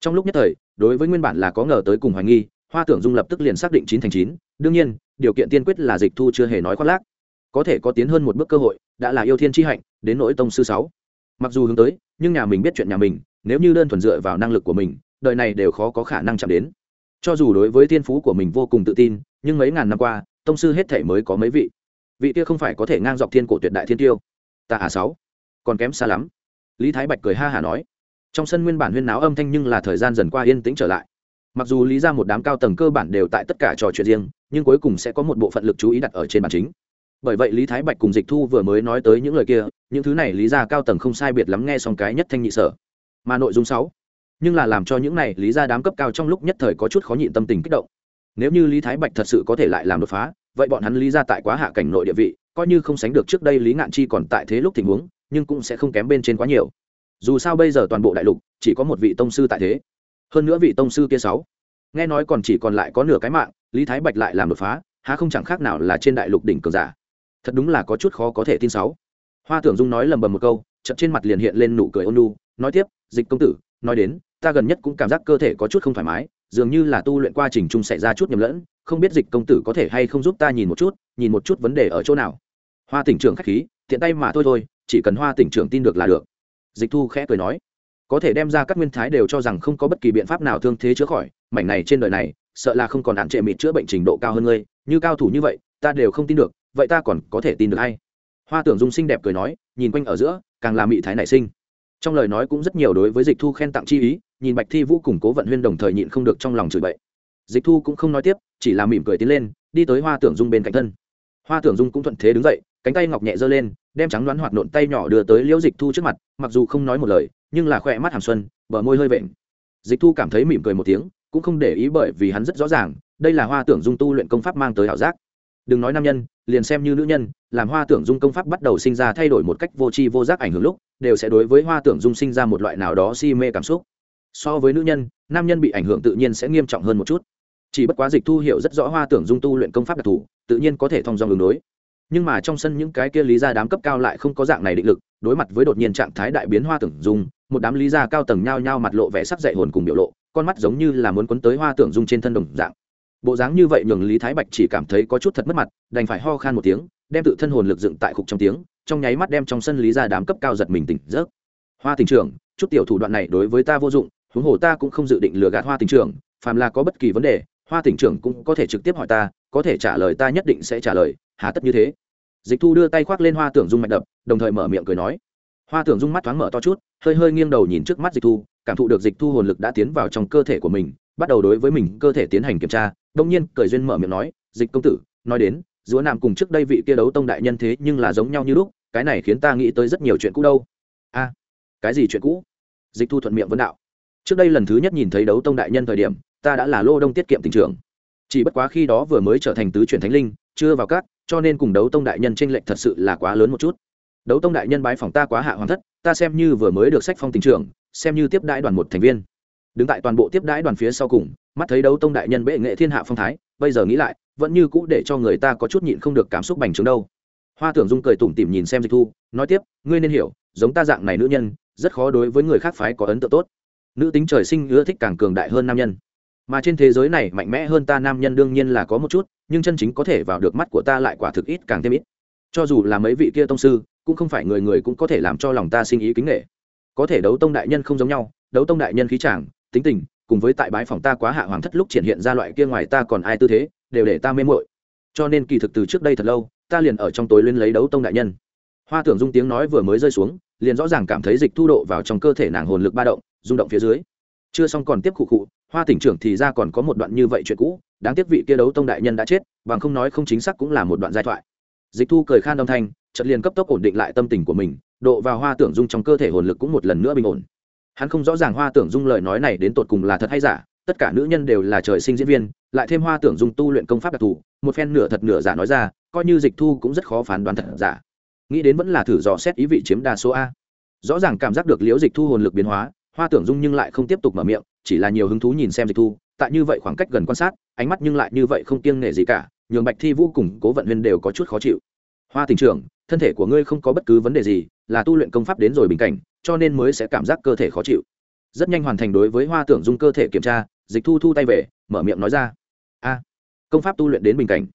Trong lúc nhất thời, đối với nguyên bản là có ngờ tới cùng hoài nghi, hoa tưởng dung lập tức liền xác định chín thành chín. Đương nhiên, điều kiện tiên quyết là dịch thu chưa hề nói khoác lác. Có thể có tiến hơn một bước cơ hội, đã là yêu thiên tri hạnh, đến nỗi tông sư sáu. Mặc dù hướng tới, nhưng nhà mình biết chuyện nhà mình, nếu như đơn thuần dựa vào năng lực của mình, đời này đều khó có khả năng chạm đến. Cho dù đối với thiên phú của mình vô cùng tự tin, nhưng mấy ngàn năm qua, tông sư hết thể mới có mấy vị vị kia không phải có thể ngang dọc thiên cổ tuyệt đại thiên tiêu. Ta à sáu, còn kém xa lắm. Lý thái bạch cười ha hả nói. Trong sân nguyên bản huyên náo âm thanh nhưng là thời gian dần qua yên tĩnh trở lại. Mặc dù lý ra một đám cao tầng cơ bản đều tại tất cả trò chuyện riêng, nhưng cuối cùng sẽ có một bộ phận lực chú ý đặt ở trên bàn chính. Bởi vậy lý thái bạch cùng dịch thu vừa mới nói tới những lời kia, những thứ này lý ra cao tầng không sai biệt lắm nghe xong cái nhất thanh nhị sở. Mà nội dung sáu, nhưng là làm cho những này lý ra đám cấp cao trong lúc nhất thời có chút khó nhịn tâm tình kích động. Nếu như lý thái bạch thật sự có thể lại làm đột phá vậy bọn hắn lý ra tại quá hạ cảnh nội địa vị, coi như không sánh được trước đây lý ngạn chi còn tại thế lúc tình huống, nhưng cũng sẽ không kém bên trên quá nhiều. Dù sao bây giờ toàn bộ đại lục, chỉ có một vị tông sư tại thế. Hơn nữa vị tông sư kia sáu, nghe nói còn chỉ còn lại có nửa cái mạng, lý thái bạch lại làm đột phá, há không chẳng khác nào là trên đại lục đỉnh cường giả. Thật đúng là có chút khó có thể tin sáu. Hoa tưởng dung nói lầm bầm một câu, chợt trên mặt liền hiện lên nụ cười ôn nu nói tiếp, dịch công tử, nói đến, ta gần nhất cũng cảm giác cơ thể có chút không thoải mái dường như là tu luyện quá trình chung xảy ra chút nhầm lẫn, không biết dịch công tử có thể hay không giúp ta nhìn một chút, nhìn một chút vấn đề ở chỗ nào. Hoa tỉnh trưởng khách khí, tiện tay mà thôi thôi, chỉ cần hoa tỉnh trưởng tin được là được. Dịch thu khẽ cười nói, có thể đem ra các nguyên thái đều cho rằng không có bất kỳ biện pháp nào thương thế chữa khỏi, mảnh này trên đời này, sợ là không còn hạn trệ mịt chữa bệnh trình độ cao hơn ngươi, như cao thủ như vậy, ta đều không tin được, vậy ta còn có thể tin được hay? Hoa tưởng dung xinh đẹp cười nói, nhìn quanh ở giữa, càng là mị thái nảy sinh. Trong lời nói cũng rất nhiều đối với dịch thu khen tặng chi ý nhìn bạch thi vũ cùng cố vận huyên đồng thời nhịn không được trong lòng chửi bậy. Dịch thu cũng không nói tiếp, chỉ là mỉm cười tiến lên, đi tới hoa tưởng dung bên cạnh thân. Hoa tưởng dung cũng thuận thế đứng dậy, cánh tay ngọc nhẹ giơ lên, đem trắng đoán hoạt nộn tay nhỏ đưa tới liễu dịch thu trước mặt, mặc dù không nói một lời, nhưng là khỏe mắt hàm xuân, bờ môi hơi vện. Dịch thu cảm thấy mỉm cười một tiếng, cũng không để ý bởi vì hắn rất rõ ràng, đây là hoa tưởng dung tu luyện công pháp mang tới ảo giác. Đừng nói nam nhân, liền xem như nữ nhân, làm hoa tưởng dung công pháp bắt đầu sinh ra thay đổi một cách vô tri vô giác ảnh hưởng lúc, đều sẽ đối với hoa tưởng dung sinh ra một loại nào đó si mê cảm xúc so với nữ nhân, nam nhân bị ảnh hưởng tự nhiên sẽ nghiêm trọng hơn một chút. Chỉ bất quá dịch thu hiểu rất rõ hoa tưởng dung tu luyện công pháp đặc thù, tự nhiên có thể thông dong đường đối. Nhưng mà trong sân những cái kia lý gia đám cấp cao lại không có dạng này định lực, đối mặt với đột nhiên trạng thái đại biến hoa tưởng dung, một đám lý gia cao tầng nhao nhao mặt lộ vẻ sắc dậy hồn cùng biểu lộ, con mắt giống như là muốn quấn tới hoa tưởng dung trên thân đồng dạng. Bộ dáng như vậy nhường lý thái bạch chỉ cảm thấy có chút thật mất mặt, đành phải ho khan một tiếng, đem tự thân hồn lực dựng tại khúc trong tiếng, trong nháy mắt đem trong sân lý gia đám cấp cao giật mình tỉnh giấc. Hoa tình trưởng, chút tiểu thủ đoạn này đối với ta vô dụng huống hồ ta cũng không dự định lừa gạt hoa tỉnh trưởng, phàm là có bất kỳ vấn đề, hoa tỉnh trưởng cũng có thể trực tiếp hỏi ta, có thể trả lời ta nhất định sẽ trả lời, hà tất như thế. Dịch thu đưa tay khoác lên hoa tưởng dung mạch đập, đồng thời mở miệng cười nói. Hoa tưởng dung mắt thoáng mở to chút, hơi hơi nghiêng đầu nhìn trước mắt dịch thu, cảm thụ được dịch thu hồn lực đã tiến vào trong cơ thể của mình, bắt đầu đối với mình cơ thể tiến hành kiểm tra đông nhiên cười duyên mở miệng nói, dịch công tử, nói đến dúa nam cùng trước đây vị kia đấu tông đại nhân thế nhưng là giống nhau như lúc, cái này khiến ta nghĩ tới rất nhiều chuyện cũ đâu. A, cái gì chuyện cũ? Dịch thu thuận miệng vấn đạo trước đây lần thứ nhất nhìn thấy đấu tông đại nhân thời điểm, ta đã là lô đông tiết kiệm tình trường chỉ bất quá khi đó vừa mới trở thành tứ truyền thánh linh, chưa vào cát cho nên cùng đấu tông đại nhân tranh lệch thật sự là quá lớn một chút. Đấu tông đại nhân bái phòng ta quá hạ hoàng thất, ta xem như vừa mới được sách phong tình trường xem như tiếp đãi đoàn một thành viên. Đứng tại toàn bộ tiếp đãi đoàn phía sau cùng, mắt thấy đấu tông đại nhân bệ nghệ thiên hạ phong thái, bây giờ nghĩ lại, vẫn như cũ để cho người ta có chút nhịn không được cảm xúc bành trướng đâu. Hoa tưởng dung cười tủm tỉm nhìn xem dịch thu, nói tiếp, ngươi nên hiểu, giống ta dạng này nữ nhân, rất khó đối với người khác phái có ấn tượng tốt nữ tính trời sinh ưa thích càng cường đại hơn nam nhân. Mà trên thế giới này mạnh mẽ hơn ta nam nhân đương nhiên là có một chút, nhưng chân chính có thể vào được mắt của ta lại quả thực ít càng thêm ít. Cho dù là mấy vị kia tông sư, cũng không phải người người cũng có thể làm cho lòng ta sinh ý kính nghệ có thể đấu tông đại nhân không giống nhau, đấu tông đại nhân khí tràng tính tình, cùng với tại bái phòng ta quá hạ hoàng thất lúc triển hiện ra loại kia ngoài ta còn ai tư thế, đều để ta mê mội cho nên kỳ thực từ trước đây thật lâu, ta liền ở trong tối lên lấy đấu tông đại nhân. Hoa tưởng dung tiếng nói vừa mới rơi xuống, liền rõ ràng cảm thấy dịch thu độ vào trong cơ thể nàng hồn lực ba động rung động phía dưới. Chưa xong còn tiếp khụ khụ, hoa tỉnh trưởng thì ra còn có một đoạn như vậy chuyện cũ, đáng tiếc vị kia đấu tông đại nhân đã chết, bằng không nói không chính xác cũng là một đoạn giai thoại. Dịch thu cười khan âm thanh, chợt liền cấp tốc ổn định lại tâm tình của mình, độ vào hoa tưởng dung trong cơ thể hồn lực cũng một lần nữa bình ổn. Hắn không rõ ràng hoa tưởng dung lời nói này đến tột cùng là thật hay giả, tất cả nữ nhân đều là trời sinh diễn viên, lại thêm hoa tưởng dung tu luyện công pháp đặc thù, một phen nửa thật nửa giả nói ra, coi như dịch thu cũng rất khó phán đoán thật giả. Nghĩ đến vẫn là thử dò xét ý vị chiếm đa số a. Rõ ràng cảm giác được liễu dịch thu hồn lực biến hóa hoa tưởng dung nhưng lại không tiếp tục mở miệng, chỉ là nhiều hứng thú nhìn xem dịch thu, tại như vậy khoảng cách gần quan sát, ánh mắt nhưng lại như vậy không kiêng nể gì cả, nhường bạch thi vũ cùng cố vận huyên đều có chút khó chịu. Hoa tình trưởng, thân thể của ngươi không có bất cứ vấn đề gì, là tu luyện công pháp đến rồi bình cảnh, cho nên mới sẽ cảm giác cơ thể khó chịu. Rất nhanh hoàn thành đối với hoa tưởng dung cơ thể kiểm tra, dịch thu thu tay về, mở miệng nói ra, a, công pháp tu luyện đến bình cảnh.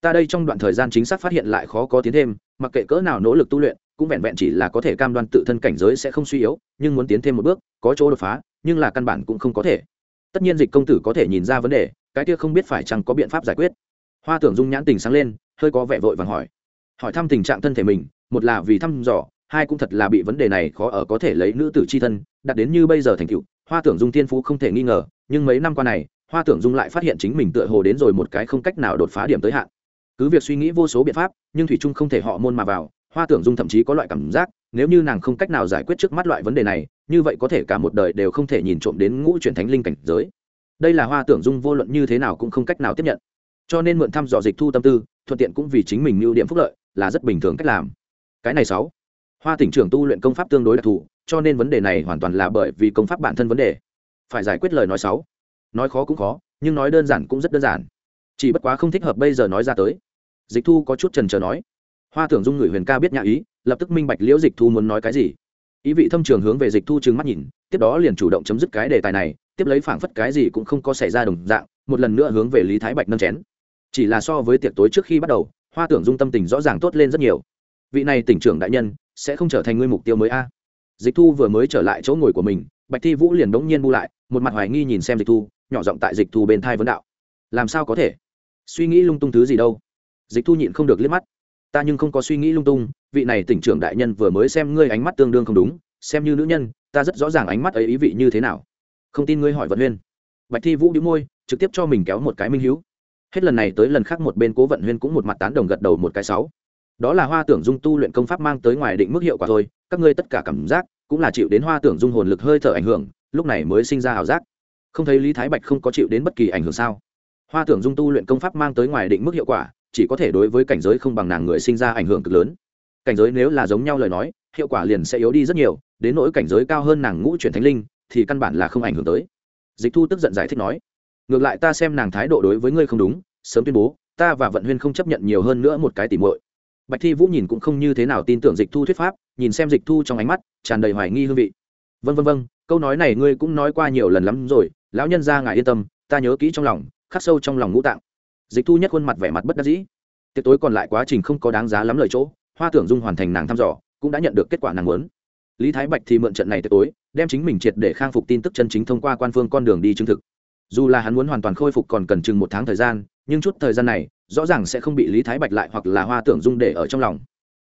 Ta đây trong đoạn thời gian chính xác phát hiện lại khó có tiến thêm mặc kệ cỡ nào nỗ lực tu luyện, cũng vẹn vẹn chỉ là có thể cam đoan tự thân cảnh giới sẽ không suy yếu, nhưng muốn tiến thêm một bước, có chỗ đột phá, nhưng là căn bản cũng không có thể. Tất nhiên dịch công tử có thể nhìn ra vấn đề, cái kia không biết phải chăng có biện pháp giải quyết. Hoa tưởng dung nhãn tình sáng lên, hơi có vẻ vội vàng hỏi. Hỏi thăm tình trạng thân thể mình, một là vì thăm dò, hai cũng thật là bị vấn đề này khó ở có thể lấy nữ tử c h i thân đặt đến như bây giờ thành cựu hoa tưởng dung tiên phú không thể nghi ngờ, nhưng mấy năm qua này, hoa tưởng dung lại phát hiện chính mình tựa hồ đến rồi một cái không cách nào đột phá điểm tới hạn cứ việc suy nghĩ vô số biện pháp, nhưng thủy trung không thể họ môn mà vào, hoa tưởng dung thậm chí có loại cảm giác, nếu như nàng không cách nào giải quyết trước mắt loại vấn đề này, như vậy có thể cả một đời đều không thể nhìn trộm đến ngũ truyền thánh linh cảnh giới. Đây là hoa tưởng dung vô luận như thế nào cũng không cách nào tiếp nhận. Cho nên mượn thăm dò dịch thu tâm tư, thuận tiện cũng vì chính mình mưu điểm phúc lợi, là rất bình thường cách làm. Cái này sáu, hoa tỉnh trưởng tu luyện công pháp tương đối đặc thù, cho nên vấn đề này hoàn toàn là bởi vì công pháp bản thân vấn đề. Phải giải quyết lời nói sáu. Nói khó cũng khó, nhưng nói đơn giản cũng rất đơn giản. Chỉ bất quá không thích hợp bây giờ nói ra tới dịch thu có chút trần trờ nói. Hoa tưởng dung người huyền ca biết nhã ý, lập tức minh bạch liễu dịch thu muốn nói cái gì. Ý vị thâm trường hướng về dịch thu trừng mắt nhìn, tiếp đó liền chủ động chấm dứt cái đề tài này, tiếp lấy phảng phất cái gì cũng không có xảy ra đồng dạng, một lần nữa hướng về lý thái bạch nâng chén. Chỉ là so với tiệc tối trước khi bắt đầu, hoa tưởng dung tâm tình rõ ràng tốt lên rất nhiều. Vị này tỉnh trưởng đại nhân, sẽ không trở thành ngươi mục tiêu mới a? Dịch thu vừa mới trở lại chỗ ngồi của mình, bạch thi vũ liền đống nhiên bu lại, một mặt hoài nghi nhìn xem dịch thu, nhỏ giọng tại dịch thu bên thai vấn đạo. Làm sao có thể? Suy nghĩ lung tung thứ gì đâu? Dịch thu nhịn không được liếc mắt. Ta nhưng không có suy nghĩ lung tung, vị này tỉnh trưởng đại nhân vừa mới xem ngươi ánh mắt tương đương không đúng, xem như nữ nhân, ta rất rõ ràng ánh mắt ấy ý vị như thế nào. Không tin ngươi hỏi vận huyên. Bạch thi vũ đĩu môi, trực tiếp cho mình kéo một cái minh hữu hết lần này tới lần khác một bên cố vận huyên cũng một mặt tán đồng gật đầu một cái sáu. Đó là hoa tưởng dung tu luyện công pháp mang tới ngoài định mức hiệu quả thôi, các ngươi tất cả cảm giác cũng là chịu đến hoa tưởng dung hồn lực hơi thở ảnh hưởng, lúc này mới sinh ra ảo giác. Không thấy lý thái bạch không có chịu đến bất kỳ ảnh hưởng sao? Hoa tưởng dung tu luyện công pháp mang tới ngoài định mức hiệu quả chỉ có thể đối với cảnh giới không bằng nàng người sinh ra ảnh hưởng cực lớn. Cảnh giới nếu là giống nhau lời nói, hiệu quả liền sẽ yếu đi rất nhiều, đến nỗi cảnh giới cao hơn nàng ngũ chuyển thánh linh, thì căn bản là không ảnh hưởng tới. Dịch thu tức giận giải thích nói, ngược lại ta xem nàng thái độ đối với ngươi không đúng, sớm tuyên bố, ta và vận huyên không chấp nhận nhiều hơn nữa một cái tỉ muội. Bạch thi vũ nhìn cũng không như thế nào tin tưởng dịch thu thuyết pháp, nhìn xem dịch thu trong ánh mắt, tràn đầy hoài nghi hương vị. Vân vân vân câu nói này ngươi cũng nói qua nhiều lần lắm rồi, lão nhân ra ngài yên tâm, ta nhớ kỹ trong lòng, khắc sâu trong lòng ngũ tạng dịch thu nhất khuôn mặt vẻ mặt bất đắc dĩ. Tiệc tối còn lại quá trình không có đáng giá lắm lời chỗ, hoa tưởng dung hoàn thành nàng thăm dò, cũng đã nhận được kết quả nàng muốn. Lý thái bạch thì mượn trận này tiệc tối, đem chính mình triệt để khang phục tin tức chân chính thông qua quan phương con đường đi chứng thực. Dù là hắn muốn hoàn toàn khôi phục còn cần chừng một tháng thời gian, nhưng chút thời gian này, rõ ràng sẽ không bị lý thái bạch lại hoặc là hoa tưởng dung để ở trong lòng.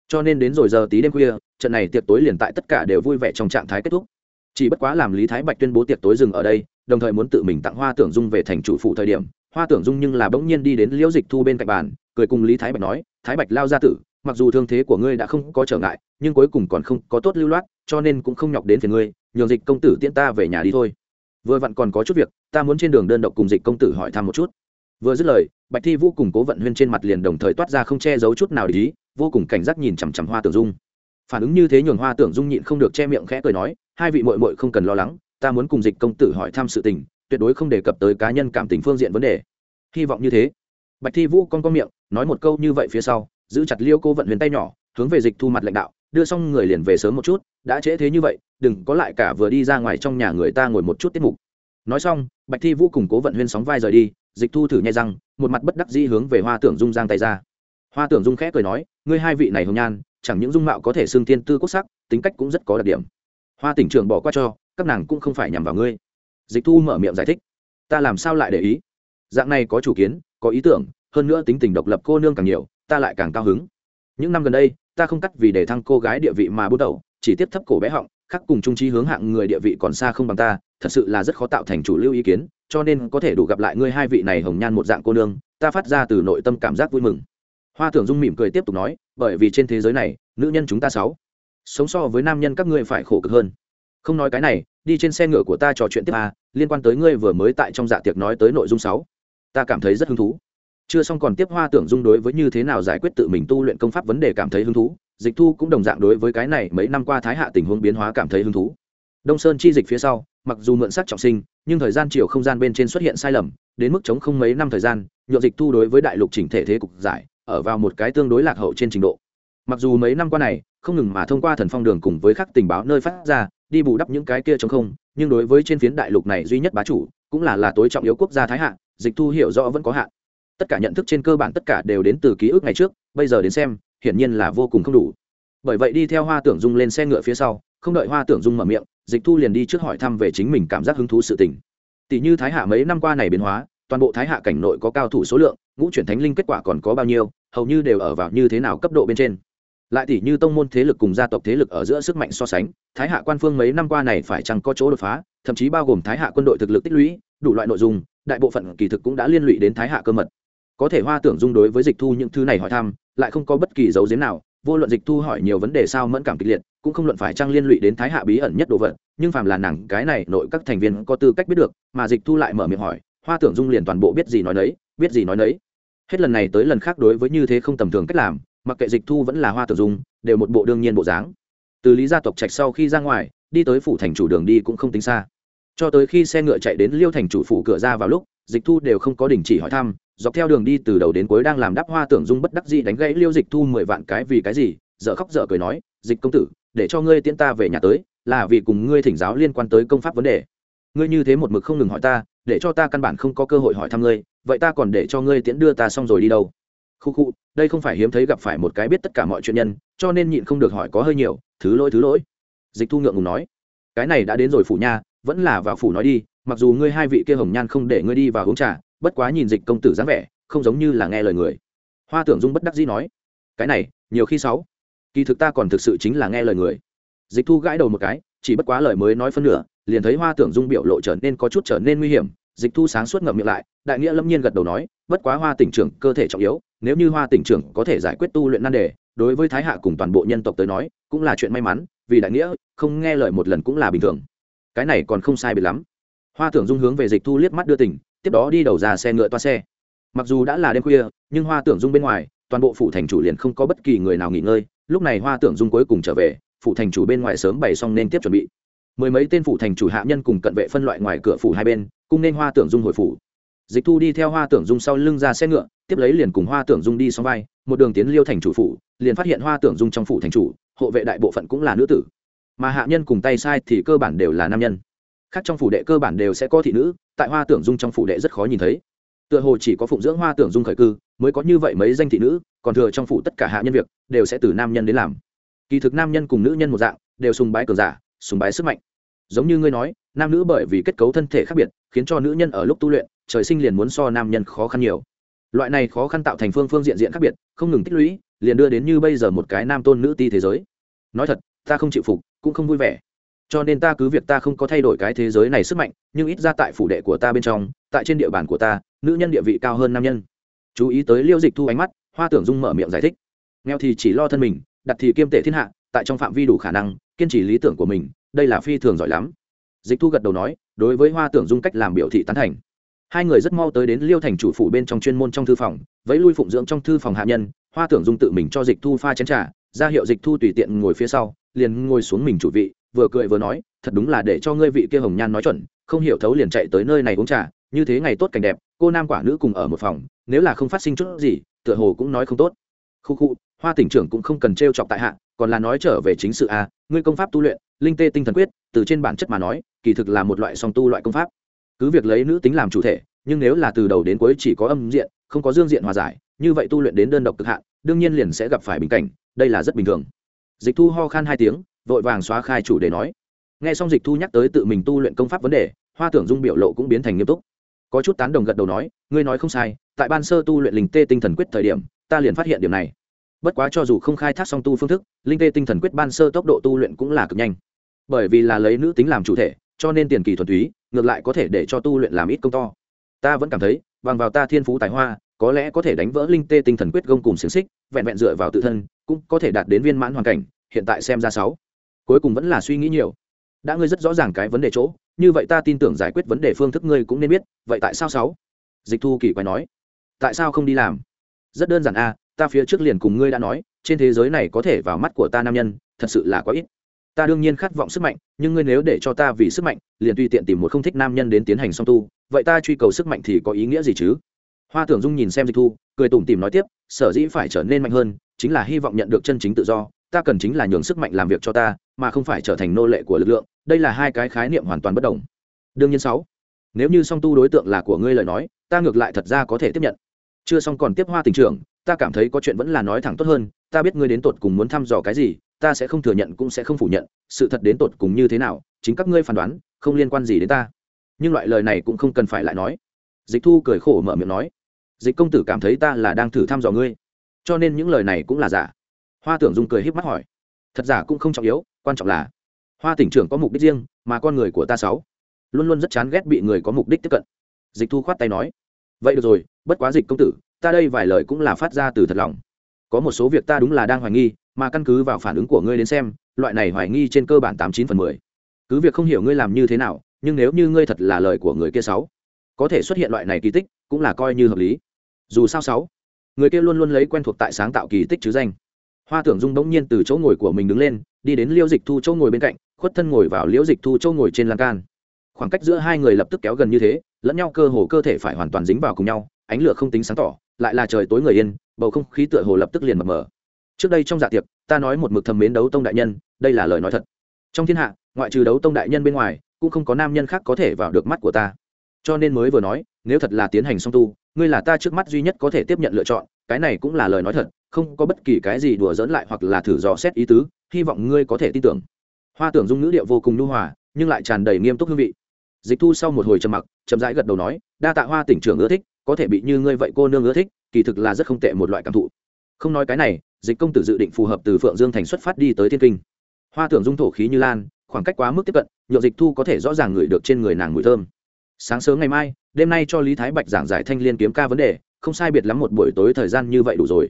Cho nên đến rồi giờ tí đêm khuya, trận này tiệc tối liền tại tất cả đều vui vẻ trong trạng thái kết thúc. Chỉ bất quá làm lý thái bạch tuyên bố tiệc tối dừng ở đây, đồng thời muốn tự mình tặng hoa tưởng dung về thành chủ phụ thời điểm hoa tưởng dung nhưng là bỗng nhiên đi đến liễu dịch thu bên cạnh bàn, cười cùng lý thái bạch nói, thái bạch lao ra tử, mặc dù thương thế của ngươi đã không có trở ngại, nhưng cuối cùng còn không có tốt lưu loát, cho nên cũng không nhọc đến phiền ngươi, nhường dịch công tử tiễn ta về nhà đi thôi. Vừa vặn còn có chút việc, ta muốn trên đường đơn độc cùng dịch công tử hỏi thăm một chút. Vừa dứt lời, bạch thi vũ cùng cố vận huyên trên mặt liền đồng thời toát ra không che giấu chút nào ý, vô cùng cảnh giác nhìn chằm chằm hoa tưởng dung. Phản ứng như thế nhường hoa tưởng dung nhịn không được che miệng khẽ cười nói, hai vị mội mội không cần lo lắng, ta muốn cùng dịch công tử hỏi thăm sự tình tuyệt đối không đề cập tới cá nhân cảm tình phương diện vấn đề. Hy vọng như thế. Bạch thi vũ con con miệng, nói một câu như vậy phía sau, giữ chặt liêu cô vận huyền tay nhỏ, hướng về dịch thu mặt lãnh đạo, đưa xong người liền về sớm một chút, đã trễ thế như vậy, đừng có lại cả vừa đi ra ngoài trong nhà người ta ngồi một chút tiết mục. Nói xong, bạch thi vũ cùng cố vận huyên sóng vai rời đi, dịch thu thử nhai răng, một mặt bất đắc dĩ hướng về hoa tưởng dung giang tay ra. Hoa tưởng dung khẽ cười nói, ngươi hai vị này hồng nhan, chẳng những dung mạo có thể xương tiên tư quốc sắc, tính cách cũng rất có đặc điểm. Hoa tỉnh trưởng bỏ qua cho, các nàng cũng không phải nhằm vào ngươi dịch thu mở miệng giải thích. Ta làm sao lại để ý? Dạng này có chủ kiến, có ý tưởng, hơn nữa tính tình độc lập cô nương càng nhiều, ta lại càng cao hứng. Những năm gần đây, ta không cắt vì để thăng cô gái địa vị mà bút đầu, chỉ tiếp thấp cổ bé họng khắc cùng trung trí hướng hạng người địa vị còn xa không bằng ta, thật sự là rất khó tạo thành chủ lưu ý kiến, cho nên có thể đủ gặp lại ngươi hai vị này hồng nhan một dạng cô nương, ta phát ra từ nội tâm cảm giác vui mừng. Hoa tưởng dung mỉm cười tiếp tục nói, bởi vì trên thế giới này, nữ nhân chúng ta sáu, sống so với nam nhân các ngươi phải khổ cực hơn không nói cái này đi trên xe ngựa của ta trò chuyện tiếp à, liên quan tới ngươi vừa mới tại trong dạ tiệc nói tới nội dung sáu. Ta cảm thấy rất hứng thú. Chưa xong còn tiếp hoa tưởng dung đối với như thế nào giải quyết tự mình tu luyện công pháp vấn đề cảm thấy hứng thú. Dịch thu cũng đồng dạng đối với cái này mấy năm qua thái hạ tình huống biến hóa cảm thấy hứng thú. Đông sơn chi dịch phía sau mặc dù mượn sắc trọng sinh nhưng thời gian chiều không gian bên trên xuất hiện sai lầm đến mức chống không mấy năm thời gian nhộn dịch thu đối với đại lục chỉnh thể thế cục giải ở vào một cái tương đối lạc hậu trên trình độ. Mặc dù mấy năm qua này không ngừng mà thông qua thần phong đường cùng với các tình báo nơi phát ra đi bù đắp những cái kia chống không, nhưng đối với trên phiến đại lục này duy nhất bá chủ, cũng là là tối trọng yếu quốc gia thái hạ, dịch thu hiểu rõ vẫn có hạn. Tất cả nhận thức trên cơ bản tất cả đều đến từ ký ức ngày trước, bây giờ đến xem, hiển nhiên là vô cùng không đủ. Bởi vậy đi theo hoa tưởng dung lên xe ngựa phía sau, không đợi hoa tưởng dung mở miệng, dịch thu liền đi trước hỏi thăm về chính mình cảm giác hứng thú sự tình. Tỷ như thái hạ mấy năm qua này biến hóa, toàn bộ thái hạ cảnh nội có cao thủ số lượng, ngũ chuyển thánh linh kết quả còn có bao nhiêu, hầu như đều ở vào như thế nào cấp độ bên trên lại tỷ như tông môn thế lực cùng gia tộc thế lực ở giữa sức mạnh so sánh, thái hạ quan phương mấy năm qua này phải chăng có chỗ đột phá, thậm chí bao gồm thái hạ quân đội thực lực tích lũy, đủ loại nội dung, đại bộ phận kỳ thực cũng đã liên lụy đến thái hạ cơ mật. Có thể hoa tưởng dung đối với dịch thu những thứ này hỏi thăm, lại không có bất kỳ dấu diếm nào, vô luận dịch thu hỏi nhiều vấn đề sao mẫn cảm kịch liệt, cũng không luận phải trang liên lụy đến thái hạ bí ẩn nhất đồ vật, nhưng phàm là nàng cái này nội các thành viên có tư cách biết được, mà dịch thu lại mở miệng hỏi, hoa tưởng dung liền toàn bộ biết gì nói nấy, biết gì nói nấy. Hết lần này tới lần khác đối với như thế không tầm thường cách làm mặc kệ dịch thu vẫn là hoa tưởng dung, đều một bộ đương nhiên bộ dáng. Từ lý gia tộc trạch sau khi ra ngoài, đi tới phủ thành chủ đường đi cũng không tính xa. Cho tới khi xe ngựa chạy đến liêu thành chủ phủ cửa ra vào lúc, dịch thu đều không có đình chỉ hỏi thăm, dọc theo đường đi từ đầu đến cuối đang làm đắp hoa tưởng dung bất đắc dĩ đánh gãy liêu dịch thu mười vạn cái vì cái gì dợ khóc dợ cười nói, dịch công tử, để cho ngươi tiễn ta về nhà tới, là vì cùng ngươi thỉnh giáo liên quan tới công pháp vấn đề. Ngươi như thế một mực không ngừng hỏi ta, để cho ta căn bản không có cơ hội hỏi thăm ngươi, vậy ta còn để cho ngươi tiễn đưa ta xong rồi đi đâu? Khu khu, đây không phải hiếm thấy gặp phải một cái biết tất cả mọi chuyện nhân, cho nên nhịn không được hỏi có hơi nhiều, thứ lỗi thứ lỗi? Dịch thu ngượng ngùng nói, cái này đã đến rồi phủ nha, vẫn là vào phủ nói đi, mặc dù ngươi hai vị kia hồng nhan không để ngươi đi vào uống trà, bất quá nhìn dịch công tử dáng vẻ, không giống như là nghe lời người. Hoa tưởng dung bất đắc dĩ nói, cái này, nhiều khi sáu. Kỳ thực ta còn thực sự chính là nghe lời người. Dịch thu gãi đầu một cái, chỉ bất quá lời mới nói phân nửa, liền thấy hoa tưởng dung biểu lộ trở nên có chút trở nên nguy hiểm. Dịch thu sáng suốt ngậm miệng lại, đại nghĩa lâm nhiên gật đầu nói bất quá hoa tỉnh trưởng cơ thể trọng yếu, nếu như hoa tỉnh trưởng có thể giải quyết tu luyện nan đề, đối với thái hạ cùng toàn bộ nhân tộc tới nói, cũng là chuyện may mắn, vì đại nghĩa, không nghe lời một lần cũng là bình thường. Cái này còn không sai bị lắm. Hoa tưởng dung hướng về dịch thu liếc mắt đưa tỉnh, tiếp đó đi đầu ra xe ngựa toa xe. Mặc dù đã là đêm khuya, nhưng hoa tưởng dung bên ngoài, toàn bộ phủ thành chủ liền không có bất kỳ người nào nghỉ ngơi, lúc này hoa tưởng dung cuối cùng trở về, phủ thành chủ bên ngoài sớm bày xong nên tiếp chuẩn bị. Mười mấy tên phủ thành chủ hạ nhân cùng cận vệ phân loại ngoài cửa phủ hai bên, cùng nên hoa tưởng dung hồi phủ dịch thu đi theo hoa tưởng dung sau lưng ra xe ngựa, tiếp lấy liền cùng hoa tưởng dung đi xong vai, một đường tiến liêu thành chủ phủ, liền phát hiện hoa tưởng dung trong phủ thành chủ, hộ vệ đại bộ phận cũng là nữ tử. Mà hạ nhân cùng tay sai thì cơ bản đều là nam nhân. Khác trong phủ đệ cơ bản đều sẽ có thị nữ, tại hoa tưởng dung trong phủ đệ rất khó nhìn thấy. Tựa hồ chỉ có phụng dưỡng hoa tưởng dung khởi cư, mới có như vậy mấy danh thị nữ, còn thừa trong phủ tất cả hạ nhân việc, đều sẽ từ nam nhân đến làm. Kỳ thực nam nhân cùng nữ nhân một dạng, đều sùng bái cường giả, sùng bái sức mạnh. Giống như ngươi nói, nam nữ bởi vì kết cấu thân thể khác biệt, khiến cho nữ nhân ở lúc tu luyện trời sinh liền muốn so nam nhân khó khăn nhiều. Loại này khó khăn tạo thành phương phương diện diện khác biệt, không ngừng tích lũy, liền đưa đến như bây giờ một cái nam tôn nữ ti thế giới. Nói thật, ta không chịu phục, cũng không vui vẻ. Cho nên ta cứ việc ta không có thay đổi cái thế giới này sức mạnh, nhưng ít ra tại phủ đệ của ta bên trong, tại trên địa bàn của ta, nữ nhân địa vị cao hơn nam nhân. Chú ý tới liêu dịch thu ánh mắt, hoa tưởng dung mở miệng giải thích. Nghèo thì chỉ lo thân mình, đặt thì kiêm tệ thiên hạ, tại trong phạm vi đủ khả năng, kiên trì lý tưởng của mình, đây là phi thường giỏi lắm. Dịch thu gật đầu nói, đối với hoa tưởng dung cách làm biểu thị tán thành hai người rất mau tới đến liêu thành chủ phủ bên trong chuyên môn trong thư phòng, vẫy lui phụng dưỡng trong thư phòng hạ nhân, hoa tưởng dung tự mình cho dịch thu pha chén t r à ra hiệu dịch thu tùy tiện ngồi phía sau, liền ngồi xuống mình chủ vị, vừa cười vừa nói, thật đúng là để cho ngươi vị kia hồng nhan nói chuẩn, không hiểu thấu liền chạy tới nơi này uống trà, như thế ngày tốt cảnh đẹp, cô nam quả nữ cùng ở một phòng, nếu là không phát sinh chút gì, tựa hồ cũng nói không tốt. Khu khu, hoa tỉnh trưởng cũng không cần t chọc tại hạ, còn là nói trở về chính sự a ngươi công pháp tu luyện, linh tê tinh thần quyết, từ trên bản chất mà nói, kỳ thực là một loại song tu loại công pháp cứ việc lấy nữ tính làm chủ thể, nhưng nếu là từ đầu đến cuối chỉ có âm diện, không có dương diện hòa giải, như vậy tu luyện đến đơn độc cực hạn, đương nhiên liền sẽ gặp phải bình cảnh, đây là rất bình thường. Dịch thu ho khan hai tiếng, vội vàng xóa khai chủ để nói. Nghe xong dịch thu nhắc tới tự mình tu luyện công pháp vấn đề, hoa tưởng dung biểu lộ cũng biến thành nghiêm túc. Có chút tán đồng gật đầu nói, ngươi nói không sai, tại ban sơ tu luyện linh tê tinh thần quyết thời điểm, ta liền phát hiện điểm này. Bất quá cho dù không khai thác song tu phương thức, linh tê tinh thần quyết ban sơ tốc độ tu luyện cũng là cực nhanh. Bởi vì là lấy nữ tính làm chủ thể, cho nên tiền kỳ thuần túy ngược lại có thể để cho tu luyện làm ít công to. Ta vẫn cảm thấy, bằng vào ta thiên phú tài hoa, có lẽ có thể đánh vỡ linh tê tinh thần quyết gông cùng xiềng xích, vẹn vẹn dựa vào tự thân, cũng có thể đạt đến viên mãn hoàn cảnh, hiện tại xem ra sáu. Cuối cùng vẫn là suy nghĩ nhiều. Đã ngươi rất rõ ràng cái vấn đề chỗ, như vậy ta tin tưởng giải quyết vấn đề phương thức ngươi cũng nên biết, vậy tại sao sáu? Dịch thu kỳ quay nói. Tại sao không đi làm? Rất đơn giản a, ta phía trước liền cùng ngươi đã nói, trên thế giới này có thể vào mắt của ta nam nhân, thật sự là quá ít ta đương nhiên khát vọng sức mạnh, nhưng ngươi nếu để cho ta vì sức mạnh, liền tùy tiện tìm một không thích nam nhân đến tiến hành song tu, vậy ta truy cầu sức mạnh thì có ý nghĩa gì chứ? Hoa tưởng dung nhìn xem dịch thu, cười tủm tìm nói tiếp, sở dĩ phải trở nên mạnh hơn, chính là hy vọng nhận được chân chính tự do, ta cần chính là nhường sức mạnh làm việc cho ta, mà không phải trở thành nô lệ của lực lượng, đây là hai cái khái niệm hoàn toàn bất đồng. Đương nhiên sáu, nếu như song tu đối tượng là của ngươi lời nói, ta ngược lại thật ra có thể tiếp nhận. Chưa xong còn tiếp hoa tình trưởng, ta cảm thấy có chuyện vẫn là nói thẳng tốt hơn, ta biết ngươi đến tột cùng muốn thăm dò cái gì ta sẽ không thừa nhận cũng sẽ không phủ nhận, sự thật đến tột cùng như thế nào, chính các ngươi phán đoán, không liên quan gì đến ta. Nhưng loại lời này cũng không cần phải lại nói. Dịch thu cười khổ mở miệng nói, dịch công tử cảm thấy ta là đang thử thăm dò ngươi, cho nên những lời này cũng là giả. Hoa tưởng dung cười híp mắt hỏi, thật giả cũng không trọng yếu, quan trọng là, hoa tỉnh trưởng có mục đích riêng, mà con người của ta sáu, luôn luôn rất chán ghét bị người có mục đích tiếp cận. Dịch thu khoát tay nói, vậy được rồi, bất quá dịch công tử, ta đây vài lời cũng là phát ra từ thật lòng. Có một số việc ta đúng là đang hoài nghi mà căn cứ vào phản ứng của ngươi đến xem, loại này hoài nghi trên cơ bản tám chín phần mười. Cứ việc không hiểu ngươi làm như thế nào, nhưng nếu như ngươi thật là lời của người kia sáu, có thể xuất hiện loại này kỳ tích cũng là coi như hợp lý. Dù sao sáu, người kia luôn luôn lấy quen thuộc tại sáng tạo kỳ tích chứ danh. Hoa tưởng dung bỗng nhiên từ chỗ ngồi của mình đứng lên, đi đến liễu dịch thu chỗ ngồi bên cạnh, khuất thân ngồi vào liễu dịch thu chỗ ngồi trên lan can. Khoảng cách giữa hai người lập tức kéo gần như thế, lẫn nhau cơ hồ cơ thể phải hoàn toàn dính vào cùng nhau, ánh lửa không tính sáng tỏ, lại là trời tối người yên, bầu không khí tựa hồ lập tức liền mập mờ trước đây trong dạ tiệc, ta nói một mực thầm mến đấu tông đại nhân, đây là lời nói thật. Trong thiên hạ, ngoại trừ đấu tông đại nhân bên ngoài, cũng không có nam nhân khác có thể vào được mắt của ta. Cho nên mới vừa nói, nếu thật là tiến hành song tu, ngươi là ta trước mắt duy nhất có thể tiếp nhận lựa chọn, cái này cũng là lời nói thật, không có bất kỳ cái gì đùa dỡn lại hoặc là thử dò xét ý tứ, hy vọng ngươi có thể tin tưởng. Hoa tưởng dung ngữ điệu vô cùng nhu hòa, nhưng lại tràn đầy nghiêm túc hương vị. Dịch thu sau một hồi trầm mặc, chậm rãi gật đầu nói, đa tạ hoa tỉnh trưởng ưa thích, có thể bị như ngươi vậy cô nương ưa thích, kỳ thực là rất không tệ một loại cảm thụ. Không nói cái này dịch công tử dự định phù hợp từ phượng dương thành xuất phát đi tới thiên kinh. Hoa tưởng dung thổ khí như lan, khoảng cách quá mức tiếp cận, nhựa dịch thu có thể rõ ràng ngửi được trên người nàng mùi thơm. Sáng sớm ngày mai, đêm nay cho lý thái bạch giảng giải thanh liên kiếm ca vấn đề, không sai biệt lắm một buổi tối thời gian như vậy đủ rồi.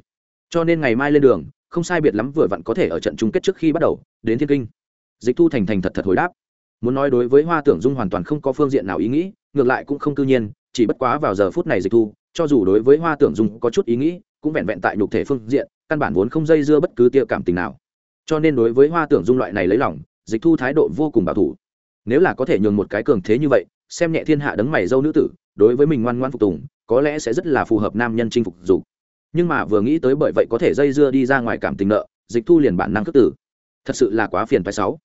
Cho nên ngày mai lên đường, không sai biệt lắm vừa vặn có thể ở trận chung kết trước khi bắt đầu, đến thiên kinh. Dịch thu thành thành thật thật hồi đáp. Muốn nói đối với hoa tưởng dung hoàn toàn không có phương diện nào ý nghĩ, ngược lại cũng không tự nhiên, chỉ bất quá vào giờ phút này dịch thu, cho dù đối với hoa tưởng dung có chút ý nghĩ, cũng vẹn vẹn tại nhục thể phương diện căn bản vốn không dây dưa bất cứ tia cảm tình nào. Cho nên đối với hoa tưởng dung loại này lấy lòng, dịch thu thái độ vô cùng bảo thủ. Nếu là có thể nhường một cái cường thế như vậy, xem nhẹ thiên hạ đấng mày dâu nữ tử, đối với mình ngoan ngoan phục tùng, có lẽ sẽ rất là phù hợp nam nhân chinh phục dục. Nhưng mà vừa nghĩ tới bởi vậy có thể dây dưa đi ra ngoài cảm tình nợ, dịch thu liền bản năng cất tử thật sự là quá phiền phái sáu.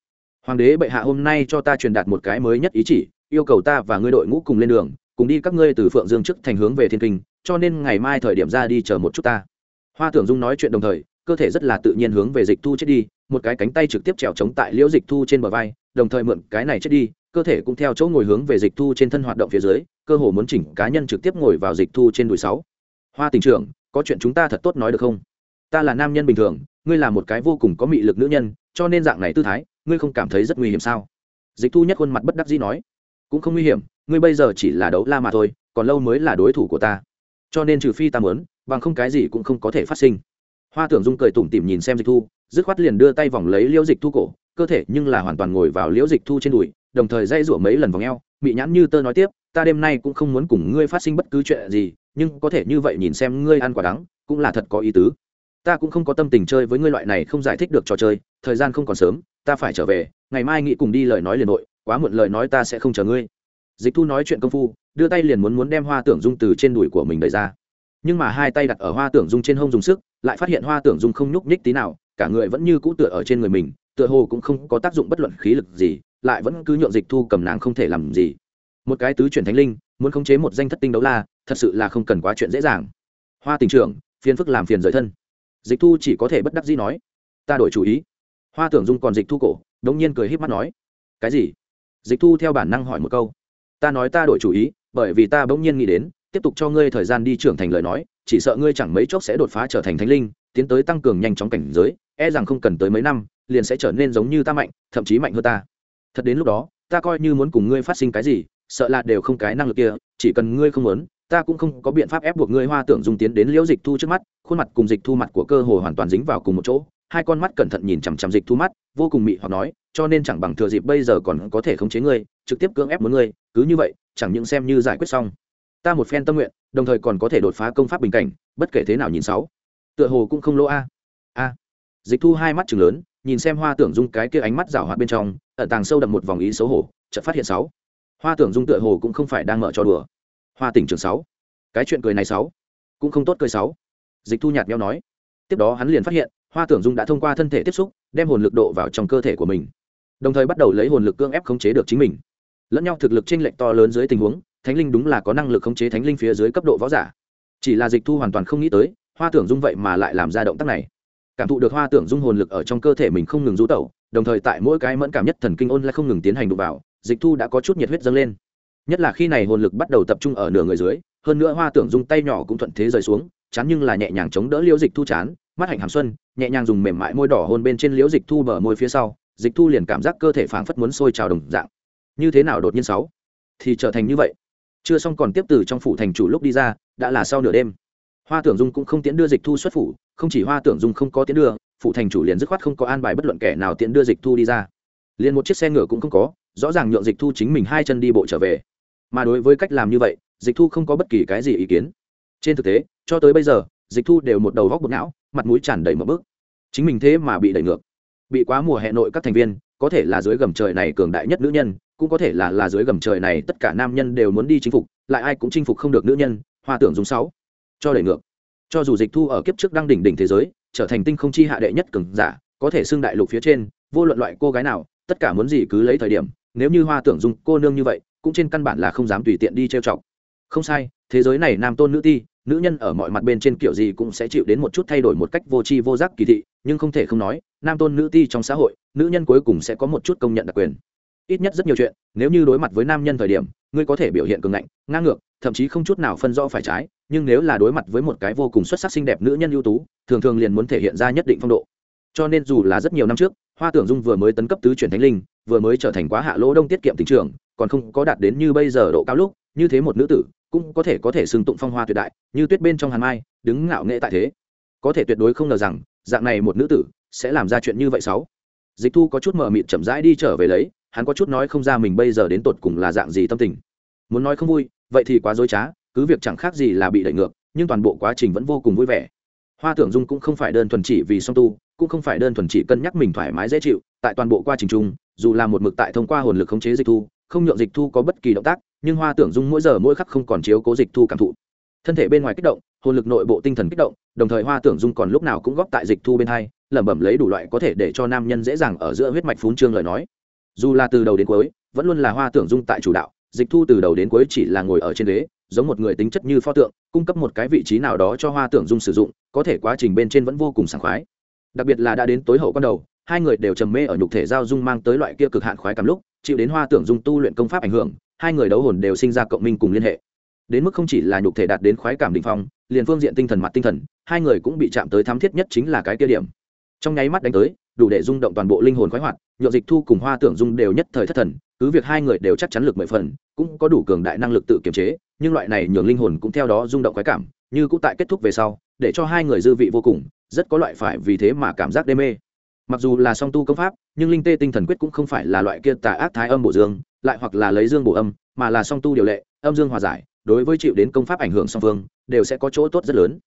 Hoàng đế bệ hạ hôm nay cho ta truyền đạt một cái mới nhất ý chỉ, yêu cầu ta và ngươi đội ngũ cùng lên đường, cùng đi các ngươi từ phượng dương trước thành hướng về thiên kinh, cho nên ngày mai thời điểm ra đi chờ một chút ta hoa tưởng dung nói chuyện đồng thời, cơ thể rất là tự nhiên hướng về dịch thu chết đi, một cái cánh tay trực tiếp trèo chống tại liễu dịch thu trên bờ vai, đồng thời mượn cái này chết đi, cơ thể cũng theo chỗ ngồi hướng về dịch thu trên thân hoạt động phía dưới, cơ hồ muốn chỉnh cá nhân trực tiếp ngồi vào dịch thu trên đùi sáu. Hoa tình trưởng, có chuyện chúng ta thật tốt nói được không? Ta là nam nhân bình thường, ngươi là một cái vô cùng có mị lực nữ nhân, cho nên dạng này tư thái, ngươi không cảm thấy rất nguy hiểm sao? Dịch thu nhất khuôn mặt bất đắc dĩ nói. Cũng không nguy hiểm, ngươi bây giờ chỉ là đấu la mà thôi, còn lâu mới là đối thủ của ta. Cho nên trừ phi ta muốn bằng không cái gì cũng không có thể phát sinh. Hoa tưởng dung cười tủm tỉm nhìn xem dịch thu, dứt khoát liền đưa tay vòng lấy liễu dịch thu cổ, cơ thể nhưng là hoàn toàn ngồi vào liễu dịch thu trên đùi, đồng thời dây rủa mấy lần vòng eo bị nhãn như tơ nói tiếp, ta đêm nay cũng không muốn cùng ngươi phát sinh bất cứ chuyện gì, nhưng có thể như vậy nhìn xem ngươi ăn quả đắng, cũng là thật có ý tứ. Ta cũng không có tâm tình chơi với ngươi loại này không giải thích được trò chơi, thời gian không còn sớm, ta phải trở về, ngày mai nghĩ cùng đi lời nói liền nội quá muộn lời nói ta sẽ không chờ ngươi. Dịch thu nói chuyện công phu, đưa tay liền muốn muốn đem hoa tưởng dung từ trên đùi của mình đẩy ra nhưng mà hai tay đặt ở hoa tưởng dung trên hông dùng sức, lại phát hiện hoa tưởng dung không nhúc nhích tí nào, cả người vẫn như cũ tựa ở trên người mình, tựa hồ cũng không có tác dụng bất luận khí lực gì, lại vẫn cứ nhượng dịch thu cầm nàng không thể làm gì. Một cái tứ chuyển thánh linh, muốn khống chế một danh thất tinh đấu la, thật sự là không cần quá chuyện dễ dàng. Hoa tình trưởng, phiền phức làm phiền rời thân. Dịch thu chỉ có thể bất đắc dĩ nói, ta đổi chủ ý. Hoa tưởng dung còn dịch thu cổ, đống nhiên cười híp mắt nói, cái gì? Dịch thu theo bản năng hỏi một câu, ta nói ta đổi chủ ý, bởi vì ta bỗng nhiên nghĩ đến tiếp tục cho ngươi thời gian đi trưởng thành lời nói, chỉ sợ ngươi chẳng mấy chốc sẽ đột phá trở thành thánh linh, tiến tới tăng cường nhanh chóng cảnh giới e rằng không cần tới mấy năm, liền sẽ trở nên giống như ta mạnh, thậm chí mạnh hơn ta. Thật đến lúc đó, ta coi như muốn cùng ngươi phát sinh cái gì, sợ là đều không cái năng lực kia, chỉ cần ngươi không muốn, ta cũng không có biện pháp ép buộc ngươi hoa tưởng dùng tiến đến liễu dịch thu trước mắt, khuôn mặt cùng dịch thu mặt của cơ hồ hoàn toàn dính vào cùng một chỗ, hai con mắt cẩn thận nhìn chằm chằm dịch thu mắt, vô cùng mị hoặc nói, cho nên chẳng bằng thừa dịp bây giờ còn có thể khống chế ngươi, trực tiếp cưỡng ép muốn ngươi, cứ như vậy, chẳng những xem như giải quyết xong ta một phen tâm nguyện, đồng thời còn có thể đột phá công pháp bình cảnh, bất kể thế nào nhìn sáu. Tựa hồ cũng không lỗ a. A. Dịch thu hai mắt chừng lớn, nhìn xem hoa tưởng dung cái kia ánh mắt rảo hoạt bên trong, ẩn tàng sâu đậm một vòng ý xấu hổ, chợt phát hiện sáu. Hoa tưởng dung tựa hồ cũng không phải đang mở cho đùa. Hoa tỉnh trường sáu. Cái chuyện cười này sáu, cũng không tốt cười sáu. Dịch thu nhạt nhau nói. Tiếp đó hắn liền phát hiện, hoa tưởng dung đã thông qua thân thể tiếp xúc, đem hồn lực độ vào trong cơ thể của mình. Đồng thời bắt đầu lấy hồn lực cưỡng ép khống chế được chính mình. Lẫn nhau thực lực chênh lệch to lớn dưới tình huống thánh linh đúng là có năng lực khống chế thánh linh phía dưới cấp độ võ giả. Chỉ là dịch thu hoàn toàn không nghĩ tới, hoa tưởng dung vậy mà lại làm ra động tác này. Cảm thụ được hoa tưởng dung hồn lực ở trong cơ thể mình không ngừng rú tẩu, đồng thời tại mỗi cái mẫn cảm nhất thần kinh ôn lại không ngừng tiến hành đụng vào, dịch thu đã có chút nhiệt huyết dâng lên. Nhất là khi này hồn lực bắt đầu tập trung ở nửa người dưới, hơn nữa hoa tưởng dung tay nhỏ cũng thuận thế rời xuống, chán nhưng là nhẹ nhàng chống đỡ liễu dịch thu chán, mắt hạnh hàm xuân, nhẹ nhàng dùng mềm mại môi đỏ hôn bên trên liễu dịch thu bờ môi phía sau, dịch thu liền cảm giác cơ thể phảng phất muốn sôi trào đồng dạng. Như thế nào đột nhiên sáu? Thì trở thành như vậy chưa xong còn tiếp từ trong phủ thành chủ lúc đi ra, đã là sau nửa đêm. Hoa tưởng dung cũng không tiễn đưa dịch thu xuất phủ, không chỉ hoa tưởng dung không có tiễn đưa, phủ thành chủ liền dứt khoát không có an bài bất luận kẻ nào tiễn đưa dịch thu đi ra. Liền một chiếc xe ngựa cũng không có, rõ ràng nhượng dịch thu chính mình hai chân đi bộ trở về. Mà đối với cách làm như vậy, dịch thu không có bất kỳ cái gì ý kiến. Trên thực tế, cho tới bây giờ, dịch thu đều một đầu góc bột não, mặt mũi tràn đầy một bước. Chính mình thế mà bị đẩy ngược. Bị quá mùa hè nội các thành viên, có thể là dưới gầm trời này cường đại nhất nữ nhân cũng có thể là là dưới gầm trời này tất cả nam nhân đều muốn đi chinh phục, lại ai cũng chinh phục không được nữ nhân, hoa tưởng dùng sáu. Cho đẩy ngược. Cho dù dịch thu ở kiếp trước đang đỉnh đỉnh thế giới, trở thành tinh không chi hạ đệ nhất cường giả, có thể xưng đại lục phía trên, vô luận loại cô gái nào, tất cả muốn gì cứ lấy thời điểm, nếu như hoa tưởng dung cô nương như vậy, cũng trên căn bản là không dám tùy tiện đi trêu chọc. Không sai, thế giới này nam tôn nữ ti, nữ nhân ở mọi mặt bên trên kiểu gì cũng sẽ chịu đến một chút thay đổi một cách vô tri vô giác kỳ thị, nhưng không thể không nói, nam tôn nữ ti trong xã hội, nữ nhân cuối cùng sẽ có một chút công nhận đặc quyền ít nhất rất nhiều chuyện, nếu như đối mặt với nam nhân thời điểm, ngươi có thể biểu hiện cường ngạnh, ngang ngược, thậm chí không chút nào phân rõ phải trái, nhưng nếu là đối mặt với một cái vô cùng xuất sắc xinh đẹp nữ nhân ưu tú, thường thường liền muốn thể hiện ra nhất định phong độ. Cho nên dù là rất nhiều năm trước, hoa tưởng dung vừa mới tấn cấp tứ chuyển thánh linh, vừa mới trở thành quá hạ lỗ đông tiết kiệm tình trường, còn không có đạt đến như bây giờ độ cao lúc, như thế một nữ tử, cũng có thể có thể xưng tụng phong hoa tuyệt đại, như tuyết bên trong hàn mai, đứng ngạo nghệ tại thế. Có thể tuyệt đối không ngờ rằng, dạng này một nữ tử sẽ làm ra chuyện như vậy sáu. Dịch thu có chút mờ mịt chậm rãi đi trở về lấy hắn có chút nói không ra mình bây giờ đến tột cùng là dạng gì tâm tình. Muốn nói không vui, vậy thì quá dối trá, cứ việc chẳng khác gì là bị đẩy ngược, nhưng toàn bộ quá trình vẫn vô cùng vui vẻ. Hoa tưởng dung cũng không phải đơn thuần chỉ vì song tu, cũng không phải đơn thuần chỉ cân nhắc mình thoải mái dễ chịu, tại toàn bộ quá trình chung, dù là một mực tại thông qua hồn lực khống chế dịch thu, không nhượng dịch thu có bất kỳ động tác, nhưng hoa tưởng dung mỗi giờ mỗi khắc không còn chiếu cố dịch thu cảm thụ. Thân thể bên ngoài kích động, hồn lực nội bộ tinh thần kích động, đồng thời hoa tưởng dung còn lúc nào cũng góp tại dịch thu bên hai, lẩm bẩm lấy đủ loại có thể để cho nam nhân dễ dàng ở giữa huyết mạch phún trương lời nói dù là từ đầu đến cuối, vẫn luôn là hoa tưởng dung tại chủ đạo, dịch thu từ đầu đến cuối chỉ là ngồi ở trên ghế, giống một người tính chất như pho tượng, cung cấp một cái vị trí nào đó cho hoa tưởng dung sử dụng, có thể quá trình bên trên vẫn vô cùng sảng khoái. Đặc biệt là đã đến tối hậu con đầu, hai người đều trầm mê ở nhục thể giao dung mang tới loại kia cực hạn khoái cảm lúc, chịu đến hoa tưởng dung tu luyện công pháp ảnh hưởng, hai người đấu hồn đều sinh ra cộng minh cùng liên hệ. Đến mức không chỉ là nhục thể đạt đến khoái cảm đ ỉ n h phong, liền phương diện tinh thần mặt tinh thần, hai người cũng bị chạm tới thám thiết nhất chính là cái kia điểm. Trong nháy mắt đánh tới, đủ để rung động toàn bộ linh hồn khoái hoạt Nhượng dịch thu cùng hoa tưởng dung đều nhất thời thất thần, cứ việc hai người đều chắc chắn lực mười phần, cũng có đủ cường đại năng lực tự kiềm chế, nhưng loại này nhường linh hồn cũng theo đó rung động khoái cảm, như cũng tại kết thúc về sau, để cho hai người dư vị vô cùng, rất có loại phải vì thế mà cảm giác đê mê. Mặc dù là song tu công pháp, nhưng linh tê tinh thần quyết cũng không phải là loại kia tà ác thái âm bổ dương, lại hoặc là lấy dương bổ âm, mà là song tu điều lệ, âm dương hòa giải, đối với chịu đến công pháp ảnh hưởng song phương, đều sẽ có chỗ tốt rất lớn.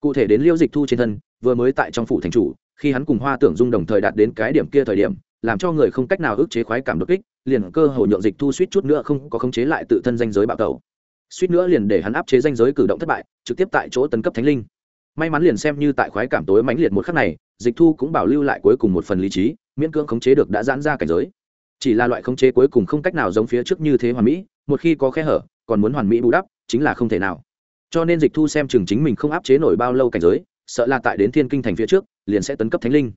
Cụ thể đến liêu dịch thu trên thân, vừa mới tại trong phủ thành chủ, khi hắn cùng hoa tưởng dung đồng thời đạt đến cái điểm kia thời điểm làm cho người không cách nào ức chế khoái cảm đột kích, liền cơ hội nhượng dịch thu suýt chút nữa không có khống chế lại tự thân danh giới bạo tẩu. Suýt nữa liền để hắn áp chế danh giới cử động thất bại, trực tiếp tại chỗ tấn cấp thánh linh. May mắn liền xem như tại khoái cảm tối mãnh liệt một khắc này, dịch thu cũng bảo lưu lại cuối cùng một phần lý trí, miễn cưỡng khống chế được đã giãn ra cảnh giới. Chỉ là loại khống chế cuối cùng không cách nào giống phía trước như thế hoàn mỹ, một khi có khe hở, còn muốn hoàn mỹ bù đắp, chính là không thể nào. Cho nên dịch thu xem chừng chính mình không áp chế nổi bao lâu cảnh giới, sợ là tại đến thiên kinh thành phía trước, liền sẽ tấn cấp thánh linh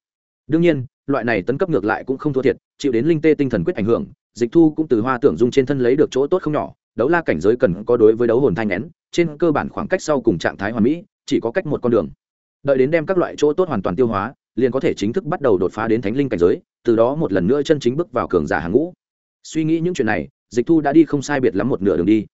đương nhiên, loại này tấn cấp ngược lại cũng không thua thiệt, chịu đến linh tê tinh thần quyết ảnh hưởng, dịch thu cũng từ hoa tưởng dung trên thân lấy được chỗ tốt không nhỏ, đấu la cảnh giới cần có đối với đấu hồn thanh nén, trên cơ bản khoảng cách sau cùng trạng thái hoàn mỹ, chỉ có cách một con đường. Đợi đến đem các loại chỗ tốt hoàn toàn tiêu hóa, liền có thể chính thức bắt đầu đột phá đến thánh linh cảnh giới, từ đó một lần nữa chân chính bước vào cường giả hàng ngũ. Suy nghĩ những chuyện này, dịch thu đã đi không sai biệt lắm một nửa đường đi.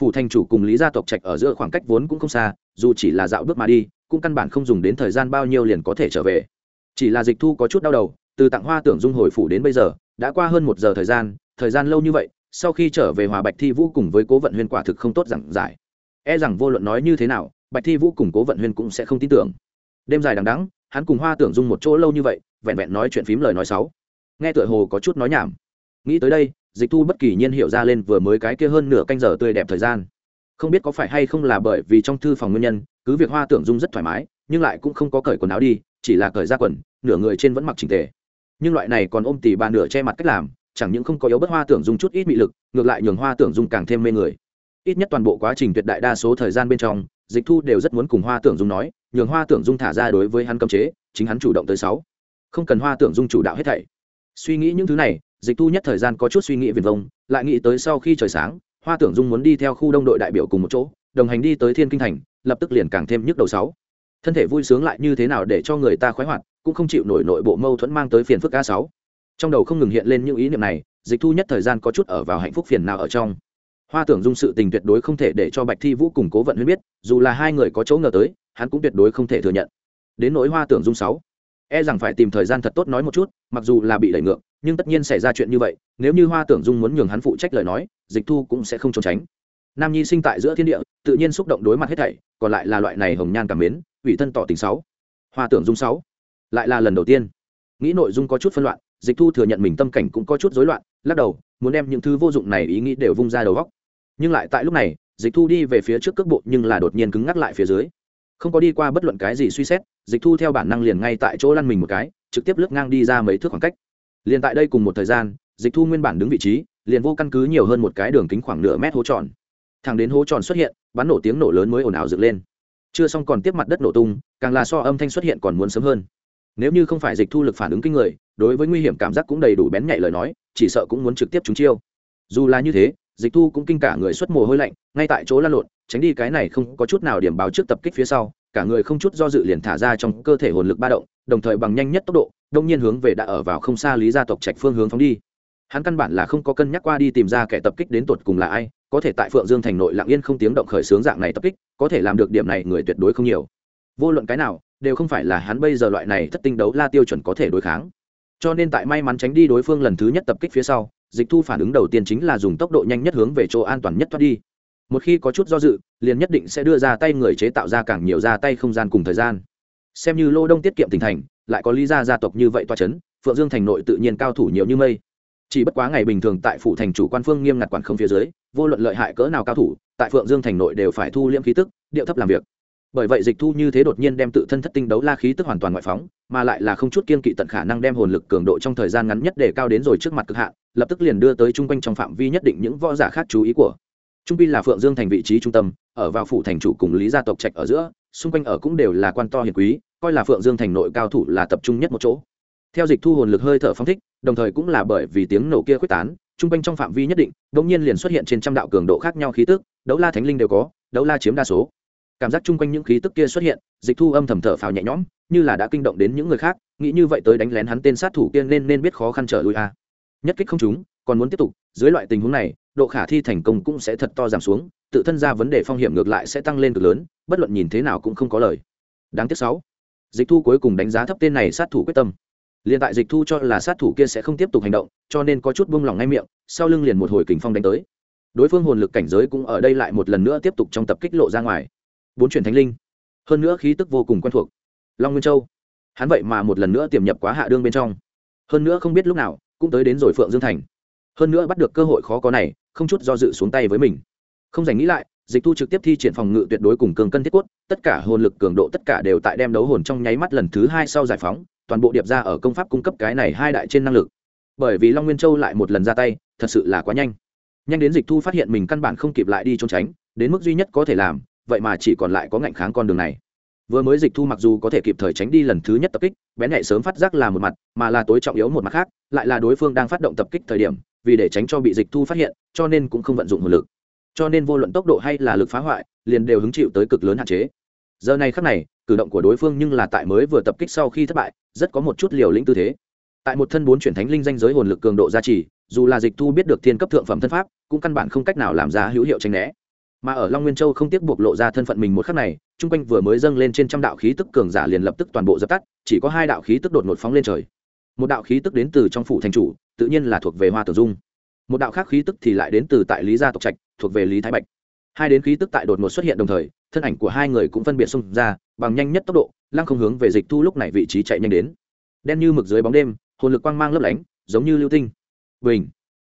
Phủ thành chủ cùng lý gia tộc trạch ở giữa khoảng cách vốn cũng không xa, dù chỉ là dạo bước mà đi, cũng căn bản không dùng đến thời gian bao nhiêu liền có thể trở về chỉ là dịch thu có chút đau đầu, từ tặng hoa tưởng dung hồi phủ đến bây giờ, đã qua hơn một giờ thời gian thời gian lâu như vậy, sau khi trở về hòa bạch thi vũ cùng với cố vận huyên quả thực không tốt giảng giải. E rằng vô luận nói như thế nào, bạch thi vũ cùng cố vận huyên cũng sẽ không tin tưởng. Đêm dài đằng đắng hắn cùng hoa tưởng dung một chỗ lâu như vậy, vẹn vẹn nói chuyện phím lời nói sáu nghe tựa hồ có chút nói nhảm. Nghĩ tới đây, dịch thu bất kỳ nhiên hiểu ra lên vừa mới cái kia hơn nửa canh giờ tươi đẹp thời gian. Không biết có phải hay không là bởi vì trong thư phòng nguyên nhân, cứ việc hoa tưởng dung rất thoải mái, nhưng lại cũng không có cởi quần áo đi chỉ là cởi ra quần, nửa người trên vẫn mặc chỉnh tề. Nhưng loại này còn ôm tỉ bà nửa che mặt cách làm, chẳng những không có yếu bất hoa tưởng dung chút ít mị lực, ngược lại nhường hoa tưởng dung càng thêm mê người. Ít nhất toàn bộ quá trình tuyệt đại đa số thời gian bên trong, dịch thu đều rất muốn cùng hoa tưởng dung nói, nhường hoa tưởng dung thả ra đối với hắn cấm chế, chính hắn chủ động tới sáu. Không cần hoa tưởng dung chủ đạo hết thảy. Suy nghĩ những thứ này, dịch thu nhất thời gian có chút suy nghĩ viền vông, lại nghĩ tới sau khi trời sáng, hoa tưởng dung muốn đi theo khu đông đội đại biểu cùng một chỗ, đồng hành đi tới thiên kinh thành, lập tức liền càng thêm nhức đầu sáu thân thể vui sướng lại như thế nào để cho người ta khoái hoạt, cũng không chịu nổi nội bộ mâu thuẫn mang tới phiền phức a sáu. Trong đầu không ngừng hiện lên những ý niệm này, dịch thu nhất thời gian có chút ở vào hạnh phúc phiền nào ở trong. Hoa tưởng dung sự tình tuyệt đối không thể để cho bạch thi vũ cùng cố vận huyên biết, dù là hai người có chỗ ngờ tới, hắn cũng tuyệt đối không thể thừa nhận. Đến nỗi hoa tưởng dung sáu e rằng phải tìm thời gian thật tốt nói một chút, mặc dù là bị đẩy ngược, nhưng tất nhiên xảy ra chuyện như vậy, nếu như hoa tưởng dung muốn nhường hắn phụ trách lời nói, dịch thu cũng sẽ không trốn tránh. Nam nhi sinh tại giữa thiên địa, tự nhiên xúc động đối mặt hết thảy, còn lại là loại này hồng nhan cảm mến ủy thân tỏ tình sáu. Hoa tưởng dung sáu. Lại là lần đầu tiên. Nghĩ nội dung có chút phân loạn, dịch thu thừa nhận mình tâm cảnh cũng có chút rối loạn, lắc đầu, muốn đem những thứ vô dụng này ý nghĩ đều vung ra đầu góc nhưng lại tại lúc này, dịch thu đi về phía trước cước bộ nhưng là đột nhiên cứng ngắc lại phía dưới. Không có đi qua bất luận cái gì suy xét, dịch thu theo bản năng liền ngay tại chỗ lăn mình một cái, trực tiếp lướt ngang đi ra mấy thước khoảng cách. Liền tại đây cùng một thời gian, dịch thu nguyên bản đứng vị trí, liền vô căn cứ nhiều hơn một cái đường kính khoảng nửa mét hố tròn. Thẳng đến hố tròn xuất hiện, bắn nổ tiếng nổ lớn mới ồn ào dựng lên chưa xong còn tiếp mặt đất nổ tung, càng là so âm thanh xuất hiện còn muốn sớm hơn. Nếu như không phải dịch thu lực phản ứng kinh người, đối với nguy hiểm cảm giác cũng đầy đủ bén nhạy lời nói, chỉ sợ cũng muốn trực tiếp trúng chiêu. Dù là như thế, dịch thu cũng kinh cả người xuất mồ hôi lạnh, ngay tại chỗ lăn lộn, tránh đi cái này không có chút nào điểm báo trước tập kích phía sau, cả người không chút do dự liền thả ra trong cơ thể hồn lực ba động, đồng thời bằng nhanh nhất tốc độ, đông nhiên hướng về đã ở vào không xa lý gia tộc trạch phương hướng phóng đi. Hắn căn bản là không có cân nhắc qua đi tìm ra kẻ tập kích đến tột cùng là ai có thể tại phượng dương thành nội lặng yên không tiếng động khởi xướng dạng này tập kích, có thể làm được điểm này người tuyệt đối không nhiều. Vô luận cái nào, đều không phải là hắn bây giờ loại này thất tinh đấu la tiêu chuẩn có thể đối kháng. Cho nên tại may mắn tránh đi đối phương lần thứ nhất tập kích phía sau, dịch thu phản ứng đầu tiên chính là dùng tốc độ nhanh nhất hướng về chỗ an toàn nhất thoát đi. Một khi có chút do dự, liền nhất định sẽ đưa ra tay người chế tạo ra càng nhiều ra tay không gian cùng thời gian. Xem như lô đông tiết kiệm tỉnh thành, lại có lý gia gia tộc như vậy toa c h ấ n phượng dương thành nội tự nhiên cao thủ nhiều như mây. Chỉ bất quá ngày bình thường tại phủ thành chủ quan phương nghiêm ngặt quản không phía dưới vô luận lợi hại cỡ nào cao thủ, tại phượng dương thành nội đều phải thu liễm khí tức, điệu thấp làm việc. Bởi vậy dịch thu như thế đột nhiên đem tự thân thất tinh đấu la khí tức hoàn toàn ngoại phóng, mà lại là không chút kiên kỵ tận khả năng đem hồn lực cường độ trong thời gian ngắn nhất để cao đến rồi trước mặt cực hạn, lập tức liền đưa tới chung quanh trong phạm vi nhất định những võ giả khác chú ý của. Trung pi là phượng dương thành vị trí trung tâm, ở vào phủ thành chủ cùng lý gia tộc trạch ở giữa, xung quanh ở cũng đều là quan to hiền quý, coi là phượng dương thành nội cao thủ là tập trung nhất một chỗ. Theo dịch thu hồn lực hơi thở phong thích, đồng thời cũng là bởi vì tiếng nổ kia quyết tán trung quanh trong phạm vi nhất định đ ỗ n g nhiên liền xuất hiện trên trăm đạo cường độ khác nhau khí tức, đấu la thánh linh đều có, đấu la chiếm đa số. Cảm giác chung quanh những khí tức kia xuất hiện, dịch thu âm thầm thở phào nhẹ nhõm, như là đã kinh động đến những người khác, nghĩ như vậy tới đánh lén hắn tên sát thủ kia nên nên biết khó khăn trở lui a. Nhất kích không chúng còn muốn tiếp tục, dưới loại tình huống này, độ khả thi thành công cũng sẽ thật to giảm xuống, tự thân ra vấn đề phong hiểm ngược lại sẽ tăng lên cực lớn, bất luận nhìn thế nào cũng không có lời. Đáng tiếc sáu. Dịch thu cuối cùng đánh giá thấp tên này sát thủ quyết tâm liền tại dịch thu cho là sát thủ kia sẽ không tiếp tục hành động, cho nên có chút buông lỏng ngay miệng, sau lưng liền một hồi kình phong đánh tới. Đối phương hồn lực cảnh giới cũng ở đây lại một lần nữa tiếp tục trong tập kích lộ ra ngoài. Bốn chuyển thánh linh. Hơn nữa khí tức vô cùng quen thuộc. Long nguyên châu. Hắn vậy mà một lần nữa tiềm nhập quá hạ đương bên trong. Hơn nữa không biết lúc nào, cũng tới đến rồi phượng dương thành. Hơn nữa bắt được cơ hội khó có này, không chút do dự xuống tay với mình. Không dành nghĩ lại, dịch thu trực tiếp thi triển phòng ngự tuyệt đối cùng cường cân thiết quất tất cả hồn lực cường độ tất cả đều tại đem đấu hồn trong nháy mắt lần thứ hai sau giải phóng toàn bộ điệp ra ở công pháp cung cấp cái này hai đại trên năng lực. Bởi vì long nguyên châu lại một lần ra tay, thật sự là quá nhanh. Nhanh đến dịch thu phát hiện mình căn bản không kịp lại đi trốn tránh, đến mức duy nhất có thể làm, vậy mà chỉ còn lại có ngạnh kháng con đường này. Vừa mới dịch thu mặc dù có thể kịp thời tránh đi lần thứ nhất tập kích, bén nhạy sớm phát giác là một mặt, mà là tối trọng yếu một mặt khác, lại là đối phương đang phát động tập kích thời điểm, vì để tránh cho bị dịch thu phát hiện, cho nên cũng không vận dụng hồn lực. Cho nên vô luận tốc độ hay là lực phá hoại, liền đều hứng chịu tới cực lớn hạn chế. Giờ này khắc này cử động của đối phương nhưng là tại mới vừa tập kích sau khi thất bại, rất có một chút liều lĩnh tư thế. Tại một thân bốn chuyển thánh linh danh giới hồn lực cường độ gia trì, dù là dịch thu biết được thiên cấp thượng phẩm thân pháp, cũng căn bản không cách nào làm ra hữu hiệu tranh né. Mà ở long nguyên châu không tiếc buộc lộ ra thân phận mình một khắc này, chung quanh vừa mới dâng lên trên trăm đạo khí tức cường giả liền lập tức toàn bộ dập tắt, chỉ có hai đạo khí tức đột ngột phóng lên trời. Một đạo khí tức đến từ trong phủ thành chủ, tự nhiên là thuộc về hoa tử dung. Một đạo khác khí tức thì lại đến từ tại lý gia tộc trạch, thuộc về lý thái bạch. Hai đến khí tức tại đột ngột xuất hiện đồng thời thân ảnh của hai người cũng phân biệt xung ra, bằng nhanh nhất tốc độ, lăng không hướng về dịch thu lúc này vị trí chạy nhanh đến. Đen như mực dưới bóng đêm, hồn lực quang mang lấp lánh, giống như lưu tinh. Bình!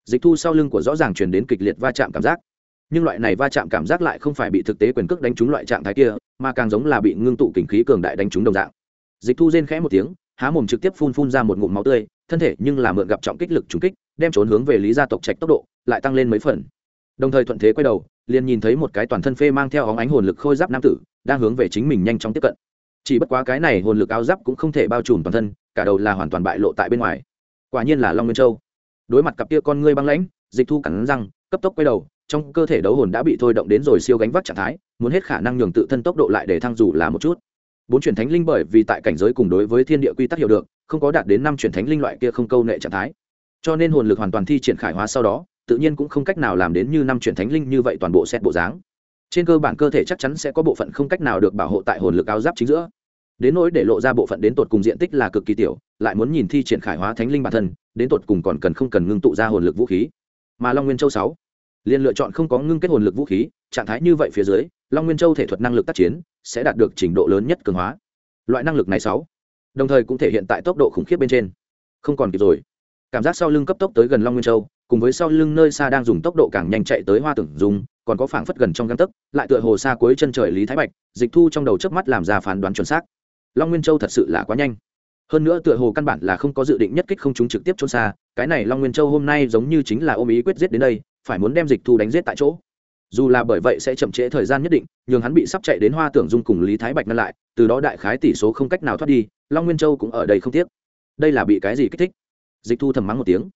Dịch thu sau lưng của rõ ràng truyền đến kịch liệt va chạm cảm giác. Nhưng loại này va chạm cảm giác lại không phải bị thực tế quyền cước đánh trúng loại trạng thái kia, mà càng giống là bị ngưng tụ kình khí cường đại đánh trúng đồng dạng. Dịch thu rên khẽ một tiếng, há mồm trực tiếp phun phun ra một ngụm máu tươi, thân thể nhưng là mượn gặp trọng kích lực trúng kích, đem trốn hướng về lý gia tộc trạch tốc độ, lại tăng lên mấy phần. Đồng thời thuận thế quay đầu liền nhìn thấy một cái toàn thân phê mang theo óng ánh hồn lực khôi giáp nam tử, đang hướng về chính mình nhanh chóng tiếp cận. Chỉ bất quá cái này hồn lực áo giáp cũng không thể bao trùm toàn thân, cả đầu là hoàn toàn bại lộ tại bên ngoài. Quả nhiên là long nguyên châu. Đối mặt cặp kia con ngươi băng lãnh, dịch thu cắn răng, cấp tốc quay đầu, trong cơ thể đấu hồn đã bị thôi động đến rồi siêu gánh vác trạng thái, muốn hết khả năng nhường tự thân tốc độ lại để thăng dù là một chút. Bốn chuyển thánh linh bởi vì tại cảnh giới cùng đối với thiên địa quy tắc hiểu được, không có đạt đến năm chuyển thánh linh loại kia không câu nệ trạng thái. Cho nên hồn lực hoàn toàn thi triển khải hóa sau đó tự nhiên cũng không cách nào làm đến như năm chuyển thánh linh như vậy toàn bộ xét bộ dáng. Trên cơ bản cơ thể chắc chắn sẽ có bộ phận không cách nào được bảo hộ tại hồn lực áo giáp chính giữa. Đến nỗi để lộ ra bộ phận đến tột cùng diện tích là cực kỳ tiểu, lại muốn nhìn thi triển khải hóa thánh linh bản thân, đến tột cùng còn cần không cần ngưng tụ ra hồn lực vũ khí. Mà long nguyên châu sáu, liền lựa chọn không có ngưng kết hồn lực vũ khí, trạng thái như vậy phía dưới, long nguyên châu thể thuật năng lực tác chiến sẽ đạt được trình độ lớn nhất cường hóa. Loại năng lực này sáu, đồng thời cũng thể hiện tại tốc độ khủng khiếp bên trên. Không còn kịp rồi. Cảm giác sau lưng cấp tốc tới gần long nguyên châu cùng với sau lưng nơi xa đang dùng tốc độ càng nhanh chạy tới hoa tưởng dùng còn có phảng phất gần trong găng tấc, lại tựa hồ xa cuối chân trời lý thái bạch, dịch thu trong đầu chớp mắt làm ra phán đoán chuẩn xác. Long nguyên châu thật sự là quá nhanh. Hơn nữa tựa hồ căn bản là không có dự định nhất kích không chúng trực tiếp trốn xa, cái này long nguyên châu hôm nay giống như chính là ôm ý quyết giết đến đây, phải muốn đem dịch thu đánh giết tại chỗ. Dù là bởi vậy sẽ chậm trễ thời gian nhất định, nhường hắn bị sắp chạy đến hoa tưởng dung cùng lý thái bạch ngăn lại, từ đó đại khái tỷ số không cách nào thoát đi, long nguyên châu cũng ở đây không tiếc. Đây là bị cái gì kích thích? Dịch thu thầm mắng một tiếng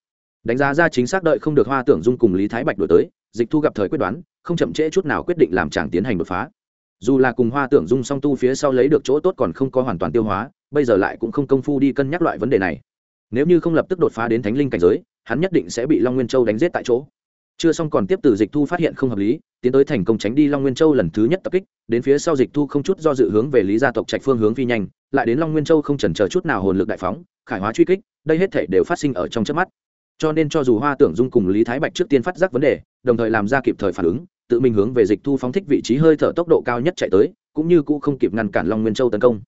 đánh giá ra chính xác đợi không được hoa tưởng dung cùng lý thái bạch đổi tới, dịch thu gặp thời quyết đoán, không chậm trễ chút nào quyết định làm chàng tiến hành đột phá. Dù là cùng hoa tưởng dung song tu phía sau lấy được chỗ tốt còn không có hoàn toàn tiêu hóa, bây giờ lại cũng không công phu đi cân nhắc loại vấn đề này. Nếu như không lập tức đột phá đến thánh linh cảnh giới, hắn nhất định sẽ bị long nguyên châu đánh giết tại chỗ. Chưa xong còn tiếp từ dịch thu phát hiện không hợp lý, tiến tới thành công tránh đi long nguyên châu lần thứ nhất tập kích, đến phía sau dịch thu không chút do dự hướng về lý gia tộc trạch phương hướng phi nhanh, lại đến long nguyên châu không chần chờ chút nào hồn lực đại phóng, khải hóa truy kích, đây hết thể đều phát sinh ở trong trước mắt cho nên cho dù hoa tưởng dung cùng lý thái bạch trước tiên phát giác vấn đề, đồng thời làm ra kịp thời phản ứng, tự mình hướng về dịch thu phóng thích vị trí hơi thở tốc độ cao nhất chạy tới, cũng như cũ không kịp ngăn cản long nguyên châu tấn công.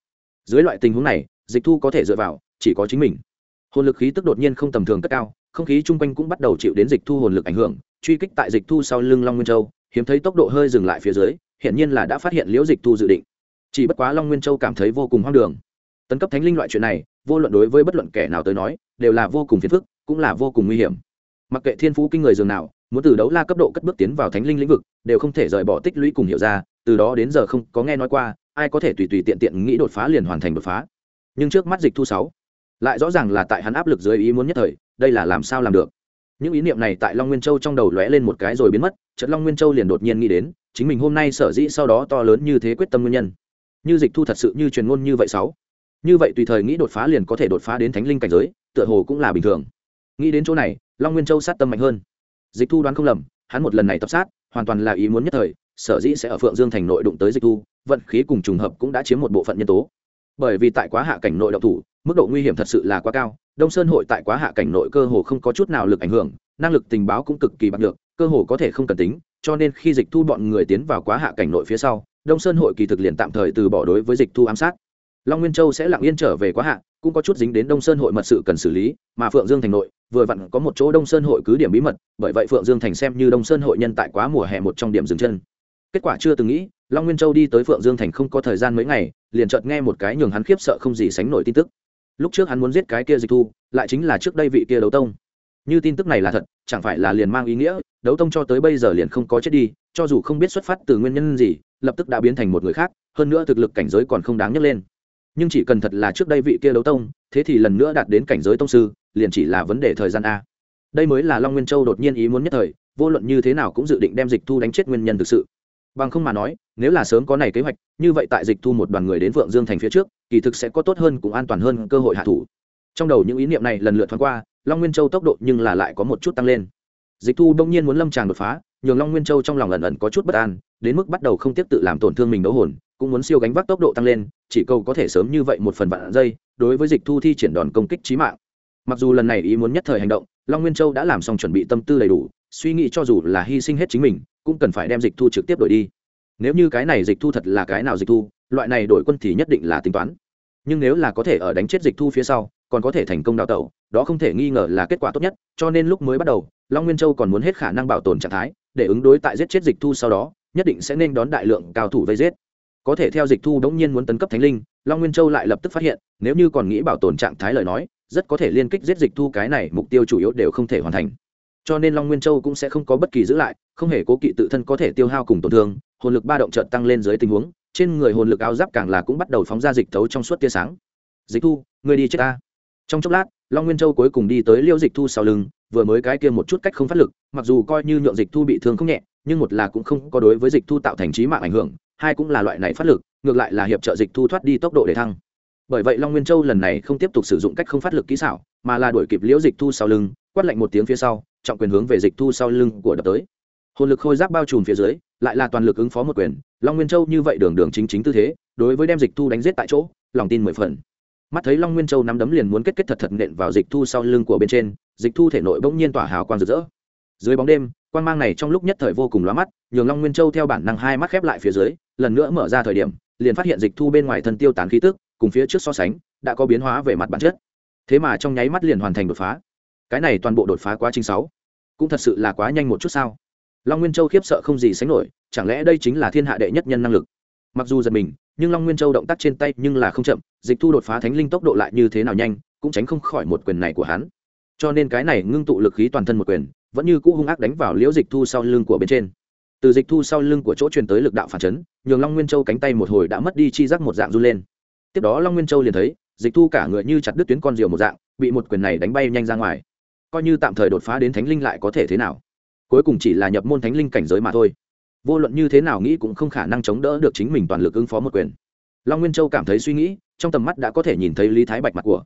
Dưới loại tình huống này, dịch thu có thể dựa vào, chỉ có chính mình. Hồn lực khí tức đột nhiên không tầm thường cất cao, không khí chung quanh cũng bắt đầu chịu đến dịch thu hồn lực ảnh hưởng, truy kích tại dịch thu sau lưng long nguyên châu, hiếm thấy tốc độ hơi dừng lại phía dưới hiện nhiên là đã phát hiện liễu dịch thu dự định. Chỉ bất quá long nguyên châu cảm thấy vô cùng hoang đường. Tấn cấp thánh linh loại chuyện này, vô luận đối với bất luận kẻ nào tới nói, đều là vô cùng phiền phức cũng là vô cùng nguy hiểm. Mặc kệ thiên phú kinh người dường nào, muốn từ đấu la cấp độ cất bước tiến vào thánh linh lĩnh vực, đều không thể rời bỏ tích lũy cùng hiểu ra, từ đó đến giờ không có nghe nói qua, ai có thể tùy tùy tiện tiện nghĩ đột phá liền hoàn thành đột phá. Nhưng trước mắt dịch thu sáu, lại rõ ràng là tại hắn áp lực dưới ý muốn nhất thời, đây là làm sao làm được? Những ý niệm này tại long nguyên châu trong đầu lóe lên một cái rồi biến mất trận long nguyên châu liền đột nhiên nghĩ đến, chính mình hôm nay sở dĩ sau đó to lớn như thế quyết tâm nguyên nhân. Như dịch thu thật sự như truyền ngôn như vậy sáu, như vậy tùy thời nghĩ đột phá liền có thể đột phá đến thánh linh cảnh giới, tựa hồ cũng là bình thường nghĩ đến chỗ này, long nguyên châu sát tâm mạnh hơn. Dịch thu đoán không lầm, hắn một lần này tập sát, hoàn toàn là ý muốn nhất thời, sở dĩ sẽ ở phượng dương thành nội đụng tới dịch thu, vận khí cùng trùng hợp cũng đã chiếm một bộ phận nhân tố. Bởi vì tại quá hạ cảnh nội độc thủ, mức độ nguy hiểm thật sự là quá cao, đông sơn hội tại quá hạ cảnh nội cơ hồ không có chút nào lực ảnh hưởng, năng lực tình báo cũng cực kỳ bạc được cơ hồ có thể không cần tính, cho nên khi dịch thu bọn người tiến vào quá hạ cảnh nội phía sau, đông sơn hội kỳ thực liền tạm thời từ bỏ đối với dịch thu ám sát long nguyên châu sẽ lặng yên trở về quá hạn, cũng có chút dính đến đông sơn hội mật sự cần xử lý mà phượng dương thành nội vừa vặn có một chỗ đông sơn hội cứ điểm bí mật bởi vậy phượng dương thành xem như đông sơn hội nhân tại quá mùa hè một trong điểm dừng chân. Kết quả chưa từng nghĩ long nguyên châu đi tới phượng dương thành không có thời gian mấy ngày liền chợt nghe một cái nhường hắn khiếp sợ không gì sánh nổi tin tức. Lúc trước hắn muốn giết cái kia dịch thu lại chính là trước đây vị kia đấu tông. Như tin tức này là thật chẳng phải là liền mang ý nghĩa đấu tông cho tới bây giờ liền không có chết đi cho dù không biết xuất phát từ nguyên nhân gì lập tức đã biến thành một người khác hơn nữa thực lực cảnh giới còn không đáng nhắc lên nhưng chỉ cần thật là trước đây vị kia đấu tông, thế thì lần nữa đạt đến cảnh giới tông sư, liền chỉ là vấn đề thời gian a. Đây mới là long nguyên châu đột nhiên ý muốn nhất thời, vô luận như thế nào cũng dự định đem dịch thu đánh chết nguyên nhân thực sự. Bằng không mà nói, nếu là sớm có này kế hoạch, như vậy tại dịch thu một đoàn người đến vượng dương thành phía trước, kỳ thực sẽ có tốt hơn cũng an toàn hơn cơ hội hạ thủ. Trong đầu những ý niệm này lần lượt thoáng qua, long nguyên châu tốc độ nhưng là lại có một chút tăng lên. Dịch thu đông nhiên muốn lâm tràng đột phá, nhường long nguyên châu trong lòng lần ẩn có chút bất an, đến mức bắt đầu không tiếp tự làm tổn thương mình đấu hồn cũng muốn siêu gánh vác tốc độ tăng lên, chỉ cầu có thể sớm như vậy một phần vạn giây, đối với dịch thu thi triển đòn công kích trí mạng. Mặc dù lần này ý muốn nhất thời hành động, long nguyên châu đã làm xong chuẩn bị tâm tư đầy đủ, suy nghĩ cho dù là hy sinh hết chính mình, cũng cần phải đem dịch thu trực tiếp đổi đi. Nếu như cái này dịch thu thật là cái nào dịch thu, loại này đổi quân thì nhất định là tính toán. Nhưng nếu là có thể ở đánh chết dịch thu phía sau, còn có thể thành công đào tẩu, đó không thể nghi ngờ là kết quả tốt nhất, cho nên lúc mới bắt đầu, long nguyên châu còn muốn hết khả năng bảo tồn trạng thái, để ứng đối tại giết chết dịch thu sau đó, nhất định sẽ nên đón đại lượng cao thủ vây giết có thể theo dịch thu đống nhiên muốn tấn cấp thánh linh, long nguyên châu lại lập tức phát hiện, nếu như còn nghĩ bảo tồn trạng thái lời nói, rất có thể liên kích giết dịch thu cái này, mục tiêu chủ yếu đều không thể hoàn thành. Cho nên long nguyên châu cũng sẽ không có bất kỳ giữ lại, không hề cố kỵ tự thân có thể tiêu hao cùng tổn thương, hồn lực ba động trợt tăng lên dưới tình huống, trên người hồn lực áo giáp càng là cũng bắt đầu phóng ra dịch thấu trong suốt tia sáng. Dịch thu người đi chết ta. Trong chốc lát, long nguyên châu cuối cùng đi tới liêu dịch thu sau lưng, vừa mới cái kia một chút cách không phát lực, mặc dù coi như nhượng dịch thu bị thương không nhẹ, nhưng một là cũng không có đối với dịch thu tạo thành trí mạng ảnh hưởng hai cũng là loại này phát lực, ngược lại là hiệp trợ dịch thu thoát đi tốc độ để thăng. Bởi vậy long nguyên châu lần này không tiếp tục sử dụng cách không phát lực kỹ xảo, mà là đuổi kịp liễu dịch thu sau lưng, quát lạnh một tiếng phía sau, trọng quyền hướng về dịch thu sau lưng của đập tới. Hồn lực khôi giáp bao trùm phía dưới, lại là toàn lực ứng phó một quyền, long nguyên châu như vậy đường đường chính chính tư thế, đối với đem dịch thu đánh giết tại chỗ, lòng tin mười phần. Mắt thấy long nguyên châu nắm đấm liền muốn kết kết thật thật nện vào dịch thu sau lưng của bên trên, dịch thu thể nội bỗng nhiên tỏa hào quang rực rỡ. Dưới bóng đêm quan mang này trong lúc nhất thời vô cùng lóa mắt, nhường long nguyên châu theo bản năng hai mắt khép lại phía dưới lần nữa mở ra thời điểm, liền phát hiện dịch thu bên ngoài thân tiêu tán khí tức, cùng phía trước so sánh, đã có biến hóa về mặt bản chất. Thế mà trong nháy mắt liền hoàn thành đột phá. Cái này toàn bộ đột phá quá trình sáu. Cũng thật sự là quá nhanh một chút sao? Long nguyên châu khiếp sợ không gì sánh nổi, chẳng lẽ đây chính là thiên hạ đệ nhất nhân năng lực? Mặc dù giật mình, nhưng long nguyên châu động tác trên tay nhưng là không chậm, dịch thu đột phá thánh linh tốc độ lại như thế nào nhanh, cũng tránh không khỏi một quyền này của hắn. Cho nên cái này ngưng tụ lực khí toàn thân một quyền, vẫn như cũ hung ác đánh vào liễu dịch thu sau lưng của bên trên từ dịch thu sau lưng của chỗ truyền tới lực đạo phản chấn, nhường long nguyên châu cánh tay một hồi đã mất đi chi giác một dạng run lên. Tiếp đó long nguyên châu liền thấy, dịch thu cả người như chặt đứt tuyến con diều một dạng, bị một quyền này đánh bay nhanh ra ngoài. Coi như tạm thời đột phá đến thánh linh lại có thể thế nào? Cuối cùng chỉ là nhập môn thánh linh cảnh giới mà thôi. Vô luận như thế nào nghĩ cũng không khả năng chống đỡ được chính mình toàn lực ứng phó một quyền. Long nguyên châu cảm thấy suy nghĩ, trong tầm mắt đã có thể nhìn thấy lý thái bạch mặt của.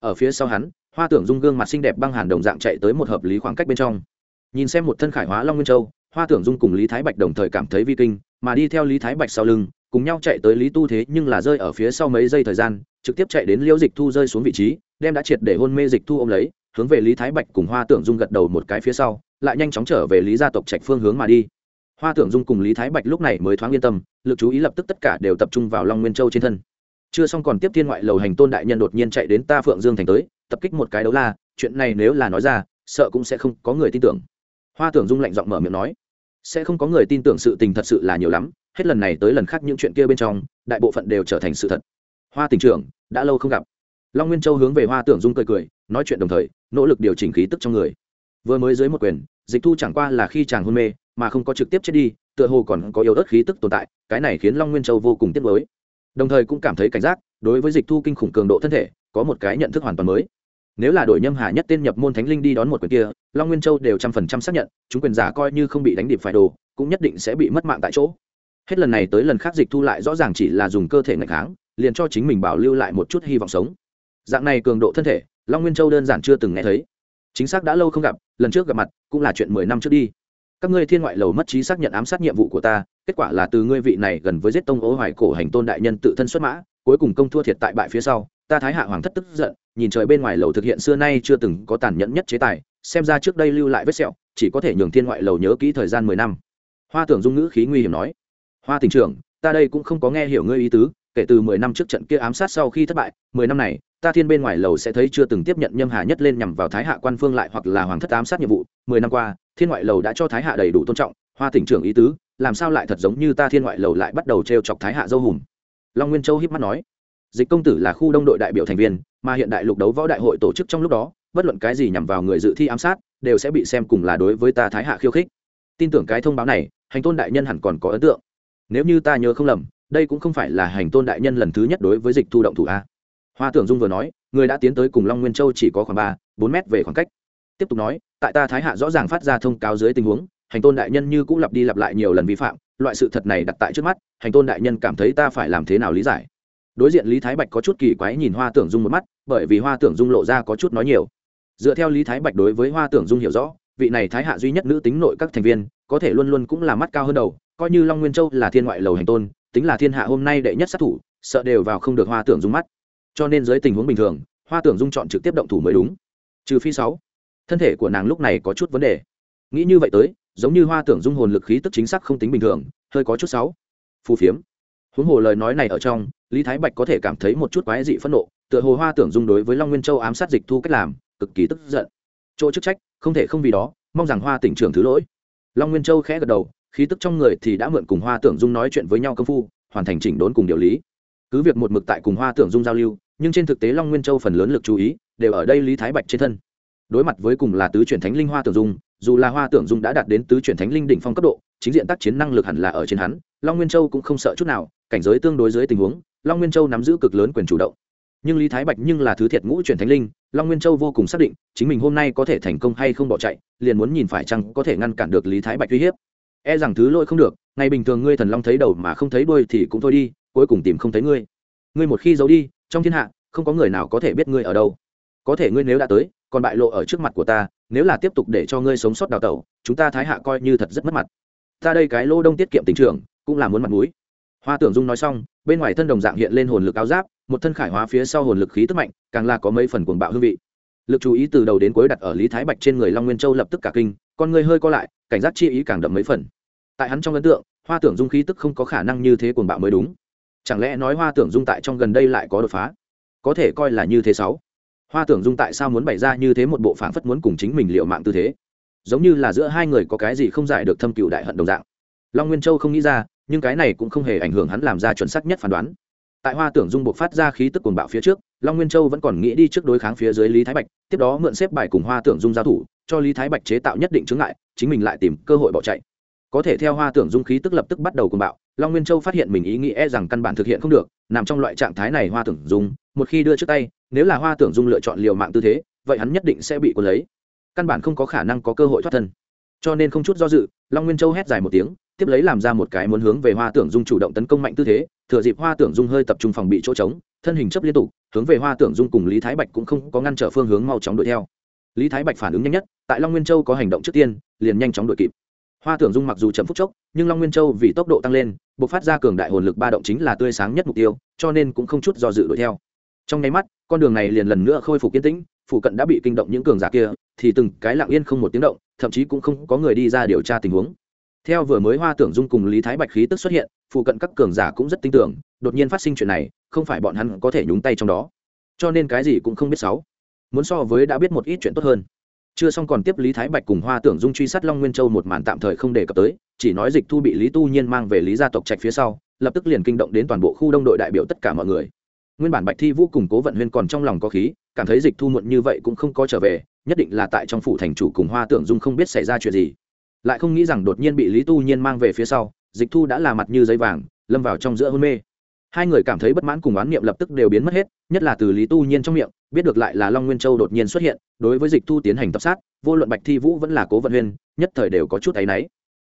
Ở phía sau hắn, hoa tưởng dung gương mặt xinh đẹp băng hàn đồng dạng chạy tới một hợp lý khoảng cách bên trong. Nhìn xem một thân khải hóa long nguyên châu hoa tưởng dung cùng lý thái bạch đồng thời cảm thấy vi kinh, mà đi theo lý thái bạch sau lưng, cùng nhau chạy tới lý tu thế nhưng là rơi ở phía sau mấy giây thời gian, trực tiếp chạy đến liễu dịch thu rơi xuống vị trí, đem đã triệt để hôn mê dịch thu ôm lấy, hướng về lý thái bạch cùng hoa tưởng dung gật đầu một cái phía sau, lại nhanh chóng trở về lý gia tộc trạch phương hướng mà đi. Hoa tưởng dung cùng lý thái bạch lúc này mới thoáng yên tâm, lực chú ý lập tức tất cả đều tập trung vào long nguyên châu trên thân. Chưa xong còn tiếp thiên ngoại lầu hành tôn đại nhân đột nhiên chạy đến ta phượng dương thành tới, tập kích một cái đấu la, chuyện này nếu là nói ra, sợ cũng sẽ không có người tin tưởng. Hoa tưởng dung lạnh giọng mở miệng nói sẽ không có người tin tưởng sự tình thật sự là nhiều lắm, hết lần này tới lần khác những chuyện kia bên trong, đại bộ phận đều trở thành sự thật. Hoa tỉnh trưởng, đã lâu không gặp. Long nguyên châu hướng về hoa tưởng dung cười cười, nói chuyện đồng thời, nỗ lực điều chỉnh khí tức trong người. Vừa mới dưới một quyền, dịch thu chẳng qua là khi chàng hôn mê, mà không có trực tiếp chết đi, tựa hồ còn có yếu ớt khí tức tồn tại, cái này khiến long nguyên châu vô cùng tiếc mới đồng thời cũng cảm thấy cảnh giác, đối với dịch thu kinh khủng cường độ thân thể, có một cái nhận thức hoàn toàn mới nếu là đội nhâm hà nhất tên nhập môn thánh linh đi đón một quyền kia, long nguyên châu đều trăm phần trăm xác nhận, chúng quyền giả coi như không bị đánh điệp phải đồ, cũng nhất định sẽ bị mất mạng tại chỗ. Hết lần này tới lần khác dịch thu lại rõ ràng chỉ là dùng cơ thể ngày kháng, liền cho chính mình bảo lưu lại một chút hy vọng sống. Dạng này cường độ thân thể, long nguyên châu đơn giản chưa từng nghe thấy. Chính xác đã lâu không gặp, lần trước gặp mặt cũng là chuyện mười năm trước đi. Các ngươi thiên ngoại lầu mất trí xác nhận ám sát nhiệm vụ của ta, kết quả là từ ngươi vị này gần với giết tông ố hoài cổ hành tôn đại nhân tự thân xuất mã, cuối cùng công thua thiệt tại bại phía sau ta thái hạ hoàng thất tức giận, nhìn trời bên ngoài lầu thực hiện xưa nay chưa từng có tàn nhẫn nhất chế tài, xem ra trước đây lưu lại vết sẹo, chỉ có thể nhường thiên ngoại lầu nhớ kỹ thời gian mười năm. Hoa tưởng dung ngữ khí nguy hiểm nói, hoa tỉnh trưởng, ta đây cũng không có nghe hiểu ngươi ý tứ, kể từ mười năm trước trận kia ám sát sau khi thất bại, mười năm này, ta thiên bên ngoài lầu sẽ thấy chưa từng tiếp nhận nhâm hà nhất lên nhằm vào thái hạ quan phương lại hoặc là hoàng thất ám sát nhiệm vụ, mười năm qua, thiên ngoại lầu đã cho thái hạ đầy đủ tôn trọng, hoa tỉnh trưởng ý tứ, làm sao lại thật giống như ta thiên ngoại lầu lại bắt đầu t chọc thái hạ dâu hùm? Long nguyên châu hiếp mắt nói dịch công tử là khu đông đội đại biểu thành viên, mà hiện đại lục đấu võ đại hội tổ chức trong lúc đó, bất luận cái gì nhằm vào người dự thi ám sát, đều sẽ bị xem cùng là đối với ta thái hạ khiêu khích. Tin tưởng cái thông báo này, hành tôn đại nhân hẳn còn có ấn tượng. Nếu như ta nhớ không lầm, đây cũng không phải là hành tôn đại nhân lần thứ nhất đối với dịch thu động thủ a. Hoa tưởng dung vừa nói, người đã tiến tới cùng long nguyên châu chỉ có khoảng ba, bốn mét về khoảng cách. Tiếp tục nói, tại ta thái hạ rõ ràng phát ra thông cáo dưới tình huống, hành tôn đại nhân như cũng lặp đi lặp lại nhiều lần vi phạm, loại sự thật này đặt tại trước mắt, hành tôn đại nhân cảm thấy ta phải làm thế nào lý giải? Đối diện lý thái bạch có chút kỳ quái nhìn hoa tưởng dung một mắt, bởi vì hoa tưởng dung lộ ra có chút nói nhiều. Dựa theo lý thái bạch đối với hoa tưởng dung hiểu rõ, vị này thái hạ duy nhất nữ tính nội các thành viên, có thể luôn luôn cũng là mắt cao hơn đầu, coi như long nguyên châu là thiên ngoại lầu hành tôn, tính là thiên hạ hôm nay đệ nhất sát thủ, sợ đều vào không được hoa tưởng dung mắt. Cho nên dưới tình huống bình thường, hoa tưởng dung chọn trực tiếp động thủ mới đúng. Trừ phi sáu, thân thể của nàng lúc này có chút vấn đề. Nghĩ như vậy tới, giống như hoa tưởng dung hồn lực khí tức chính xác không tính bình thường, hơi có chút sáu. Phù phiếm huống hồ lời nói này ở trong, lý thái bạch có thể cảm thấy một chút quái dị phẫn nộ, tựa hồ hoa tưởng dung đối với long nguyên châu ám sát dịch thu cách làm, cực kỳ tức giận. Chỗ chức trách, không thể không vì đó, mong rằng hoa tỉnh trưởng thứ lỗi. Long nguyên châu khẽ gật đầu, khí tức trong người thì đã mượn cùng hoa tưởng dung nói chuyện với nhau công phu, hoàn thành chỉnh đốn cùng điều lý. Cứ việc một mực tại cùng hoa tưởng dung giao lưu, nhưng trên thực tế long nguyên châu phần lớn lực chú ý, đều ở đây lý thái bạch trên thân. Đối mặt với cùng là tứ chuyển thánh linh hoa tưởng dung, dù là hoa tưởng dung đã đạt đến tứ chuyển thánh linh đỉnh phong cấp độ, chính diện tác chiến năng lực hẳn là ở trên hắn, long nguyên châu cũng không sợ chút nào cảnh giới tương đối dưới tình huống, long nguyên châu nắm giữ cực lớn quyền chủ động. Nhưng lý thái bạch nhưng là thứ thiệt ngũ chuyển thánh linh, long nguyên châu vô cùng xác định, chính mình hôm nay có thể thành công hay không bỏ chạy, liền muốn nhìn phải chăng có thể ngăn cản được lý thái bạch uy hiếp. E rằng thứ lỗi không được, ngày bình thường ngươi thần long thấy đầu mà không thấy đuôi thì cũng thôi đi, cuối cùng tìm không thấy ngươi. Ngươi một khi giấu đi, trong thiên hạ, không có người nào có thể biết ngươi ở đâu. Có thể ngươi nếu đã tới, còn bại lộ ở trước mặt của ta, nếu là tiếp tục để cho ngươi sống sót đào tẩu, chúng ta thái hạ coi như thật rất mất mặt. Ta đây cái lô đông tiết kiệm tình trường, cũng là muốn mặt mũi hoa tưởng dung nói xong, bên ngoài thân đồng dạng hiện lên hồn lực áo giáp, một thân khải hóa phía sau hồn lực khí tức mạnh, càng là có mấy phần cuồng bạo hương vị. Lực chú ý từ đầu đến cuối đặt ở lý thái bạch trên người long nguyên châu lập tức cả kinh, con người hơi co lại, cảnh giác chi ý càng đậm mấy phần. Tại hắn trong ấn tượng, hoa tưởng dung khí tức không có khả năng như thế cuồng bạo mới đúng. Chẳng lẽ nói hoa tưởng dung tại trong gần đây lại có đột phá? Có thể coi là như thế sáu. Hoa tưởng dung tại sao muốn bày ra như thế một bộ phảng phất muốn cùng chính mình liệu mạng tư thế? Giống như là giữa hai người có cái gì không giải được thâm cựu đại hận đồng dạng. Long nguyên châu không nghĩ ra nhưng cái này cũng không hề ảnh hưởng hắn làm ra chuẩn xác nhất phán đoán. Tại hoa tưởng dung buộc phát ra khí tức cuồng bạo phía trước, long nguyên châu vẫn còn nghĩ đi trước đối kháng phía dưới lý thái bạch, tiếp đó mượn xếp bài cùng hoa tưởng dung giao thủ, cho lý thái bạch chế tạo nhất định chướng ngại, chính mình lại tìm cơ hội bỏ chạy. Có thể theo hoa tưởng dung khí tức lập tức bắt đầu cuồng bạo, long nguyên châu phát hiện mình ý nghĩ e rằng căn bản thực hiện không được, nằm trong loại trạng thái này hoa tưởng dung, một khi đưa trước tay, nếu là hoa tưởng dung lựa chọn liều mạng tư thế, vậy hắn nhất định sẽ bị cuốn lấy. Căn bản không có khả năng có cơ hội thoát thân. Cho nên không chút do dự, long nguyên châu hét dài một tiếng tiếp lấy làm ra một cái muốn hướng về hoa tưởng dung chủ động tấn công mạnh tư thế, thừa dịp hoa tưởng dung hơi tập trung phòng bị chỗ trống, thân hình chấp liên tục, hướng về hoa tưởng dung cùng lý thái bạch cũng không có ngăn trở phương hướng mau chóng đuổi theo. Lý thái bạch phản ứng nhanh nhất, tại long nguyên châu có hành động trước tiên, liền nhanh chóng đuổi kịp. Hoa tưởng dung mặc dù chậm phút chốc, nhưng long nguyên châu vì tốc độ tăng lên buộc phát ra cường đại hồn lực ba động chính là tươi sáng nhất mục tiêu, cho nên cũng không chút do dự đuổi theo. Trong nháy mắt, con đường này liền lần nữa khôi phục yên tĩnh, phụ cận đã bị kinh động những cường giả kia, thì từng cái lặng yên không một tiếng động, thậm chí cũng không có người đi ra điều tra tình huống theo vừa mới hoa tưởng dung cùng lý thái bạch khí tức xuất hiện, phụ cận các cường giả cũng rất tin tưởng, đột nhiên phát sinh chuyện này, không phải bọn hắn có thể nhúng tay trong đó. Cho nên cái gì cũng không biết sáu. Muốn so với đã biết một ít chuyện tốt hơn. Chưa xong còn tiếp lý thái bạch cùng hoa tưởng dung truy sát long nguyên châu một màn tạm thời không đề cập tới, chỉ nói dịch thu bị lý tu nhiên mang về lý gia tộc trạch phía sau, lập tức liền kinh động đến toàn bộ khu đông đội đại biểu tất cả mọi người. Nguyên bản bạch thi vũ cùng cố vận huyên còn trong lòng có khí, cảm thấy dịch thu muộn như vậy cũng không có trở về, nhất định là tại trong phủ thành chủ cùng hoa tưởng dung không biết xảy ra chuyện gì lại không nghĩ rằng đột nhiên bị lý tu nhiên mang về phía sau, dịch thu đã là mặt như giấy vàng, lâm vào trong giữa hôn mê. Hai người cảm thấy bất mãn cùng oán niệm lập tức đều biến mất hết, nhất là từ lý tu nhiên trong miệng, biết được lại là long nguyên châu đột nhiên xuất hiện, đối với dịch thu tiến hành tập sát, vô luận bạch thi vũ vẫn là cố vận huyên, nhất thời đều có chút áy náy.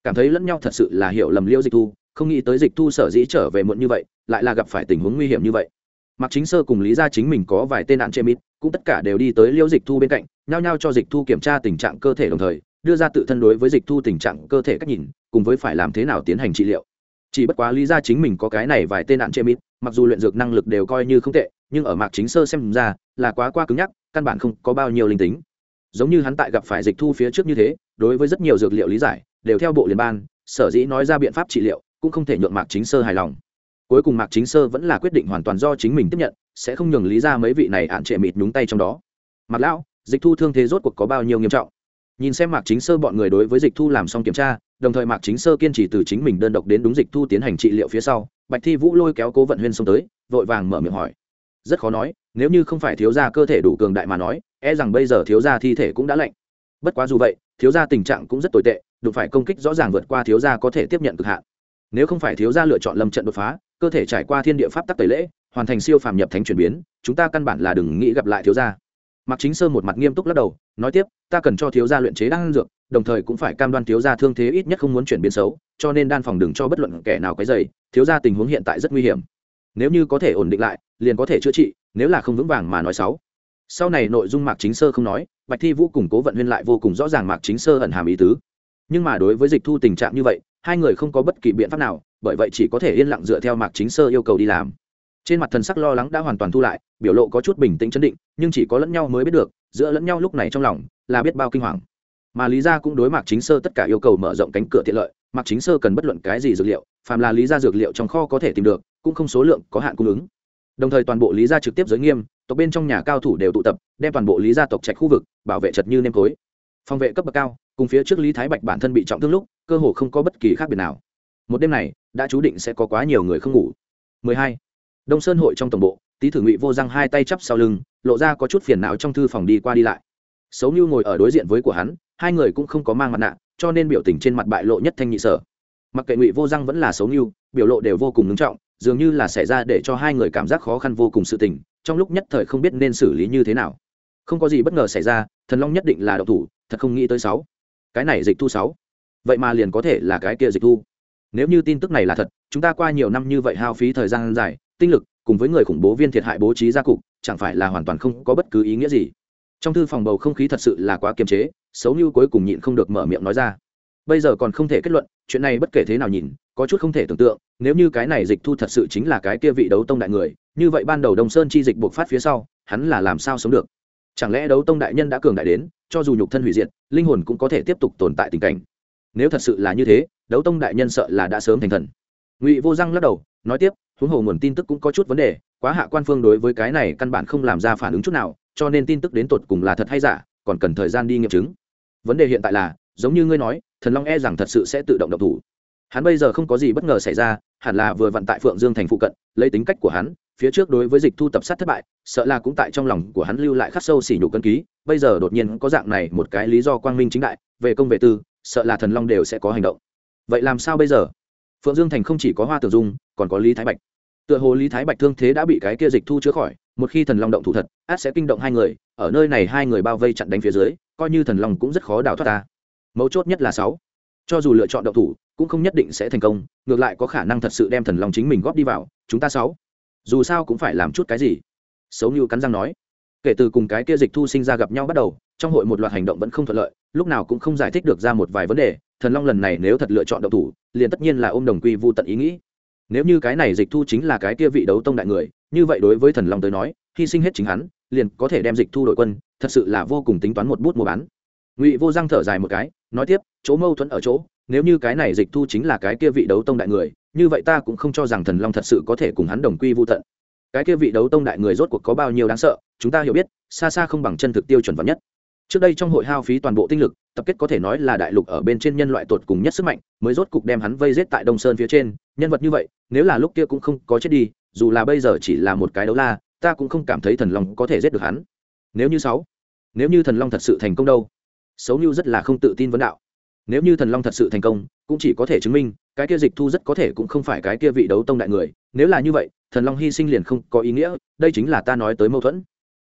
Cảm thấy lẫn nhau thật sự là hiểu lầm liêu dịch thu, không nghĩ tới dịch thu sở dĩ trở về muộn như vậy, lại là gặp phải tình huống nguy hiểm như vậy. Mặc chính sơ cùng lý ra chính mình có vài tên nạn chê mít, cũng tất cả đều đi tới liêu dịch thu bên cạnh, nhao nhao cho dịch thu kiểm tra tình trạng cơ thể đồng thời đưa ra tự thân đối với dịch thu tình trạng cơ thể cách nhìn, cùng với phải làm thế nào tiến hành trị liệu. Chỉ bất quá lý ra chính mình có cái này vài tên nạn chê mít, mặc dù luyện dược năng lực đều coi như không tệ, nhưng ở mạc chính sơ xem ra, là quá qua cứng nhắc, căn bản không có bao nhiêu linh tính. Giống như hắn tại gặp phải dịch thu phía trước như thế, đối với rất nhiều dược liệu lý giải, đều theo bộ liên ban, sở dĩ nói ra biện pháp trị liệu, cũng không thể nhượng mạc chính sơ hài lòng. Cuối cùng mạc chính sơ vẫn là quyết định hoàn toàn do chính mình tiếp nhận, sẽ không nhường lý ra mấy vị này hạn trệ mịt nhúng tay trong đó. Mặt lão, dịch thu thương thế rốt cuộc có bao nhiêu nghiêm trọng? Nhìn xem mạc chính sơ bọn người đối với dịch thu làm xong kiểm tra, đồng thời mạc chính sơ kiên trì từ chính mình đơn độc đến đúng dịch thu tiến hành trị liệu phía sau, bạch thi vũ lôi kéo cố vận huyên xông tới, vội vàng mở miệng hỏi. Rất khó nói, nếu như không phải thiếu gia cơ thể đủ cường đại mà nói e rằng bây giờ thiếu gia thi thể cũng đã lạnh. Bất quá dù vậy, thiếu gia tình trạng cũng rất tồi tệ, đụng phải công kích rõ ràng vượt qua thiếu gia có thể tiếp nhận cực hạn. Nếu không phải thiếu gia lựa chọn lâm trận đột phá, cơ thể trải qua thiên địa pháp tắc tẩy lễ, hoàn thành siêu phàm nhập thánh chuyển biến, chúng ta căn bản là đừng nghĩ gặp lại thiếu gia mạc chính sơ một mặt nghiêm túc lắc đầu, nói tiếp, ta cần cho thiếu gia luyện chế đan dược, đồng thời cũng phải cam đoan thiếu gia thương thế ít nhất không muốn chuyển biến xấu, cho nên đan phòng đừng cho bất luận kẻ nào cái dày thiếu gia tình huống hiện tại rất nguy hiểm. Nếu như có thể ổn định lại, liền có thể chữa trị, nếu là không vững vàng mà nói xấu. Sau này nội dung mạc chính sơ không nói, bạch thi vũ cùng cố vận huyên lại vô cùng rõ ràng mạc chính sơ ẩn hàm ý tứ. Nhưng mà đối với dịch thu tình trạng như vậy, hai người không có bất kỳ biện pháp nào, bởi vậy chỉ có thể yên lặng dựa theo mạc chính sơ yêu cầu đi làm trên mặt thần sắc lo lắng đã hoàn toàn thu lại biểu lộ có chút bình tĩnh chấn định nhưng chỉ có lẫn nhau mới biết được giữa lẫn nhau lúc này trong lòng là biết bao kinh hoàng. Mà lý gia cũng đối mạc chính sơ tất cả yêu cầu mở rộng cánh cửa tiện lợi mạc chính sơ cần bất luận cái gì dược liệu phàm là lý gia dược liệu trong kho có thể tìm được cũng không số lượng có hạn cung ứng. Đồng thời toàn bộ lý gia trực tiếp giới nghiêm tộc bên trong nhà cao thủ đều tụ tập đem toàn bộ lý gia tộc trạch khu vực bảo vệ chật như nêm cối, phòng vệ cấp bậc cao cùng phía trước lý thái bạch bản thân bị trọng thương lúc cơ hồ không có bất kỳ khác biệt nào. Một đêm này đã chú định sẽ có quá nhiều người không ngủ. 12 đông sơn hội trong tổng bộ tý thử ngụy vô răng hai tay chắp sau lưng lộ ra có chút phiền não trong thư phòng đi qua đi lại xấu như ngồi ở đối diện với của hắn hai người cũng không có mang mặt nạ cho nên biểu tình trên mặt bại lộ nhất thanh nhị sở mặc kệ ngụy vô răng vẫn là xấu như biểu lộ đều vô cùng ngưng trọng dường như là xảy ra để cho hai người cảm giác khó khăn vô cùng sự tình trong lúc nhất thời không biết nên xử lý như thế nào không có gì bất ngờ xảy ra thần long nhất định là đậu thủ thật không nghĩ tới sáu cái này dịch thu sáu vậy mà liền có thể là cái kia dịch thu nếu như tin tức này là thật chúng ta qua nhiều năm như vậy hao phí thời gian dài tinh lực, cùng với người khủng bố viên thiệt hại bố trí gia cục, chẳng phải là hoàn toàn không có bất cứ ý nghĩa gì. Trong thư phòng bầu không khí thật sự là quá kiềm chế xấu như cuối cùng nhịn không được mở miệng nói ra. Bây giờ còn không thể kết luận, chuyện này bất kể thế nào nhìn, có chút không thể tưởng tượng, nếu như cái này dịch thu thật sự chính là cái kia vị đấu tông đại người, như vậy ban đầu đồng sơn chi dịch buộc phát phía sau, hắn là làm sao sống được? Chẳng lẽ đấu tông đại nhân đã cường đại đến, cho dù nhục thân hủy diệt, linh hồn cũng có thể tiếp tục tồn tại tình cảnh? Nếu thật sự là như thế, đấu tông đại nhân sợ là đã sớm thành thần. Ngụy vô răng lắc đầu, nói tiếp huống hồ nguồn tin tức cũng có chút vấn đề, quá hạ quan phương đối với cái này căn bản không làm ra phản ứng chút nào, cho nên tin tức đến tột cùng là thật hay giả, còn cần thời gian đi nghiệm chứng. Vấn đề hiện tại là, giống như ngươi nói, thần long e rằng thật sự sẽ tự động độc thủ. Hắn bây giờ không có gì bất ngờ xảy ra, hẳn là vừa vặn tại phượng dương thành phụ cận, lấy tính cách của hắn, phía trước đối với dịch thu tập sát thất bại, sợ là cũng tại trong lòng của hắn lưu lại khắc sâu xỉ nhục cân ký, bây giờ đột nhiên có dạng này một cái lý do quang minh chính đại, về công về tư, sợ là thần long đều sẽ có hành động. Vậy làm sao bây giờ? Phượng dương thành không chỉ có hoa tử dung, còn có lý thái bạch tựa hồ lý thái bạch thương thế đã bị cái kia dịch thu chữa khỏi, một khi thần long động thủ thật, át sẽ kinh động hai người, ở nơi này hai người bao vây chặn đánh phía dưới, coi như thần long cũng rất khó đào thoát ta. Mấu chốt nhất là sáu. Cho dù lựa chọn động thủ, cũng không nhất định sẽ thành công, ngược lại có khả năng thật sự đem thần long chính mình góp đi vào, chúng ta sáu. Dù sao cũng phải làm chút cái gì? Xấu như cắn răng nói. Kể từ cùng cái kia dịch thu sinh ra gặp nhau bắt đầu, trong hội một loạt hành động vẫn không thuận lợi, lúc nào cũng không giải thích được ra một vài vấn đề, thần long lần này nếu thật lựa chọn động thủ, liền tất nhiên là ôm đồng quy vô tận ý nghĩ nếu như cái này dịch thu chính là cái kia vị đấu tông đại người, như vậy đối với thần long tới nói, hy sinh hết chính hắn, liền có thể đem dịch thu đội quân, thật sự là vô cùng tính toán một bút mua bán. Ngụy vô răng thở dài một cái, nói tiếp, chỗ mâu thuẫn ở chỗ, nếu như cái này dịch thu chính là cái kia vị đấu tông đại người, như vậy ta cũng không cho rằng thần long thật sự có thể cùng hắn đồng quy vô tận. Cái kia vị đấu tông đại người rốt cuộc có bao nhiêu đáng sợ, chúng ta hiểu biết, xa xa không bằng chân thực tiêu chuẩn vật nhất. Trước đây trong hội hao phí toàn bộ tinh lực tập kết có thể nói là đại lục ở bên trên nhân loại tột cùng nhất sức mạnh, mới rốt cục đem hắn vây giết tại đông sơn phía trên. Nhân vật như vậy, nếu là lúc kia cũng không có chết đi, dù là bây giờ chỉ là một cái đấu la, ta cũng không cảm thấy thần long có thể giết được hắn. Nếu như sáu, nếu như thần long thật sự thành công đâu? Xấu như rất là không tự tin vấn đạo. Nếu như thần long thật sự thành công, cũng chỉ có thể chứng minh, cái kia dịch thu rất có thể cũng không phải cái kia vị đấu tông đại người. Nếu là như vậy, thần long hy sinh liền không có ý nghĩa, đây chính là ta nói tới mâu thuẫn.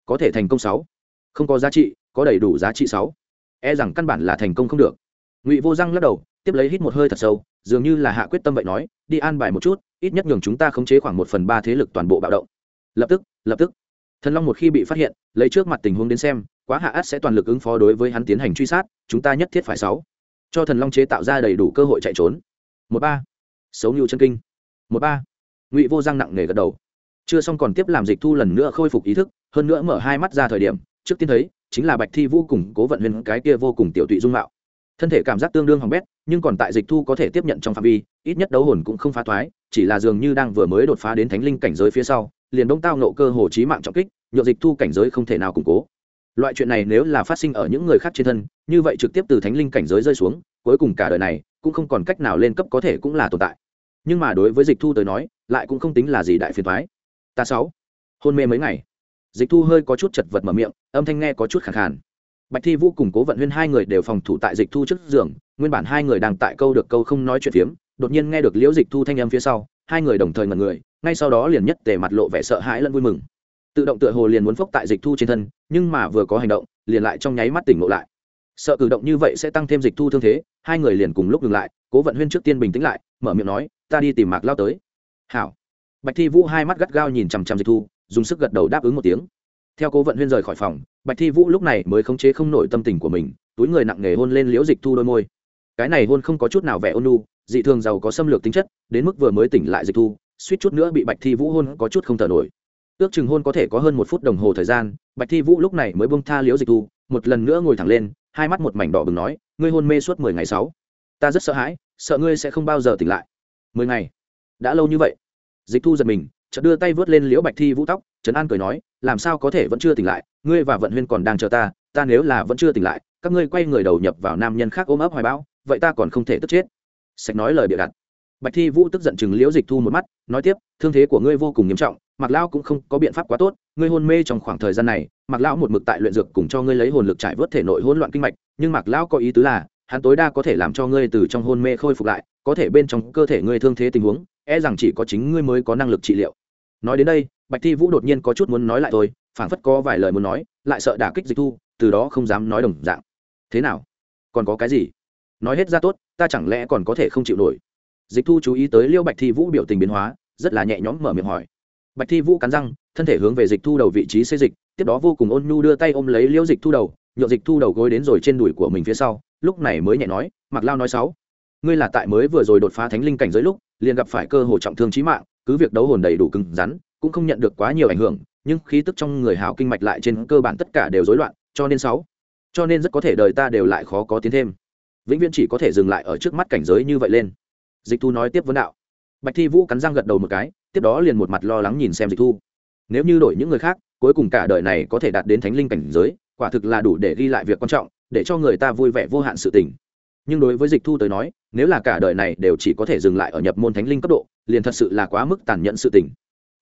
Có thể thành công sáu, không có giá trị, có đầy đủ giá trị sáu e rằng căn bản là thành công không được. Ngụy vô răng lắc đầu, tiếp lấy hít một hơi thật sâu, dường như là hạ quyết tâm vậy nói, đi an bài một chút, ít nhất nhường chúng ta khống chế khoảng một phần ba thế lực toàn bộ bạo động. Lập tức lập tức. Thần long một khi bị phát hiện, lấy trước mặt tình huống đến xem, quá hạ át sẽ toàn lực ứng phó đối với hắn tiến hành truy sát, chúng ta nhất thiết phải sáu. Cho thần long chế tạo ra đầy đủ cơ hội chạy trốn. Một ba. Xấu như chân kinh. Một ba. Ngụy vô răng nặng nề gật đầu. Chưa xong còn tiếp làm dịch thu lần nữa khôi phục ý thức, hơn nữa mở hai mắt ra thời điểm, trước tiên thấy chính là bạch thi vô cùng cố vận huyền cái kia vô cùng tiểu tụy dung mạo. Thân thể cảm giác tương đương hỏng bét, nhưng còn tại dịch thu có thể tiếp nhận trong phạm vi, ít nhất đấu hồn cũng không phá thoái, chỉ là dường như đang vừa mới đột phá đến thánh linh cảnh giới phía sau, liền đông tao nộ cơ hồ chí mạng trọng kích nhộn dịch thu cảnh giới không thể nào củng cố. Loại chuyện này nếu là phát sinh ở những người khác trên thân, như vậy trực tiếp từ thánh linh cảnh giới rơi xuống, cuối cùng cả đời này, cũng không còn cách nào lên cấp có thể cũng là tồn tại. Nhưng mà đối với dịch thu tới nói, lại cũng không tính là gì đại phiền thoái ta sáu, hôn mê mấy ngày? Dịch thu hơi có chút chật vật mở miệng, âm thanh nghe có chút khẳng khàn. Bạch thi vũ cùng cố vận huyên hai người đều phòng thủ tại dịch thu trước giường, nguyên bản hai người đang tại câu được câu không nói chuyện phiếm, đột nhiên nghe được liễu dịch thu thanh âm phía sau, hai người đồng thời ngẩn người, ngay sau đó liền nhất tề mặt lộ vẻ sợ hãi lẫn vui mừng. Tự động tựa hồ liền muốn phốc tại dịch thu trên thân, nhưng mà vừa có hành động, liền lại trong nháy mắt tỉnh ngộ lại. Sợ cử động như vậy sẽ tăng thêm dịch thu thương thế, hai người liền cùng lúc ngừng lại, cố vận huyên trước tiên bình tĩnh lại, mở miệng nói, ta đi tìm mạc lao tới. Hảo. Bạch thi vũ hai mắt gắt gao nhìn chằm chằm dịch thu dùng sức gật đầu đáp ứng một tiếng. Theo cố vận huyên rời khỏi phòng, bạch thi vũ lúc này mới khống chế không nổi tâm tình của mình, túi người nặng nề hôn lên liễu dịch thu đôi môi. Cái này hôn không có chút nào vẻ ôn nu dị thường giàu có xâm lược tính chất, đến mức vừa mới tỉnh lại dịch thu, suýt chút nữa bị bạch thi vũ hôn có chút không thở nổi. Ước chừng hôn có thể có hơn một phút đồng hồ thời gian, bạch thi vũ lúc này mới bông tha liễu dịch thu, một lần nữa ngồi thẳng lên, hai mắt một mảnh đỏ bừng nói, ngươi hôn mê suốt mười ngày sáu. Ta rất sợ hãi, sợ ngươi sẽ không bao giờ tỉnh lại. Mười ngày? Đã lâu như vậy? Dịch thu giật mình chợt đưa tay vớt lên liễu bạch thi vũ tóc, trấn an cười nói, làm sao có thể vẫn chưa tỉnh lại? Ngươi và vận huyên còn đang chờ ta ta nếu là vẫn chưa tỉnh lại, các ngươi quay người đầu nhập vào nam nhân khác ôm ấp hoài bão, vậy ta còn không thể tức chết. Sạch nói lời bịa đặt. Bạch thi vũ tức giận chừng liễu dịch thu một mắt, nói tiếp, thương thế của ngươi vô cùng nghiêm trọng mặc lão cũng không có biện pháp quá tốt, ngươi hôn mê trong khoảng thời gian này mặc lão một mực tại luyện dược cùng cho ngươi lấy hồn lực trải vớt thể nội hỗn loạn kinh mạch, nhưng mặc lão có ý tứ là, hắn tối đa có thể làm cho ngươi từ trong hôn mê khôi phục lại, có thể bên trong cơ thể ngươi thương thế tình huống e rằng chỉ có chính ngươi mới có năng lực trị liệu. Nói đến đây, bạch thi vũ đột nhiên có chút muốn nói lại thôi, phảng phất có vài lời muốn nói, lại sợ đả kích dịch thu, từ đó không dám nói đồng dạng. Thế nào? Còn có cái gì? Nói hết ra tốt, ta chẳng lẽ còn có thể không chịu nổi? Dịch thu chú ý tới liêu bạch thi vũ biểu tình biến hóa, rất là nhẹ nhõm mở miệng hỏi. Bạch thi vũ cắn răng, thân thể hướng về dịch thu đầu vị trí xây dịch, tiếp đó vô cùng ôn nhu đưa tay ôm lấy liêu dịch thu đầu nhựa dịch thu đầu gối đến rồi trên đùi của mình phía sau, lúc này mới nhẹ nói mặc lao nói sáu ngươi là tại mới vừa rồi đột phá thánh linh cảnh giới lúc, liền gặp phải cơ hội trọng thương trí mạng, cứ việc đấu hồn đầy đủ cứng rắn, cũng không nhận được quá nhiều ảnh hưởng, nhưng khí tức trong người hảo kinh mạch lại trên cơ bản tất cả đều rối loạn, cho nên sáu. Cho nên rất có thể đời ta đều lại khó có tiến thêm. Vĩnh viễn chỉ có thể dừng lại ở trước mắt cảnh giới như vậy lên. Dịch thu nói tiếp vấn đạo. Bạch thi vũ cắn răng gật đầu một cái, tiếp đó liền một mặt lo lắng nhìn xem dịch thu. Nếu như đổi những người khác, cuối cùng cả đời này có thể đạt đến thánh linh cảnh giới, quả thực là đủ để ghi lại việc quan trọng, để cho người ta vui vẻ vô hạn sự tình nhưng đối với dịch thu tới nói, nếu là cả đời này đều chỉ có thể dừng lại ở nhập môn thánh linh cấp độ, liền thật sự là quá mức tàn nhẫn sự tình.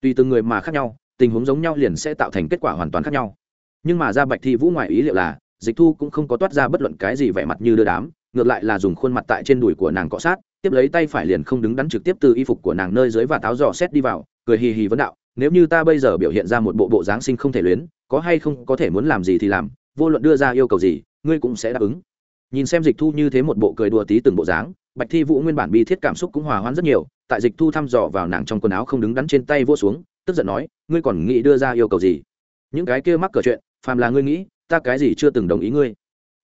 Tùy từng người mà khác nhau, tình huống giống nhau liền sẽ tạo thành kết quả hoàn toàn khác nhau. Nhưng mà ra bạch thi vũ ngoài ý liệu là, dịch thu cũng không có toát ra bất luận cái gì vẻ mặt như đưa đám, ngược lại là dùng khuôn mặt tại trên đùi của nàng cọ sát, tiếp lấy tay phải liền không đứng đắn trực tiếp từ y phục của nàng nơi dưới và táo dò xét đi vào, cười hì hì vấn đạo, nếu như ta bây giờ biểu hiện ra một bộ bộ dáng sinh không thể luyến, có hay không có thể muốn làm gì thì làm, vô luận đưa ra yêu cầu gì, ngươi cũng sẽ đáp ứng nhìn xem dịch thu như thế một bộ cười đùa tí từng bộ dáng, bạch thi vũ nguyên bản bi thiết cảm xúc cũng hòa hoãn rất nhiều, tại dịch thu thăm dò vào nàng trong quần áo không đứng đắn trên tay vô xuống, tức giận nói, ngươi còn nghĩ đưa ra yêu cầu gì? Những cái kia mắc cờ chuyện, phàm là ngươi nghĩ, ta cái gì chưa từng đồng ý ngươi.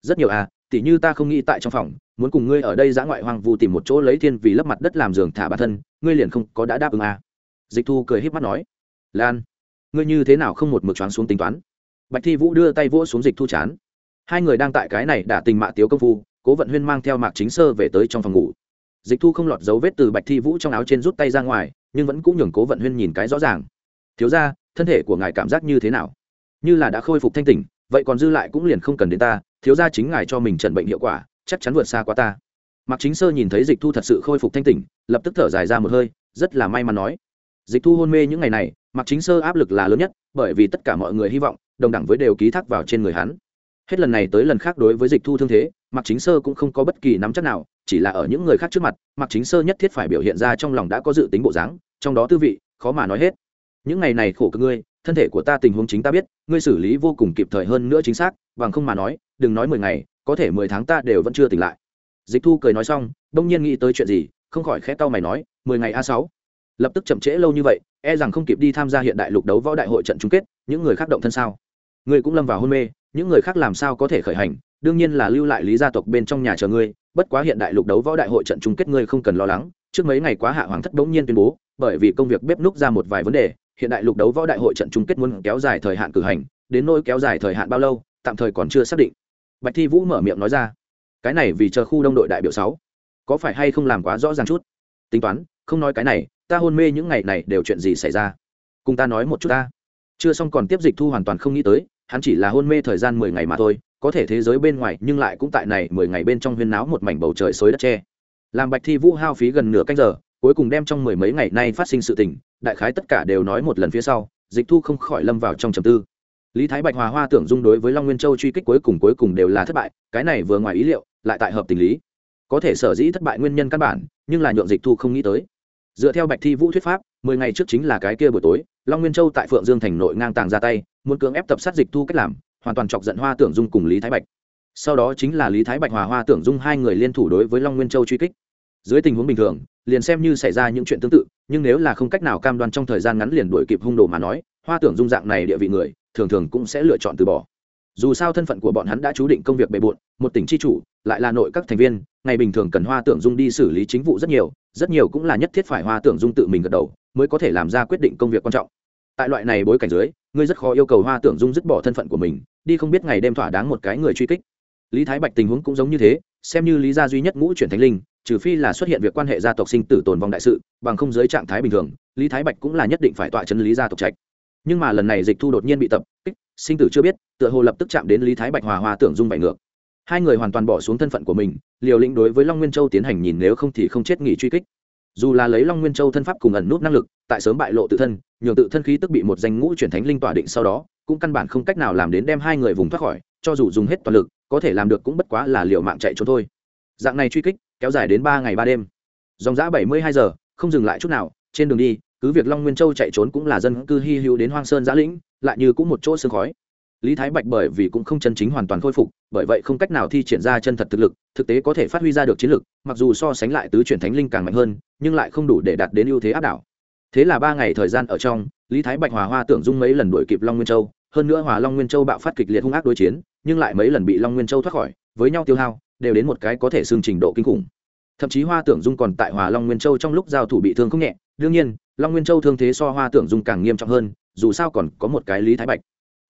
Rất nhiều à tỉ như ta không nghĩ tại trong phòng, muốn cùng ngươi ở đây giã ngoại hoang vu tìm một chỗ lấy thiên vì lấp mặt đất làm giường thả bản thân, ngươi liền không có đã đáp ứng à. dịch thu cười h í p mắt nói, lan, ngươi như thế nào không một mực choáng xuống tính toán? Bạch thi vũ đưa tay vỗ xuống dịch thu chán hai người đang tại cái này đã tình mạ tiếu công phu, cố vận huyên mang theo mạc chính sơ về tới trong phòng ngủ. Dịch thu không lọt dấu vết từ bạch thi vũ trong áo trên rút tay ra ngoài, nhưng vẫn cũng nhường cố vận huyên nhìn cái rõ ràng. Thiếu ra thân thể của ngài cảm giác như thế nào? Như là đã khôi phục thanh tỉnh, vậy còn dư lại cũng liền không cần đến ta, thiếu ra chính ngài cho mình trần bệnh hiệu quả, chắc chắn vượt xa qua ta. Mạc chính sơ nhìn thấy dịch thu thật sự khôi phục thanh tỉnh, lập tức thở dài ra một hơi, rất là may mắn nói. Dịch thu hôn mê những ngày này, mạc chính sơ áp lực là lớn nhất, bởi vì tất cả mọi người hy vọng, đồng đẳng với đều ký thác vào trên người hắn hết lần này tới lần khác đối với dịch thu thương thế, mạc chính sơ cũng không có bất kỳ nắm chắc nào, chỉ là ở những người khác trước mặt, mạc chính sơ nhất thiết phải biểu hiện ra trong lòng đã có dự tính bộ dáng, trong đó tư vị, khó mà nói hết. Những ngày này khổ cực ngươi, thân thể của ta tình huống chính ta biết, ngươi xử lý vô cùng kịp thời hơn nữa chính xác, bằng không mà nói, đừng nói mười ngày, có thể mười tháng ta đều vẫn chưa tỉnh lại. Dịch thu cười nói xong, đông nhiên nghĩ tới chuyện gì, không khỏi khẽ tao mày nói, mười ngày a sáu. Lập tức chậm trễ lâu như vậy e rằng không kịp đi tham gia hiện đại lục đấu võ đại hội trận chung kết, những người khác động thân sao? Ngươi cũng lâm vào hôn mê những người khác làm sao có thể khởi hành? Đương nhiên là lưu lại lý gia tộc bên trong nhà chờ ngươi, bất quá hiện đại lục đấu võ đại hội trận chung kết ngươi không cần lo lắng. Trước mấy ngày quá hạ hoàng thất bỗng nhiên tuyên bố, bởi vì công việc bếp núc ra một vài vấn đề, hiện đại lục đấu võ đại hội trận chung kết muốn kéo dài thời hạn cử hành, đến nỗi kéo dài thời hạn bao lâu, tạm thời còn chưa xác định. Bạch thi vũ mở miệng nói ra, cái này vì chờ khu đông đội đại biểu sáu, có phải hay không làm quá rõ ràng chút? Tính toán, không nói cái này, ta hôn mê những ngày này đều chuyện gì xảy ra? Cùng ta nói một chút ta. Chưa xong còn tiếp dịch thu hoàn toàn không nghĩ tới hắn chỉ là hôn mê thời gian mười ngày mà thôi, có thể thế giới bên ngoài nhưng lại cũng tại này mười ngày bên trong huyên náo một mảnh bầu trời xối đất tre. Làm bạch thi vũ hao phí gần nửa canh giờ, cuối cùng đem trong mười mấy ngày nay phát sinh sự tình, đại khái tất cả đều nói một lần phía sau, dịch thu không khỏi lâm vào trong trầm tư. Lý thái bạch hòa hoa tưởng dung đối với long nguyên châu truy kích cuối cùng cuối cùng đều là thất bại, cái này vừa ngoài ý liệu, lại tại hợp tình lý. Có thể sở dĩ thất bại nguyên nhân căn bản, nhưng là nhượng dịch thu không nghĩ tới. Dựa theo bạch thi vũ thuyết pháp, mười ngày trước chính là cái kia buổi tối, long nguyên châu tại phượng dương thành nội ngang tàng ra tay muốn cưỡng ép tập sát dịch thu cách làm, hoàn toàn chọc giận hoa tưởng dung cùng lý thái bạch. Sau đó chính là lý thái bạch hòa hoa tưởng dung hai người liên thủ đối với long nguyên châu truy kích. Dưới tình huống bình thường, liền xem như xảy ra những chuyện tương tự, nhưng nếu là không cách nào cam đoan trong thời gian ngắn liền đuổi kịp hung đồ mà nói, hoa tưởng dung dạng này địa vị người, thường thường cũng sẽ lựa chọn từ bỏ. Dù sao thân phận của bọn hắn đã chú định công việc bề bộn, một tỉnh tri chủ, lại là nội các thành viên, ngày bình thường cần hoa tưởng dung đi xử lý chính vụ rất nhiều rất nhiều cũng là nhất thiết phải hoa tưởng dung tự mình gật đầu, mới có thể làm ra quyết định công việc quan trọng. Tại loại này bối cảnh dưới ngươi rất khó yêu cầu hoa tưởng dung dứt bỏ thân phận của mình, đi không biết ngày đêm thỏa đáng một cái người truy kích. Lý thái bạch tình huống cũng giống như thế, xem như lý gia duy nhất ngũ chuyển thánh linh, trừ phi là xuất hiện việc quan hệ gia tộc sinh tử tồn vong đại sự, bằng không giới trạng thái bình thường, lý thái bạch cũng là nhất định phải tọa chân lý gia tộc trạch. Nhưng mà lần này dịch thu đột nhiên bị tập kích, sinh tử chưa biết, tựa hồ lập tức chạm đến lý thái bạch hòa hoa tưởng dung bại ngược. Hai người hoàn toàn bỏ xuống thân phận của mình, liều lĩnh đối với long nguyên châu tiến hành nhìn nếu không thì không chết nghỉ truy kích dù là lấy long nguyên châu thân pháp cùng ẩn nút năng lực, tại sớm bại lộ tự thân, nhường tự thân khí tức bị một danh ngũ chuyển thánh linh tỏa định sau đó, cũng căn bản không cách nào làm đến đem hai người vùng thoát khỏi, cho dù dùng hết toàn lực, có thể làm được cũng bất quá là liệu mạng chạy trốn thôi. Dạng này truy kích, kéo dài đến ba ngày ba đêm. Dòng giã bảy mươi hai giờ, không dừng lại chút nào, trên đường đi, cứ việc long nguyên châu chạy trốn cũng là dân cư hy hữu đến hoang sơn giã lĩnh, lại như cũng một chỗ sương khói lý thái bạch bởi vì cũng không chân chính hoàn toàn khôi phục, bởi vậy không cách nào thi triển ra chân thật thực lực, thực tế có thể phát huy ra được chiến lực, mặc dù so sánh lại tứ chuyển thánh linh càng mạnh hơn, nhưng lại không đủ để đạt đến ưu thế áp đảo. Thế là ba ngày thời gian ở trong, lý thái bạch hòa hoa tưởng dung mấy lần đuổi kịp long nguyên châu, hơn nữa hòa long nguyên châu bạo phát kịch liệt hung ác đối chiến, nhưng lại mấy lần bị long nguyên châu thoát khỏi, với nhau tiêu hao, đều đến một cái có thể xương trình độ kinh khủng. Thậm chí hoa tưởng dung còn tại hòa long nguyên châu trong lúc giao thủ bị thương không nhẹ, đương nhiên, long nguyên châu thương thế so hoa tưởng dung càng nghiêm trọng hơn, dù sao còn có một cái lý thái bạch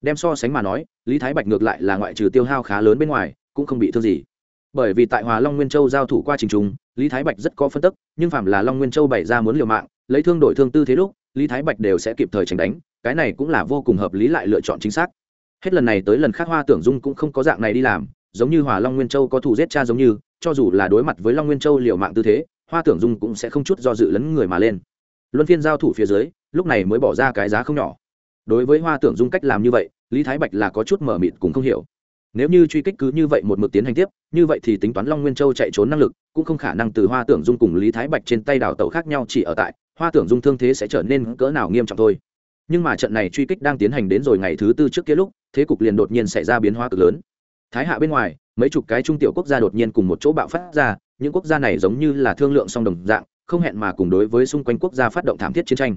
đem so sánh mà nói, lý thái bạch ngược lại là ngoại trừ tiêu hao khá lớn bên ngoài, cũng không bị thương gì. Bởi vì tại hòa long nguyên châu giao thủ qua trình trùng lý thái bạch rất có phân tức, nhưng phạm là long nguyên châu bày ra muốn liều mạng, lấy thương đổi thương tư thế lúc, lý thái bạch đều sẽ kịp thời tránh đánh, cái này cũng là vô cùng hợp lý lại lựa chọn chính xác. Hết lần này tới lần khác hoa tưởng dung cũng không có dạng này đi làm, giống như hòa long nguyên châu có thủ giết cha giống như, cho dù là đối mặt với long nguyên châu liều mạng tư thế, hoa tưởng dung cũng sẽ không chút do dự lấn người mà lên. Luân phiên giao thủ phía dưới, lúc này mới bỏ ra cái giá không nhỏ. Đối với hoa tưởng dung cách làm như vậy lý thái bạch là có chút mở mịt cũng không hiểu. Nếu như truy kích cứ như vậy một mực tiến hành tiếp, như vậy thì tính toán long nguyên châu chạy trốn năng lực, cũng không khả năng từ hoa tưởng dung cùng lý thái bạch trên tay đào tẩu khác nhau chỉ ở tại, hoa tưởng dung thương thế sẽ trở nên cỡ nào nghiêm trọng thôi. Nhưng mà trận này truy kích đang tiến hành đến rồi ngày thứ tư trước kia lúc, thế cục liền đột nhiên xảy ra biến hóa cực lớn. Thái hạ bên ngoài, mấy chục cái trung tiểu quốc gia đột nhiên cùng một chỗ bạo phát ra, những quốc gia này giống như là thương lượng song đồng dạng, không hẹn mà cùng đối với xung quanh quốc gia phát động thảm thiết chiến tranh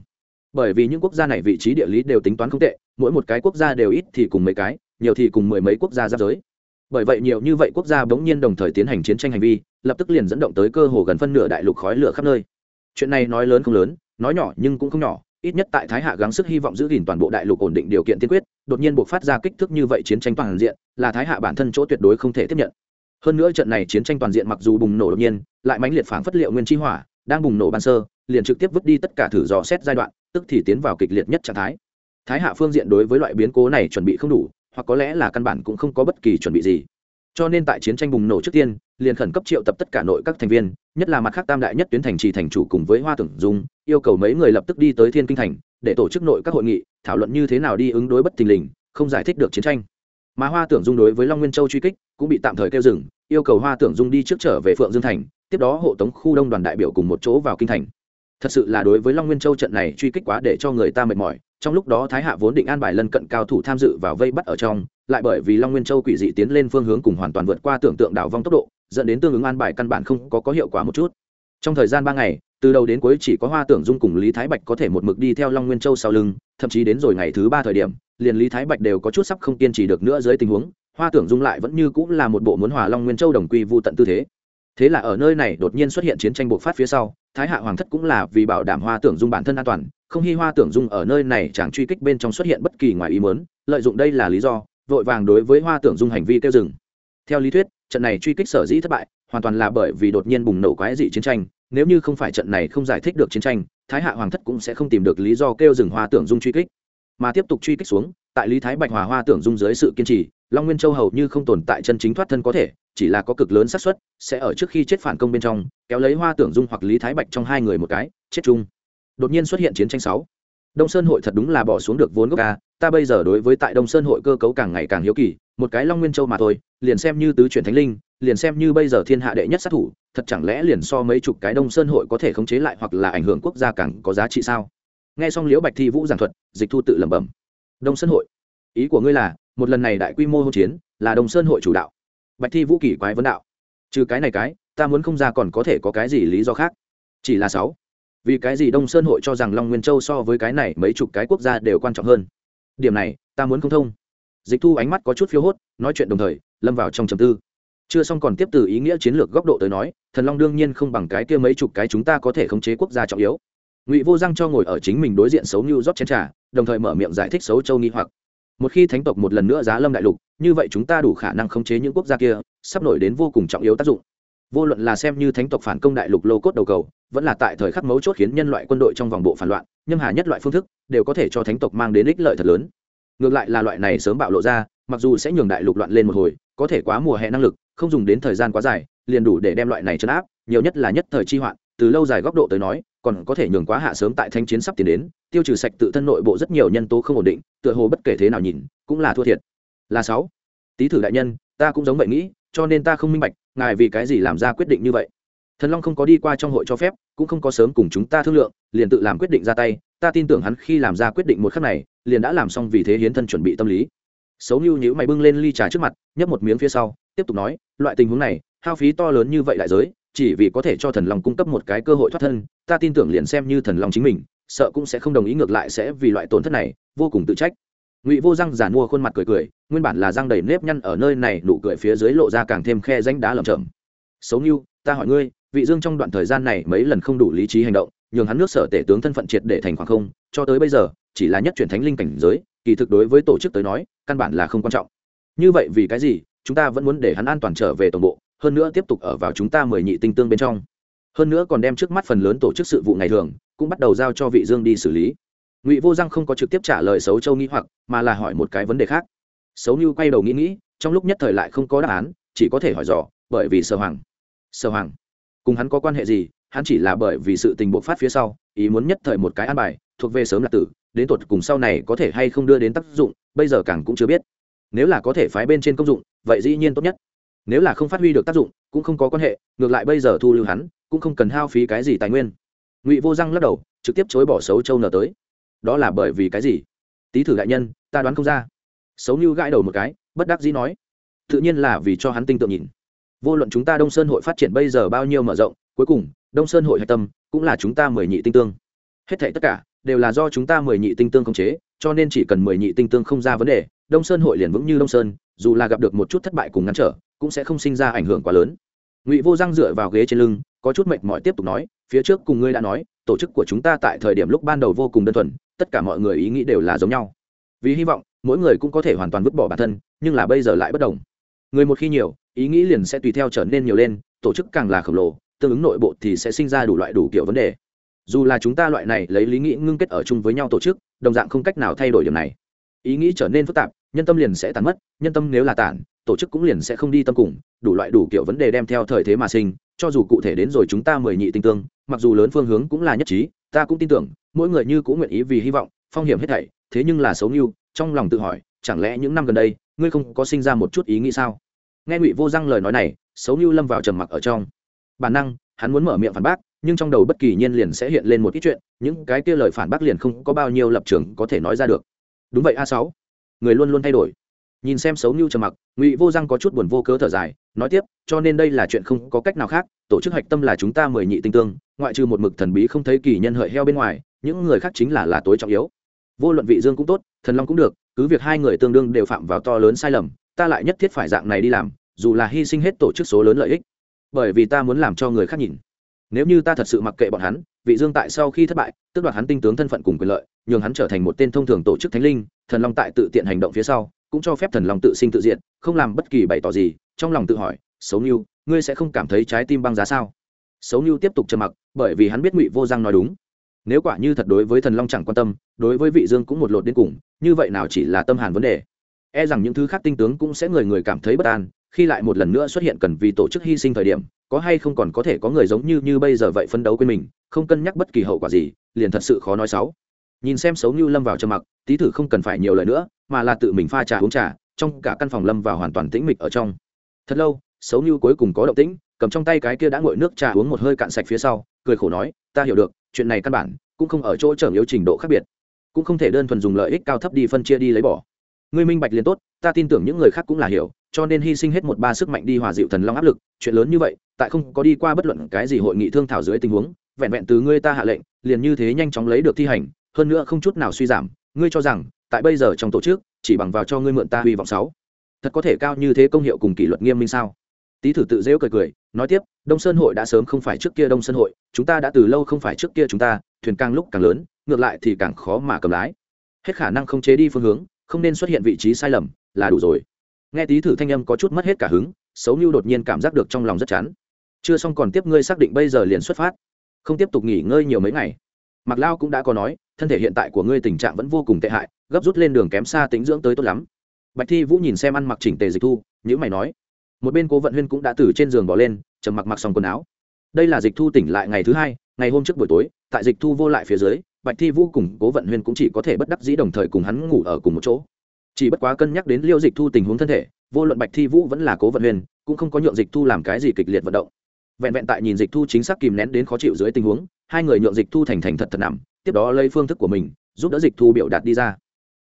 bởi vì những quốc gia này vị trí địa lý đều tính toán không tệ, mỗi một cái quốc gia đều ít thì cùng mấy cái, nhiều thì cùng mười mấy quốc gia giáp giới. Bởi vậy nhiều như vậy quốc gia bỗng nhiên đồng thời tiến hành chiến tranh hành vi, lập tức liền dẫn động tới cơ hồ gần phân nửa đại lục khói lửa khắp nơi. Chuyện này nói lớn không lớn, nói nhỏ nhưng cũng không nhỏ, ít nhất tại thái hạ gắng sức hy vọng giữ gìn toàn bộ đại lục ổn định điều kiện tiên quyết, đột nhiên buộc phát ra kích thước như vậy chiến tranh toàn diện, là thái hạ bản thân chỗ tuyệt đối không thể tiếp nhận. Hơn nữa trận này chiến tranh toàn diện mặc dù bùng nổ đột nhiên, lại mãnh liệt phản phất liệu nguyên chi hỏa, đang bùng nổ ban sơ, liền trực tiếp vứt đi tất cả thử dò xét giai đoạn tức thì tiến vào kịch liệt nhất trạng thái. Thái hạ phương diện đối với loại biến cố này chuẩn bị không đủ, hoặc có lẽ là căn bản cũng không có bất kỳ chuẩn bị gì. Cho nên tại chiến tranh bùng nổ trước tiên, liền khẩn cấp triệu tập tất cả nội các thành viên, nhất là mặt khác tam đại nhất tuyến thành trì thành chủ cùng với hoa tưởng dung, yêu cầu mấy người lập tức đi tới thiên kinh thành, để tổ chức nội các hội nghị, thảo luận như thế nào đi ứng đối bất tình lình, không giải thích được chiến tranh. Mà hoa tưởng dung đối với long nguyên châu truy kích, cũng bị tạm thời kêu dừng, yêu cầu hoa tưởng dung đi trước trở về phượng dương thành, tiếp đó hộ tống khu đông đoàn đại biểu cùng một chỗ vào kinh thành thật sự là đối với long nguyên châu trận này truy kích quá để cho người ta mệt mỏi, trong lúc đó thái hạ vốn định an bài lân cận cao thủ tham dự vào vây bắt ở trong, lại bởi vì long nguyên châu quỷ dị tiến lên phương hướng cùng hoàn toàn vượt qua tưởng tượng đảo vong tốc độ, dẫn đến tương ứng an bài căn bản không có có hiệu quả một chút. Trong thời gian ba ngày, từ đầu đến cuối chỉ có hoa tưởng dung cùng lý thái bạch có thể một mực đi theo long nguyên châu sau lưng, thậm chí đến rồi ngày thứ ba thời điểm, liền lý thái bạch đều có chút sắp không kiên trì được nữa dưới tình huống, hoa tưởng dung lại vẫn như cũng là một bộ muốn hòa long nguyên châu đồng quy vô tận tư thế thế là ở nơi này đột nhiên xuất hiện chiến tranh bộc phát phía sau, thái hạ hoàng thất cũng là vì bảo đảm hoa tưởng dung bản thân an toàn, không hy hoa tưởng dung ở nơi này chẳng truy kích bên trong xuất hiện bất kỳ ngoài ý mớn lợi dụng đây là lý do, vội vàng đối với hoa tưởng dung hành vi kêu dừng. Theo lý thuyết, trận này truy kích sở dĩ thất bại, hoàn toàn là bởi vì đột nhiên bùng nổ quái dị chiến tranh, nếu như không phải trận này không giải thích được chiến tranh, thái hạ hoàng thất cũng sẽ không tìm được lý do kêu dừng hoa tưởng dung truy kích. Mà tiếp tục truy kích xuống, tại lý thái bạch hòa hoa tưởng dung dưới sự kiên trì, long nguyên châu hầu như không tồn tại chân chính thoát thân có thể chỉ là có cực lớn xác suất, sẽ ở trước khi chết phản công bên trong, kéo lấy hoa tưởng dung hoặc lý thái bạch trong hai người một cái, chết chung. Đột nhiên xuất hiện chiến tranh sáu. Đông sơn hội thật đúng là bỏ xuống được vốn gốc ca ta bây giờ đối với tại đông sơn hội cơ cấu càng ngày càng hiếu kỳ, một cái long nguyên châu mà thôi, liền xem như tứ chuyển thánh linh, liền xem như bây giờ thiên hạ đệ nhất sát thủ, thật chẳng lẽ liền so mấy chục cái đông sơn hội có thể khống chế lại hoặc là ảnh hưởng quốc gia càng có giá trị sao? Nghe xong liễu bạch thi vũ giảng thuật, dịch thu tự lẩm bẩm. Đông sơn hội, ý của ngươi là, một lần này đại quy mô hỗn chiến, là đông sơn hội chủ đạo bạch thi vũ kỳ quái vấn đạo. Trừ cái này cái, ta muốn không ra còn có thể có cái gì lý do khác? Chỉ là sáu. Vì cái gì đông sơn hội cho rằng long nguyên châu so với cái này mấy chục cái quốc gia đều quan trọng hơn? Điểm này, ta muốn không thông. Dịch thu ánh mắt có chút phiếu hốt, nói chuyện đồng thời, lâm vào trong trầm tư. Chưa xong còn tiếp từ ý nghĩa chiến lược góc độ tới nói, thần long đương nhiên không bằng cái kia mấy chục cái chúng ta có thể khống chế quốc gia trọng yếu. Ngụy vô răng cho ngồi ở chính mình đối diện xấu như rót chén trà, đồng thời mở miệng giải thích xấu châu nghi hoặc một khi thánh tộc một lần nữa giá lâm đại lục, như vậy chúng ta đủ khả năng khống chế những quốc gia kia, sắp nổi đến vô cùng trọng yếu tác dụng. Vô luận là xem như thánh tộc phản công đại lục lô cốt đầu cầu, vẫn là tại thời khắc mấu chốt khiến nhân loại quân đội trong vòng bộ phản loạn, nhâm hà nhất loại phương thức, đều có thể cho thánh tộc mang đến ích lợi thật lớn. Ngược lại là loại này sớm bạo lộ ra, mặc dù sẽ nhường đại lục loạn lên một hồi, có thể quá mùa hè năng lực, không dùng đến thời gian quá dài, liền đủ để đem loại này chấn áp, nhiều nhất là nhất thời chi hoạn, từ lâu dài góc độ tới nói, còn có thể nhường quá hạ sớm tại thanh chiến sắp tiến đến tiêu trừ sạch tự thân nội bộ rất nhiều nhân tố không ổn định, tựa hồ bất kể thế nào nhìn, cũng là thua thiệt. Là sáu. Tý thử đại nhân, ta cũng giống vậy nghĩ, cho nên ta không minh bạch, ngài vì cái gì làm ra quyết định như vậy? Thần long không có đi qua trong hội cho phép, cũng không có sớm cùng chúng ta thương lượng, liền tự làm quyết định ra tay. Ta tin tưởng hắn khi làm ra quyết định một khắc này, liền đã làm xong vì thế hiến thân chuẩn bị tâm lý. Xấu như nhữ mày bưng lên ly trà trước mặt, nhấp một miếng phía sau, tiếp tục nói, loại tình huống này, hao phí to lớn như vậy đại giới, chỉ vì có thể cho thần long cung cấp một cái cơ hội thoát thân, ta tin tưởng liền xem như thần long chính mình sợ cũng sẽ không đồng ý ngược lại sẽ vì loại tổn thất này vô cùng tự trách. Ngụy vô răng giản mua khuôn mặt cười cười, nguyên bản là răng đầy nếp nhăn ở nơi này, nụ cười phía dưới lộ ra càng thêm khe danh đá lầm chầm xấu như ta hỏi ngươi, vị dương trong đoạn thời gian này mấy lần không đủ lý trí hành động, nhường hắn nước sở tể tướng thân phận triệt để thành khoảng không, cho tới bây giờ, chỉ là nhất chuyển thánh linh cảnh giới, kỳ thực đối với tổ chức tới nói, căn bản là không quan trọng. Như vậy vì cái gì, chúng ta vẫn muốn để hắn an toàn trở về tổng bộ, hơn nữa tiếp tục ở vào chúng ta mười nhị tinh tương bên trong. Hơn nữa còn đem trước mắt phần lớn tổ chức sự vụ ngày thường cũng bắt đầu giao cho vị dương đi xử lý. Ngụy vô răng không có trực tiếp trả lời xấu châu nghĩ hoặc, mà là hỏi một cái vấn đề khác. Xấu như quay đầu nghĩ nghĩ, trong lúc nhất thời lại không có đáp án, chỉ có thể hỏi dò, bởi vì sở hoàng. Sở hoàng? Cùng hắn có quan hệ gì? Hắn chỉ là bởi vì sự tình bộc phát phía sau, ý muốn nhất thời một cái an bài, thuộc về sớm là tử, đến tột cùng sau này có thể hay không đưa đến tác dụng, bây giờ càng cũng chưa biết. Nếu là có thể phái bên trên công dụng, vậy dĩ nhiên tốt nhất. Nếu là không phát huy được tác dụng, cũng không có quan hệ, ngược lại bây giờ thu lưu hắn, cũng không cần hao phí cái gì tài nguyên ngụy vô răng lắc đầu, trực tiếp chối bỏ xấu châu nở tới. Đó là bởi vì cái gì? Tý thử đại nhân, ta đoán không ra. Xấu như gãi đầu một cái, bất đắc dĩ nói, tự nhiên là vì cho hắn tinh tượng nhìn. Vô luận chúng ta đông sơn hội phát triển bây giờ bao nhiêu mở rộng, cuối cùng, đông sơn hội hạch tâm cũng là chúng ta mười nhị tinh tương. Hết thảy tất cả đều là do chúng ta mười nhị tinh tương khống chế, cho nên chỉ cần mười nhị tinh tương không ra vấn đề, đông sơn hội liền vững như đông sơn, dù là gặp được một chút thất bại cùng ngăn trở, cũng sẽ không sinh ra ảnh hưởng quá lớn. Ngụy vô răng dựa vào ghế trên lưng, có chút mệt mỏi tiếp tục nói phía trước cùng ngươi đã nói, tổ chức của chúng ta tại thời điểm lúc ban đầu vô cùng đơn thuần, tất cả mọi người ý nghĩ đều là giống nhau. Vì hy vọng, mỗi người cũng có thể hoàn toàn vứt bỏ bản thân, nhưng là bây giờ lại bất đồng. Người một khi nhiều, ý nghĩ liền sẽ tùy theo trở nên nhiều lên, tổ chức càng là khổng lồ, tương ứng nội bộ thì sẽ sinh ra đủ loại đủ kiểu vấn đề. Dù là chúng ta loại này lấy lý nghĩ ngưng kết ở chung với nhau tổ chức, đồng dạng không cách nào thay đổi điểm này. Ý nghĩ trở nên phức tạp, nhân tâm liền sẽ tàn mất, nhân tâm nếu là tản tổ chức cũng liền sẽ không đi tâm cùng, đủ loại đủ kiểu vấn đề đem theo thời thế mà sinh, cho dù cụ thể đến rồi chúng ta mười nhị tinh tương mặc dù lớn phương hướng cũng là nhất trí, ta cũng tin tưởng, mỗi người như cũng nguyện ý vì hy vọng, phong hiểm hết thảy, thế nhưng là xấu như trong lòng tự hỏi, chẳng lẽ những năm gần đây, ngươi không có sinh ra một chút ý nghĩ sao? Nghe ngụy vô răng lời nói này, xấu như lâm vào trầm mặc ở trong. Bản năng, hắn muốn mở miệng phản bác, nhưng trong đầu bất kỳ nhiên liền sẽ hiện lên một ít chuyện, những cái kia lời phản bác liền không có bao nhiêu lập trường có thể nói ra được. Đúng vậy a sáu. Người luôn luôn thay đổi. Nhìn xem xấu như trầm mặc, ngụy vô răng có chút buồn vô cớ thở dài nói tiếp, cho nên đây là chuyện không có cách nào khác, tổ chức hạch tâm là chúng ta mười nhị tinh tương, ngoại trừ một mực thần bí không thấy kỳ nhân hợi heo bên ngoài, những người khác chính là là tối trọng yếu. Vô luận vị dương cũng tốt, thần long cũng được, cứ việc hai người tương đương đều phạm vào to lớn sai lầm, ta lại nhất thiết phải dạng này đi làm, dù là hy sinh hết tổ chức số lớn lợi ích. Bởi vì ta muốn làm cho người khác nhìn. Nếu như ta thật sự mặc kệ bọn hắn, vị dương tại sau khi thất bại tức đoạt hắn tinh tướng thân phận cùng quyền lợi, nhường hắn trở thành một tên thông thường tổ chức thánh linh, thần long tại tự tiện hành động phía sau cũng cho phép thần long tự sinh tự diện không làm bất kỳ bày tỏ gì, trong lòng tự hỏi, xấu như ngươi sẽ không cảm thấy trái tim băng giá sao? Xấu như tiếp tục trầm mặc, bởi vì hắn biết ngụy vô giang nói đúng. Nếu quả như thật đối với thần long chẳng quan tâm, đối với vị dương cũng một lột đến cùng, như vậy nào chỉ là tâm hàn vấn đề. E rằng những thứ khác tinh tướng cũng sẽ người người cảm thấy bất an, khi lại một lần nữa xuất hiện cần vì tổ chức hy sinh thời điểm, có hay không còn có thể có người giống như như bây giờ vậy phấn đấu quên mình, không cân nhắc bất kỳ hậu quả gì, liền thật sự khó nói xấu nhìn xem xấu như lâm vào trầm mặc, tí thử không cần phải nhiều lời nữa, mà là tự mình pha trà uống trà, trong cả căn phòng lâm vào hoàn toàn tĩnh mịch ở trong. Thật lâu, xấu như cuối cùng có động tĩnh, cầm trong tay cái kia đã ngội nước trà uống một hơi cạn sạch phía sau, cười khổ nói, ta hiểu được, chuyện này căn bản cũng không ở chỗ trở yếu trình độ khác biệt, cũng không thể đơn thuần dùng lợi ích cao thấp đi phân chia đi lấy bỏ. Ngươi minh bạch liền tốt, ta tin tưởng những người khác cũng là hiểu, cho nên hy sinh hết một ba sức mạnh đi hòa dịu thần long áp lực, chuyện lớn như vậy, tại không có đi qua bất luận cái gì hội nghị thương thảo dưới tình huống, vẹn vẹn từ ngươi ta hạ lệnh, liền như thế nhanh chóng lấy được thi hành hơn nữa không chút nào suy giảm, ngươi cho rằng, tại bây giờ trong tổ chức, chỉ bằng vào cho ngươi mượn ta hy vọng sáu. Thật có thể cao như thế công hiệu cùng kỷ luật nghiêm minh sao? Tý thử tự dễu cười cười, nói tiếp, đông sơn hội đã sớm không phải trước kia đông sơn hội, chúng ta đã từ lâu không phải trước kia chúng ta, thuyền càng lúc càng lớn, ngược lại thì càng khó mà cầm lái. Hết khả năng không chế đi phương hướng, không nên xuất hiện vị trí sai lầm, là đủ rồi. Nghe tý thử thanh âm có chút mất hết cả hứng xấu như đột nhiên cảm giác được trong lòng rất chán. Chưa xong còn tiếp ngươi xác định bây giờ liền xuất phát. Không tiếp tục nghỉ ngơi nhiều mấy ngày. Mặc lao cũng đã có nói thân thể hiện tại của ngươi tình trạng vẫn vô cùng tệ hại, gấp rút lên đường kém xa tính dưỡng tới tốt lắm. Bạch thi vũ nhìn xem ăn mặc chỉnh tề dịch thu nhữ mày nói. Một bên cố vận huyên cũng đã từ trên giường bỏ lên chầm mặc mặc xong quần áo. Đây là dịch thu tỉnh lại ngày thứ hai, ngày hôm trước buổi tối, tại dịch thu vô lại phía dưới, bạch thi vũ cùng cố vận huyên cũng chỉ có thể bất đắc dĩ đồng thời cùng hắn ngủ ở cùng một chỗ. Chỉ bất quá cân nhắc đến liêu dịch thu tình huống thân thể, vô luận bạch thi vũ vẫn là cố vận huyên, cũng không có nhượng dịch thu làm cái gì kịch liệt vận động. Vẹn vẹn tại nhìn dịch thu chính xác kìm nén đến khó chịu dưới tình huống, hai người nhượng dịch thu thành thành thật thật nằm tiếp đó lấy phương thức của mình, giúp đỡ dịch thu biểu đạt đi ra.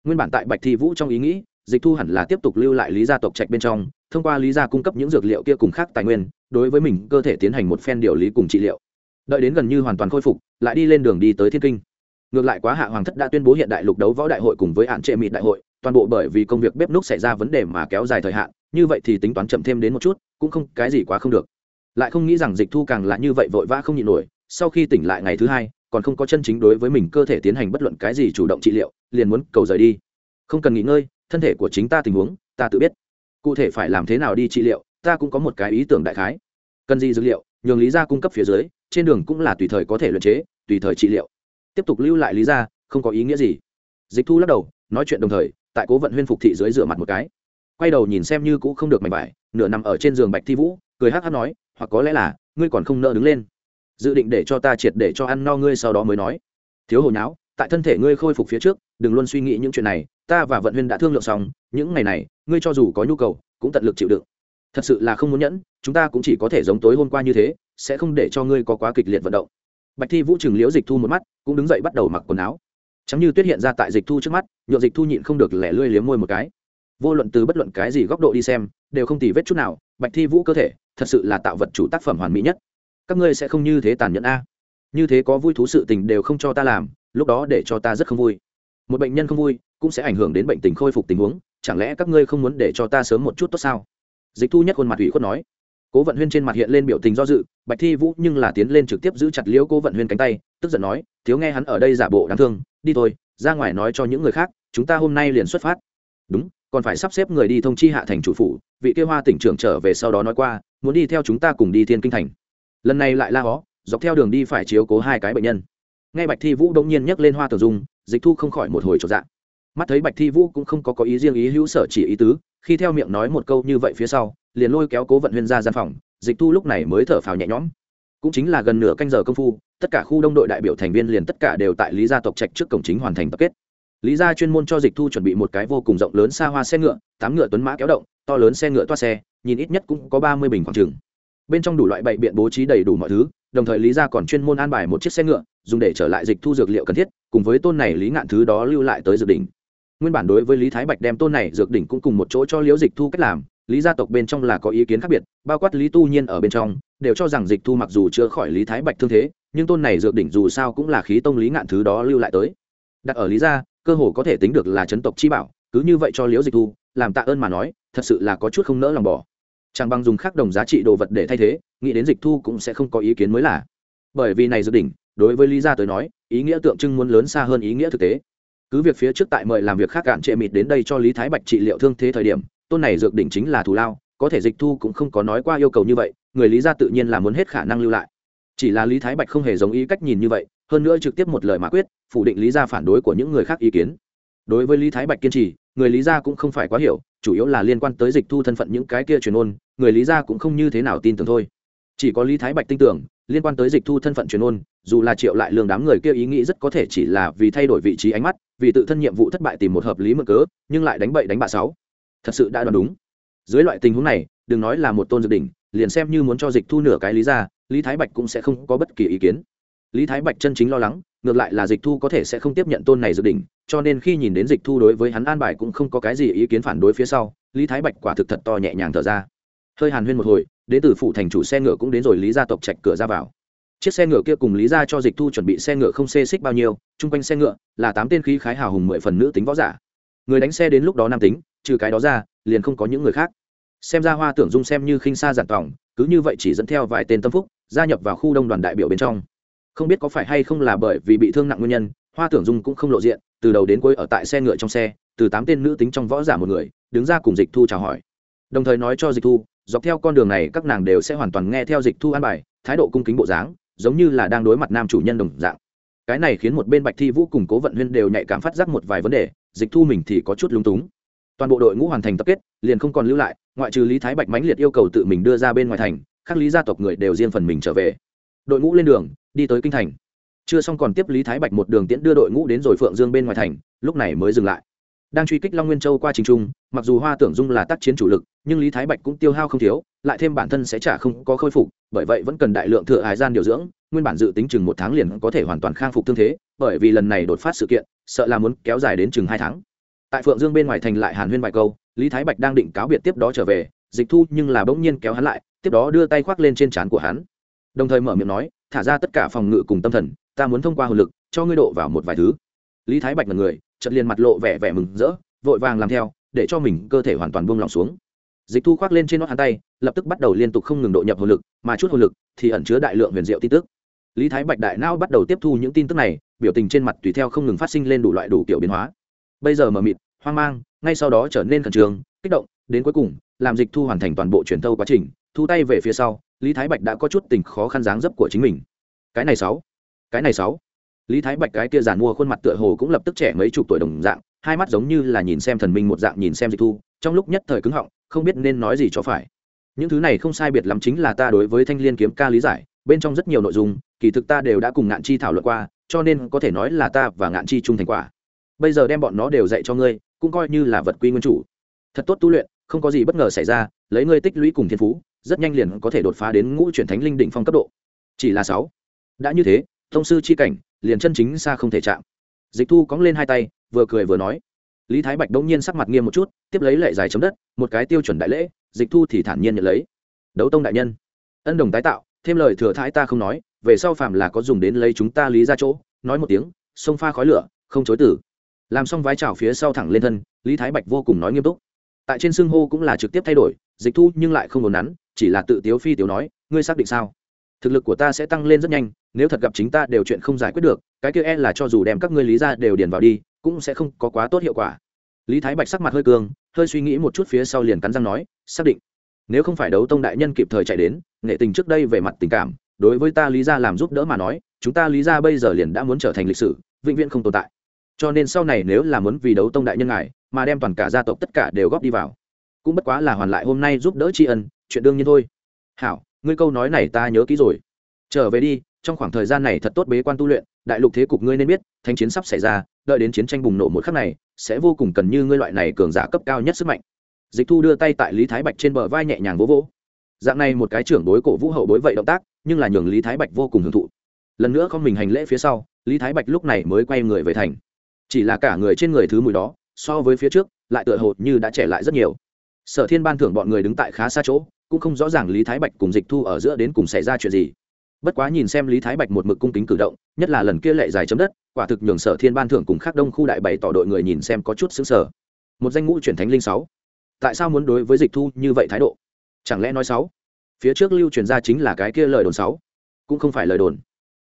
Nguyên bản tại bạch thi vũ trong ý nghĩ, dịch thu hẳn là tiếp tục lưu lại lý gia tộc trạch bên trong, thông qua lý gia cung cấp những dược liệu kia cùng khác tài nguyên, đối với mình cơ thể tiến hành một phen điều lý cùng trị liệu. Đợi đến gần như hoàn toàn khôi phục, lại đi lên đường đi tới thiên kinh. Ngược lại quá hạ hoàng thất đã tuyên bố hiện đại lục đấu võ đại hội cùng với hạn trệ mịt đại hội, toàn bộ bởi vì công việc bếp núc xảy ra vấn đề mà kéo dài thời hạn, như vậy thì tính toán chậm thêm đến một chút, cũng không, cái gì quá không được. Lại không nghĩ rằng dịch thu càng là như vậy vội vã không nhịn nổi, sau khi tỉnh lại ngày thứ hai còn không có chân chính đối với mình cơ thể tiến hành bất luận cái gì chủ động trị liệu, liền muốn cầu rời đi. Không cần nghỉ ngơi, thân thể của chính ta tình huống, ta tự biết. Cụ thể phải làm thế nào đi trị liệu, ta cũng có một cái ý tưởng đại khái. Cần gì dữ liệu, nhường lý gia cung cấp phía dưới, trên đường cũng là tùy thời có thể luyện chế, tùy thời trị liệu. Tiếp tục lưu lại lý gia, không có ý nghĩa gì. Dịch thu lắc đầu, nói chuyện đồng thời, tại cố vận huyên phục thị dưới rửa mặt một cái. Quay đầu nhìn xem như cũng không được mảnh vải, nửa nằm ở trên giường bạch thi vũ, cười hắc hắc nói, hoặc có lẽ là, ngươi còn không nợ đứng lên dự định để cho ta triệt để cho ăn no ngươi sau đó mới nói. Thiếu hồi nháo, tại thân thể ngươi khôi phục phía trước, đừng luôn suy nghĩ những chuyện này, ta và vận huyên đã thương lượng xong, những ngày này, ngươi cho dù có nhu cầu, cũng tận lực chịu đựng. Thật sự là không muốn nhẫn, chúng ta cũng chỉ có thể giống tối hôm qua như thế, sẽ không để cho ngươi có quá kịch liệt vận động. Bạch thi vũ trừng liễu dịch thu một mắt, cũng đứng dậy bắt đầu mặc quần áo. Chẳng như tuyết hiện ra tại dịch thu trước mắt nhộn dịch thu nhịn không được lẻ lươi liếm môi một cái. Vô luận từ bất luận cái gì góc độ đi xem, đều không tì vết chút nào, bạch thi vũ cơ thể, thật sự là tạo vật chủ tác phẩm hoàn mỹ nhất các ngươi sẽ không như thế tàn nhẫn a. Như thế có vui thú sự tình đều không cho ta làm, lúc đó để cho ta rất không vui. Một bệnh nhân không vui, cũng sẽ ảnh hưởng đến bệnh tình khôi phục tình huống, chẳng lẽ các ngươi không muốn để cho ta sớm một chút tốt sao? Dịch thu nhất khuôn mặt ủy khuất nói. Cố vận huyên trên mặt hiện lên biểu tình do dự, bạch thi vũ nhưng là tiến lên trực tiếp giữ chặt liễu cố vận huyên cánh tay, tức giận nói, thiếu nghe hắn ở đây giả bộ đáng thương, đi thôi, ra ngoài nói cho những người khác, chúng ta hôm nay liền xuất phát. Đúng, còn phải sắp xếp người đi thông chi hạ thành chủ phủ, vị kêu hoa tỉnh trưởng trở về sau đó nói qua, muốn đi theo chúng ta cùng đi thiên kinh thành lần này lại la hó, dọc theo đường đi phải chiếu cố hai cái bệnh nhân. Ngay bạch thi vũ đ ỗ n g nhiên nhấc lên hoa tử dung, dịch thu không khỏi một hồi trọn dạng mắt thấy bạch thi vũ cũng không có có ý riêng ý hữu sở chỉ ý tứ, khi theo miệng nói một câu như vậy phía sau, liền lôi kéo cố vận huyên ra gian phòng, dịch thu lúc này mới thở phào nhẹ nhõm. Cũng chính là gần nửa canh giờ công phu, tất cả khu đông đội đại biểu thành viên liền tất cả đều tại lý gia tộc trạch trước cổng chính hoàn thành tập kết. Lý gia chuyên môn cho dịch thu chuẩn bị một cái vô cùng rộng lớn xa hoa xe ngựa, tám ngựa tuấn mã kéo động, to lớn xe ngựa toa xe, nhìn ít nhất cũng có ba mươi bình khoảng trừng bên trong đủ loại bậy biện bố trí đầy đủ mọi thứ, đồng thời lý gia còn chuyên môn an bài một chiếc xe ngựa, dùng để trở lại dịch thu dược liệu cần thiết, cùng với tôn này lý ngạn thứ đó lưu lại tới dược đỉnh. Nguyên bản đối với lý thái bạch đem tôn này dược đỉnh cũng cùng một chỗ cho liễu dịch thu cách làm, lý gia tộc bên trong là có ý kiến khác biệt, bao quát lý tu nhiên ở bên trong, đều cho rằng dịch thu mặc dù chưa khỏi lý thái bạch thương thế, nhưng tôn này dược đỉnh dù sao cũng là khí tông lý ngạn thứ đó lưu lại tới. Đặt ở lý gia, cơ hồ có thể tính được là chấn tộc chi bảo, cứ như vậy cho liễu dịch thu, làm tạ ơn mà nói, thật sự là có chút không nỡ lòng bỏ chẳng bằng dùng khác đồng giá trị đồ vật để thay thế, nghĩ đến dịch thu cũng sẽ không có ý kiến mới là bởi vì này dự định, đối với lý gia tới nói, ý nghĩa tượng trưng muốn lớn xa hơn ý nghĩa thực tế. Cứ việc phía trước tại mời làm việc khác cạn trệ mịt đến đây cho lý thái bạch trị liệu thương thế thời điểm, tôn này dược đỉnh chính là thù lao, có thể dịch thu cũng không có nói qua yêu cầu như vậy, người lý gia tự nhiên là muốn hết khả năng lưu lại. Chỉ là lý thái bạch không hề giống ý cách nhìn như vậy, hơn nữa trực tiếp một lời mà quyết, phủ định lý gia phản đối của những người khác ý kiến. Đối với lý thái bạch kiên trì, người lý gia cũng không phải quá hiểu, chủ yếu là liên quan tới dịch thu thân phận những cái kia truyền ôn người lý gia cũng không như thế nào tin tưởng thôi. Chỉ có lý thái bạch tin tưởng liên quan tới dịch thu thân phận truyền ôn dù là triệu lại lương đám người kia ý nghĩ rất có thể chỉ là vì thay đổi vị trí ánh mắt vì tự thân nhiệm vụ thất bại tìm một hợp lý mực cớ nhưng lại đánh bậy đánh bạ sáu. Thật sự đã đoán đúng. Dưới loại tình huống này đừng nói là một tôn dự đỉnh liền xem như muốn cho dịch thu nửa cái lý ra lý thái bạch cũng sẽ không có bất kỳ ý kiến. Lý thái bạch chân chính lo lắng ngược lại là dịch thu có thể sẽ không tiếp nhận tôn này dự đỉnh, cho nên khi nhìn đến dịch thu đối với hắn an bài cũng không có cái gì ý kiến phản đối phía sau lý thái bạch quả thực thật to nhẹ nhàng thở ra hơi hàn huyên một hồi đến từ phủ thành chủ xe ngựa cũng đến rồi lý gia tộc trạch cửa ra vào. Chiếc xe ngựa kia cùng lý gia cho dịch thu chuẩn bị xe ngựa không xê xích bao nhiêu chung quanh xe ngựa là tám tên khí khái hào hùng mười phần nữ tính võ giả. Người đánh xe đến lúc đó nam tính trừ cái đó ra liền không có những người khác. Xem ra hoa tưởng dung xem như khinh xa giản tỏng, cứ như vậy chỉ dẫn theo vài tên tâm phúc gia nhập vào khu đông đoàn đại biểu bên trong. Không biết có phải hay không là bởi vì bị thương nặng nguyên nhân hoa tưởng dung cũng không lộ diện từ đầu đến cuối ở tại xe ngựa trong xe từ tám tên nữ tính trong võ giả một người đứng ra cùng dịch thu chào hỏi. Đồng thời nói cho dịch thu dọc theo con đường này các nàng đều sẽ hoàn toàn nghe theo dịch thu an bài, thái độ cung kính bộ dáng, giống như là đang đối mặt nam chủ nhân đồng dạng. Cái này khiến một bên bạch thi vũ cùng cố vận huyên đều nhạy cảm phát giác một vài vấn đề, dịch thu mình thì có chút lúng túng. Toàn bộ đội ngũ hoàn thành tập kết, liền không còn lưu lại, ngoại trừ lý thái bạch mãnh liệt yêu cầu tự mình đưa ra bên ngoài thành, các lý gia tộc người đều riêng phần mình trở về. Đội ngũ lên đường, đi tới kinh thành. Chưa xong còn tiếp lý thái bạch một đường tiễn đưa đội ngũ đến rồi phượng dương bên ngoài thành, lúc này mới dừng lại đang truy kích long nguyên châu qua trình trung, mặc dù hoa tưởng dung là tác chiến chủ lực, nhưng lý thái bạch cũng tiêu hao không thiếu, lại thêm bản thân sẽ trả không có khôi phục, bởi vậy vẫn cần đại lượng thừa hải gian điều dưỡng, nguyên bản dự tính chừng một tháng liền có thể hoàn toàn khang phục thương thế, bởi vì lần này đột phát sự kiện, sợ là muốn kéo dài đến chừng hai tháng. Tại phượng dương bên ngoài thành lại hàn huyên vài câu, lý thái bạch đang định cáo biệt tiếp đó trở về, dịch thu nhưng là bỗng nhiên kéo hắn lại, tiếp đó đưa tay khoác lên trên trán của hắn. Đồng thời mở miệng nói, thả ra tất cả phòng ngự cùng tâm thần, ta muốn thông qua hồn lực, cho ngươi độ vào một vài thứ. Lý thái bạch là người chợt liền mặt lộ vẻ vẻ mừng rỡ, vội vàng làm theo, để cho mình cơ thể hoàn toàn buông lỏng xuống. Dịch thu khoác lên trên nót hắn tay, lập tức bắt đầu liên tục không ngừng độ nhập hồn lực, mà chút hồn lực thì ẩn chứa đại lượng huyền diệu tin tức. Lý thái bạch đại não bắt đầu tiếp thu những tin tức này, biểu tình trên mặt tùy theo không ngừng phát sinh lên đủ loại đủ kiểu biến hóa. Bây giờ mờ mịt, hoang mang, ngay sau đó trở nên khẩn trương, kích động, đến cuối cùng, làm dịch thu hoàn thành toàn bộ truyền thâu quá trình, thu tay về phía sau, lý thái bạch đã có chút tình khó khăn dáng dấp của chính mình. Cái này sáu, cái này sáu lý thái bạch cái kia giàn mua khuôn mặt tựa hồ cũng lập tức trẻ mấy chục tuổi đồng dạng, hai mắt giống như là nhìn xem thần minh một dạng nhìn xem dịch thu, trong lúc nhất thời cứng họng, không biết nên nói gì cho phải. Những thứ này không sai biệt lắm chính là ta đối với thanh liên kiếm ca lý giải, bên trong rất nhiều nội dung, kỳ thực ta đều đã cùng ngạn chi thảo luận qua, cho nên có thể nói là ta và ngạn chi chung thành quả. Bây giờ đem bọn nó đều dạy cho ngươi, cũng coi như là vật quy nguyên chủ. Thật tốt tu luyện, không có gì bất ngờ xảy ra, lấy ngươi tích lũy cùng thiên phú, rất nhanh liền có thể đột phá đến ngũ chuyển thánh linh đỉnh phong cấp độ. Chỉ là sáu. Đã như thế, thông sư chi cảnh liền chân chính xa không thể chạm. Dịch thu cóng lên hai tay, vừa cười vừa nói. Lý thái bạch đông nhiên sắc mặt nghiêm một chút, tiếp lấy lệ dài chấm đất, một cái tiêu chuẩn đại lễ, dịch thu thì thản nhiên nhận lấy. Đấu tông đại nhân. Ân đồng tái tạo, thêm lời thừa thái ta không nói, về sau phạm là có dùng đến lấy chúng ta lý ra chỗ, nói một tiếng, sông pha khói lửa, không chối tử. Làm xong vái trào phía sau thẳng lên thân, lý thái bạch vô cùng nói nghiêm túc. Tại trên xưng hô cũng là trực tiếp thay đổi, dịch thu nhưng lại không đồn nắn, chỉ là tự tiếu phi tiếu nói, ngươi xác định sao? Thực lực của ta sẽ tăng lên rất nhanh, nếu thật gặp chính ta đều chuyện không giải quyết được, cái kia e là cho dù đem các ngươi lý ra đều điền vào đi, cũng sẽ không có quá tốt hiệu quả. Lý thái bạch sắc mặt hơi cường hơi suy nghĩ một chút phía sau liền cắn răng nói, xác định, nếu không phải đấu tông đại nhân kịp thời chạy đến, nghệ tình trước đây về mặt tình cảm, đối với ta lý ra làm giúp đỡ mà nói, chúng ta lý ra bây giờ liền đã muốn trở thành lịch sử, vĩnh viễn không tồn tại. Cho nên sau này nếu là muốn vì đấu tông đại nhân ngài, mà đem toàn cả gia tộc tất cả đều góp đi vào, cũng bất quá là hoàn lại hôm nay giúp đỡ tri ân, chuyện đương nhiên thôi. Hảo ngươi câu nói này ta nhớ kỹ rồi. Trở về đi, trong khoảng thời gian này thật tốt bế quan tu luyện, đại lục thế cục ngươi nên biết thanh chiến sắp xảy ra, đợi đến chiến tranh bùng nổ một khắc này, sẽ vô cùng cần như ngươi loại này cường giả cấp cao nhất sức mạnh. Dịch thu đưa tay tại lý thái bạch trên bờ vai nhẹ nhàng vỗ vỗ. Dạng này một cái trưởng đối cổ vũ hậu bối vậy động tác, nhưng là nhường lý thái bạch vô cùng hưởng thụ. Lần nữa không mình hành lễ phía sau, lý thái bạch lúc này mới quay người về thành. Chỉ là cả người trên người thứ mùi đó, so với phía trước, lại tựa hồ như đã trẻ lại rất nhiều. Sở thiên ban thưởng bọn người đứng tại khá xa chỗ cũng không rõ ràng lý thái bạch cùng dịch thu ở giữa đến cùng xảy ra chuyện gì. Bất quá nhìn xem lý thái bạch một mực cung kính cử động, nhất là lần kia lệ dài chấm đất, quả thực nhường sở thiên ban thưởng cùng khắc đông khu đại bày tỏ đội người nhìn xem có chút xứng sở một danh ngũ chuyển thánh linh sáu. Tại sao muốn đối với dịch thu như vậy thái độ? Chẳng lẽ nói sáu? Phía trước lưu truyền ra chính là cái kia lời đồn sáu. Cũng không phải lời đồn.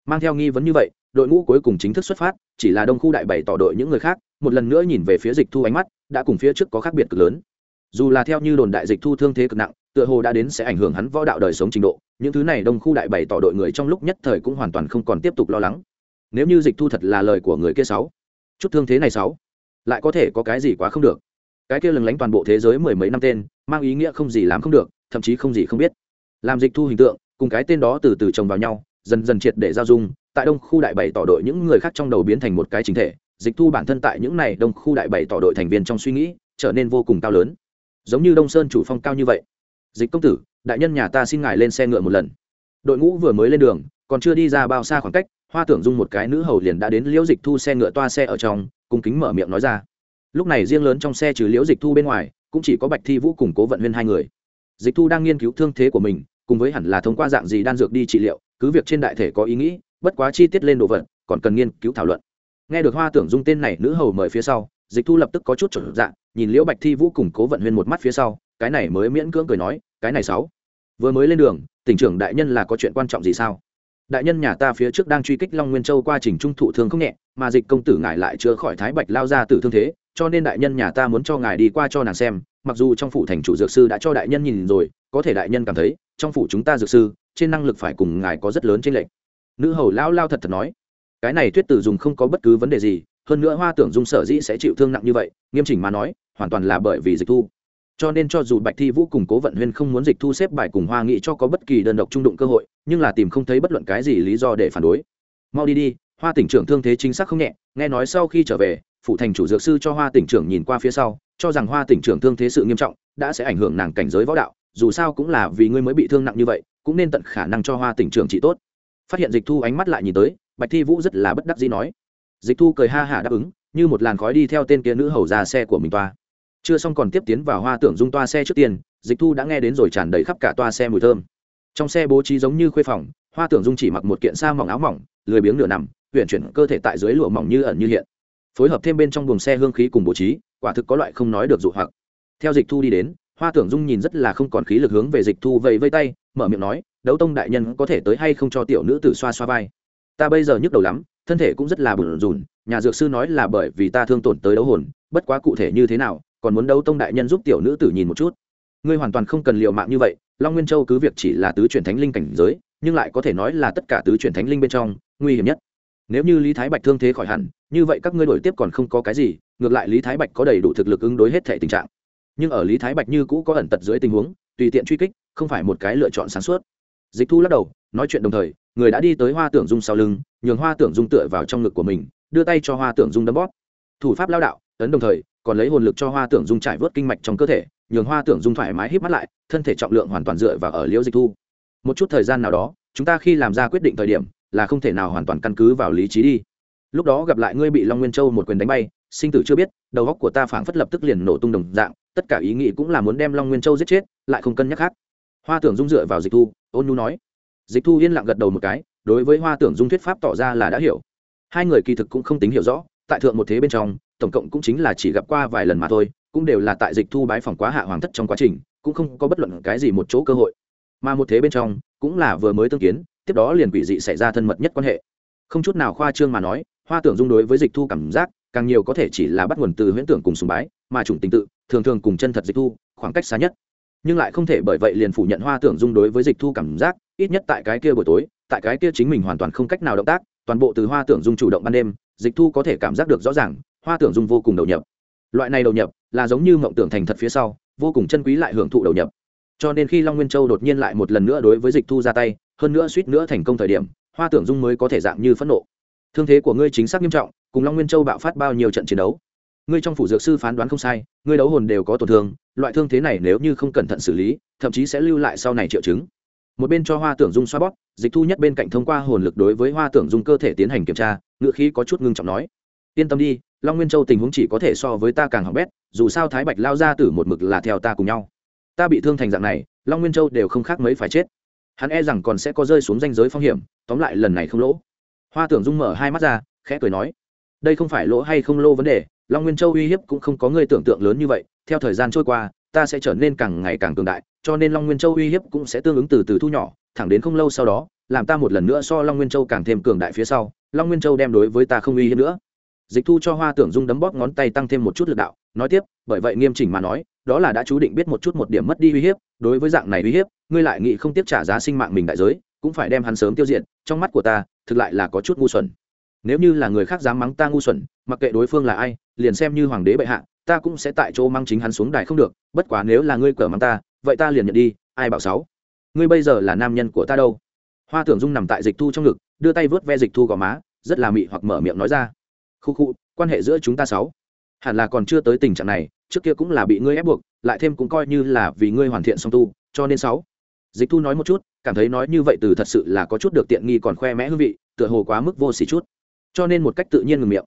Mang theo nghi vấn như vậy, đội ngũ cuối cùng chính thức xuất phát, chỉ là đông khu đại bày tỏ đội những người khác, một lần nữa nhìn về phía dịch thu ánh mắt, đã cùng phía trước có khác biệt cực lớn. Dù là theo như đồn đại dịch thu thương thế cực nặng tựa hồ đã đến sẽ ảnh hưởng hắn võ đạo đời sống trình độ, những thứ này đông khu đại bày tỏ đội người trong lúc nhất thời cũng hoàn toàn không còn tiếp tục lo lắng. Nếu như dịch thu thật là lời của người kia sáu, chút thương thế này sáu, lại có thể có cái gì quá không được. Cái kia lừng lánh toàn bộ thế giới mười mấy năm tên, mang ý nghĩa không gì làm không được, thậm chí không gì không biết. Làm dịch thu hình tượng, cùng cái tên đó từ từ chồng vào nhau, dần dần triệt để giao dung, tại đông khu đại bày tỏ đội những người khác trong đầu biến thành một cái chính thể, dịch thu bản thân tại những này đông khu đại bày tỏ đội thành viên trong suy nghĩ, trở nên vô cùng cao lớn. Giống như đông sơn chủ phong cao như vậy dịch công tử, đại nhân nhà ta xin ngài lên xe ngựa một lần. Đội ngũ vừa mới lên đường, còn chưa đi ra bao xa khoảng cách, hoa tưởng dung một cái nữ hầu liền đã đến liễu dịch thu xe ngựa toa xe ở trong, cung kính mở miệng nói ra. Lúc này riêng lớn trong xe trừ liễu dịch thu bên ngoài, cũng chỉ có bạch thi vũ cùng cố vận huyên hai người. Dịch thu đang nghiên cứu thương thế của mình, cùng với hẳn là thông qua dạng gì đan dược đi trị liệu, cứ việc trên đại thể có ý nghĩ, bất quá chi tiết lên đồ vật, còn cần nghiên cứu thảo luận. Nghe được hoa tưởng dung tên này nữ hầu mời phía sau dịch thu lập tức có chút trở dạng nhìn liễu bạch thi vũ cùng cố vận huyên một mắt phía sau, cái này mới miễn cưỡng cười nói, cái này sáu. Vừa mới lên đường, tỉnh trưởng đại nhân là có chuyện quan trọng gì sao? Đại nhân nhà ta phía trước đang truy kích long nguyên châu qua trình trung thụ thương không nhẹ, mà dịch công tử ngài lại chữa khỏi thái bạch lao ra từ thương thế, cho nên đại nhân nhà ta muốn cho ngài đi qua cho nàng xem, mặc dù trong phủ thành chủ dược sư đã cho đại nhân nhìn rồi, có thể đại nhân cảm thấy, trong phủ chúng ta dược sư, trên năng lực phải cùng ngài có rất lớn trên lệnh nữ hầu lao lao thật thật nói, cái này thuyết tử dùng không có bất cứ vấn đề gì hơn nữa hoa tưởng dung sở dĩ sẽ chịu thương nặng như vậy, nghiêm chỉnh mà nói, hoàn toàn là bởi vì dịch thu. Cho nên cho dù bạch thi vũ cùng cố vận huyên không muốn dịch thu xếp bài cùng hoa nghĩ cho có bất kỳ đơn độc trung đụng cơ hội, nhưng là tìm không thấy bất luận cái gì lý do để phản đối. Mau đi đi, hoa tỉnh trưởng thương thế chính xác không nhẹ, nghe nói sau khi trở về phụ thành chủ dược sư cho hoa tỉnh trưởng nhìn qua phía sau, cho rằng hoa tỉnh trưởng thương thế sự nghiêm trọng, đã sẽ ảnh hưởng nàng cảnh giới võ đạo, dù sao cũng là vì ngươi mới bị thương nặng như vậy, cũng nên tận khả năng cho hoa tỉnh trưởng trị tốt. Phát hiện dịch thu ánh mắt lại nhìn tới, bạch thi vũ rất là bất đắc dĩ nói dịch thu cười ha hả đáp ứng, như một làn khói đi theo tên kia nữ hầu ra xe của mình toa. Chưa xong còn tiếp tiến vào hoa tưởng dung toa xe trước tiên, dịch thu đã nghe đến rồi tràn đầy khắp cả toa xe mùi thơm. Trong xe bố trí giống như khuê phòng, hoa tưởng dung chỉ mặc một kiện sa mỏng áo mỏng, lười biếng nửa nằm huyện chuyển cơ thể tại dưới lụa mỏng như ẩn như hiện. Phối hợp thêm bên trong buồng xe hương khí cùng bố trí, quả thực có loại không nói được dụ hoặc. Theo dịch thu đi đến, hoa tưởng dung nhìn rất là không còn khí lực hướng về dịch thu vẫy vây tay, mở miệng nói, đấu tông đại nhân có thể tới hay không cho tiểu nữ tử xoa xoa vai? Ta bây giờ nhức đầu lắm thân thể cũng rất là bùn rùn, nhà dược sư nói là bởi vì ta thương tổn tới đấu hồn, bất quá cụ thể như thế nào, còn muốn đấu tông đại nhân giúp tiểu nữ tử nhìn một chút. Ngươi hoàn toàn không cần liệu mạng như vậy, long nguyên châu cứ việc chỉ là tứ chuyển thánh linh cảnh giới, nhưng lại có thể nói là tất cả tứ chuyển thánh linh bên trong, nguy hiểm nhất. Nếu như lý thái bạch thương thế khỏi hẳn, như vậy các ngươi đổi tiếp còn không có cái gì, ngược lại lý thái bạch có đầy đủ thực lực ứng đối hết thể tình trạng. Nhưng ở lý thái bạch như cũ có ẩn tật dưới tình huống, tùy tiện truy kích, không phải một cái lựa chọn sáng suốt. Dịch thu lắc đầu, nói chuyện đồng thời người đã đi tới hoa tưởng dung sau lưng, nhường hoa tưởng dung tựa vào trong ngực của mình, đưa tay cho hoa tưởng dung đấm bóp. Thủ pháp lao đạo, ấn đồng thời, còn lấy hồn lực cho hoa tưởng dung trải vớt kinh mạch trong cơ thể, nhường hoa tưởng dung thoải mái hít mắt lại, thân thể trọng lượng hoàn toàn dựa vào ở liễu dịch thu. Một chút thời gian nào đó, chúng ta khi làm ra quyết định thời điểm, là không thể nào hoàn toàn căn cứ vào lý trí đi. Lúc đó gặp lại ngươi bị long nguyên châu một quyền đánh bay, sinh tử chưa biết, đầu góc của ta phảng phất lập tức liền nổ tung đồng dạng, tất cả ý nghĩ cũng là muốn đem long nguyên châu giết chết, lại không cân nhắc khác. Hoa tưởng dung dựa vào dịch thu, ôn nhu nói dịch thu yên lặng gật đầu một cái, đối với hoa tưởng dung thuyết pháp tỏ ra là đã hiểu. Hai người kỳ thực cũng không tính hiểu rõ, tại thượng một thế bên trong, tổng cộng cũng chính là chỉ gặp qua vài lần mà thôi, cũng đều là tại dịch thu bái phỏng quá hạ hoàng thất trong quá trình, cũng không có bất luận cái gì một chỗ cơ hội. Mà một thế bên trong, cũng là vừa mới tương kiến, tiếp đó liền quỷ dị xảy ra thân mật nhất quan hệ. Không chút nào khoa trương mà nói, hoa tưởng dung đối với dịch thu cảm giác, càng nhiều có thể chỉ là bắt nguồn từ huyễn tưởng cùng sùng bái, mà chủng tình tự, thường thường cùng chân thật dịch thu, khoảng cách xa nhất. Nhưng lại không thể bởi vậy liền phủ nhận hoa tưởng dung đối với dịch thu cảm giác ít nhất tại cái kia buổi tối, tại cái kia chính mình hoàn toàn không cách nào động tác, toàn bộ từ hoa tưởng dung chủ động ban đêm, dịch thu có thể cảm giác được rõ ràng, hoa tưởng dung vô cùng đầu nhập. Loại này đầu nhập, là giống như mộng tưởng thành thật phía sau, vô cùng chân quý lại hưởng thụ đầu nhập. Cho nên khi long nguyên châu đột nhiên lại một lần nữa đối với dịch thu ra tay, hơn nữa suýt nữa thành công thời điểm, hoa tưởng dung mới có thể dạng như phẫn nộ. Thương thế của ngươi chính xác nghiêm trọng, cùng long nguyên châu bạo phát bao nhiêu trận chiến đấu. Ngươi trong phủ dược sư phán đoán không sai, ngươi đấu hồn đều có tổn thương, loại thương thế này nếu như không cẩn thận xử lý, thậm chí sẽ lưu lại sau này triệu chứng một bên cho hoa tưởng dung xoa bóp, dịch thu nhất bên cạnh thông qua hồn lực đối với hoa tưởng dung cơ thể tiến hành kiểm tra ngựa khí có chút ngưng trọng nói, yên tâm đi, long nguyên châu tình huống chỉ có thể so với ta càng hỏng bét, dù sao thái bạch lao ra từ một mực là theo ta cùng nhau. Ta bị thương thành dạng này, long nguyên châu đều không khác mấy phải chết. Hắn e rằng còn sẽ có rơi xuống danh giới phong hiểm, tóm lại lần này không lỗ. Hoa tưởng dung mở hai mắt ra, khẽ cười nói, đây không phải lỗ hay không lô vấn đề, long nguyên châu uy hiếp cũng không có người tưởng tượng lớn như vậy, theo thời gian trôi qua ta sẽ trở nên càng ngày càng cường đại, cho nên long nguyên châu uy hiếp cũng sẽ tương ứng từ từ thu nhỏ, thẳng đến không lâu sau đó, làm ta một lần nữa so long nguyên châu càng thêm cường đại phía sau, long nguyên châu đem đối với ta không uy hiếp nữa. Dịch thu cho hoa tưởng dung đấm bóp ngón tay tăng thêm một chút lực đạo, nói tiếp, bởi vậy nghiêm chỉnh mà nói, đó là đã chú định biết một chút một điểm mất đi uy hiếp, đối với dạng này uy hiếp, ngươi lại nghĩ không tiếp trả giá sinh mạng mình đại giới, cũng phải đem hắn sớm tiêu diệt, trong mắt của ta, thực lại là có chút ngu xuẩn. Nếu như là người khác dám mắng ta ngu xuẩn, mặc kệ đối phương là ai, liền xem như hoàng đế bệ hạ ta cũng sẽ tại chỗ mang chính hắn xuống đài không được, bất quá nếu là ngươi cờ mang ta, vậy ta liền nhận đi, ai bảo sáu? Ngươi bây giờ là nam nhân của ta đâu? Hoa tưởng dung nằm tại dịch thu trong ngực, đưa tay vớt ve dịch thu gò má, rất là mị hoặc mở miệng nói ra. Khu khu, quan hệ giữa chúng ta sáu. Hẳn là còn chưa tới tình trạng này, trước kia cũng là bị ngươi ép buộc, lại thêm cũng coi như là vì ngươi hoàn thiện song tu, cho nên sáu. Dịch thu nói một chút, cảm thấy nói như vậy từ thật sự là có chút được tiện nghi còn khoe mẽ hương vị, tựa hồ quá mức vô xỉ chút. Cho nên một cách tự nhiên ngừng miệng.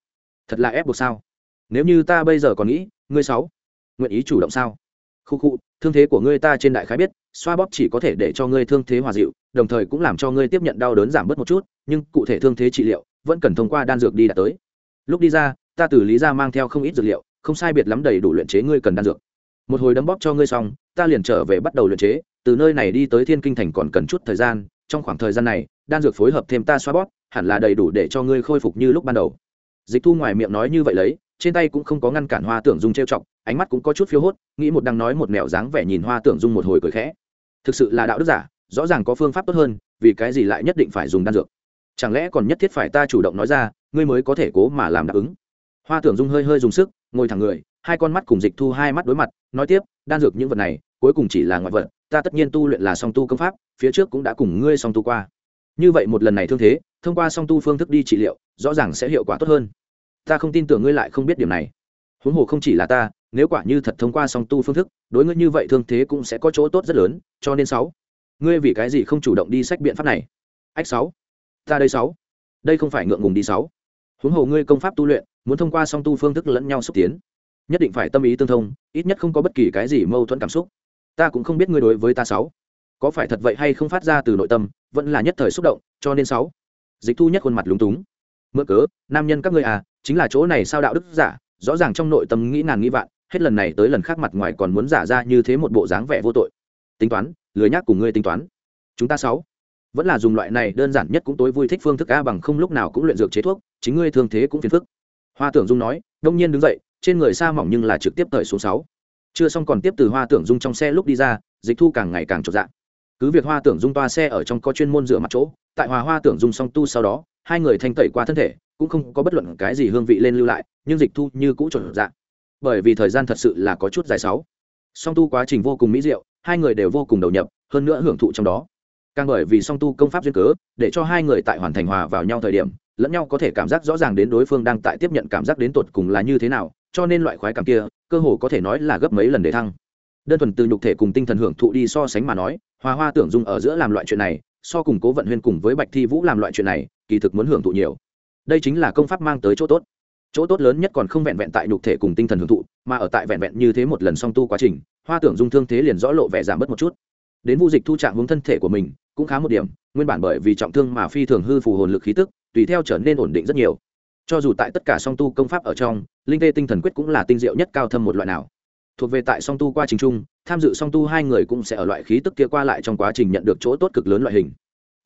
Thật là ép buộc sao? Nếu như ta bây giờ còn nghĩ, ngươi sáu, nguyện ý chủ động sao? Khu khu, thương thế của ngươi ta trên đại khái biết, xoa bóp chỉ có thể để cho ngươi thương thế hòa dịu, đồng thời cũng làm cho ngươi tiếp nhận đau đớn giảm bớt một chút, nhưng cụ thể thương thế trị liệu vẫn cần thông qua đan dược đi đạt tới. Lúc đi ra, ta từ lý ra mang theo không ít dược liệu, không sai biệt lắm đầy đủ luyện chế ngươi cần đan dược. Một hồi đấm bóp cho ngươi xong, ta liền trở về bắt đầu luyện chế, từ nơi này đi tới thiên kinh thành còn cần chút thời gian, trong khoảng thời gian này, đan dược phối hợp thêm ta xoa bóp, hẳn là đầy đủ để cho ngươi khôi phục như lúc ban đầu. Dịch thu ngoài miệng nói như vậy lấy trên tay cũng không có ngăn cản hoa tưởng dung trêu chọc, ánh mắt cũng có chút phiêu hốt, nghĩ một đang nói một mẹo dáng vẻ nhìn hoa tưởng dung một hồi cười khẽ. Thực sự là đạo đức giả, rõ ràng có phương pháp tốt hơn, vì cái gì lại nhất định phải dùng đan dược? Chẳng lẽ còn nhất thiết phải ta chủ động nói ra, ngươi mới có thể cố mà làm đáp ứng? Hoa tưởng dung hơi hơi dùng sức, ngồi thẳng người, hai con mắt cùng dịch thu hai mắt đối mặt, nói tiếp, đan dược những vật này, cuối cùng chỉ là ngoại vật, ta tất nhiên tu luyện là song tu công pháp, phía trước cũng đã cùng ngươi song tu qua. Như vậy một lần này thương thế, thông qua song tu phương thức đi trị liệu, rõ ràng sẽ hiệu quả tốt hơn ta không tin tưởng ngươi lại không biết điểm này. Huống hồ không chỉ là ta, nếu quả như thật thông qua song tu phương thức, đối ngươi như vậy thương thế cũng sẽ có chỗ tốt rất lớn, cho nên sáu. Ngươi vì cái gì không chủ động đi sách biện pháp này? Ách sáu. Ta đây sáu. Đây không phải ngượng ngùng đi sáu. Huống hồ ngươi công pháp tu luyện, muốn thông qua song tu phương thức lẫn nhau xúc tiến, nhất định phải tâm ý tương thông, ít nhất không có bất kỳ cái gì mâu thuẫn cảm xúc. Ta cũng không biết ngươi đối với ta sáu. Có phải thật vậy hay không phát ra từ nội tâm, vẫn là nhất thời xúc động, cho nên sáu. Dịch thu nhất khuôn mặt lúng túng mượn cớ, nam nhân các ngươi à chính là chỗ này sao đạo đức giả, rõ ràng trong nội tâm nghĩ ngàn nghĩ vạn, hết lần này tới lần khác mặt ngoài còn muốn giả ra như thế một bộ dáng vẻ vô tội. Tính toán, lười nhác cùng ngươi tính toán. Chúng ta sáu, vẫn là dùng loại này đơn giản nhất cũng tối vui thích phương thức a bằng không lúc nào cũng luyện dược chế thuốc, chính ngươi thương thế cũng phiền phức. Hoa tưởng dung nói, đông nhiên đứng dậy, trên người xa mỏng nhưng là trực tiếp thời số sáu. Chưa xong còn tiếp từ hoa tưởng dung trong xe lúc đi ra, dịch thu càng ngày càng trọn dạng. Cứ việc hoa tưởng dung toa xe ở trong có chuyên môn rửa mặt chỗ, tại hòa hoa tưởng dung song tu sau đó hai người thanh tẩy qua thân thể, cũng không có bất luận cái gì hương vị lên lưu lại, nhưng dịch thu như cũ trộn dạng. Bởi vì thời gian thật sự là có chút dài sáu. Song tu quá trình vô cùng mỹ diệu, hai người đều vô cùng đầu nhập, hơn nữa hưởng thụ trong đó. Càng bởi vì song tu công pháp duyên cớ, để cho hai người tại hoàn thành hòa vào nhau thời điểm, lẫn nhau có thể cảm giác rõ ràng đến đối phương đang tại tiếp nhận cảm giác đến tột cùng là như thế nào, cho nên loại khoái cảm kia, cơ hồ có thể nói là gấp mấy lần để thăng. Đơn thuần từ nhục thể cùng tinh thần hưởng thụ đi so sánh mà nói, hòa hoa tưởng dung ở giữa làm loại chuyện này, so cùng cố vận huyên cùng với bạch thi vũ làm loại chuyện này kỳ thực muốn hưởng thụ nhiều. Đây chính là công pháp mang tới chỗ tốt. Chỗ tốt lớn nhất còn không vẹn vẹn tại nhục thể cùng tinh thần hưởng thụ, mà ở tại vẹn vẹn như thế một lần song tu quá trình, hoa tưởng dung thương thế liền rõ lộ vẻ giảm bớt một chút. Đến vu dịch thu trạng hướng thân thể của mình, cũng khá một điểm, nguyên bản bởi vì trọng thương mà phi thường hư phù hồn lực khí tức, tùy theo trở nên ổn định rất nhiều. Cho dù tại tất cả song tu công pháp ở trong, linh tê tinh thần quyết cũng là tinh diệu nhất cao thâm một loại nào. Thuộc về tại song tu qua trình chung, tham dự song tu hai người cũng sẽ ở loại khí tức kia qua lại trong quá trình nhận được chỗ tốt cực lớn loại hình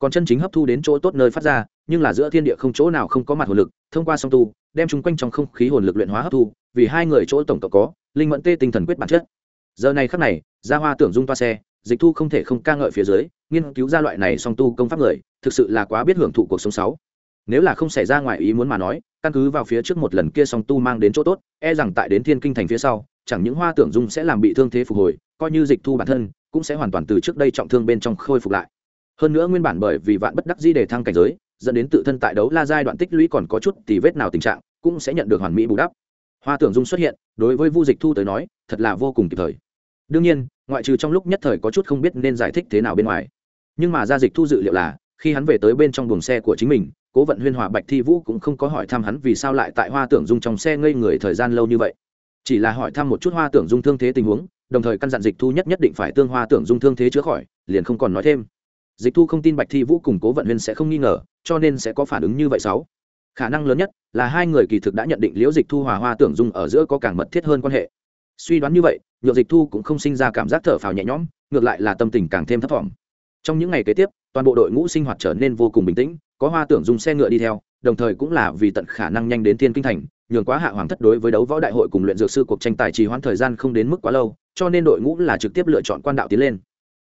còn chân chính hấp thu đến chỗ tốt nơi phát ra, nhưng là giữa thiên địa không chỗ nào không có mặt hồn lực, thông qua song tu, đem chung quanh trong không khí hồn lực luyện hóa hấp thu, vì hai người chỗ tổng cộng có, linh mẫn tê tinh thần quyết bản chất. Giờ này khắc này ra hoa tưởng dung toa xe, dịch thu không thể không ca ngợi phía dưới, nghiên cứu ra loại này song tu công pháp người, thực sự là quá biết hưởng thụ cuộc sống sáu. Nếu là không xảy ra ngoài ý muốn mà nói, căn cứ vào phía trước một lần kia song tu mang đến chỗ tốt e rằng tại đến thiên kinh thành phía sau, chẳng những hoa tưởng dung sẽ làm bị thương thế phục hồi, coi như dịch thu bản thân, cũng sẽ hoàn toàn từ trước đây trọng thương bên trong khôi phục lại hơn nữa nguyên bản bởi vì vạn bất đắc di để thăng cảnh giới, dẫn đến tự thân tại đấu la giai đoạn tích lũy còn có chút tì vết nào tình trạng, cũng sẽ nhận được hoàn mỹ bù đắp. Hoa tưởng dung xuất hiện, đối với vu dịch thu tới nói, thật là vô cùng kịp thời. Đương nhiên, ngoại trừ trong lúc nhất thời có chút không biết nên giải thích thế nào bên ngoài. Nhưng mà gia dịch thu dự liệu là, khi hắn về tới bên trong buồng xe của chính mình, cố vận huyên hòa bạch thi vũ cũng không có hỏi thăm hắn vì sao lại tại hoa tưởng dung trong xe ngây người thời gian lâu như vậy. Chỉ là hỏi thăm một chút hoa tưởng dung thương thế tình huống, đồng thời căn dặn dịch thu nhất nhất định phải tương hoa tưởng dung thương thế chữa khỏi, liền không còn nói thêm dịch thu không tin bạch thi vũ cùng cố vận huyên sẽ không nghi ngờ, cho nên sẽ có phản ứng như vậy sáu. Khả năng lớn nhất là hai người kỳ thực đã nhận định liễu dịch thu hòa hoa tưởng dung ở giữa có càng mật thiết hơn quan hệ. Suy đoán như vậy, nhược dịch thu cũng không sinh ra cảm giác thở phào nhẹ nhõm, ngược lại là tâm tình càng thêm thấp t trong những ngày kế tiếp, toàn bộ đội ngũ sinh hoạt trở nên vô cùng bình tĩnh, có hoa tưởng dùng xe ngựa đi theo, đồng thời cũng là vì tận khả năng nhanh đến thiên kinh thành, nhường quá hạ hoàng thất đối với đấu võ đại hội cùng luyện dược sư cuộc tranh tài trì hoãn thời gian không đến mức quá lâu, cho nên đội ngũ là trực tiếp lựa chọn quan đạo tiến lên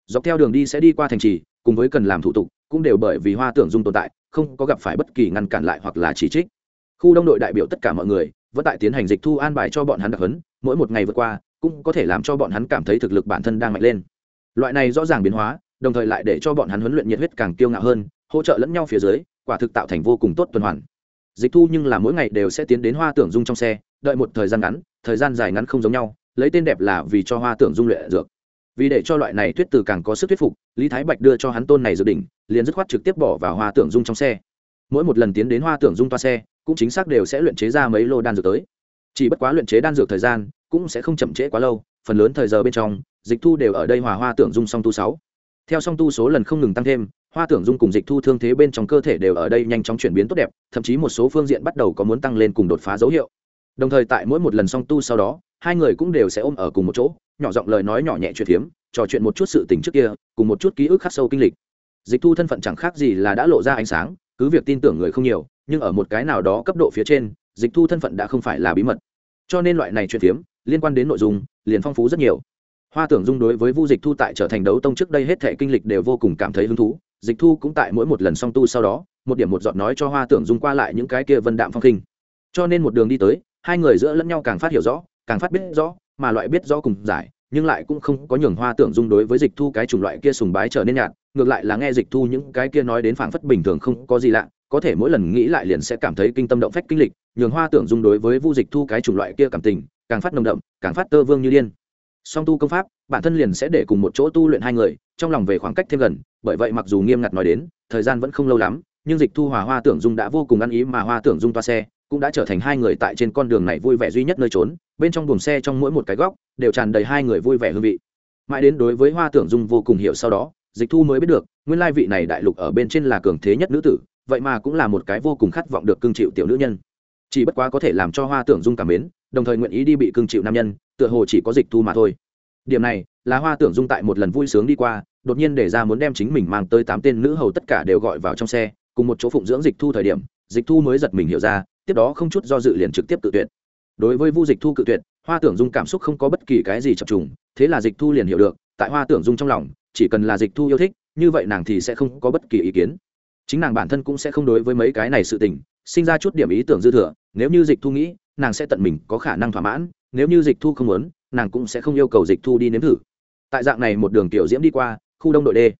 dọc theo đường đi sẽ đi qua thành trì, cùng với cần làm thủ tục, cũng đều bởi vì hoa tưởng dung tồn tại, không có gặp phải bất kỳ ngăn cản lại hoặc là chỉ trích. Khu đông đội đại biểu tất cả mọi người vẫn tại tiến hành dịch thu an bài cho bọn hắn đặc hấn mỗi một ngày vượt qua cũng có thể làm cho bọn hắn cảm thấy thực lực bản thân đang mạnh lên. Loại này rõ ràng biến hóa, đồng thời lại để cho bọn hắn huấn luyện nhiệt huyết càng kiêu ngạo hơn, hỗ trợ lẫn nhau phía dưới, quả thực tạo thành vô cùng tốt tuần hoàn. Dịch thu nhưng là mỗi ngày đều sẽ tiến đến hoa tưởng dung trong xe, đợi một thời gian ngắn, thời gian dài ngắn không giống nhau, lấy tên đẹp là vì cho hoa tưởng dung luyện dược vì để cho loại này thuyết từ càng có sức thuyết phục, lý thái bạch đưa cho hắn tôn này dự định, liền dứt khoát trực tiếp bỏ vào hoa tưởng dung trong xe. Mỗi một lần tiến đến hoa tưởng dung toa xe, cũng chính xác đều sẽ luyện chế ra mấy lô đan dược tới. Chỉ bất quá luyện chế đan dược thời gian cũng sẽ không chậm trễ quá lâu, phần lớn thời giờ bên trong, dịch thu đều ở đây hòa hoa tưởng dung song tu sáu. Theo song tu số lần không ngừng tăng thêm, hoa tưởng dung cùng dịch thu thương thế bên trong cơ thể đều ở đây nhanh chóng chuyển biến tốt đẹp, thậm chí một số phương diện bắt đầu có muốn tăng lên cùng đột phá dấu hiệu. Đồng thời tại mỗi một lần song tu sau đó hai người cũng đều sẽ ôm ở cùng một chỗ, nhỏ giọng lời nói nhỏ nhẹ chuyện phiếm trò chuyện một chút sự tình trước kia, cùng một chút ký ức khắc sâu kinh lịch. Dịch thu thân phận chẳng khác gì là đã lộ ra ánh sáng, cứ việc tin tưởng người không nhiều, nhưng ở một cái nào đó cấp độ phía trên, dịch thu thân phận đã không phải là bí mật. Cho nên loại này chuyện phiếm liên quan đến nội dung, liền phong phú rất nhiều. Hoa tưởng dung đối với vu dịch thu tại trở thành đấu tông trước đây hết thể kinh lịch đều vô cùng cảm thấy hứng thú. Dịch thu cũng tại mỗi một lần song tu sau đó, một điểm một giọt nói cho hoa tưởng dung qua lại những cái kia vân đạm phong khinh. Cho nên một đường đi tới, hai người giữa lẫn nhau càng phát hiểu rõ càng phát biết rõ, mà loại biết rõ cùng giải, nhưng lại cũng không có nhường hoa tưởng dung đối với dịch thu cái chủng loại kia sùng bái trở nên nhạt, ngược lại là nghe dịch thu những cái kia nói đến phảng phất bình thường không có gì lạ, có thể mỗi lần nghĩ lại liền sẽ cảm thấy kinh tâm động phách kinh lịch, nhường hoa tưởng dung đối với vu dịch thu cái chủng loại kia cảm tình, càng phát nồng đậm, càng phát tơ vương như điên. Song tu công pháp, bản thân liền sẽ để cùng một chỗ tu luyện hai người, trong lòng về khoảng cách thêm gần, bởi vậy mặc dù nghiêm ngặt nói đến, thời gian vẫn không lâu lắm, nhưng dịch thu hòa hoa tưởng dung đã vô cùng ăn ý mà hoa tưởng dung toa xe cũng đã trở thành hai người tại trên con đường này vui vẻ duy nhất nơi trốn, bên trong buồng xe trong mỗi một cái góc đều tràn đầy hai người vui vẻ hương vị. Mãi đến đối với hoa tưởng dung vô cùng hiểu sau đó, dịch thu mới biết được, nguyên lai vị này đại lục ở bên trên là cường thế nhất nữ tử, vậy mà cũng là một cái vô cùng khát vọng được cưng chịu tiểu nữ nhân. Chỉ bất quá có thể làm cho hoa tưởng dung cảm mến, đồng thời nguyện ý đi bị cưng chịu nam nhân, tựa hồ chỉ có dịch thu mà thôi. Điểm này, là hoa tưởng dung tại một lần vui sướng đi qua, đột nhiên để ra muốn đem chính mình mang tới tám tên nữ hầu tất cả đều gọi vào trong xe, cùng một chỗ phụng dưỡng dịch thu thời điểm, dịch thu mới giật mình hiểu ra tiếp đó không chút do dự liền trực tiếp tự tuyệt. Đối với vu dịch thu cự tuyệt, hoa tưởng dung cảm xúc không có bất kỳ cái gì chập trùng, thế là dịch thu liền hiểu được, tại hoa tưởng dung trong lòng, chỉ cần là dịch thu yêu thích, như vậy nàng thì sẽ không có bất kỳ ý kiến. Chính nàng bản thân cũng sẽ không đối với mấy cái này sự tình, sinh ra chút điểm ý tưởng dư thừa, nếu như dịch thu nghĩ, nàng sẽ tận mình có khả năng thỏa mãn, nếu như dịch thu không muốn, nàng cũng sẽ không yêu cầu dịch thu đi nếm thử. Tại dạng này một đường tiểu diễm đi qua, khu đông đội đê.